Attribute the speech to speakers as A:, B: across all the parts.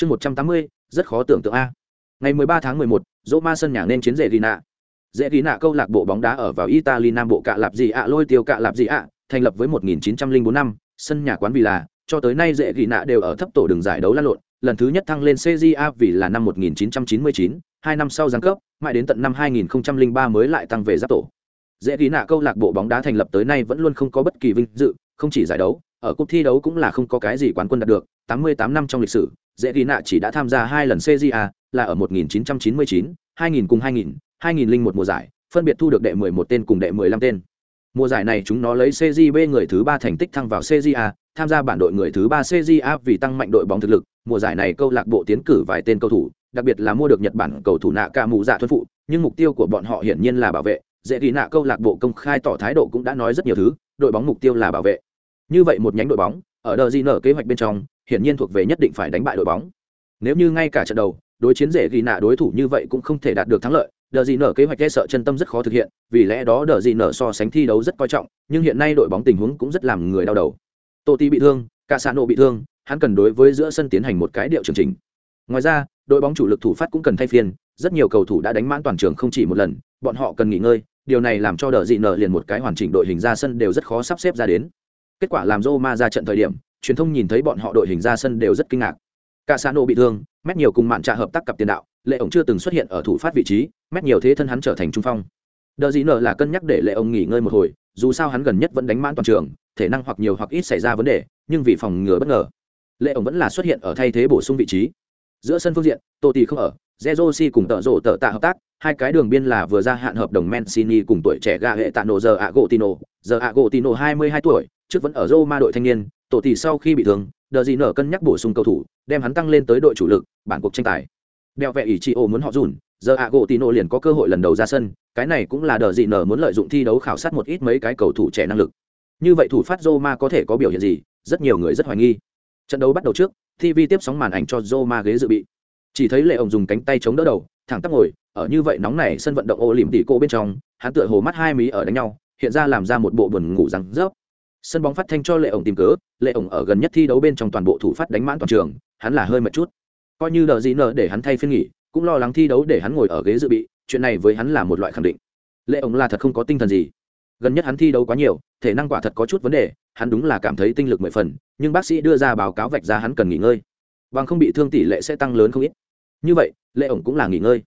A: chương một trăm tám mươi, rất khó tưởng tượng a. Ngày mười ba tháng mười một, dỗ ma sân nhà nên chiến dễ ghi nạ. Dễ ghi nạ câu lạc bộ bóng đá ở vào italy nam bộ cạ lạp dị ạ, lôi tiêu cạ lạp dị ạ, thành lập với một nghìn chín trăm linh bốn năm, sân nhà quán vì là cho tới nay dễ ghi nạ đều ở thấp tổ đường giải đấu lan lộn, lần thứ nhất thăng lên cja vì là năm một nghìn chín trăm chín mươi chín, hai năm sau giáng cấp, mãi đến tận năm hai nghìn ba mới lại tăng về giáp tổ. Dễ ghi nạ câu lạc bộ bóng đá thành lập tới nay vẫn luôn không có bất kỳ vinh dự, không chỉ giải đấu, ở cuộc thi đấu cũng là không có cái gì quán quân đạt được 88 năm trong lịch sử dễ ghi nạ chỉ đã tham gia hai lần cja là ở 1999, 2000 cùng 2000, 2001 mùa giải phân biệt thu được đệ 11 tên cùng đệ 15 tên mùa giải này chúng nó lấy CJB người thứ ba thành tích thăng vào CJA, tham gia bản đội người thứ ba CJA vì tăng mạnh đội bóng thực lực. Mùa giải này câu lạc bộ tiến cử vài tên cầu thủ, đặc biệt là mua được Nhật Bản cầu thủ nạ cả mù dạ thuân phụ, nhưng mục tiêu của bọn họ hiển nhiên là bảo vệ. Dễ ghi nạ câu lạc bộ công khai tỏ thái độ cũng đã nói rất nhiều thứ, đội bóng mục tiêu là bảo vệ. Như vậy một nhánh đội bóng, ở đờ gì nở kế hoạch bên trong, hiển nhiên thuộc về nhất định phải đánh bại đội bóng. Nếu như ngay cả trận đầu, đối chiến dễ ghi nạ đối thủ như vậy cũng không thể đạt được thắng lợi, đờ gì nở kế hoạch e sợ chân tâm rất khó thực hiện vì lẽ đó đờ gì nở so sánh thi đấu rất coi trọng nhưng hiện nay đội bóng tình huống cũng rất làm người đau đầu. Tô bị thương cả xã bị thương hắn cần đối với giữa sân tiến hành một cái điệu chương trình. Ngoài ra đội bóng chủ lực thủ phát cũng cần thay phiên rất nhiều cầu thủ đã đánh mãn toàn trường không chỉ một lần bọn họ cần nghỉ ngơi điều này làm cho đờ dị nở liền một cái hoàn chỉnh đội hình ra sân đều rất khó sắp xếp ra đến. Kết quả làm Roma ra trận thời điểm truyền thông nhìn thấy bọn họ đội hình ra sân đều rất kinh ngạc. Cả Sano bị thương mét nhiều cùng mạn trà hợp tác cặp tiền đạo lệ ổng chưa từng xuất hiện ở thủ phát vị trí mét nhiều thế thân hắn trở thành trung phong. Đợi gì nợ là cân nhắc để lệ ổng nghỉ ngơi một hồi dù sao hắn gần nhất vẫn đánh mãn toàn trường thể năng hoặc nhiều hoặc ít xảy ra vấn đề nhưng vì phòng ngừa bất ngờ lệ ổng vẫn là xuất hiện ở thay thế bổ sung vị trí. Giữa sân phương diện tô tì không ở Zerosi cùng tợ rộ tợ tạ hợp tác, hai cái đường biên là vừa ra hạn hợp đồng Mancini cùng tuổi trẻ gạ hệ tạ nổ giờ Agotino, giờ Agotino 22 tuổi, trước vẫn ở Roma đội thanh niên, tổ tỷ sau khi bị thương, đờ gì nở cân nhắc bổ sung cầu thủ, đem hắn tăng lên tới đội chủ lực, bản cuộc tranh tài. Đeo vẹ ỷ chị ô muốn họ dùn giờ ạ gỗ tino liền có cơ hội lần đầu ra sân cái này cũng là đờ dị nở muốn lợi dụng thi đấu khảo sát một ít mấy cái cầu thủ trẻ năng lực. Như vậy thủ phát Roma có thể có biểu hiện gì? Rất nhiều người rất hoài nghi. Trận đấu bắt đầu trước tv tiếp sóng màn ảnh cho Roma ghế dự bị. Chỉ thấy lệ ông dùng cánh tay chống đỡ đầu thẳng tắp ngồi ở như vậy nóng này sân vận động ô lìm tỉ cô bên trong hắn tựa hồ mắt hai mí ở đánh nhau hiện ra làm ra một bộ buồn ngủ rằng rớp sân bóng phát thanh cho lệ ổng tìm cớ, lệ ổng ở gần nhất thi đấu bên trong toàn bộ thủ phát đánh mãn toàn trường, hắn là hơi mệt chút. Coi như đờ gì nợ để hắn thay phiên nghỉ, cũng lo lắng thi đấu để hắn ngồi ở ghế dự bị, chuyện này với hắn là một loại khẳng định. Lệ ổng là thật không có tinh thần gì. Gần nhất hắn thi đấu quá nhiều, thể năng quả thật có chút vấn đề, hắn đúng là cảm thấy tinh lực mười phần, nhưng bác sĩ đưa ra báo cáo vạch ra hắn cần nghỉ ngơi. Bằng không bị thương tỷ lệ sẽ tăng lớn không ít. Như vậy, lệ ổng cũng là nghỉ ngơi.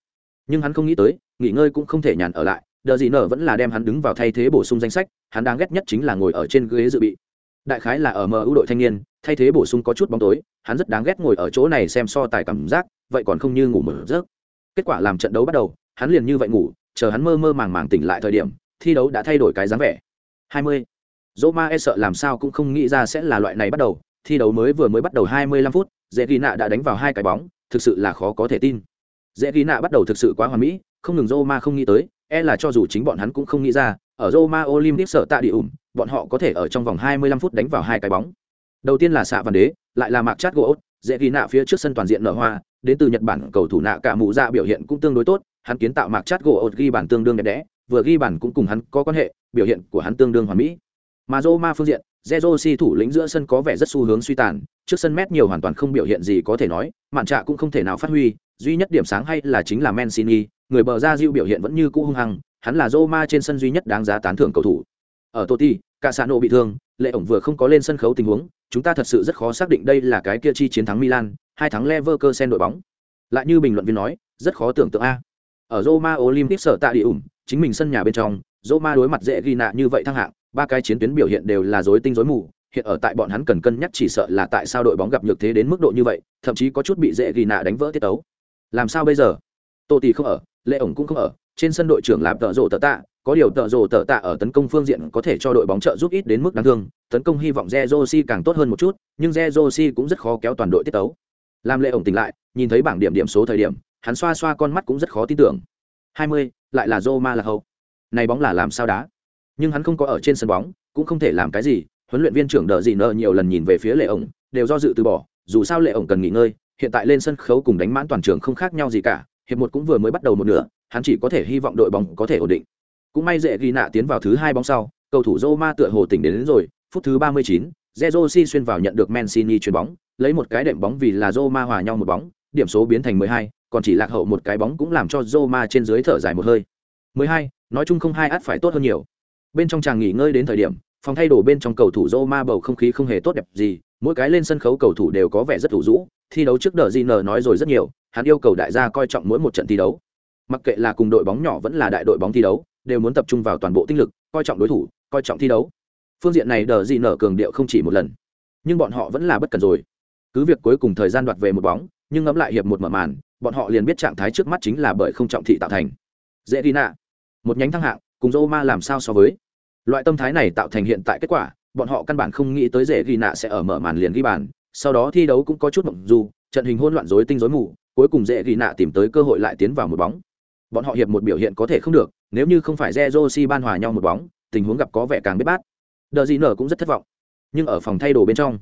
A: Nhưng hắn không nghĩ tới, nghỉ ngơi cũng không thể nhàn ở lại đờ gì nở vẫn là đem hắn đứng vào thay thế bổ sung danh sách, hắn đáng ghét nhất chính là ngồi ở trên ghế dự bị. Đại khái là ở mu đội thanh niên, thay thế bổ sung có chút bóng tối, hắn rất đáng ghét ngồi ở chỗ này xem so tài cảm giác, vậy còn không như ngủ mở rớt kết quả làm trận đấu bắt đầu, hắn liền như vậy ngủ, chờ hắn mơ mơ màng màng tỉnh lại thời điểm, thi đấu đã thay đổi cái dáng vẻ. 20. Roma e sợ làm sao cũng không nghĩ ra sẽ là loại này bắt đầu, thi đấu mới vừa mới bắt đầu 25 phút, dễ ghi nạ đã đánh vào hai cái bóng, thực sự là khó có thể tin. Dễ ghi nạ bắt đầu thực sự quá hoàn mỹ, không ngừng Roma không nghĩ tới e là cho dù chính bọn hắn cũng không nghĩ ra, ở Roma Olympic sở tạ địa ủng bọn họ có thể ở trong vòng 25 phút đánh vào hai cái bóng. Đầu tiên là xạ văn đế, lại là mạc chát gỗ, dễ ghi nạ phía trước sân toàn diện nở hoa, đến từ nhật bản, cầu thủ nạ cả mũ ra dạ biểu hiện cũng tương đối tốt, hắn kiến tạo mạc chát gỗ ghi bàn tương đương đẹp đẽ, vừa ghi bàn cũng cùng hắn có quan hệ, biểu hiện của hắn tương đương hoàn mỹ. Mà Roma phương diện Zezosi thủ lĩnh giữa sân có vẻ rất xu hướng suy tàn, trước sân mét nhiều hoàn toàn không biểu hiện gì có thể nói, mạn trạ cũng không thể nào phát huy, duy nhất điểm sáng hay là chính là Mancini người bờ ra diêu biểu hiện vẫn như cũ hung hăng, hắn là Roma trên sân duy nhất đáng giá tán thưởng cầu thủ. Ở Totti cả bị thương, lệ ổng vừa không có lên sân khấu tình huống, chúng ta thật sự rất khó xác định đây là cái kia chi chiến thắng milan, hai thắng leverkusen đội bóng. Lại như bình luận viên nói, rất khó tưởng tượng a. Ở roma olympic sở tại địa ủng, chính mình sân nhà bên trong, roma đối mặt dễ ghi nạ như vậy thăng hạng, ba cái chiến tuyến biểu hiện đều là rối tinh rối mù, hiện ở tại bọn hắn cần cân nhắc chỉ sợ là tại sao đội bóng gặp nhược thế đến mức độ như vậy, thậm chí có chút bị dễ ghi nạ đánh vỡ tiết tấu. Làm sao bây giờ? Totti không ở lệ ổng cũng không ở trên sân đội trưởng làm tợ rộ tợ tạ có điều tợ rộ tợ tạ ở tấn công phương diện có thể cho đội bóng trợ giúp ít đến mức đáng thương tấn công hy vọng Jerosi càng tốt hơn một chút nhưng Jerosi cũng rất khó kéo toàn đội tiết tấu. Làm lệ ổng tỉnh lại nhìn thấy bảng điểm điểm số thời điểm hắn xoa xoa con mắt cũng rất khó tin tưởng. 20, lại là Roma là hậu. Này bóng là làm sao đá? Nhưng hắn không có ở trên sân bóng cũng không thể làm cái gì huấn luyện viên trưởng đờ gì nợ nhiều lần nhìn về phía lệ ổng đều do dự từ bỏ dù sao lệ ổng cần nghỉ ngơi hiện tại lên sân khấu cùng đánh mãn toàn trường không khác nhau gì cả hiệp một cũng vừa mới bắt đầu một nửa hắn chỉ có thể hy vọng đội bóng có thể ổn định cũng may dễ ghi nạ tiến vào thứ hai bóng sau cầu thủ Roma tựa hồ tỉnh đến, đến rồi phút thứ 39, Zezosi xuyên vào nhận được Mancini chuyền bóng, lấy một cái đệm bóng vì là Roma hòa nhau một bóng, điểm số biến thành 12, còn chỉ lạc hậu một cái bóng cũng làm cho Roma trên dưới thở dài một hơi. 12, nói chung không hai át phải tốt hơn nhiều. Bên trong chàng nghỉ ngơi đến thời điểm, phòng thay đồ bên trong cầu thủ Roma bầu không khí không hề tốt đẹp gì, mỗi cái lên sân khấu cầu thủ đều có vẻ rất thủ rũ, thi đấu trước đợt Giner nói rồi rất nhiều, hắn yêu cầu đại gia coi trọng mỗi một trận thi đấu. Mặc kệ là cùng đội bóng nhỏ vẫn là đại đội bóng thi đấu, đều muốn tập trung vào toàn bộ tinh lực, coi trọng đối thủ, coi trọng thi đấu. Phương diện này đờ Giner cường điệu không chỉ một lần, nhưng bọn họ vẫn là bất cần rồi. Cứ việc cuối cùng thời gian đoạt về một bóng, nhưng ngẫm lại hiệp một mở màn, bọn họ liền biết trạng thái trước mắt chính là bởi không trọng thị tạo thành. Dễ đi nạ, một nhánh thăng hạng, cùng Roma làm sao so với. Loại tâm thái này tạo thành hiện tại kết quả, bọn họ căn bản không nghĩ tới dễ ghi nạ sẽ ở mở màn liền ghi bàn, sau đó thi đấu cũng có chút mộng dù, trận hình hỗn loạn rối tinh rối mù, cuối cùng dễ ghi nạ tìm tới cơ hội lại tiến vào một bóng. Bọn họ hiệp một biểu hiện có thể không được, nếu như không phải Zezosi ban hòa nhau một bóng, tình huống gặp có vẻ càng biết bát. Đờ gì nở cũng rất thất vọng. Nhưng ở phòng thay đồ bên trong,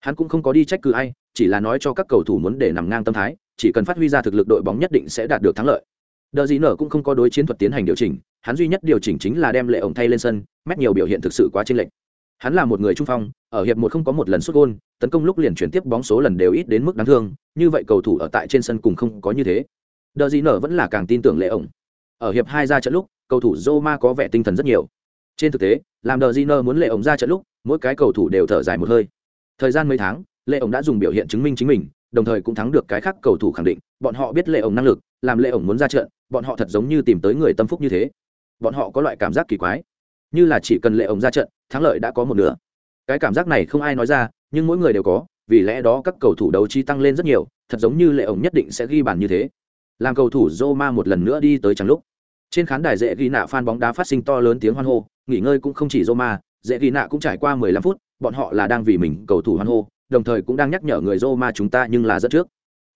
A: hắn cũng không có đi trách cứ ai, chỉ là nói cho các cầu thủ muốn để nằm ngang tâm thái, chỉ cần phát huy ra thực lực đội bóng nhất định sẽ đạt được thắng lợi. Đờ gì nở cũng không có đối chiến thuật tiến hành điều chỉnh, hắn duy nhất điều chỉnh chính là đem lệ ổng thay lên sân, mét nhiều biểu hiện thực sự quá chênh lệch. Hắn là một người trung phong, ở hiệp một không có một lần xuất gôn, tấn công lúc liền chuyển tiếp bóng số lần đều ít đến mức đáng thương, như vậy cầu thủ ở tại trên sân cùng không có như thế. Đờ gì nở vẫn là càng tin tưởng lệ ổng. Ở hiệp hai ra trận lúc, cầu thủ Roma có vẻ tinh thần rất nhiều. Trên thực tế, làm Đờ Giner muốn lệ ổng ra trận lúc, mỗi cái cầu thủ đều thở dài một hơi. Thời gian mấy tháng, lệ ổng đã dùng biểu hiện chứng minh chính mình, đồng thời cũng thắng được cái khác cầu thủ khẳng định, bọn họ biết lệ ổng năng lực, làm lệ ổng muốn ra trận, bọn họ thật giống như tìm tới người tâm phúc như thế. Bọn họ có loại cảm giác kỳ quái, như là chỉ cần lệ ổng ra trận, thắng lợi đã có một nửa. Cái cảm giác này không ai nói ra, nhưng mỗi người đều có, vì lẽ đó các cầu thủ đấu trí tăng lên rất nhiều, thật giống như lệ ổng nhất định sẽ ghi bàn như thế. Làm cầu thủ Roma một lần nữa đi tới chẳng lúc. Trên khán đài dễ ghi nạ fan bóng đá phát sinh to lớn tiếng hoan hô, nghỉ ngơi cũng không chỉ Roma, dễ ghi nạ cũng trải qua 15 phút, bọn họ là đang vì mình cầu thủ hoan hô, đồng thời cũng đang nhắc nhở người Roma chúng ta nhưng là rất trước.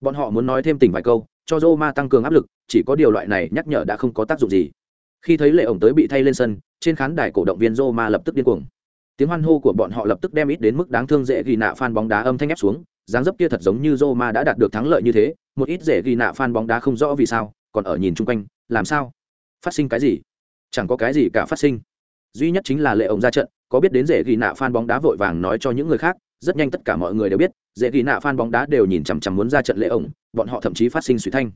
A: Bọn họ muốn nói thêm tình vài câu, cho Roma tăng cường áp lực, chỉ có điều loại này nhắc nhở đã không có tác dụng gì. Khi thấy lệ ổng tới bị thay lên sân, trên khán đài cổ động viên Roma lập tức điên cuồng. Tiếng hoan hô của bọn họ lập tức đem ít đến mức đáng thương dễ ghi nạ fan bóng đá âm thanh ép xuống, dáng dấp kia thật giống như Roma đã đạt được thắng lợi như thế, một ít dễ ghi nạ fan bóng đá không rõ vì sao, còn ở nhìn chung quanh, làm sao? Phát sinh cái gì? Chẳng có cái gì cả phát sinh. Duy nhất chính là lệ ổng ra trận, có biết đến dễ ghi nạ fan bóng đá vội vàng nói cho những người khác, rất nhanh tất cả mọi người đều biết, dễ ghi nạ fan bóng đá đều nhìn chằm chằm muốn ra trận lệ ổng, bọn họ thậm chí phát sinh suy thanh.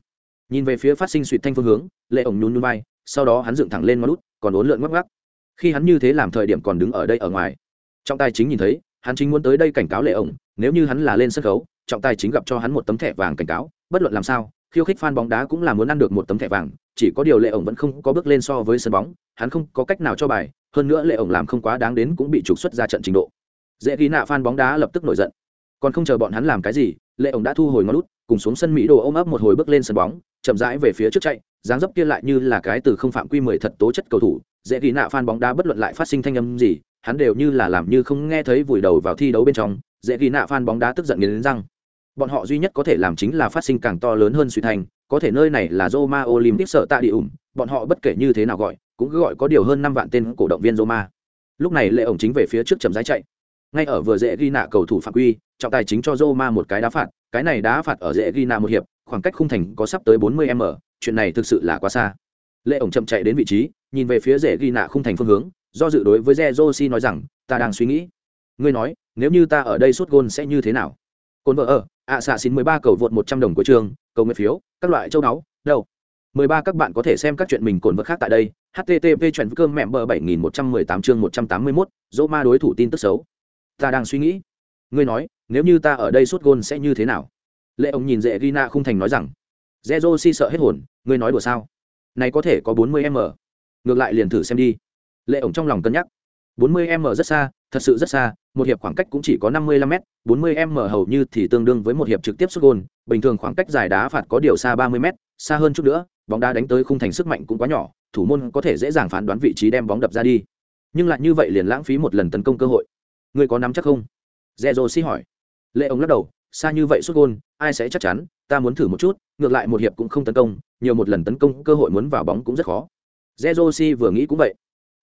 A: Nhìn về phía phát sinh suy thanh phương hướng, lệ ổng nhún nhún vai, sau đó hắn dựng thẳng lên ngón út, còn uốn lượn ngắc ngắc. Khi hắn như thế làm thời điểm còn đứng ở đây ở ngoài, trọng tài chính nhìn thấy hắn chính muốn tới đây cảnh cáo lệ ổng nếu như hắn là lên sân khấu trọng tài chính gặp cho hắn một tấm thẻ vàng cảnh cáo bất luận làm sao khiêu khích fan bóng đá cũng là muốn ăn được một tấm thẻ vàng chỉ có điều lệ ổng vẫn không có bước lên so với sân bóng hắn không có cách nào cho bài hơn nữa lệ ổng làm không quá đáng đến cũng bị trục xuất ra trận trình độ. Dễ ghi nạ fan bóng đá lập tức nổi giận. Còn không chờ bọn hắn làm cái gì lệ ổng đã thu hồi ngón út cùng xuống sân mỹ đồ ôm ấp một hồi bước lên sân bóng, chậm rãi về phía trước chạy, dáng dấp kia lại như là cái từ không phạm quy mười thật tố chất cầu thủ, dễ ghi nạ phan bóng đá bất luận lại phát sinh thanh âm gì, hắn đều như là làm như không nghe thấy vùi đầu vào thi đấu bên trong, dễ ghi nạ phan bóng đá tức giận nghiến răng. Bọn họ duy nhất có thể làm chính là phát sinh càng to lớn hơn suy thành, có thể nơi này là Roma Olympic sợ tạ địa ủng, bọn họ bất kể như thế nào gọi, cũng cứ gọi có điều hơn năm vạn tên cổ động viên Roma. Lúc này lệ ổng chính về phía trước chậm rãi chạy ngay ở vừa dễ ghi nạ cầu thủ phạm quy trọng tài chính cho Roma một cái đá phạt cái này đá phạt ở dễ ghi nạ một hiệp khoảng cách khung thành có sắp tới 40 m chuyện này thực sự là quá xa lệ ổng chậm chạy đến vị trí nhìn về phía dễ ghi nạ khung thành phương hướng do dự đối với Jezosi nói rằng, ta đang suy nghĩ. Ngươi nói, nếu như ta ở đây sút gôn sẽ như thế nào? Côn vợ ở, ạ xạ xin 13 cầu vượt 100 đồng của trường, cầu nguyện phiếu, các loại châu náu, đâu. 13 các bạn có thể xem các chuyện mình cồn vật khác tại đây. http chuyện cơm mẹ bờ 7118 chương 181, dỗ ma đối thủ tin tức xấu. Ta đang suy nghĩ. Ngươi nói, nếu như ta ở đây sút gôn sẽ như thế nào? Lệ ông nhìn dễ Gina khung thành nói rằng, Jezosi sợ hết hồn, ngươi nói đùa sao? Này có thể có 40m. Ngược lại liền thử xem đi lệ ổng trong lòng cân nhắc 40 m rất xa thật sự rất xa một hiệp khoảng cách cũng chỉ có 55 m 40 m hầu như thì tương đương với một hiệp trực tiếp xuất gôn bình thường khoảng cách dài đá phạt có điều xa 30 m xa hơn chút nữa bóng đá đánh tới khung thành sức mạnh cũng quá nhỏ thủ môn có thể dễ dàng phán đoán vị trí đem bóng đập ra đi nhưng lại như vậy liền lãng phí một lần tấn công cơ hội Ngươi có nắm chắc không Zezo si hỏi lệ ông lắc đầu xa như vậy xuất gôn ai sẽ chắc chắn ta muốn thử một chút ngược lại một hiệp cũng không tấn công nhiều một lần tấn công cơ hội muốn vào bóng cũng rất khó Zezo si vừa nghĩ cũng vậy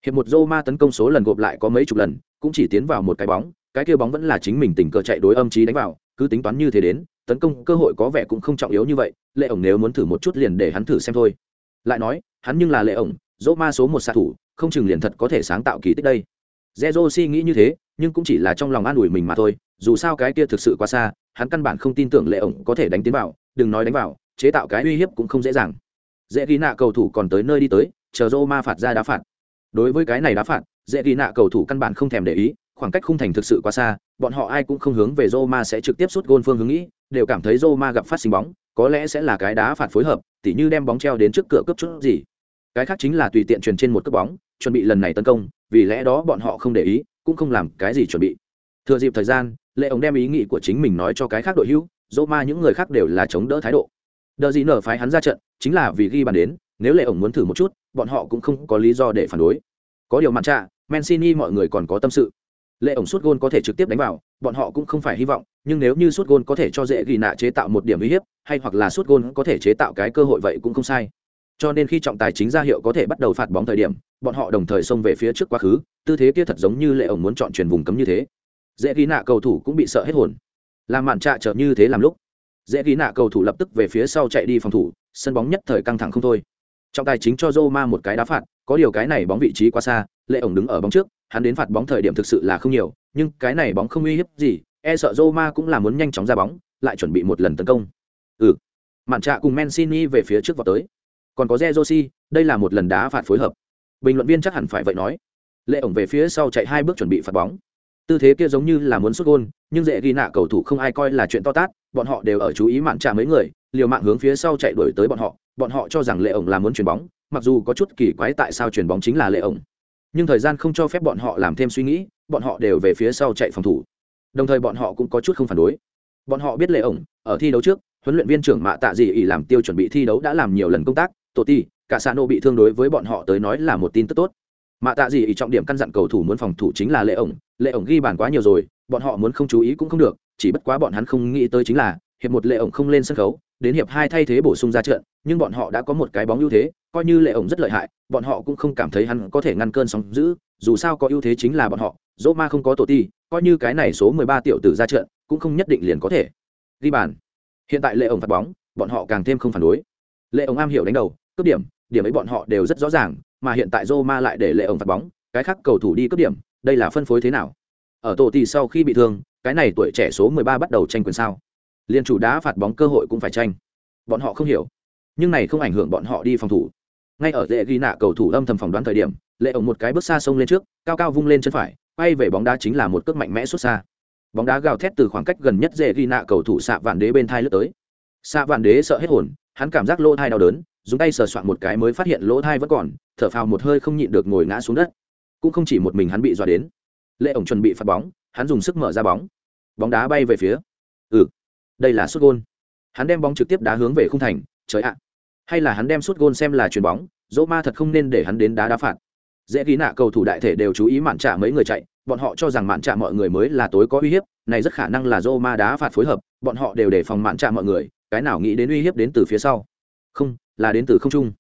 A: Hiệp một Roma tấn công số lần gộp lại có mấy chục lần, cũng chỉ tiến vào một cái bóng, cái kia bóng vẫn là chính mình tình cờ chạy đối âm trí đánh vào, cứ tính toán như thế đến, tấn công cơ hội có vẻ cũng không trọng yếu như vậy, Lệ ổng nếu muốn thử một chút liền để hắn thử xem thôi. Lại nói, hắn nhưng là Lệ ổng, Roma số một xạ thủ, không chừng liền thật có thể sáng tạo kỳ tích đây. Jerosi nghĩ như thế, nhưng cũng chỉ là trong lòng an ủi mình mà thôi, dù sao cái kia thực sự quá xa, hắn căn bản không tin tưởng lệ ổng có thể đánh tiến vào, đừng nói đánh vào, chế tạo cái uy hiếp cũng không dễ dàng. Dễ ghi nạ cầu thủ còn tới nơi đi tới, chờ rô ma phạt ra đá phạt. Đối với cái này đá phạt, dễ ghi nạ cầu thủ căn bản không thèm để ý, khoảng cách khung thành thực sự quá xa, bọn họ ai cũng không hướng về rô sẽ trực tiếp sút gôn phương hướng nghĩ, đều cảm thấy rô gặp phát sinh bóng, có lẽ sẽ là cái đá phạt phối hợp, tỉ như đem bóng treo đến trước cửa cướp chút gì. Cái khác chính là tùy tiện truyền trên một cướp bóng, chuẩn bị lần này tấn công, vì lẽ đó bọn họ không để ý cũng không làm cái gì chuẩn bị. Thừa dịp thời gian, lệ ổng đem ý nghĩ của chính mình nói cho cái khác đội hữu, dỗ ma những người khác đều là chống đỡ thái độ. Đợi gì nở phái hắn ra trận, chính là vì ghi bàn đến, nếu lệ ổng muốn thử một chút, bọn họ cũng không có lý do để phản đối. Có điều mặn trạ, mancini mọi người còn có tâm sự. Lệ ổng suốt gôn có thể trực tiếp đánh vào, bọn họ cũng không phải hy vọng, nhưng nếu như suốt gôn có thể cho dễ ghi nạ chế tạo một điểm uy hiếp, hay hoặc là suốt gôn có thể chế tạo cái cơ hội vậy cũng không sai cho nên khi trọng tài chính ra hiệu có thể bắt đầu phạt bóng thời điểm, bọn họ đồng thời xông về phía trước quá khứ, tư thế kia thật giống như lệ ổng muốn chọn truyền vùng cấm như thế. Dễ ghi nạ cầu thủ cũng bị sợ hết hồn. Làm màn trạ trở như thế làm lúc. Dễ ghi nạ cầu thủ lập tức về phía sau chạy đi phòng thủ, sân bóng nhất thời căng thẳng không thôi. Trọng tài chính cho Roma một cái đá phạt, có điều cái này bóng vị trí quá xa, lệ ổng đứng ở bóng trước, hắn đến phạt bóng thời điểm thực sự là không nhiều, nhưng cái này bóng không uy hiếp gì e sợ Roma cũng là muốn nhanh chóng ra bóng, lại chuẩn bị một lần tấn công. Ừ. Màn trạ cùng Mancini về phía trước vào tới còn có Jerosi, đây là một lần đá phạt phối hợp. Bình luận viên chắc hẳn phải vậy nói. Lệ ổng về phía sau chạy hai bước chuẩn bị phạt bóng. Tư thế kia giống như là muốn xuất gôn nhưng dễ ghi nạ cầu thủ không ai coi là chuyện to tát bọn họ đều ở chú ý mạn trả mấy người liều mạng hướng phía sau chạy đuổi tới bọn họ. Bọn họ cho rằng lệ ổng là muốn chuyền bóng mặc dù có chút kỳ quái tại sao chuyền bóng chính là lệ ổng. Nhưng thời gian không cho phép bọn họ làm thêm suy nghĩ bọn họ đều về phía sau chạy phòng thủ. Đồng thời bọn họ cũng có chút không phản đối. Bọn họ biết lệ ổng ở thi đấu trước huấn luyện viên trưởng mạ tạ dị ỉ làm tiêu chuẩn bị thi đấu đã làm nhiều lần công tác tổ ti, cả xa nô bị thương đối với bọn họ tới nói là một tin tức tốt. Mạ tạ gì ý trọng điểm căn dặn cầu thủ muốn phòng thủ chính là lệ ổng. Lệ ổng ghi bàn quá nhiều rồi, bọn họ muốn không chú ý cũng không được, chỉ bất quá bọn hắn không nghĩ tới chính là, hiệp một lệ ổng không lên sân khấu, đến hiệp hai thay thế bổ sung ra trận, nhưng bọn họ đã có một cái bóng ưu thế, coi như lệ ổng rất lợi hại, bọn họ cũng không cảm thấy hắn có thể ngăn cơn sóng giữ dù sao có ưu thế chính là bọn họ dỗ ma không có tổ ti, coi như cái này số mười ba tiểu tử ra trận, cũng không nhất định liền có thể. Ghi bàn. Hiện tại lệ ổng phạt bóng, bọn họ càng thêm không phản đối. Lệ ổng am hiểu đánh đầu cướp điểm điểm ấy bọn họ đều rất rõ ràng, mà hiện tại Roma lại để lệ ổng phạt bóng, cái khác cầu thủ đi cướp điểm, đây là phân phối thế nào? Ở tổ thì sau khi bị thương, cái này tuổi trẻ số 13 bắt đầu tranh quyền sao? Liên chủ đá phạt bóng cơ hội cũng phải tranh. Bọn họ không hiểu. Nhưng này không ảnh hưởng bọn họ đi phòng thủ. Ngay ở lệ ghi nạ cầu thủ âm thầm phỏng đoán thời điểm, lệ ổng một cái bước xa sông lên trước, cao cao vung lên chân phải, quay về bóng đá chính là một cước mạnh mẽ xuất xa. Bóng đá gào thét từ khoảng cách gần nhất dễ ghi nạ cầu thủ xạ vạn đế bên thai lướt tới. Xạ vạn đế sợ hết hồn, hắn cảm giác lỗ thai đau đớn dùng tay sờ soạn một cái mới phát hiện lỗ thai vẫn còn, thở phào một hơi không nhịn được ngồi ngã xuống đất. Cũng không chỉ một mình hắn bị dọa đến. Lệ ổng chuẩn bị phát bóng, hắn dùng sức mở ra bóng. Bóng đá bay về phía. Ừ đây là suốt gôn. Hắn đem bóng trực tiếp đá hướng về khung thành, trời ạ. Hay là hắn đem suốt gôn xem là chuyền bóng, dỗ ma thật không nên để hắn đến đá đá phạt. Dễ ghi nạ cầu thủ đại thể đều chú ý mạn trả mấy người chạy, bọn họ cho rằng mạn trả mọi người mới là tối có uy hiếp, này rất khả năng là dỗ ma đá phạt phối hợp, bọn họ đều đề phòng mạn trả mọi người, cái nào nghĩ đến uy hiếp đến từ phía sau. Không là đến từ không trung.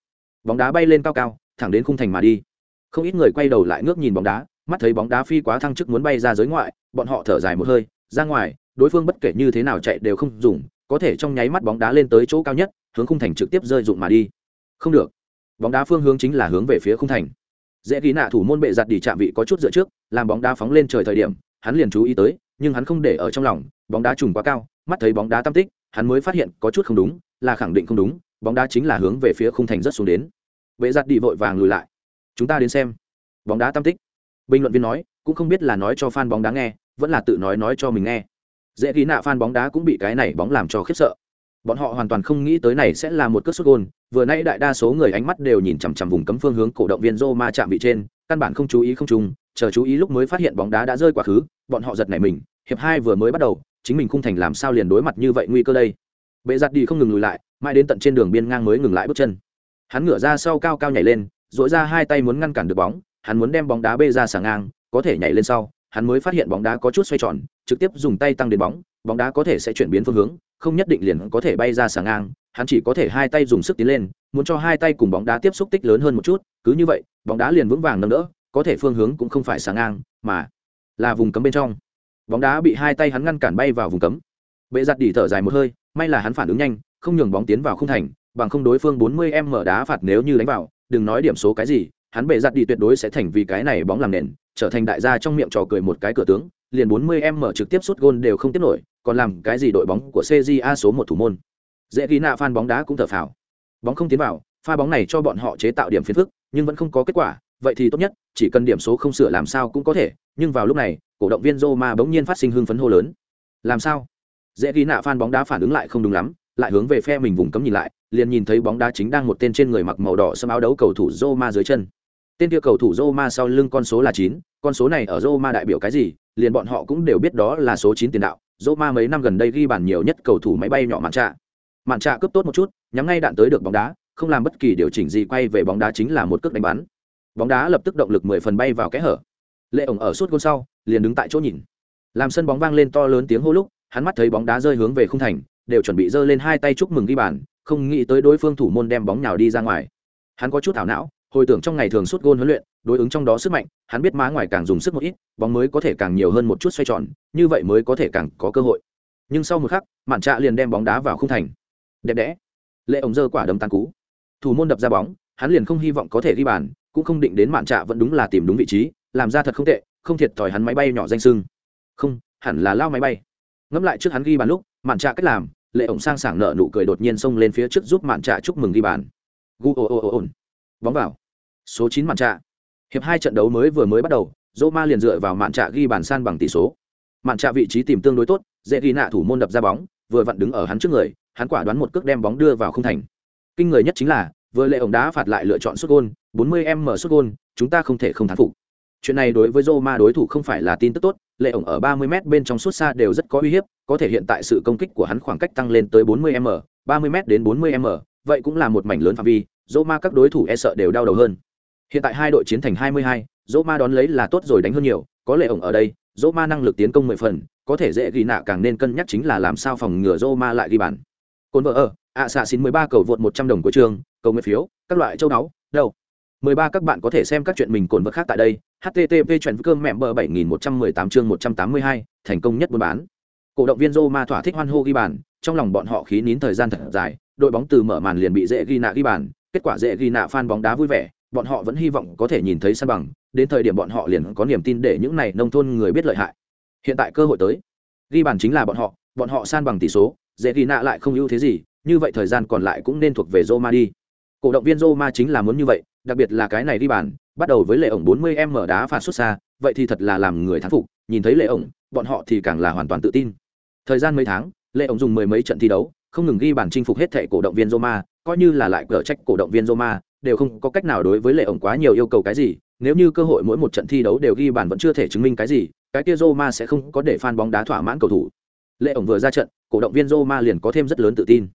A: Bóng đá bay lên cao cao, thẳng đến khung thành mà đi. Không ít người quay đầu lại ngước nhìn bóng đá, mắt thấy bóng đá phi quá thăng chức muốn bay ra giới ngoại, bọn họ thở dài một hơi, ra ngoài, đối phương bất kể như thế nào chạy đều không dùng, có thể trong nháy mắt bóng đá lên tới chỗ cao nhất, hướng khung thành trực tiếp rơi dụng mà đi. Không được. Bóng đá phương hướng chính là hướng về phía khung thành. Dễ ghi nạ thủ môn bệ giặt đi chạm vị có chút dựa trước, làm bóng đá phóng lên trời thời điểm, hắn liền chú ý tới, nhưng hắn không để ở trong lòng, bóng đá trùng quá cao, mắt thấy bóng đá tam tích, hắn mới phát hiện có chút không đúng, là khẳng định không đúng bóng đá chính là hướng về phía khung thành rất xuống đến. Vệ giặt đi vội vàng lùi lại. Chúng ta đến xem. Bóng đá tam tích. Bình luận viên nói, cũng không biết là nói cho fan bóng đá nghe, vẫn là tự nói nói cho mình nghe. Dễ ghi nạ fan bóng đá cũng bị cái này bóng làm cho khiếp sợ. Bọn họ hoàn toàn không nghĩ tới này sẽ là một cất sút gôn. Vừa nãy đại đa số người ánh mắt đều nhìn chằm chằm vùng cấm phương hướng cổ động viên Roma chạm vị trên, căn bản không chú ý không trùng, chờ chú ý lúc mới phát hiện bóng đá đã rơi quá khứ, bọn họ giật nảy mình, hiệp hai vừa mới bắt đầu, chính mình không thành làm sao liền đối mặt như vậy nguy cơ đây? Bệ giặt đi không ngừng lùi lại mãi đến tận trên đường biên ngang mới ngừng lại bước chân. Hắn ngửa ra sau cao cao nhảy lên dội ra hai tay muốn ngăn cản được bóng, hắn muốn đem bóng đá bê ra sàng ngang, có thể nhảy lên sau, hắn mới phát hiện bóng đá có chút xoay tròn, trực tiếp dùng tay tăng đến bóng bóng đá có thể sẽ chuyển biến phương hướng, không nhất định liền có thể bay ra sàng ngang, hắn chỉ có thể hai tay dùng sức tiến lên, muốn cho hai tay cùng bóng đá tiếp xúc tích lớn hơn một chút, cứ như vậy, bóng đá liền vững vàng nâng đỡ, có thể phương hướng cũng không phải sàng ngang, mà là vùng cấm bên trong. Bóng đá bị hai tay hắn ngăn cản bay vào vùng cấm. Bệ giặt đỉ thở dài một hơi, may là hắn phản ứng nhanh không nhường bóng tiến vào không thành, bằng không đối phương 40 m đá phạt nếu như đánh vào, đừng nói điểm số cái gì, hắn bệ giặt đi tuyệt đối sẽ thành vì cái này bóng làm nền, trở thành đại gia trong miệng trò cười một cái cửa tướng, liền 40 em mở trực tiếp sút gôn đều không tiếp nổi, còn làm cái gì đội bóng của CJA số một thủ môn. Dễ ghi nạ fan bóng đá cũng thở phào. Bóng không tiến vào, pha bóng này cho bọn họ chế tạo điểm phiền phức, nhưng vẫn không có kết quả, vậy thì tốt nhất, chỉ cần điểm số không sửa làm sao cũng có thể, nhưng vào lúc này, cổ động viên Roma bỗng nhiên phát sinh hưng phấn hô lớn. Làm sao? Dễ ghi nạ fan bóng đá phản ứng lại không đúng lắm lại hướng về phe mình vùng cấm nhìn lại, liền nhìn thấy bóng đá chính đang một tên trên người mặc màu đỏ xâm áo đấu cầu thủ Roma dưới chân. Tên kia cầu thủ Roma sau lưng con số là chín, con số này ở Roma đại biểu cái gì, liền bọn họ cũng đều biết đó là số chín tiền đạo. Roma mấy năm gần đây ghi bàn nhiều nhất cầu thủ máy bay nhỏ mạn trạ. Mạn trạ cướp tốt một chút, nhắm ngay đạn tới được bóng đá, không làm bất kỳ điều chỉnh gì quay về bóng đá chính là một cước đánh bắn. Bóng đá lập tức động lực mười phần bay vào kẽ hở. Lệ ổng ở suốt gôn sau, liền đứng tại chỗ nhìn. Làm sân bóng vang lên to lớn tiếng hô lúc, hắn mắt thấy bóng đá rơi hướng về khung thành đều chuẩn bị giơ lên hai tay chúc mừng ghi bàn, không nghĩ tới đối phương thủ môn đem bóng nhào đi ra ngoài. Hắn có chút thảo não, hồi tưởng trong ngày thường suốt gôn huấn luyện, đối ứng trong đó sức mạnh, hắn biết má ngoài càng dùng sức một ít, bóng mới có thể càng nhiều hơn một chút xoay tròn, như vậy mới có thể càng có cơ hội. Nhưng sau một khắc, mạn trạ liền đem bóng đá vào khung thành. Đẹp đẽ. Lệ ổng giơ quả đấm tán cú. Thủ môn đập ra bóng, hắn liền không hy vọng có thể ghi bàn, cũng không định đến mạn trạ vẫn đúng là tìm đúng vị trí, làm ra thật không tệ, không thiệt thòi hắn máy bay nhỏ danh sưng. Không, hẳn là lao máy bay. Ngẫm lại trước hắn ghi bàn lúc, mạn trạ cách làm lệ ổng sang sảng nợ nụ cười đột nhiên xông lên phía trước giúp mạn trạ chúc mừng ghi bàn. Gu ồ ồ ồ ồn bóng vào. Số chín mạn trạ. Hiệp hai trận đấu mới vừa mới bắt đầu dô ma liền dựa vào mạn trạ ghi bàn san bằng tỷ số. Mạn trạ vị trí tìm tương đối tốt, dễ ghi nạ thủ môn đập ra bóng, vừa vặn đứng ở hắn trước người, hắn quả đoán một cước đem bóng đưa vào không thành. Kinh người nhất chính là, vừa lệ ổng đá phạt lại lựa chọn xuất gôn 40 m xuất gôn, chúng ta không thể không thắng phục chuyện này đối với Roma đối thủ không phải là tin tức tốt lệ ổng ở 30 m bên trong suốt xa đều rất có uy hiếp có thể hiện tại sự công kích của hắn khoảng cách tăng lên tới 40 m 30 m đến 40 m vậy cũng là một mảnh lớn phạm vi Roma các đối thủ e sợ đều đau đầu hơn. Hiện tại hai đội chiến thành 22, Roma đón lấy là tốt rồi đánh hơn nhiều có lệ ổng ở đây Roma năng lực tiến công 10 phần có thể dễ ghi nạ càng nên cân nhắc chính là làm sao phòng ngừa Roma lại ghi bàn. Côn vợ ở ạ xạ xin 13 cầu vượt 100 đồng của trường cầu nguyện phiếu các loại châu đáo đâu? 13 các bạn có thể xem các chuyện mình cồn vật khác tại đây. Http chuyện cơm mẹ bờ 7118 chương 182, thành công nhất buôn bán. Cổ động viên Roma thỏa thích hoan hô ghi bàn trong lòng bọn họ khí nín thời gian thật dài đội bóng từ mở màn liền bị dễ ghi nạ ghi bàn kết quả dễ ghi nạ fan bóng đá vui vẻ bọn họ vẫn hy vọng có thể nhìn thấy sân bằng đến thời điểm bọn họ liền có niềm tin để những này nông thôn người biết lợi hại. Hiện tại cơ hội tới. Ghi bàn chính là bọn họ bọn họ san bằng tỷ số dễ ghi nạ lại không ưu thế gì như vậy thời gian còn lại cũng nên thuộc về Roma đi cổ động viên Roma chính là muốn như vậy, đặc biệt là cái này đi bàn, bắt đầu với lệ ổng 40 m đá phạt xuất xa, vậy thì thật là làm người thắng phục, nhìn thấy lệ ổng, bọn họ thì càng là hoàn toàn tự tin. Thời gian mấy tháng, lệ ổng dùng mười mấy trận thi đấu, không ngừng ghi bàn chinh phục hết thảy cổ động viên Roma, coi như là lại cờ trách cổ động viên Roma, đều không có cách nào đối với lệ ổng quá nhiều yêu cầu cái gì, nếu như cơ hội mỗi một trận thi đấu đều ghi bàn vẫn chưa thể chứng minh cái gì, cái kia Roma sẽ không có để fan bóng đá thỏa mãn cầu thủ. Lệ ổng vừa ra trận, cổ động viên Roma liền có thêm rất lớn tự tin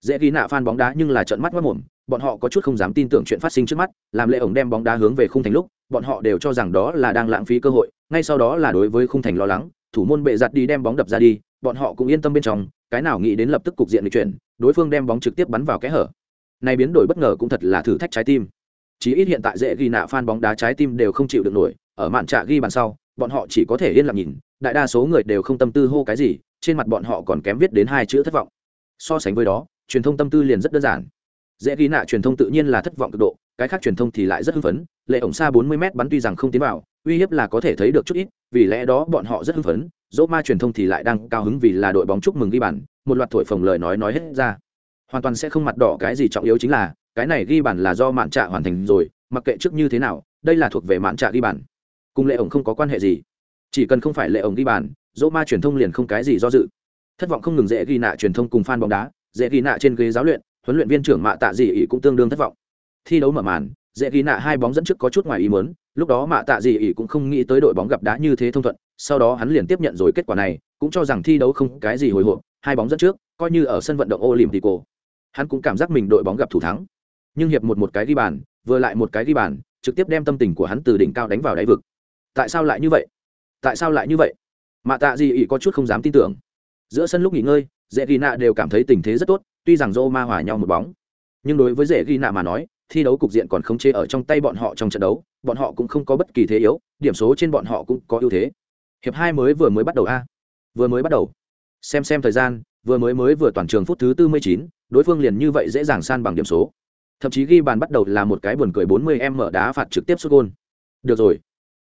A: dễ ghi nạ fan bóng đá nhưng là trận mắt mất mồm, bọn họ có chút không dám tin tưởng chuyện phát sinh trước mắt, làm lệ ổng đem bóng đá hướng về khung thành lúc, bọn họ đều cho rằng đó là đang lãng phí cơ hội, ngay sau đó là đối với khung thành lo lắng, thủ môn bệ giặt đi đem bóng đập ra đi, bọn họ cũng yên tâm bên trong, cái nào nghĩ đến lập tức cục diện lịch chuyển, đối phương đem bóng trực tiếp bắn vào kẽ hở. Này biến đổi bất ngờ cũng thật là thử thách trái tim. Chí ít hiện tại dễ ghi nạ fan bóng đá trái tim đều không chịu được nổi, ở mạn trạ ghi bàn sau, bọn họ chỉ có thể yên lặng nhìn, đại đa số người đều không tâm tư hô cái gì, trên mặt bọn họ còn kém viết đến hai chữ thất vọng. So sánh với đó truyền thông tâm tư liền rất đơn giản. Dễ ghi nạ truyền thông tự nhiên là thất vọng cực độ, cái khác truyền thông thì lại rất hưng phấn, lệ ổng xa 40 m bắn tuy rằng không tiến vào, uy hiếp là có thể thấy được chút ít, vì lẽ đó bọn họ rất hưng phấn, dỗ ma truyền thông thì lại đang cao hứng vì là đội bóng chúc mừng ghi bàn, một loạt thổi phồng lời nói nói hết ra. Hoàn toàn sẽ không mặt đỏ cái gì trọng yếu chính là, cái này ghi bàn là do mạn trạ hoàn thành rồi, mặc kệ trước như thế nào, đây là thuộc về mạn trạ ghi bàn. Cùng lệ ổng không có quan hệ gì. Chỉ cần không phải lệ ổng ghi bàn, dỗ ma truyền thông liền không cái gì do dự. Thất vọng không ngừng dễ ghi nạ truyền thông cùng fan bóng đá dễ ghi nạ trên ghế giáo luyện, huấn luyện viên trưởng mạ tạ dị ỉ cũng tương đương thất vọng. Thi đấu mở màn, dễ ghi nạ hai bóng dẫn trước có chút ngoài ý muốn, lúc đó mạ tạ dị ỉ cũng không nghĩ tới đội bóng gặp đá như thế thông thuận, sau đó hắn liền tiếp nhận rồi kết quả này, cũng cho rằng thi đấu không cái gì hồi hộp, hai bóng dẫn trước, coi như ở sân vận động olympico, hắn cũng cảm giác mình đội bóng gặp thủ thắng. Nhưng hiệp một một cái ghi bàn, vừa lại một cái ghi bàn, trực tiếp đem tâm tình của hắn từ đỉnh cao đánh vào đáy vực. Tại sao lại như vậy? Tại sao lại như vậy? Mạ tạ dị ỉ có chút không dám tin tưởng. Giữa sân lúc nghỉ ngơi dễ ghi nạ đều cảm thấy tình thế rất tốt, tuy rằng Roma hòa nhau một bóng. Nhưng đối với dễ ghi nạ mà nói, thi đấu cục diện còn không chế ở trong tay bọn họ trong trận đấu, bọn họ cũng không có bất kỳ thế yếu, điểm số trên bọn họ cũng có ưu thế. Hiệp hai mới vừa mới bắt đầu a. Vừa mới bắt đầu. Xem xem thời gian, vừa mới mới vừa toàn trường phút thứ tư mươi chín, đối phương liền như vậy dễ dàng san bằng điểm số. Thậm chí ghi bàn bắt đầu là một cái buồn cười bốn mươi em mở đá phạt trực tiếp sút gôn. Được rồi.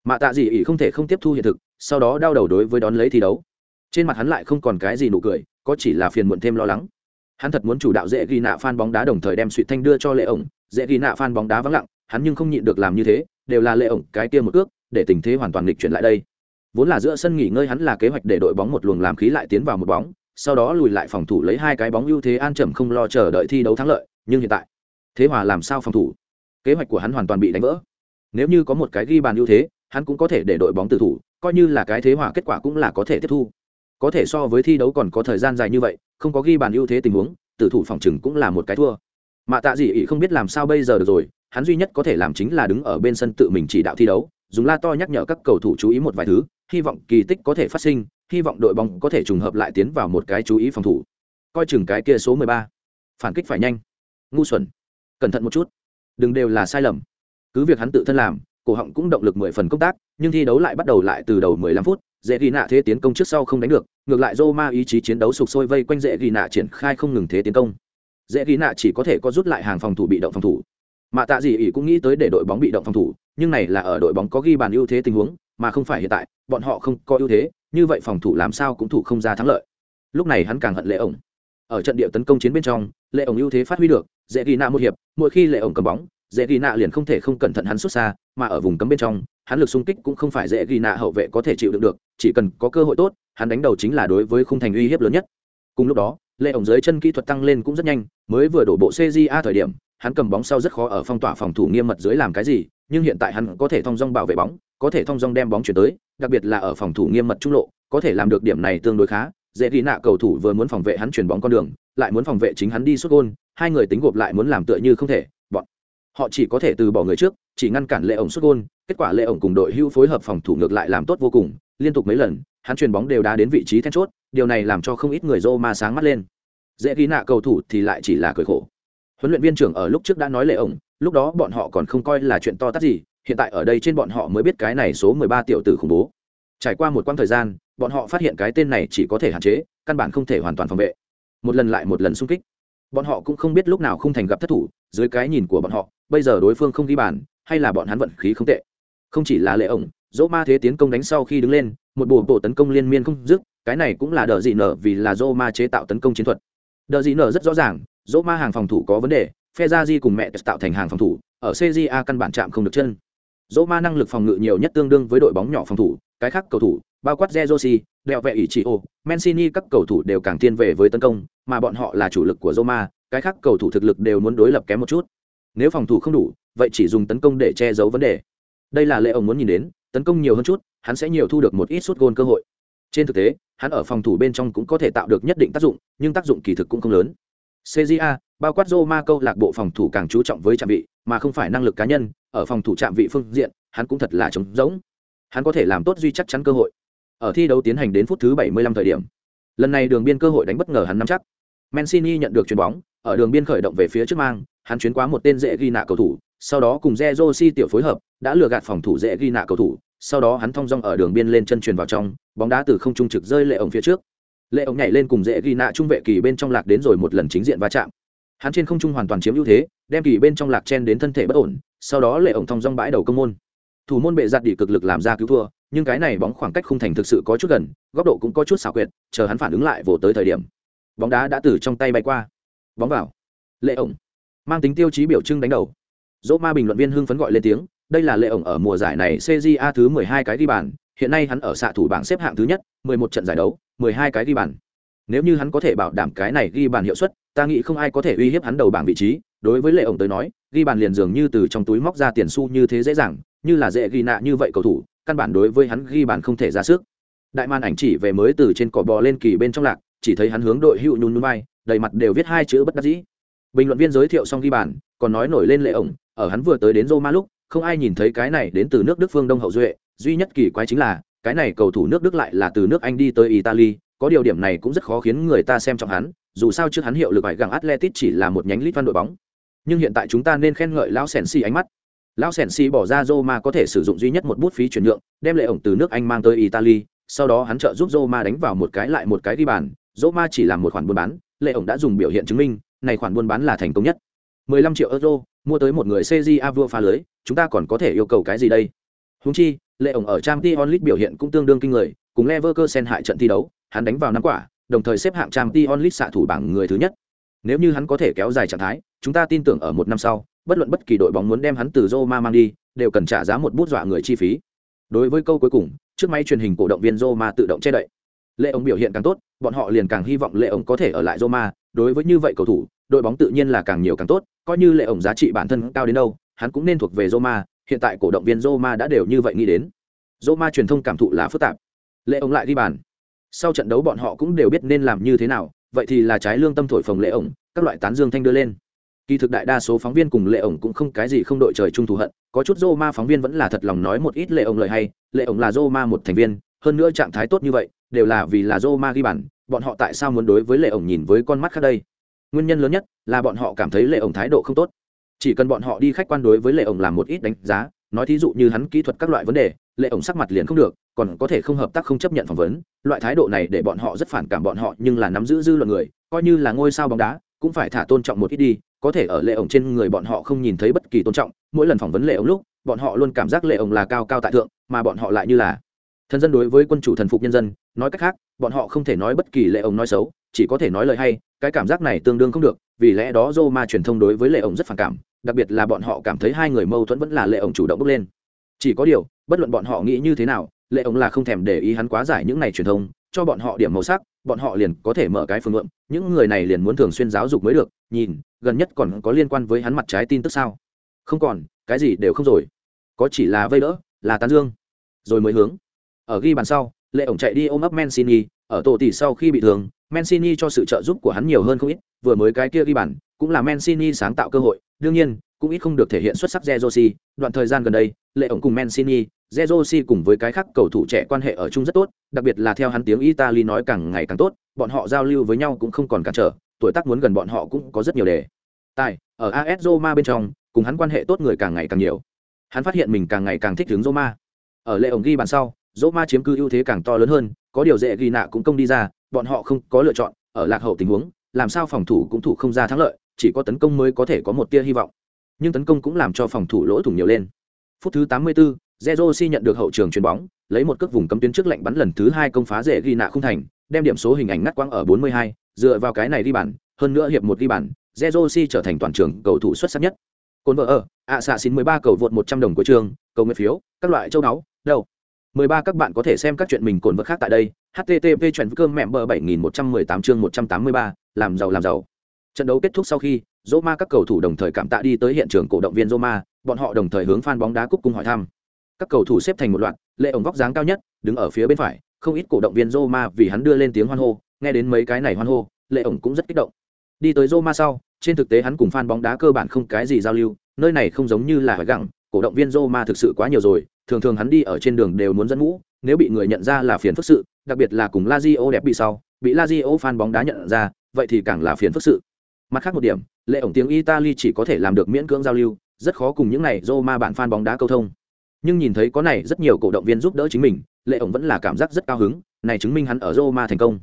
A: Mạ tạ gì ỉ không thể không tiếp thu hiện thực, sau đó đau đầu đối với đón lấy thi đấu trên mặt hắn lại không còn cái gì nụ cười, có chỉ là phiền muộn thêm lo lắng. Hắn thật muốn chủ đạo dễ ghi nạ phan bóng đá đồng thời đem suy thanh đưa cho lệ ổng. Dễ ghi nạ phan bóng đá vắng lặng, hắn nhưng không nhịn được làm như thế, đều là lệ ổng cái kia một ước để tình thế hoàn toàn lịch chuyển lại đây. Vốn là giữa sân nghỉ ngơi hắn là kế hoạch để đội bóng một luồng làm khí lại tiến vào một bóng, sau đó lùi lại phòng thủ lấy hai cái bóng ưu thế an trầm không lo chờ đợi thi đấu thắng lợi, nhưng hiện tại, thế hòa làm sao phòng thủ? Kế hoạch của hắn hoàn toàn bị đánh vỡ. Nếu như có một cái ghi bàn ưu thế, hắn cũng có thể để đội bóng tự thủ, coi như là cái thế hòa kết quả cũng là có thể tiếp thu có thể so với thi đấu còn có thời gian dài như vậy, không có ghi bàn ưu thế tình huống, tử thủ phòng chừng cũng là một cái thua. Mạ tạ dị ỉ không biết làm sao bây giờ được rồi, hắn duy nhất có thể làm chính là đứng ở bên sân tự mình chỉ đạo thi đấu, dùng la to nhắc nhở các cầu thủ chú ý một vài thứ, hy vọng kỳ tích có thể phát sinh, hy vọng đội bóng có thể trùng hợp lại tiến vào một cái chú ý phòng thủ. Coi chừng cái kia số mười ba. Phản kích phải nhanh. Ngu xuẩn. Cẩn thận một chút. Đừng đều là sai lầm. Cứ việc hắn tự thân làm, cổ họng cũng động lực mười phần công tác, nhưng thi đấu lại bắt đầu lại từ đầu mười lăm phút dễ ghi nạ thế tiến công trước sau không đánh được, ngược lại Roma ý chí chiến đấu sục sôi vây quanh dễ ghi nạ triển khai không ngừng thế tiến công. Dễ ghi nạ chỉ có thể có rút lại hàng phòng thủ bị động phòng thủ. Mà tạ gì ỉ cũng nghĩ tới để đội bóng bị động phòng thủ, nhưng này là ở đội bóng có ghi bàn ưu thế tình huống, mà không phải hiện tại, bọn họ không có ưu thế, như vậy phòng thủ làm sao cũng thủ không ra thắng lợi. Lúc này hắn càng hận lệ ổng. Ở trận địa tấn công chiến bên trong, lệ ổng ưu thế phát huy được, dễ ghi nạ một hiệp, mỗi khi lệ ổng cầm bóng, dễ ghi nạ liền không thể không cẩn thận hắn xuất xa, mà ở vùng cấm bên trong hắn lực xung kích cũng không phải dễ ghi nạ hậu vệ có thể chịu đựng được, chỉ cần có cơ hội tốt, hắn đánh đầu chính là đối với khung thành uy hiếp lớn nhất. Cùng lúc đó, lệ ổng dưới chân kỹ thuật tăng lên cũng rất nhanh, mới vừa đổ bộ cja thời điểm, hắn cầm bóng sau rất khó ở phong tỏa phòng thủ nghiêm mật dưới làm cái gì, nhưng hiện tại hắn có thể thong dong bảo vệ bóng, có thể thong dong đem bóng chuyển tới, đặc biệt là ở phòng thủ nghiêm mật trung lộ, có thể làm được điểm này tương đối khá. Dễ ghi nạ cầu thủ vừa muốn phòng vệ hắn chuyển bóng con đường, lại muốn phòng vệ chính hắn đi xuất gôn, hai người tính gộp lại muốn làm tựa như không thể, bọn họ chỉ có thể từ bỏ người trước, chỉ ngăn cản lệ ổng xuất gôn kết quả lệ ổng cùng đội hưu phối hợp phòng thủ ngược lại làm tốt vô cùng, liên tục mấy lần, hắn chuyền bóng đều đá đến vị trí then chốt, điều này làm cho không ít người rô ma sáng mắt lên. Dễ ghi nạ cầu thủ thì lại chỉ là cười khổ. Huấn luyện viên trưởng ở lúc trước đã nói lệ ổng, lúc đó bọn họ còn không coi là chuyện to tát gì, hiện tại ở đây trên bọn họ mới biết cái này số mười ba tiểu tử khủng bố. Trải qua một quãng thời gian, bọn họ phát hiện cái tên này chỉ có thể hạn chế, căn bản không thể hoàn toàn phòng vệ. Một lần lại một lần xung kích. Bọn họ cũng không biết lúc nào không thành gặp thất thủ, dưới cái nhìn của bọn họ, bây giờ đối phương không ghi bàn, hay là bọn hắn vận khí không tệ không chỉ là lệ ổng dỗ ma thế tiến công đánh sau khi đứng lên một bộ bộ tấn công liên miên không dứt cái này cũng là đờ dị nở vì là dỗ ma chế tạo tấn công chiến thuật đờ dị nở rất rõ ràng dỗ ma hàng phòng thủ có vấn đề phe ra di cùng mẹ tạo thành hàng phòng thủ ở cja căn bản chạm không được chân dỗ ma năng lực phòng ngự nhiều nhất tương đương với đội bóng nhỏ phòng thủ cái khác cầu thủ bao quát Jerosi, đeo vẹ ỷ trị ô, Mancini các cầu thủ đều càng tiên về với tấn công, mà bọn họ là chủ lực của Roma, cái khác cầu thủ thực lực đều muốn đối lập kém một chút. Nếu phòng thủ không đủ, vậy chỉ dùng tấn công để che giấu vấn đề. Đây là lệ ông muốn nhìn đến, tấn công nhiều hơn chút, hắn sẽ nhiều thu được một ít suốt gôn cơ hội. Trên thực tế, hắn ở phòng thủ bên trong cũng có thể tạo được nhất định tác dụng, nhưng tác dụng kỳ thực cũng không lớn. CJA, bao quát Roma câu lạc bộ phòng thủ càng chú trọng với trạm vị, mà không phải năng lực cá nhân, ở phòng thủ trạm vị phương diện, hắn cũng thật là trống rỗng. Hắn có thể làm tốt duy chắc chắn cơ hội. Ở thi đấu tiến hành đến phút thứ 75 thời điểm, lần này đường biên cơ hội đánh bất ngờ hắn nắm chắc. Mancini nhận được chuyền bóng, ở đường biên khởi động về phía trước mang, hắn chuyến qua một tên dễ ghi nạ cầu thủ, sau đó cùng Jerosi tiểu phối hợp, đã lừa gạt phòng thủ dễ ghi nạ cầu thủ, sau đó hắn thong dong ở đường biên lên chân truyền vào trong, bóng đá từ không trung trực rơi lệ ổng phía trước. Lệ ổng nhảy lên cùng dễ ghi nạ trung vệ kỳ bên trong lạc đến rồi một lần chính diện va chạm. Hắn trên không trung hoàn toàn chiếm ưu thế, đem kỳ bên trong lạc chen đến thân thể bất ổn, sau đó lệ ổng thong dong bãi đầu công môn. Thủ môn bệ giật đi cực lực làm ra cứu thua, nhưng cái này bóng khoảng cách khung thành thực sự có chút gần, góc độ cũng có chút xảo quyệt, chờ hắn phản ứng lại vồ tới thời điểm, bóng đá đã từ trong tay bay qua. Bóng vào. Lệ ổng mang tính tiêu chí biểu trưng đánh đầu. Dỗ ma bình luận viên hưng phấn gọi lên tiếng, đây là lệ ổng ở mùa giải này CJA thứ 12 cái ghi bàn, hiện nay hắn ở xạ thủ bảng xếp hạng thứ nhất, 11 trận giải đấu, 12 cái ghi bàn. Nếu như hắn có thể bảo đảm cái này ghi bàn hiệu suất, ta nghĩ không ai có thể uy hiếp hắn đầu bảng vị trí, đối với lệ ổng tới nói, ghi bàn liền dường như từ trong túi móc ra tiền xu như thế dễ dàng, như là dễ ghi nạ như vậy cầu thủ, căn bản đối với hắn ghi bàn không thể ra sức. Đại màn ảnh chỉ về mới từ trên cỏ bò lên kỳ bên trong lạc, chỉ thấy hắn hướng đội hữu nhún nhún vai, đầy mặt đều viết hai chữ bất đắc dĩ. Bình luận viên giới thiệu xong ghi bàn, còn nói nổi lên lệ ổng, ở hắn vừa tới đến Roma lúc, không ai nhìn thấy cái này đến từ nước Đức phương Đông hậu duệ, duy nhất kỳ quái chính là, cái này cầu thủ nước Đức lại là từ nước Anh đi tới Italy, có điều điểm này cũng rất khó khiến người ta xem trọng hắn, dù sao trước hắn hiệu lực phải gặng Atletic chỉ là một nhánh lít văn đội bóng. Nhưng hiện tại chúng ta nên khen ngợi lão Sensi ánh mắt. Lão Sensi bỏ ra Roma có thể sử dụng duy nhất một bút phí chuyển nhượng, đem lệ ổng từ nước Anh mang tới Italy, sau đó hắn trợ giúp Roma đánh vào một cái lại một cái đi bàn, Roma chỉ làm một khoản buôn bán, lệ ổng đã dùng biểu hiện chứng minh, này khoản buôn bán là thành công nhất. 15 triệu euro, mua tới một người CJA vua phá lưới, chúng ta còn có thể yêu cầu cái gì đây? Húng chi, lệ ổng ở Champions League biểu hiện cũng tương đương kinh người, cùng leverkusen hại trận thi đấu, hắn đánh vào năm quả, đồng thời xếp hạng Champions League xạ thủ bảng người thứ nhất. Nếu như hắn có thể kéo dài trạng thái, chúng ta tin tưởng ở một năm sau, bất luận bất kỳ đội bóng muốn đem hắn từ Roma mang đi, đều cần trả giá một bút dọa người chi phí. Đối với câu cuối cùng, trước máy truyền hình cổ động viên Roma tự động che đậy. Lệ ổng biểu hiện càng tốt, bọn họ liền càng hy vọng lệ ổng có thể ở lại Roma đối với như vậy cầu thủ, đội bóng tự nhiên là càng nhiều càng tốt, coi như lệ ổng giá trị bản thân cao đến đâu, hắn cũng nên thuộc về Roma, hiện tại cổ động viên Roma đã đều như vậy nghĩ đến. Roma truyền thông cảm thụ là phức tạp. Lệ ổng lại đi bàn. Sau trận đấu bọn họ cũng đều biết nên làm như thế nào, vậy thì là trái lương tâm thổi phồng lệ ổng, các loại tán dương thanh đưa lên. Kỳ thực đại đa số phóng viên cùng lệ ổng cũng không cái gì không đội trời chung thù hận, có chút Roma phóng viên vẫn là thật lòng nói một ít lệ ổng lời hay, lệ ổng là Roma một thành viên, hơn nữa trạng thái tốt như vậy, đều là vì là Roma ghi bàn bọn họ tại sao muốn đối với lệ ổng nhìn với con mắt khác đây? Nguyên nhân lớn nhất là bọn họ cảm thấy lệ ổng thái độ không tốt. Chỉ cần bọn họ đi khách quan đối với lệ ổng làm một ít đánh giá, nói thí dụ như hắn kỹ thuật các loại vấn đề, lệ ổng sắc mặt liền không được, còn có thể không hợp tác không chấp nhận phỏng vấn, loại thái độ này để bọn họ rất phản cảm bọn họ, nhưng là nắm giữ dư luận người, coi như là ngôi sao bóng đá, cũng phải thả tôn trọng một ít đi, có thể ở lệ ổng trên người bọn họ không nhìn thấy bất kỳ tôn trọng, mỗi lần phỏng vấn lệ ổng lúc, bọn họ luôn cảm giác lệ ổng là cao cao tại thượng, mà bọn họ lại như là thân dân đối với quân chủ thần phục nhân dân, nói cách khác, bọn họ không thể nói bất kỳ lệ ổng nói xấu, chỉ có thể nói lời hay, cái cảm giác này tương đương không được, vì lẽ đó dô ma truyền thông đối với lệ ổng rất phản cảm, đặc biệt là bọn họ cảm thấy hai người mâu thuẫn vẫn là lệ ổng chủ động bước lên. Chỉ có điều, bất luận bọn họ nghĩ như thế nào, lệ ổng là không thèm để ý hắn quá giải những này truyền thông, cho bọn họ điểm màu sắc, bọn họ liền có thể mở cái phương ngượng. những người này liền muốn thường xuyên giáo dục mới được, nhìn, gần nhất còn có liên quan với hắn mặt trái tin tức sao? Không còn, cái gì đều không rồi. Có chỉ là vây đỡ, là tán dương. Rồi mới hướng ở ghi bàn sau lệ ổng chạy đi ôm ấp mancini ở tổ tỷ sau khi bị thương mancini cho sự trợ giúp của hắn nhiều hơn không ít vừa mới cái kia ghi bàn cũng là mancini sáng tạo cơ hội đương nhiên cũng ít không được thể hiện xuất sắc Zerosi, đoạn thời gian gần đây, Lệ ổng cùng Mancini, Zerosi cùng với cái khác cầu thủ trẻ quan hệ ở chung rất tốt, đặc biệt là theo hắn tiếng Italy nói càng ngày càng tốt, bọn họ giao lưu với nhau cũng không còn cản trở, tuổi tác muốn gần bọn họ cũng có rất nhiều đề. Tại, ở AS Roma bên trong, cùng hắn quan hệ tốt người càng ngày càng nhiều. Hắn phát hiện mình càng ngày càng thích hướng Roma. Ở Lệ ổng ghi bàn sau, Roma chiếm cứ ưu thế càng to lớn hơn, có điều dễ ghi nạ cũng công đi ra, bọn họ không có lựa chọn, ở lạc hậu tình huống, làm sao phòng thủ cũng thủ không ra thắng lợi, chỉ có tấn công mới có thể có một tia hy vọng nhưng tấn công cũng làm cho phòng thủ lỗ thủng nhiều lên. Phút thứ 84, Zerosi nhận được hậu trường chuyền bóng, lấy một cước vùng cấm tuyến trước lệnh bắn lần thứ hai công phá dễ ghi nạ không thành, đem điểm số hình ảnh ngắt quãng ở 42, dựa vào cái này đi bàn, hơn nữa hiệp một đi bàn, Zerosi trở thành toàn trường cầu thủ xuất sắc nhất. Côn vợ ở, ạ xạ xin 13 cầu vượt 100 đồng của trường, cầu nguyện phiếu, các loại châu náu, đâu. 13 các bạn có thể xem các chuyện mình cồn vật khác tại đây. http chuyện cơm mẹ bờ 7118 chương 183, làm giàu làm giàu. Trận đấu kết thúc sau khi, Roma các cầu thủ đồng thời cảm tạ đi tới hiện trường cổ động viên Roma, bọn họ đồng thời hướng fan bóng đá cúc cung hỏi thăm. Các cầu thủ xếp thành một loạt, lệ ổng vóc dáng cao nhất, đứng ở phía bên phải, không ít cổ động viên Roma vì hắn đưa lên tiếng hoan hô, nghe đến mấy cái này hoan hô, lệ ổng cũng rất kích động. Đi tới Roma sau, trên thực tế hắn cùng fan bóng đá cơ bản không cái gì giao lưu, nơi này không giống như là hỏi gặng, cổ động viên Roma thực sự quá nhiều rồi, thường thường hắn đi ở trên đường đều muốn dẫn mũ, nếu bị người nhận ra là phiền phức sự, đặc biệt là cùng Lazio đẹp bị sau, bị Lazio fan bóng đá nhận ra, vậy thì càng là phiền phức sự. Mặt khác một điểm lệ ổng tiếng italy chỉ có thể làm được miễn cưỡng giao lưu rất khó cùng những này roma bạn fan bóng đá câu thông. Nhưng nhìn thấy có này rất nhiều cổ động viên giúp đỡ chính mình lệ ổng vẫn là cảm giác rất cao hứng này chứng minh hắn ở roma thành công.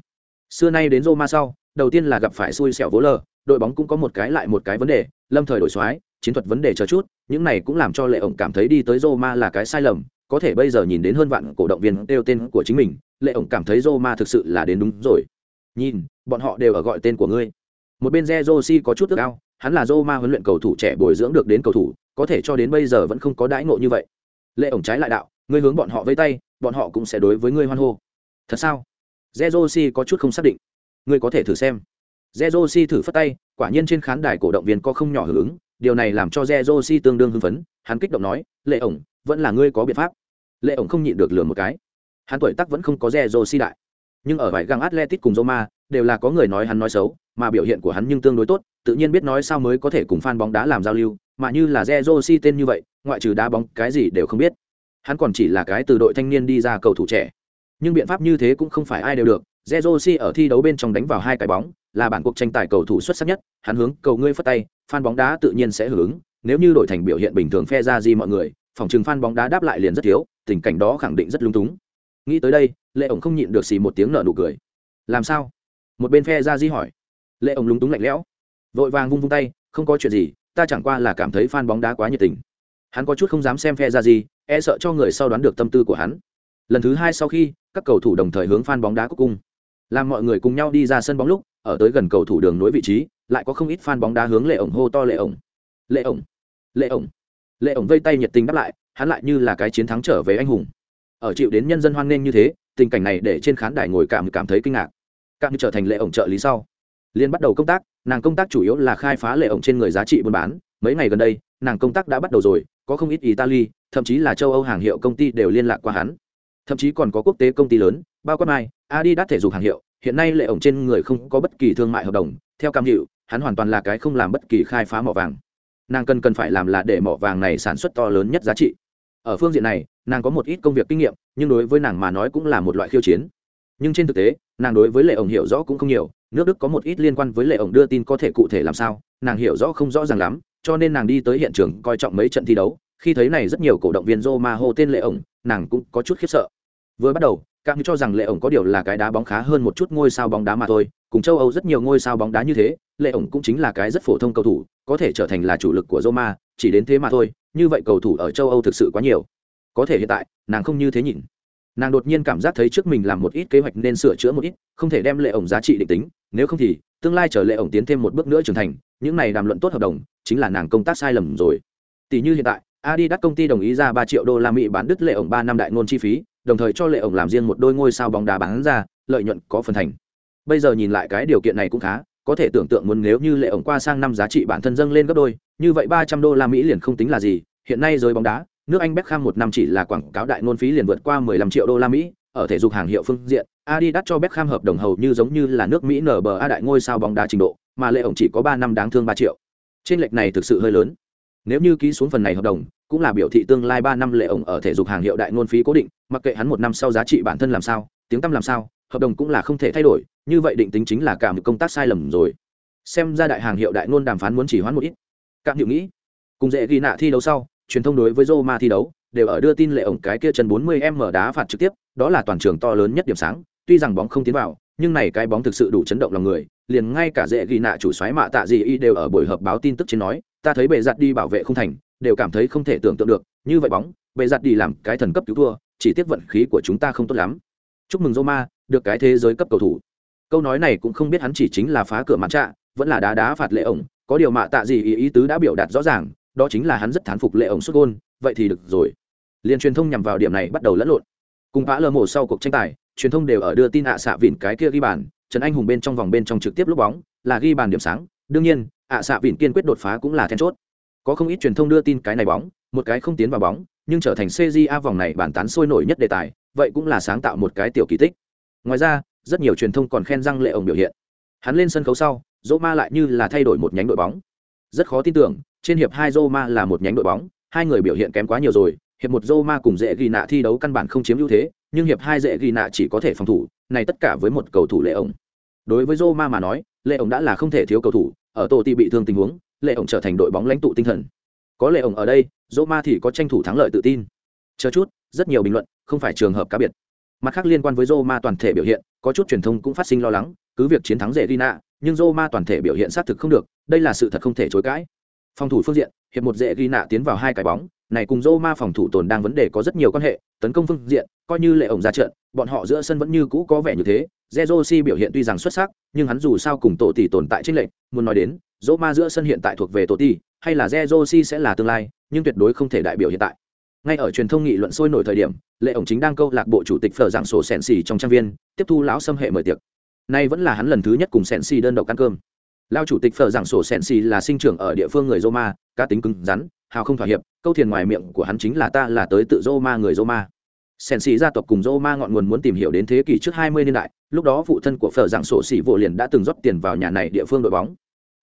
A: Xưa nay đến roma sau đầu tiên là gặp phải xui xẻo vố lờ đội bóng cũng có một cái lại một cái vấn đề lâm thời đổi soái chiến thuật vấn đề chờ chút những này cũng làm cho lệ ổng cảm thấy đi tới roma là cái sai lầm có thể bây giờ nhìn đến hơn vạn cổ động viên kêu tên của chính mình lệ ổng cảm thấy roma thực sự là đến đúng rồi nhìn bọn họ đều ở gọi tên của ngươi một bên Jerosi có chút ước ao, hắn là Roma huấn luyện cầu thủ trẻ bồi dưỡng được đến cầu thủ, có thể cho đến bây giờ vẫn không có đãi ngộ như vậy. Lệ ổng trái lại đạo, ngươi hướng bọn họ vẫy tay, bọn họ cũng sẽ đối với ngươi hoan hô. Thật sao? Jerosi có chút không xác định. Ngươi có thể thử xem. Jerosi thử phất tay, quả nhiên trên khán đài cổ động viên có không nhỏ hưởng ứng, điều này làm cho Jerosi tương đương hưng phấn, hắn kích động nói, "Lệ ổng, vẫn là ngươi có biện pháp." Lệ ổng không nhịn được lườm một cái. Hắn tuổi tác vẫn không có Jerosi đại, nhưng ở vài găng Atletico cùng Roma, đều là có người nói hắn nói xấu, mà biểu hiện của hắn nhưng tương đối tốt, tự nhiên biết nói sao mới có thể cùng fan bóng đá làm giao lưu, mà như là Jerosi tên như vậy, ngoại trừ đá bóng, cái gì đều không biết. Hắn còn chỉ là cái từ đội thanh niên đi ra cầu thủ trẻ. Nhưng biện pháp như thế cũng không phải ai đều được, Zerosi ở thi đấu bên trong đánh vào hai cái bóng, là bản cuộc tranh tài cầu thủ xuất sắc nhất, hắn hướng cầu ngươi phất tay, fan bóng đá tự nhiên sẽ hưởng ứng, nếu như đổi thành biểu hiện bình thường phe ra gì mọi người, phòng trường fan bóng đá đáp lại liền rất thiếu, tình cảnh đó khẳng định rất lung túng. Nghĩ tới đây, Lệ ổng không nhịn được xì một tiếng nở nụ cười. Làm sao? Một bên phe ra di hỏi lệ ổng lúng túng lạnh lẽo vội vàng vung vung tay không có chuyện gì ta chẳng qua là cảm thấy fan bóng đá quá nhiệt tình hắn có chút không dám xem phe ra gì e sợ cho người sau đoán được tâm tư của hắn lần thứ hai sau khi các cầu thủ đồng thời hướng fan bóng đá cúi cung làm mọi người cùng nhau đi ra sân bóng lúc, ở tới gần cầu thủ đường nối vị trí, lại có không ít fan bóng đá hướng lệ ổng hô to lệ ổng. Lệ ổng lệ ổng. Lệ ổng vây tay nhiệt tình đáp lại, hắn lại như là cái chiến thắng trở về anh hùng. Ở chịu đến nhân dân hoan nghênh như thế, tình cảnh này để trên khán đài ngồi cảm cảm thấy kinh ngạc. Cảm trở thành lệ ổng trợ lý sau. Liên bắt đầu công tác, nàng công tác chủ yếu là khai phá lệ ổng trên người giá trị buôn bán. Mấy ngày gần đây, nàng công tác đã bắt đầu rồi, có không ít italy, thậm chí là châu âu hàng hiệu công ty đều liên lạc qua hắn. Thậm chí còn có quốc tế công ty lớn bao quát mai adidas thể dục hàng hiệu, hiện nay lệ ổng trên người không có bất kỳ thương mại hợp đồng. Theo cam hiệu hắn hoàn toàn là cái không làm bất kỳ khai phá mỏ vàng. Nàng cần cần phải làm là để mỏ vàng này sản xuất to lớn nhất giá trị. Ở phương diện này, nàng có một ít công việc kinh nghiệm, nhưng đối với nàng mà nói cũng là một loại khiêu chiến. Nhưng trên thực tế, nàng đối với lệ ổng hiểu rõ cũng không nhiều. Nước đức có một ít liên quan với lệ ổng đưa tin có thể cụ thể làm sao, nàng hiểu rõ không rõ ràng lắm, cho nên nàng đi tới hiện trường coi trọng mấy trận thi đấu. Khi thấy này rất nhiều cổ động viên rô ma hô tên lệ ổng, nàng cũng có chút khiếp sợ. Vừa bắt đầu các cho rằng lệ ổng có điều là cái đá bóng khá hơn một chút ngôi sao bóng đá mà thôi. Cùng châu âu rất nhiều ngôi sao bóng đá như thế, lệ ổng cũng chính là cái rất phổ thông cầu thủ, có thể trở thành là chủ lực của roma, chỉ đến thế mà thôi. Như vậy cầu thủ ở châu âu thực sự quá nhiều. Có thể hiện tại, nàng không như thế nhìn. Nàng đột nhiên cảm giác thấy trước mình làm một ít kế hoạch nên sửa chữa một ít, không thể đem lệ ổng giá trị định tính, nếu không thì, tương lai chờ lệ ổng tiến thêm một bước nữa trưởng thành, những này đàm luận tốt hợp đồng, chính là nàng công tác sai lầm rồi. Tỷ như hiện tại, adidas công ty đồng ý ra ba triệu đô la mỹ bán đứt lệ ổng ba năm đại ngôn chi phí đồng thời cho lệ ổng làm riêng một đôi ngôi sao bóng đá bán ra, lợi nhuận có phần thành. Bây giờ nhìn lại cái điều kiện này cũng khá, có thể tưởng tượng muốn nếu như lệ ổng qua sang năm giá trị bản thân dâng lên gấp đôi, như vậy ba trăm đô la mỹ liền không tính là gì. Hiện nay giới bóng đá, nước anh Beckham một năm chỉ là quảng cáo đại ngôn phí liền vượt qua 15 triệu đô la mỹ, ở thể dục hàng hiệu phương diện, adidas cho Beckham hợp đồng hầu như giống như là nước mỹ nba đại ngôi sao bóng đá trình độ, mà lệ ổng chỉ có ba năm đáng thương ba triệu. Trên lệch này thực sự hơi lớn. Nếu như ký xuống phần này hợp đồng cũng là biểu thị tương lai ba năm lệ ổng ở thể dục hàng hiệu đại ngôn phí cố định, mặc kệ hắn một năm sau giá trị bản thân làm sao, tiếng tăm làm sao, hợp đồng cũng là không thể thay đổi, như vậy định tính chính là cả một công tác sai lầm rồi. Xem ra đại hàng hiệu đại ngôn đàm phán muốn chỉ hoãn một ít. Cảm hiệu nghĩ, cùng dễ ghi nạ thi đấu sau, truyền thông đối với Roma thi đấu đều ở đưa tin lệ ổng cái kia chân 40m đá phạt trực tiếp, đó là toàn trường to lớn nhất điểm sáng, tuy rằng bóng không tiến vào, nhưng này cái bóng thực sự đủ chấn động lòng người, liền ngay cả dễ ghi nạ chủ xoáy mạ tạ gì y đều ở buổi họp báo tin tức trên nói, ta thấy bệ giặt đi bảo vệ không thành đều cảm thấy không thể tưởng tượng được như vậy bóng bệ giặt đi làm cái thần cấp cứu thua chỉ tiếc vận khí của chúng ta không tốt lắm. Chúc mừng Roma được cái thế giới cấp cầu thủ. Câu nói này cũng không biết hắn chỉ chính là phá cửa mặt trạ vẫn là đá đá phạt lệ ổng có điều mạ tạ gì ý, ý tứ đã biểu đạt rõ ràng đó chính là hắn rất thán phục lệ ổng xuất gôn vậy thì được rồi. Liên truyền thông nhằm vào điểm này bắt đầu lẫn lộn. Cùng phá lơ mổ sau cuộc tranh tài truyền thông đều ở đưa tin ạ à xạ vịn cái kia ghi bàn trần anh hùng bên trong vòng bên trong trực tiếp lúc bóng là ghi bàn điểm sáng. Đương nhiên ạ à xạ vịn kiên quyết đột phá cũng là then chốt có không ít truyền thông đưa tin cái này bóng, một cái không tiến vào bóng, nhưng trở thành CJA vòng này bản tán sôi nổi nhất đề tài, vậy cũng là sáng tạo một cái tiểu kỳ tích. Ngoài ra, rất nhiều truyền thông còn khen răng lệ ổng biểu hiện. Hắn lên sân khấu sau, Roma ma lại như là thay đổi một nhánh đội bóng. Rất khó tin tưởng, trên hiệp hai Roma ma là một nhánh đội bóng, hai người biểu hiện kém quá nhiều rồi, hiệp một Roma ma cùng dễ ghi nạ thi đấu căn bản không chiếm ưu thế, nhưng hiệp hai dễ ghi nạ chỉ có thể phòng thủ, này tất cả với một cầu thủ lệ ổng đối với Roma ma mà nói, lệ ổng đã là không thể thiếu cầu thủ, ở tổ ti bị thương tình huống lệ ổng trở thành đội bóng lãnh tụ tinh thần. Có lệ ổng ở đây, dỗ ma thì có tranh thủ thắng lợi tự tin. Chờ chút, rất nhiều bình luận, không phải trường hợp cá biệt. Mặt khác liên quan với Roma toàn thể biểu hiện, có chút truyền thông cũng phát sinh lo lắng, cứ việc chiến thắng dễ Gina nhưng Roma toàn thể biểu hiện xác thực không được, đây là sự thật không thể chối cãi. Phòng thủ phương diện, hiệp một dễ Gina tiến vào hai cái bóng này cùng Roma phòng thủ tồn đang vấn đề có rất nhiều quan hệ, tấn công phương diện, coi như lệ ổng ra trận, bọn họ giữa sân vẫn như cũ có vẻ như thế. Zerosi biểu hiện tuy rằng xuất sắc, nhưng hắn dù sao cùng tổ tỷ tồn tại trên lệnh muốn nói đến Roma giữa sân hiện tại thuộc về tổ tỷ, hay là Zerosi sẽ là tương lai, nhưng tuyệt đối không thể đại biểu hiện tại. Ngay ở truyền thông nghị luận sôi nổi thời điểm, lệ ổng chính đang câu lạc bộ chủ tịch phở dạng sổ sèn xì trong trang viên, tiếp thu lão xâm hệ mời tiệc. Nay vẫn là hắn lần thứ nhất cùng sèn xì đơn độc ăn cơm lao chủ tịch phở rằng sổ sen xì là sinh trưởng ở địa phương người roma, cá tính cứng rắn, hào không thỏa hiệp, câu thiền ngoài miệng của hắn chính là ta là tới tự roma người roma Sen xì gia tộc cùng roma ngọn nguồn muốn tìm hiểu đến thế kỷ trước 20 niên đại, lúc đó phụ thân của phở rằng sổ xì vô liền đã từng rót tiền vào nhà này địa phương đội bóng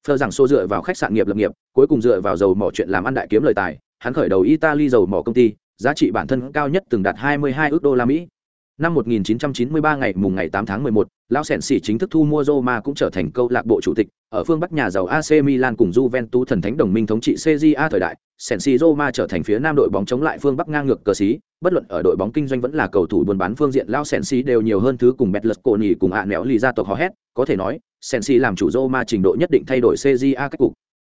A: phở rằng sổ dựa vào khách sạn nghiệp lập nghiệp, cuối cùng dựa vào dầu mỏ chuyện làm ăn đại kiếm lời tài, hắn khởi đầu italy dầu mỏ công ty, giá trị bản thân cao nhất từng đạt 22 ước đô la Mỹ. Năm 1993 ngày mùng ngày 8 tháng 11, Lão Sẹn Sĩ chính thức thu mua Roma cũng trở thành câu lạc bộ chủ tịch, ở phương Bắc nhà giàu AC Milan cùng Juventus thần thánh đồng minh thống trị CJA thời đại, Sẹn Sĩ Roma trở thành phía Nam đội bóng chống lại phương Bắc ngang ngược cờ sĩ, bất luận ở đội bóng kinh doanh vẫn là cầu thủ buôn bán phương diện Lão Sẹn Sĩ đều nhiều hơn thứ cùng Betlert cổ nhỉ cùng ạ nẻo lì gia tộc hò hét, có thể nói, Sẹn Sĩ làm chủ Roma trình độ nhất định thay đổi CJA cách cục.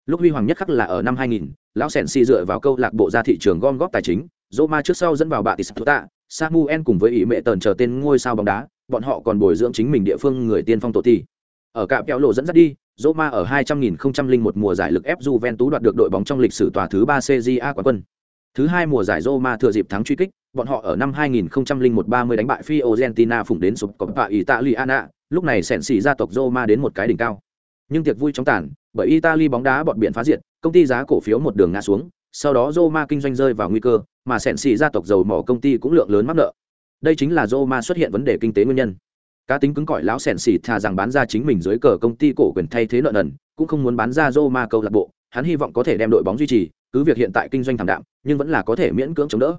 A: lúc huy hoàng nhất khắc là ở năm 2000, lão sẹn si dựa vào câu lạc bộ ra thị trường gom góp tài chính Roma trước sau dẫn vào bạ Tissuta, Samuel cùng với ý mẹ tần chờ tên ngôi sao bóng đá, bọn họ còn bồi dưỡng chính mình địa phương người tiên phong tổ tỷ. Ở cạm kéo lộ dẫn dắt đi, Roma ở 200.001 mùa giải lực ép Juventus đoạt được đội bóng trong lịch sử tòa thứ 3 CJA quán quân. Thứ hai mùa giải Roma thừa dịp thắng truy kích, bọn họ ở năm 2001 30 đánh bại Fiorentina phụng đến sụp Coppa Italiana, lúc này sẹn xỉ gia tộc Roma đến một cái đỉnh cao. Nhưng tiệc vui chóng tàn, bởi Italy bóng đá bọn biển phá diệt, công ty giá cổ phiếu một đường ngã xuống, sau đó Roma kinh doanh rơi vào nguy cơ, mà sẻn xì gia tộc dầu mỏ công ty cũng lượng lớn mắc nợ. Đây chính là Roma xuất hiện vấn đề kinh tế nguyên nhân. Cá tính cứng cỏi lão sẻn xì thà rằng bán ra chính mình dưới cờ công ty cổ quyền thay thế nợ nần, cũng không muốn bán ra Roma câu lạc bộ, hắn hy vọng có thể đem đội bóng duy trì, cứ việc hiện tại kinh doanh thảm đạm, nhưng vẫn là có thể miễn cưỡng chống đỡ.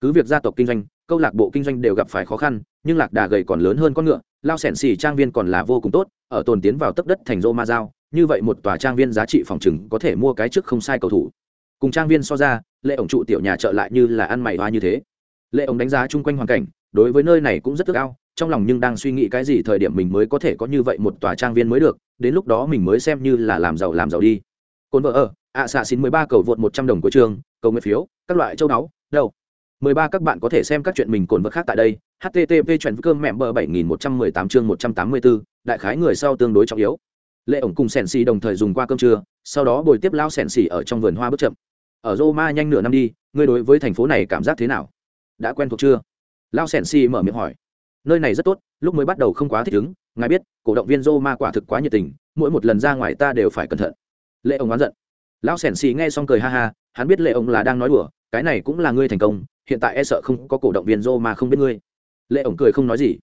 A: Cứ việc gia tộc kinh doanh, câu lạc bộ kinh doanh đều gặp phải khó khăn, nhưng lạc đà gầy còn lớn hơn con ngựa, lao sẻn xì trang viên còn là vô cùng tốt, ở tồn tiến vào tấp đất thành Roma giao, như vậy một tòa trang viên giá trị phòng chừng có thể mua cái trước không sai cầu thủ cùng trang viên so ra lệ ổng trụ tiểu nhà trợ lại như là ăn mày hoa như thế. Lệ ổng đánh giá chung quanh hoàn cảnh đối với nơi này cũng rất ước ao trong lòng nhưng đang suy nghĩ cái gì thời điểm mình mới có thể có như vậy một tòa trang viên mới được đến lúc đó mình mới xem như là làm giàu làm giàu đi. Cồn vợ ở ạ xạ xin mười ba cầu vượt một trăm đồng của trường cầu nguyện phiếu các loại châu đáo, đâu? Mười ba các bạn có thể xem các chuyện mình cồn vợ khác tại đây http chuyện cơm mẹm bờ bảy nghìn một trăm mười tám chương một trăm tám mươi bốn đại khái người sau tương đối trọng yếu. Lệ ổng cùng sèn xì đồng thời dùng qua cơm trưa sau đó bồi tiếp lao sèn xì ở trong vườn hoa bước chậm ở roma nhanh nửa năm đi, ngươi đối với thành phố này cảm giác thế nào? Đã quen thuộc chưa? Lao sèn xì mở miệng hỏi. Nơi này rất tốt, lúc mới bắt đầu không quá thích ứng, ngài biết, cổ động viên roma quả thực quá nhiệt tình, mỗi một lần ra ngoài ta đều phải cẩn thận. Lệ ông oán giận. Lão sèn xì nghe xong cười ha ha, hắn biết lệ ông là đang nói đùa, cái này cũng là ngươi thành công, hiện tại e sợ không có cổ động viên roma không biết ngươi. Lệ ổng cười không nói gì.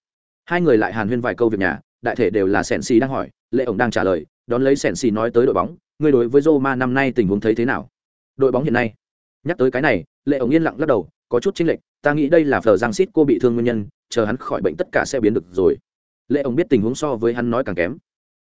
A: Hai người lại hàn huyên vài câu việc nhà, đại thể đều là sèn xì đang hỏi, lệ ổng đang trả lời, đón lấy sèn xì nói tới đội bóng, ngươi đối với roma năm nay tình huống thấy thế nào? Đội bóng hiện nay. Nhắc tới cái này lệ ổng yên lặng lắc đầu có chút chênh lệch ta nghĩ đây là phờ giang xít cô bị thương nguyên nhân chờ hắn khỏi bệnh tất cả sẽ biến được rồi. Lệ ổng biết tình huống so với hắn nói càng kém.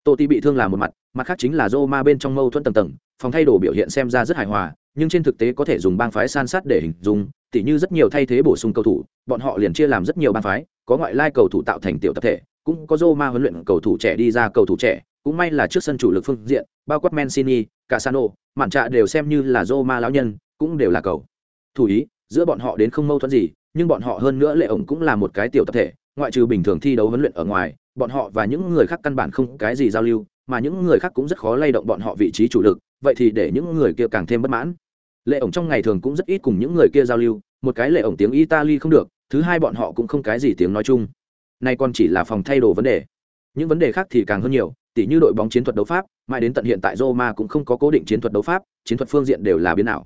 A: Tô ti bị thương là một mặt mặt khác chính là roma bên trong mâu thuẫn tầng tầng phòng thay đồ biểu hiện xem ra rất hài hòa nhưng trên thực tế có thể dùng bang phái san sát để hình dung tỉ như rất nhiều thay thế bổ sung cầu thủ bọn họ liền chia làm rất nhiều bang phái có ngoại lai cầu thủ tạo thành tiểu tập thể cũng có Roma huấn luyện cầu thủ trẻ đi ra cầu thủ trẻ, cũng may là trước sân chủ lực phương diện, bao quát Mancini, Casano, mạn trạ đều xem như là Roma lão nhân, cũng đều là cầu. Thủ ý, giữa bọn họ đến không mâu thuẫn gì, nhưng bọn họ hơn nữa lệ ổng cũng là một cái tiểu tập thể, ngoại trừ bình thường thi đấu huấn luyện ở ngoài, bọn họ và những người khác căn bản không cái gì giao lưu, mà những người khác cũng rất khó lay động bọn họ vị trí chủ lực, vậy thì để những người kia càng thêm bất mãn. Lệ ổng trong ngày thường cũng rất ít cùng những người kia giao lưu, một cái lệ ổng tiếng Italy không được, thứ hai bọn họ cũng không cái gì tiếng nói chung nay còn chỉ là phòng thay đồ vấn đề những vấn đề khác thì càng hơn nhiều tỉ như đội bóng chiến thuật đấu pháp, mãi đến tận hiện tại Roma cũng không có cố định chiến thuật đấu pháp, chiến thuật phương diện đều là biến ảo.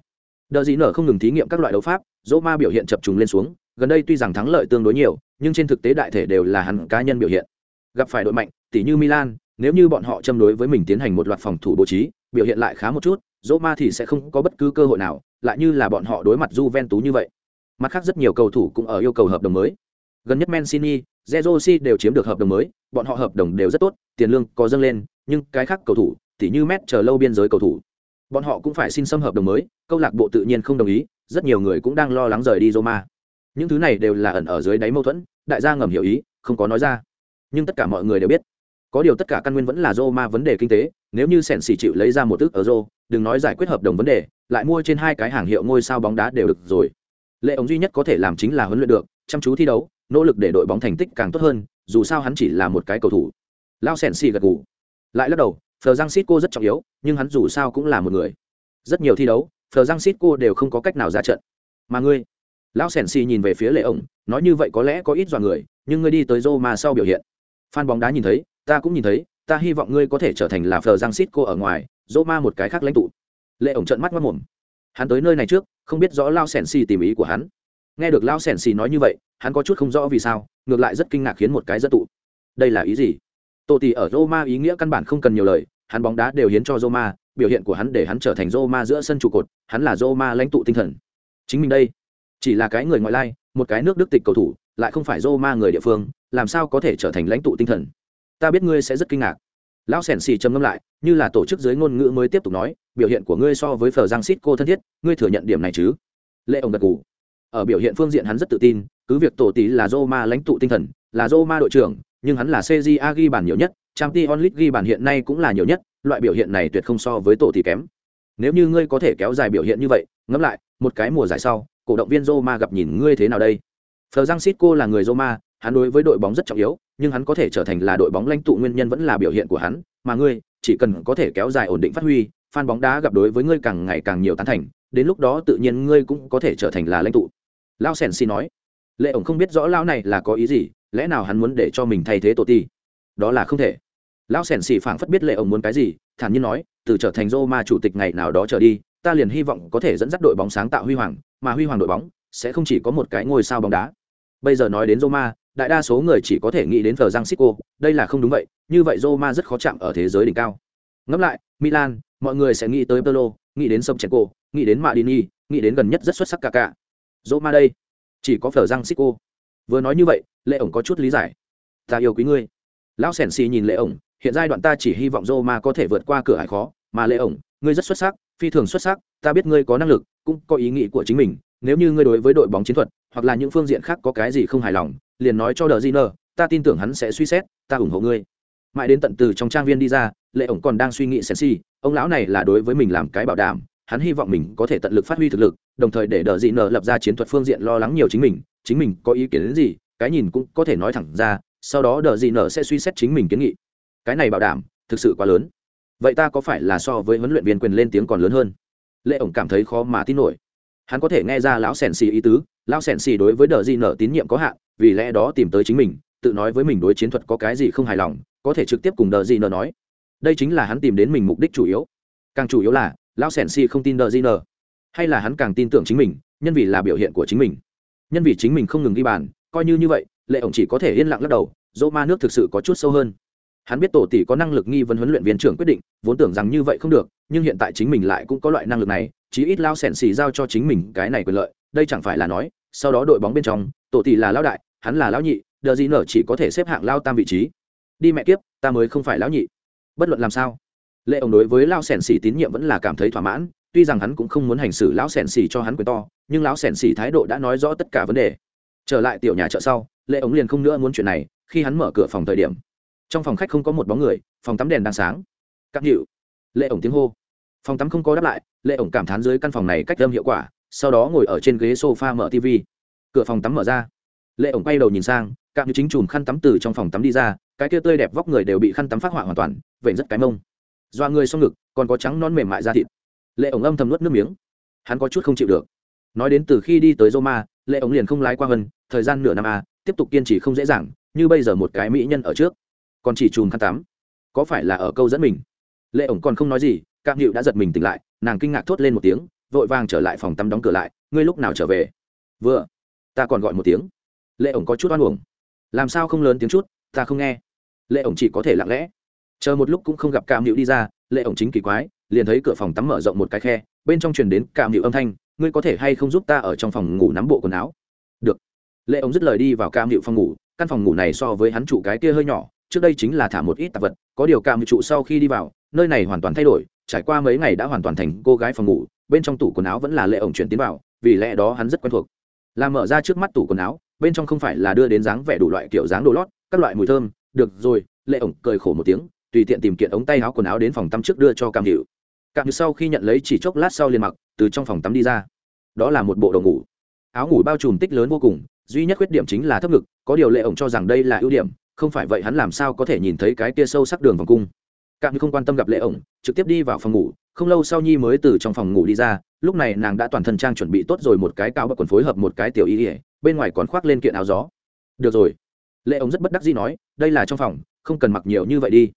A: Đờ gì nở không ngừng thí nghiệm các loại đấu pháp, Roma biểu hiện chập trùng lên xuống, gần đây tuy rằng thắng lợi tương đối nhiều, nhưng trên thực tế đại thể đều là hắn cá nhân biểu hiện. Gặp phải đội mạnh, tỉ như Milan, nếu như bọn họ châm đối với mình tiến hành một loạt phòng thủ bố trí, biểu hiện lại khá một chút, Roma thì sẽ không có bất cứ cơ hội nào, lại như là bọn họ đối mặt Juventus như vậy. Mặt khác rất nhiều cầu thủ cũng ở yêu cầu hợp đồng mới gần nhất Mancini, Zerosi đều chiếm được hợp đồng mới, bọn họ hợp đồng đều rất tốt, tiền lương có dâng lên, nhưng cái khác cầu thủ, tỉ như Met chờ lâu biên giới cầu thủ, bọn họ cũng phải xin xâm hợp đồng mới, câu lạc bộ tự nhiên không đồng ý, rất nhiều người cũng đang lo lắng rời đi Roma. Những thứ này đều là ẩn ở dưới đáy mâu thuẫn, đại gia ngầm hiểu ý, không có nói ra. Nhưng tất cả mọi người đều biết, có điều tất cả căn nguyên vẫn là Roma vấn đề kinh tế, nếu như Sèn xỉ chịu lấy ra một ức euro, đừng nói giải quyết hợp đồng vấn đề, lại mua trên hai cái hàng hiệu ngôi sao bóng đá đều được rồi. Lệ ống duy nhất có thể làm chính là huấn luyện được, chăm chú thi đấu, nỗ lực để đội bóng thành tích càng tốt hơn, dù sao hắn chỉ là một cái cầu thủ. Lao sèn xì gật gù. Lại lắc đầu, phờ giang cô rất trọng yếu, nhưng hắn dù sao cũng là một người. Rất nhiều thi đấu, phờ giang cô đều không có cách nào ra trận. Mà ngươi? Lao sèn xì nhìn về phía lệ ổng nói như vậy có lẽ có ít dọa người, nhưng ngươi đi tới roma sau biểu hiện. Fan bóng đá nhìn thấy, ta cũng nhìn thấy, ta hy vọng ngươi có thể trở thành là phờ giang cô ở ngoài roma một cái khác lãnh tụ. Lệ ổng trợn mắt mất mồm hắn tới nơi này trước, không biết rõ lao sèn xì tìm ý của hắn. Nghe được lao sèn xì nói như vậy hắn có chút không rõ vì sao, ngược lại rất kinh ngạc khiến một cái rất tụ. Đây là ý gì? Tổ tỷ ở roma ý nghĩa căn bản không cần nhiều lời, hắn bóng đá đều hiến cho roma, biểu hiện của hắn để hắn trở thành roma giữa sân trụ cột, hắn là roma lãnh tụ tinh thần. Chính mình đây, chỉ là cái người ngoại lai, một cái nước đức tịch cầu thủ, lại không phải roma người địa phương, làm sao có thể trở thành lãnh tụ tinh thần? Ta biết ngươi sẽ rất kinh ngạc. Lão sèn xì trầm ngâm lại, như là tổ chức dưới ngôn ngữ mới tiếp tục nói, biểu hiện của ngươi so với phờ giang xít cô thân thiết, ngươi thừa nhận điểm này chứ? Lệ ông gật gù. Ở biểu hiện phương diện hắn rất tự tin cứ việc tổ tỷ là Roma lãnh tụ tinh thần, là Roma đội trưởng, nhưng hắn là CJA ghi bàn nhiều nhất, Champions League ghi bàn hiện nay cũng là nhiều nhất, loại biểu hiện này tuyệt không so với tổ tỷ kém. Nếu như ngươi có thể kéo dài biểu hiện như vậy, ngẫm lại, một cái mùa giải sau, cổ động viên Roma gặp nhìn ngươi thế nào đây? Phờ là người Roma, hắn đối với đội bóng rất trọng yếu, nhưng hắn có thể trở thành là đội bóng lãnh tụ nguyên nhân vẫn là biểu hiện của hắn, mà ngươi, chỉ cần có thể kéo dài ổn định phát huy, fan bóng đá gặp đối với ngươi càng ngày càng nhiều tán thành, đến lúc đó tự nhiên ngươi cũng có thể trở thành là lãnh tụ. Lao sèn nói lệ ổng không biết rõ lão này là có ý gì lẽ nào hắn muốn để cho mình thay thế tổ ti đó là không thể lão sẻn xì phảng phất biết lệ ổng muốn cái gì thản nhiên nói từ trở thành Roma chủ tịch ngày nào đó trở đi ta liền hy vọng có thể dẫn dắt đội bóng sáng tạo huy hoàng mà huy hoàng đội bóng sẽ không chỉ có một cái ngôi sao bóng đá bây giờ nói đến Roma đại đa số người chỉ có thể nghĩ đến thờ Giang Sicco, đây là không đúng vậy, như vậy Roma rất khó chạm ở thế giới đỉnh cao. Ngẫm lại, Milan, mọi người sẽ nghĩ tới pelo nghĩ đến Shevchenko, nghĩ đến madini nghĩ đến gần nhất rất xuất sắc cả cả. Roma đây, chỉ có phở răng xích cô Vừa nói như vậy, Lệ ổng có chút lý giải. Ta yêu quý ngươi. Lão Sèn xì nhìn Lệ ổng, hiện giai đoạn ta chỉ hy vọng Roma có thể vượt qua cửa hải khó, mà Lệ ổng, ngươi rất xuất sắc, phi thường xuất sắc, ta biết ngươi có năng lực, cũng có ý nghĩ của chính mình, nếu như ngươi đối với đội bóng chiến thuật hoặc là những phương diện khác có cái gì không hài lòng, liền nói cho đờ di nơ ta tin tưởng hắn sẽ suy xét ta ủng hộ ngươi mãi đến tận từ trong trang viên đi ra lệ ổng còn đang suy nghĩ sen si ông lão này là đối với mình làm cái bảo đảm hắn hy vọng mình có thể tận lực phát huy thực lực, đồng thời để đờ dị nợ lập ra chiến thuật phương diện lo lắng nhiều chính mình chính mình có ý kiến đến gì, cái nhìn cũng có thể nói thẳng ra, sau đó đờ dị nợ sẽ suy xét chính mình kiến nghị. Cái này bảo đảm, thực sự quá lớn. Vậy ta có phải là so với huấn luyện viên quyền lên tiếng còn lớn hơn? Lệ ổng cảm thấy khó mà tin nổi. Hắn có thể nghe ra lão sèn xì ý tứ, lão sèn xì đối với đờ Dị nợ tín nhiệm có hạn, vì lẽ đó tìm tới chính mình, tự nói với mình đối chiến thuật có cái gì không hài lòng, có thể trực tiếp cùng đờ Dị nờ nói. Đây chính là hắn tìm đến mình mục đích chủ yếu. Càng chủ yếu là lão sẻn si không tin đờ di nờ. Hay là hắn càng tin tưởng chính mình, nhân vì là biểu hiện của chính mình. Nhân vì chính mình không ngừng ghi bàn, coi như như vậy, lệ ổng chỉ có thể yên lặng lắc đầu, dỗ ma nước thực sự có chút sâu hơn. Hắn biết tổ tỷ có năng lực nghi vấn huấn luyện viên trưởng quyết định, vốn tưởng rằng như vậy không được, nhưng hiện tại chính mình lại cũng có loại năng lực này, chí ít lao sẻn xì giao cho chính mình cái này quyền lợi, đây chẳng phải là nói, sau đó đội bóng bên trong, tổ tỷ là lão đại, hắn là lão nhị, đờ gì nở chỉ có thể xếp hạng lao tam vị trí. Đi mẹ kiếp, ta mới không phải lão nhị. Bất luận làm sao lệ ông đối với lao sẻn xỉ tín nhiệm vẫn là cảm thấy thỏa mãn, tuy rằng hắn cũng không muốn hành xử lão sẻn xỉ cho hắn quyền to, nhưng lão sẻn xỉ thái độ đã nói rõ tất cả vấn đề. Trở lại tiểu nhà chợ sau, lệ ống liền không nữa muốn chuyện này, khi hắn mở cửa phòng thời điểm. Trong phòng khách không có một bóng người, phòng tắm đèn đang sáng. Cắt hiệu lệ ổng tiếng hô. Phòng tắm không có đáp lại, lệ ổng cảm thán dưới căn phòng này cách âm hiệu quả, sau đó ngồi ở trên ghế sofa mở tv cửa phòng tắm mở ra. Lệ ổng quay đầu nhìn sang, cạm như chính chùm khăn tắm từ trong phòng tắm đi ra, cái kia tươi đẹp vóc người đều bị khăn tắm phát họa hoàn toàn vậy rất cái mông doa người xong ngực, còn có trắng non mềm mại da thịt. Lệ ổng âm thầm nuốt nước miếng. Hắn có chút không chịu được. Nói đến từ khi đi tới roma, lệ ổng liền không lái qua hơn thời gian nửa năm a tiếp tục kiên trì không dễ dàng, như bây giờ một cái mỹ nhân ở trước. Còn chỉ chùm khăn tắm. Có phải là ở câu dẫn mình? Lệ ổng còn không nói gì cạm hiệu đã giật mình tỉnh lại, nàng kinh ngạc thốt lên một tiếng, vội vàng trở lại phòng tắm đóng cửa lại, ngươi lúc nào trở về? Vừa. Ta còn gọi một tiếng. Lệ ổng có chút oan uổng. Làm sao không lớn tiếng chút, ta không nghe. Lệ ổng chỉ có thể lặng lẽ chờ một lúc cũng không gặp cam hữu đi ra, lệ ổng chính kỳ quái, liền thấy cửa phòng tắm mở rộng một cái khe, bên trong truyền đến cam hữu âm thanh, ngươi có thể hay không giúp ta ở trong phòng ngủ nắm bộ quần áo? Được. Lệ ổng dứt lời đi vào cam hữu phòng ngủ, căn phòng ngủ này so với hắn trụ cái kia hơi nhỏ, trước đây chính là thả một ít tạp vật, có điều cam hữu trụ sau khi đi vào, nơi này hoàn toàn thay đổi, trải qua mấy ngày đã hoàn toàn thành cô gái phòng ngủ, bên trong tủ quần áo vẫn là lệ ổng chuyển tiến vào, vì lẽ đó hắn rất quen thuộc. Làm mở ra trước mắt tủ quần áo, bên trong không phải là đưa đến dáng vẻ đủ loại kiểu dáng đồ lót, các loại mùi thơm, được rồi. Lệ ổng cười khổ một tiếng tùy tiện tìm kiện ống tay áo quần áo đến phòng tắm trước đưa cho cam hiệu cam hiệu sau khi nhận lấy chỉ chốc lát sau liền mặc, từ trong phòng tắm đi ra. Đó là một bộ đồ ngủ. Áo ngủ bao trùm tích lớn vô cùng, duy nhất khuyết điểm chính là thấp ngực, có điều lệ ổng cho rằng đây là ưu điểm, không phải vậy hắn làm sao có thể nhìn thấy cái kia sâu sắc đường vòng cung. Cam như không quan tâm gặp lệ ổng, trực tiếp đi vào phòng ngủ, không lâu sau nhi mới từ trong phòng ngủ đi ra, lúc này nàng đã toàn thân trang chuẩn bị tốt rồi một cái cao bậc quần phối hợp một cái tiểu y ỉa bên ngoài còn khoác lên kiện áo gió. Được rồi. Lệ ổng rất bất đắc dĩ nói, đây là trong phòng, không cần mặc nhiều như vậy đi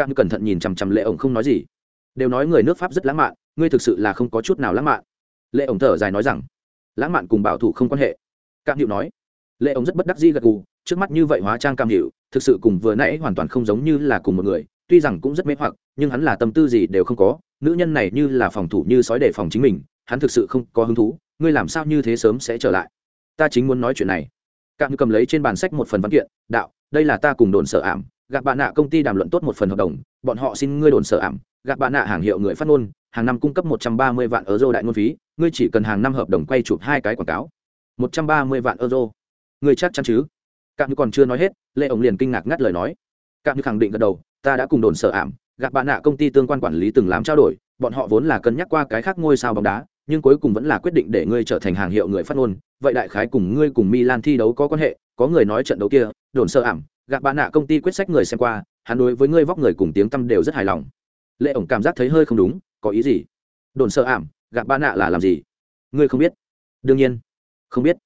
A: các như cẩn thận nhìn chằm chằm lệ ổng không nói gì. Đều nói người nước pháp rất lãng mạn, ngươi thực sự là không có chút nào lãng mạn. Lệ ổng thở dài nói rằng, lãng mạn cùng bảo thủ không quan hệ. Cam hiệu nói, lệ ổng rất bất đắc dĩ gật gù, trước mắt như vậy hóa trang cam hiệu thực sự cùng vừa nãy hoàn toàn không giống như là cùng một người, tuy rằng cũng rất mê hoặc, nhưng hắn là tâm tư gì đều không có, nữ nhân này như là phòng thủ như sói để phòng chính mình, hắn thực sự không có hứng thú, ngươi làm sao như thế sớm sẽ trở lại? Ta chính muốn nói chuyện này. Cạm cầm lấy trên bàn sách một phần văn kiện, đạo, đây là ta cùng đồn sợ ảm gặp bạn nạ công ty đàm luận tốt một phần hợp đồng, bọn họ xin ngươi đồn sở ảm. Gặp bạn nạ hàng hiệu người phát ngôn, hàng năm cung cấp một trăm ba mươi vạn euro đại ngôn phí, ngươi chỉ cần hàng năm hợp đồng quay chụp hai cái quảng cáo. một trăm ba mươi vạn euro. Ngươi chắc chắn chứ? Cạm như còn chưa nói hết, lê ổng liền kinh ngạc ngắt lời nói. Cạm như khẳng định gật đầu, ta đã cùng đồn sở ảm. Gặp bạn nạ công ty tương quan quản lý từng làm trao đổi, bọn họ vốn là cân nhắc qua cái khác ngôi sao bóng đá, nhưng cuối cùng vẫn là quyết định để ngươi trở thành hàng hiệu người phát ngôn. Vậy đại khái cùng ngươi cùng milan thi đấu có quan hệ, có người nói trận đấu kia, đồn sơ ảm gặp bạn nạ công ty quyết sách người xem qua, hắn đối với ngươi vóc người cùng tiếng tăm đều rất hài lòng. Lệ ổng cảm giác thấy hơi không đúng, có ý gì? Đồn sơ ảm gặp bạn nạ là làm gì? Ngươi không biết. Đương nhiên. Không biết.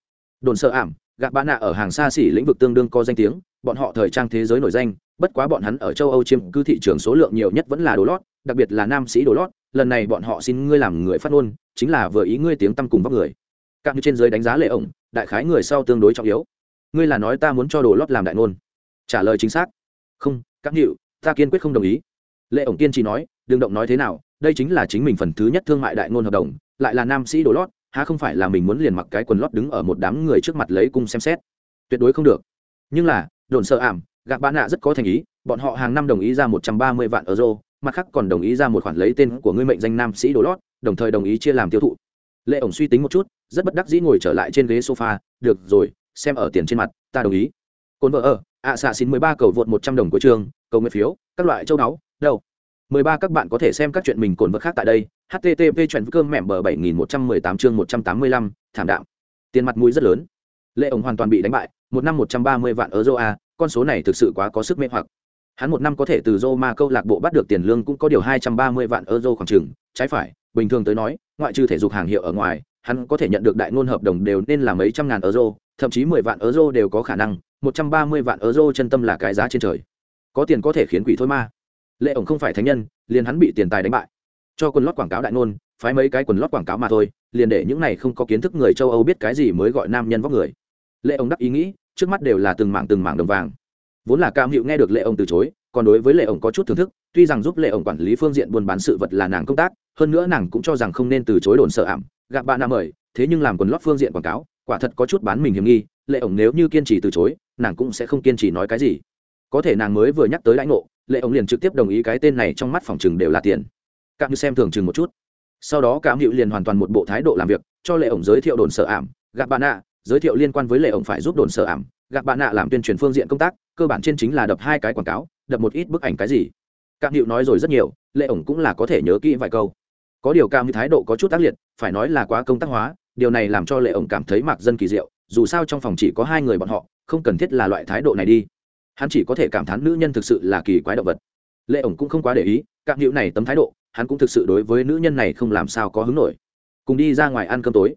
A: Đồn sơ ảm gặp bạn nạ ở hàng xa xỉ lĩnh vực tương đương có danh tiếng, bọn họ thời trang thế giới nổi danh, bất quá bọn hắn ở châu âu chiếm cứ thị trường số lượng nhiều nhất vẫn là đồ lót, đặc biệt là nam sĩ đồ lót, lần này bọn họ xin ngươi làm người phát ngôn, chính là vừa ý ngươi tiếng tăm cùng vóc người. Các như trên giới đánh giá lệ ổng, đại khái người sau tương đối trọng yếu. Ngươi là nói ta muốn cho đồ lót làm đại ngôn trả lời chính xác. Không, các hiệu ta kiên quyết không đồng ý. Lệ ổng kiên trì nói, đừng động nói thế nào, đây chính là chính mình phần thứ nhất thương mại đại ngôn hợp đồng, lại là nam sĩ đồ lót, há không phải là mình muốn liền mặc cái quần lót đứng ở một đám người trước mặt lấy cung xem xét. Tuyệt đối không được. Nhưng là, đồn sợ ảm gạc bán nạ rất có thành ý, bọn họ hàng năm đồng ý ra một trăm ba mươi vạn euro, mặt khác còn đồng ý ra một khoản lấy tên của ngươi mệnh danh nam sĩ đồ lót, đồng thời đồng ý chia làm tiêu thụ. Lệ ổng suy tính một chút, rất bất đắc dĩ ngồi trở lại trên ghế sofa, được rồi, xem ở tiền trên mặt, ta đồng ý cồn vợ ở, ạ xạ xin mười ba cầu vượt một trăm đồng của trường, cầu nguyện phiếu, các loại châu đáo, đâu? Mười ba các bạn có thể xem các chuyện mình cồn vật khác tại đây http chuyện cơm mẹm bờ bảy nghìn một trăm mười tám chương một trăm tám mươi lăm, thảm đạm. Tiền mặt mũi rất lớn. Lệ ổng hoàn toàn bị đánh bại, một năm một trăm ba mươi vạn euro a, con số này thực sự quá có sức mê hoặc. Hắn một năm có thể từ Roma câu lạc bộ bắt được tiền lương cũng có điều hai trăm ba mươi vạn euro khoảng chừng, trái phải, bình thường tới nói, ngoại trừ thể dục hàng hiệu ở ngoài, hắn có thể nhận được đại ngôn hợp đồng đều nên là mấy trăm ngàn euro, thậm chí mười vạn euro đều có khả năng một trăm ba mươi vạn euro chân tâm là cái giá trên trời. Có tiền có thể khiến quỷ thôi ma lệ ổng không phải thánh nhân, liền hắn bị tiền tài đánh bại. Cho quần lót quảng cáo đại ngôn, phái mấy cái quần lót quảng cáo mà thôi, liền để những này không có kiến thức người châu âu biết cái gì mới gọi nam nhân vóc người. Lệ ổng đắc ý nghĩ, trước mắt đều là từng mảng từng mảng đồng vàng. Vốn là cam hiệu nghe được lệ ổng từ chối, còn đối với lệ ổng có chút thưởng thức, tuy rằng giúp lệ ổng quản lý phương diện buôn bán sự vật là nàng công tác, hơn nữa nàng cũng cho rằng không nên từ chối đồn sợ ảm gặp bạn nam mời, thế nhưng làm quần lót phương diện quảng cáo, quả thật có chút bán mình hiểm nghi lệ ổng nếu như kiên trì từ chối, nàng cũng sẽ không kiên trì nói cái gì. Có thể nàng mới vừa nhắc tới lãnh ngộ, lệ ổng liền trực tiếp đồng ý cái tên này trong mắt phòng chừng đều là tiền. Cảm như xem thường chừng một chút. Sau đó cảm hữu liền hoàn toàn một bộ thái độ làm việc, cho lệ ổng giới thiệu đồn sở ảm, gặp bạn nạ giới thiệu liên quan với lệ ổng phải giúp đồn sở ảm, gặp bạn nạ làm tuyên truyền phương diện công tác, cơ bản trên chính là đập hai cái quảng cáo, đập một ít bức ảnh cái gì. Cảm hữu nói rồi rất nhiều, lệ ổng cũng là có thể nhớ kỹ vài câu. Có điều cảm như thái độ có chút tác liệt, phải nói là quá công tác hóa, điều này làm cho lệ ổng cảm thấy mạc dân kỳ diệu dù sao trong phòng chỉ có hai người bọn họ, không cần thiết là loại thái độ này đi. Hắn chỉ có thể cảm thán nữ nhân thực sự là kỳ quái động vật. Lệ ổng cũng không quá để ý, cạm hữu này tấm thái độ, hắn cũng thực sự đối với nữ nhân này không làm sao có hứng nổi. Cùng đi ra ngoài ăn cơm tối.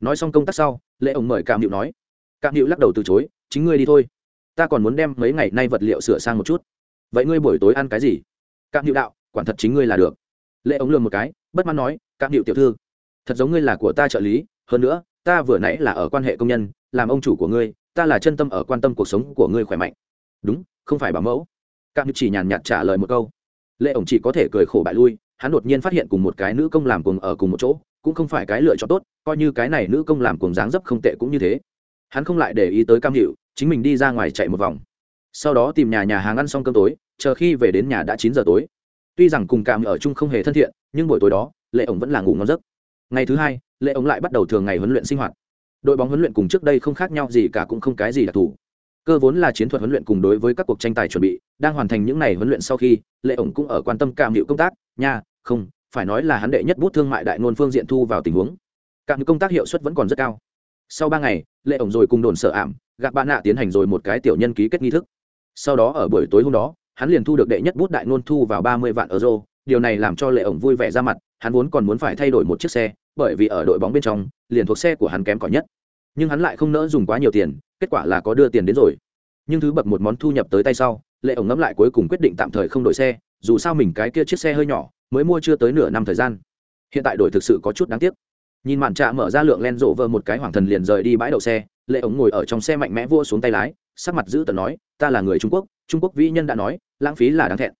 A: Nói xong công tác sau, lệ ổng mời cạm hữu nói. Cạm hữu lắc đầu từ chối, chính ngươi đi thôi. Ta còn muốn đem mấy ngày nay vật liệu sửa sang một chút. Vậy ngươi buổi tối ăn cái gì? Cạm hữu đạo, quản thật chính ngươi là được. Lệ ổng lường một cái, bất mãn nói, cạm hữu tiểu thư, thật giống ngươi là của ta trợ lý, hơn nữa, ta vừa nãy là ở quan hệ công nhân làm ông chủ của ngươi, ta là chân tâm ở quan tâm cuộc sống của ngươi khỏe mạnh. Đúng, không phải bảo mẫu. Cạm như chỉ nhàn nhạt trả lời một câu. Lệ ổng chỉ có thể cười khổ bại lui, hắn đột nhiên phát hiện cùng một cái nữ công làm cùng ở cùng một chỗ, cũng không phải cái lựa chọn tốt, coi như cái này nữ công làm cùng dáng dấp không tệ cũng như thế. Hắn không lại để ý tới cam hiệu chính mình đi ra ngoài chạy một vòng. Sau đó tìm nhà nhà hàng ăn xong cơm tối, chờ khi về đến nhà đã chín giờ tối. Tuy rằng cùng cam ở chung không hề thân thiện, nhưng buổi tối đó, lệ ổng vẫn là ngủ ngon giấc. Ngày thứ hai, lệ ổng lại bắt đầu thường ngày huấn luyện sinh hoạt đội bóng huấn luyện cùng trước đây không khác nhau gì cả cũng không cái gì đặc thù. Cơ vốn là chiến thuật huấn luyện cùng đối với các cuộc tranh tài chuẩn bị, đang hoàn thành những n à y huấn luyện sau khi, lệ ổng cũng ở quan tâm cảm hiệu công tác, nha, không, phải nói là hắn đệ nhất bút thương mại đại ngôn phương diện thu vào tình huống. Cam công tác hiệu suất vẫn còn rất cao. Sau ba ngày, lệ ổng rồi cùng đồn sợ ảm gạt bạn nạ tiến hành rồi một cái tiểu nhân ký kết nghi thức. Sau đó ở buổi tối hôm đó, hắn liền thu được đệ nhất bút đại ngôn thu vào ba mươi vạn euro, điều này làm cho lệ ổng vui vẻ ra mặt hắn vốn còn muốn phải thay đổi một chiếc xe, bởi vì ở đội bóng bên trong, liền thuộc xe của hắn kém cỏi nhất. Nhưng hắn lại không nỡ dùng quá nhiều tiền, kết quả là có đưa tiền đến rồi. Nhưng thứ bậc một món thu nhập tới tay sau, lệ ổng ngẫm lại cuối cùng quyết định tạm thời không đổi xe, dù sao mình cái kia chiếc xe hơi nhỏ, mới mua chưa tới nửa năm thời gian. Hiện tại đổi thực sự có chút đáng tiếc. Nhìn màn trạ mở ra lượng len rộ vơ một cái hoàng thần liền rời đi bãi đậu xe, lệ ổng ngồi ở trong xe mạnh mẽ vua xuống tay lái, sắc mặt giữ tận nói, ta là người trung quốc. Trung quốc vĩ nhân đã nói, lãng phí là đáng thẹn.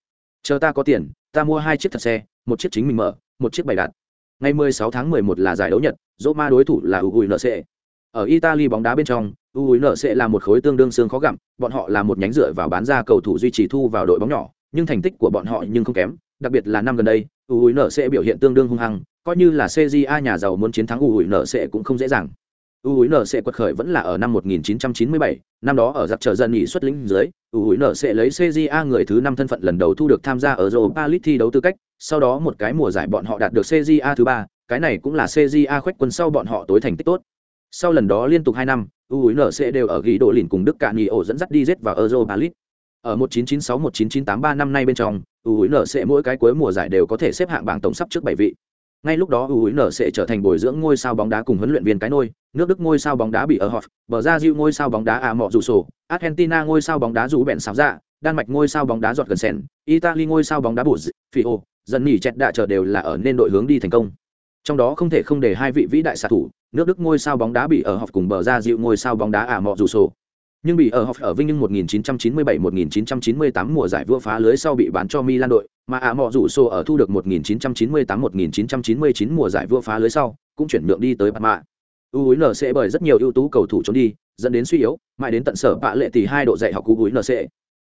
A: Chờ ta có tiền, ta mua hai chiếc thật xe một chiếc chính mình mở một chiếc bày đặt. Ngày 16 tháng 11 là giải đấu nhật dỗ ma đối thủ là ugnc ở italy bóng đá bên trong ugnc là một khối tương đương xương khó gặm bọn họ là một nhánh dựa vào bán ra cầu thủ duy trì thu vào đội bóng nhỏ nhưng thành tích của bọn họ nhưng không kém đặc biệt là năm gần đây ugnc biểu hiện tương đương hung hăng coi như là cja nhà giàu muốn chiến thắng ugnc cũng không dễ dàng. UNC quật khởi vẫn là ở năm 1997, năm đó ở giặc trở dân nghỉ xuất lĩnh dưới, UNC lấy CJA người thứ năm thân phận lần đầu thu được tham gia ở Europa League thi đấu tư cách, sau đó một cái mùa giải bọn họ đạt được CJA thứ ba, cái này cũng là CJA khoách quân sau bọn họ tối thành tích tốt. Sau lần đó liên tục hai năm, UNC đều ở ghi độ lìn cùng Đức Cạn ổ dẫn dắt đi giết vào Europa League. Ở 1996-1993 năm nay bên trong, UNC mỗi cái cuối mùa giải đều có thể xếp hạng bảng tổng sắp trước bảy vị. Ngay lúc đó UNC trở thành bồi dưỡng ngôi sao bóng đá cùng huấn luyện viên cái nôi, nước Đức ngôi sao bóng đá bị ở Hoff, bờ ra Diu ngôi sao bóng đá à mọ rủ sổ, Argentina ngôi sao bóng đá rủ bẹn sáo dạ, Đan Mạch ngôi sao bóng đá giọt gần sen, Italy ngôi sao bóng đá bụt, Fio, dần nỉ chẹt đạ chờ đều là ở nên đội hướng đi thành công. Trong đó không thể không để hai vị vĩ đại xạ thủ, nước Đức ngôi sao bóng đá bị ở học cùng bờ ra dịu ngôi sao bóng đá à mọ dù sổ. Nhưng bị ở học ở Vinh nhưng 1997-1998 mùa giải vua phá lưới sau bị bán cho Milan đội, mà à mọ dù sổ ở thu được 1998-1999 mùa giải vua phá lưới sau, cũng chuyển nhượng đi tới Parma. UNC bởi rất nhiều ưu tú cầu thủ trốn đi, dẫn đến suy yếu, mãi đến tận sở bạ lệ tỷ hai độ dạy học UNC.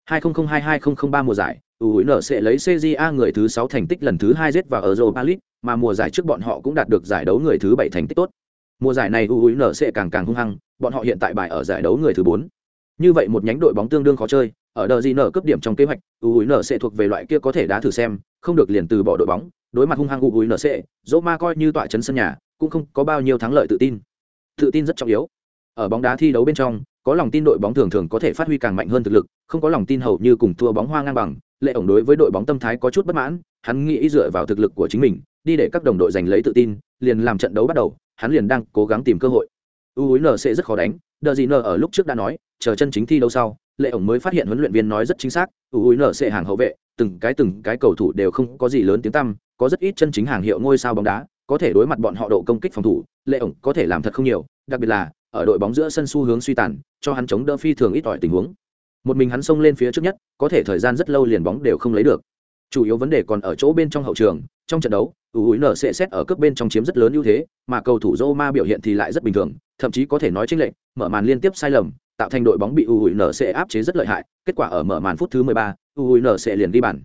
A: 2002-2003 mùa giải, UNC lấy CJA người thứ 6 thành tích lần thứ 2 giết vào Europa League, mà mùa giải trước bọn họ cũng đạt được giải đấu người thứ 7 thành tích tốt. Mùa giải này UNC càng càng hung hăng, bọn họ hiện tại bài ở giải đấu người thứ 4. Như vậy một nhánh đội bóng tương đương khó chơi, ở đợt gì nở cấp điểm trong kế hoạch, UNC thuộc về loại kia có thể đá thử xem, không được liền từ bỏ đội bóng, đối mặt hung hăng UNC, Roma coi như tọa trấn sân nhà, cũng không có bao nhiêu thắng lợi tự tin. Tự tin rất trọng yếu. Ở bóng đá thi đấu bên trong, có lòng tin đội bóng thường thường có thể phát huy càng mạnh hơn thực lực, không có lòng tin hầu như cùng thua bóng hoa ngang bằng. Lệ ổng đối với đội bóng tâm thái có chút bất mãn, hắn nghĩ dựa vào thực lực của chính mình, đi để các đồng đội giành lấy tự tin, liền làm trận đấu bắt đầu, hắn liền đang cố gắng tìm cơ hội. UNC rất khó đánh, đờ gì N ở lúc trước đã nói, chờ chân chính thi đấu sau, lệ ổng mới phát hiện huấn luyện viên nói rất chính xác, UNC hàng hậu vệ, từng cái từng cái cầu thủ đều không có gì lớn tiếng tăm, có rất ít chân chính hàng hiệu ngôi sao bóng đá, có thể đối mặt bọn họ độ công kích phòng thủ, lệ ổng có thể làm thật không nhiều, đặc biệt là ở đội bóng giữa sân xu hướng suy tàn, cho hắn chống đỡ phi thường ít ỏi tình huống. Một mình hắn xông lên phía trước nhất, có thể thời gian rất lâu liền bóng đều không lấy được. Chủ yếu vấn đề còn ở chỗ bên trong hậu trường, trong trận đấu, UUN sẽ xét ở cướp bên trong chiếm rất lớn ưu thế, mà cầu thủ Roma biểu hiện thì lại rất bình thường, thậm chí có thể nói chính lệnh mở màn liên tiếp sai lầm, tạo thành đội bóng bị UUN sẽ áp chế rất lợi hại, kết quả ở mở màn phút thứ 13, UUN sẽ liền ghi bàn.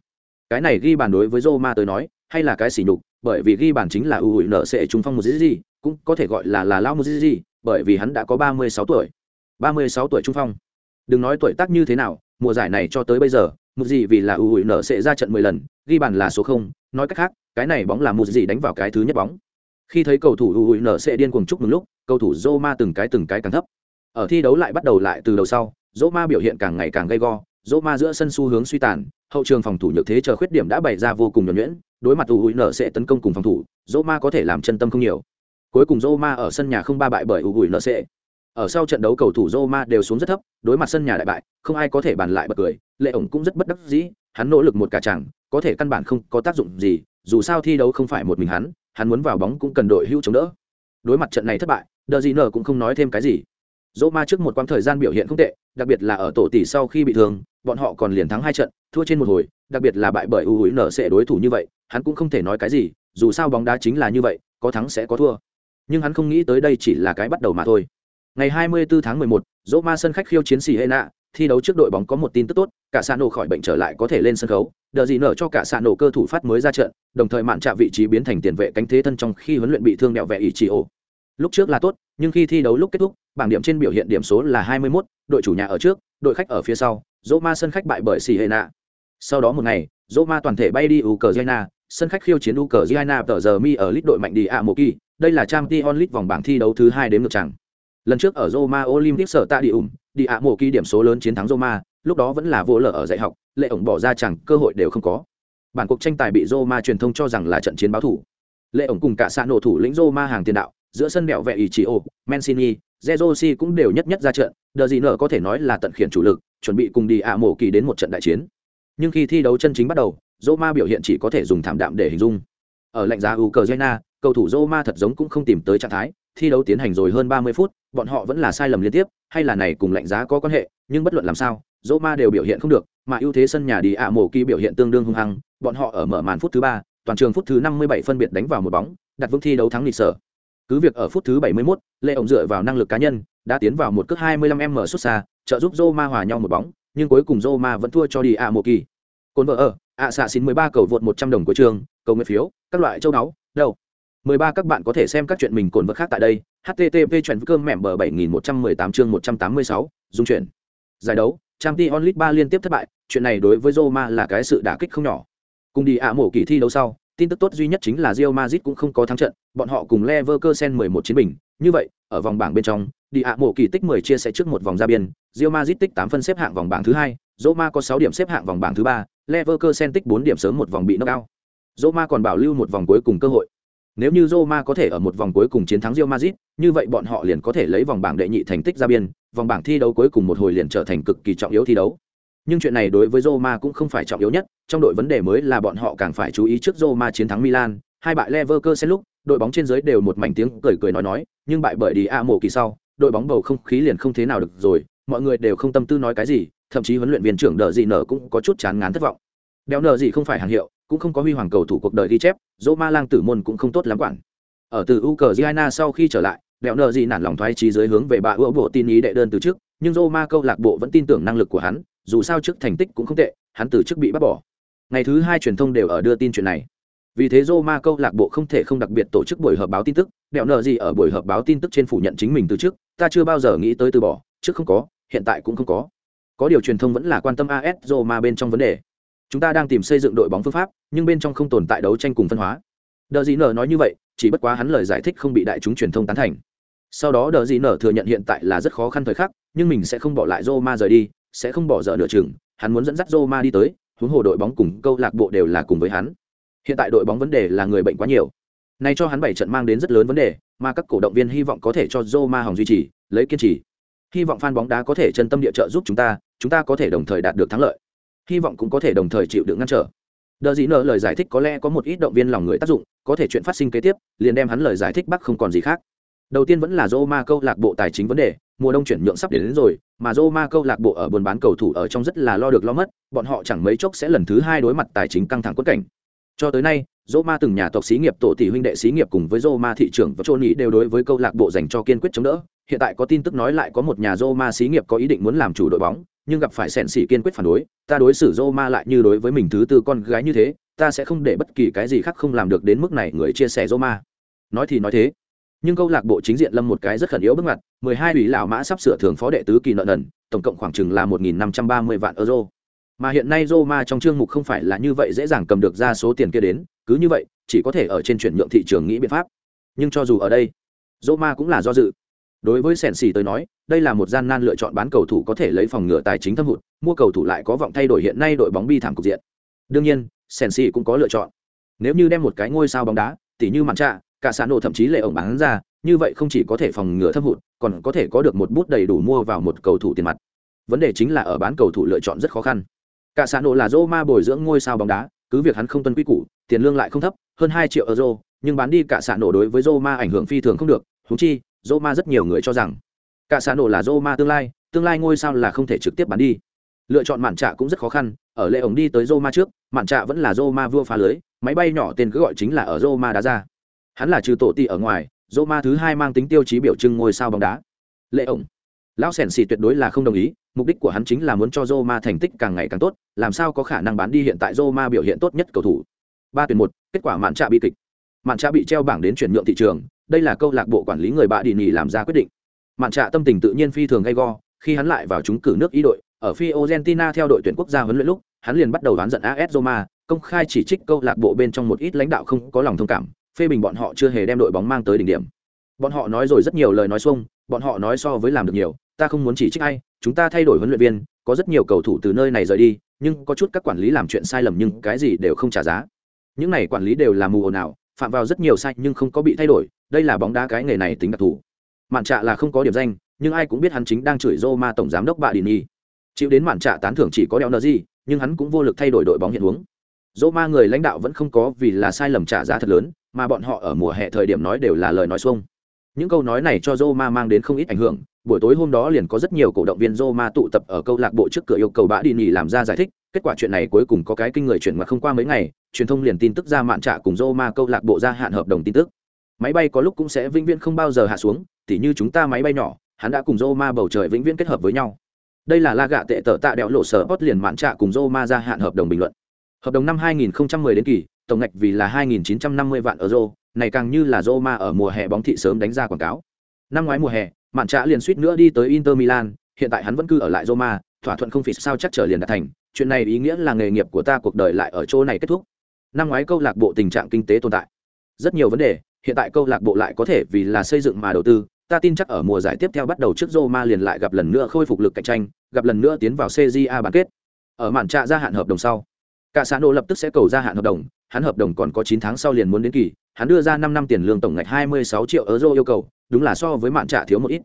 A: Cái này ghi bàn đối với Roma tới nói, hay là cái sỉ nhục, bởi vì ghi bàn chính là UUN sẽ trung phong một gì, cũng có thể gọi là là lao một gì, bởi vì hắn đã có 36 tuổi. 36 tuổi trung phong. Đừng nói tuổi tác như thế nào, mùa giải này cho tới bây giờ, một gì vì là UUN sẽ ra trận 10 lần, ghi bàn là số 0, nói cách khác, cái này bóng là một gì đánh vào cái thứ nhất bóng. Khi thấy cầu thủ UUN sẽ điên cuồng chúc mừng lúc, cầu thủ Roma từng cái từng cái càng thấp. Ở thi đấu lại bắt đầu lại từ đầu sau, Roma biểu hiện càng ngày càng gay go, Roma giữa sân xu hướng suy tàn, hậu trường phòng thủ nhược thế chờ khuyết điểm đã bày ra vô cùng nhuần nhuyễn, đối mặt UUN sẽ tấn công cùng phòng thủ, Roma có thể làm chân tâm không nhiều. Cuối cùng Roma ở sân nhà không ba bại bởi Uruguay sẽ. Ở sau trận đấu cầu thủ Roma đều xuống rất thấp, đối mặt sân nhà đại bại, không ai có thể bàn lại bật cười, Lệ ổng cũng rất bất đắc dĩ, hắn nỗ lực một cả chẳng, có thể căn bản không có tác dụng gì, dù sao thi đấu không phải một mình hắn, hắn muốn vào bóng cũng cần đội hữu chống đỡ. Đối mặt trận này thất bại, Đờ Gì Nở cũng không nói thêm cái gì. Roma trước một quãng thời gian biểu hiện không tệ, đặc biệt là ở tổ tỷ sau khi bị thương, bọn họ còn liền thắng hai trận, thua trên một hồi, đặc biệt là bại bởi UUN sẽ đối thủ như vậy, hắn cũng không thể nói cái gì, dù sao bóng đá chính là như vậy, có thắng sẽ có thua. Nhưng hắn không nghĩ tới đây chỉ là cái bắt đầu mà thôi. Ngày 24 tháng 11, Dỗ ma sân khách khiêu chiến sĩ Hena, thi đấu trước đội bóng có một tin tức tốt, cả Sa nổ khỏi bệnh trở lại có thể lên sân khấu, đờ gì nở cho cả Sa nổ cơ thủ phát mới ra trận, đồng thời mạn trạ vị trí biến thành tiền vệ cánh thế thân trong khi huấn luyện bị thương đẹo vẻ ý chỉ ổ. Lúc trước là tốt, nhưng khi thi đấu lúc kết thúc, bảng điểm trên biểu hiện điểm số là 21, đội chủ nhà ở trước, đội khách ở phía sau, Roma sân khách bại bởi Siena. Sau đó một ngày, Roma toàn thể bay đi Ukraine, sân khách khiêu chiến Ukraine tờ giờ mi ở lít đội mạnh đi Amoki, đây là trang Champions League vòng bảng thi đấu thứ hai đến ngược chẳng. Lần trước ở Roma Olympic sở ta đi Amoki điểm số lớn chiến thắng Roma, lúc đó vẫn là vô lở ở dạy học, lệ ổng bỏ ra chẳng cơ hội đều không có. Bản cuộc tranh tài bị Roma truyền thông cho rằng là trận chiến báo thủ. Lệ ổng cùng cả xã nổ thủ lĩnh Roma hàng tiền đạo, giữa sân mẹo vẹ ý chỉ ổ, Mancini, Zerosi cũng đều nhất nhất ra trận, đờ gì nở có thể nói là tận khiển chủ lực, chuẩn bị cùng đi ạ mổ kỳ đến một trận đại chiến. Nhưng khi thi đấu chân chính bắt đầu, Roma biểu hiện chỉ có thể dùng thảm đạm để hình dung. Ở lạnh giá Ukraine, cầu thủ Roma thật giống cũng không tìm tới trạng thái, thi đấu tiến hành rồi hơn 30 phút, bọn họ vẫn là sai lầm liên tiếp, hay là này cùng lạnh giá có quan hệ, nhưng bất luận làm sao, Roma đều biểu hiện không được, mà ưu thế sân nhà đi ạ mổ kỳ biểu hiện tương đương hung hăng, bọn họ ở mở màn phút thứ 3, toàn trường phút thứ 57 phân biệt đánh vào một bóng, đặt vững thi đấu thắng lịch sở. Cứ việc ở phút thứ 71, Lệ ổng dựa vào năng lực cá nhân, đã tiến vào một cước 25m xuất xa, trợ giúp Roma hòa nhau một bóng, nhưng cuối cùng Roma vẫn thua cho đi ạ mổ kỳ. Côn vợ ở, ạ xạ xin 13 cầu vượt 100 đồng của trường, cầu nguyện phiếu, các loại châu náu, đâu. 13 các bạn có thể xem các chuyện mình cồn vật khác tại đây. http chuyện cơm mẻm bờ 7118 chương 186, dung chuyển. Giải đấu, Champions League 3 liên tiếp thất bại, chuyện này đối với Roma là cái sự đả kích không nhỏ. Cùng đi ạ mổ kỳ thi đấu sau, tin tức tốt duy nhất chính là Real Madrid cũng không có thắng trận, bọn họ cùng Leverkusen 11 chiến bình, như vậy, ở vòng bảng bên trong, đi ạ mổ kỳ tích 10 chia sẽ trước một vòng ra biên, Real Madrid tích 8 phân xếp hạng vòng bảng thứ hai, Roma có 6 điểm xếp hạng vòng bảng thứ ba, Leverkusen tích 4 điểm sớm một vòng bị knock out. Roma còn bảo lưu một vòng cuối cùng cơ hội. Nếu như Roma có thể ở một vòng cuối cùng chiến thắng Real Madrid, như vậy bọn họ liền có thể lấy vòng bảng đệ nhị thành tích ra biên, vòng bảng thi đấu cuối cùng một hồi liền trở thành cực kỳ trọng yếu thi đấu. Nhưng chuyện này đối với Roma cũng không phải trọng yếu nhất, trong đội vấn đề mới là bọn họ càng phải chú ý trước Roma chiến thắng Milan, hai bại Leverkusen lúc, đội bóng trên dưới đều một mảnh tiếng cười cười nói nói, nhưng bại bởi đi A mổ kỳ sau, đội bóng bầu không khí liền không thế nào được rồi, mọi người đều không tâm tư nói cái gì, thậm chí huấn luyện viên trưởng Đở gì nở cũng có chút chán ngán thất vọng. Đéo nở gì không phải hàng hiệu, cũng không có huy hoàng cầu thủ cuộc đời ghi chép, Roma lang tử môn cũng không tốt lắm quản. Ở từ Ukraine sau khi trở lại, đẹo nợ gì nản lòng thoái chí dưới hướng về bà ưa bộ tin ý đệ đơn từ trước, nhưng Roma câu lạc bộ vẫn tin tưởng năng lực của hắn, dù sao trước thành tích cũng không tệ, hắn từ chức bị bắt bỏ. Ngày thứ hai truyền thông đều ở đưa tin chuyện này. Vì thế Roma câu lạc bộ không thể không đặc biệt tổ chức buổi họp báo tin tức, đẹo nợ gì ở buổi họp báo tin tức trên phủ nhận chính mình từ trước, ta chưa bao giờ nghĩ tới từ bỏ, trước không có, hiện tại cũng không có. Có điều truyền thông vẫn là quan tâm AS Roma bên trong vấn đề. Chúng ta đang tìm xây dựng đội bóng phương pháp, nhưng bên trong không tồn tại đấu tranh cùng phân hóa. Đờ dị nở nói như vậy, chỉ bất quá hắn lời giải thích không bị đại chúng truyền thông tán thành. Sau đó Đờ dị nở thừa nhận hiện tại là rất khó khăn thời khắc, nhưng mình sẽ không bỏ lại Roma rời đi, sẽ không bỏ dở nửa chừng, hắn muốn dẫn dắt Roma đi tới, huống hồ đội bóng cùng câu lạc bộ đều là cùng với hắn. Hiện tại đội bóng vấn đề là người bệnh quá nhiều. Nay cho hắn bảy trận mang đến rất lớn vấn đề, mà các cổ động viên hy vọng có thể cho Roma hòng duy trì, lấy kiên trì. Hy vọng fan bóng đá có thể chân tâm địa trợ giúp chúng ta, chúng ta có thể đồng thời đạt được thắng lợi. Hy vọng cũng có thể đồng thời chịu đựng ngăn trở. Đờ dĩ nợ lời giải thích có lẽ có một ít động viên lòng người tác dụng, có thể chuyện phát sinh kế tiếp, liền đem hắn lời giải thích bắc không còn gì khác. Đầu tiên vẫn là Roma câu lạc bộ tài chính vấn đề, mùa đông chuyển nhượng sắp đến, đến rồi, mà Roma câu lạc bộ ở buôn bán cầu thủ ở trong rất là lo được lo mất, bọn họ chẳng mấy chốc sẽ lần thứ hai đối mặt tài chính căng thẳng quất cảnh. Cho tới nay, Roma từng nhà tộc xí nghiệp tổ tỷ huynh đệ xí nghiệp cùng với Roma thị trưởng và Choni đều đối với câu lạc bộ dành cho kiên quyết chống đỡ. Hiện tại có tin tức nói lại có một nhà Roma xí nghiệp có ý định muốn làm chủ đội bóng, nhưng gặp phải sẹn xỉ kiên quyết phản đối. Ta đối xử Roma lại như đối với mình thứ tư con gái như thế, ta sẽ không để bất kỳ cái gì khác không làm được đến mức này người chia sẻ Roma. Nói thì nói thế, nhưng câu lạc bộ chính diện lâm một cái rất khẩn yếu bước ngoặt, 12 ủy lão mã sắp sửa thưởng phó đệ tứ kỳ nợ nần, tổng cộng khoảng chừng là 1530 vạn euro. Mà hiện nay Roma trong chương mục không phải là như vậy dễ dàng cầm được ra số tiền kia đến, cứ như vậy, chỉ có thể ở trên chuyển nhượng thị trường nghĩ biện pháp. Nhưng cho dù ở đây, Roma cũng là do dự. Đối với Sensi tới nói, đây là một gian nan lựa chọn bán cầu thủ có thể lấy phòng ngừa tài chính thâm hụt, mua cầu thủ lại có vọng thay đổi hiện nay đội bóng bi thảm cục diện. Đương nhiên, Sensi cũng có lựa chọn. Nếu như đem một cái ngôi sao bóng đá, tỉ như Mạn Trạ, cả xã nổ thậm chí lệ ổng bán ra, như vậy không chỉ có thể phòng ngừa thâm hụt, còn có thể có được một bút đầy đủ mua vào một cầu thủ tiền mặt. Vấn đề chính là ở bán cầu thủ lựa chọn rất khó khăn. Cả xã nổ là Roma bồi dưỡng ngôi sao bóng đá, cứ việc hắn không tuân quy củ, tiền lương lại không thấp, hơn hai triệu euro, nhưng bán đi cả xã nổ đối với Roma ảnh hưởng phi thường không được, thú chi, Roma rất nhiều người cho rằng cả xã nổ là Roma tương lai, tương lai ngôi sao là không thể trực tiếp bán đi. Lựa chọn mạn trạ cũng rất khó khăn, ở lệ ổng đi tới Roma trước, mạn trạ vẫn là Roma vua phá lưới, máy bay nhỏ tên cứ gọi chính là ở Roma đá ra. Hắn là trừ tổ ti ở ngoài, Roma thứ hai mang tính tiêu chí biểu trưng ngôi sao bóng đá. Lệ ổng, lão sèn xì tuyệt đối là không đồng ý, mục đích của hắn chính là muốn cho Roma thành tích càng ngày càng tốt, làm sao có khả năng bán đi hiện tại Roma biểu hiện tốt nhất cầu thủ. Ba tuyển một, kết quả mạn trạ bị kịch. Mạn trạ bị treo bảng đến chuyển nhượng thị trường, đây là câu lạc bộ quản lý người bạ đi nỉ làm ra quyết định. Mạn trạ tâm tình tự nhiên phi thường gay go, khi hắn lại vào chúng cử nước ý đội, ở Phi Argentina theo đội tuyển quốc gia huấn luyện lúc, hắn liền bắt đầu đoán giận AS Roma, công khai chỉ trích câu lạc bộ bên trong một ít lãnh đạo không có lòng thông cảm, phê bình bọn họ chưa hề đem đội bóng mang tới đỉnh điểm. Bọn họ nói rồi rất nhiều lời nói xuông, bọn họ nói so với làm được nhiều, ta không muốn chỉ trích ai, chúng ta thay đổi huấn luyện viên, có rất nhiều cầu thủ từ nơi này rời đi, nhưng có chút các quản lý làm chuyện sai lầm nhưng cái gì đều không trả giá. Những này quản lý đều là mù ồn ào, phạm vào rất nhiều sai nhưng không có bị thay đổi, đây là bóng đá cái nghề này tính đặc thù. Mạn Trạ là không có điểm danh, nhưng ai cũng biết hắn chính đang chửi Rô Ma tổng giám đốc Bạ Dini. Chịu đến Mạn Trạ tán thưởng chỉ có đeo nợ gì, nhưng hắn cũng vô lực thay đổi đội bóng hiện huống. Ma người lãnh đạo vẫn không có vì là sai lầm trả giá thật lớn, mà bọn họ ở mùa hè thời điểm nói đều là lời nói xuông. Những câu nói này cho Roma mang đến không ít ảnh hưởng, buổi tối hôm đó liền có rất nhiều cổ động viên Roma tụ tập ở câu lạc bộ trước cửa yêu cầu Bã Đi Nhì làm ra giải thích, kết quả chuyện này cuối cùng có cái kinh người chuyển mà không qua mấy ngày, truyền thông liền tin tức ra mạn trả cùng Roma câu lạc bộ gia hạn hợp đồng tin tức. Máy bay có lúc cũng sẽ vĩnh viễn không bao giờ hạ xuống, tỉ như chúng ta máy bay nhỏ, hắn đã cùng Roma bầu trời vĩnh viễn kết hợp với nhau. Đây là la gạ tệ tở tạ đẽo lộ sở hot liền mạn trạ cùng Roma gia hạn hợp đồng bình luận. Hợp đồng năm 2010 đến kỳ, tổng ngạch vì là 2.950 vạn euro, này càng như là Roma ở mùa hè bóng thị sớm đánh ra quảng cáo. Năm ngoái mùa hè, Mạn Trạ liền suýt nữa đi tới Inter Milan, hiện tại hắn vẫn cư ở lại Roma, thỏa thuận không phỉ sao chắc trở liền đạt thành, chuyện này ý nghĩa là nghề nghiệp của ta cuộc đời lại ở chỗ này kết thúc. năm ngoái câu lạc bộ tình trạng kinh tế tồn tại. Rất nhiều vấn đề hiện tại câu lạc bộ lại có thể vì là xây dựng mà đầu tư ta tin chắc ở mùa giải tiếp theo bắt đầu trước Roma liền lại gặp lần nữa khôi phục lực cạnh tranh gặp lần nữa tiến vào CJA bán kết. Ở màn trạ gia hạn hợp đồng sau cả xã nô lập tức sẽ cầu gia hạn hợp đồng hắn hợp đồng còn có chín tháng sau liền muốn đến kỳ hắn đưa ra năm năm tiền lương tổng ngạch 26 triệu euro yêu cầu đúng là so với màn trạ thiếu một ít.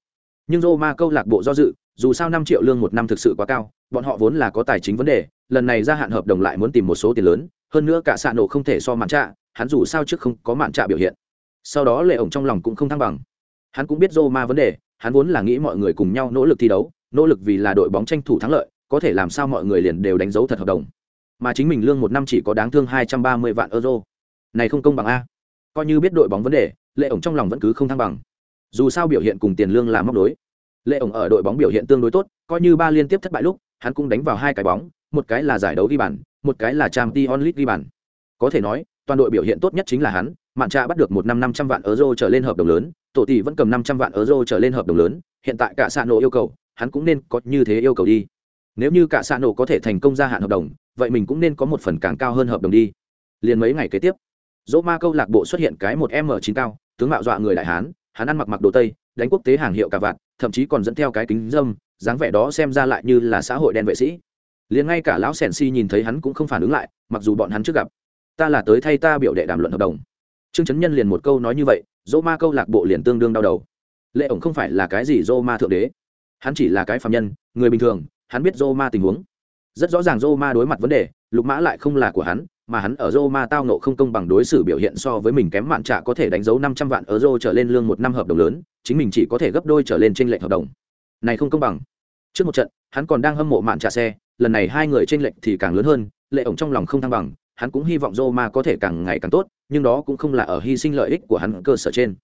A: Nhưng Roma câu lạc bộ do dự dù sao năm triệu lương một năm thực sự quá cao, bọn họ vốn là có tài chính vấn đề, lần này gia hạn hợp đồng lại muốn tìm một số tiền lớn, hơn nữa cả xạ nổ không thể so mạn trạ, hắn dù sao trước không có mạn trạ biểu hiện. Sau đó lệ ổng trong lòng cũng không thăng bằng. Hắn cũng biết Roma vấn đề, hắn vốn là nghĩ mọi người cùng nhau nỗ lực thi đấu, nỗ lực vì là đội bóng tranh thủ thắng lợi, có thể làm sao mọi người liền đều đánh dấu thật hợp đồng. Mà chính mình lương một năm chỉ có đáng thương hai trăm ba mươi vạn euro. Này không công bằng a. Coi như biết đội bóng vấn đề, lệ ổng trong lòng vẫn cứ không thăng bằng. Dù sao biểu hiện cùng tiền lương là móc đối lệ ổng ở đội bóng biểu hiện tương đối tốt, coi như ba liên tiếp thất bại lúc, hắn cũng đánh vào hai cái bóng, một cái là giải đấu ghi bàn, một cái là trang t onlit ghi bàn. Có thể nói, toàn đội biểu hiện tốt nhất chính là hắn, mạn trạ bắt được một năm năm trăm vạn euro trở lên hợp đồng lớn, tổ tỷ vẫn cầm năm trăm vạn euro trở lên hợp đồng lớn, hiện tại cả xạ nổ yêu cầu, hắn cũng nên có như thế yêu cầu đi. Nếu như cả xạ nổ có thể thành công gia hạn hợp đồng, vậy mình cũng nên có một phần càng cao hơn hợp đồng đi. Liền mấy ngày kế tiếp dỗ ma câu lạc bộ xuất hiện cái một m chín cao, tướng mạo dọa người đại hán, hắn ăn mặc mặc đồ tây, đánh quốc tế hàng hiệu cả vạn thậm chí còn dẫn theo cái kính dâm, dáng vẻ đó xem ra lại như là xã hội đen vệ sĩ. Liền ngay cả lão sèn si nhìn thấy hắn cũng không phản ứng lại, mặc dù bọn hắn trước gặp. Ta là tới thay ta biểu đệ đàm luận hợp đồng. Trương chấn nhân liền một câu nói như vậy, dỗ ma câu lạc bộ liền tương đương đau đầu. Lệ ổng không phải là cái gì dô ma thượng đế. Hắn chỉ là cái phạm nhân, người bình thường, hắn biết dô ma tình huống. Rất rõ ràng dô ma đối mặt vấn đề lục mã lại không là của hắn mà hắn ở Roma tao nộ không công bằng đối xử biểu hiện so với mình kém mạn trả có thể đánh dấu năm trăm vạn euro trở lên lương một năm hợp đồng lớn chính mình chỉ có thể gấp đôi trở lên trên lệnh hợp đồng này không công bằng trước một trận hắn còn đang hâm mộ mạn trả xe lần này hai người trên lệnh thì càng lớn hơn lệ ổng trong lòng không thăng bằng hắn cũng hy vọng Roma có thể càng ngày càng tốt, nhưng đó cũng không là ở hy sinh lợi ích của hắn cơ sở trên.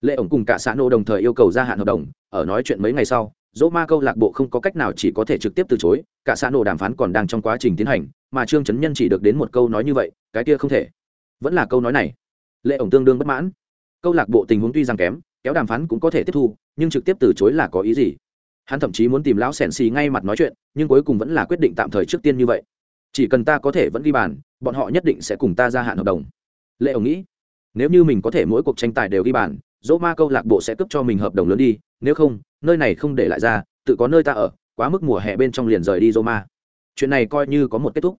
A: Lệ ổng cùng cả xã nô đồng thời yêu cầu gia hạn hợp đồng, ở nói chuyện mấy ngày sau, Roma câu lạc bộ không có cách nào chỉ có thể trực tiếp từ chối, cả xã nô đàm phán còn đang trong quá trình tiến hành, mà Trương Chấn Nhân chỉ được đến một câu nói như vậy, cái kia không thể. Vẫn là câu nói này. Lệ ổng tương đương bất mãn. Câu lạc bộ tình huống tuy rằng kém, kéo đàm phán cũng có thể tiếp thu, nhưng trực tiếp từ chối là có ý gì? Hắn thậm chí muốn tìm lão sẻn Xì ngay mặt nói chuyện, nhưng cuối cùng vẫn là quyết định tạm thời trước tiên như vậy chỉ cần ta có thể vẫn ghi bàn bọn họ nhất định sẽ cùng ta gia hạn hợp đồng lệ ổng nghĩ nếu như mình có thể mỗi cuộc tranh tài đều ghi bàn dỗ ma câu lạc bộ sẽ cấp cho mình hợp đồng lớn đi nếu không nơi này không để lại ra tự có nơi ta ở quá mức mùa hè bên trong liền rời đi dỗ ma chuyện này coi như có một kết thúc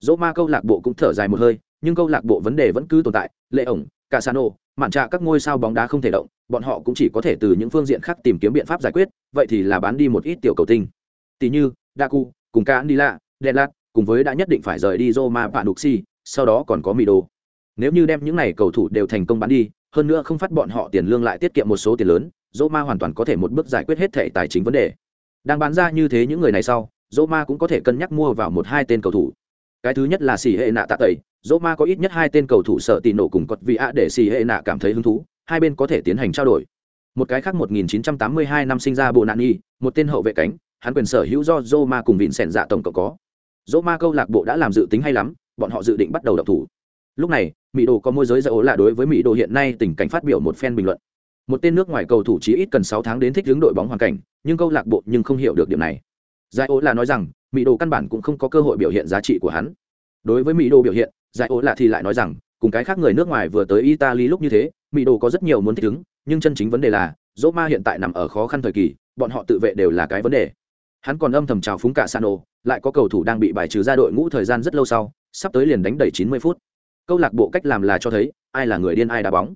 A: dỗ ma câu lạc bộ cũng thở dài một hơi nhưng câu lạc bộ vấn đề vẫn cứ tồn tại lệ ổng casano mạn trạ các ngôi sao bóng đá không thể động bọn họ cũng chỉ có thể từ những phương diện khác tìm kiếm biện pháp giải quyết vậy thì là bán đi một ít tiểu cầu tinh tỷ như daku cùng ca đi lạ đèn cùng với đã nhất định phải rời đi Roma và Nuxi, sau đó còn có Mido. Nếu như đem những này cầu thủ đều thành công bán đi, hơn nữa không phát bọn họ tiền lương lại tiết kiệm một số tiền lớn, Roma hoàn toàn có thể một bước giải quyết hết thẻ tài chính vấn đề. Đang bán ra như thế những người này sau, Roma cũng có thể cân nhắc mua vào một hai tên cầu thủ. Cái thứ nhất là xì hệ nạ tạ tẩy, Roma có ít nhất hai tên cầu thủ sợ tì nổ cùng cọt vị ạ để xì hệ nạ cảm thấy hứng thú, hai bên có thể tiến hành trao đổi. Một cái khác 1982 năm sinh ra Bộ Nạn y, một tên hậu vệ cánh, hắn quyền sở hữu do Roma cùng Vịn sẻn dạ tổng cộng có. Dỗ ma câu lạc bộ đã làm dự tính hay lắm bọn họ dự định bắt đầu đập thủ. Lúc này mỹ đồ có môi giới giải ố là đối với mỹ đồ hiện nay tình cảnh phát biểu một phen bình luận. Một tên nước ngoài cầu thủ chỉ ít cần sáu tháng đến thích hướng đội bóng hoàn cảnh nhưng câu lạc bộ nhưng không hiểu được điểm này giải ố là nói rằng mỹ đồ căn bản cũng không có cơ hội biểu hiện giá trị của hắn. Đối với mỹ đồ biểu hiện, giải ố là thì lại nói rằng, cùng cái khác người nước ngoài vừa tới italy lúc như thế mỹ đồ có rất nhiều muốn thích ứng, nhưng chân chính vấn đề là dỗ ma hiện tại nằm ở khó khăn thời kỳ, bọn họ tự vệ đều là cái vấn đề. Hắn còn âm thầm chào phúng cả sano, lại có cầu thủ đang bị bài trừ ra đội ngũ thời gian rất lâu sau, sắp tới liền đánh đầy 90 phút. Câu lạc bộ cách làm là cho thấy, ai là người điên ai đá bóng.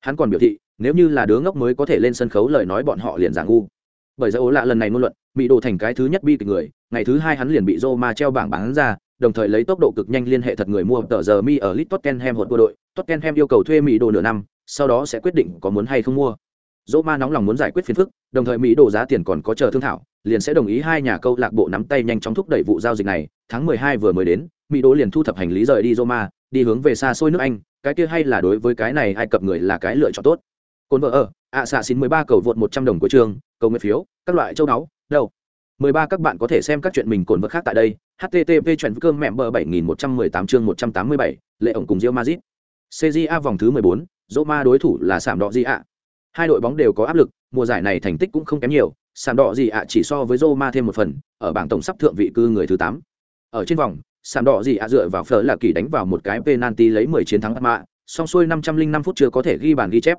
A: Hắn còn biểu thị, nếu như là đứa ngốc mới có thể lên sân khấu lời nói bọn họ liền giả ngu bởi do ố lạ lần này ngôn luận bị đổ thành cái thứ nhất bi kịch người, ngày thứ hai hắn liền bị Roma treo bảng bán ra, đồng thời lấy tốc độ cực nhanh liên hệ thật người mua tờ giờ mi ở lit Tottenham hột bộ đội. Tottenham yêu cầu thuê mỹ đồ nửa năm, sau đó sẽ quyết định có muốn hay không mua. Roma nóng lòng muốn giải quyết phiền phức, đồng thời mỹ đồ giá tiền còn có chờ thương thảo, liền sẽ đồng ý hai nhà câu lạc bộ nắm tay nhanh chóng thúc đẩy vụ giao dịch này. Tháng 12 vừa mới đến, mỹ đồ liền thu thập hành lý rời đi roma, đi hướng về xa xôi nước anh, cái kia hay là đối với cái này ai cập người là cái lựa chọn tốt? Cồn vợ ở ạ xạ xin 13 cầu vượt 100 đồng của trường cầu nguyện phiếu các loại châu đáo đâu 13 các bạn có thể xem các chuyện mình cồn vợ khác tại đây http chuyện cơm mẹ bờ 7118 chương 187, lệ ổng cùng Real Madrid CJA vòng thứ 14, Roma đối thủ là sảm Đỏ Di ạ. Hai đội bóng đều có áp lực, mùa giải này thành tích cũng không kém nhiều, sàn đỏ gì ạ chỉ so với Roma thêm một phần, ở bảng tổng sắp thượng vị cư người thứ tám. Ở trên vòng, sàn đỏ gì ạ dựa vào phở là kỳ đánh vào một cái penalty lấy 10 chiến thắng mạ song xuôi 505 phút chưa có thể ghi bàn ghi chép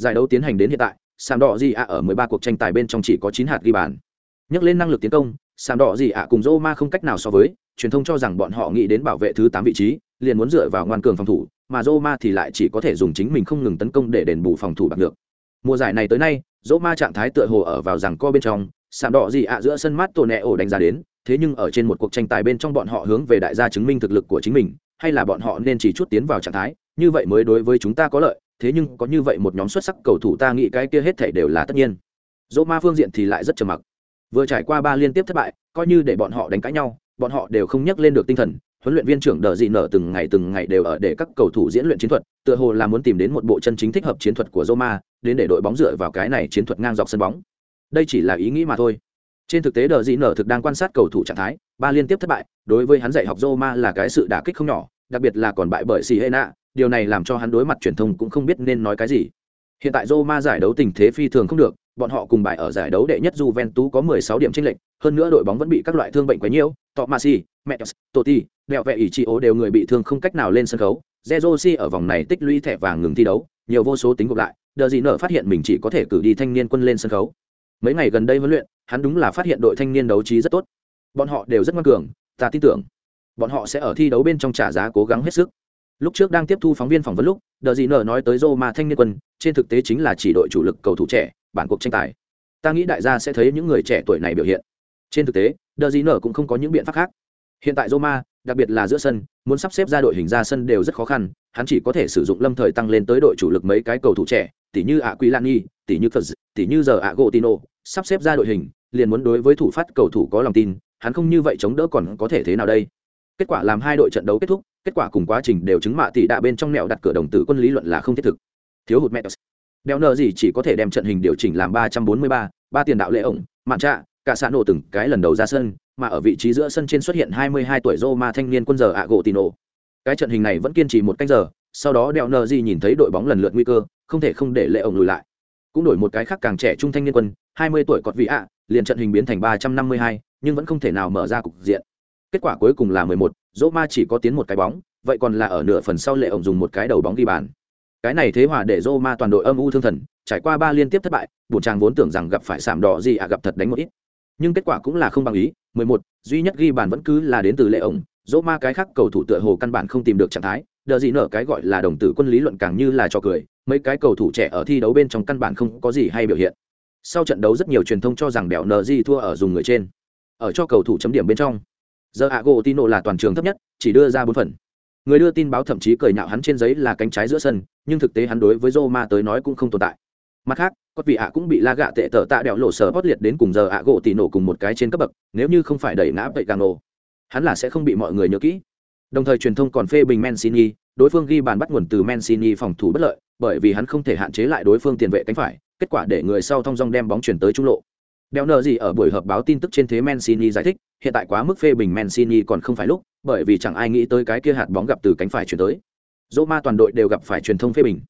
A: giải đấu tiến hành đến hiện tại sàn đỏ gì ạ ở 13 cuộc tranh tài bên trong chỉ có 9 hạt ghi bàn. Nhắc lên năng lực tiến công sàn đỏ gì ạ cùng Roma không cách nào so với, truyền thông cho rằng bọn họ nghĩ đến bảo vệ thứ 8 vị trí, liền muốn dựa vào ngoan cường phòng thủ, mà Roma thì lại chỉ có thể dùng chính mình không ngừng tấn công để đền bù phòng thủ bạc được. Mùa giải này tới nay, Roma trạng thái tựa hồ ở vào rằng co bên trong sàn đỏ gì ạ giữa sân mát tổ nẹ ổ đánh giá đến, thế nhưng ở trên một cuộc tranh tài bên trong bọn họ hướng về đại gia chứng minh thực lực của chính mình, hay là bọn họ nên chỉ chút tiến vào trạng thái, như vậy mới đối với chúng ta có lợi thế nhưng có như vậy một nhóm xuất sắc cầu thủ ta nghĩ cái kia hết thể đều là tất nhiên. Dỗ ma phương diện thì lại rất trầm mặc. Vừa trải qua ba liên tiếp thất bại, coi như để bọn họ đánh cãi nhau, bọn họ đều không nhắc lên được tinh thần, huấn luyện viên trưởng đờ dị nở từng ngày từng ngày đều ở để các cầu thủ diễn luyện chiến thuật, tựa hồ là muốn tìm đến một bộ chân chính thích hợp chiến thuật của Roma đến để đội bóng dựa vào cái này chiến thuật ngang dọc sân bóng. Đây chỉ là ý nghĩ mà thôi. Trên thực tế đờ dị nở thực đang quan sát cầu thủ trạng thái, ba liên tiếp thất bại, đối với hắn dạy học Roma là cái sự đả kích không nhỏ, đặc biệt là còn bại bởi Siena điều này làm cho hắn đối mặt truyền thông cũng không biết nên nói cái gì. Hiện tại Roma giải đấu tình thế phi thường không được bọn họ cùng bại ở giải đấu đệ nhất Juventus có 16 điểm chênh lệch hơn nữa đội bóng vẫn bị các loại thương bệnh quấy nhiễu Tomasi, Metos, Totti, đèo vẹ ỷ trị ố đều người bị thương không cách nào lên sân khấu. Zezosi ở vòng này tích lũy thẻ vàng ngừng thi đấu nhiều vô số tính gộp lại đờ gì nở phát hiện mình chỉ có thể cử đi thanh niên quân lên sân khấu. Mấy ngày gần đây huấn luyện hắn đúng là phát hiện đội thanh niên đấu trí rất tốt. Bọn họ đều rất ngoan cường ta tin tưởng bọn họ sẽ ở thi đấu bên trong trả giá cố gắng hết sức lúc trước đang tiếp thu phóng viên phỏng vấn lúc, đờ gì nở nói tới Roma thanh niên quân, trên thực tế chính là chỉ đội chủ lực cầu thủ trẻ, bản cuộc tranh tài. Ta nghĩ đại gia sẽ thấy những người trẻ tuổi này biểu hiện. Trên thực tế, đờ gì nở cũng không có những biện pháp khác. Hiện tại Roma, đặc biệt là giữa sân, muốn sắp xếp ra đội hình ra sân đều rất khó khăn, hắn chỉ có thể sử dụng lâm thời tăng lên tới đội chủ lực mấy cái cầu thủ trẻ tỷ như ạ quy lan nhi tỷ như phật tỷ như giờ ạ gỗ tino sắp xếp ra đội hình, liền muốn đối với thủ phát cầu thủ có lòng tin, hắn không như vậy chống đỡ còn có thể thế nào đây? Kết quả làm hai đội trận đấu kết thúc, kết quả cùng quá trình đều chứng mạ tỷ đạ bên trong mẹo đặt cửa đồng tử quân lý luận là không thiết thực. Thiếu hụt mẹ đeo nợ gì chỉ có thể đem trận hình điều chỉnh làm ba trăm bốn mươi ba ba tiền đạo lệ ổng, mạn trạ, cả xã nổ từng cái lần đầu ra sân, mà ở vị trí giữa sân trên xuất hiện hai mươi hai tuổi Roma thanh niên quân giờ ạ gỗ tino cái trận hình này vẫn kiên trì một canh giờ, sau đó đeo nợ gì nhìn thấy đội bóng lần lượt nguy cơ, không thể không để lệ ổng lùi lại. Cũng đổi một cái khác càng trẻ trung thanh niên quân, hai mươi tuổi cọt vị ạ, liền trận hình biến thành ba trăm năm mươi hai, nhưng vẫn không thể nào mở ra cục diện kết quả cuối cùng là mười một, dỗ ma chỉ có tiến một cái bóng, vậy còn là ở nửa phần sau lệ ổng dùng một cái đầu bóng ghi bàn. Cái này thế hòa để dỗ ma toàn đội âm u thương thần, trải qua ba liên tiếp thất bại bùn trang vốn tưởng rằng gặp phải sảm đỏ gì à gặp thật đánh một ít. Nhưng kết quả cũng là không bằng ý, mười một, duy nhất ghi bàn vẫn cứ là đến từ lệ ổng, dỗ ma cái khác cầu thủ tựa hồ căn bản không tìm được trạng thái, đờ gì nở cái gọi là đồng tử quân lý luận càng như là cho cười, mấy cái cầu thủ trẻ ở thi đấu bên trong căn bản không có gì hay biểu hiện. Sau trận đấu rất nhiều truyền thông cho rằng Bèo nờ gì thua ở dùng người trên, ở cho cầu thủ chấm điểm bên trong giờ ạ gỗ tino là toàn trường thấp nhất, chỉ đưa ra bốn phần. Người đưa tin báo thậm chí cười nhạo hắn trên giấy là cánh trái giữa sân, nhưng thực tế hắn đối với roma tới nói cũng không tồn tại. Mặt khác có vị ạ cũng bị la gạ tệ tở tạ đèo lộ sở hót liệt đến cùng giờ ạ gỗ tino cùng một cái trên cấp bậc, nếu như không phải đẩy ngã vậy càng nổ hắn là sẽ không bị mọi người nhớ kỹ. Đồng thời truyền thông còn phê bình mancini đối phương ghi bàn bắt nguồn từ mancini phòng thủ bất lợi, bởi vì hắn không thể hạn chế lại đối phương tiền vệ cánh phải, kết quả để người sau thong dong đem bóng chuyển tới trung lộ. Béo nợ gì ở buổi họp báo tin tức trên thế mancini giải thích, hiện tại quá mức phê bình mancini còn không phải lúc, bởi vì chẳng ai nghĩ tới cái kia hạt bóng gặp từ cánh phải chuyển tới. Roma toàn đội đều gặp phải truyền thông phê bình.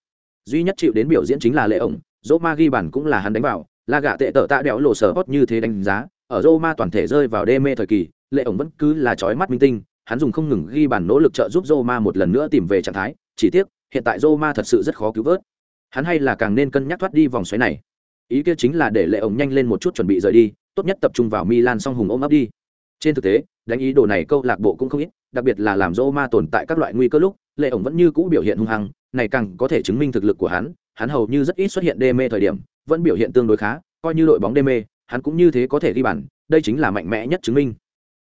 A: Duy nhất chịu đến biểu diễn chính là lệ ổng, Roma ghi bàn cũng là hắn đánh vào, la gạ tệ tở tạ đẽo lộ sở hot như thế đánh giá, ở Roma toàn thể rơi vào đê mê thời kỳ, lệ ổng vẫn cứ là trói mắt minh tinh, hắn dùng không ngừng ghi bàn nỗ lực trợ giúp Roma một lần nữa tìm về trạng thái, chỉ tiếc, hiện tại Roma thật sự rất khó cứu vớt. Hắn hay là càng nên cân nhắc thoát đi vòng xoáy này ý kia chính là để lệ ổng nhanh lên một chút chuẩn bị rời đi, tốt nhất tập trung vào milan song hùng ôm ấp đi. Trên thực tế, đánh ý đồ này câu lạc bộ cũng không ít, đặc biệt là làm Roma tồn tại các loại nguy cơ lúc, lệ ổng vẫn như cũ biểu hiện hung hăng, này càng có thể chứng minh thực lực của hắn hắn hầu như rất ít xuất hiện đê mê thời điểm, vẫn biểu hiện tương đối khá, coi như đội bóng đê mê, hắn cũng như thế có thể ghi bàn, đây chính là mạnh mẽ nhất chứng minh.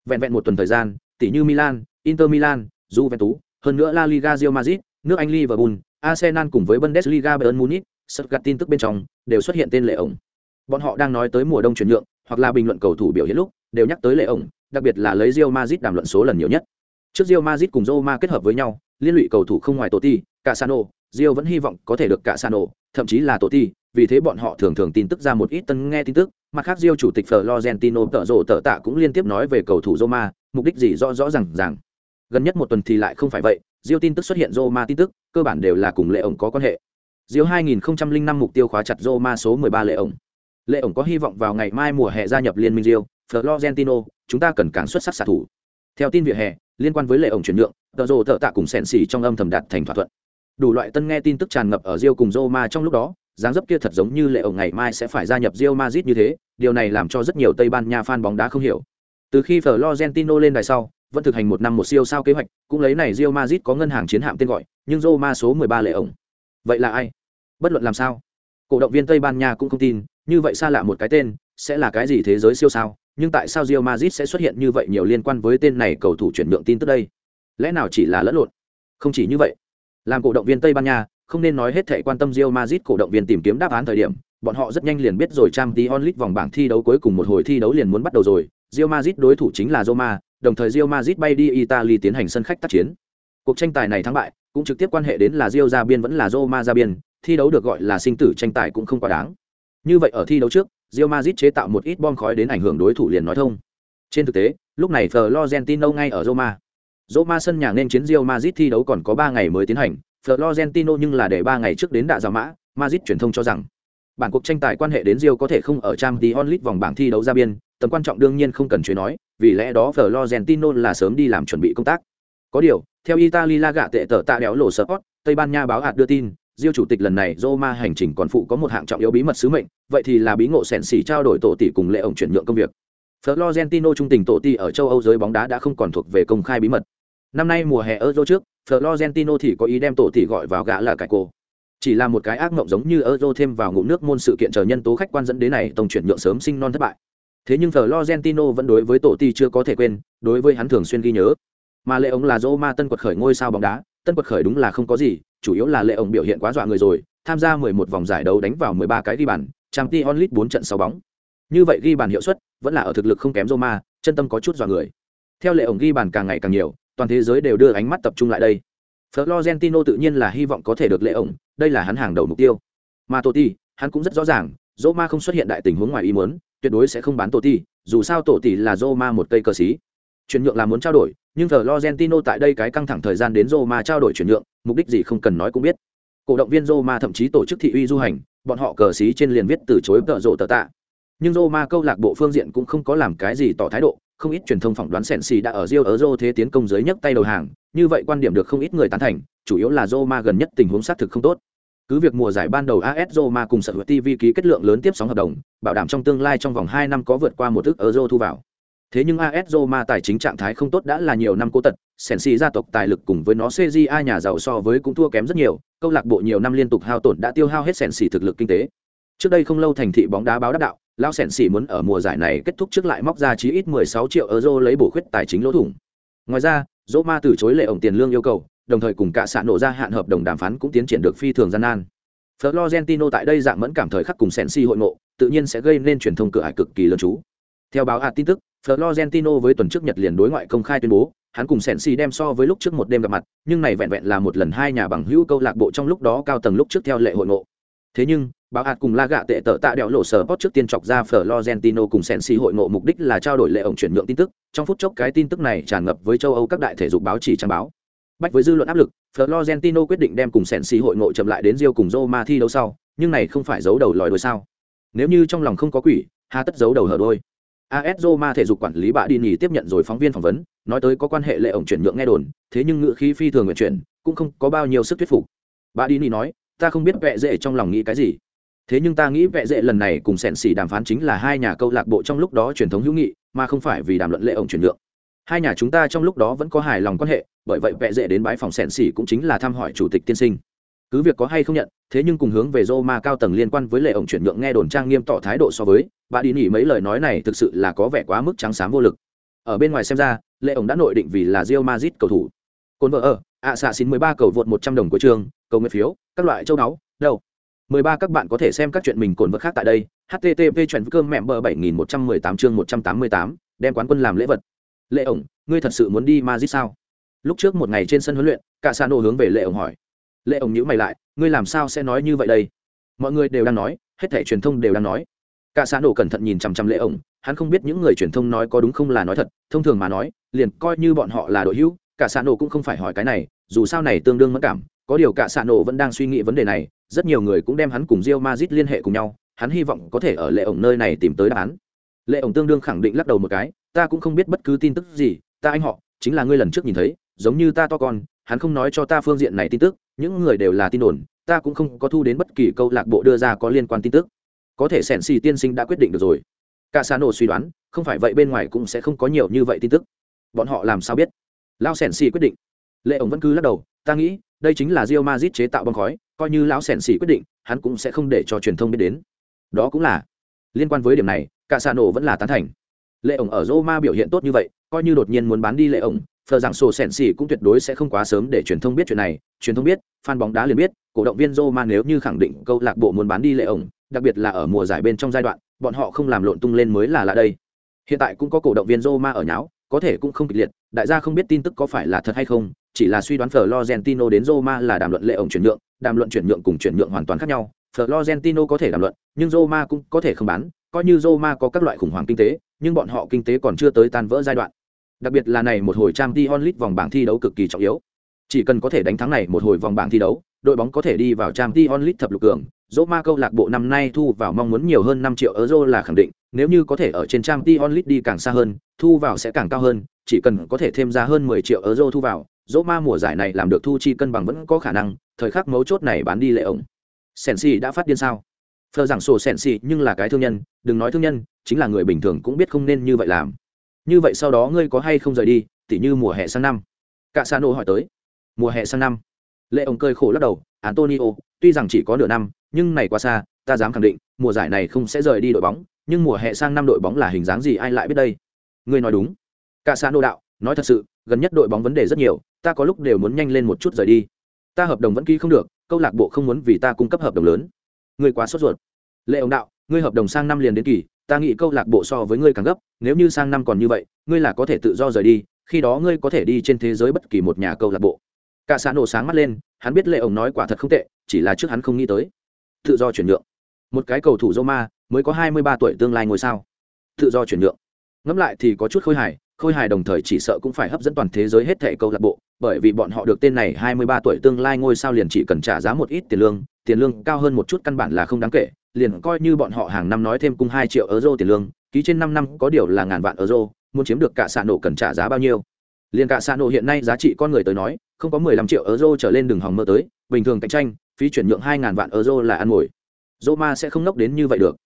A: Vẹn vẹn một tuần thời gian, tỷ như milan, inter milan, juventus, hơn nữa la liga, real madrid, nước anh liverpool, arsenal cùng với bundesliga bayern munich, Stuttgart tin tức bên trong đều xuất hiện tên lệ ổng. Bọn họ đang nói tới mùa đông chuyển nhượng, hoặc là bình luận cầu thủ biểu hiện lúc, đều nhắc tới lệ ổng, đặc biệt là lấy Real Madrid đàm luận số lần nhiều nhất. Trước Real Madrid cùng Roma kết hợp với nhau, liên lụy cầu thủ không ngoài Totti, Casano, Real vẫn hy vọng có thể được Casano, thậm chí là Totti, vì thế bọn họ thường thường tin tức ra một ít tân nghe tin tức, mặt khác Real chủ tịch Florentino tợ rồ tợ tạ cũng liên tiếp nói về cầu thủ Roma, mục đích gì rõ rõ ràng ràng. Gần nhất một tuần thì lại không phải vậy, Real tin tức xuất hiện Roma tin tức, cơ bản đều là cùng lệ ổng có quan hệ. Diêu 2005 mục tiêu khóa chặt Roma số 13 lệ ổng. Lệ ổng có hy vọng vào ngày mai mùa hè gia nhập liên minh Rio, Florentino, chúng ta cần càng xuất sắc xạ thủ. Theo tin vỉa hè, liên quan với lệ ổng chuyển nhượng tờ rồ tờ tạ cùng sèn xỉ trong âm thầm đạt thành thỏa thuận đủ loại tân nghe tin tức tràn ngập ở rio cùng roma trong lúc đó dáng dấp kia thật giống như lệ ổng ngày mai sẽ phải gia nhập Real Madrid như thế điều này làm cho rất nhiều tây ban nha fan bóng đá không hiểu từ khi florentino lên đài sau vẫn thực hành một năm một siêu sao kế hoạch cũng lấy này Real Madrid có ngân hàng chiến hạm tên gọi nhưng roma số 13 lệ ổng vậy là ai bất luận làm sao, cổ động viên tây ban nha cũng không tin, như vậy xa lạ một cái tên, sẽ là cái gì thế giới siêu sao? Nhưng tại sao Real Madrid sẽ xuất hiện như vậy nhiều liên quan với tên này cầu thủ chuyển nhượng tin tức đây? Lẽ nào chỉ là lẫn lộn? Không chỉ như vậy, làm cổ động viên tây ban nha không nên nói hết thể quan tâm Real Madrid cổ động viên tìm kiếm đáp án thời điểm, bọn họ rất nhanh liền biết rồi trang tí onlit vòng bảng thi đấu cuối cùng một hồi thi đấu liền muốn bắt đầu rồi. Real Madrid đối thủ chính là Roma, đồng thời Real Madrid bay đi Italy tiến hành sân khách tác chiến. Cuộc tranh tài này thắng bại, cũng trực tiếp quan hệ đến là Real ra biên vẫn là Roma ra biên thi đấu được gọi là sinh tử tranh tài cũng không quá đáng như vậy ở thi đấu trước Real Madrid chế tạo một ít bom khói đến ảnh hưởng đối thủ liền nói thông. Trên thực tế, lúc này Florentino ngay ở Roma. Roma sân nhà nên chiến Real Madrid thi đấu còn có 3 ngày mới tiến hành, Florentino nhưng là để 3 ngày trước đến đạ giả mã, Madrid truyền thông cho rằng bản cuộc tranh tài quan hệ đến Real có thể không ở Champions League vòng bảng thi đấu ra biên, tầm quan trọng đương nhiên không cần chuyện nói, vì lẽ đó Florentino là sớm đi làm chuẩn bị công tác. Có điều, theo Italy La Gà tệ tờ tạ đéo lộ Sport, Tây Ban Nha báo hạt đưa tin, Diêu chủ tịch lần này Roma hành trình còn phụ có một hạng trọng yếu bí mật sứ mệnh, vậy thì là bí ngộ sèn xỉ trao đổi tổ tỷ cùng lệ ổng chuyển nhượng công việc. Florentino trung tình tổ tỷ ở châu Âu giới bóng đá đã không còn thuộc về công khai bí mật. Năm nay mùa hè Euro trước, Florentino thì có ý đem tổ tỷ gọi vào gã là cải cô. Chỉ là một cái ác mộng giống như Euro thêm vào ngụm nước môn sự kiện chờ nhân tố khách quan dẫn đến này tổng chuyển nhượng sớm sinh non thất bại. Thế nhưng Florentino vẫn đối với tổ tỷ chưa có thể quên, đối với hắn thường xuyên ghi nhớ. Mà lệ ông là Roma tân quật khởi ngôi sao bóng đá, tân quật khởi đúng là không có gì, chủ yếu là lệ ổng biểu hiện quá dọa người rồi, tham gia 11 vòng giải đấu đánh vào 13 cái ghi bàn, Champions League 4 trận sáu bóng. Như vậy ghi bàn hiệu suất vẫn là ở thực lực không kém Roma, chân tâm có chút dọa người. Theo lệ ổng ghi bàn càng ngày càng nhiều, toàn thế giới đều đưa ánh mắt tập trung lại đây. Florentino tự nhiên là hy vọng có thể được lệ ổng, đây là hắn hàng đầu mục tiêu. Mà Totti, hắn cũng rất rõ ràng, Roma không xuất hiện đại tình huống ngoài ý muốn, tuyệt đối sẽ không bán Totti, dù sao Totti là Roma một cây cờ sĩ. Chuyển nhượng là muốn trao đổi, nhưng Florentino tại đây cái căng thẳng thời gian đến Roma trao đổi chuyển nhượng, mục đích gì không cần nói cũng biết. Cổ động viên Roma thậm chí tổ chức thị uy du hành, bọn họ cờ xí trên liền viết từ chối tợ rộ tợ tạ. Nhưng Roma câu lạc bộ phương diện cũng không có làm cái gì tỏ thái độ, không ít truyền thông phỏng đoán Sensi đã ở Rio Euro thế tiến công dưới nhấc tay đầu hàng, như vậy quan điểm được không ít người tán thành, chủ yếu là Roma gần nhất tình huống xác thực không tốt. Cứ việc mùa giải ban đầu AS Roma cùng sở hữu TV ký kết lượng lớn tiếp sóng hợp đồng, bảo đảm trong tương lai trong vòng 2 năm có vượt qua một ức euro thu vào. Thế nhưng AS Roma tài chính trạng thái không tốt đã là nhiều năm cố tật, xì gia tộc tài lực cùng với nó CJA nhà giàu so với cũng thua kém rất nhiều, câu lạc bộ nhiều năm liên tục hao tổn đã tiêu hao hết Sensi thực lực kinh tế. Trước đây không lâu thành thị bóng đá báo đáp đạo, Lao xì muốn ở mùa giải này kết thúc trước lại móc ra chí ít 16 triệu euro lấy bổ khuyết tài chính lỗ thủng. Ngoài ra, Roma từ chối lệ ổng tiền lương yêu cầu, đồng thời cùng cả sạn nổ ra hạn hợp đồng đàm phán cũng tiến triển được phi thường gian nan. Florentino tại đây dạng mẫn cảm thời khắc cùng Sensi hội ngộ, tự nhiên sẽ gây nên truyền thông cửa ải cực kỳ lớn chú. Theo báo hạt tin tức, Florentino với tuần trước Nhật liền đối ngoại công khai tuyên bố, hắn cùng Sensi đem so với lúc trước một đêm gặp mặt, nhưng này vẹn vẹn là một lần hai nhà bằng hữu câu lạc bộ trong lúc đó cao tầng lúc trước theo lệ hội ngộ. Thế nhưng, báo hạt cùng La Gạ tệ tợ tạ đẹo lộ sở post trước tiên chọc ra Florentino cùng Sensi hội ngộ mục đích là trao đổi lệ ổng chuyển nhượng tin tức, trong phút chốc cái tin tức này tràn ngập với châu Âu các đại thể dục báo chỉ trang báo. Bách với dư luận áp lực, Florentino quyết định đem cùng Sensi hội ngộ chậm lại đến Rio cùng Roma thi đấu sau, nhưng này không phải giấu đầu lòi đuôi sao? Nếu như trong lòng không có quỷ, hà tất giấu đầu hở đuôi. AS Roma thể dục quản lý bạ đi nhì tiếp nhận rồi phóng viên phỏng vấn, nói tới có quan hệ lệ ổng chuyển nhượng nghe đồn, thế nhưng ngựa khí phi thường nguyện chuyển, cũng không có bao nhiêu sức thuyết phục. Bạ đi nhì nói, ta không biết vẽ dễ trong lòng nghĩ cái gì. Thế nhưng ta nghĩ vẽ dễ lần này cùng sẹn xỉ đàm phán chính là hai nhà câu lạc bộ trong lúc đó truyền thống hữu nghị, mà không phải vì đàm luận lệ ổng chuyển nhượng. Hai nhà chúng ta trong lúc đó vẫn có hài lòng quan hệ, bởi vậy vẽ dễ đến bãi phòng sẹn xỉ cũng chính là thăm hỏi chủ tịch tiên sinh cứ việc có hay không nhận, thế nhưng cùng hướng về Roma cao tầng liên quan với lệ ổng chuyển nhượng nghe đồn trang nghiêm tỏ thái độ so với, bà đi nỉ mấy lời nói này thực sự là có vẻ quá mức trắng xám vô lực. Ở bên ngoài xem ra, lệ ổng đã nội định vì là Real Madrid cầu thủ. Cồn vợ ở, ạ xạ xin 13 cầu vượt 100 đồng của trường, cầu nguyện phiếu, các loại châu đáo đâu? 13 các bạn có thể xem các chuyện mình cồn vợ khác tại đây http chuyện cơm mẹ bờ 7118 chương 188 đem quán quân làm lễ vật. Lệ ổng, ngươi thật sự muốn đi Madrid sao? Lúc trước một ngày trên sân huấn luyện cả xa nô hướng về lệ ổng hỏi lệ ổng nhữ mày lại, ngươi làm sao sẽ nói như vậy đây? Mọi người đều đang nói, hết thẻ truyền thông đều đang nói. Cả xã nổ cẩn thận nhìn chằm chằm lệ ổng hắn không biết những người truyền thông nói có đúng không là nói thật, thông thường mà nói, liền coi như bọn họ là đội hữu, cả xã nổ cũng không phải hỏi cái này, dù sao này tương đương mất cảm, có điều cả xã nổ vẫn đang suy nghĩ vấn đề này, rất nhiều người cũng đem hắn cùng rio mazit liên hệ cùng nhau, hắn hy vọng có thể ở lệ ổng nơi này tìm tới đáp án. Lệ ổng tương đương khẳng định lắc đầu một cái, ta cũng không biết bất cứ tin tức gì, ta anh họ, chính là ngươi lần trước nhìn thấy, giống như ta to con, hắn không nói cho ta phương diện này tin tức những người đều là tin đồn, ta cũng không có thu đến bất kỳ câu lạc bộ đưa ra có liên quan tin tức. Có thể sẻn xì tiên sinh đã quyết định được rồi. Cả xa nổ suy đoán, không phải vậy bên ngoài cũng sẽ không có nhiều như vậy tin tức. Bọn họ làm sao biết? Lao sẻn xì quyết định. Lệ ổng vẫn cứ lắc đầu, ta nghĩ, đây chính là rio mazit chế tạo bom khói, coi như lão sẻn xì quyết định, hắn cũng sẽ không để cho truyền thông biết đến. Đó cũng là. Liên quan với điểm này cả xa nổ vẫn là tán thành. Lệ ổng ở roma biểu hiện tốt như vậy, coi như đột nhiên muốn bán đi lệ ổng phờ rằng sổ sẻn xì cũng tuyệt đối sẽ không quá sớm để truyền thông biết chuyện này truyền thông biết fan bóng đá liền biết cổ động viên roma nếu như khẳng định câu lạc bộ muốn bán đi lệ ổng đặc biệt là ở mùa giải bên trong giai đoạn bọn họ không làm lộn tung lên mới là lạ đây hiện tại cũng có cổ động viên roma ở nháo có thể cũng không kịch liệt đại gia không biết tin tức có phải là thật hay không chỉ là suy đoán Florentino đến Roma là đàm luận lệ ổng chuyển nhượng, đàm luận chuyển nhượng cùng chuyển nhượng hoàn toàn khác nhau. Florentino có thể đàm luận, nhưng Roma cũng có thể không bán, coi như Roma có các loại khủng hoảng kinh tế, nhưng bọn họ kinh tế còn chưa tới tan vỡ giai đoạn. Đặc biệt là này một hồi Champions League vòng bảng thi đấu cực kỳ trọng yếu. Chỉ cần có thể đánh thắng này một hồi vòng bảng thi đấu, đội bóng có thể đi vào Champions League thập lục cường. Roma câu lạc bộ năm nay thu vào mong muốn nhiều hơn 5 triệu euro là khẳng định, nếu như có thể ở trên Champions League đi càng xa hơn, thu vào sẽ càng cao hơn, chỉ cần có thể thêm ra hơn 10 triệu euro thu vào, Roma mùa giải này làm được thu chi cân bằng vẫn có khả năng, thời khắc mấu chốt này bán đi lệ ổng. Sensi đã phát điên sao? Phờ rằng sổ Sensi nhưng là cái thương nhân, đừng nói thương nhân, chính là người bình thường cũng biết không nên như vậy làm. Như vậy sau đó ngươi có hay không rời đi, tỉ như mùa hè sang năm. Cả Sano hỏi tới. Mùa hè sang năm. Lệ Ông cười khổ lắc đầu, Antonio, tuy rằng chỉ có nửa năm, nhưng này quá xa, ta dám khẳng định, mùa giải này không sẽ rời đi đội bóng, nhưng mùa hè sang năm đội bóng là hình dáng gì ai lại biết đây. Ngươi nói đúng. Cả Sano đạo, nói thật sự, gần nhất đội bóng vấn đề rất nhiều, ta có lúc đều muốn nhanh lên một chút rời đi ta hợp đồng vẫn ký không được câu lạc bộ không muốn vì ta cung cấp hợp đồng lớn ngươi quá sốt ruột lệ ông đạo ngươi hợp đồng sang năm liền đến kỳ ta nghĩ câu lạc bộ so với ngươi càng gấp, nếu như sang năm còn như vậy, ngươi là có thể tự do rời đi, khi đó ngươi có thể đi trên thế giới bất kỳ một nhà câu lạc bộ. Cả xã nổ sáng mắt lên, hắn biết lệ ông nói quả thật không tệ, chỉ là trước hắn không nghĩ tới. Tự do chuyển nhượng. Một cái cầu thủ roma mới có hai mươi ba tuổi tương lai ngôi sao. Tự do chuyển nhượng. Ngẫm lại thì có chút khôi hài khôi hài đồng thời chỉ sợ cũng phải hấp dẫn toàn thế giới hết thẻ câu lạc bộ bởi vì bọn họ được tên này 23 tuổi tương lai ngôi sao liền chỉ cần trả giá một ít tiền lương tiền lương cao hơn một chút căn bản là không đáng kể, liền coi như bọn họ hàng năm nói thêm cung 2 triệu euro tiền lương, ký trên 5 năm có điều là ngàn vạn euro, muốn chiếm được cả sạn nổ cần trả giá bao nhiêu. Liền cả sạn nổ hiện nay giá trị con người tới nói, không có 15 triệu euro trở lên đừng hòng mơ tới, bình thường cạnh tranh, phí chuyển nhượng 2 ngàn vạn euro là ăn ngồi. Roma sẽ không nốc đến như vậy được.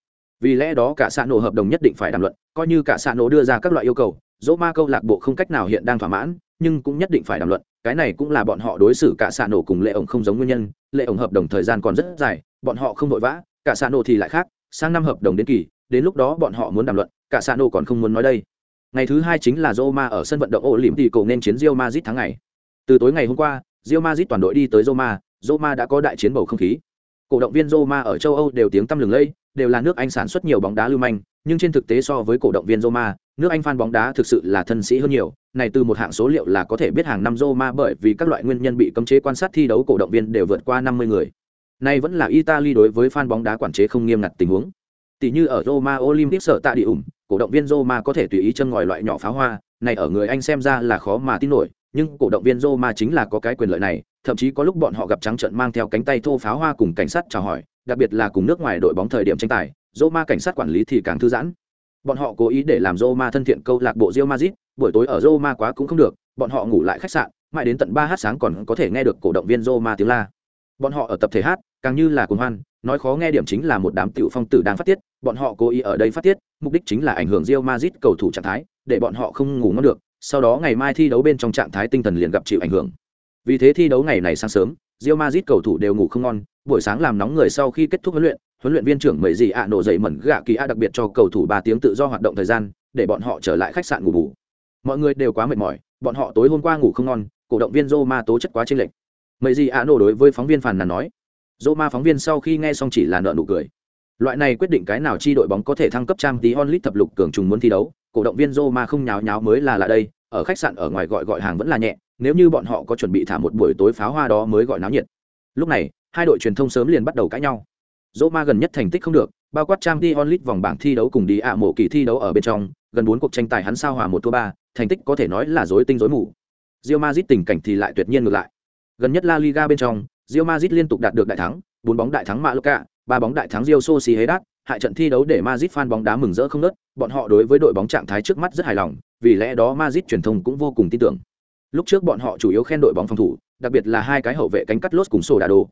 A: Vì lẽ đó cả sạn nổ hợp đồng nhất định phải đàm luận, coi như cả sạn nổ đưa ra các loại yêu cầu, Roma ma câu lạc bộ không cách nào hiện đang thỏa mãn nhưng cũng nhất định phải đàm luận, cái này cũng là bọn họ đối xử cả xạ nổ cùng lệ ổng không giống nguyên nhân, lệ ổng hợp đồng thời gian còn rất dài, bọn họ không vội vã, cả xạ nổ thì lại khác, sang năm hợp đồng đến kỳ, đến lúc đó bọn họ muốn đàm luận, cả xạ nổ còn không muốn nói đây. Ngày thứ hai chính là Roma ở sân vận động ổ lỉm thì cổ nên chiến Real Madrid tháng ngày. Từ tối ngày hôm qua, Real Madrid toàn đội đi tới Roma Roma đã có đại chiến bầu không khí. Cổ động viên Roma ở châu Âu đều tiếng tăm lừng lây, đều là nước Anh sản xuất nhiều bóng đá lưu manh, nhưng trên thực tế so với cổ động viên Roma nước Anh fan bóng đá thực sự là thân sĩ hơn nhiều, này từ một hạng số liệu là có thể biết hàng năm Roma bởi vì các loại nguyên nhân bị cấm chế quan sát thi đấu cổ động viên đều vượt qua 50 người. Này vẫn là Italy đối với fan bóng đá quản chế không nghiêm ngặt tình huống. Tỷ như ở Roma Olympic sở tại địa ủng, cổ động viên Roma có thể tùy ý chân ngòi loại nhỏ pháo hoa, này ở người Anh xem ra là khó mà tin nổi, nhưng cổ động viên Roma chính là có cái quyền lợi này, thậm chí có lúc bọn họ gặp trắng trận mang theo cánh tay thô pháo hoa cùng cảnh sát chào hỏi, đặc biệt là cùng nước ngoài đội bóng thời điểm tranh tài, Roma cảnh sát quản lý thì càng thư giãn. Bọn họ cố ý để làm Roma thân thiện câu lạc bộ Real Madrid, buổi tối ở Roma quá cũng không được, bọn họ ngủ lại khách sạn, mãi đến tận ba h sáng còn có thể nghe được cổ động viên Roma tiếng la. Bọn họ ở tập thể hát, càng như là cuồng hoan, nói khó nghe điểm chính là một đám tiểu phong tử đang phát tiết, bọn họ cố ý ở đây phát tiết, mục đích chính là ảnh hưởng Real Madrid cầu thủ trạng thái, để bọn họ không ngủ ngon được, sau đó ngày mai thi đấu bên trong trạng thái tinh thần liền gặp chịu ảnh hưởng. Vì thế thi đấu ngày này sáng sớm, Real Madrid cầu thủ đều ngủ không ngon, buổi sáng làm nóng người sau khi kết thúc huấn luyện, huấn luyện viên trưởng mấy gì ạ nổ dậy mẩn gạ kỳ a đặc biệt cho cầu thủ ba tiếng tự do hoạt động thời gian, để bọn họ trở lại khách sạn ngủ bù. Mọi người đều quá mệt mỏi, bọn họ tối hôm qua ngủ không ngon, cổ động viên Roma tố chất quá chênh lệch. Mấy gì ạ nổ đối với phóng viên phàn nàn nói, Roma phóng viên sau khi nghe xong chỉ là nợ nụ cười. Loại này quyết định cái nào chi đội bóng có thể thăng cấp trang tí onlit thập lục cường trùng muốn thi đấu, cổ động viên Roma không nháo nháo mới là là đây, ở khách sạn ở ngoài gọi gọi hàng vẫn là nhẹ, nếu như bọn họ có chuẩn bị thả một buổi tối pháo hoa đó mới gọi náo nhiệt. Lúc này, hai đội truyền thông sớm liền bắt đầu cãi nhau. Roma gần nhất thành tích không được, bao quát trang Champions onlit vòng bảng thi đấu cùng đi ạ mộ kỳ thi đấu ở bên trong, gần bốn cuộc tranh tài hắn sao hòa một thua ba, thành tích có thể nói là rối tinh rối mù. Real Madrid tình cảnh thì lại tuyệt nhiên ngược lại. Gần nhất La Liga bên trong, Real Madrid liên tục đạt được đại thắng, bốn bóng đại thắng Mallorca, ba bóng đại thắng Real Sociedad, hại trận thi đấu để Madrid fan bóng đá mừng rỡ không ngớt, bọn họ đối với đội bóng trạng thái trước mắt rất hài lòng, vì lẽ đó Madrid truyền thông cũng vô cùng tin tưởng. Lúc trước bọn họ chủ yếu khen đội bóng phòng thủ, đặc biệt là hai cái hậu vệ cánh cắt lốt cùng sổ đà đồ.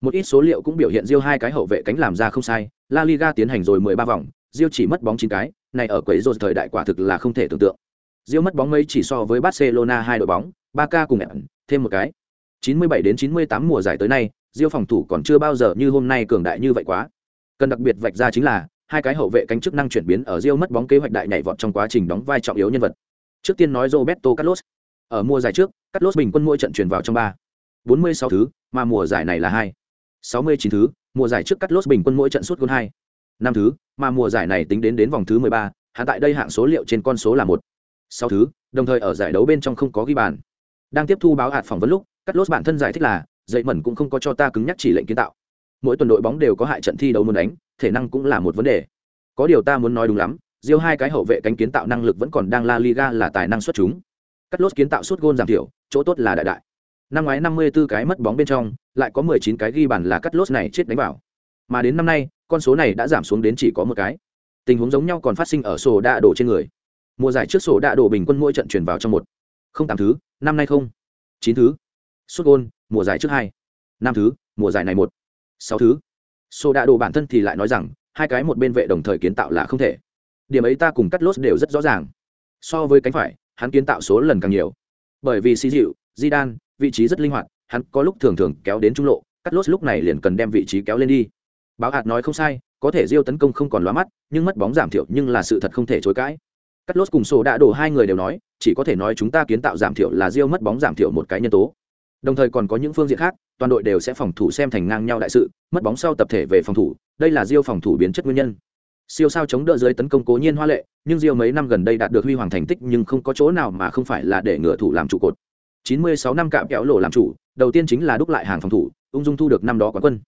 A: Một ít số liệu cũng biểu hiện Rio hai cái hậu vệ cánh làm ra không sai, La Liga tiến hành rồi 13 vòng, Rio chỉ mất bóng 9 cái, này ở quấy rồi thời đại quả thực là không thể tưởng tượng. Rio mất bóng mấy chỉ so với Barcelona hai đội bóng, Barca cùng ẩn, thêm một cái. 97 đến 98 mùa giải tới nay, Rio phòng thủ còn chưa bao giờ như hôm nay cường đại như vậy quá. Cần đặc biệt vạch ra chính là hai cái hậu vệ cánh chức năng chuyển biến ở Rio mất bóng kế hoạch đại nhảy vọt trong quá trình đóng vai trọng yếu nhân vật. Trước tiên nói Roberto Carlos. Ở mùa giải trước, Carlos bình quân mỗi trận chuyển vào trong 3 46 thứ, mà mùa giải này là 2 69 thứ, mùa giải trước cắt lốt bình quân mỗi trận suốt gôn 2 năm thứ, mà mùa giải này tính đến đến vòng thứ 13, hắn tại đây hạng số liệu trên con số là 1 6 thứ, đồng thời ở giải đấu bên trong không có ghi bàn. Đang tiếp thu báo hạt phỏng vấn lúc, cắt lốt bản thân giải thích là, dậy mẩn cũng không có cho ta cứng nhắc chỉ lệnh kiến tạo. Mỗi tuần đội bóng đều có hại trận thi đấu muốn đánh, thể năng cũng là một vấn đề. Có điều ta muốn nói đúng lắm, diêu hai cái hậu vệ cánh kiến tạo năng lực vẫn còn đang La Liga là tài năng xuất chúng. Cắt lốt kiến tạo suốt gôn giảm thiểu, chỗ tốt là đại đại. Năm ngoái 54 cái mất bóng bên trong, lại có 19 cái ghi bàn là cắt lốt này chết đánh vào. Mà đến năm nay, con số này đã giảm xuống đến chỉ có một cái. Tình huống giống nhau còn phát sinh ở sổ đạ đổ trên người. Mùa giải trước sổ đạ đổ bình quân mỗi trận chuyển vào trong một, không tám thứ, năm nay không, chín thứ. Suốt gôn, mùa giải trước hai, năm thứ, mùa giải này một, sáu thứ. Sổ đạ đổ bản thân thì lại nói rằng, hai cái một bên vệ đồng thời kiến tạo là không thể điểm ấy ta cùng cắt lốt đều rất rõ ràng so với cánh phải hắn kiến tạo số lần càng nhiều bởi vì xì dịu Zidane, vị trí rất linh hoạt, hắn có lúc thường thường kéo đến trung lộ cắt lốt lúc này liền cần đem vị trí kéo lên đi. Báo hạt nói không sai, có thể diêu tấn công không còn lóa mắt, nhưng mất bóng giảm thiểu nhưng là sự thật không thể chối cãi. Cắt lốt cùng sổ đã đổ hai người đều nói, chỉ có thể nói chúng ta kiến tạo giảm thiểu là diêu mất bóng giảm thiểu một cái nhân tố. Đồng thời còn có những phương diện khác, toàn đội đều sẽ phòng thủ xem thành ngang nhau đại sự, mất bóng sau tập thể về phòng thủ, đây là diêu phòng thủ biến chất nguyên nhân. Siêu sao chống đỡ dưới tấn công cố nhiên hoa lệ, nhưng diêu mấy năm gần đây đạt được huy hoàng thành tích nhưng không có chỗ nào mà không phải là để ngựa thủ làm trụ cột. 96 năm cạm kẹo lộ làm chủ, đầu tiên chính là đúc lại hàng phòng thủ, ung dung thu được năm đó quán quân.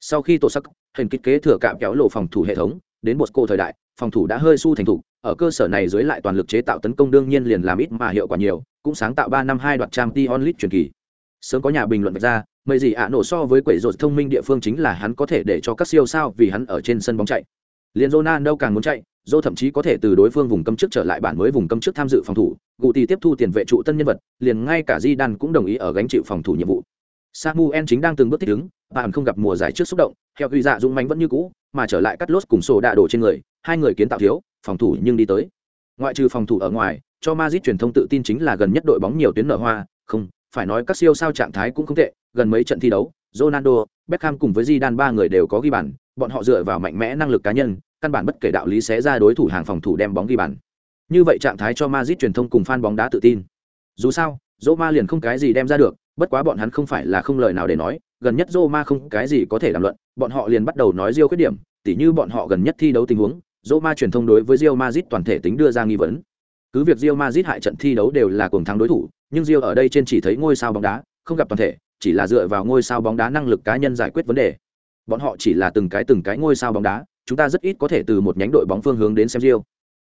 A: Sau khi tổ sắc, hình kích kế thừa cạm kẹo lộ phòng thủ hệ thống, đến bột cô thời đại, phòng thủ đã hơi su thành thủ ở cơ sở này dưới lại toàn lực chế tạo tấn công đương nhiên liền làm ít mà hiệu quả nhiều, cũng sáng tạo ba năm hai đoạt trang t onlit truyền kỳ. Sớm có nhà bình luận ra, mấy gì ạ à nổ so với quẩy rột thông minh địa phương chính là hắn có thể để cho các siêu sao vì hắn ở trên sân bóng chạy. Liên đâu càng muốn chạy dô thậm chí có thể từ đối phương vùng cấm trước trở lại bản mới vùng cấm trước tham dự phòng thủ gù tì tiếp thu tiền vệ trụ tân nhân vật liền ngay cả di đan cũng đồng ý ở gánh chịu phòng thủ nhiệm vụ. Samuel chính đang từng bước thích ứng bạn không gặp mùa giải trước xúc động theo huy dạ dũng mánh vẫn như cũ mà trở lại cắt lốt cùng sổ đạ đổ trên người hai người kiến tạo thiếu phòng thủ nhưng đi tới. Ngoại trừ phòng thủ ở ngoài cho Madrid truyền thông tự tin chính là gần nhất đội bóng nhiều tuyến nở hoa không phải nói các siêu sao trạng thái cũng không tệ gần mấy trận thi đấu Ronaldo, Beckham cùng với Zidane ba người đều có ghi bàn, bọn họ dựa vào mạnh mẽ năng lực cá nhân, căn bản bất kể đạo lý sẽ ra đối thủ hàng phòng thủ đem bóng ghi bàn. Như vậy trạng thái cho Madrid truyền thông cùng fan bóng đá tự tin. Dù sao, Roma liền không cái gì đem ra được, bất quá bọn hắn không phải là không lời nào để nói, gần nhất Roma không cái gì có thể làm luận, bọn họ liền bắt đầu nói Real khuyết điểm, tỉ như bọn họ gần nhất thi đấu tình huống, Roma truyền thông đối với Real Madrid toàn thể tính đưa ra nghi vấn. Cứ việc Real Madrid hại trận thi đấu đều là cùng thắng đối thủ, nhưng Real ở đây trên chỉ thấy ngôi sao bóng đá, không gặp toàn thể, chỉ là dựa vào ngôi sao bóng đá năng lực cá nhân giải quyết vấn đề. Bọn họ chỉ là từng cái từng cái ngôi sao bóng đá, chúng ta rất ít có thể từ một nhánh đội bóng phương hướng đến xem Rio.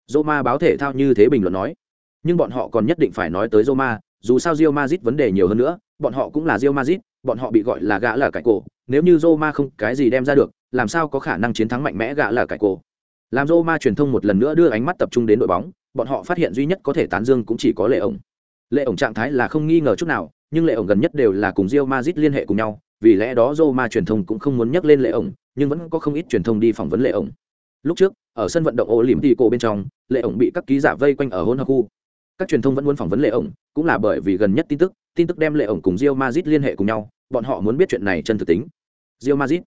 A: Roma báo thể thao như thế bình luận nói. Nhưng bọn họ còn nhất định phải nói tới Roma, dù sao Real Madrid vấn đề nhiều hơn nữa, bọn họ cũng là Real Madrid, bọn họ bị gọi là gã là cải cổ, nếu như Roma không cái gì đem ra được, làm sao có khả năng chiến thắng mạnh mẽ gã là cải cổ. Làm Roma truyền thông một lần nữa đưa ánh mắt tập trung đến đội bóng, bọn họ phát hiện duy nhất có thể tán dương cũng chỉ có Lệ ổng. Lệ ổng trạng thái là không nghi ngờ chút nào, nhưng Lệ ổng gần nhất đều là cùng Real Madrid liên hệ cùng nhau, vì lẽ đó Roma truyền thông cũng không muốn nhắc lên Lệ ổng, nhưng vẫn có không ít truyền thông đi phỏng vấn Lệ ổng. Lúc trước, ở sân vận động Olympico bên trong, Lệ ổng bị các ký giả vây quanh ở hôn hợp khu. Các truyền thông vẫn muốn phỏng vấn Lệ ổng, cũng là bởi vì gần nhất tin tức, tin tức đem Lệ ổng cùng rio mazit liên hệ cùng nhau, bọn họ muốn biết chuyện này chân thực tính. rio mazit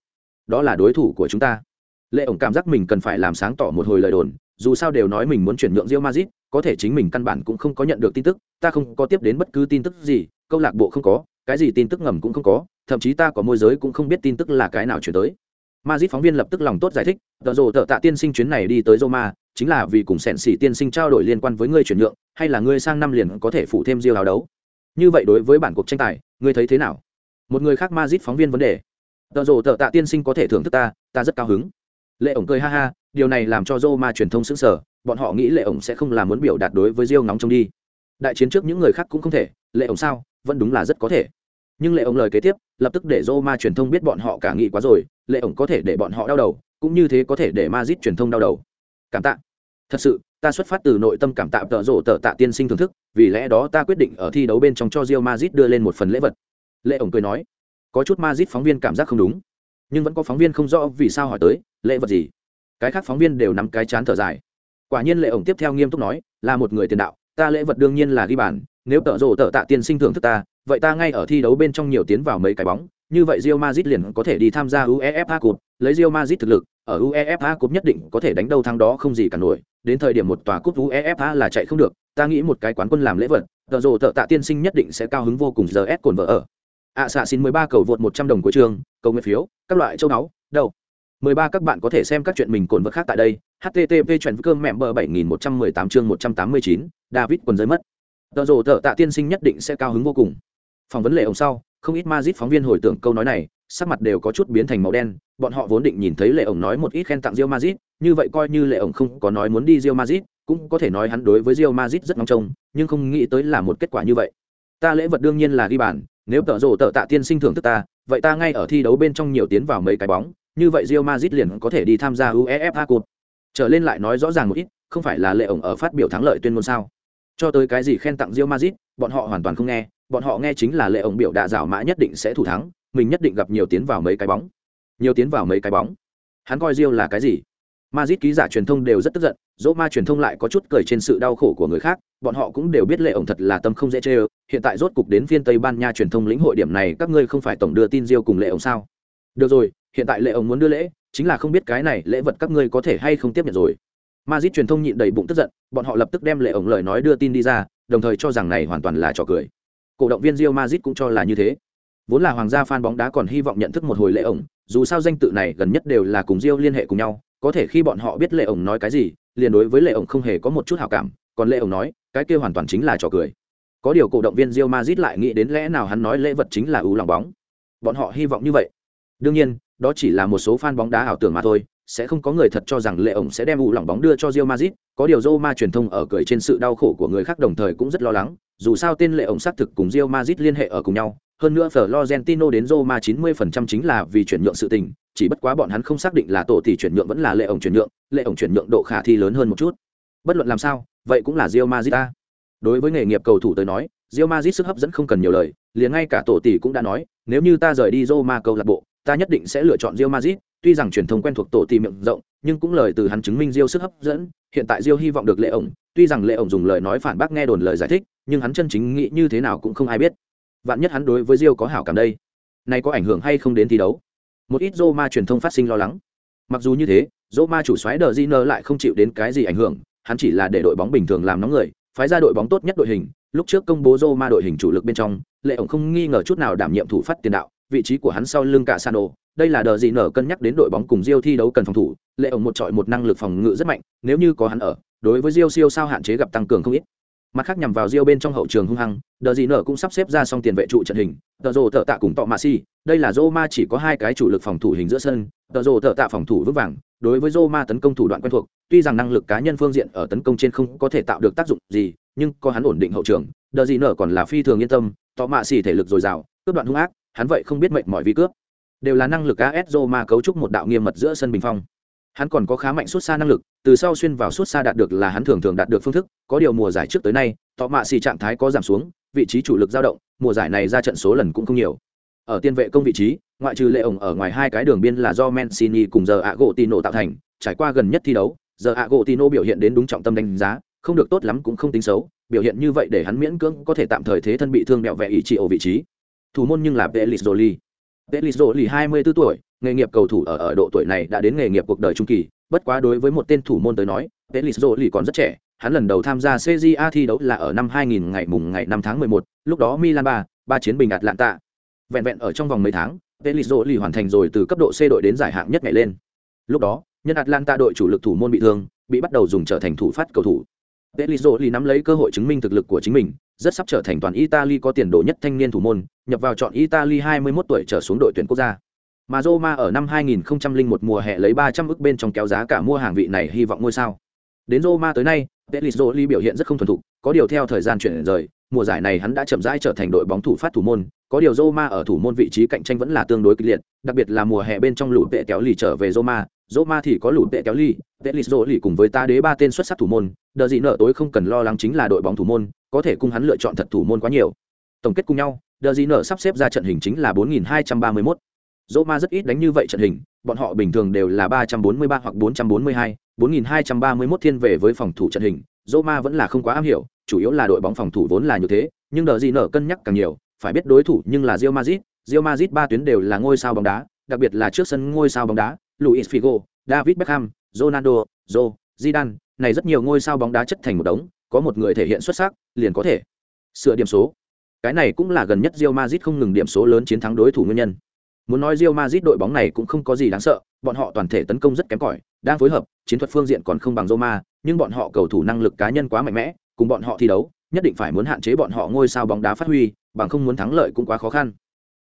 A: đó là đối thủ của chúng ta. Lệ ổng cảm giác mình cần phải làm sáng tỏ một hồi lời đồn, dù sao đều nói mình muốn chuyển nhượng rio mazit có thể chính mình căn bản cũng không có nhận được tin tức, ta không có tiếp đến bất cứ tin tức gì, câu lạc bộ không có, cái gì tin tức ngầm cũng không có, thậm chí ta có môi giới cũng không biết tin tức là cái nào chuyển tới. Madrid phóng viên lập tức lòng tốt giải thích, tờ rồ tờ tạ tiên sinh chuyến này đi tới Roma, chính là vì cùng sẹn xỉ tiên sinh trao đổi liên quan với ngươi chuyển nhượng, hay là ngươi sang năm liền có thể phụ thêm Real áo đấu. Như vậy đối với bản cuộc tranh tài, ngươi thấy thế nào? Một người khác Madrid phóng viên vấn đề. Tờ rồ tờ tạ tiên sinh có thể thưởng thức ta, ta rất cao hứng. Lệ ổng cười ha ha, điều này làm cho Roma truyền thông sững sờ, bọn họ nghĩ Lệ ổng sẽ không làm muốn biểu đạt đối với Diêu nóng trong đi. Đại chiến trước những người khác cũng không thể, Lệ ổng sao? Vẫn đúng là rất có thể. Nhưng Lệ ổng lời kế tiếp, lập tức để Roma truyền thông biết bọn họ cả nghĩ quá rồi, Lệ ổng có thể để bọn họ đau đầu, cũng như thế có thể để Madrid truyền thông đau đầu. Cảm tạ. Thật sự, ta xuất phát từ nội tâm cảm tạ tợ rộ tợ tạ tiên sinh thưởng thức, vì lẽ đó ta quyết định ở thi đấu bên trong cho Real Madrid đưa lên một phần lễ vật. Lệ ổng cười nói, có chút Madrid phóng viên cảm giác không đúng, nhưng vẫn có phóng viên không rõ vì sao hỏi tới, lễ vật gì. Cái khác phóng viên đều nắm cái chán thở dài. Quả nhiên Lệ ổng tiếp theo nghiêm túc nói, là một người tiền đạo, ta lễ vật đương nhiên là ghi bàn, nếu tợ rộ tợ tạ tiên sinh thưởng thức ta, vậy ta ngay ở thi đấu bên trong nhiều tiến vào mấy cái bóng, như vậy Real Madrid liền có thể đi tham gia UEFA Cup, lấy Real Madrid thực lực, ở UEFA Cup nhất định có thể đánh đâu thắng đó không gì cả nổi, đến thời điểm một tòa cúp UEFA là chạy không được, ta nghĩ một cái quán quân làm lễ vật, tờ rồ tợ tạ tiên sinh nhất định sẽ cao hứng vô cùng giờ S cồn vợ ở. ạ xạ xin 13 cầu vượt 100 đồng của trường, cầu nguyện phiếu, các loại châu náu, đâu. 13 các bạn có thể xem các chuyện mình cồn vật khác tại đây. http chuyển cơm mẹ bờ 7118 chương 189, David quần giới mất. Tờ rồ tợ tạ tiên sinh nhất định sẽ cao hứng vô cùng. Phỏng vấn lệ ông sau, không ít mazit phóng viên hồi tưởng câu nói này, sắc mặt đều có chút biến thành màu đen, bọn họ vốn định nhìn thấy lệ ổng nói một ít khen tặng rio mazit như vậy coi như lệ ổng không có nói muốn đi rio mazit cũng có thể nói hắn đối với rio mazit rất ngóng trông, nhưng không nghĩ tới là một kết quả như vậy. Ta lễ vật đương nhiên là ghi bàn, nếu tợ rồ tợ tạ tiên sinh thưởng thức ta, vậy ta ngay ở thi đấu bên trong nhiều tiến vào mấy cái bóng, như vậy rio mazit liền có thể đi tham gia UEFA Cup. Trở lên lại nói rõ ràng một ít, không phải là lệ ổng ở phát biểu thắng lợi tuyên ngôn sao? Cho tới cái gì khen tặng rio mazit bọn họ hoàn toàn không nghe, bọn họ nghe chính là lệ ổng biểu đạ rảo mã nhất định sẽ thủ thắng, mình nhất định gặp nhiều tiến vào mấy cái bóng. Nhiều tiến vào mấy cái bóng. Hắn coi riêu là cái gì? Madrid ký giả truyền thông đều rất tức giận, dỗ ma truyền thông lại có chút cười trên sự đau khổ của người khác, bọn họ cũng đều biết lệ ổng thật là tâm không dễ chơi, hiện tại rốt cục đến phiên Tây Ban Nha truyền thông lĩnh hội điểm này, các ngươi không phải tổng đưa tin diêu cùng lệ ổng sao? Được rồi, hiện tại lệ ổng muốn đưa lễ, chính là không biết cái này lễ vật các ngươi có thể hay không tiếp nhận rồi. Madrid truyền thông nhịn đầy bụng tức giận, bọn họ lập tức đem lệ ổng lời nói đưa tin đi ra, đồng thời cho rằng này hoàn toàn là trò cười. Cổ động viên Real Madrid cũng cho là như thế. Vốn là hoàng gia fan bóng đá còn hy vọng nhận thức một hồi lệ ổng, dù sao danh tự này gần nhất đều là cùng Real liên hệ cùng nhau, có thể khi bọn họ biết lệ ổng nói cái gì liền đối với lệ ổng không hề có một chút hảo cảm còn lệ ổng nói cái kia hoàn toàn chính là trò cười có điều cổ động viên Real Madrid lại nghĩ đến lẽ nào hắn nói lễ vật chính là ưu lòng bóng bọn họ hy vọng như vậy đương nhiên đó chỉ là một số fan bóng đá ảo tưởng mà thôi sẽ không có người thật cho rằng lệ ổng sẽ đem ưu lòng bóng đưa cho Real Madrid. có điều Roma truyền thông ở cười trên sự đau khổ của người khác đồng thời cũng rất lo lắng dù sao tên lệ ổng xác thực cùng Real Madrid liên hệ ở cùng nhau hơn nữa Florentino đến Roma 90% chính là vì chuyển nhượng sự tình, chỉ bất quá bọn hắn không xác định là tổ tỷ chuyển nhượng vẫn là lệ ổng chuyển nhượng, lệ ổng chuyển nhượng độ khả thi lớn hơn một chút. Bất luận làm sao, vậy cũng là Real Madrid ta. Đối với nghề nghiệp cầu thủ tới nói, Real Madrid sức hấp dẫn không cần nhiều lời, liền ngay cả tổ tỷ cũng đã nói, nếu như ta rời đi Roma câu lạc bộ, ta nhất định sẽ lựa chọn Real Madrid, tuy rằng truyền thông quen thuộc tổ tỷ miệng rộng, nhưng cũng lời từ hắn chứng minh Real sức hấp dẫn, hiện tại Real hy vọng được lệ ổng, tuy rằng lệ ổng dùng lời nói phản bác nghe đồn lời giải thích, nhưng hắn chân chính nghĩ như thế nào cũng không ai biết. Vạn nhất hắn đối với diêu có hảo cảm đây, nay có ảnh hưởng hay không đến thi đấu? một ít Roma truyền thông phát sinh lo lắng. Mặc dù như thế, Roma chủ soái Đờ Giner lại không chịu đến cái gì ảnh hưởng, hắn chỉ là để đội bóng bình thường làm nóng người, phái ra đội bóng tốt nhất đội hình. Lúc trước công bố Roma đội hình chủ lực bên trong, Lệ ổng không nghi ngờ chút nào đảm nhiệm thủ phát tiền đạo, vị trí của hắn sau lưng cả Sano. Đây là Đờ Giner cân nhắc đến đội bóng cùng Rio thi đấu cần phòng thủ, Lệ ổng một trọi một năng lực phòng ngự rất mạnh, nếu như có hắn ở, đối với Rio siêu sao hạn chế gặp tăng cường không ít. Mặt khác nhằm vào rio bên trong hậu trường hung hăng đờ gì nở cũng sắp xếp ra xong tiền vệ trụ trận hình tờ rồ tờ tạ cùng tọ mạ si đây là roma chỉ có hai cái chủ lực phòng thủ hình giữa sân tờ rồ tờ tạ phòng thủ vững vàng đối với roma tấn công thủ đoạn quen thuộc tuy rằng năng lực cá nhân phương diện ở tấn công trên không có thể tạo được tác dụng gì nhưng có hắn ổn định hậu trường đờ gì nở còn là phi thường yên tâm tọ mạ si thể lực dồi dào cướp đoạn hung ác hắn vậy không biết mệnh mọi vi cướp đều là năng lực as roma cấu trúc một đạo nghiêm mật giữa sân bình phong. Hắn còn có khá mạnh suốt xa năng lực, từ sau xuyên vào suốt xa đạt được là hắn thường thường đạt được phương thức, có điều mùa giải trước tới nay, tọ mạ xì trạng thái có giảm xuống, vị trí chủ lực dao động, mùa giải này ra trận số lần cũng không nhiều. Ở tiên vệ công vị trí, ngoại trừ lệ ổng ở ngoài hai cái đường biên là do mancini cùng giờ Agotino tạo thành, trải qua gần nhất thi đấu, giờ Agotino biểu hiện đến đúng trọng tâm đánh giá, không được tốt lắm cũng không tính xấu, biểu hiện như vậy để hắn miễn cưỡng có thể tạm thời thế thân bị thương mẹo vẹ ý trị ở vị trí. Thủ môn nhưng là pelis jolie Petlis jolie 24 tuổi nghề nghiệp cầu thủ ở ở độ tuổi này đã đến nghề nghiệp cuộc đời trung kỳ, bất quá đối với một tên thủ môn tới nói, Petlis lì còn rất trẻ, hắn lần đầu tham gia CJA thi đấu là ở năm 2000 ngày mùng ngày 5 tháng 11, lúc đó Milan 3, 3 chiến bình Atlanta. Vẹn vẹn ở trong vòng mấy tháng, Petlis lì hoàn thành rồi từ cấp độ C đội đến giải hạng nhất ngày lên. Lúc đó, nhân Atlanta đội chủ lực thủ môn bị thương, bị bắt đầu dùng trở thành thủ phát cầu thủ. Pelizzo nắm lấy cơ hội chứng minh thực lực của chính mình, rất sắp trở thành toàn Italy có tiền đồ nhất thanh niên thủ môn, nhập vào chọn Italy 21 tuổi trở xuống đội tuyển quốc gia. Mà Roma ở năm 2001 mùa hè lấy 300 ức bên trong kéo giá cả mua hàng vị này hy vọng ngôi sao. Đến Roma tới nay, Pellizzoli biểu hiện rất không thuần thục, có điều theo thời gian chuyển rời, mùa giải này hắn đã chậm rãi trở thành đội bóng thủ phát thủ môn, có điều Roma ở thủ môn vị trí cạnh tranh vẫn là tương đối kịch liệt, đặc biệt là mùa hè bên trong lũ tệ kéo lì trở về Roma, Roma thì có lũ tệ kéo lì, tệ lì rỗ lì cùng với ta đế ba tên xuất sắc thủ môn, đờ gì nợ tối không cần lo lắng chính là đội bóng thủ môn, có thể cung hắn lựa chọn thật thủ môn quá nhiều. Tổng kết cùng nhau, đờ gì nợ sắp xếp ra trận hình chính là 4231. Roma rất ít đánh như vậy trận hình, bọn họ bình thường đều là 343 hoặc 442, 4231 thiên về với phòng thủ trận hình, Roma vẫn là không quá am hiểu, chủ yếu là đội bóng phòng thủ vốn là như thế, nhưng đờ gì nở cân nhắc càng nhiều, phải biết đối thủ nhưng là Real Madrid, Real Madrid ba tuyến đều là ngôi sao bóng đá, đặc biệt là trước sân ngôi sao bóng đá, Luis Figo, David Beckham, Ronaldo, Zo, Zidane, này rất nhiều ngôi sao bóng đá chất thành một đống, có một người thể hiện xuất sắc, liền có thể sửa điểm số. Cái này cũng là gần nhất Real Madrid không ngừng điểm số lớn chiến thắng đối thủ nguyên nhân. Muốn nói Real Madrid đội bóng này cũng không có gì đáng sợ, bọn họ toàn thể tấn công rất kém cỏi, đang phối hợp, chiến thuật phương diện còn không bằng Roma, nhưng bọn họ cầu thủ năng lực cá nhân quá mạnh mẽ, cùng bọn họ thi đấu, nhất định phải muốn hạn chế bọn họ ngôi sao bóng đá phát huy, bằng không muốn thắng lợi cũng quá khó khăn.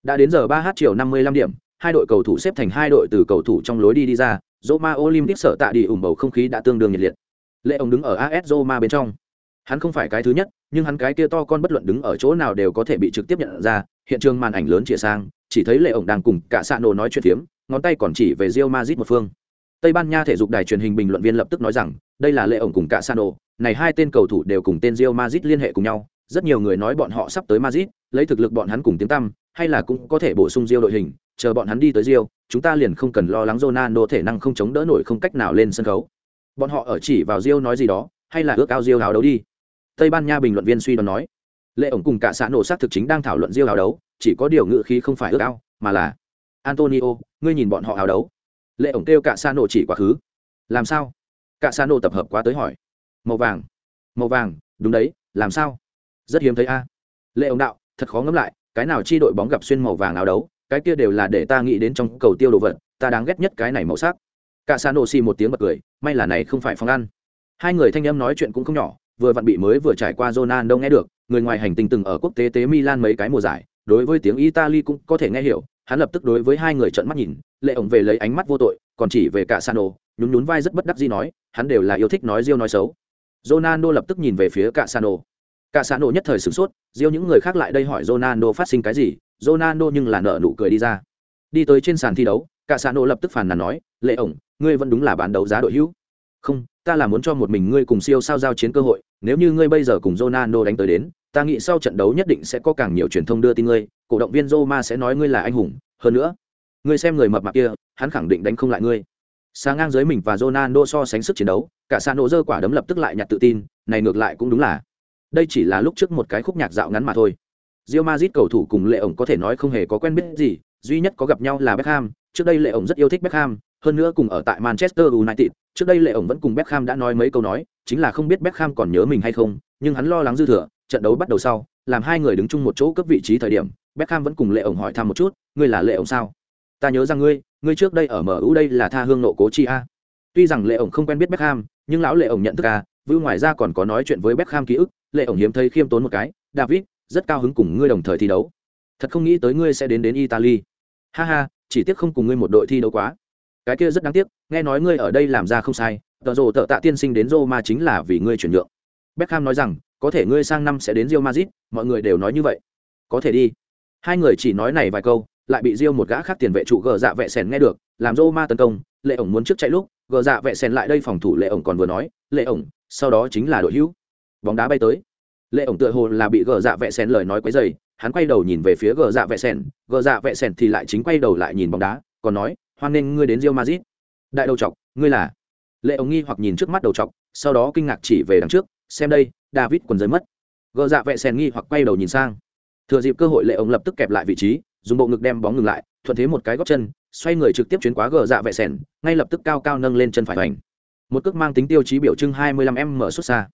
A: Đã đến giờ 3h chiều 55 điểm, hai đội cầu thủ xếp thành hai đội từ cầu thủ trong lối đi đi ra, Roma Olympic sở tạ đi ủng bầu không khí đã tương đương nhiệt liệt. Lệ ông đứng ở AS Roma bên trong. Hắn không phải cái thứ nhất, nhưng hắn cái kia to con bất luận đứng ở chỗ nào đều có thể bị trực tiếp nhận ra, hiện trường màn ảnh lớn chĩa sang, chỉ thấy Lệ ông đang cùng cả Sano nói chuyện phiếm, ngón tay còn chỉ về Real Madrid một phương. Tây Ban Nha thể dục đài truyền hình bình luận viên lập tức nói rằng, đây là Lệ ổng cùng cả Sano, này hai tên cầu thủ đều cùng tên Real Madrid liên hệ cùng nhau, rất nhiều người nói bọn họ sắp tới Madrid, lấy thực lực bọn hắn cùng tiếng tăm, hay là cũng có thể bổ sung Real đội hình, chờ bọn hắn đi tới Real, chúng ta liền không cần lo lắng Ronaldo thể năng không chống đỡ nổi không cách nào lên sân khấu. Bọn họ ở chỉ vào Real nói gì đó, hay là ước ao Real háo đấu đi. Tây Ban Nha bình luận viên suy đoán nói, Lệ ổng cùng cả xã nổ sát thực chính đang thảo luận Real háo đấu, chỉ có điều ngữ khí không phải ước ao, mà là Antonio, ngươi nhìn bọn họ áo đấu. Lệ ổng kêu cả xa nổ chỉ quá khứ. Làm sao? Cả xa nổ tập hợp quá tới hỏi. Màu vàng. Màu vàng, đúng đấy, làm sao? Rất hiếm thấy a. Lệ ổng đạo, thật khó ngẫm lại, cái nào chi đội bóng gặp xuyên màu vàng áo đấu, cái kia đều là để ta nghĩ đến trong cầu tiêu đồ vật ta đáng ghét nhất cái này màu sắc cả sa nổ xì một tiếng bật cười may là này không phải phòng ăn hai người thanh âm nói chuyện cũng không nhỏ vừa vặn bị mới vừa trải qua Ronaldo nghe được người ngoài hành tinh từng ở quốc tế tế Milan mấy cái mùa giải đối với tiếng Italy cũng có thể nghe hiểu hắn lập tức đối với hai người trợn mắt nhìn lệ ổng về lấy ánh mắt vô tội còn chỉ về cả Sano nhún nhún vai rất bất đắc dĩ nói hắn đều là yêu thích nói riêu nói xấu Ronaldo lập tức nhìn về phía cả Sano cả Sano nhất thời sửng sốt riêu những người khác lại đây hỏi Ronaldo phát sinh cái gì Ronaldo nhưng là nợ nụ cười đi ra. Đi tới trên sàn thi đấu, cả Sano lập tức phàn nàn nói, "Lệ ổng, ngươi vẫn đúng là bán đấu giá đội hữu." "Không, ta là muốn cho một mình ngươi cùng siêu sao giao chiến cơ hội, nếu như ngươi bây giờ cùng Ronaldo đánh tới đến, ta nghĩ sau trận đấu nhất định sẽ có càng nhiều truyền thông đưa tin ngươi, cổ động viên Roma sẽ nói ngươi là anh hùng, hơn nữa, ngươi xem người mập mạp kia, hắn khẳng định đánh không lại ngươi." Sáng ngang dưới mình và Ronaldo so sánh sức chiến đấu, cả Sano dơ quả đấm lập tức lại nhặt tự tin, này ngược lại cũng đúng là. Đây chỉ là lúc trước một cái khúc nhạc dạo ngắn mà thôi. Real Madrid cầu thủ cùng Lệ ổng có thể nói không hề có quen biết gì, duy nhất có gặp nhau là Beckham, trước đây Lệ ổng rất yêu thích Beckham, hơn nữa cùng ở tại Manchester United, trước đây Lệ ổng vẫn cùng Beckham đã nói mấy câu nói, chính là không biết Beckham còn nhớ mình hay không, nhưng hắn lo lắng dư thừa, trận đấu bắt đầu sau, làm hai người đứng chung một chỗ cấp vị trí thời điểm, Beckham vẫn cùng Lệ ổng hỏi thăm một chút, ngươi là Lệ ổng sao? Ta nhớ rằng ngươi, ngươi trước đây ở MU đây là tha hương nộ cố chi a. Tuy rằng Lệ ổng không quen biết Beckham, nhưng lão Lệ ổng nhận thức à, a, vưu ngoài ra còn có nói chuyện với Beckham ký ức, Lệ ổng hiếm thấy khiêm tốn một cái, David, rất cao hứng cùng ngươi đồng thời thi đấu thật không nghĩ tới ngươi sẽ đến đến italy ha ha chỉ tiếc không cùng ngươi một đội thi đấu quá cái kia rất đáng tiếc nghe nói ngươi ở đây làm ra không sai tờ rồ tờ tạ tiên sinh đến roma chính là vì ngươi chuyển nhượng beckham nói rằng có thể ngươi sang năm sẽ đến rio mazit mọi người đều nói như vậy. Có thể đi. Hai người chỉ nói này vài câu, lại bị rio một gã khác tiền vệ trụ gờ dạ vệ sèn nghe được, làm roma tấn công, lệ ổng muốn trước chạy lúc, gờ dạ vệ sèn lại đây phòng thủ lệ ổng còn vừa nói, lệ ổng, sau đó chính là đội hữu. Bóng đá bay tới. Lệ ổng tựa hồ là bị gờ dạ vệ sèn lời nói quấy dày hắn quay đầu nhìn về phía gờ dạ vệ sèn, gờ dạ vệ sèn thì lại chính quay đầu lại nhìn bóng đá, còn nói, hoan nghênh ngươi đến rio mazit đại đầu chọc, ngươi là? Lệ ổng nghi hoặc nhìn trước mắt đầu chọc, sau đó kinh ngạc chỉ về đằng trước, xem đây david quần giới mất. Gờ dạ vẹ sen nghi hoặc quay đầu nhìn sang. Thừa dịp cơ hội lệ ổng lập tức kẹp lại vị trí, dùng bộ ngực đem bóng ngừng lại, thuận thế một cái góc chân, xoay người trực tiếp chuyến quá gờ dạ vẹ sen ngay lập tức cao cao nâng lên chân phải hoành. Một cước mang tính tiêu chí biểu trưng 25 m xuất xa.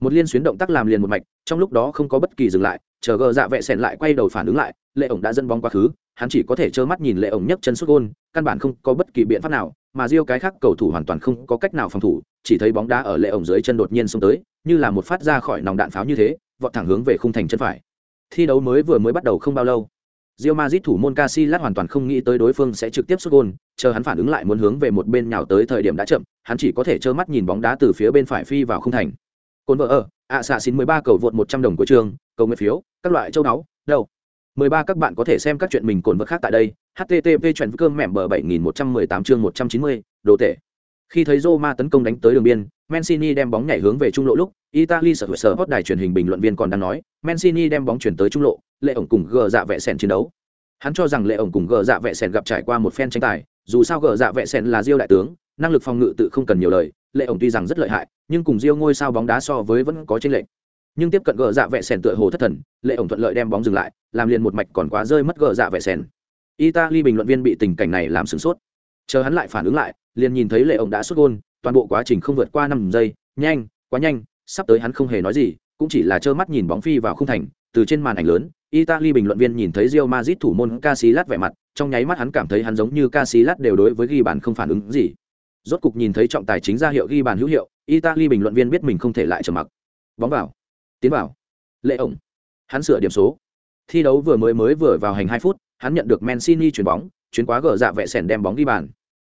A: Một liên xuyến động tác làm liền một mạch, trong lúc đó không có bất kỳ dừng lại, chờ gờ dạ vệ sẻn lại quay đầu phản ứng lại, lệ ổng đã dẫn bóng quá khứ, hắn chỉ có thể trơ mắt nhìn lệ ổng nhấc chân xuất gôn, căn bản không có bất kỳ biện pháp nào, mà riêu cái khác cầu thủ hoàn toàn không có cách nào phòng thủ chỉ thấy bóng đá ở lệ ổng dưới chân đột nhiên xông tới như là một phát ra khỏi nòng đạn pháo như thế vọt thẳng hướng về khung thành chân phải. Thi đấu mới vừa mới bắt đầu không bao lâu Real Madrid thủ môn Casillas hoàn toàn không nghĩ tới đối phương sẽ trực tiếp sút gol, chờ hắn phản ứng lại muốn hướng về một bên nhào tới thời điểm đã chậm, hắn chỉ có thể trơ mắt nhìn bóng đá từ phía bên phải phi vào khung thành. Cồn vợ ở ạ xạ xin mười ba cầu vượt một trăm đồng của trường cầu nguyện phiếu các loại châu đáo đâu? 13 các bạn có thể xem các chuyện mình cồn vật khác tại đây http chuyện cơm mẻm bờ 7118 chương 190, đồ tệ khi thấy Roma tấn công đánh tới đường biên, Mancini đem bóng nhảy hướng về trung lộ lúc, Italy sở sở hot đài truyền hình bình luận viên còn đang nói, Mancini đem bóng chuyển tới trung lộ, lệ ổng cùng gờ dạ vẽ sèn chiến đấu. Hắn cho rằng lệ ổng cùng gờ dạ vẽ sèn gặp trải qua một phen tranh tài, dù sao gờ dạ vẽ sèn là diêu đại tướng, năng lực phòng ngự tự không cần nhiều lời, lệ ổng tuy rằng rất lợi hại, nhưng cùng diêu ngôi sao bóng đá so với vẫn có chênh lệch. Nhưng tiếp cận gờ dạ vẽ sèn tựa hồ thất thần, lệ ổng thuận lợi đem bóng dừng lại, làm liền một mạch còn quá rơi mất gờ dạ vẽ sèn italy bình luận viên bị tình cảnh này làm sửng sốt chờ hắn lại phản ứng lại, liền nhìn thấy lệ ổng đã xuất gôn, toàn bộ quá trình không vượt qua năm giây, nhanh, quá nhanh, sắp tới hắn không hề nói gì, cũng chỉ là trơ mắt nhìn bóng phi vào khung thành, từ trên màn ảnh lớn, italy bình luận viên nhìn thấy rio mazit thủ môn Casillas vẻ mặt, trong nháy mắt hắn cảm thấy hắn giống như Casillas đều đối với ghi bàn không phản ứng gì. Rốt cục nhìn thấy trọng tài chính ra hiệu ghi bàn hữu hiệu, italy bình luận viên biết mình không thể lại trở mặc. Bóng vào, tiến vào, lệ ổng hắn sửa điểm số. Thi đấu vừa mới mới vừa vào hành hai phút, hắn nhận được mancini chuyển bóng, chuyển quá gờ dạ vẹ sẻn đem bóng ghi bàn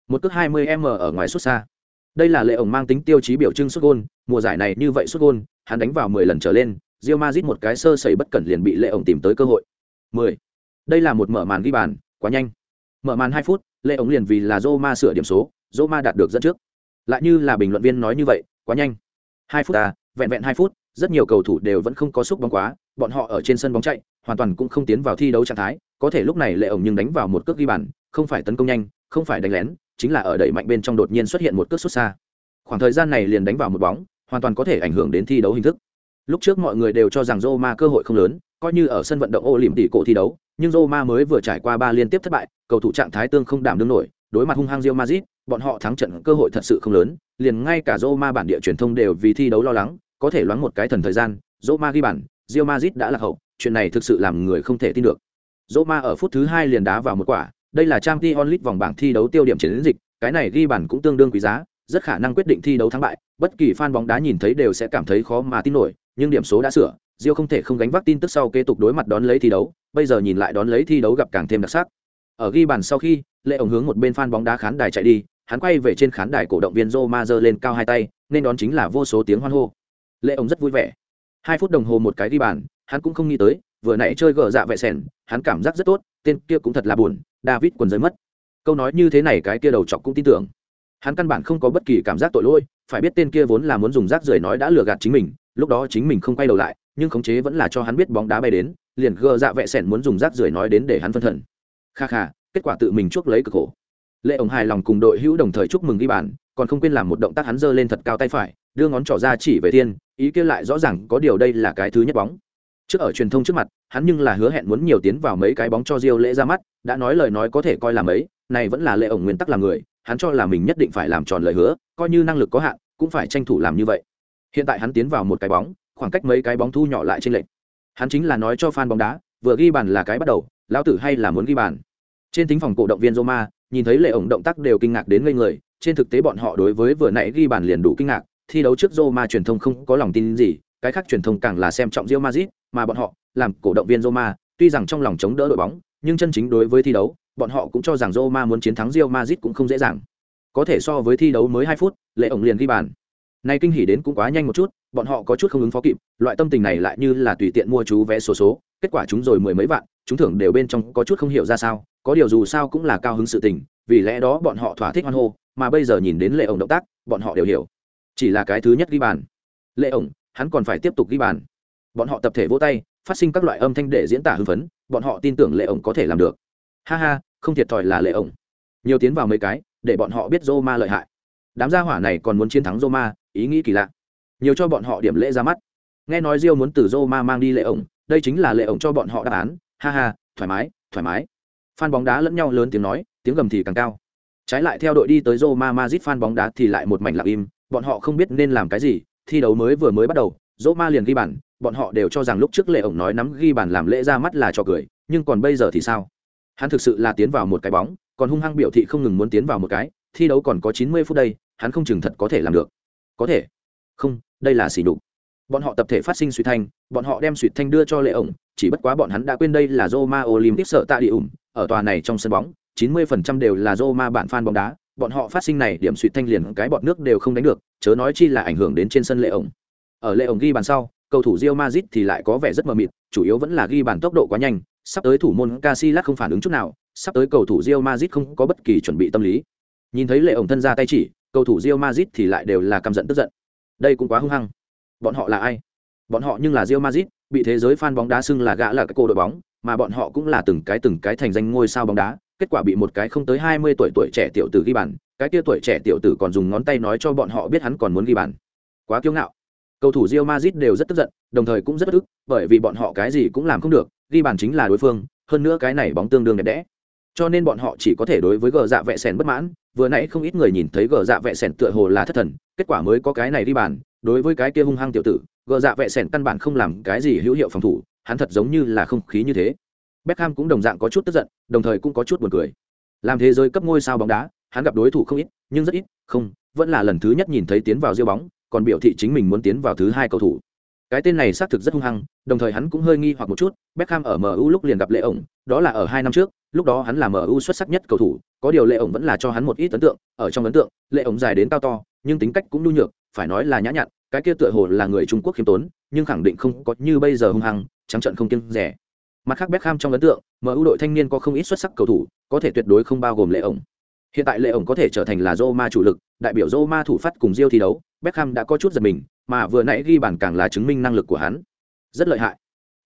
A: một cước 20 m ở ngoài xuất xa. Đây là lệ ổng mang tính tiêu chí biểu trưng xuất gôn, mùa giải này như vậy xuất gôn, hắn đánh vào 10 lần trở lên, Real Madrid một cái sơ sẩy bất cẩn liền bị lệ ổng tìm tới cơ hội. 10. đây là một mở màn ghi bàn, quá nhanh. Mở màn 2 phút, lệ ổng liền vì là Roma sửa điểm số, Roma đạt được dẫn trước. Lại như là bình luận viên nói như vậy, quá nhanh. 2 phút à vẹn vẹn 2 phút, rất nhiều cầu thủ đều vẫn không có xúc bóng quá, bọn họ ở trên sân bóng chạy, hoàn toàn cũng không tiến vào thi đấu trạng thái. Có thể lúc này lệ ổng nhưng đánh vào một cước ghi bàn, không phải tấn công nhanh, không phải đánh lén chính là ở đẩy mạnh bên trong đột nhiên xuất hiện một cước xuất xa. Khoảng thời gian này liền đánh vào một bóng, hoàn toàn có thể ảnh hưởng đến thi đấu hình thức. Lúc trước mọi người đều cho rằng Roma cơ hội không lớn, coi như ở sân vận động ô lìm tỷ cổ thi đấu, nhưng Roma mới vừa trải qua ba liên tiếp thất bại, cầu thủ trạng thái tương không đảm đương nổi, đối mặt hung hăng Real Madrid, bọn họ thắng trận cơ hội thật sự không lớn, liền ngay cả Roma bản địa truyền thông đều vì thi đấu lo lắng, có thể loáng một cái thần thời gian, Roma ghi bàn, Real Madrid đã lạc hậu, chuyện này thực sự làm người không thể tin được. Roma ở phút thứ hai liền đá vào một quả đây là trang t onlit vòng bảng thi đấu tiêu điểm chiến dịch, cái này ghi bàn cũng tương đương quý giá, rất khả năng quyết định thi đấu thắng bại, bất kỳ fan bóng đá nhìn thấy đều sẽ cảm thấy khó mà tin nổi, nhưng điểm số đã sửa Rio không thể không gánh vác tin tức sau kế tục đối mặt đón lấy thi đấu, bây giờ nhìn lại đón lấy thi đấu gặp càng thêm đặc sắc. Ở ghi bàn sau khi, lệ ổng hướng một bên fan bóng đá khán đài chạy đi, hắn quay về trên khán đài cổ động viên Roma giơ lên cao hai tay, nên đón chính là vô số tiếng hoan hô. Lệ ổng rất vui vẻ. Hai phút đồng hồ một cái ghi bàn, hắn cũng không nghĩ tới vừa nãy chơi gờ dạ vệ sèn, hắn cảm giác rất tốt, tên kia cũng thật là buồn, david quần giới mất. Câu nói như thế này cái kia đầu chọc cũng tin tưởng. Hắn căn bản không có bất kỳ cảm giác tội lỗi, phải biết tên kia vốn là muốn dùng rác rưởi nói đã lừa gạt chính mình, lúc đó chính mình không quay đầu lại, nhưng khống chế vẫn là cho hắn biết bóng đá bay đến, liền gờ dạ vệ sẻn muốn dùng rác rưởi nói đến để hắn phân thần. Kha kha, kết quả tự mình chuốc lấy cực khổ. Lệ ổng hài lòng cùng đội hữu đồng thời chúc mừng ghi bàn, còn không quên làm một động tác hắn giơ lên thật cao tay phải, đưa ngón trỏ ra chỉ về thiên ý kia lại rõ ràng có điều đây là cái thứ nhất bóng trước ở truyền thông trước mặt, hắn nhưng là hứa hẹn muốn nhiều tiến vào mấy cái bóng cho Diêu lễ ra mắt, đã nói lời nói có thể coi là mấy, này vẫn là lệ ổng nguyên tắc làm người, hắn cho là mình nhất định phải làm tròn lời hứa, coi như năng lực có hạn, cũng phải tranh thủ làm như vậy. Hiện tại hắn tiến vào một cái bóng, khoảng cách mấy cái bóng thu nhỏ lại trên lệnh hắn chính là nói cho fan bóng đá, vừa ghi bàn là cái bắt đầu, lão tử hay là muốn ghi bàn. Trên thính phòng cổ động viên Roma, nhìn thấy lệ ổng động tác đều kinh ngạc đến ngây người, trên thực tế bọn họ đối với vừa nãy ghi bàn liền đủ kinh ngạc, thi đấu trước Roma truyền thông không có lòng tin gì, cái khác truyền thông càng là xem trọng Real Madrid mà bọn họ làm cổ động viên Roma, tuy rằng trong lòng chống đỡ đội bóng, nhưng chân chính đối với thi đấu, bọn họ cũng cho rằng Roma muốn chiến thắng Real Madrid cũng không dễ dàng. Có thể so với thi đấu mới hai phút, lệ ổng liền ghi bàn. Nay kinh hỉ đến cũng quá nhanh một chút, bọn họ có chút không ứng phó kịp, loại tâm tình này lại như là tùy tiện mua chú vé số số, kết quả chúng rồi mười mấy vạn, chúng thưởng đều bên trong có chút không hiểu ra sao, có điều dù sao cũng là cao hứng sự tình, vì lẽ đó bọn họ thỏa thích hoan hô, mà bây giờ nhìn đến lệ ổng động tác, bọn họ đều hiểu. Chỉ là cái thứ nhất ghi bàn. Lệ ổng, hắn còn phải tiếp tục ghi bàn bọn họ tập thể vỗ tay, phát sinh các loại âm thanh để diễn tả hưng phấn, bọn họ tin tưởng lệ ổng có thể làm được. Ha ha, không thiệt thòi là lệ ổng. Nhiều tiến vào mấy cái, để bọn họ biết Roma lợi hại. Đám gia hỏa này còn muốn chiến thắng Roma, ý nghĩ kỳ lạ. Nhiều cho bọn họ điểm lễ ra mắt. Nghe nói Rio muốn từ Roma mang đi lệ ổng, đây chính là lệ ổng cho bọn họ đáp án. Ha ha, thoải mái thoải mái. Fan bóng đá lẫn nhau lớn tiếng nói, tiếng gầm thì càng cao. Trái lại theo đội đi tới Roma Madrid, fan bóng đá thì lại một mảnh lặng im, bọn họ không biết nên làm cái gì, thi đấu mới vừa mới bắt đầu Roma liền ghi bàn, bọn họ đều cho rằng lúc trước lệ ổng nói nắm ghi bàn làm lễ ra mắt là cho cười, nhưng còn bây giờ thì sao? Hắn thực sự là tiến vào một cái bóng, còn hung hăng biểu thị không ngừng muốn tiến vào một cái, thi đấu còn có chín mươi phút đây, hắn không chừng thật có thể làm được. Có thể. Không, đây là xỉ đục bọn họ tập thể phát sinh suy thanh, bọn họ đem suy thanh đưa cho lệ ổng, chỉ bất quá bọn hắn đã quên đây là Roma Olympic sợ tạ địa ủng, ở tòa này trong sân bóng 90% đều là Roma bạn fan bóng đá, bọn họ phát sinh này điểm suy thanh liền cái bọn nước đều không đánh được, chớ nói chi là ảnh hưởng đến trên sân lệ ổng ở lệ ổng ghi bàn sau cầu thủ Real Madrid thì lại có vẻ rất mờ mịt, chủ yếu vẫn là ghi bàn tốc độ quá nhanh, sắp tới thủ môn Casillas không phản ứng chút nào, sắp tới cầu thủ Real Madrid không có bất kỳ chuẩn bị tâm lý. Nhìn thấy lệ ổng thân ra tay chỉ, cầu thủ Real Madrid thì lại đều là căm giận tức giận. Đây cũng quá hung hăng. Bọn họ là ai? Bọn họ nhưng là Real Madrid, bị thế giới fan bóng đá xưng là gã là cái cô đội bóng, mà bọn họ cũng là từng cái từng cái thành danh ngôi sao bóng đá, kết quả bị một cái không tới 20 tuổi tuổi trẻ tiểu tử ghi bàn, cái kia tuổi trẻ tiểu tử còn dùng ngón tay nói cho bọn họ biết hắn còn muốn ghi bàn. Quá kiêu ngạo. Cầu thủ Real Madrid đều rất tức giận, đồng thời cũng rất tức, bởi vì bọn họ cái gì cũng làm không được, ghi bàn chính là đối phương, hơn nữa cái này bóng tương đương đẹp đẽ. Cho nên bọn họ chỉ có thể đối với gờ dạ vẹ sèn bất mãn, vừa nãy không ít người nhìn thấy gờ dạ vẹ sèn tựa hồ là thất thần, kết quả mới có cái này đi bàn, đối với cái kia hung hăng tiểu tử, gờ dạ vẹ sèn căn bản không làm cái gì hữu hiệu phòng thủ, hắn thật giống như là không khí như thế. Beckham cũng đồng dạng có chút tức giận, đồng thời cũng có chút buồn cười. Làm thế giới cấp ngôi sao bóng đá, hắn gặp đối thủ không ít, nhưng rất ít, không, vẫn là lần thứ nhất nhìn thấy tiến vào diêu bóng, còn biểu thị chính mình muốn tiến vào thứ hai cầu thủ. Cái tên này xác thực rất hung hăng, đồng thời hắn cũng hơi nghi hoặc một chút, Beckham ở MU lúc liền gặp Lệ ổng, đó là ở hai năm trước, lúc đó hắn là MU xuất sắc nhất cầu thủ, có điều Lệ ổng vẫn là cho hắn một ít ấn tượng, ở trong ấn tượng, Lệ ổng dài đến cao to, nhưng tính cách cũng nhu nhược, phải nói là nhã nhặn, cái kia tựa hồ là người Trung Quốc khiêm tốn, nhưng khẳng định không có như bây giờ hung hăng, trắng trợn không kiêng rẻ. Mặt khác Beckham trong ấn tượng, MU đội thanh niên có không ít xuất sắc cầu thủ, có thể tuyệt đối không bao gồm Lệ ổng. Hiện tại Lệ ổng có thể trở thành là Roma chủ lực, đại biểu Roma thủ phát cùng Rio thi đấu, Beckham đã có chút giật mình, mà vừa nãy ghi bàn càng là chứng minh năng lực của hắn. Rất lợi hại.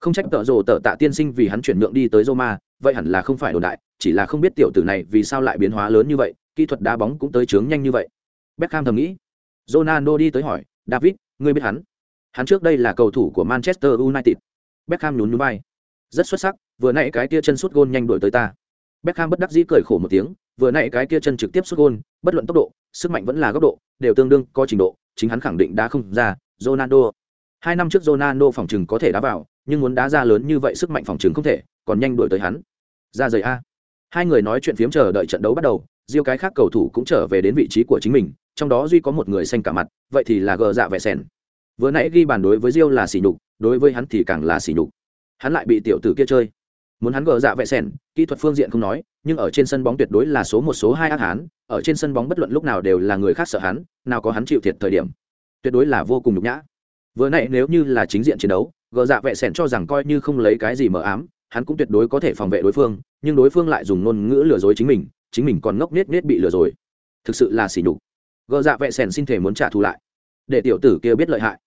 A: Không trách tợ rồ tợ tạ tiên sinh vì hắn chuyển nhượng đi tới Roma, vậy hẳn là không phải đồn đại, chỉ là không biết tiểu tử này vì sao lại biến hóa lớn như vậy, kỹ thuật đá bóng cũng tới chướng nhanh như vậy. Beckham thầm nghĩ. Ronaldo đi tới hỏi, "David, ngươi biết hắn?" Hắn trước đây là cầu thủ của Manchester United. Beckham nhún nhún vai. Rất xuất sắc, vừa nãy cái kia chân sút gôn nhanh đuổi tới ta. Beckham bất đắc dĩ cười khổ một tiếng, vừa nãy cái kia chân trực tiếp xuất gôn, bất luận tốc độ, sức mạnh vẫn là góc độ, đều tương đương có trình độ, chính hắn khẳng định đá không ra, Ronaldo. Hai năm trước Ronaldo phòng trừng có thể đá vào, nhưng muốn đá ra lớn như vậy sức mạnh phòng trừng không thể, còn nhanh đuổi tới hắn. Ra rời a. Hai người nói chuyện phiếm chờ đợi trận đấu bắt đầu, riêng cái khác cầu thủ cũng trở về đến vị trí của chính mình, trong đó duy có một người xanh cả mặt, vậy thì là gờ dạ vẻ sèn. Vừa nãy ghi bàn đối với Rio là sỉ nhục, đối với hắn thì càng là sỉ nhục. Hắn lại bị tiểu tử kia chơi. Muốn hắn gờ dạ vệ sèn, kỹ thuật phương diện không nói, nhưng ở trên sân bóng tuyệt đối là số một số hai ác hán, ở trên sân bóng bất luận lúc nào đều là người khác sợ hắn, nào có hắn chịu thiệt thời điểm. Tuyệt đối là vô cùng nhục nhã. Vừa nãy nếu như là chính diện chiến đấu, gờ dạ vệ sèn cho rằng coi như không lấy cái gì mờ ám, hắn cũng tuyệt đối có thể phòng vệ đối phương, nhưng đối phương lại dùng ngôn ngữ lừa dối chính mình, chính mình còn ngốc nết nết bị lừa rồi. Thực sự là xỉ nhục. Gờ dạ vệ sèn xin thể muốn trả thù lại, để tiểu tử kia biết lợi hại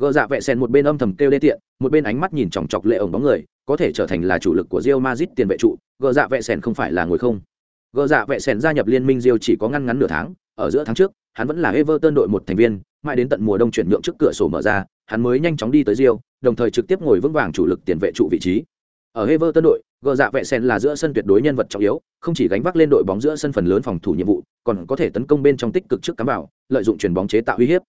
A: gờ dạ vẹ sen một bên âm thầm kêu đê tiện, một bên ánh mắt nhìn chòng chọc lệ ổng bóng người, có thể trở thành là chủ lực của rio mazit tiền vệ trụ, gờ dạ vẹ sen không phải là ngồi không. Gờ dạ vẹ sen gia nhập liên minh rio chỉ có ngăn ngắn nửa tháng, ở giữa tháng trước, hắn vẫn là everton đội một thành viên, mãi đến tận mùa đông chuyển nhượng trước cửa sổ mở ra, hắn mới nhanh chóng đi tới rio đồng thời trực tiếp ngồi vững vàng chủ lực tiền vệ trụ vị trí. Ở everton đội, gờ dạ vẹ sen là giữa sân tuyệt đối nhân vật trọng yếu, không chỉ gánh vác lên đội bóng giữa sân phần lớn phòng thủ nhiệm vụ, còn có thể tấn công bên trong tích cực trước cắm vào, lợi dụng chuyền bóng chế tạo uy hiếp.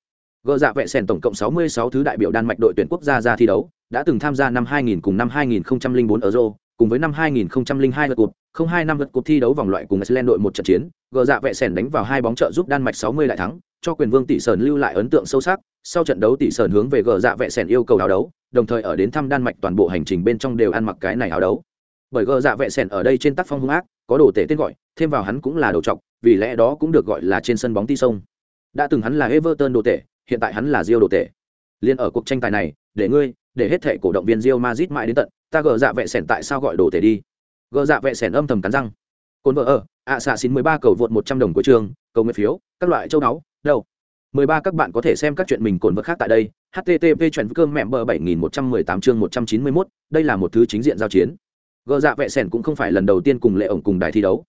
A: Gờ dạ vẹ sèn tổng cộng 66 thứ đại biểu Đan Mạch đội tuyển quốc gia ra thi đấu, đã từng tham gia năm 2000 cùng năm 2004 Euro, cùng với năm 2002 lượt cuộc, 02 năm lượt cuộc thi đấu vòng loại cùng Iceland đội một trận chiến, gờ dạ vẹ sèn đánh vào hai bóng trợ giúp Đan Mạch 60 đại thắng, cho quyền vương tỷ sờn lưu lại ấn tượng sâu sắc. Sau trận đấu tỷ sờn hướng về gờ dạ vẹ sèn yêu cầu áo đấu, đồng thời ở đến thăm Đan Mạch toàn bộ hành trình bên trong đều ăn mặc cái này áo đấu. Bởi gờ dạ vẹ sèn ở đây trên tác phong hung ác, có đồ tể tên gọi, thêm vào hắn cũng là đầu trọc, vì lẽ đó cũng được gọi là trên sân bóng ti sông. Đã từng hắn là Everton đồ tể, hiện tại hắn là Rio đồ tệ. Liên ở cuộc tranh tài này, để ngươi, để hết thệ cổ động viên Rio Madrid mãi đến tận, ta gờ dạ vệ sèn tại sao gọi đồ tệ đi? Gờ dạ vệ sèn âm thầm cắn răng. Côn vợ ở, ạ xạ xin 13 cầu vượt 100 đồng của trường, cầu nguyện phiếu, các loại châu náu, đâu. 13 các bạn có thể xem các chuyện mình cồn vật khác tại đây. http chuyển cơm mẹ bờ 7118 chương 191, đây là một thứ chính diện giao chiến. Gờ dạ vệ sèn cũng không phải lần đầu tiên cùng lệ ổng cùng đài thi đấu.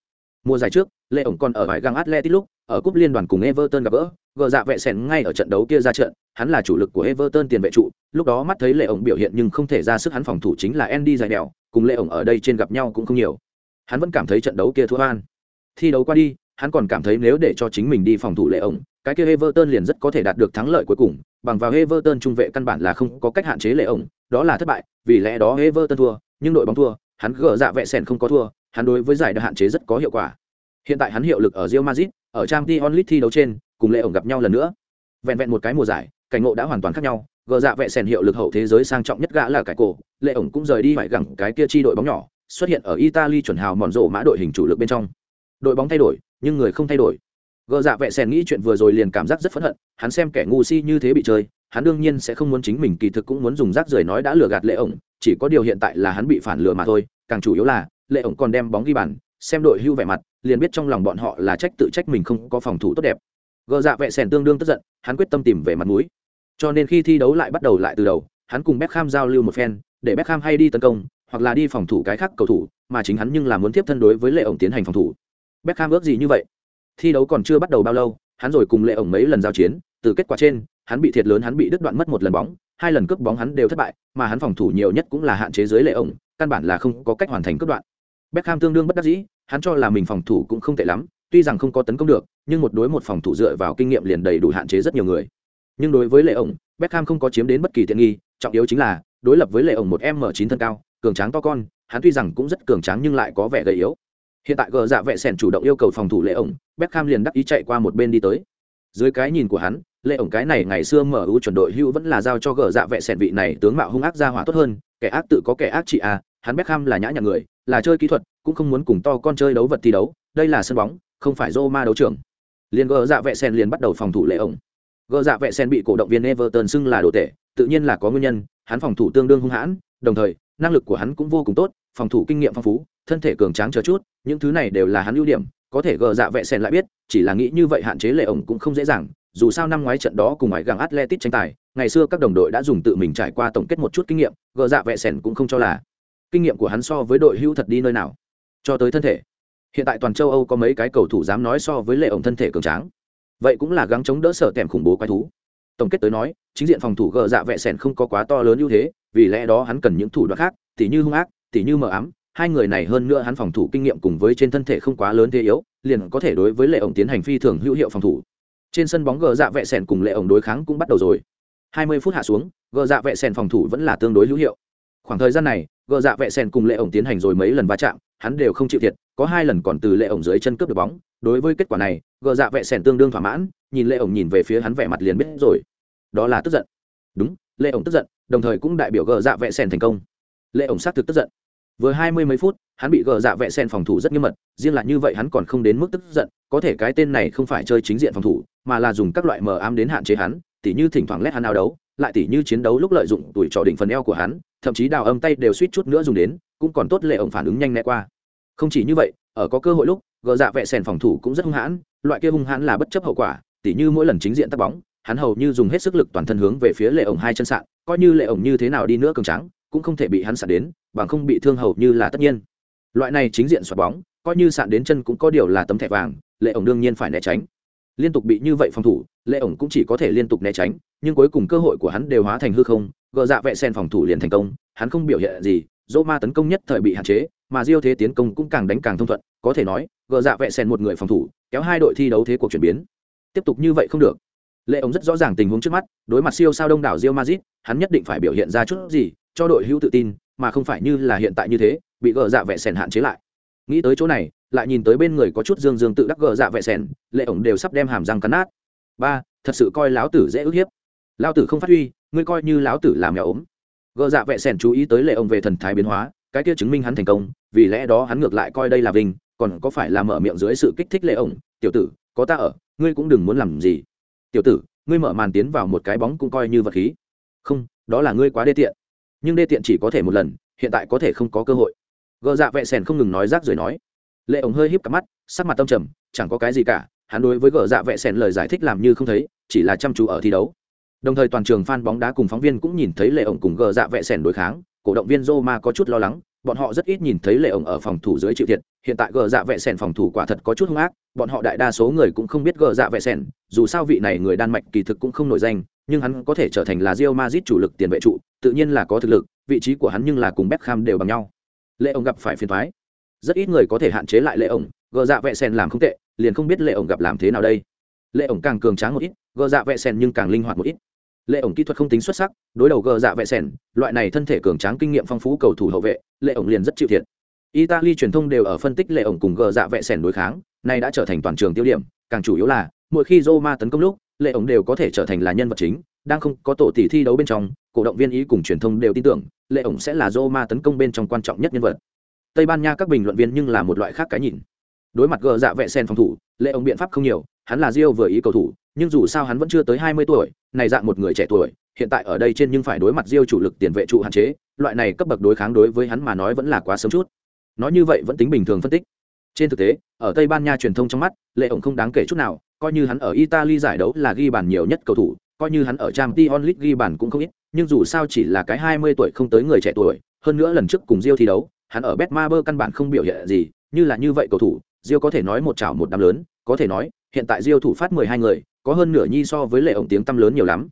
A: Mùa giải trước, lệ ổng còn ở vải găng Atletic lúc, ở cúp liên đoàn cùng Everton gặp gỡ, gờ dạ vẹ sèn ngay ở trận đấu kia ra trận, hắn là chủ lực của Everton tiền vệ trụ, lúc đó mắt thấy lệ ổng biểu hiện nhưng không thể ra sức hắn phòng thủ chính là Andy dài đèo, cùng lệ ổng ở đây trên gặp nhau cũng không nhiều. Hắn vẫn cảm thấy trận đấu kia thua an. Thi đấu qua đi, hắn còn cảm thấy nếu để cho chính mình đi phòng thủ lệ ổng, cái kia Everton liền rất có thể đạt được thắng lợi cuối cùng, bằng vào Everton trung vệ căn bản là không có cách hạn chế lệ ổng, đó là thất bại, vì lẽ đó Everton thua, nhưng đội bóng thua, hắn gỡ dạ vẹ sèn không có thua, hắn đối với giải đã hạn chế rất có hiệu quả. Hiện tại hắn hiệu lực ở Real Madrid, ở Champions League thi đấu trên, cùng Lệ ổng gặp nhau lần nữa. Vẹn vẹn một cái mùa giải, cảnh ngộ đã hoàn toàn khác nhau, gờ dạ vẹ sèn hiệu lực hậu thế giới sang trọng nhất gã là cái cổ, Lệ ổng cũng rời đi phải gẳng cái kia chi đội bóng nhỏ, xuất hiện ở Italy chuẩn hào mòn rổ mã đội hình chủ lực bên trong. Đội bóng thay đổi, nhưng người không thay đổi. Gờ dạ vẹ sèn nghĩ chuyện vừa rồi liền cảm giác rất phẫn hận, hắn xem kẻ ngu si như thế bị chơi, hắn đương nhiên sẽ không muốn chính mình kỳ thực cũng muốn dùng rác rưởi nói đã lừa gạt lệ ổng chỉ có điều hiện tại là hắn bị phản lừa mà thôi càng chủ yếu là lệ ổng còn đem bóng ghi bàn, xem đội hưu vẻ mặt, liền biết trong lòng bọn họ là trách tự trách mình không có phòng thủ tốt đẹp. Gờ dạ vệ sèn tương đương tức giận, hắn quyết tâm tìm về mặt mũi. Cho nên khi thi đấu lại bắt đầu lại từ đầu, hắn cùng Beckham giao lưu một phen, để Beckham hay đi tấn công, hoặc là đi phòng thủ cái khác cầu thủ, mà chính hắn nhưng là muốn tiếp thân đối với lệ ổng tiến hành phòng thủ. Beckham ước gì như vậy? Thi đấu còn chưa bắt đầu bao lâu, hắn rồi cùng lệ ổng mấy lần giao chiến, từ kết quả trên, hắn bị thiệt lớn hắn bị đứt đoạn mất một lần bóng, hai lần cướp bóng hắn đều thất bại, mà hắn phòng thủ nhiều nhất cũng là hạn chế dưới lệ ổng, căn bản là không có cách hoàn thành cướp đoạn. Beckham tương đương bất đắc dĩ, hắn cho là mình phòng thủ cũng không tệ lắm, tuy rằng không có tấn công được, nhưng một đối một phòng thủ dựa vào kinh nghiệm liền đầy đủ hạn chế rất nhiều người. Nhưng đối với lệ ổng, Beckham không có chiếm đến bất kỳ tiện nghi, trọng yếu chính là, đối lập với lệ ổng một m 9 thân cao, cường tráng to con, hắn tuy rằng cũng rất cường tráng nhưng lại có vẻ gầy yếu. Hiện tại gờ dạ vệ sèn chủ động yêu cầu phòng thủ lệ ổng, Beckham liền đắc ý chạy qua một bên đi tới. Dưới cái nhìn của hắn, lệ ổng cái này ngày xưa mở ưu chuẩn đội hưu vẫn là giao cho gờ dạ vệ sèn vị này tướng mạo hung ác ra hỏa tốt hơn, kẻ ác tự có kẻ ác trị à hắn Beckham là nhã nhặn người, là chơi kỹ thuật, cũng không muốn cùng to con chơi đấu vật thi đấu, đây là sân bóng, không phải Roma đấu trường. Liên gờ dạ vệ sen liền bắt đầu phòng thủ lệ ổng. Gờ dạ vệ sen bị cổ động viên everton xưng là đồ tệ tự nhiên là có nguyên nhân, hắn phòng thủ tương đương hung hãn, đồng thời, năng lực của hắn cũng vô cùng tốt, phòng thủ kinh nghiệm phong phú, thân thể cường tráng chờ chút, những thứ này đều là hắn ưu điểm, có thể gờ dạ vệ sen lại biết, chỉ là nghĩ như vậy hạn chế lệ ổng cũng không dễ dàng, dù sao năm ngoái trận đó cùng ngoại gàng atletic tranh tài, ngày xưa các đồng đội đã dùng tự mình trải qua tổng kết một chút kinh nghiệm, gờ dạ vệ sen cũng không cho là kinh nghiệm của hắn so với đội hữu thật đi nơi nào? Cho tới thân thể. Hiện tại toàn châu âu có mấy cái cầu thủ dám nói so với lệ ổng thân thể cường tráng. Vậy cũng là gắng chống đỡ sở tèm khủng bố quái thú. Tổng kết tới nói, chính diện phòng thủ gờ dạ vệ sẻn không có quá to lớn ưu thế, vì lẽ đó hắn cần những thủ đoạn khác, tỉ như hung ác, tỉ như mờ ám. Hai người này hơn nữa hắn phòng thủ kinh nghiệm cùng với trên thân thể không quá lớn thế yếu, liền có thể đối với lệ ổng tiến hành phi thường hữu hiệu phòng thủ. Trên sân bóng gờ dạ vệ sẻn cùng lệ ổng đối kháng cũng bắt đầu rồi. 20 phút hạ xuống, gờ dạ vệ sẻn phòng thủ vẫn là tương đối hữu hiệu khoảng thời gian này gờ dạ vệ sen cùng lệ ổng tiến hành rồi mấy lần va chạm, hắn đều không chịu thiệt, có hai lần còn từ lệ ổng dưới chân cướp được bóng. Đối với kết quả này gờ dạ vệ sen tương đương thỏa mãn, nhìn lệ ổng nhìn về phía hắn vẻ mặt liền biết rồi. Đó là tức giận. Đúng, lệ ổng tức giận, đồng thời cũng đại biểu gờ dạ vệ sen thành công. Lệ ổng xác thực tức giận. Vừa hai mươi mấy phút, hắn bị gờ dạ vệ sen phòng thủ rất nghiêm mật, riêng là như vậy hắn còn không đến mức tức giận, có thể cái tên này không phải chơi chính diện phòng thủ, mà là dùng các loại mờ ám đến hạn chế hắn, tỉ như thỉnh thoảng lét hắn ao đấu lại tỉ như chiến đấu lúc lợi dụng tuổi trò đỉnh phần eo của hắn, thậm chí đào âm tay đều suýt chút nữa dùng đến, cũng còn tốt lệ ổng phản ứng nhanh né qua. Không chỉ như vậy, ở có cơ hội lúc, gờ dạ vệ sèn phòng thủ cũng rất hung hãn, loại kia hung hãn là bất chấp hậu quả, tỉ như mỗi lần chính diện tắt bóng, hắn hầu như dùng hết sức lực toàn thân hướng về phía lệ ổng hai chân sạn, coi như lệ ổng như thế nào đi nữa cường trắng cũng không thể bị hắn sạn đến, bằng không bị thương hầu như là tất nhiên. Loại này chính diện xoạt bóng, coi như sạn đến chân cũng có điều là tấm thẻ vàng, lệ ổng đương nhiên phải né tránh liên tục bị như vậy phòng thủ lệ ổng cũng chỉ có thể liên tục né tránh, nhưng cuối cùng cơ hội của hắn đều hóa thành hư không, gờ dạ vệ sen phòng thủ liền thành công, hắn không biểu hiện gì, dỗ ma tấn công nhất thời bị hạn chế, mà diêu thế tiến công cũng càng đánh càng thông thuận, có thể nói, gờ dạ vệ sen một người phòng thủ, kéo hai đội thi đấu thế cuộc chuyển biến. Tiếp tục như vậy không được. Lệ ổng rất rõ ràng tình huống trước mắt, đối mặt siêu sao đông đảo diêu mazit hắn nhất định phải biểu hiện ra chút gì cho đội hữu tự tin, mà không phải như là hiện tại như thế, bị gờ dạ vệ sen hạn chế lại. Nghĩ tới chỗ này lại nhìn tới bên người có chút dương dương tự đắc gờ dạ vệ sẻn lệ ổng đều sắp đem hàm răng cắn nát. Ba, thật sự coi lão tử dễ ức hiếp. Lao tử không phát huy, ngươi coi như lão tử làm mèo ốm. Gờ dạ vệ sẻn chú ý tới lệ ổng về thần thái biến hóa, cái kia chứng minh hắn thành công, vì lẽ đó hắn ngược lại coi đây là vinh, còn có phải là mở miệng dưới sự kích thích lệ ổng, tiểu tử, có ta ở, ngươi cũng đừng muốn làm gì. Tiểu tử, ngươi mở màn tiến vào một cái bóng cũng coi như vật khí. Không, đó là ngươi quá đê tiện. Nhưng đê tiện chỉ có thể một lần, hiện tại có thể không có cơ hội. Gờ dạ vệ sèn không ngừng nói rác rồi nói lệ ổng hơi híp cặp mắt, sắc mặt tâm trầm, chẳng có cái gì cả, hắn đối với gờ dạ vệ xẻn lời giải thích làm như không thấy, chỉ là chăm chú ở thi đấu. Đồng thời toàn trường fan bóng đá cùng phóng viên cũng nhìn thấy lệ ổng cùng gờ dạ vệ sèn đối kháng, cổ động viên Roma có chút lo lắng, bọn họ rất ít nhìn thấy lệ ổng ở phòng thủ dưới chịu thiệt, hiện tại gờ dạ vệ sèn phòng thủ quả thật có chút hung ác, bọn họ đại đa số người cũng không biết gờ dạ vệ sèn dù sao vị này người đan mạch kỳ thực cũng không nổi danh, nhưng hắn có thể trở thành là Real Madrid chủ lực tiền vệ trụ, tự nhiên là có thực lực, vị trí của hắn nhưng là cùng Beckham đều bằng nhau. Lệ ổng gặp phải phiền thoái rất ít người có thể hạn chế lại lệ ổng, gờ dạ vệ sen làm không tệ, liền không biết lệ ổng gặp làm thế nào đây. Lệ ổng càng cường tráng một ít, gờ dạ vệ sen nhưng càng linh hoạt một ít. Lệ ổng kỹ thuật không tính xuất sắc, đối đầu gờ dạ vệ sen loại này thân thể cường tráng kinh nghiệm phong phú cầu thủ hậu vệ, lệ ổng liền rất chịu thiệt. Italy truyền thông đều ở phân tích lệ ổng cùng gờ dạ vệ sen đối kháng, nay đã trở thành toàn trường tiêu điểm, càng chủ yếu là, mỗi khi roma tấn công lúc, lệ ổng đều có thể trở thành là nhân vật chính, đang không có tổ tỷ thi đấu bên trong, cổ động viên ý cùng truyền thông đều tin tưởng, lệ ổng sẽ là roma tấn công bên trong quan trọng nhất nhân vật tây ban nha các bình luận viên nhưng là một loại khác cái nhìn. đối mặt gờ dạ vệ sen phòng thủ, lệ ông biện pháp không nhiều, hắn là Rio vừa ý cầu thủ, nhưng dù sao hắn vẫn chưa tới hai mươi tuổi, này dạng một người trẻ tuổi, hiện tại ở đây trên nhưng phải đối mặt Rio chủ lực tiền vệ trụ hạn chế, loại này cấp bậc đối kháng đối với hắn mà nói vẫn là quá sớm chút. nói như vậy vẫn tính bình thường phân tích. trên thực tế, ở tây ban nha truyền thông trong mắt, lệ ổng không đáng kể chút nào, coi như hắn ở italy giải đấu là ghi bàn nhiều nhất cầu thủ, coi như hắn ở trang t onlit ghi bàn cũng không ít, nhưng dù sao chỉ là cái hai mươi tuổi không tới người trẻ tuổi, hơn nữa lần trước cùng Rio thi đấu hắn ở betmaber căn bản không biểu hiện gì như là như vậy cầu thủ diêu có thể nói một chảo một đám lớn có thể nói hiện tại diêu thủ phát mười hai người có hơn nửa nhi so với lệ ổng tiếng tăm lớn nhiều lắm.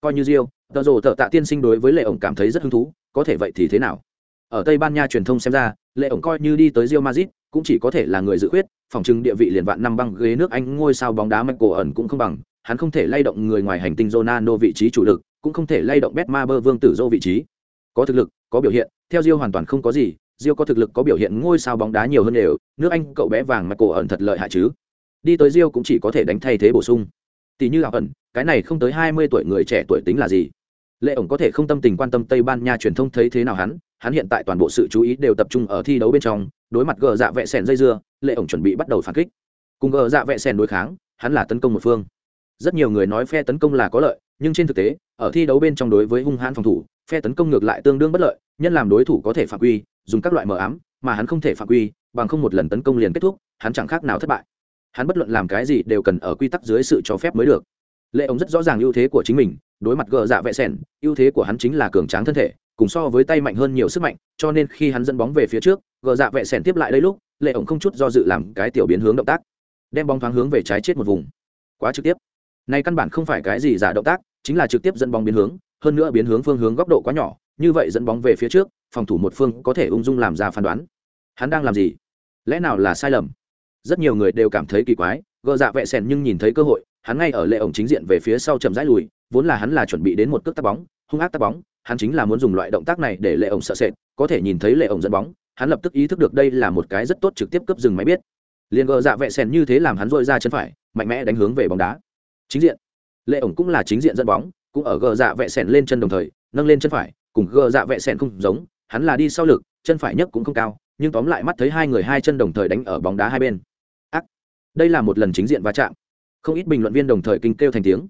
A: Coi như diêu tờ rồ tờ tạ tiên sinh đối với lệ ổng cảm thấy rất hứng thú có thể vậy thì thế nào? Ở tây ban nha truyền thông xem ra lệ ổng coi như đi tới Real Madrid, cũng chỉ có thể là người dự khuyết phòng trưng địa vị liền vạn năm băng ghế nước anh ngôi sao bóng đá michael ẩn cũng không bằng hắn không thể lay động người ngoài hành tinh Ronaldo vị trí chủ lực cũng không thể lay động Betmaber vương tử dô vị trí. Có thực lực có biểu hiện theo Diêu hoàn toàn không có gì rio có thực lực có biểu hiện ngôi sao bóng đá nhiều hơn đều, nước anh cậu bé vàng michael ẩn thật lợi hại chứ. Đi tới rio cũng chỉ có thể đánh thay thế bổ sung. Tỷ như ảo ẩn, cái này không tới hai mươi tuổi người trẻ tuổi tính là gì? Lệ ổng có thể không tâm tình quan tâm tây ban nha truyền thông thấy thế nào hắn hắn hiện tại toàn bộ sự chú ý đều tập trung ở thi đấu bên trong, đối mặt gờ dạ vẹ sèn dây dưa, lệ ổng chuẩn bị bắt đầu phản kích. Cùng gờ dạ vẹ sèn đối kháng, hắn là tấn công một phương. Rất nhiều người nói phe tấn công là có lợi, nhưng trên thực tế, ở thi đấu bên trong đối với hung hãn phòng thủ, phe tấn công ngược lại tương đương bất lợi, nhân làm đối thủ có thể phạm quy dùng các loại mờ ám, mà hắn không thể phạm quy, bằng không một lần tấn công liền kết thúc, hắn chẳng khác nào thất bại. Hắn bất luận làm cái gì đều cần ở quy tắc dưới sự cho phép mới được. Lệ ống rất rõ ràng ưu thế của chính mình, đối mặt gờ dạ vẹ sẻn, ưu thế của hắn chính là cường tráng thân thể, cùng so với tay mạnh hơn nhiều sức mạnh, cho nên khi hắn dẫn bóng về phía trước, gờ dạ vẹ sẻn tiếp lại đây lúc, lệ ổng không chút do dự làm cái tiểu biến hướng động tác, đem bóng thoáng hướng về trái chết một vùng. Quá trực tiếp. Này căn bản không phải cái gì giả động tác, chính là trực tiếp dẫn bóng biến hướng, hơn nữa biến hướng phương hướng góc độ quá nhỏ, như vậy dẫn bóng về phía trước phòng thủ một phương có thể ung dung làm ra phán đoán. Hắn đang làm gì? Lẽ nào là sai lầm? Rất nhiều người đều cảm thấy kỳ quái, gờ dạ vẹ sẻn nhưng nhìn thấy cơ hội, hắn ngay ở lệ ổng chính diện về phía sau chậm rãi lùi, vốn là hắn là chuẩn bị đến một cước tắc bóng, hung ác tắc bóng, hắn chính là muốn dùng loại động tác này để lệ ổng sợ sệt, có thể nhìn thấy lệ ổng dẫn bóng, hắn lập tức ý thức được đây là một cái rất tốt trực tiếp cấp dừng máy biết. Liền gờ dạ vẹ sèn như thế làm hắn dội ra chân phải, mạnh mẽ đánh hướng về bóng đá. Chính diện. Lệ ổng cũng là chính diện dẫn bóng, cũng ở gờ dạ vẹ sèn lên chân đồng thời, nâng lên chân phải, cùng gờ dạ vẹ sèn không giống hắn là đi sau lực, chân phải nhất cũng không cao, nhưng tóm lại mắt thấy hai người hai chân đồng thời đánh ở bóng đá hai bên. Ác! Đây là một lần chính diện va chạm. Không ít bình luận viên đồng thời kinh kêu thành tiếng.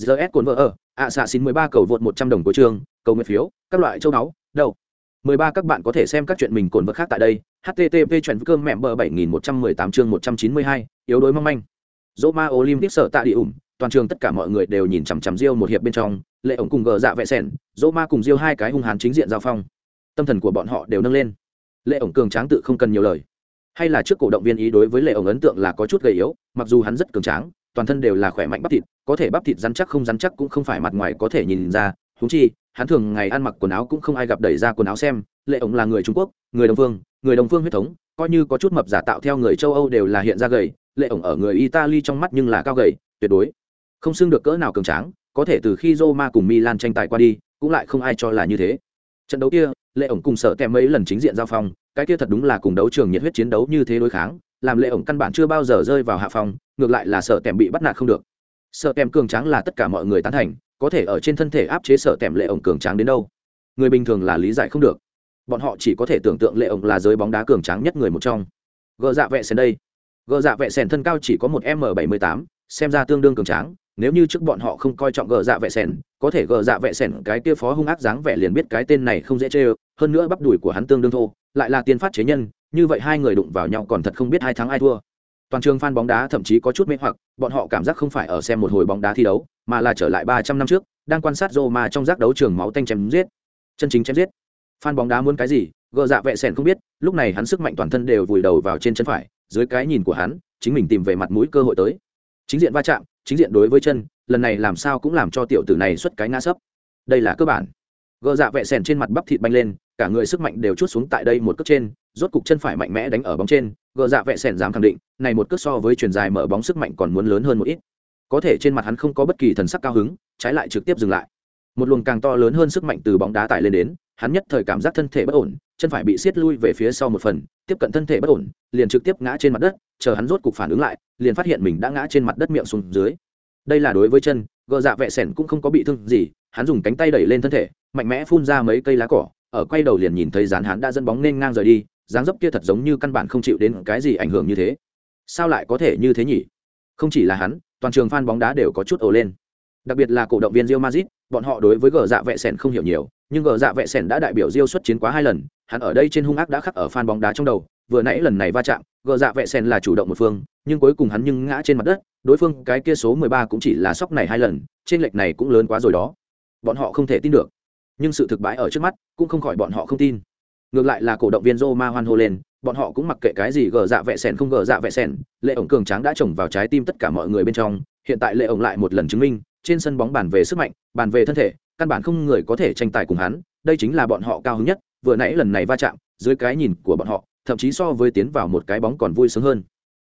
A: Gs cồn vợ ở, ạ xạ xin mười ba cầu vượt một trăm đồng của trường, cầu nguyện phiếu, các loại châu náu đâu? Mười ba các bạn có thể xem các chuyện mình cồn vật khác tại đây. Http chuyện cơm mẹ bờ bảy nghìn một trăm mười tám chương một trăm chín mươi hai, yếu đuối mong manh. Dỗ ma olympic sợ tạ địa ủng, toàn trường tất cả mọi người đều nhìn chằm chằm riêu một hiệp bên trong, lệ ổng cùng gờ dạ vẹ sẻn. Dỗ ma cùng riêu hai cái hung hán chính diện giao phong tâm thần của bọn họ đều nâng lên. Lệ ổng cường tráng tự không cần nhiều lời. Hay là trước cổ động viên ý đối với lệ ổng ấn tượng là có chút gầy yếu, mặc dù hắn rất cường tráng, toàn thân đều là khỏe mạnh bắp thịt, có thể bắp thịt rắn chắc không rắn chắc cũng không phải mặt ngoài có thể nhìn ra. Húng chi, hắn thường ngày ăn mặc quần áo cũng không ai gặp đẩy ra quần áo xem. Lệ ổng là người trung quốc, người đồng phương, người đồng phương huyết thống, coi như có chút mập giả tạo theo người châu âu đều là hiện ra gầy. Lệ ổng ở người italy trong mắt nhưng là cao gầy, tuyệt đối không xưng được cỡ nào cường tráng, có thể từ khi roma cùng milan tranh tài qua đi, cũng lại không ai cho là như thế. Trận đấu kia lệ ổng cùng sở kèm mấy lần chính diện giao phong, cái kia thật đúng là cùng đấu trường nhiệt huyết chiến đấu như thế đối kháng, làm lệ ổng căn bản chưa bao giờ rơi vào hạ phong, ngược lại là sợ tèm bị bắt nạt không được. Sợ tèm cường tráng là tất cả mọi người tán thành, có thể ở trên thân thể áp chế sợ tèm lệ ổng cường tráng đến đâu? Người bình thường là lý giải không được. Bọn họ chỉ có thể tưởng tượng lệ ổng là giới bóng đá cường tráng nhất người một trong. Gờ dạ vẹ sèn đây. Gờ dạ vẹ sèn thân cao chỉ có một m bảy mươi tám, xem ra tương đương cường tráng nếu như trước bọn họ không coi trọng gờ dạ vệ sẻn, có thể gờ dạ vệ sẻn cái kia phó hung ác dáng vẻ liền biết cái tên này không dễ chê hơn nữa bắp đùi của hắn tương đương thô, lại là tiên phát chế nhân, như vậy hai người đụng vào nhau còn thật không biết hai thắng ai thua. Toàn trường fan bóng đá thậm chí có chút mê hoặc, bọn họ cảm giác không phải ở xem một hồi bóng đá thi đấu, mà là trở lại ba trăm năm trước, đang quan sát Roma trong giác đấu trường máu tanh chém giết. Chân chính chém giết. Fan bóng đá muốn cái gì, gờ dạ vệ sẻn không biết, lúc này hắn sức mạnh toàn thân đều vùi đầu vào trên chân phải, dưới cái nhìn của hắn, chính mình tìm về mặt mũi cơ hội tới. Chính diện va chạm chính diện đối với chân, lần này làm sao cũng làm cho tiểu tử này xuất cái ngã sấp. Đây là cơ bản. Gờ dạ vẹ sèn trên mặt bắp thịt banh lên, cả người sức mạnh đều chút xuống tại đây một cước trên, rốt cục chân phải mạnh mẽ đánh ở bóng trên, gờ dạ vẹ sèn dám khẳng định, này một cước so với truyền dài mở bóng sức mạnh còn muốn lớn hơn một ít. Có thể trên mặt hắn không có bất kỳ thần sắc cao hứng, trái lại trực tiếp dừng lại. Một luồng càng to lớn hơn sức mạnh từ bóng đá tải lên đến, hắn nhất thời cảm giác thân thể bất ổn, chân phải bị siết lui về phía sau một phần tiếp cận thân thể bất ổn, liền trực tiếp ngã trên mặt đất, chờ hắn rốt cục phản ứng lại, liền phát hiện mình đã ngã trên mặt đất miệng xuống dưới. Đây là đối với chân, gờ dạ vẹ sẻn cũng không có bị thương gì, hắn dùng cánh tay đẩy lên thân thể, mạnh mẽ phun ra mấy cây lá cỏ, ở quay đầu liền nhìn thấy dán hắn đã dẫn bóng nên ngang rời đi, dáng dấp kia thật giống như căn bản không chịu đến cái gì ảnh hưởng như thế. Sao lại có thể như thế nhỉ? Không chỉ là hắn, toàn trường fan bóng đá đều có chút ồ lên. Đặc biệt là cổ động viên Real Madrid, bọn họ đối với gờ dạ vệ sèn không hiểu nhiều nhưng gờ dạ vệ sẻn đã đại biểu diêu xuất chiến quá hai lần, hắn ở đây trên hung ác đã khắc ở fan bóng đá trong đầu, vừa nãy lần này va chạm, gờ dạ vệ sèn là chủ động một phương, nhưng cuối cùng hắn nhưng ngã trên mặt đất, đối phương cái kia số mười ba cũng chỉ là sóc này hai lần, trên lệch này cũng lớn quá rồi đó. Bọn họ không thể tin được, nhưng sự thực bãi ở trước mắt cũng không khỏi bọn họ không tin. Ngược lại là cổ động viên Roma hoan hô lên, bọn họ cũng mặc kệ cái gì gờ dạ vệ sèn không gờ dạ vệ sèn lệ ổng cường tráng đã trồng vào trái tim tất cả mọi người bên trong, hiện tại lệ ổng lại một lần chứng minh, trên sân bóng bàn về sức mạnh, bàn về thân thể căn bản không người có thể tranh tài cùng hắn, đây chính là bọn họ cao hứng nhất, vừa nãy lần này va chạm, dưới cái nhìn của bọn họ, thậm chí so với tiến vào một cái bóng còn vui sướng hơn.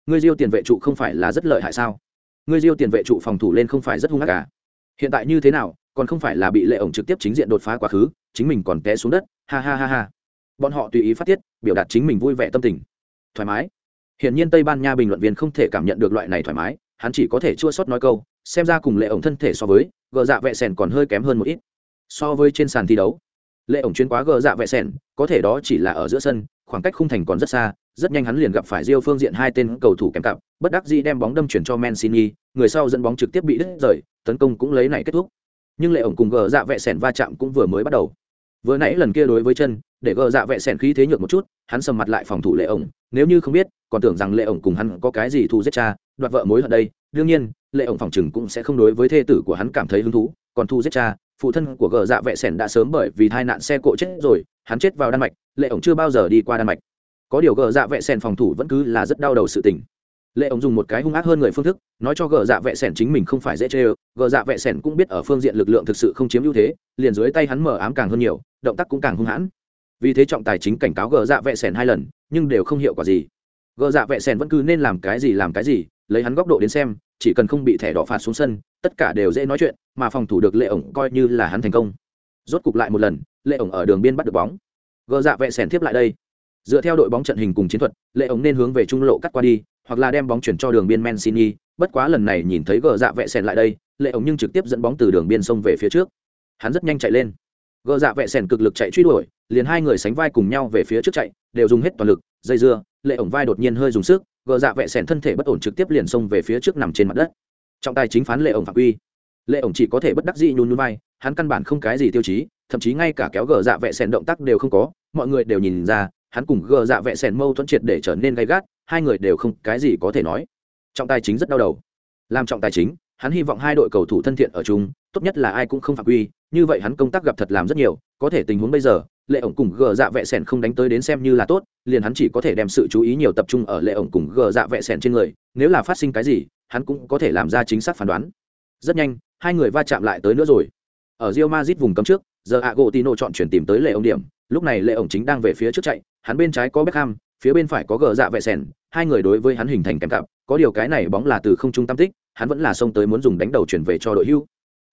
A: Ngươi diêu tiền vệ trụ không phải là rất lợi hại sao? Ngươi diêu tiền vệ trụ phòng thủ lên không phải rất hung ác cả hiện tại như thế nào, còn không phải là bị lệ ổng trực tiếp chính diện đột phá quá khứ, chính mình còn té xuống đất, ha ha ha ha. Bọn họ tùy ý phát tiết, biểu đạt chính mình vui vẻ tâm tình. Thoải mái. Hiển nhiên tây ban nha bình luận viên không thể cảm nhận được loại này thoải mái, hắn chỉ có thể chua sót nói câu, xem ra cùng lệ ổng thân thể so với gờ dạ vẹ sẻn còn hơi kém hơn một ít so với trên sàn thi đấu lệ ổng chuyến quá gờ dạ vẹ sẻn có thể đó chỉ là ở giữa sân khoảng cách khung thành còn rất xa rất nhanh hắn liền gặp phải Diêu phương diện hai tên cầu thủ kèm cặp, bất đắc dĩ đem bóng đâm chuyển cho Mancini, người sau dẫn bóng trực tiếp bị đứt rời, tấn công cũng lấy này kết thúc. Nhưng lệ ổng cùng gờ dạ vẹ sèn va chạm cũng vừa mới bắt đầu. Vừa nãy lần kia đối với chân, để gờ dạ vẹ sèn khí thế nhược một chút, hắn sầm mặt lại phòng thủ lệ ổng, nếu như không biết, còn tưởng rằng lệ ổng cùng hắn có cái gì thù giết cha, đoạt vợ mối ở đây, đương nhiên, lệ ổng phòng chừng cũng sẽ không đối với thê tử của hắn cảm thấy hứng thú, còn thu giết cha, phụ thân của gờ dạ vệ sẻn đã sớm bởi vì tai nạn xe cộ chết rồi, hắn chết vào Đan Mạch, lệ ổng chưa bao giờ đi qua Đan Mạch. Có điều gờ dạ vệ sẻn phòng thủ vẫn cứ là rất đau đầu sự tình. Lệ ông dùng một cái hung ác hơn người phương thức nói cho gờ dạ vệ sẻn chính mình không phải dễ chê ơ gờ dạ vệ sẻn cũng biết ở phương diện lực lượng thực sự không chiếm ưu thế liền dưới tay hắn mở ám càng hơn nhiều động tác cũng càng hung hãn. Vì thế trọng tài chính cảnh cáo gờ dạ vệ sẻn hai lần nhưng đều không hiệu quả gì. Gờ dạ vệ sẻn vẫn cứ nên làm cái gì làm cái gì lấy hắn góc độ đến xem chỉ cần không bị thẻ đỏ phạt xuống sân, tất cả đều dễ nói chuyện, mà phòng thủ được lệ ổng coi như là hắn thành công. Rốt cục lại một lần, lệ ổng ở đường biên bắt được bóng. Gờ dạ vẽ sẻn tiếp lại đây. Dựa theo đội bóng trận hình cùng chiến thuật, lệ ổng nên hướng về trung lộ cắt qua đi, hoặc là đem bóng chuyển cho đường biên mancini bất quá lần này nhìn thấy gờ dạ vẽ sèn lại đây, lệ ổng nhưng trực tiếp dẫn bóng từ đường biên sông về phía trước. Hắn rất nhanh chạy lên. Gờ dạ vẽ sèn cực lực chạy truy đuổi, liền hai người sánh vai cùng nhau về phía trước chạy, đều dùng hết toàn lực dây dưa, lệ ổng vai đột nhiên hơi dùng sức, gờ dạ vẹ sẻn thân thể bất ổn trực tiếp liền xông về phía trước nằm trên mặt đất. Trọng tài chính phán lệ ổng phạm quy. Lệ ổng chỉ có thể bất đắc dĩ nhún nhún vai, hắn căn bản không cái gì tiêu chí, thậm chí ngay cả kéo gờ dạ vẹ sẻn động tác đều không có, mọi người đều nhìn ra, hắn cùng gờ dạ vẹ sẻn mâu thuẫn triệt để trở nên gay gắt, hai người đều không cái gì có thể nói. Trọng tài chính rất đau đầu. Làm trọng tài chính, hắn hy vọng hai đội cầu thủ thân thiện ở chung, tốt nhất là ai cũng không phạm quy, như vậy hắn công tác gặp thật làm rất nhiều, có thể tình huống bây giờ lệ ổng cùng gờ dạ vẹ sẻn không đánh tới đến xem như là tốt liền hắn chỉ có thể đem sự chú ý nhiều tập trung ở lệ ổng cùng gờ dạ vẹ sẻn trên người nếu là phát sinh cái gì hắn cũng có thể làm ra chính xác phán đoán rất nhanh hai người va chạm lại tới nữa rồi ở rio mazit vùng cấm trước giờ a gotino chọn chuyển tìm tới lệ ổng điểm lúc này lệ ổng chính đang về phía trước chạy hắn bên trái có Beckham, phía bên phải có gờ dạ vệ sẻn hai người đối với hắn hình thành kèm cặp, có điều cái này bóng là từ không trung tam tích, hắn vẫn là xông tới muốn dùng đánh đầu chuyển về cho đội hưu.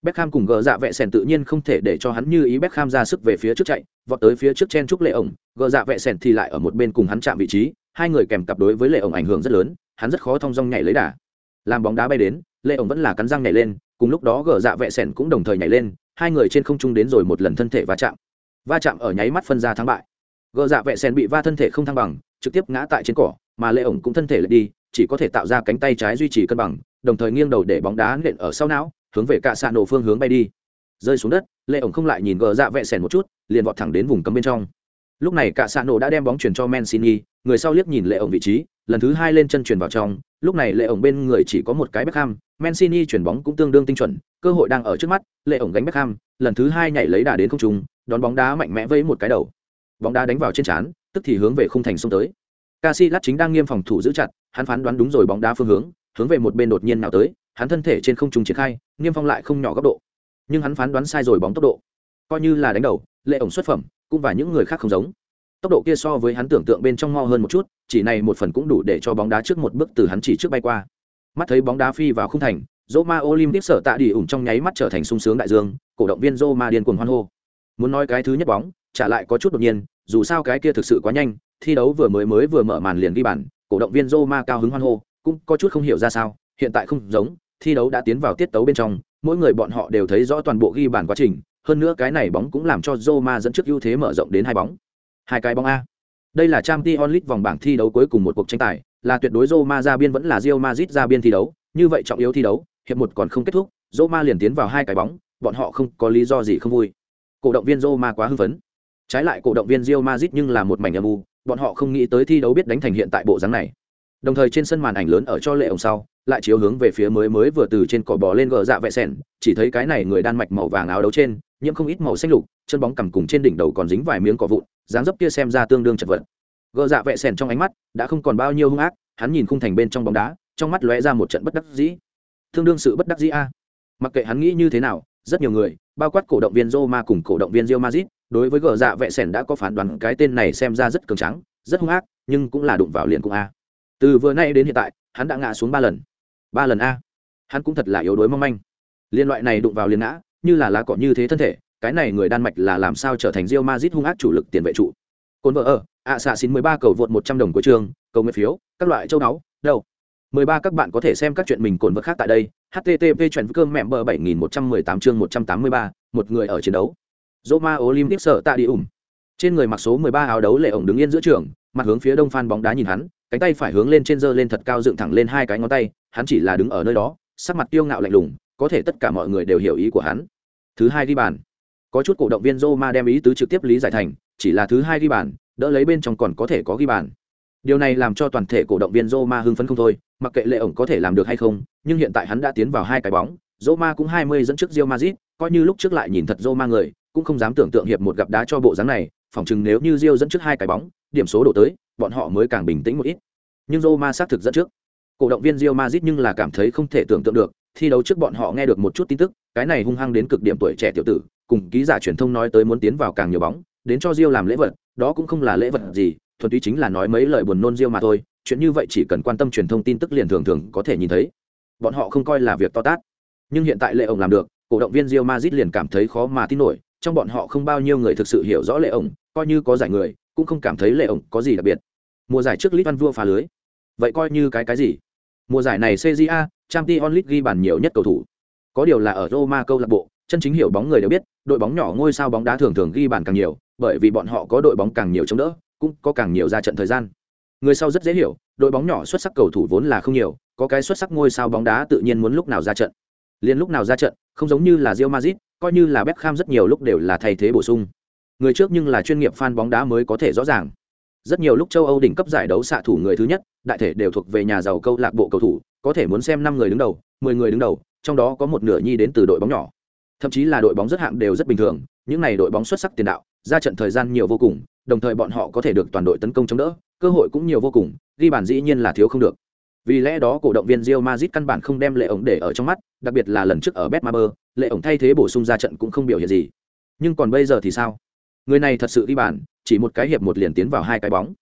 A: Beckham cùng gờ dạ vệ sèn tự nhiên không thể để cho hắn như ý Beckham ra sức về phía trước chạy, vọt tới phía trước chen chúc lệ ổng, gờ dạ vệ sèn thì lại ở một bên cùng hắn chạm vị trí, hai người kèm cặp đối với lệ ổng ảnh hưởng rất lớn, hắn rất khó thông dong nhảy lấy đà. Làm bóng đá bay đến, lệ ổng vẫn là cắn răng nhảy lên, cùng lúc đó gờ dạ vệ sèn cũng đồng thời nhảy lên, hai người trên không trung đến rồi một lần thân thể va chạm. Va chạm ở nháy mắt phân ra thắng bại gờ dạ vệ sèn bị va thân thể không thăng bằng trực tiếp ngã tại trên cỏ mà lệ ổng cũng thân thể lật đi chỉ có thể tạo ra cánh tay trái duy trì cân bằng đồng thời nghiêng đầu để bóng đá nện ở sau não hướng về cạ xạ nổ phương hướng bay đi. Rơi xuống đất lệ ổng không lại nhìn gờ dạ vẹ sẻn một chút liền vọt thẳng đến vùng cấm bên trong. Lúc này cạ xạ nổ đã đem bóng chuyển cho mancini người sau liếc nhìn lệ ổng vị trí lần thứ hai lên chân chuyển vào trong. Lúc này lệ ổng bên người chỉ có một cái Beckham, Mancini chuyển bóng cũng tương đương tinh chuẩn, cơ hội đang ở trước mắt, lệ ổng gánh Beckham, lần thứ hai nhảy lấy đà đến không trung, đón bóng đá mạnh mẽ với một cái đầu. Bóng đá đánh vào trên trán tức thì hướng về khung thành xông tới. Casillas chính đang nghiêm phòng thủ giữ chặt hắn phán đoán đúng rồi bóng đá phương hướng hướng về một bên đột nhiên nào tới hắn thân thể trên không trung triển khai niêm phong lại không nhỏ góc độ. Nhưng hắn phán đoán sai rồi bóng tốc độ. Coi như là đánh đầu lệ ổng xuất phẩm cũng và những người khác không giống. Tốc độ kia so với hắn tưởng tượng bên trong mo hơn một chút chỉ này một phần cũng đủ để cho bóng đá trước một bước từ hắn chỉ trước bay qua. Mắt thấy bóng đá phi vào khung thành Roma Olympic sở tạ đi ủng trong nháy mắt trở thành sung sướng đại dương, cổ động viên Roma điên cuồng hoan hô. Muốn nói cái thứ nhất bóng, trả lại có chút đột nhiên, dù sao cái kia thực sự quá nhanh, thi đấu vừa mới mới vừa mở màn liền ghi bàn, cổ động viên Roma cao hứng hoan hô, cũng có chút không hiểu ra sao, hiện tại không giống, thi đấu đã tiến vào tiết tấu bên trong, mỗi người bọn họ đều thấy rõ toàn bộ ghi bàn quá trình, hơn nữa cái này bóng cũng làm cho Roma dẫn trước ưu thế mở rộng đến hai bóng. Hai cái bóng a. Đây là Champions League vòng bảng thi đấu cuối cùng một cuộc tranh tài, là tuyệt đối Roma ra biên vẫn là Real Madrid ra biên thi đấu, như vậy trọng yếu thi đấu, hiệp một còn không kết thúc Roma liền tiến vào hai cái bóng bọn họ không có lý do gì không vui cổ động viên Roma quá hưng phấn trái lại cổ động viên Real Madrid nhưng là một mảnh âm u bọn họ không nghĩ tới thi đấu biết đánh thành hiện tại bộ dáng này đồng thời trên sân màn ảnh lớn ở cho lệ ổng sau, lại chiếu hướng về phía mới mới vừa từ trên cỏ bò lên gờ dạ vẹ sẻn, chỉ thấy cái này người đan mạch màu vàng áo đấu trên, nhiễm không ít màu xanh lục, chân bóng cằm cùng trên đỉnh đầu còn dính vài miếng cỏ vụn, dáng dấp kia xem ra tương đương chật vật. Gờ dạ vẹ sẻn trong ánh mắt, đã không còn bao nhiêu hung ác, hắn nhìn khung thành bên trong bóng đá, trong mắt lóe ra một trận bất đắc dĩ. Tương đương sự bất đắc dĩ a. Mặc kệ hắn nghĩ như thế nào, rất nhiều người, bao quát cổ động viên Roma cùng cổ động viên Real Madrid, đối với gờ dạ vẹ sẻn đã có phán đoán cái tên này xem ra rất cường trắng rất hung ác, nhưng cũng là đụng vào liền cũng a từ vừa nay đến hiện tại, hắn đã ngã xuống ba lần. Ba lần a. Hắn cũng thật là yếu đuối mong manh. Liên loại này đụng vào liền ngã, như là lá cỏ như thế thân thể, cái này người đan mạch là làm sao trở thành rio mazit hung ác chủ lực tiền vệ trụ. Cồn vợ ở ạ xạ xin mười ba cầu vượt một trăm đồng của trường, cầu nguyện phiếu, các loại châu náu đâu? Mười ba các bạn có thể xem các chuyện mình cồn vợ khác tại đây. Http chuyện cơm mẹm bờ bảy nghìn một trăm mười tám chương một trăm tám mươi ba, một người ở chiến đấu. Roma Olympic sợ tạ đi ủng. Trên người mặc số mười ba áo đấu lệ ổng đứng yên giữa trường, mặt hướng phía đông phan bóng đá nhìn hắn cánh tay phải hướng lên trên giơ lên thật cao dựng thẳng lên hai cái ngón tay, hắn chỉ là đứng ở nơi đó, sắc mặt tiêu ngạo lạnh lùng, có thể tất cả mọi người đều hiểu ý của hắn. Thứ hai ghi bàn. Có chút cổ động viên Roma đem ý tứ trực tiếp lý giải thành, chỉ là thứ hai ghi bàn, đỡ lấy bên trong còn có thể có ghi bàn. Điều này làm cho toàn thể cổ động viên Roma hưng phấn không thôi, mặc kệ lệ ổng có thể làm được hay không, nhưng hiện tại hắn đã tiến vào hai cái bóng, Roma cũng hai mươi dẫn trước Real Madrid, coi như lúc trước lại nhìn thật Roma người, cũng không dám tưởng tượng hiệp một gặp đá cho bộ dáng này, phỏng chừng nếu như Real dẫn trước hai cái bóng, điểm số đổ tới bọn họ mới càng bình tĩnh một ít. Nhưng Roma xác thực dẫn trước. Cổ động viên Real Madrid nhưng là cảm thấy không thể tưởng tượng được, thi đấu trước bọn họ nghe được một chút tin tức, cái này hung hăng đến cực điểm tuổi trẻ tiểu tử, cùng ký giả truyền thông nói tới muốn tiến vào càng nhiều bóng, đến cho Real làm lễ vật, đó cũng không là lễ vật gì, thuần túy chính là nói mấy lời buồn nôn Real mà thôi, chuyện như vậy chỉ cần quan tâm truyền thông tin tức liền thường thường có thể nhìn thấy. Bọn họ không coi là việc to tát. Nhưng hiện tại lệ ổng làm được, cổ động viên Real Madrid liền cảm thấy khó mà tin nổi, trong bọn họ không bao nhiêu người thực sự hiểu rõ lệ ổng, coi như có giải người, cũng không cảm thấy lệ ổng có gì đặc biệt mùa giải trước lit văn vua phá lưới. Vậy coi như cái cái gì? Mùa giải này cja Champions League ghi bàn nhiều nhất cầu thủ. Có điều là ở roma câu lạc bộ, chân chính hiểu bóng người đều biết, đội bóng nhỏ ngôi sao bóng đá thường thường ghi bàn càng nhiều, bởi vì bọn họ có đội bóng càng nhiều chống đỡ, cũng có càng nhiều ra trận thời gian. Người sau rất dễ hiểu, đội bóng nhỏ xuất sắc cầu thủ vốn là không nhiều, có cái xuất sắc ngôi sao bóng đá tự nhiên muốn lúc nào ra trận. Liền lúc nào ra trận, không giống như là Real Madrid, coi như là Beckham rất nhiều lúc đều là thay thế bổ sung. Người trước nhưng là chuyên nghiệp fan bóng đá mới có thể rõ ràng rất nhiều lúc châu âu đỉnh cấp giải đấu xạ thủ người thứ nhất, đại thể đều thuộc về nhà giàu câu lạc bộ cầu thủ, có thể muốn xem năm người đứng đầu, mười người đứng đầu, trong đó có một nửa nhi đến từ đội bóng nhỏ. Thậm chí là đội bóng rất hạng đều rất bình thường, những n à y đội bóng xuất sắc tiền đạo, ra trận thời gian nhiều vô cùng, đồng thời bọn họ có thể được toàn đội tấn công chống đỡ, cơ hội cũng nhiều vô cùng, ghi bàn dĩ nhiên là thiếu không được. Vì lẽ đó cổ động viên Real Madrid căn bản không đem lệ ổng để ở trong mắt, đặc biệt là lần trước ở Betmaber lệ ổng thay thế bổ sung ra trận cũng không biểu hiện gì. Nhưng còn bây giờ thì sao? Người này thật sự đi bàn chỉ một cái hiệp một liền tiến vào hai cái bóng.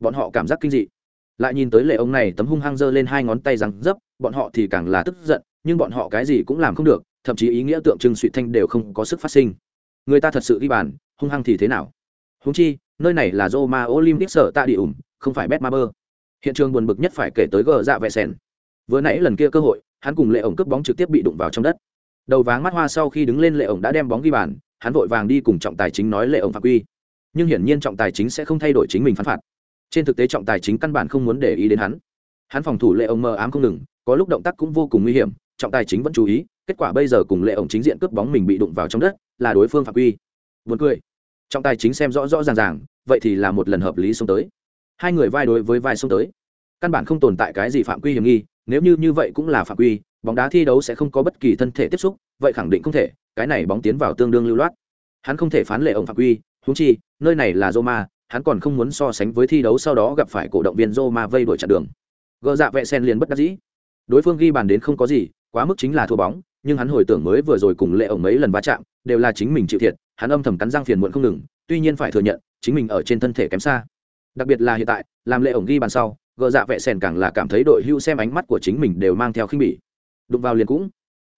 A: Bọn họ cảm giác kinh dị. Lại nhìn tới lệ ông này, tấm hung hăng giơ lên hai ngón tay răng dấp, bọn họ thì càng là tức giận, nhưng bọn họ cái gì cũng làm không được, thậm chí ý nghĩa tượng trưng suy thanh đều không có sức phát sinh. Người ta thật sự ghi bàn, hung hăng thì thế nào? Húng chi, nơi này là Roma Olympic sở tạ địa ủng, không phải Betmaber hiện trường buồn bực nhất phải kể tới gờ dạ vệ sèn. Vừa nãy lần kia cơ hội, hắn cùng lệ ổng cướp bóng trực tiếp bị đụng vào trong đất. Đầu váng mắt hoa sau khi đứng lên lệ ổng đã đem bóng ghi bàn, hắn vội vàng đi cùng trọng tài chính nói lệ ổng phạm quy nhưng hiển nhiên trọng tài chính sẽ không thay đổi chính mình phán phạt. Trên thực tế trọng tài chính căn bản không muốn để ý đến hắn. Hắn phòng thủ lệ ông mờ ám không ngừng, có lúc động tác cũng vô cùng nguy hiểm, trọng tài chính vẫn chú ý, kết quả bây giờ cùng lệ ổng chính diện cướp bóng mình bị đụng vào trong đất, là đối phương phạm quy. Vượt cười. Trọng tài chính xem rõ rõ ràng ràng, vậy thì là một lần hợp lý xông tới. Hai người vai đối với vai xông tới. Căn bản không tồn tại cái gì phạm quy hiểm nghi, nếu như như vậy cũng là phạm quy, bóng đá thi đấu sẽ không có bất kỳ thân thể tiếp xúc, vậy khẳng định không thể, cái này bóng tiến vào tương đương lưu loát. Hắn không thể phán lệ ổng phạm quy húng chi, nơi này là roma, hắn còn không muốn so sánh với thi đấu sau đó gặp phải cổ động viên roma vây đuổi chặn đường. Gờ dạ vệ sen liền bất đắc dĩ. Đối phương ghi bàn đến không có gì, quá mức chính là thua bóng, nhưng hắn hồi tưởng mới vừa rồi cùng lệ ổng mấy lần va chạm, đều là chính mình chịu thiệt, hắn âm thầm cắn răng phiền muộn không ngừng, tuy nhiên phải thừa nhận, chính mình ở trên thân thể kém xa. Đặc biệt là hiện tại, làm lệ ổng ghi bàn sau, gờ dạ vệ sèn càng là cảm thấy đội hưu xem ánh mắt của chính mình đều mang theo khinh bỉ. Đụng vào liền cũng.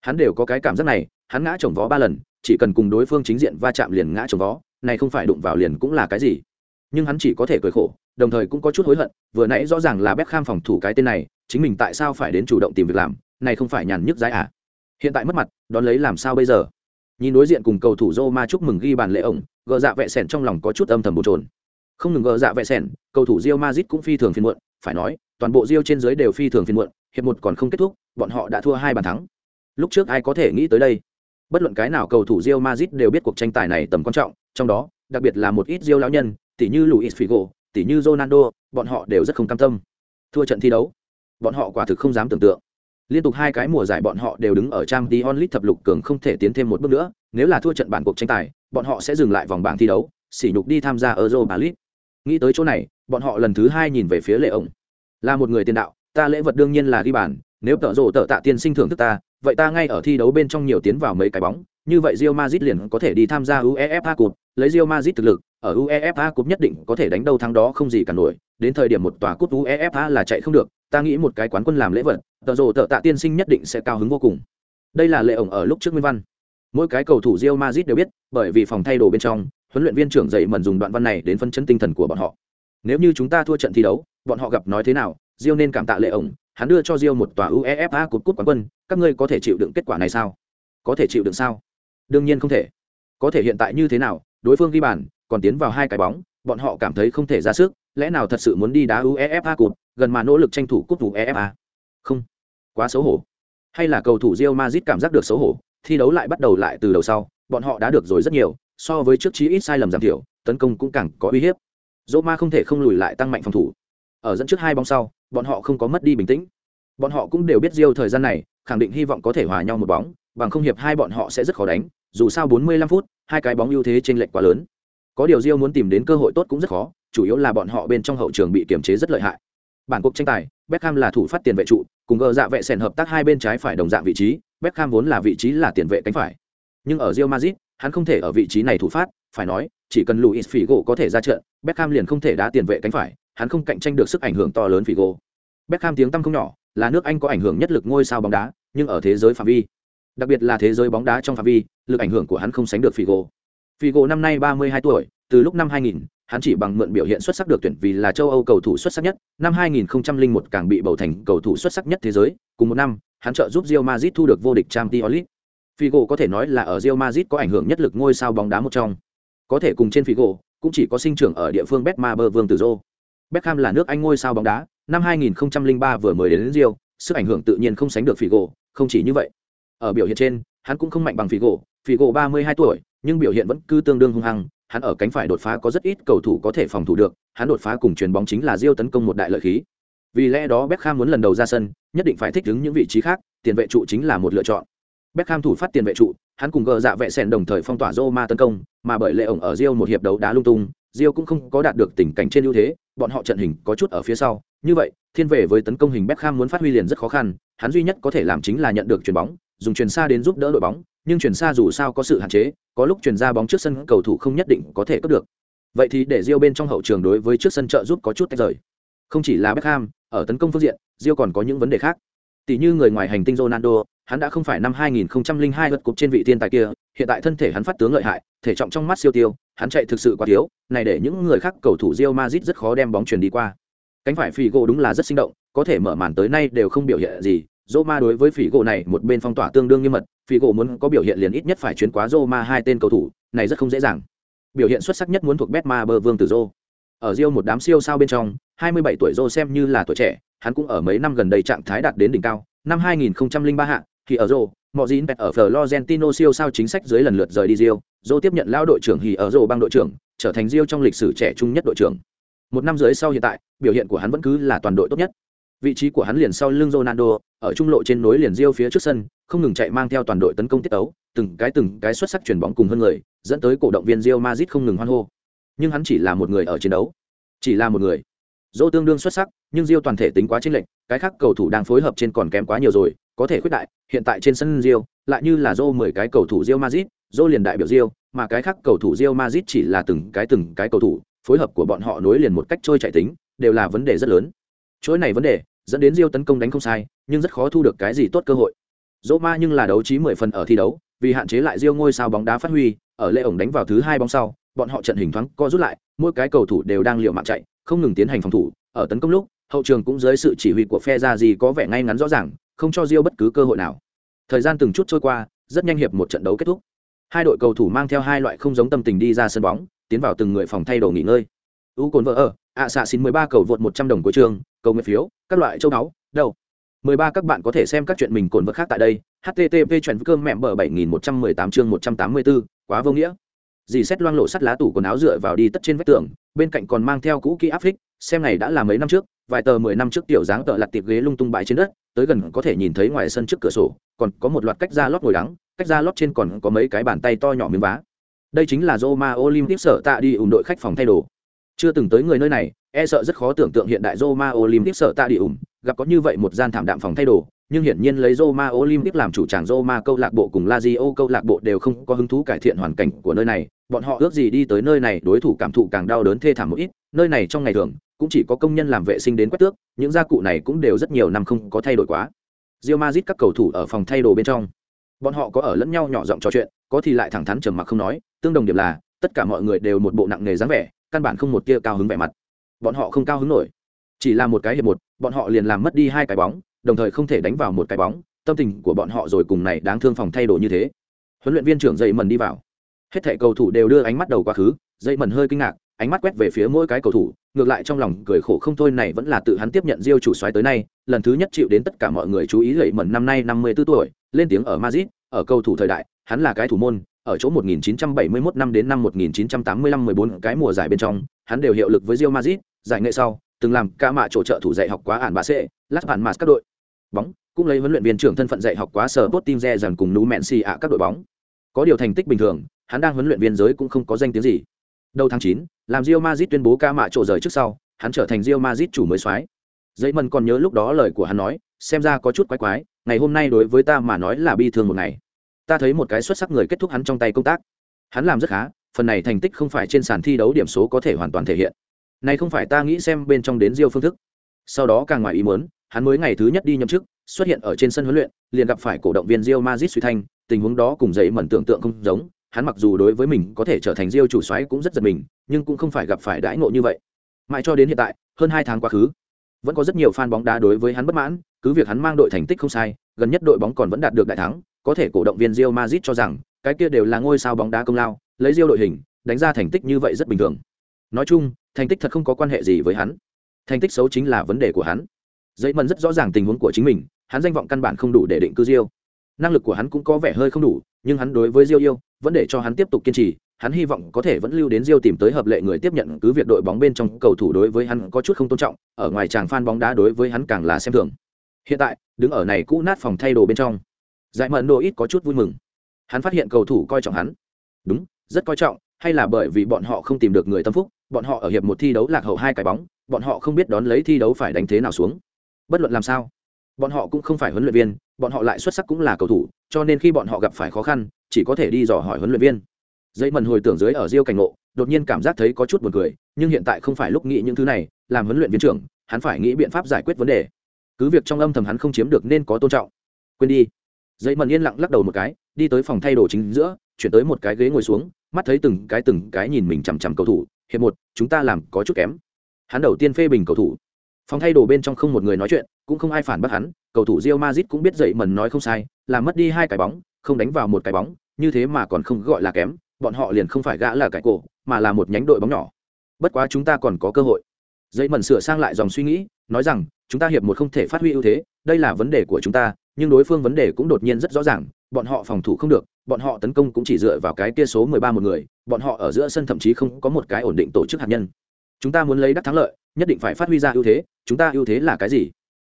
A: Hắn đều có cái cảm giác này, hắn ngã chồng vó ba lần chỉ cần cùng đối phương chính diện va chạm liền ngã chồng vó, này không phải đụng vào liền cũng là cái gì. Nhưng hắn chỉ có thể cười khổ, đồng thời cũng có chút hối hận, vừa nãy rõ ràng là Beckham phòng thủ cái tên này, chính mình tại sao phải đến chủ động tìm việc làm, này không phải nhàn nhức giải à? Hiện tại mất mặt, đón lấy làm sao bây giờ? Nhìn đối diện cùng cầu thủ Roma chúc mừng ghi bàn lệ ổng, gờ dạ vẹ sẻn trong lòng có chút âm thầm bồn trồn không ngừng gờ dạ vẹ sẻn, cầu thủ Real Madrid cũng phi thường phiền muộn, phải nói, toàn bộ Rio trên dưới đều phi thường phiền muộn, hiệp một còn không kết thúc, bọn họ đã thua hai bàn thắng. Lúc trước ai có thể nghĩ tới đây? Bất luận cái nào cầu thủ Real Madrid đều biết cuộc tranh tài này tầm quan trọng, trong đó, đặc biệt là một ít Real lão nhân, tỷ như Luis Figo, tỷ như Ronaldo, bọn họ đều rất không cam tâm. Thua trận thi đấu, bọn họ quả thực không dám tưởng tượng. Liên tục hai cái mùa giải bọn họ đều đứng ở Champions League thập lục cường không thể tiến thêm một bước nữa, nếu là thua trận bản cuộc tranh tài, bọn họ sẽ dừng lại vòng bảng thi đấu, sỉ nhục đi tham gia Europa League. Nghĩ tới chỗ này, bọn họ lần thứ hai nhìn về phía Lệ ổng. Là một người tiền đạo, ta lễ vật đương nhiên là ghi bàn, nếu tợ rồ tợ tạ tiên sinh thưởng thức ta, vậy ta ngay ở thi đấu bên trong nhiều tiến vào mấy cái bóng, như vậy Real Madrid liền có thể đi tham gia UEFA Cup, lấy Real Madrid thực lực, ở UEFA Cup nhất định có thể đánh đâu thắng đó không gì cả nổi, đến thời điểm một tòa cúp UEFA là chạy không được, ta nghĩ một cái quán quân làm lễ vật, tờ rồ tờ tạ tiên sinh nhất định sẽ cao hứng vô cùng. Đây là lệ ổng ở lúc trước Nguyên Văn. Mỗi cái cầu thủ Real Madrid đều biết, bởi vì phòng thay đồ bên trong, huấn luyện viên trưởng dạy mần dùng đoạn văn này đến phân chấn tinh thần của bọn họ. Nếu như chúng ta thua trận thi đấu, bọn họ gặp nói thế nào, Real nên cảm tạ lệ ổng, hắn đưa cho Real một tòa UEFA cúp cúp quán quân, các ngươi có thể chịu đựng kết quả này sao? Có thể chịu đựng sao? Đương nhiên không thể. Có thể hiện tại như thế nào, đối phương ghi bàn, còn tiến vào hai cái bóng, bọn họ cảm thấy không thể ra sức, lẽ nào thật sự muốn đi đá UEFA cúp, gần mà nỗ lực tranh thủ cúp UEFA? Không, quá xấu hổ. Hay là cầu thủ Real Madrid cảm giác được xấu hổ, thi đấu lại bắt đầu lại từ đầu sau, bọn họ đã được rồi rất nhiều, so với trước chí ít sai lầm giảm thiểu, tấn công cũng càng có uy hiếp. Roma không thể không lùi lại tăng mạnh phòng thủ. Ở dẫn trước hai bóng sau, bọn họ không có mất đi bình tĩnh. Bọn họ cũng đều biết Rio thời gian này, khẳng định hy vọng có thể hòa nhau một bóng, bằng không hiệp hai bọn họ sẽ rất khó đánh, dù sao 45 phút, hai cái bóng ưu thế chênh lệch quá lớn. Có điều Rio muốn tìm đến cơ hội tốt cũng rất khó, chủ yếu là bọn họ bên trong hậu trường bị kiểm chế rất lợi hại. Bản cuộc tranh tài, Beckham là thủ phát tiền vệ trụ, cùng gờ dạ vệ sèn hợp tác hai bên trái phải đồng dạng vị trí, Beckham vốn là vị trí là tiền vệ cánh phải. Nhưng ở Real Madrid, hắn không thể ở vị trí này thủ phát, phải nói, chỉ cần Luis Figo có thể ra trận, Beckham liền không thể đá tiền vệ cánh phải, hắn không cạnh tranh được sức ảnh hưởng to lớn Figo. Beckham tiếng tăm không nhỏ, là nước Anh có ảnh hưởng nhất lực ngôi sao bóng đá, nhưng ở thế giới phạm vi, đặc biệt là thế giới bóng đá trong phạm vi, lực ảnh hưởng của hắn không sánh được Figo. Figo năm nay 32 tuổi, từ lúc năm 2000, hắn chỉ bằng mượn biểu hiện xuất sắc được tuyển vì là châu Âu cầu thủ xuất sắc nhất, năm 2001 càng bị bầu thành cầu thủ xuất sắc nhất thế giới, cùng một năm, hắn trợ giúp Real Madrid thu được vô địch Champions League. Figo có thể nói là ở Real Madrid có ảnh hưởng nhất lực ngôi sao bóng đá một trong. Có thể cùng trên Figo, cũng chỉ có sinh trưởng ở địa phương Betmaber Vương Tử Dô. Beckham là nước Anh ngôi sao bóng đá, năm 2003 vừa mới đến, đến Rio, sức ảnh hưởng tự nhiên không sánh được Figo, không chỉ như vậy. Ở biểu hiện trên, hắn cũng không mạnh bằng Figo, Figo 32 tuổi, nhưng biểu hiện vẫn cứ tương đương hung hăng, hắn ở cánh phải đột phá có rất ít cầu thủ có thể phòng thủ được, hắn đột phá cùng chuyền bóng chính là Rio tấn công một đại lợi khí. Vì lẽ đó Beckham muốn lần đầu ra sân, nhất định phải thích ứng những vị trí khác, tiền vệ trụ chính là một lựa chọn. Beckham thủ phát tiền vệ trụ, hắn cùng gờ dạ vệ sèn đồng thời phong tỏa Roma tấn công, mà bởi lệ ổng ở Rio một hiệp đấu đá lung tung, Rio cũng không có đạt được tình cảnh trên ưu thế, bọn họ trận hình có chút ở phía sau, như vậy, thiên vệ với tấn công hình Beckham muốn phát huy liền rất khó khăn, hắn duy nhất có thể làm chính là nhận được chuyền bóng, dùng chuyền xa đến giúp đỡ đội bóng, nhưng chuyền xa dù sao có sự hạn chế, có lúc chuyền ra bóng trước sân cầu thủ không nhất định có thể cướp được. Vậy thì để Rio bên trong hậu trường đối với trước sân trợ giúp có chút tách rời. Không chỉ là Beckham, ở tấn công phương diện, Rio còn có những vấn đề khác. Tỷ như người ngoài hành tinh Ronaldo, hắn đã không phải năm 2002 lượt cục trên vị thiên tài kia, hiện tại thân thể hắn phát tướng lợi hại, thể trọng trong mắt siêu tiêu, hắn chạy thực sự quá thiếu, này để những người khác cầu thủ Real Madrid rất khó đem bóng truyền đi qua. Cánh phải Figo đúng là rất sinh động, có thể mở màn tới nay đều không biểu hiện gì. Roma đối với Figo này một bên phong tỏa tương đương nghiêm mật, Figo muốn có biểu hiện liền ít nhất phải chuyến quá Roma hai tên cầu thủ, này rất không dễ dàng. Biểu hiện xuất sắc nhất muốn thuộc Betmaber Vương Tử Zô. Ở Real một đám siêu sao bên trong, 27 tuổi Zô xem như là tuổi trẻ, hắn cũng ở mấy năm gần đây trạng thái đạt đến đỉnh cao. Năm 2003 hạ, thì ở Rio, mọi dín ở Florentino siêu sao chính sách dưới lần lượt rời đi Rio, Rio tiếp nhận lao đội trưởng hì ở Rio bang đội trưởng, trở thành Rio trong lịch sử trẻ trung nhất đội trưởng. Một năm dưới sau hiện tại, biểu hiện của hắn vẫn cứ là toàn đội tốt nhất. Vị trí của hắn liền sau lưng Ronaldo, ở trung lộ trên nối liền Rio phía trước sân, không ngừng chạy mang theo toàn đội tấn công tiết tấu, từng cái từng cái xuất sắc chuyển bóng cùng hơn người, dẫn tới cổ động viên Real Madrid không ngừng hoan hô. Nhưng hắn chỉ là một người ở chiến đấu, chỉ là một người dỗ tương đương xuất sắc, nhưng diêu toàn thể tính quá chênh lệch, cái khác cầu thủ đang phối hợp trên còn kém quá nhiều rồi, có thể khuyết đại, hiện tại trên sân diêu lại như là Rio 10 cái cầu thủ diêu mazit Rio liền đại biểu diêu mà cái khác cầu thủ diêu mazit chỉ là từng cái từng cái cầu thủ, phối hợp của bọn họ nối liền một cách trôi chạy tính, đều là vấn đề rất lớn. Chuỗi này vấn đề, dẫn đến diêu tấn công đánh không sai, nhưng rất khó thu được cái gì tốt cơ hội. Roma nhưng là đấu trí 10 phần ở thi đấu, vì hạn chế lại diêu ngôi sao bóng đá phát huy, ở lễ ổng đánh vào thứ hai bóng sau, bọn họ trận hình thoáng co rút lại, mỗi cái cầu thủ đều đang liều mạng chạy, không ngừng tiến hành phòng thủ, ở tấn công lúc, hậu trường cũng dưới sự chỉ huy của phe ra gì có vẻ ngay ngắn rõ ràng, không cho Rio bất cứ cơ hội nào. Thời gian từng chút trôi qua, rất nhanh hiệp một trận đấu kết thúc. Hai đội cầu thủ mang theo hai loại không giống tâm tình đi ra sân bóng, tiến vào từng người phòng thay đồ nghỉ ngơi. U cồn vợ ở, ạ xạ xin 13 cầu vượt 100 đồng của trường, cầu nguyện phiếu, các loại châu báu đâu. 13 các bạn có thể xem các chuyện mình cồn vật khác tại đây. http chuyện cơm mẹ bờ 7118 chương 184, quá vô nghĩa. Dì xét loang lộ sắt lá tủ quần áo dựa vào đi tất trên vách tường, bên cạnh còn mang theo cũ kỹ áp phích, xem này đã là mấy năm trước, vài tờ 10 năm trước tiểu dáng tợ lật tiệp ghế lung tung bãi trên đất, tới gần có thể nhìn thấy ngoài sân trước cửa sổ, còn có một loạt cách ra lót ngồi đắng, cách ra lót trên còn có mấy cái bàn tay to nhỏ miếng vá. Đây chính là Roma Olympic sở tạ đi ủng đội khách phòng thay đồ. Chưa từng tới người nơi này, e sợ rất khó tưởng tượng hiện đại Roma Olympic sở tạ đi ủng gặp có như vậy một gian thảm đạm phòng thay đồ nhưng hiển nhiên lấy Roma Olympic làm chủ tràng Roma câu lạc bộ cùng Lazio câu lạc bộ đều không có hứng thú cải thiện hoàn cảnh của nơi này, bọn họ ước gì đi tới nơi này đối thủ cảm thụ càng đau đớn thê thảm một ít, nơi này trong ngày thường cũng chỉ có công nhân làm vệ sinh đến quét tước, những gia cụ này cũng đều rất nhiều năm không có thay đổi quá. Real Madrid các cầu thủ ở phòng thay đồ bên trong, bọn họ có ở lẫn nhau nhỏ giọng trò chuyện, có thì lại thẳng thắn trầm mặc không nói, tương đồng điểm là tất cả mọi người đều một bộ nặng nề dáng vẻ, căn bản không một tia cao hứng vẻ mặt. Bọn họ không cao hứng nổi, chỉ là một cái hiệp một, bọn họ liền làm mất đi hai cái bóng, đồng thời không thể đánh vào một cái bóng, tâm tình của bọn họ rồi cùng này đáng thương phòng thay đổi như thế. Huấn luyện viên trưởng dậy mần đi vào. Hết thảy cầu thủ đều đưa ánh mắt đầu quá khứ, dậy mần hơi kinh ngạc, ánh mắt quét về phía mỗi cái cầu thủ, ngược lại trong lòng cười khổ không thôi này vẫn là tự hắn tiếp nhận diêu chủ xoáy tới nay, lần thứ nhất chịu đến tất cả mọi người chú ý dậy mần năm nay năm mươi 54 tuổi, lên tiếng ở Madrid, ở cầu thủ thời đại, hắn là cái thủ môn, ở chỗ 1971 năm đến năm 1985 14 cái mùa giải bên trong, hắn đều hiệu lực với Real Madrid, giải nghệ sau, từng làm ca mạ chỗ trợ thủ dạy học quá ản bà sệ lát bản mà các đội bóng, cũng lấy huấn luyện viên trưởng thân phận dạy học quá sở tốt team re dần cùng nú mẹn xì ạ các đội bóng. Có điều thành tích bình thường, hắn đang huấn luyện viên giới cũng không có danh tiếng gì. Đầu tháng chín, làm rio mazit tuyên bố ca mạ trộ rời trước sau, hắn trở thành rio mazit chủ mới soái. Dây mần còn nhớ lúc đó lời của hắn nói, xem ra có chút quái quái, ngày hôm nay đối với ta mà nói là bi thương một ngày. Ta thấy một cái xuất sắc người kết thúc hắn trong tay công tác. Hắn làm rất khá, phần này thành tích không phải trên sàn thi đấu điểm số có thể hoàn toàn thể hiện. Này không phải ta nghĩ xem bên trong đến Diêu phương thức. Sau đó càng ngoài ý muốn, hắn mới ngày thứ nhất đi nhậm chức, xuất hiện ở trên sân huấn luyện, liền gặp phải cổ động viên Real Madrid suy thanh, tình huống đó cùng dậy mẩn tưởng tượng không giống, hắn mặc dù đối với mình có thể trở thành Real chủ soái cũng rất giật mình, nhưng cũng không phải gặp phải đãi ngộ như vậy. Mãi cho đến hiện tại, hơn hai tháng quá khứ, vẫn có rất nhiều fan bóng đá đối với hắn bất mãn, cứ việc hắn mang đội thành tích không sai, gần nhất đội bóng còn vẫn đạt được đại thắng, có thể cổ động viên Real Madrid cho rằng, cái kia đều là ngôi sao bóng đá công lao, lấy Real đội hình, đánh ra thành tích như vậy rất bình thường. Nói chung, thành tích thật không có quan hệ gì với hắn thành tích xấu chính là vấn đề của hắn. Dây mần rất rõ ràng tình huống của chính mình, hắn danh vọng căn bản không đủ để định cư diêu. Năng lực của hắn cũng có vẻ hơi không đủ, nhưng hắn đối với diêu yêu, vẫn để cho hắn tiếp tục kiên trì, hắn hy vọng có thể vẫn lưu đến diêu tìm tới hợp lệ người tiếp nhận cứ việc đội bóng bên trong cầu thủ đối với hắn có chút không tôn trọng, ở ngoài chàng phan bóng đá đối với hắn càng là xem thường. Hiện tại, đứng ở này cũ nát phòng thay đồ bên trong giải mận đồ ít có chút vui mừng. Hắn phát hiện cầu thủ coi trọng hắn. Đúng, rất coi trọng, hay là bởi vì bọn họ không tìm được người tâm phúc, bọn họ ở hiệp một thi đấu lạc hậu hai cái bóng bọn họ không biết đón lấy thi đấu phải đánh thế nào xuống. Bất luận làm sao, bọn họ cũng không phải huấn luyện viên, bọn họ lại xuất sắc cũng là cầu thủ, cho nên khi bọn họ gặp phải khó khăn, chỉ có thể đi dò hỏi huấn luyện viên. Dây mần hồi tưởng dưới ở diêu cảnh ngộ, đột nhiên cảm giác thấy có chút buồn cười, nhưng hiện tại không phải lúc nghĩ những thứ này, làm huấn luyện viên trưởng, hắn phải nghĩ biện pháp giải quyết vấn đề. Cứ việc trong âm thầm hắn không chiếm được nên có tôn trọng. Quên đi. Dây mần yên lặng lắc đầu một cái, đi tới phòng thay đồ chính giữa, chuyển tới một cái ghế ngồi xuống, mắt thấy từng cái từng cái nhìn mình chằm chằm cầu thủ, hiệp một, chúng ta làm có chút kém hắn đầu tiên phê bình cầu thủ. Phòng thay đồ bên trong không một người nói chuyện, cũng không ai phản bác hắn, cầu thủ rio mazit cũng biết dậy mần nói không sai làm mất đi hai cái bóng, không đánh vào một cái bóng, như thế mà còn không gọi là kém, bọn họ liền không phải gã là cái cổ, mà là một nhánh đội bóng nhỏ. Bất quá chúng ta còn có cơ hội. Dậy mần sửa sang lại dòng suy nghĩ, nói rằng, chúng ta hiệp một không thể phát huy ưu thế, đây là vấn đề của chúng ta, nhưng đối phương vấn đề cũng đột nhiên rất rõ ràng, bọn họ phòng thủ không được, bọn họ tấn công cũng chỉ dựa vào cái kia số mười ba một người, bọn họ ở giữa sân thậm chí không có một cái ổn định tổ chức hạt nhân chúng ta muốn lấy đắc thắng lợi nhất định phải phát huy ra ưu thế chúng ta ưu thế là cái gì?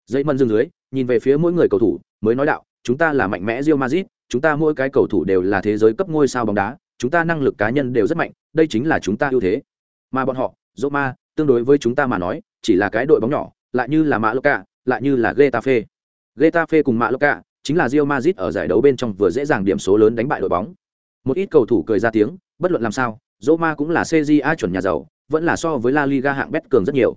A: Dây mân dương dưới nhìn về phía mỗi người cầu thủ mới nói đạo chúng ta là mạnh mẽ rio mazit chúng ta mỗi cái cầu thủ đều là thế giới cấp ngôi sao bóng đá chúng ta năng lực cá nhân đều rất mạnh đây chính là chúng ta ưu thế. Mà bọn họ roma tương đối với chúng ta mà nói chỉ là cái đội bóng nhỏ lại như là mã loca lại như là getafe. Getafe cùng mã loca chính là Real Madrid ở giải đấu bên trong vừa dễ dàng điểm số lớn đánh bại đội bóng. Một ít cầu thủ cười ra tiếng, bất luận làm sao, Roma cũng là CJA chuẩn nhà giàu, vẫn là so với La Liga hạng bét cường rất nhiều.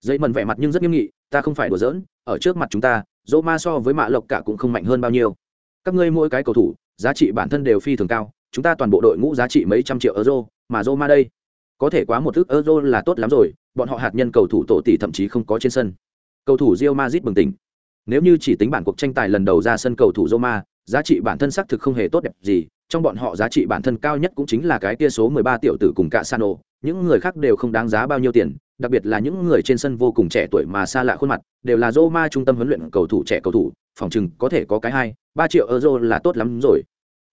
A: Dây mần vẻ mặt nhưng rất nghiêm nghị, ta không phải đùa giỡn, ở trước mặt chúng ta, Roma so với Mạ Lộc cả cũng không mạnh hơn bao nhiêu. Các ngươi mỗi cái cầu thủ, giá trị bản thân đều phi thường cao, chúng ta toàn bộ đội ngũ giá trị mấy trăm triệu euro, mà Roma đây, có thể quá một thước euro là tốt lắm rồi, bọn họ hạt nhân cầu thủ tổ tỷ thậm chí không có trên sân. Cầu thủ Real Madrid bừng tỉnh. Nếu như chỉ tính bản cuộc tranh tài lần đầu ra sân cầu thủ Roma, giá trị bản thân xác thực không hề tốt đẹp gì, trong bọn họ giá trị bản thân cao nhất cũng chính là cái kia số 13 tiểu tử cùng cả Sano, những người khác đều không đáng giá bao nhiêu tiền, đặc biệt là những người trên sân vô cùng trẻ tuổi mà xa lạ khuôn mặt, đều là Roma trung tâm huấn luyện cầu thủ trẻ cầu thủ, phòng chừng có thể có cái hai, ba triệu euro là tốt lắm rồi.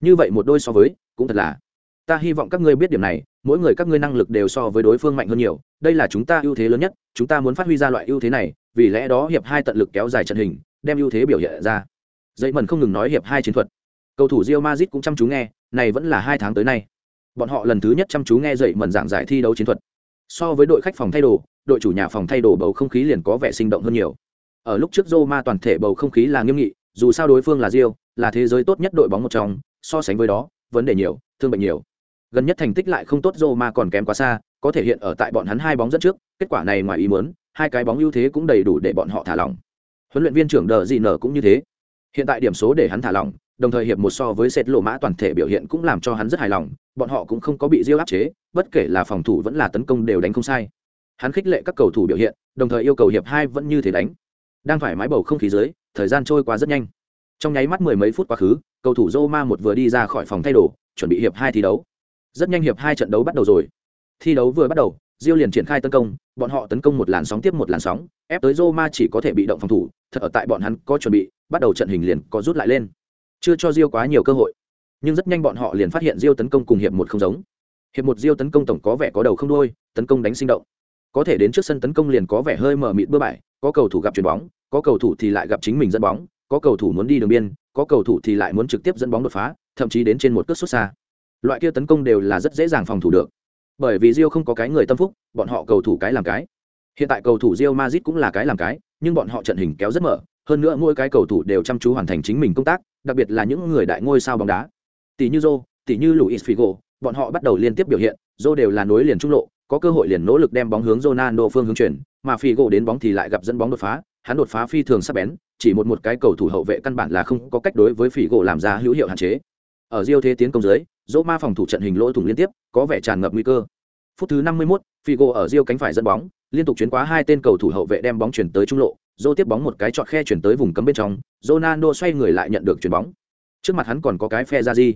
A: Như vậy một đôi so với, cũng thật là. Ta hy vọng các ngươi biết điểm này, mỗi người các ngươi năng lực đều so với đối phương mạnh hơn nhiều, đây là chúng ta ưu thế lớn nhất, chúng ta muốn phát huy ra loại ưu thế này, vì lẽ đó hiệp hai tận lực kéo dài trận hình, đem ưu thế biểu hiện ra. Dậy mẩn không ngừng nói hiệp hai chiến thuật. Cầu thủ Real Madrid cũng chăm chú nghe, này vẫn là hai tháng tới nay. Bọn họ lần thứ nhất chăm chú nghe dậy mẩn giảng giải thi đấu chiến thuật. So với đội khách phòng thay đồ đội chủ nhà phòng thay đồ bầu không khí liền có vẻ sinh động hơn nhiều. Ở lúc trước Roma toàn thể bầu không khí là nghiêm nghị dù sao đối phương là Rio là thế giới tốt nhất đội bóng một trong so sánh với đó vấn đề nhiều thương bệnh nhiều. Gần nhất thành tích lại không tốt Roma còn kém quá xa có thể hiện ở tại bọn hắn hai bóng dẫn trước kết quả này ngoài ý muốn hai cái bóng ưu thế cũng đầy đủ để bọn họ thả lỏng. Huấn luyện viên trưởng đờ Dị nở cũng như thế. Hiện tại điểm số để hắn thả lỏng đồng thời hiệp một so với sệt lộ mã toàn thể biểu hiện cũng làm cho hắn rất hài lòng, bọn họ cũng không có bị diêu áp chế, bất kể là phòng thủ vẫn là tấn công đều đánh không sai. Hắn khích lệ các cầu thủ biểu hiện, đồng thời yêu cầu hiệp hai vẫn như thế đánh. Đang thoải mái bầu không khí dưới, thời gian trôi qua rất nhanh. Trong nháy mắt mười mấy phút quá khứ, cầu thủ Roma một vừa đi ra khỏi phòng thay đồ, chuẩn bị hiệp hai thi đấu. Rất nhanh hiệp hai trận đấu bắt đầu rồi. Thi đấu vừa bắt đầu, diêu liền triển khai tấn công, bọn họ tấn công một làn sóng tiếp một làn sóng, ép tới Roma chỉ có thể bị động phòng thủ, thật ở tại bọn hắn có chuẩn bị, bắt đầu trận hình liền có rút lại lên chưa cho Rio quá nhiều cơ hội. Nhưng rất nhanh bọn họ liền phát hiện Rio tấn công cùng hiệp một không giống. Hiệp một Rio tấn công tổng có vẻ có đầu không đuôi, tấn công đánh sinh động. Có thể đến trước sân tấn công liền có vẻ hơi mờ mịt bừa bãi có cầu thủ gặp chuyền bóng có cầu thủ thì lại gặp chính mình dẫn bóng có cầu thủ muốn đi đường biên có cầu thủ thì lại muốn trực tiếp dẫn bóng đột phá thậm chí đến trên một cước xuất xa. Loại kia tấn công đều là rất dễ dàng phòng thủ được. Bởi vì Rio không có cái người tâm phúc bọn họ cầu thủ cái làm cái. Hiện tại cầu thủ Rio Madrid cũng là cái làm cái nhưng bọn họ trận hình kéo rất mở hơn nữa mỗi cái cầu thủ đều chăm chú hoàn thành chính mình công tác đặc biệt là những người đại ngôi sao bóng đá tỷ như Zô, tỷ như Luis Figo bọn họ bắt đầu liên tiếp biểu hiện Zô đều là nối liền trung lộ có cơ hội liền nỗ lực đem bóng hướng Ronaldo phương hướng chuyển, mà Figo đến bóng thì lại gặp dẫn bóng đột phá, hắn đột phá phi thường sắc bén, chỉ một một cái cầu thủ hậu vệ căn bản là không có cách đối với Figo làm ra hữu hiệu hạn chế. Ở Rio thế tiến công dưới, Roma phòng thủ trận hình lỗ thủng liên tiếp, có vẻ tràn ngập nguy cơ. Phút thứ 51, Figo ở Rio cánh phải dẫn bóng, liên tục chuyển qua hai tên cầu thủ hậu vệ đem bóng chuyển tới trung lộ, Zô tiếp bóng một cái chọn khe chuyển tới vùng cấm bên trong, Ronaldo xoay người lại nhận được chuyển bóng. Trước mặt hắn còn có cái phe ra gì?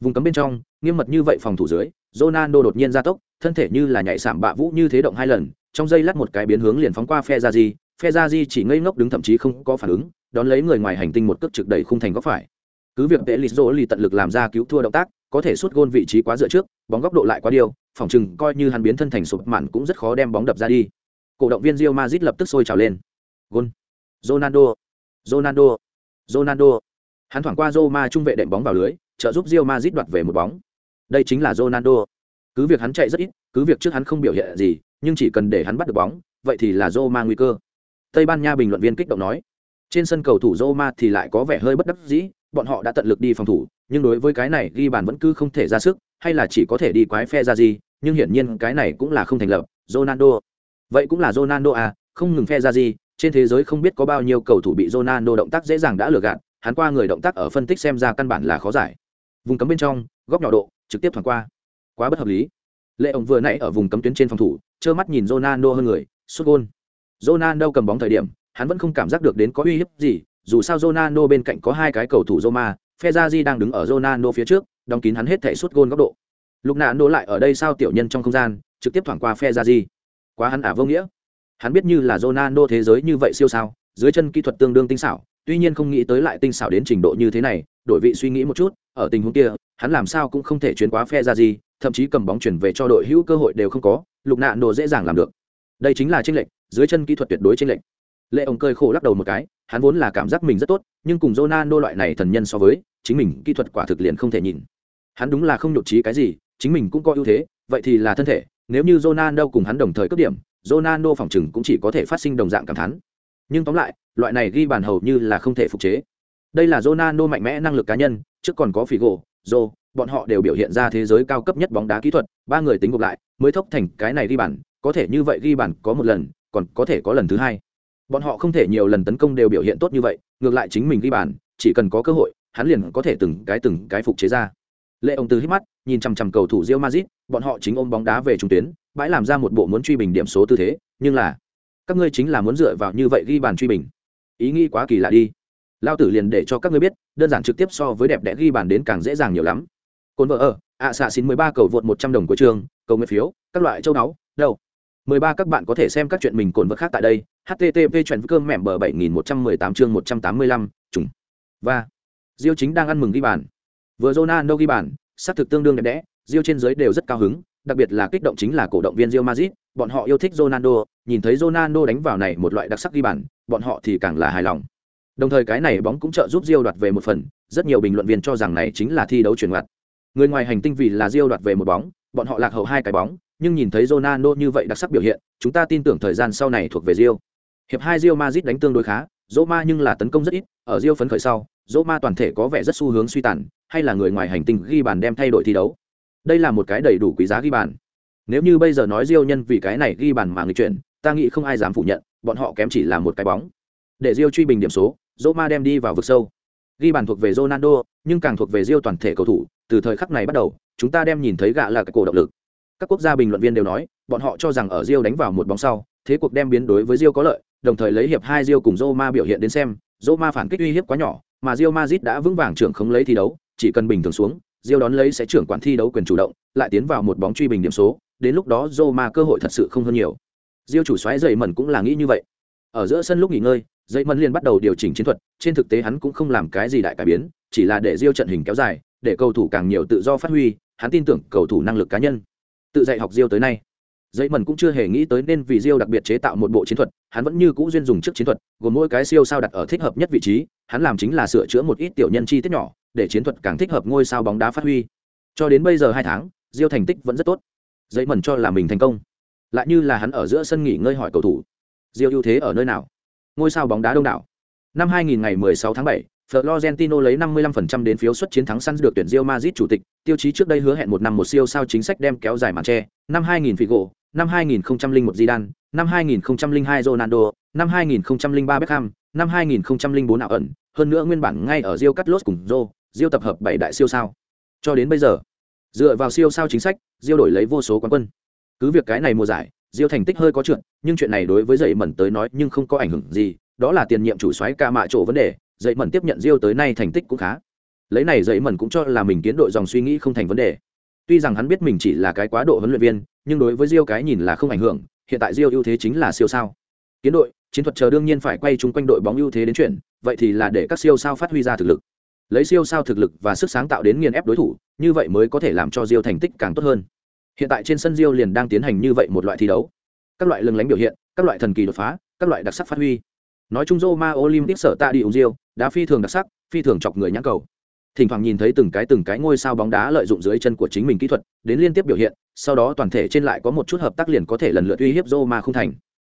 A: Vùng cấm bên trong, nghiêm mật như vậy phòng thủ dưới, Ronaldo đột nhiên ra tốc, thân thể như là nhảy sạm bạ vũ như thế động hai lần trong giây lát một cái biến hướng liền phóng qua phe ra gì, phe ra gì chỉ ngây ngốc đứng thậm chí không có phản ứng đón lấy người ngoài hành tinh một cước trực đẩy khung thành góc phải cứ việc tệ lịch lì tận lực làm ra cứu thua động tác có thể sút gôn vị trí quá dựa trước bóng góc độ lại quá điều phòng chừng coi như hắn biến thân thành sụp mạn cũng rất khó đem bóng đập ra đi cổ động viên Real Madrid lập tức sôi trào lên gôn. Ronaldo. Ronaldo. Ronaldo. Hắn thoảng qua Roma trung vệ đệm bóng vào lưới, trợ giúp Real Madrid đoạt về một bóng. Đây chính là Ronaldo. Cứ việc hắn chạy rất ít, cứ việc trước hắn không biểu hiện gì, nhưng chỉ cần để hắn bắt được bóng, vậy thì là Roma nguy cơ. Tây ban nha bình luận viên kích động nói, trên sân cầu thủ Roma thì lại có vẻ hơi bất đắc dĩ, bọn họ đã tận lực đi phòng thủ, nhưng đối với cái này ghi bàn vẫn cứ không thể ra sức, hay là chỉ có thể đi quái phe ra gì, nhưng hiển nhiên cái này cũng là không thành lập. Ronaldo. Vậy cũng là Ronaldo à không ngừng phe ra gì trên thế giới không biết có bao nhiêu cầu thủ bị Ronaldo động tác dễ dàng đã lừa gạt, hắn qua người động tác ở phân tích xem ra căn bản là khó giải. Vùng cấm bên trong, góc nhỏ độ, trực tiếp thoảng qua. Quá bất hợp lý. Lệ ổng vừa nãy ở vùng cấm tuyến trên phòng thủ, trơ mắt nhìn ronaldo hơn người, sút gôn. Ronaldo cầm bóng thời điểm, hắn vẫn không cảm giác được đến có uy hiếp gì, dù sao ronaldo bên cạnh có hai cái cầu thủ roma Fezazi đang đứng ở ronaldo phía trước, đóng kín hắn hết thảy sút gôn góc độ. Lúc nạn đô lại ở đây sao tiểu nhân trong không gian, trực tiếp thoảng qua Fezazi quá hắn ả vô nghĩa hắn biết như là ronaldo thế giới như vậy siêu sao, dưới chân kỹ thuật tương đương tinh xảo, tuy nhiên không nghĩ tới lại tinh xảo đến trình độ như thế này, đổi vị suy nghĩ một chút, ở tình huống kia, hắn làm sao cũng không thể chuyến quá phe ra gì, thậm chí cầm bóng chuyển về cho đội hữu cơ hội đều không có, lục nạn đồ dễ dàng làm được. Đây chính là tranh lệch, dưới chân kỹ thuật tuyệt đối tranh lệch. Lệ ông cơi khổ lắc đầu một cái, hắn vốn là cảm giác mình rất tốt, nhưng cùng Ronaldo loại này thần nhân so với, chính mình kỹ thuật quả thực liền không thể nhìn. Hắn đúng là không nhột trí cái gì, chính mình cũng có ưu thế, vậy thì là thân thể, nếu như Ronaldo cùng hắn đồng thời cướp điểm Ronaldo phòng trừng cũng chỉ có thể phát sinh đồng dạng cảm thán nhưng tóm lại loại này ghi bàn hầu như là không thể phục chế đây là Ronaldo mạnh mẽ năng lực cá nhân trước còn có Figo, Joe, bọn họ đều biểu hiện ra thế giới cao cấp nhất bóng đá kỹ thuật, ba người tính gộp lại, mới thốc thành cái này ghi bàn, có thể như vậy ghi bàn có một lần, còn có thể có lần thứ hai. Bọn họ không thể nhiều lần tấn công đều biểu hiện tốt như vậy, ngược lại chính mình ghi bàn, chỉ cần có cơ hội, hắn liền có thể từng cái từng cái phục chế ra. Lệ ông từ hít mắt, nhìn chằm chằm cầu thủ Real Madrid, bọn họ chính ôm bóng đá về trung tuyến, bãi làm ra một bộ muốn truy bình điểm số tư thế, nhưng là các ngươi chính là muốn dựa vào như vậy ghi bàn truy bình. Ý nghĩ quá kỳ lạ đi. Lao tử liền để cho các ngươi biết, đơn giản trực tiếp so với đẹp đẽ ghi bàn đến càng dễ dàng nhiều lắm cồn vợ ở ạ xạ xin mười ba cầu vượt một trăm đồng của trường cầu nguyện phiếu các loại châu đáo đâu 13 các bạn có thể xem các chuyện mình cồn vật khác tại đây. http chuyện cơm mẹm bờ 7118 chương 185, trùng. Và Diêu chính đang ăn mừng ghi bàn. Vừa Ronaldo ghi bàn, xác thực tương đương đẹp đẽ, Diêu trên dưới đều rất cao hứng, đặc biệt là kích động chính là cổ động viên Real Madrid, bọn họ yêu thích Ronaldo, nhìn thấy Ronaldo đánh vào này một loại đặc sắc ghi bàn, bọn họ thì càng là hài lòng. Đồng thời cái này bóng cũng trợ giúp Real đoạt về một phần, rất nhiều bình luận viên cho rằng này chính là thi đấu chuyển ngoặt. Người ngoài hành tinh vì là Real đoạt về một bóng, bọn họ lạc hậu hai cái bóng, nhưng nhìn thấy Ronaldo như vậy đặc sắc biểu hiện, chúng ta tin tưởng thời gian sau này thuộc về Real. Hiệp hai Real Madrid đánh tương đối khá, Roma nhưng là tấn công rất ít, ở Real phấn khởi sau, Roma toàn thể có vẻ rất xu hướng suy tàn, hay là người ngoài hành tinh ghi bàn đem thay đổi thi đấu. Đây là một cái đầy đủ quý giá ghi bàn. Nếu như bây giờ nói Real nhân vì cái này ghi bàn mà người chuyển, ta nghĩ không ai dám phủ nhận, bọn họ kém chỉ là một cái bóng. Để Real truy bình điểm số, Roma đem đi vào vực sâu. Ghi bàn thuộc về Ronaldo, nhưng càng thuộc về Real toàn thể cầu thủ, từ thời khắc này bắt đầu, chúng ta đem nhìn thấy gạ là cái cổ động lực. Các quốc gia bình luận viên đều nói, bọn họ cho rằng ở Real đánh vào một bóng sau, thế cuộc đem biến đối với Real có lợi, đồng thời lấy hiệp hai Real cùng Roma biểu hiện đến xem, Roma phản kích uy hiếp quá nhỏ, mà Real Madrid đã vững vàng trưởng không lấy thi đấu, chỉ cần bình thường xuống, Diêu đón lấy sẽ trưởng quản thi đấu quyền chủ động, lại tiến vào một bóng truy bình điểm số, đến lúc đó Roma cơ hội thật sự không hơn nhiều. Diêu chủ xoáy dậy mẩn cũng là nghĩ như vậy. Ở giữa sân lúc nghỉ ngơi, dậy mẩn liền bắt đầu điều chỉnh chiến thuật, trên thực tế hắn cũng không làm cái gì đại cải biến, chỉ là để Diêu trận hình kéo dài, để cầu thủ càng nhiều tự do phát huy, hắn tin tưởng cầu thủ năng lực cá nhân. Tự dạy học Diêu tới nay, dậy mẩn cũng chưa hề nghĩ tới nên vì Diêu đặc biệt chế tạo một bộ chiến thuật, hắn vẫn như cũ duyên dùng trước chiến thuật, gồm mỗi cái siêu sao đặt ở thích hợp nhất vị trí, hắn làm chính là sửa chữa một ít tiểu nhân chi tiết nhỏ, để chiến thuật càng thích hợp ngôi sao bóng đá phát huy. Cho đến bây giờ hai tháng, Diêu thành tích vẫn rất tốt. dây mẩn cho là mình thành công. Lại như là hắn ở giữa sân nghỉ ngơi hỏi cầu thủ, Diêu ưu thế ở nơi nào? Ngôi sao bóng đá đông đảo. Năm 2000 ngày 16 tháng 7, Florentino lấy 55% đến phiếu suất chiến thắng săn được tuyển Real Madrid chủ tịch, tiêu chí trước đây hứa hẹn một năm một siêu sao chính sách đem kéo dài màn che. Năm 2000 Figo, năm 2001 Zidane, năm 2002 Ronaldo, năm 2003 Beckham, năm 2004 ảo ẩn, hơn nữa nguyên bản ngay ở Real Carlos cùng Zô, Diêu tập hợp bảy đại siêu sao. Cho đến bây giờ, dựa vào siêu sao chính sách, Diêu đổi lấy vô số quán quân. Cứ việc cái này mùa giải, Diêu thành tích hơi có trượt, nhưng chuyện này đối với dậy mẩn tới nói nhưng không có ảnh hưởng gì, đó là tiền nhiệm chủ soái ca mạ chỗ vấn đề, dậy mẩn tiếp nhận Diêu tới nay thành tích cũng khá. Lấy này dậy mẩn cũng cho là mình kiến đội dòng suy nghĩ không thành vấn đề. Tuy rằng hắn biết mình chỉ là cái quá độ huấn luyện viên, nhưng đối với Diêu cái nhìn là không ảnh hưởng, hiện tại Diêu ưu thế chính là siêu sao. Kiến đội, chiến thuật chờ đương nhiên phải quay chung quanh đội bóng ưu thế đến chuyển, vậy thì là để các siêu sao phát huy ra thực lực. Lấy siêu sao thực lực và sức sáng tạo đến nghiền ép đối thủ, như vậy mới có thể làm cho diêu thành tích càng tốt hơn. Hiện tại trên sân diêu liền đang tiến hành như vậy một loại thi đấu. Các loại lừng lánh biểu hiện, các loại thần kỳ đột phá, các loại đặc sắc phát huy. Nói chung Roma Olympic sở tạ đi ủng diêu đã phi thường đặc sắc, phi thường chọc người nhãn cầu. Thỉnh thoảng nhìn thấy từng cái từng cái ngôi sao bóng đá lợi dụng dưới chân của chính mình kỹ thuật, đến liên tiếp biểu hiện, sau đó toàn thể trên lại có một chút hợp tác liền có thể lần lượt uy hiếp Roma không thành.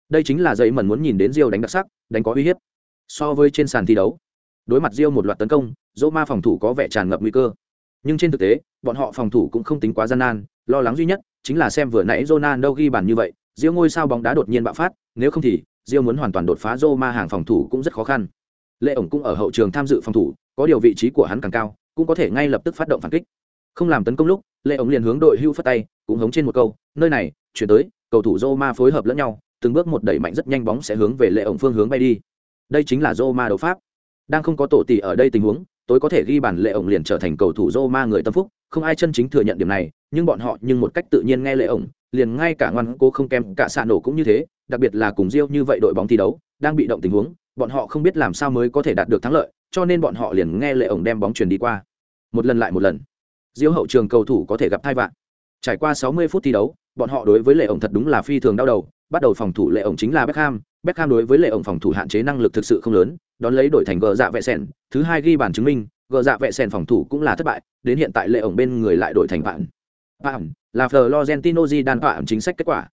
A: Đây chính là dây mẩn muốn nhìn đến diêu đánh đặc sắc, đánh có uy hiếp. So với trên sàn thi đấu, đối mặt Real một loạt tấn công, Roma phòng thủ có vẻ tràn ngập nguy cơ. Nhưng trên thực tế, bọn họ phòng thủ cũng không tính quá gian nan, lo lắng duy nhất chính là xem vừa nãy Ronaldo ghi bàn như vậy, Real ngôi sao bóng đá đột nhiên bạo phát, nếu không thì Real muốn hoàn toàn đột phá Roma hàng phòng thủ cũng rất khó khăn. Lệ ổng cũng ở hậu trường tham dự phòng thủ, có điều vị trí của hắn càng cao, cũng có thể ngay lập tức phát động phản kích. Không làm tấn công lúc, Lệ ổng liền hướng đội hưu phất tay, cũng hống trên một câu, nơi này, chuyển tới, cầu thủ Roma phối hợp lẫn nhau, từng bước một đẩy mạnh rất nhanh bóng sẽ hướng về Lệ ổng phương hướng bay đi. Đây chính là Roma đấu pháp. Đang không có tổ tỷ ở đây tình huống, tôi có thể ghi bản Lệ ổng liền trở thành cầu thủ Roma người tâm phúc, không ai chân chính thừa nhận điểm này, nhưng bọn họ nhưng một cách tự nhiên nghe Lệ ổng, liền ngay cả ngoan cố không kém cả xạ nổ cũng như thế, đặc biệt là cùng Rio như vậy đội bóng thi đấu, đang bị động tình huống, bọn họ không biết làm sao mới có thể đạt được thắng lợi, cho nên bọn họ liền nghe lệ ổng đem bóng truyền đi qua. Một lần lại một lần. Rio hậu trường cầu thủ có thể gặp thai vạn. Trải qua 60 phút thi đấu, bọn họ đối với lệ ổng thật đúng là phi thường đau đầu, bắt đầu phòng thủ lệ ổng chính là Beckham, Beckham đối với lệ ổng phòng thủ hạn chế năng lực thực sự không lớn, đón lấy đổi thành gờ dạ vệ sèn, thứ hai ghi bàn chứng minh, gờ dạ vệ sèn phòng thủ cũng là thất bại, đến hiện tại lệ ổng bên người lại đổi thành bạn. Bạn là Florentino Zidane phạm chính sách kết quả.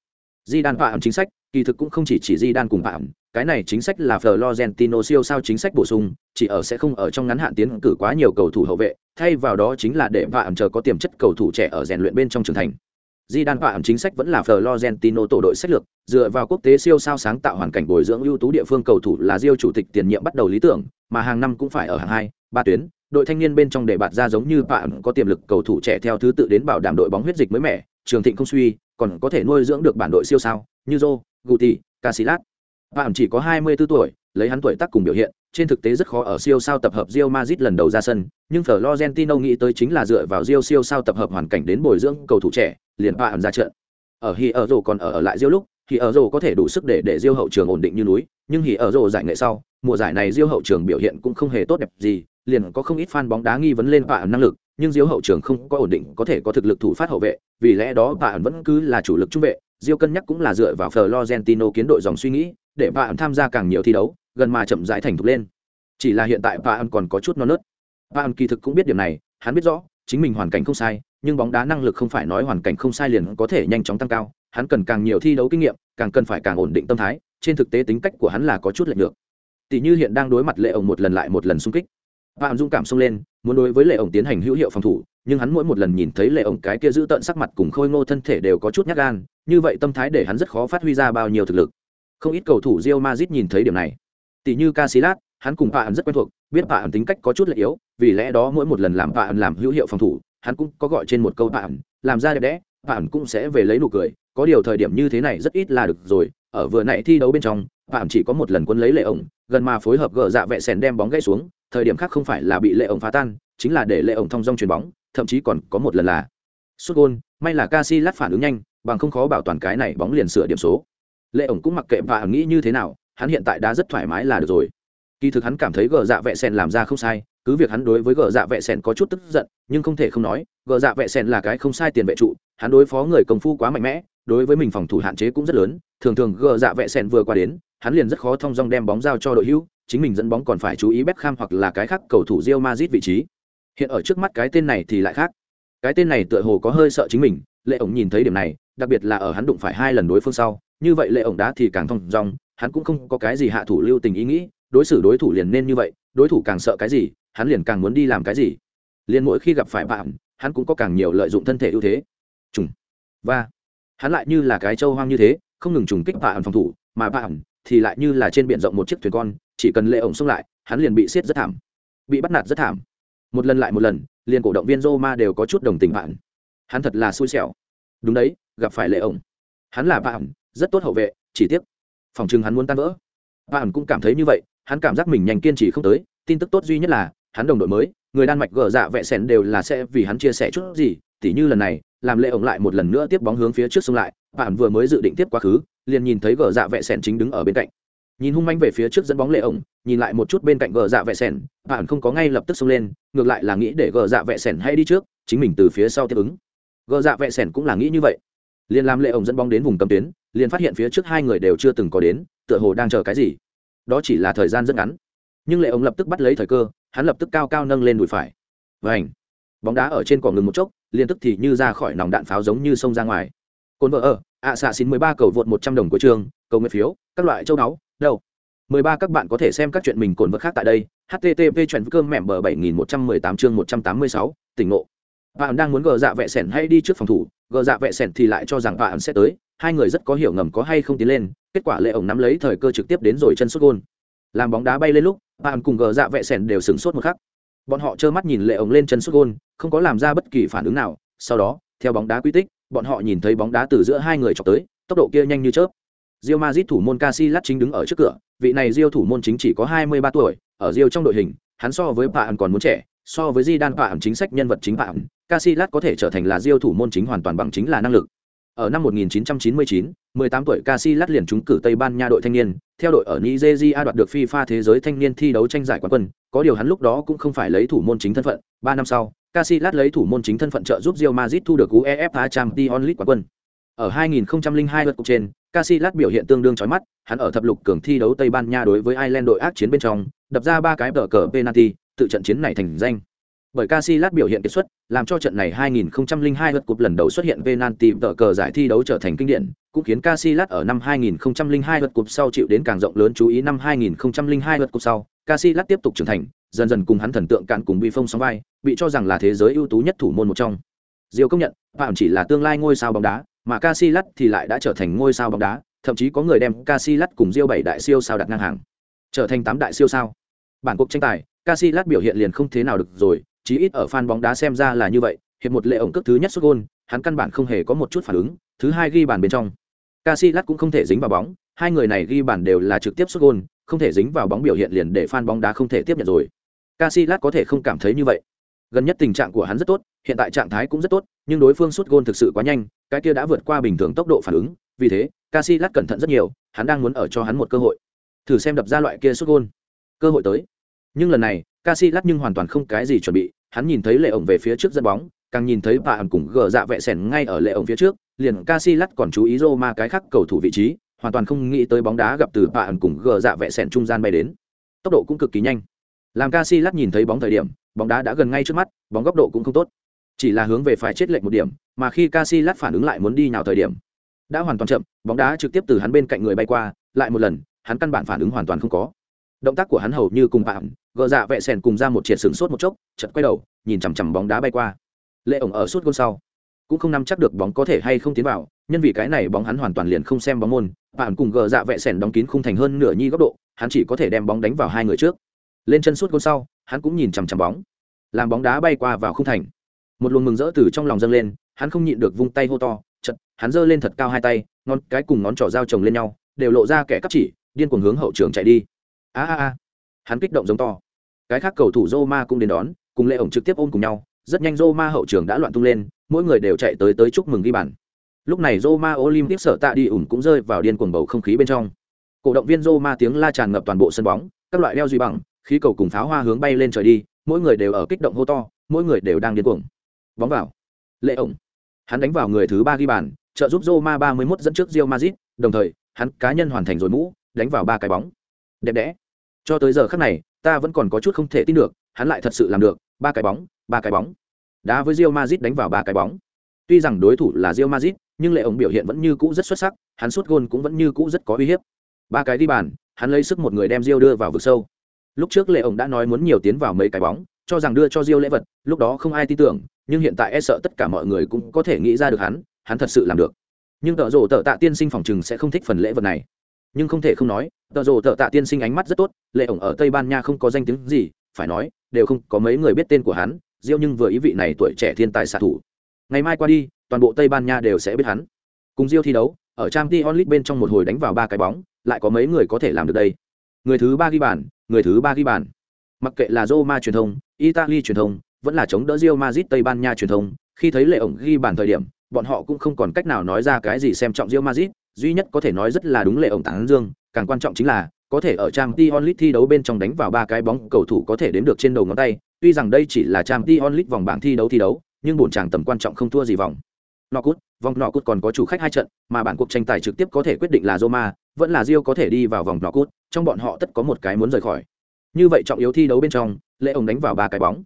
A: Zidane phạm chính sách, kỳ thực cũng không chỉ chỉ Zidane cùng phạm, cái này chính sách là Florentino siêu sao chính sách bổ sung, chỉ ở sẽ không ở trong ngắn hạn tiến cử quá nhiều cầu thủ hậu vệ, thay vào đó chính là để phạm chờ có tiềm chất cầu thủ trẻ ở rèn luyện bên trong trưởng thành. Di Đan phạm chính sách vẫn là Florentino tổ đội sách lược, dựa vào quốc tế siêu sao sáng tạo hoàn cảnh bồi dưỡng ưu tú địa phương cầu thủ là Rio chủ tịch tiền nhiệm bắt đầu lý tưởng, mà hàng năm cũng phải ở hàng hai, ba tuyến, đội thanh niên bên trong để bạt ra giống như bạn có tiềm lực cầu thủ trẻ theo thứ tự đến bảo đảm đội bóng huyết dịch mới mẻ, trường thịnh không suy, còn có thể nuôi dưỡng được bản đội siêu sao, như Zô, Guti, Casillas. Bạn chỉ có 24 tuổi, lấy hắn tuổi tác cùng biểu hiện, trên thực tế rất khó ở siêu sao tập hợp Real Madrid lần đầu ra sân, nhưng Florentino nghĩ tới chính là dựa vào Real siêu sao tập hợp hoàn cảnh đến bồi dưỡng cầu thủ trẻ, liền ẩn ra trận. Ở hi ở rổ còn ở, ở lại Real lúc, thì ở rồ có thể đủ sức để để Real hậu trường ổn định như núi nhưng Hi ở rồ giải nghệ sau mùa giải này Real hậu trường biểu hiện cũng không hề tốt đẹp gì liền có không ít fan bóng đá nghi vấn lên ẩn năng lực nhưng Real hậu trường không có ổn định có thể có thực lực thủ phát hậu vệ vì lẽ đó ẩn vẫn cứ là chủ lực trung vệ Real cân nhắc cũng là dựa vào florentino kiến đội dòng suy nghĩ để vạ tham gia càng nhiều thi đấu gần mà chậm rãi thành thục lên. Chỉ là hiện tại vạ còn có chút non nớt. Vạ kỳ thực cũng biết điểm này, hắn biết rõ, chính mình hoàn cảnh không sai, nhưng bóng đá năng lực không phải nói hoàn cảnh không sai liền có thể nhanh chóng tăng cao, hắn cần càng nhiều thi đấu kinh nghiệm, càng cần phải càng ổn định tâm thái, trên thực tế tính cách của hắn là có chút lệch được tỷ như hiện đang đối mặt lệ ổng một lần lại một lần xung kích. Phạm dung cảm xông lên, muốn đối với lệ ổng tiến hành hữu hiệu phòng thủ, nhưng hắn mỗi một lần nhìn thấy lệ ổng cái kia giữ tận sắc mặt cùng khôi ngô thân thể đều có chút nhát gan, như vậy tâm thái để hắn rất khó phát huy ra bao nhiêu thực lực. Không ít cầu thủ Real Madrid nhìn thấy điểm này tỷ như Casillas, hắn cùng Phạm rất quen thuộc, biết Phạm tính cách có chút lệ yếu, vì lẽ đó mỗi một lần làm Phạm làm hữu hiệu phòng thủ, hắn cũng có gọi trên một câu Phạm làm ra đẹp đẽ Phạm cũng sẽ về lấy nụ cười. Có điều thời điểm như thế này rất ít là được rồi, ở vừa nãy thi đấu bên trong Phạm chỉ có một lần quân lấy lệ ổng, gần mà phối hợp gỡ dạ vẹ sèn đem bóng gãy xuống, thời điểm khác không phải là bị lệ ổng phá tan, chính là để lệ ổng thông dong chuyền bóng, thậm chí còn có một lần là sút gôn. May là Casillas phản ứng nhanh, bằng không khó bảo toàn cái này bóng liền sửa điểm số. Lệ ổng cũng mặc kệ và nghĩ như thế nào hắn hiện tại đã rất thoải mái là được rồi. Kỳ thực hắn cảm thấy gờ dạ vệ sen làm ra không sai, cứ việc hắn đối với gờ dạ vệ sen có chút tức giận, nhưng không thể không nói, gờ dạ vệ sen là cái không sai tiền vệ trụ, hắn đối phó người công phu quá mạnh mẽ, đối với mình phòng thủ hạn chế cũng rất lớn, thường thường gờ dạ vệ sen vừa qua đến, hắn liền rất khó thông dong đem bóng giao cho đội hữu, chính mình dẫn bóng còn phải chú ý Beckham hoặc là cái khác cầu thủ Real Madrid vị trí. Hiện ở trước mắt cái tên này thì lại khác. Cái tên này tựa hồ có hơi sợ chính mình, lệ ổng nhìn thấy điểm này, đặc biệt là ở hắn đụng phải hai lần đối phương sau, như vậy lệ ổng đá thì càng thông dong hắn cũng không có cái gì hạ thủ lưu tình ý nghĩ, đối xử đối thủ liền nên như vậy, đối thủ càng sợ cái gì, hắn liền càng muốn đi làm cái gì. Liền mỗi khi gặp phải bạn, hắn cũng có càng nhiều lợi dụng thân thể ưu thế. Trùng. Và hắn lại như là cái châu hoang như thế, không ngừng trùng kích bạn phòng thủ, mà bạn thì lại như là trên biển rộng một chiếc thuyền con, chỉ cần lệ ổng xông lại, hắn liền bị siết rất thảm. Bị bắt nạt rất thảm. Một lần lại một lần, liền cổ động viên Roma đều có chút đồng tình bạn. Hắn thật là xui xẻo. Đúng đấy, gặp phải lệ ổng. Hắn là bạn, rất tốt hậu vệ, chỉ tiếc phòng chừng hắn muốn tan vỡ. Bạn cũng cảm thấy như vậy, hắn cảm giác mình nhanh kiên trì không tới, tin tức tốt duy nhất là, hắn đồng đội mới, người đan mạch gờ dạ vẹ sẻn đều là sẽ vì hắn chia sẻ chút gì, tỉ như lần này, làm lệ ổng lại một lần nữa tiếp bóng hướng phía trước sông lại bạn vừa mới dự định tiếp quá khứ, liền nhìn thấy gờ dạ vẹ sẻn chính đứng ở bên cạnh. Nhìn hung manh về phía trước dẫn bóng lệ ổng, nhìn lại một chút bên cạnh gờ dạ vẹ sẻn bạn không có ngay lập tức xông lên, ngược lại là nghĩ để gờ dạ vẹ sẻn hay đi trước, chính mình từ phía sau tiếp ứng. Gờ dạ vẹ sẻn cũng là nghĩ như vậy liền làm lệ ổng dẫn bóng đến vùng cấm tuyến, liền phát hiện phía trước hai người đều chưa từng có đến, tựa hồ đang chờ cái gì. Đó chỉ là thời gian rất ngắn. Nhưng lệ ổng lập tức bắt lấy thời cơ, hắn lập tức cao cao nâng lên đùi phải. Và ảnh bóng đá ở trên cỏ ngừng một chốc, liền tức thì như ra khỏi nòng đạn pháo giống như sông ra ngoài. Cồn vợ ở, ạ xạ xin mười ba cầu vượt một trăm đồng của trường, cầu nguyện phiếu, các loại châu náu đâu? Mười ba các bạn có thể xem các chuyện mình cồn vợ khác tại đây, http chuyện cơm mẹm bờ bảy nghìn một trăm mười tám chương một trăm tám mươi sáu, tỉnh ngộ bạn đang muốn gờ dạ vệ sẻn hay đi trước phòng thủ gờ dạ vệ sẻn thì lại cho rằng bạn sẽ tới. Hai người rất có hiểu ngầm có hay không tiến lên kết quả lệ ổng nắm lấy thời cơ trực tiếp đến rồi chân sút gôn. Làm bóng đá bay lên lúc bạn cùng gờ dạ vệ sẻn đều sửng sốt một khắc. Bọn họ trơ mắt nhìn lệ ổng lên chân sút gôn không có làm ra bất kỳ phản ứng nào. Sau đó theo bóng đá quy tích bọn họ nhìn thấy bóng đá từ giữa hai người chọc tới tốc độ kia nhanh như chớp. Real Madrid thủ môn Casillas chính đứng ở trước cửa, vị này Real thủ môn chính chỉ có 23 tuổi, ở Real trong đội hình, hắn so với bạn còn muốn trẻ, so với Zidane bạn chính sách nhân vật chính bạn, Casillas có thể trở thành là diêu thủ môn chính hoàn toàn bằng chính là năng lực. Ở năm 1999, 18 tuổi Casillas liền trúng cử Tây Ban Nha đội thanh niên, theo đội ở Nigeria đoạt được FIFA thế giới thanh niên thi đấu tranh giải quán quân, có điều hắn lúc đó cũng không phải lấy thủ môn chính thân phận, 3 năm sau, Casillas lấy thủ môn chính thân phận trợ giúp Real Madrid thu được UEFA Champions League quán quân. Ở 2002 lượt cục trên, Casillas biểu hiện tương đương chói mắt, hắn ở thập lục cường thi đấu Tây Ban Nha đối với Ireland đội ác chiến bên trong, đập ra ba cái tờ cờ penalty, tự trận chiến này thành danh. Bởi Casillas biểu hiện kết xuất, làm cho trận này 2002 lượt cúp lần đầu xuất hiện penalty tờ cờ giải thi đấu trở thành kinh điển, cũng khiến Casillas ở năm 2002 lượt cúp sau chịu đến càng rộng lớn chú ý năm 2002 lượt cúp sau, Casillas tiếp tục trưởng thành, dần dần cùng hắn thần tượng cạn cùng bi phong sóng vai, bị cho rằng là thế giới ưu tú nhất thủ môn một trong. Diêu công nhận, Phạm chỉ là tương lai ngôi sao bóng đá, mà Casillas thì lại đã trở thành ngôi sao bóng đá, thậm chí có người đem Casillas cùng Diêu bảy đại siêu sao đặt ngang hàng, trở thành tám đại siêu sao. Bản cuộc tranh tài, Casillas biểu hiện liền không thế nào được rồi, chí ít ở fan bóng đá xem ra là như vậy, hiệp một lệ ổng cước thứ nhất sút gol, hắn căn bản không hề có một chút phản ứng, thứ hai ghi bàn bên trong. Casillas cũng không thể dính vào bóng, hai người này ghi bàn đều là trực tiếp sút gol, không thể dính vào bóng biểu hiện liền để fan bóng đá không thể tiếp nhận rồi. Casillas có thể không cảm thấy như vậy. Gần nhất tình trạng của hắn rất tốt, hiện tại trạng thái cũng rất tốt, nhưng đối phương sút gol thực sự quá nhanh, cái kia đã vượt qua bình thường tốc độ phản ứng, vì thế, Casillas cẩn thận rất nhiều, hắn đang muốn ở cho hắn một cơ hội. Thử xem đập ra loại kia sút gol. Cơ hội tới. Nhưng lần này, Casillas nhưng hoàn toàn không cái gì chuẩn bị, hắn nhìn thấy lệ ổng về phía trước dẫn bóng, càng nhìn thấy bà ẩn cùng gờ dạ vẹ sẻn ngay ở lệ ổng phía trước, liền Casillas còn chú ý Roma cái khác cầu thủ vị trí, hoàn toàn không nghĩ tới bóng đá gặp từ bà ẩn cùng gờ dạ vẹ sẻn trung gian bay đến. Tốc độ cũng cực kỳ nhanh. Làm Casillas nhìn thấy bóng thời điểm, bóng đá đã gần ngay trước mắt, bóng góc độ cũng không tốt. Chỉ là hướng về phải chết lệch một điểm, mà khi Casillas phản ứng lại muốn đi nhào thời điểm, đã hoàn toàn chậm bóng đá trực tiếp từ hắn bên cạnh người bay qua lại một lần hắn căn bản phản ứng hoàn toàn không có động tác của hắn hầu như cùng bạn gờ dạ vẹ sèn cùng ra một triệt sừng sốt một chốc chật quay đầu, nhìn chằm chằm bóng đá bay qua. Lệ ổng ở suốt gôn sau. Cũng không nắm chắc được bóng có thể hay không tiến vào, nhân vì cái này bóng hắn hoàn toàn liền không xem bóng môn, bạn cùng gờ dạ vẹ sèn đóng kín khung thành hơn nửa nhi góc độ, hắn chỉ có thể đem bóng đánh vào hai người trước. Lên chân suốt gôn sau, hắn cũng nhìn chằm chằm bóng. Làm bóng đá bay qua vào khung thành. Một luồng mừng rỡ từ trong lòng dâng lên, hắn không nhịn được vung tay hô to chật hắn giơ lên thật cao hai tay, ngón cái cùng ngón trỏ dao chồng lên nhau, đều lộ ra kẻ cắp chỉ, điên cuồng hướng hậu trường chạy đi. A a a. Hắn kích động giống to cái khác cầu thủ Roma cũng đến đón cùng lệ ổng trực tiếp ôm cùng nhau rất nhanh Roma hậu trường đã loạn tung lên mỗi người đều chạy tới tới chúc mừng ghi bàn. Lúc này Roma Olympic sở tạ đi ủn cũng rơi vào điên cuồng bầu không khí bên trong. Cổ động viên Roma tiếng la tràn ngập toàn bộ sân bóng các loại đeo duy bằng khí cầu cùng pháo hoa hướng bay lên trời đi mỗi người đều ở kích động hô to mỗi người đều đang điên cuồng. Bóng vào. Lệ ổng. Hắn đánh vào người thứ ba ghi bàn trợ giúp Roma 31 dẫn trước Real Madrid, đồng thời, hắn cá nhân hoàn thành rồi mũ, đánh vào ba cái bóng. Đẹp đẽ. Cho tới giờ khắc này, ta vẫn còn có chút không thể tin được, hắn lại thật sự làm được, ba cái bóng, ba cái bóng. Đá với Real Madrid đánh vào ba cái bóng. Tuy rằng đối thủ là Real Madrid, nhưng lệ ổng biểu hiện vẫn như cũ rất xuất sắc, hắn sút gôn cũng vẫn như cũ rất có uy hiếp. Ba cái đi bàn, hắn lấy sức một người đem Real đưa vào vực sâu. Lúc trước lệ ổng đã nói muốn nhiều tiến vào mấy cái bóng, cho rằng đưa cho Real lễ vật, lúc đó không ai tin tưởng, nhưng hiện tại e sợ tất cả mọi người cũng có thể nghĩ ra được hắn, hắn thật sự làm được nhưng tợ rộ tợ tạ tiên sinh phòng chừng sẽ không thích phần lễ vật này nhưng không thể không nói tợ rồ tợ tạ tiên sinh ánh mắt rất tốt lệ ổng ở tây ban nha không có danh tiếng gì phải nói đều không có mấy người biết tên của hắn diêu nhưng vừa ý vị này tuổi trẻ thiên tài xạ thủ. Ngày mai qua đi toàn bộ tây ban nha đều sẽ biết hắn. Cùng diêu thi đấu ở trang t onlit bên trong một hồi đánh vào ba cái bóng lại có mấy người có thể làm được đây. Người thứ ba ghi bàn người thứ ba ghi bàn. Mặc kệ là roma truyền thông italy truyền thông vẫn là chống đỡ Diêu mazit tây ban nha truyền thông khi thấy lệ ổng ghi bàn thời điểm bọn họ cũng không còn cách nào nói ra cái gì xem trọng Real Madrid, duy nhất có thể nói rất là đúng lệ ổng tán dương, càng quan trọng chính là có thể ở trang League thi đấu bên trong đánh vào ba cái bóng, cầu thủ có thể đếm được trên đầu ngón tay, tuy rằng đây chỉ là trang League vòng bảng thi đấu thi đấu, nhưng bổn chàng tầm quan trọng không thua gì vòng. Knockout, vòng Knockout còn có chủ khách hai trận, mà bản cuộc tranh tài trực tiếp có thể quyết định là Roma, vẫn là Rio có thể đi vào vòng Knockout, trong bọn họ tất có một cái muốn rời khỏi. Như vậy trọng yếu thi đấu bên trong, lệ ổng đánh vào ba cái bóng.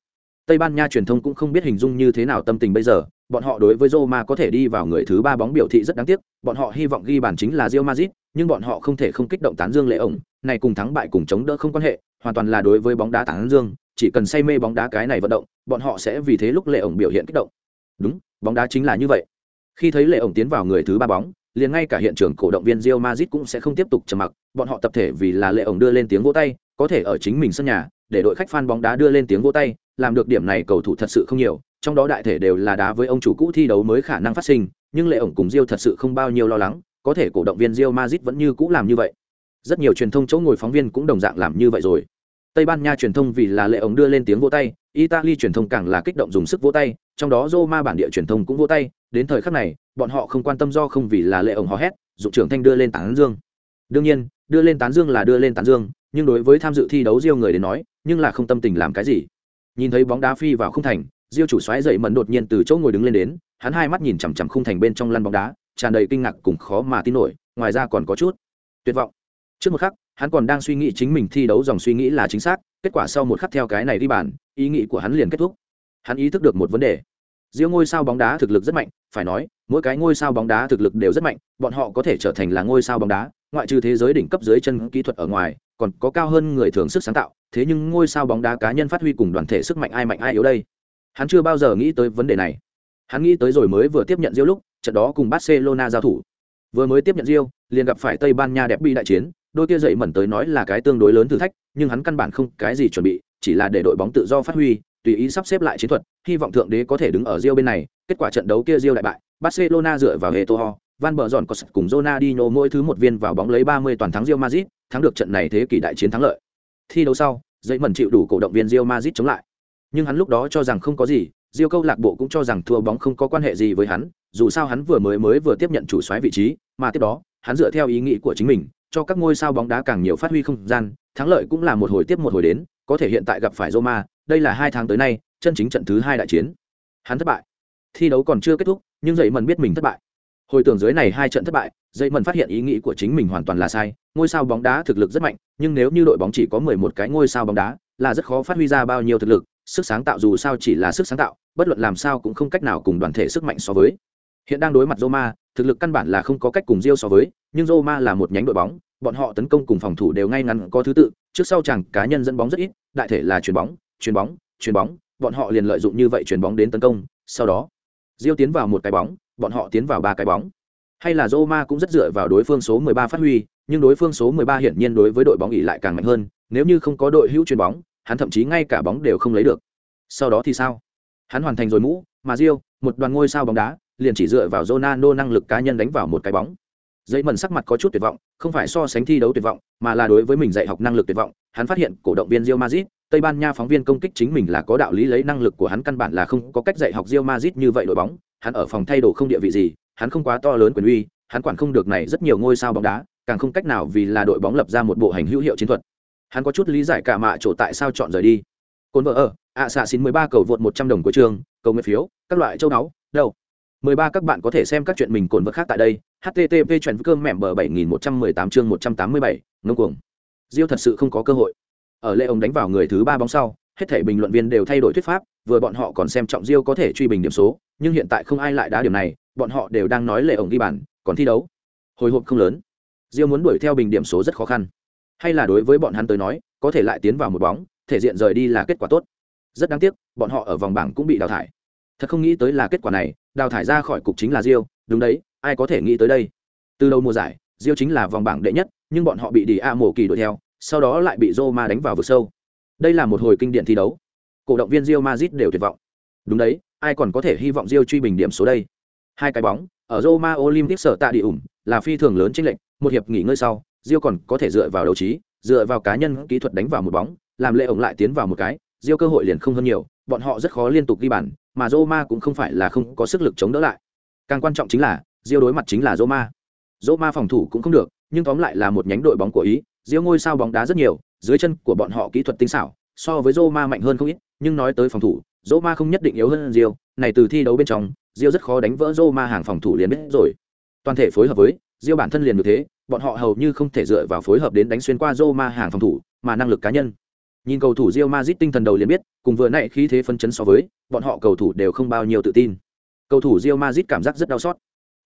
A: Tây Ban Nha truyền thông cũng không biết hình dung như thế nào tâm tình bây giờ, bọn họ đối với Roma có thể đi vào người thứ ba bóng biểu thị rất đáng tiếc, bọn họ hy vọng ghi bàn chính là Real Madrid, nhưng bọn họ không thể không kích động tán dương lệ ổng, này cùng thắng bại cùng chống đỡ không quan hệ, hoàn toàn là đối với bóng đá tán dương, chỉ cần say mê bóng đá cái này vận động, bọn họ sẽ vì thế lúc lệ ổng biểu hiện kích động. Đúng, bóng đá chính là như vậy. Khi thấy lệ ổng tiến vào người thứ ba bóng, liền ngay cả hiện trường cổ động viên Real Madrid cũng sẽ không tiếp tục trầm mặc, bọn họ tập thể vì là lệ ổng đưa lên tiếng vỗ tay, có thể ở chính mình sân nhà, để đội khách fan bóng đá đưa lên tiếng vỗ tay, làm được điểm này cầu thủ thật sự không nhiều, trong đó đại thể đều là đá với ông chủ cũ thi đấu mới khả năng phát sinh, nhưng lệ ổng cùng Rio thật sự không bao nhiêu lo lắng, có thể cổ động viên Real Madrid vẫn như cũ làm như vậy. Rất nhiều truyền thông chỗ ngồi phóng viên cũng đồng dạng làm như vậy rồi. Tây Ban Nha truyền thông vì là lệ ổng đưa lên tiếng vỗ tay, Italy truyền thông càng là kích động dùng sức vỗ tay, trong đó Roma bản địa truyền thông cũng vỗ tay, đến thời khắc này, bọn họ không quan tâm do không vì là lệ ổng hò hét, dụng trưởng thanh đưa lên tán dương. Đương nhiên, đưa lên tán dương là đưa lên tán dương, nhưng đối với tham dự thi đấu Rio người đến nói, nhưng là không tâm tình làm cái gì. Nhìn thấy bóng đá phi vào không thành, diêu chủ xoáy dậy mẫn đột nhiên từ chỗ ngồi đứng lên đến, hắn hai mắt nhìn chằm chằm khung thành bên trong lăn bóng đá, tràn đầy kinh ngạc cùng khó mà tin nổi, ngoài ra còn có chút tuyệt vọng. Trước một khắc, hắn còn đang suy nghĩ chính mình thi đấu dòng suy nghĩ là chính xác, kết quả sau một khắc theo cái này đi bàn, ý nghĩ của hắn liền kết thúc. Hắn ý thức được một vấn đề. Diêu ngôi sao bóng đá thực lực rất mạnh, phải nói, mỗi cái ngôi sao bóng đá thực lực đều rất mạnh, bọn họ có thể trở thành là ngôi sao bóng đá, ngoại trừ thế giới đỉnh cấp dưới chân kỹ thuật ở ngoài, còn có cao hơn người thường sức sáng tạo, thế nhưng ngôi sao bóng đá cá nhân phát huy cùng đoàn thể sức mạnh ai mạnh ai yếu đây? Hắn chưa bao giờ nghĩ tới vấn đề này. Hắn nghĩ tới rồi mới vừa tiếp nhận diêu lúc, trận đó cùng Barcelona giao thủ. Vừa mới tiếp nhận diêu liền gặp phải Tây Ban Nha đẹp bị đại chiến, đôi kia dậy mẩn tới nói là cái tương đối lớn thử thách, nhưng hắn căn bản không cái gì chuẩn bị, chỉ là để đội bóng tự do phát huy, tùy ý sắp xếp lại chiến thuật, hy vọng thượng đế có thể đứng ở Rio bên này, kết quả trận đấu kia Rio đại bại, Barcelona dựa vào Eto'o, Van bờ giòn có cùng Ronaldinho mỗi thứ một viên vào bóng lấy 30 toàn thắng Real Madrid, thắng được trận này thế kỷ đại chiến thắng lợi. Thi đấu sau, dậy mẩn chịu đủ cổ động viên Real Madrid chống lại nhưng hắn lúc đó cho rằng không có gì, diêu câu lạc bộ cũng cho rằng thua bóng không có quan hệ gì với hắn, dù sao hắn vừa mới mới vừa tiếp nhận chủ xoáy vị trí, mà tiếp đó, hắn dựa theo ý nghĩ của chính mình, cho các ngôi sao bóng đá càng nhiều phát huy không gian, thắng lợi cũng là một hồi tiếp một hồi đến, có thể hiện tại gặp phải roma, đây là hai tháng tới nay, chân chính trận thứ hai đại chiến. Hắn thất bại. Thi đấu còn chưa kết thúc, nhưng dậy mần biết mình thất bại. Hồi tưởng dưới này hai trận thất bại, dậy mần phát hiện ý nghĩ của chính mình hoàn toàn là sai, ngôi sao bóng đá thực lực rất mạnh, nhưng nếu như đội bóng chỉ có mười một cái ngôi sao bóng đá, là rất khó phát huy ra bao nhiêu thực lực sức sáng tạo dù sao chỉ là sức sáng tạo bất luận làm sao cũng không cách nào cùng đoàn thể sức mạnh so với. Hiện đang đối mặt roma thực lực căn bản là không có cách cùng riêu so với nhưng roma là một nhánh đội bóng bọn họ tấn công cùng phòng thủ đều ngay ngắn có thứ tự trước sau chẳng cá nhân dẫn bóng rất ít đại thể là chuyền bóng chuyền bóng chuyền bóng bọn họ liền lợi dụng như vậy chuyền bóng đến tấn công sau đó riêu tiến vào một cái bóng bọn họ tiến vào ba cái bóng. Hay là Roma cũng rất dựa vào đối phương số 13 phát huy, nhưng đối phương số 13 hiển nhiên đối với đội bóng ỉ lại càng mạnh hơn, nếu như không có đội hữu chuyền bóng, hắn thậm chí ngay cả bóng đều không lấy được. Sau đó thì sao? Hắn hoàn thành rồi mũ, mà Rio, một đoàn ngôi sao bóng đá, liền chỉ dựa vào Ronaldo năng lực cá nhân đánh vào một cái bóng. Dây mẩn sắc mặt có chút tuyệt vọng, không phải so sánh thi đấu tuyệt vọng, mà là đối với mình dạy học năng lực tuyệt vọng. Hắn phát hiện cổ động viên Real Madrid, Tây Ban Nha phóng viên công kích chính mình là có đạo lý lấy năng lực của hắn căn bản là không có cách dạy học Real Madrid như vậy đội bóng, hắn ở phòng thay đồ không địa vị gì, hắn không quá to lớn quyền uy, hắn quản không được này rất nhiều ngôi sao bóng đá, càng không cách nào vì là đội bóng lập ra một bộ hành hữu hiệu chiến thuật. Hắn có chút lý giải cả mạ chỗ tại sao chọn rời đi. Cồn vợ ở, ạ xạ xin 13 cầu vượt 100 đồng của trường, cầu nguyện phiếu, các loại châu náu, đâu. 13 các bạn có thể xem các chuyện mình cồn vợ khác tại đây. http chuẩn cơm mẹm bờ 7118 chương 187, ngông cuồng. Diêu thật sự không có cơ hội. Ở lễ ông đánh vào người thứ ba bóng sau, hết thảy bình luận viên đều thay đổi thuyết pháp, vừa bọn họ còn xem trọng Diêu có thể truy bình điểm số, nhưng hiện tại không ai lại đá điểm này, bọn họ đều đang nói lệ ổng ghi bàn, còn thi đấu. Hồi hộp không lớn. Diêu muốn đuổi theo bình điểm số rất khó khăn. Hay là đối với bọn hắn tới nói, có thể lại tiến vào một bóng, thể diện rời đi là kết quả tốt. Rất đáng tiếc, bọn họ ở vòng bảng cũng bị đào thải. Thật không nghĩ tới là kết quả này, đào thải ra khỏi cục chính là Diêu, đúng đấy, ai có thể nghĩ tới đây. Từ đầu mùa giải, Diêu chính là vòng bảng đệ nhất, nhưng bọn họ bị Đi A mổ Kỳ đuổi theo, sau đó lại bị Roma đánh vào vực sâu. Đây là một hồi kinh điển thi đấu. Cổ động viên Real Madrid đều tuyệt vọng. Đúng đấy, ai còn có thể hy vọng Real truy bình điểm số đây? Hai cái bóng, ở Roma Olympic sở tạ địa ủng, là phi thường lớn chênh lệch, một hiệp nghỉ ngơi sau, Diêu còn có thể dựa vào đấu trí, dựa vào cá nhân kỹ thuật đánh vào một bóng, làm lệ ổng lại tiến vào một cái, Diêu cơ hội liền không hơn nhiều, bọn họ rất khó liên tục ghi bàn, mà Roma cũng không phải là không có sức lực chống đỡ lại. Càng quan trọng chính là, Diêu đối mặt chính là Roma. Roma phòng thủ cũng không được, nhưng tóm lại là một nhánh đội bóng của Ý, Diêu ngôi sao bóng đá rất nhiều, dưới chân của bọn họ kỹ thuật tinh xảo, so với Roma mạnh hơn không ít, nhưng nói tới phòng thủ, Roma không nhất định yếu hơn Diêu, này từ thi đấu bên trong, Diêu rất khó đánh vỡ Roma hàng phòng thủ liền biết rồi. Toàn thể phối hợp với, Diêu bản thân liền như thế, bọn họ hầu như không thể dựa vào phối hợp đến đánh xuyên qua Roma hàng phòng thủ, mà năng lực cá nhân. Nhìn cầu thủ Real Madrid tinh thần đầu liền biết, cùng vừa nãy khí thế phân chấn so với, bọn họ cầu thủ đều không bao nhiêu tự tin. Cầu thủ Real Madrid cảm giác rất đau xót.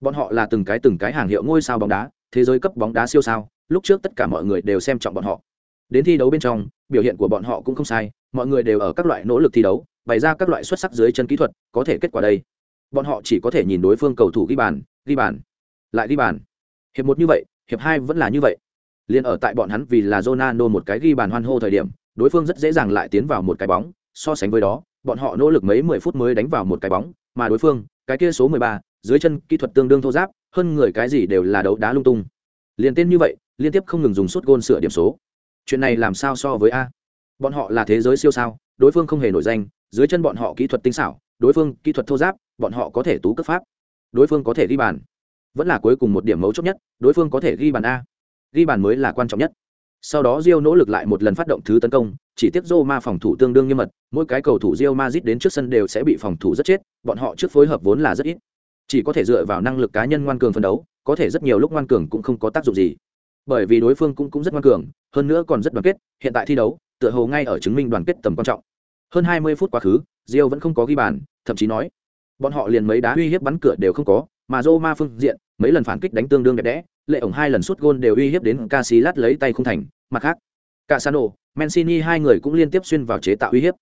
A: Bọn họ là từng cái từng cái hàng hiệu ngôi sao bóng đá, thế giới cấp bóng đá siêu sao, lúc trước tất cả mọi người đều xem trọng bọn họ. Đến thi đấu bên trong, biểu hiện của bọn họ cũng không sai, mọi người đều ở các loại nỗ lực thi đấu, bày ra các loại xuất sắc dưới chân kỹ thuật, có thể kết quả đây. Bọn họ chỉ có thể nhìn đối phương cầu thủ ghi bàn, ghi bàn, lại ghi bàn. Hiệp một như vậy, hiệp hai vẫn là như vậy. Liên ở tại bọn hắn vì là Ronaldo một cái ghi bàn hoan hô thời điểm, đối phương rất dễ dàng lại tiến vào một cái bóng, so sánh với đó, bọn họ nỗ lực mấy mười phút mới đánh vào một cái bóng, mà đối phương, cái kia số 13, dưới chân kỹ thuật tương đương thô giáp, hơn người cái gì đều là đấu đá lung tung. Liên tên như vậy, liên tiếp không ngừng dùng suốt gôn sửa điểm số. Chuyện này làm sao so với a? Bọn họ là thế giới siêu sao, đối phương không hề nổi danh, dưới chân bọn họ kỹ thuật tinh xảo, đối phương kỹ thuật thô giáp, bọn họ có thể tú cấp pháp. Đối phương có thể ghi bàn. Vẫn là cuối cùng một điểm mấu chốt nhất, đối phương có thể ghi bàn a. Ghi bàn mới là quan trọng nhất. Sau đó Rio nỗ lực lại một lần phát động thứ tấn công, chỉ tiếc Roma phòng thủ tương đương nghiêm mật, mỗi cái cầu thủ Real Madrid đến trước sân đều sẽ bị phòng thủ rất chết, bọn họ trước phối hợp vốn là rất ít. Chỉ có thể dựa vào năng lực cá nhân ngoan cường phân đấu, có thể rất nhiều lúc ngoan cường cũng không có tác dụng gì. Bởi vì đối phương cũng cũng rất ngoan cường, hơn nữa còn rất đoàn kết, hiện tại thi đấu, tựa hồ ngay ở chứng minh đoàn kết tầm quan trọng. Hơn 20 phút quá khứ, Real vẫn không có ghi bàn, thậm chí nói, bọn họ liền mấy đá uy hiếp bắn cửa đều không có, mà Roma phương diện, mấy lần phản kích đánh tương đương đẹp đẽ, lệ ổng hai lần sút gôn đều uy hiếp đến Casillas lấy tay không thành, mặt khác, Casano, Mancini hai người cũng liên tiếp xuyên vào chế tạo uy hiếp.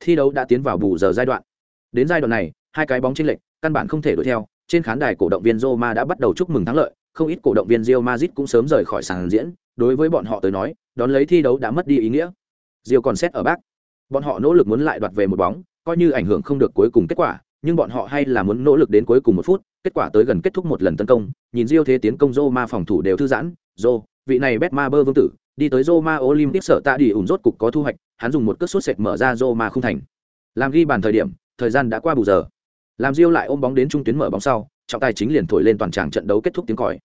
A: Thi đấu đã tiến vào bù giờ giai đoạn. Đến giai đoạn này, hai cái bóng chênh lệch, căn bản không thể đuổi theo, trên khán đài cổ động viên Roma đã bắt đầu chúc mừng thắng lợi, không ít cổ động viên Real Madrid cũng sớm rời khỏi sàn diễn, đối với bọn họ tới nói, đón lấy thi đấu đã mất đi ý nghĩa. Real còn xét ở bác. Bọn họ nỗ lực muốn lại đoạt về một bóng, coi như ảnh hưởng không được cuối cùng kết quả, nhưng bọn họ hay là muốn nỗ lực đến cuối cùng một phút, kết quả tới gần kết thúc một lần tấn công, nhìn Diêu thế tiến công Roma phòng thủ đều thư giãn, rô vị này Betmaber vương tử, đi tới Roma Olympic sở tạ đi ủn rốt cục có thu hoạch, hắn dùng một cước sút sệt mở ra Roma không thành. Làm ghi bàn thời điểm, thời gian đã qua bù giờ. Làm Diêu lại ôm bóng đến trung tuyến mở bóng sau, trọng tài chính liền thổi lên toàn tràng trận đấu kết thúc tiếng còi.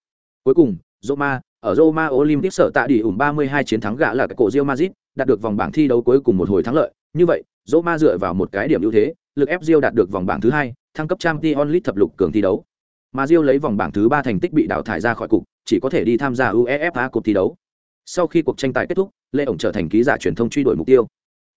A: Cuối cùng, Roma, ở Roma Olympic sở tạ đi ủng 32 chiến thắng gã là cái cổ diêu Madrid, đạt được vòng bảng thi đấu cuối cùng một hồi thắng lợi. Như vậy, Roma dựa vào một cái điểm ưu thế, lực ép Real đạt được vòng bảng thứ hai, thăng cấp Champions League thập lục cường thi đấu. Mà Rio lấy vòng bảng thứ ba thành tích bị đào thải ra khỏi cục, chỉ có thể đi tham gia UEFA Cup thi đấu. Sau khi cuộc tranh tài kết thúc, Lệ ổng trở thành ký giả truyền thông truy đuổi mục tiêu.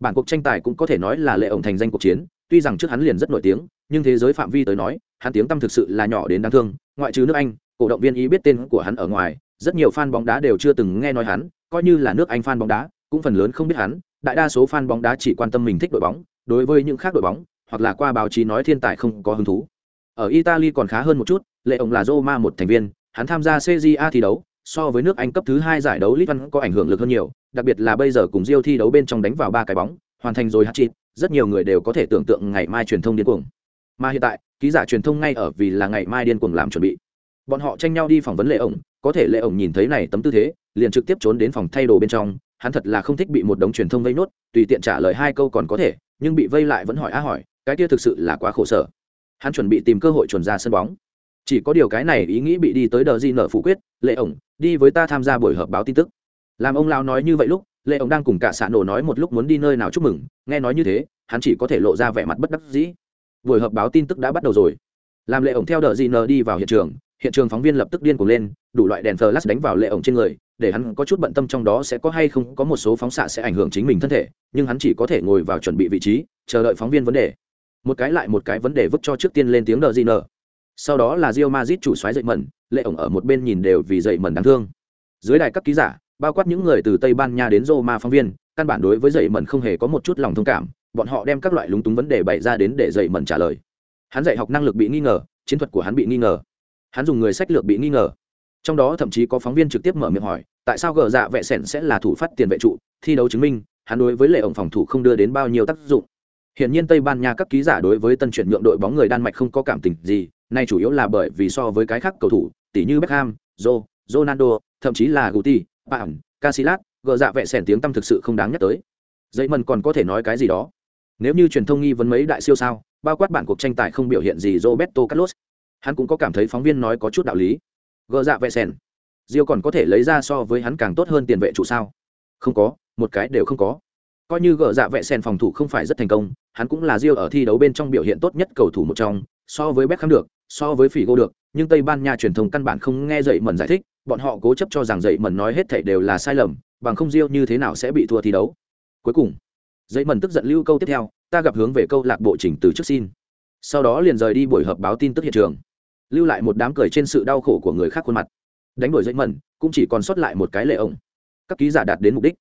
A: Bản cuộc tranh tài cũng có thể nói là Lệ ổng thành danh cuộc chiến, tuy rằng trước hắn liền rất nổi tiếng, nhưng thế giới phạm vi tới nói, hắn tiếng tăm thực sự là nhỏ đến đáng thương, ngoại trừ nước Anh, cổ động viên ý biết tên của hắn ở ngoài, rất nhiều fan bóng đá đều chưa từng nghe nói hắn, coi như là nước Anh fan bóng đá, cũng phần lớn không biết hắn, đại đa số fan bóng đá chỉ quan tâm mình thích đội bóng, đối với những khác đội bóng, hoặc là qua báo chí nói thiên tài không có hứng thú. Ở Italy còn khá hơn một chút, Lệ ổng là Roma một thành viên, hắn tham gia CJA thi đấu, so với nước Anh cấp thứ hai giải đấu Litvan có ảnh hưởng lực hơn nhiều, đặc biệt là bây giờ cùng Rio thi đấu bên trong đánh vào ba cái bóng, hoàn thành rồi hat-trick, rất nhiều người đều có thể tưởng tượng ngày mai truyền thông điên cuồng. Mà hiện tại, ký giả truyền thông ngay ở vì là ngày mai điên cuồng làm chuẩn bị. Bọn họ tranh nhau đi phỏng vấn Lệ ổng, có thể Lệ ổng nhìn thấy này tấm tư thế, liền trực tiếp trốn đến phòng thay đồ bên trong, hắn thật là không thích bị một đống truyền thông vây nốt, tùy tiện trả lời hai câu còn có thể, nhưng bị vây lại vẫn hỏi á hỏi, cái kia thực sự là quá khổ sở. Hắn chuẩn bị tìm cơ hội chuẩn ra sân bóng. Chỉ có điều cái này ý nghĩ bị đi tới đờ di nợ phủ quyết, Lệ ổng, đi với ta tham gia buổi họp báo tin tức làm ông lao nói như vậy lúc lệ ổng đang cùng cả xã nổ nói một lúc muốn đi nơi nào chúc mừng nghe nói như thế hắn chỉ có thể lộ ra vẻ mặt bất đắc dĩ buổi họp báo tin tức đã bắt đầu rồi làm lệ ổng theo đờ di nở đi vào hiện trường hiện trường phóng viên lập tức điên cuồng lên đủ loại đèn flash đánh vào lệ ổng trên người để hắn có chút bận tâm trong đó sẽ có hay không có một số phóng xạ sẽ ảnh hưởng chính mình thân thể nhưng hắn chỉ có thể ngồi vào chuẩn bị vị trí chờ đợi phóng viên vấn đề một cái lại một cái vấn đề vứt cho trước tiên lên tiếng đờ gì nở sau đó là rio mazit chủ xoáy dậy mẩn, lệ ổng ở một bên nhìn đều vì dậy mẩn đáng thương. Dưới đài các ký giả, bao quát những người từ tây ban nha đến roma phóng viên, căn bản đối với dậy mẩn không hề có một chút lòng thông cảm, bọn họ đem các loại lúng túng vấn đề bày ra đến để dậy mẩn trả lời. Hắn dạy học năng lực bị nghi ngờ, chiến thuật của hắn bị nghi ngờ. Hắn dùng người sách lược bị nghi ngờ. Trong đó thậm chí có phóng viên trực tiếp mở miệng hỏi, tại sao gờ dạ vệ sẻn sẽ là thủ phát tiền vệ trụ, thi đấu chứng minh, hắn đối với lệ ổng phòng thủ không đưa đến bao nhiêu tác dụng. Hiện nhiên Tây Ban Nha các ký giả đối với tân chuyển nhượng đội bóng người Đan Mạch không có cảm tình gì, nay chủ yếu là bởi vì so với cái khác cầu thủ, tỷ như Beckham, Joe, Ronaldo, thậm chí là Guti, Bạn, Casillas, gờ dạ vẹ sẻn tiếng tâm thực sự không đáng nhắc tới. Dậy mần còn có thể nói cái gì đó. Nếu như truyền thông nghi vấn mấy đại siêu sao, bao quát bản cuộc tranh tài không biểu hiện gì Roberto Carlos, hắn cũng có cảm thấy phóng viên nói có chút đạo lý. Gờ dạ vẹ sẻn, Rio còn có thể lấy ra so với hắn càng tốt hơn tiền vệ trụ sao? Không có, một cái đều không có. Coi như gờ dạ vẹ sèn phòng thủ không phải rất thành công, hắn cũng là Rio ở thi đấu bên trong biểu hiện tốt nhất cầu thủ một trong, so với Beckham được, so với Figo được, nhưng Tây Ban Nha truyền thông căn bản không nghe dậy mẩn giải thích, bọn họ cố chấp cho rằng dậy mẩn nói hết thảy đều là sai lầm, bằng không Rio như thế nào sẽ bị thua thi đấu. Cuối cùng, dậy mẩn tức giận lưu câu tiếp theo, ta gặp hướng về câu lạc bộ chỉnh từ trước xin. Sau đó liền rời đi buổi họp báo tin tức hiện trường, lưu lại một đám cười trên sự đau khổ của người khác khuôn mặt. Đánh đuổi dậy mẩn, cũng chỉ còn sót lại một cái lệ ổng. Các ký giả đạt đến mục đích.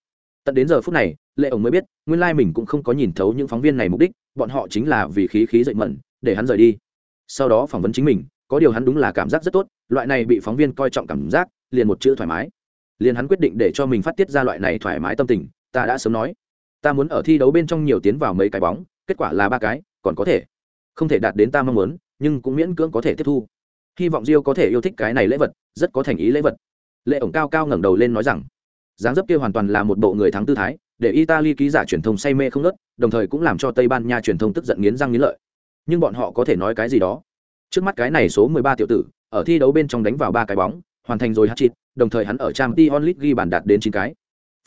A: Tận đến giờ phút này, lệ ổng mới biết, nguyên lai mình cũng không có nhìn thấu những phóng viên này mục đích, bọn họ chính là vì khí khí dậy mẩn, để hắn rời đi. Sau đó phỏng vấn chính mình có điều hắn đúng là cảm giác rất tốt loại này bị phóng viên coi trọng cảm giác liền một chữ thoải mái. Liền hắn quyết định để cho mình phát tiết ra loại này thoải mái tâm tình ta đã sớm nói. Ta muốn ở thi đấu bên trong nhiều tiến vào mấy cái bóng kết quả là ba cái còn có thể. Không thể đạt đến ta mong muốn nhưng cũng miễn cưỡng có thể tiếp thu. Hy vọng diêu có thể yêu thích cái này lễ vật rất có thành ý lễ vật. Lệ ổng cao cao ngẩng đầu lên nói rằng dáng dấp kia hoàn toàn là một bộ người thắng tư thái, để italy ký giả truyền thông say mê không nớt đồng thời cũng làm cho tây ban nha truyền thông tức giận nghiến răng nghiến lợi. Nhưng bọn họ có thể nói cái gì đó? Trước mắt cái này số 13 tiểu tử, ở thi đấu bên trong đánh vào ba cái bóng, hoàn thành rồi hat-trick, đồng thời hắn ở Champions League ghi bàn đạt đến 9 cái.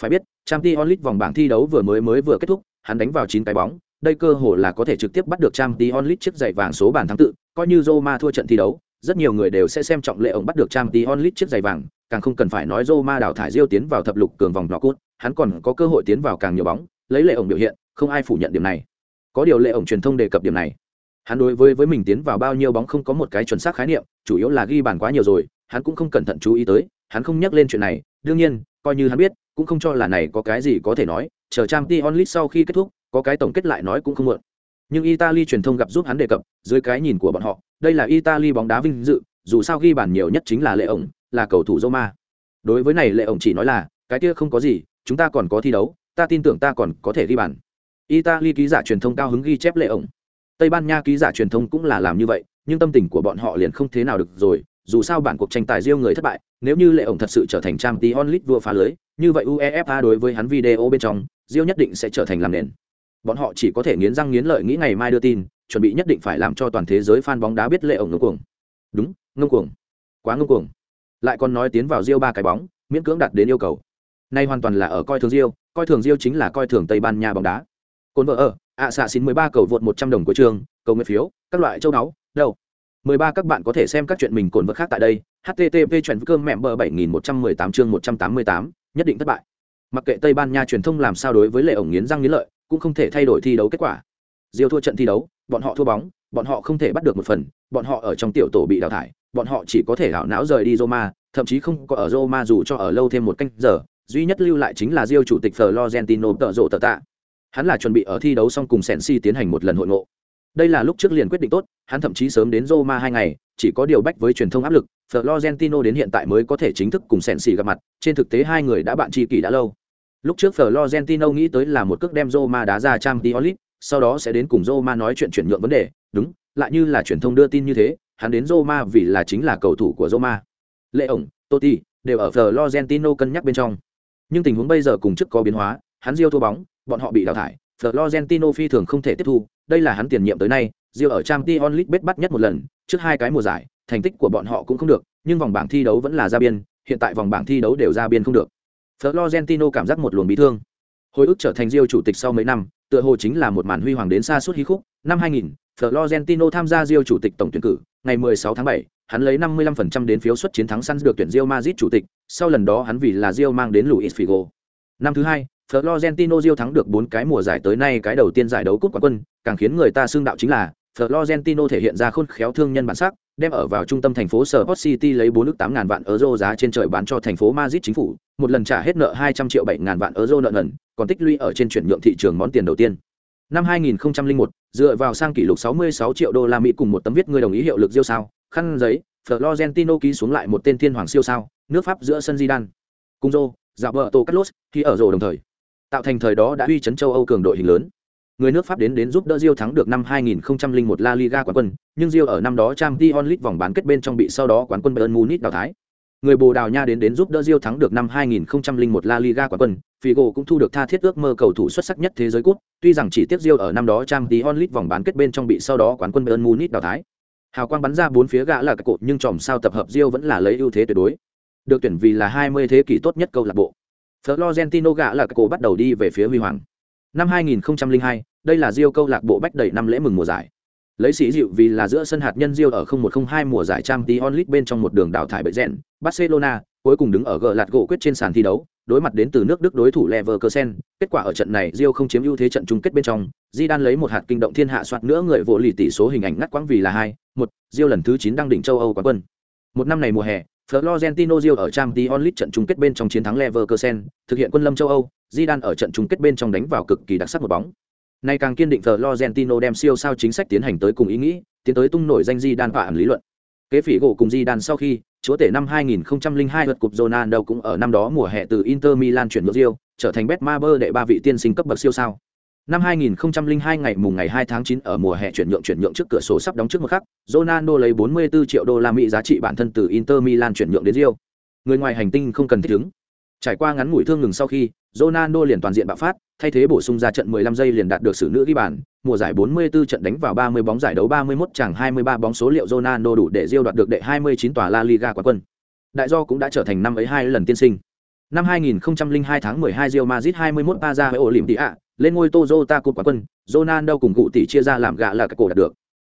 A: Phải biết, Champions League vòng bảng thi đấu vừa mới mới vừa kết thúc, hắn đánh vào 9 cái bóng, đây cơ hội là có thể trực tiếp bắt được Champions League chiếc giày vàng số bàn thắng tự, coi như Roma thua trận thi đấu, rất nhiều người đều sẽ xem trọng lệ ông bắt được Champions League chiếc giày vàng càng không cần phải nói Roma đào thải Rio tiến vào thập lục cường vòng knockout hắn còn có cơ hội tiến vào càng nhiều bóng, lấy lệ ông biểu hiện, không ai phủ nhận điểm này. Có điều lệ ông truyền thông đề cập điểm này. Hắn đối với với mình tiến vào bao nhiêu bóng không có một cái chuẩn xác khái niệm, chủ yếu là ghi bàn quá nhiều rồi, hắn cũng không cẩn thận chú ý tới, hắn không nhắc lên chuyện này, đương nhiên, coi như hắn biết, cũng không cho là này có cái gì có thể nói, chờ trang League sau khi kết thúc, có cái tổng kết lại nói cũng không muộn. Nhưng italy truyền thông gặp giúp hắn đề cập, dưới cái nhìn của bọn họ, đây là italy bóng đá vinh dự, dù sao ghi bàn nhiều nhất chính là lệ ổng là cầu thủ roma đối với này lệ ổng chỉ nói là, cái kia không có gì, chúng ta còn có thi đấu, ta tin tưởng ta còn có thể ghi bàn. Italy ký giả truyền thông cao hứng ghi chép lệ ổng. Tây ban nha ký giả truyền thông cũng là làm như vậy, nhưng tâm tình của bọn họ liền không thế nào được rồi, dù sao bản cuộc tranh tài riêng người thất bại, nếu như lệ ổng thật sự trở thành trang tí onlit vua phá lưới, như vậy uefa đối với hắn video bên trong riêng nhất định sẽ trở thành làm nền. Bọn họ chỉ có thể nghiến răng nghiến lợi nghĩ ngày mai đưa tin, chuẩn bị nhất định phải làm cho toàn thế giới fan bóng đá biết lệ ổng ngông cuồng. Đúng, ngông cuồng. Quá ngông cuồng lại còn nói tiến vào Rio ba cái bóng, miễn cưỡng đạt đến yêu cầu. Nay hoàn toàn là ở coi thường Rio, coi thường Rio chính là coi thường Tây Ban Nha bóng đá. Cốn vợ ở, ạ xạ xin 13 cầu vượt 100 đồng của trường, cầu nguyện phiếu, các loại châu náu, đâu. 13 các bạn có thể xem các chuyện mình cồn vật khác tại đây. http chuyển cơm mẹ bờ 7118 chương 188, nhất định thất bại. Mặc kệ Tây Ban Nha truyền thông làm sao đối với lệ ổng nghiến răng nghiến lợi, cũng không thể thay đổi thi đấu kết quả. Rio thua trận thi đấu, bọn họ thua bóng, bọn họ không thể bắt được một phần, bọn họ ở trong tiểu tổ bị đào thải, bọn họ chỉ có thể ảo não rời đi Roma, thậm chí không có ở Roma dù cho ở lâu thêm một canh giờ, duy nhất lưu lại chính là Rio chủ tịch Florentino tự rộ tự tạ. Hắn là chuẩn bị ở thi đấu xong cùng Sensi tiến hành một lần hội ngộ. Đây là lúc trước liền quyết định tốt, hắn thậm chí sớm đến Roma hai ngày, chỉ có điều bách với truyền thông áp lực, Florentino đến hiện tại mới có thể chính thức cùng Sensi gặp mặt, trên thực tế hai người đã bạn tri kỷ đã lâu. Lúc trước Florentino nghĩ tới là một cước đem Roma đá ra Champions League, sau đó sẽ đến cùng Roma nói chuyện chuyển nhượng vấn đề, đúng, lại như là truyền thông đưa tin như thế, hắn đến Roma vì là chính là cầu thủ của Roma. Lệ ổng, Totti đều ở Florentino cân nhắc bên trong. Nhưng tình huống bây giờ cùng trước có biến hóa, hắn Rio thua bóng, bọn họ bị đào thải, Florentino phi thường không thể tiếp thu, đây là hắn tiền nhiệm tới nay, Rio ở Champions League bết bắt nhất một lần, trước hai cái mùa giải, thành tích của bọn họ cũng không được, nhưng vòng bảng thi đấu vẫn là ra biên, hiện tại vòng bảng thi đấu đều ra biên không được. Florentino cảm giác một luồng bí thương. Hồi ức trở thành Rio chủ tịch sau mấy năm, tựa hồ chính là một màn huy hoàng đến xa suốt hí khúc. Năm 2000, Florentino tham gia Rio chủ tịch tổng tuyển cử, ngày 16 tháng 7, hắn lấy 55% đến phiếu suất chiến thắng săn được tuyển Real Madrid chủ tịch, sau lần đó hắn vì là Real mang đến Luis Figo. Năm thứ hai, Florentino Real thắng được 4 cái mùa giải tới nay cái đầu tiên giải đấu cúp quán quân, càng khiến người ta xưng đạo chính là Florentino thể hiện ra khôn khéo thương nhân bản sắc, đem ở vào trung tâm thành phố Sport City lấy 4 nước 8000 vạn euro giá trên trời bán cho thành phố Madrid chính phủ, một lần trả hết nợ 200 triệu 7 ngàn vạn euro nợ nần, còn tích lũy ở trên chuyển nhượng thị trường món tiền đầu tiên. Năm 2001, dựa vào sang kỷ lục 66 triệu đô la Mỹ cùng một tấm viết người đồng ý hiệu lực diêu sao, khăn giấy, Florentino ký xuống lại một tên thiên hoàng siêu sao, nước Pháp giữa sân Zidane. Cùng Rô, Roberto Carlos, khi ở rổ đồng thời, tạo thành thời đó đã uy chấn châu Âu cường đội hình lớn. Người nước Pháp đến đến giúp đỡ Rio thắng được năm 2001 La Liga quán quân, nhưng Rio ở năm đó Champions League vòng bán kết bên trong bị sau đó quán quân Bayern Munich đào thái. Người Bồ Đào Nha đến đến giúp đỡ Real thắng được năm 2001 La Liga quán quân, Figo cũng thu được tha thiết ước mơ cầu thủ xuất sắc nhất thế giới cúp, tuy rằng chỉ tiếc Real ở năm đó Champions League vòng bán kết bên trong bị sau đó quán quân Bayern Munich đào thái. Hào quang bắn ra bốn phía gã là cái cột nhưng tròm sao tập hợp Real vẫn là lấy ưu thế tuyệt đối. Được tuyển vì là 20 thế kỷ tốt nhất câu lạc bộ. Florentino gã là cái cổ bắt đầu đi về phía huy hoàng. Năm 2002, đây là Real câu lạc bộ bách đẩy năm lễ mừng mùa giải. Lấy sĩ dịu vì là giữa sân hạt nhân diêu ở 0102 mùa giải Champions League bên trong một đường đào thải bệ rèn, Barcelona cuối cùng đứng ở gờ lạt gỗ quyết trên sàn thi đấu, đối mặt đến từ nước Đức đối thủ Leverkusen, kết quả ở trận này Diêu không chiếm ưu thế trận chung kết bên trong, Zidane lấy một hạt kinh động thiên hạ soạt nữa người vỗ lì tỷ số hình ảnh ngắt quãng vì là hai, một, Diêu lần thứ 9 đăng đỉnh châu Âu quán quân. Một năm này mùa hè, Florentino Rio ở Champions League trận chung kết bên trong chiến thắng Leverkusen, thực hiện quân lâm châu Âu, Zidane ở trận chung kết bên trong đánh vào cực kỳ đặc sắc một bóng. Nay càng kiên định Florentino đem siêu sao chính sách tiến hành tới cùng ý nghĩ, tiến tới tung nổi danh di đan và ẩn lý luận. Kế phỉ gỗ cùng di đan sau khi, chúa tể năm 2002 lượt cục Ronaldo cũng ở năm đó mùa hè từ Inter Milan chuyển nhượng Rio, trở thành Betmaber đệ ba vị tiên sinh cấp bậc siêu sao. Năm 2002 ngày mùng ngày 2 tháng 9 ở mùa hè chuyển nhượng chuyển nhượng trước cửa sổ sắp đóng trước một khắc, Ronaldo lấy 44 triệu đô la Mỹ giá trị bản thân từ Inter Milan chuyển nhượng đến Rio. Người ngoài hành tinh không cần thích ứng. Trải qua ngắn ngủi thương ngừng sau khi, Ronaldo liền toàn diện bạo phát, thay thế bổ sung ra trận 15 giây liền đạt được sự nữ ghi bàn, mùa giải 44 trận đánh vào 30 bóng giải đấu 31 chẳng 23 bóng số liệu Ronaldo đủ để giêu đoạt được đệ 29 tòa La Liga quán quân. Đại do cũng đã trở thành năm ấy hai lần tiên sinh. Năm 2002 tháng 12 Real Madrid 21 ba với Olympia, lên ngôi Toyota Cup quán quân, Ronaldo cùng cụ tỷ chia ra làm gạ là cái cổ đạt được.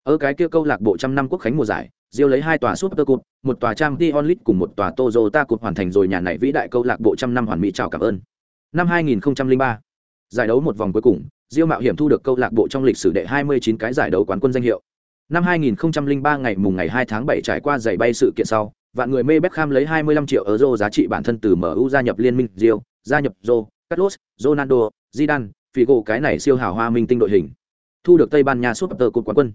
A: Ở cái kia câu lạc bộ trăm năm quốc khánh mùa giải, Rio lấy hai tòa Super Cup, một tòa Champions League cùng một tòa Toyota Cup hoàn thành rồi nhà này vĩ đại câu lạc bộ trăm năm hoàn mỹ chào cảm ơn. Năm 2003, giải đấu một vòng cuối cùng, Rio mạo hiểm thu được câu lạc bộ trong lịch sử đệ 29 cái giải đấu quán quân danh hiệu. Năm 2003 ngày mùng ngày 2 tháng 7 trải qua giày bay sự kiện sau, vạn người mê Beckham lấy 25 triệu euro giá trị bản thân từ MU gia nhập liên minh Rio, gia nhập Zo, Carlos, Ronaldo, Zidane, Figo cái này siêu hào hoa minh tinh đội hình. Thu được Tây Ban Nha Super Cup quán quân.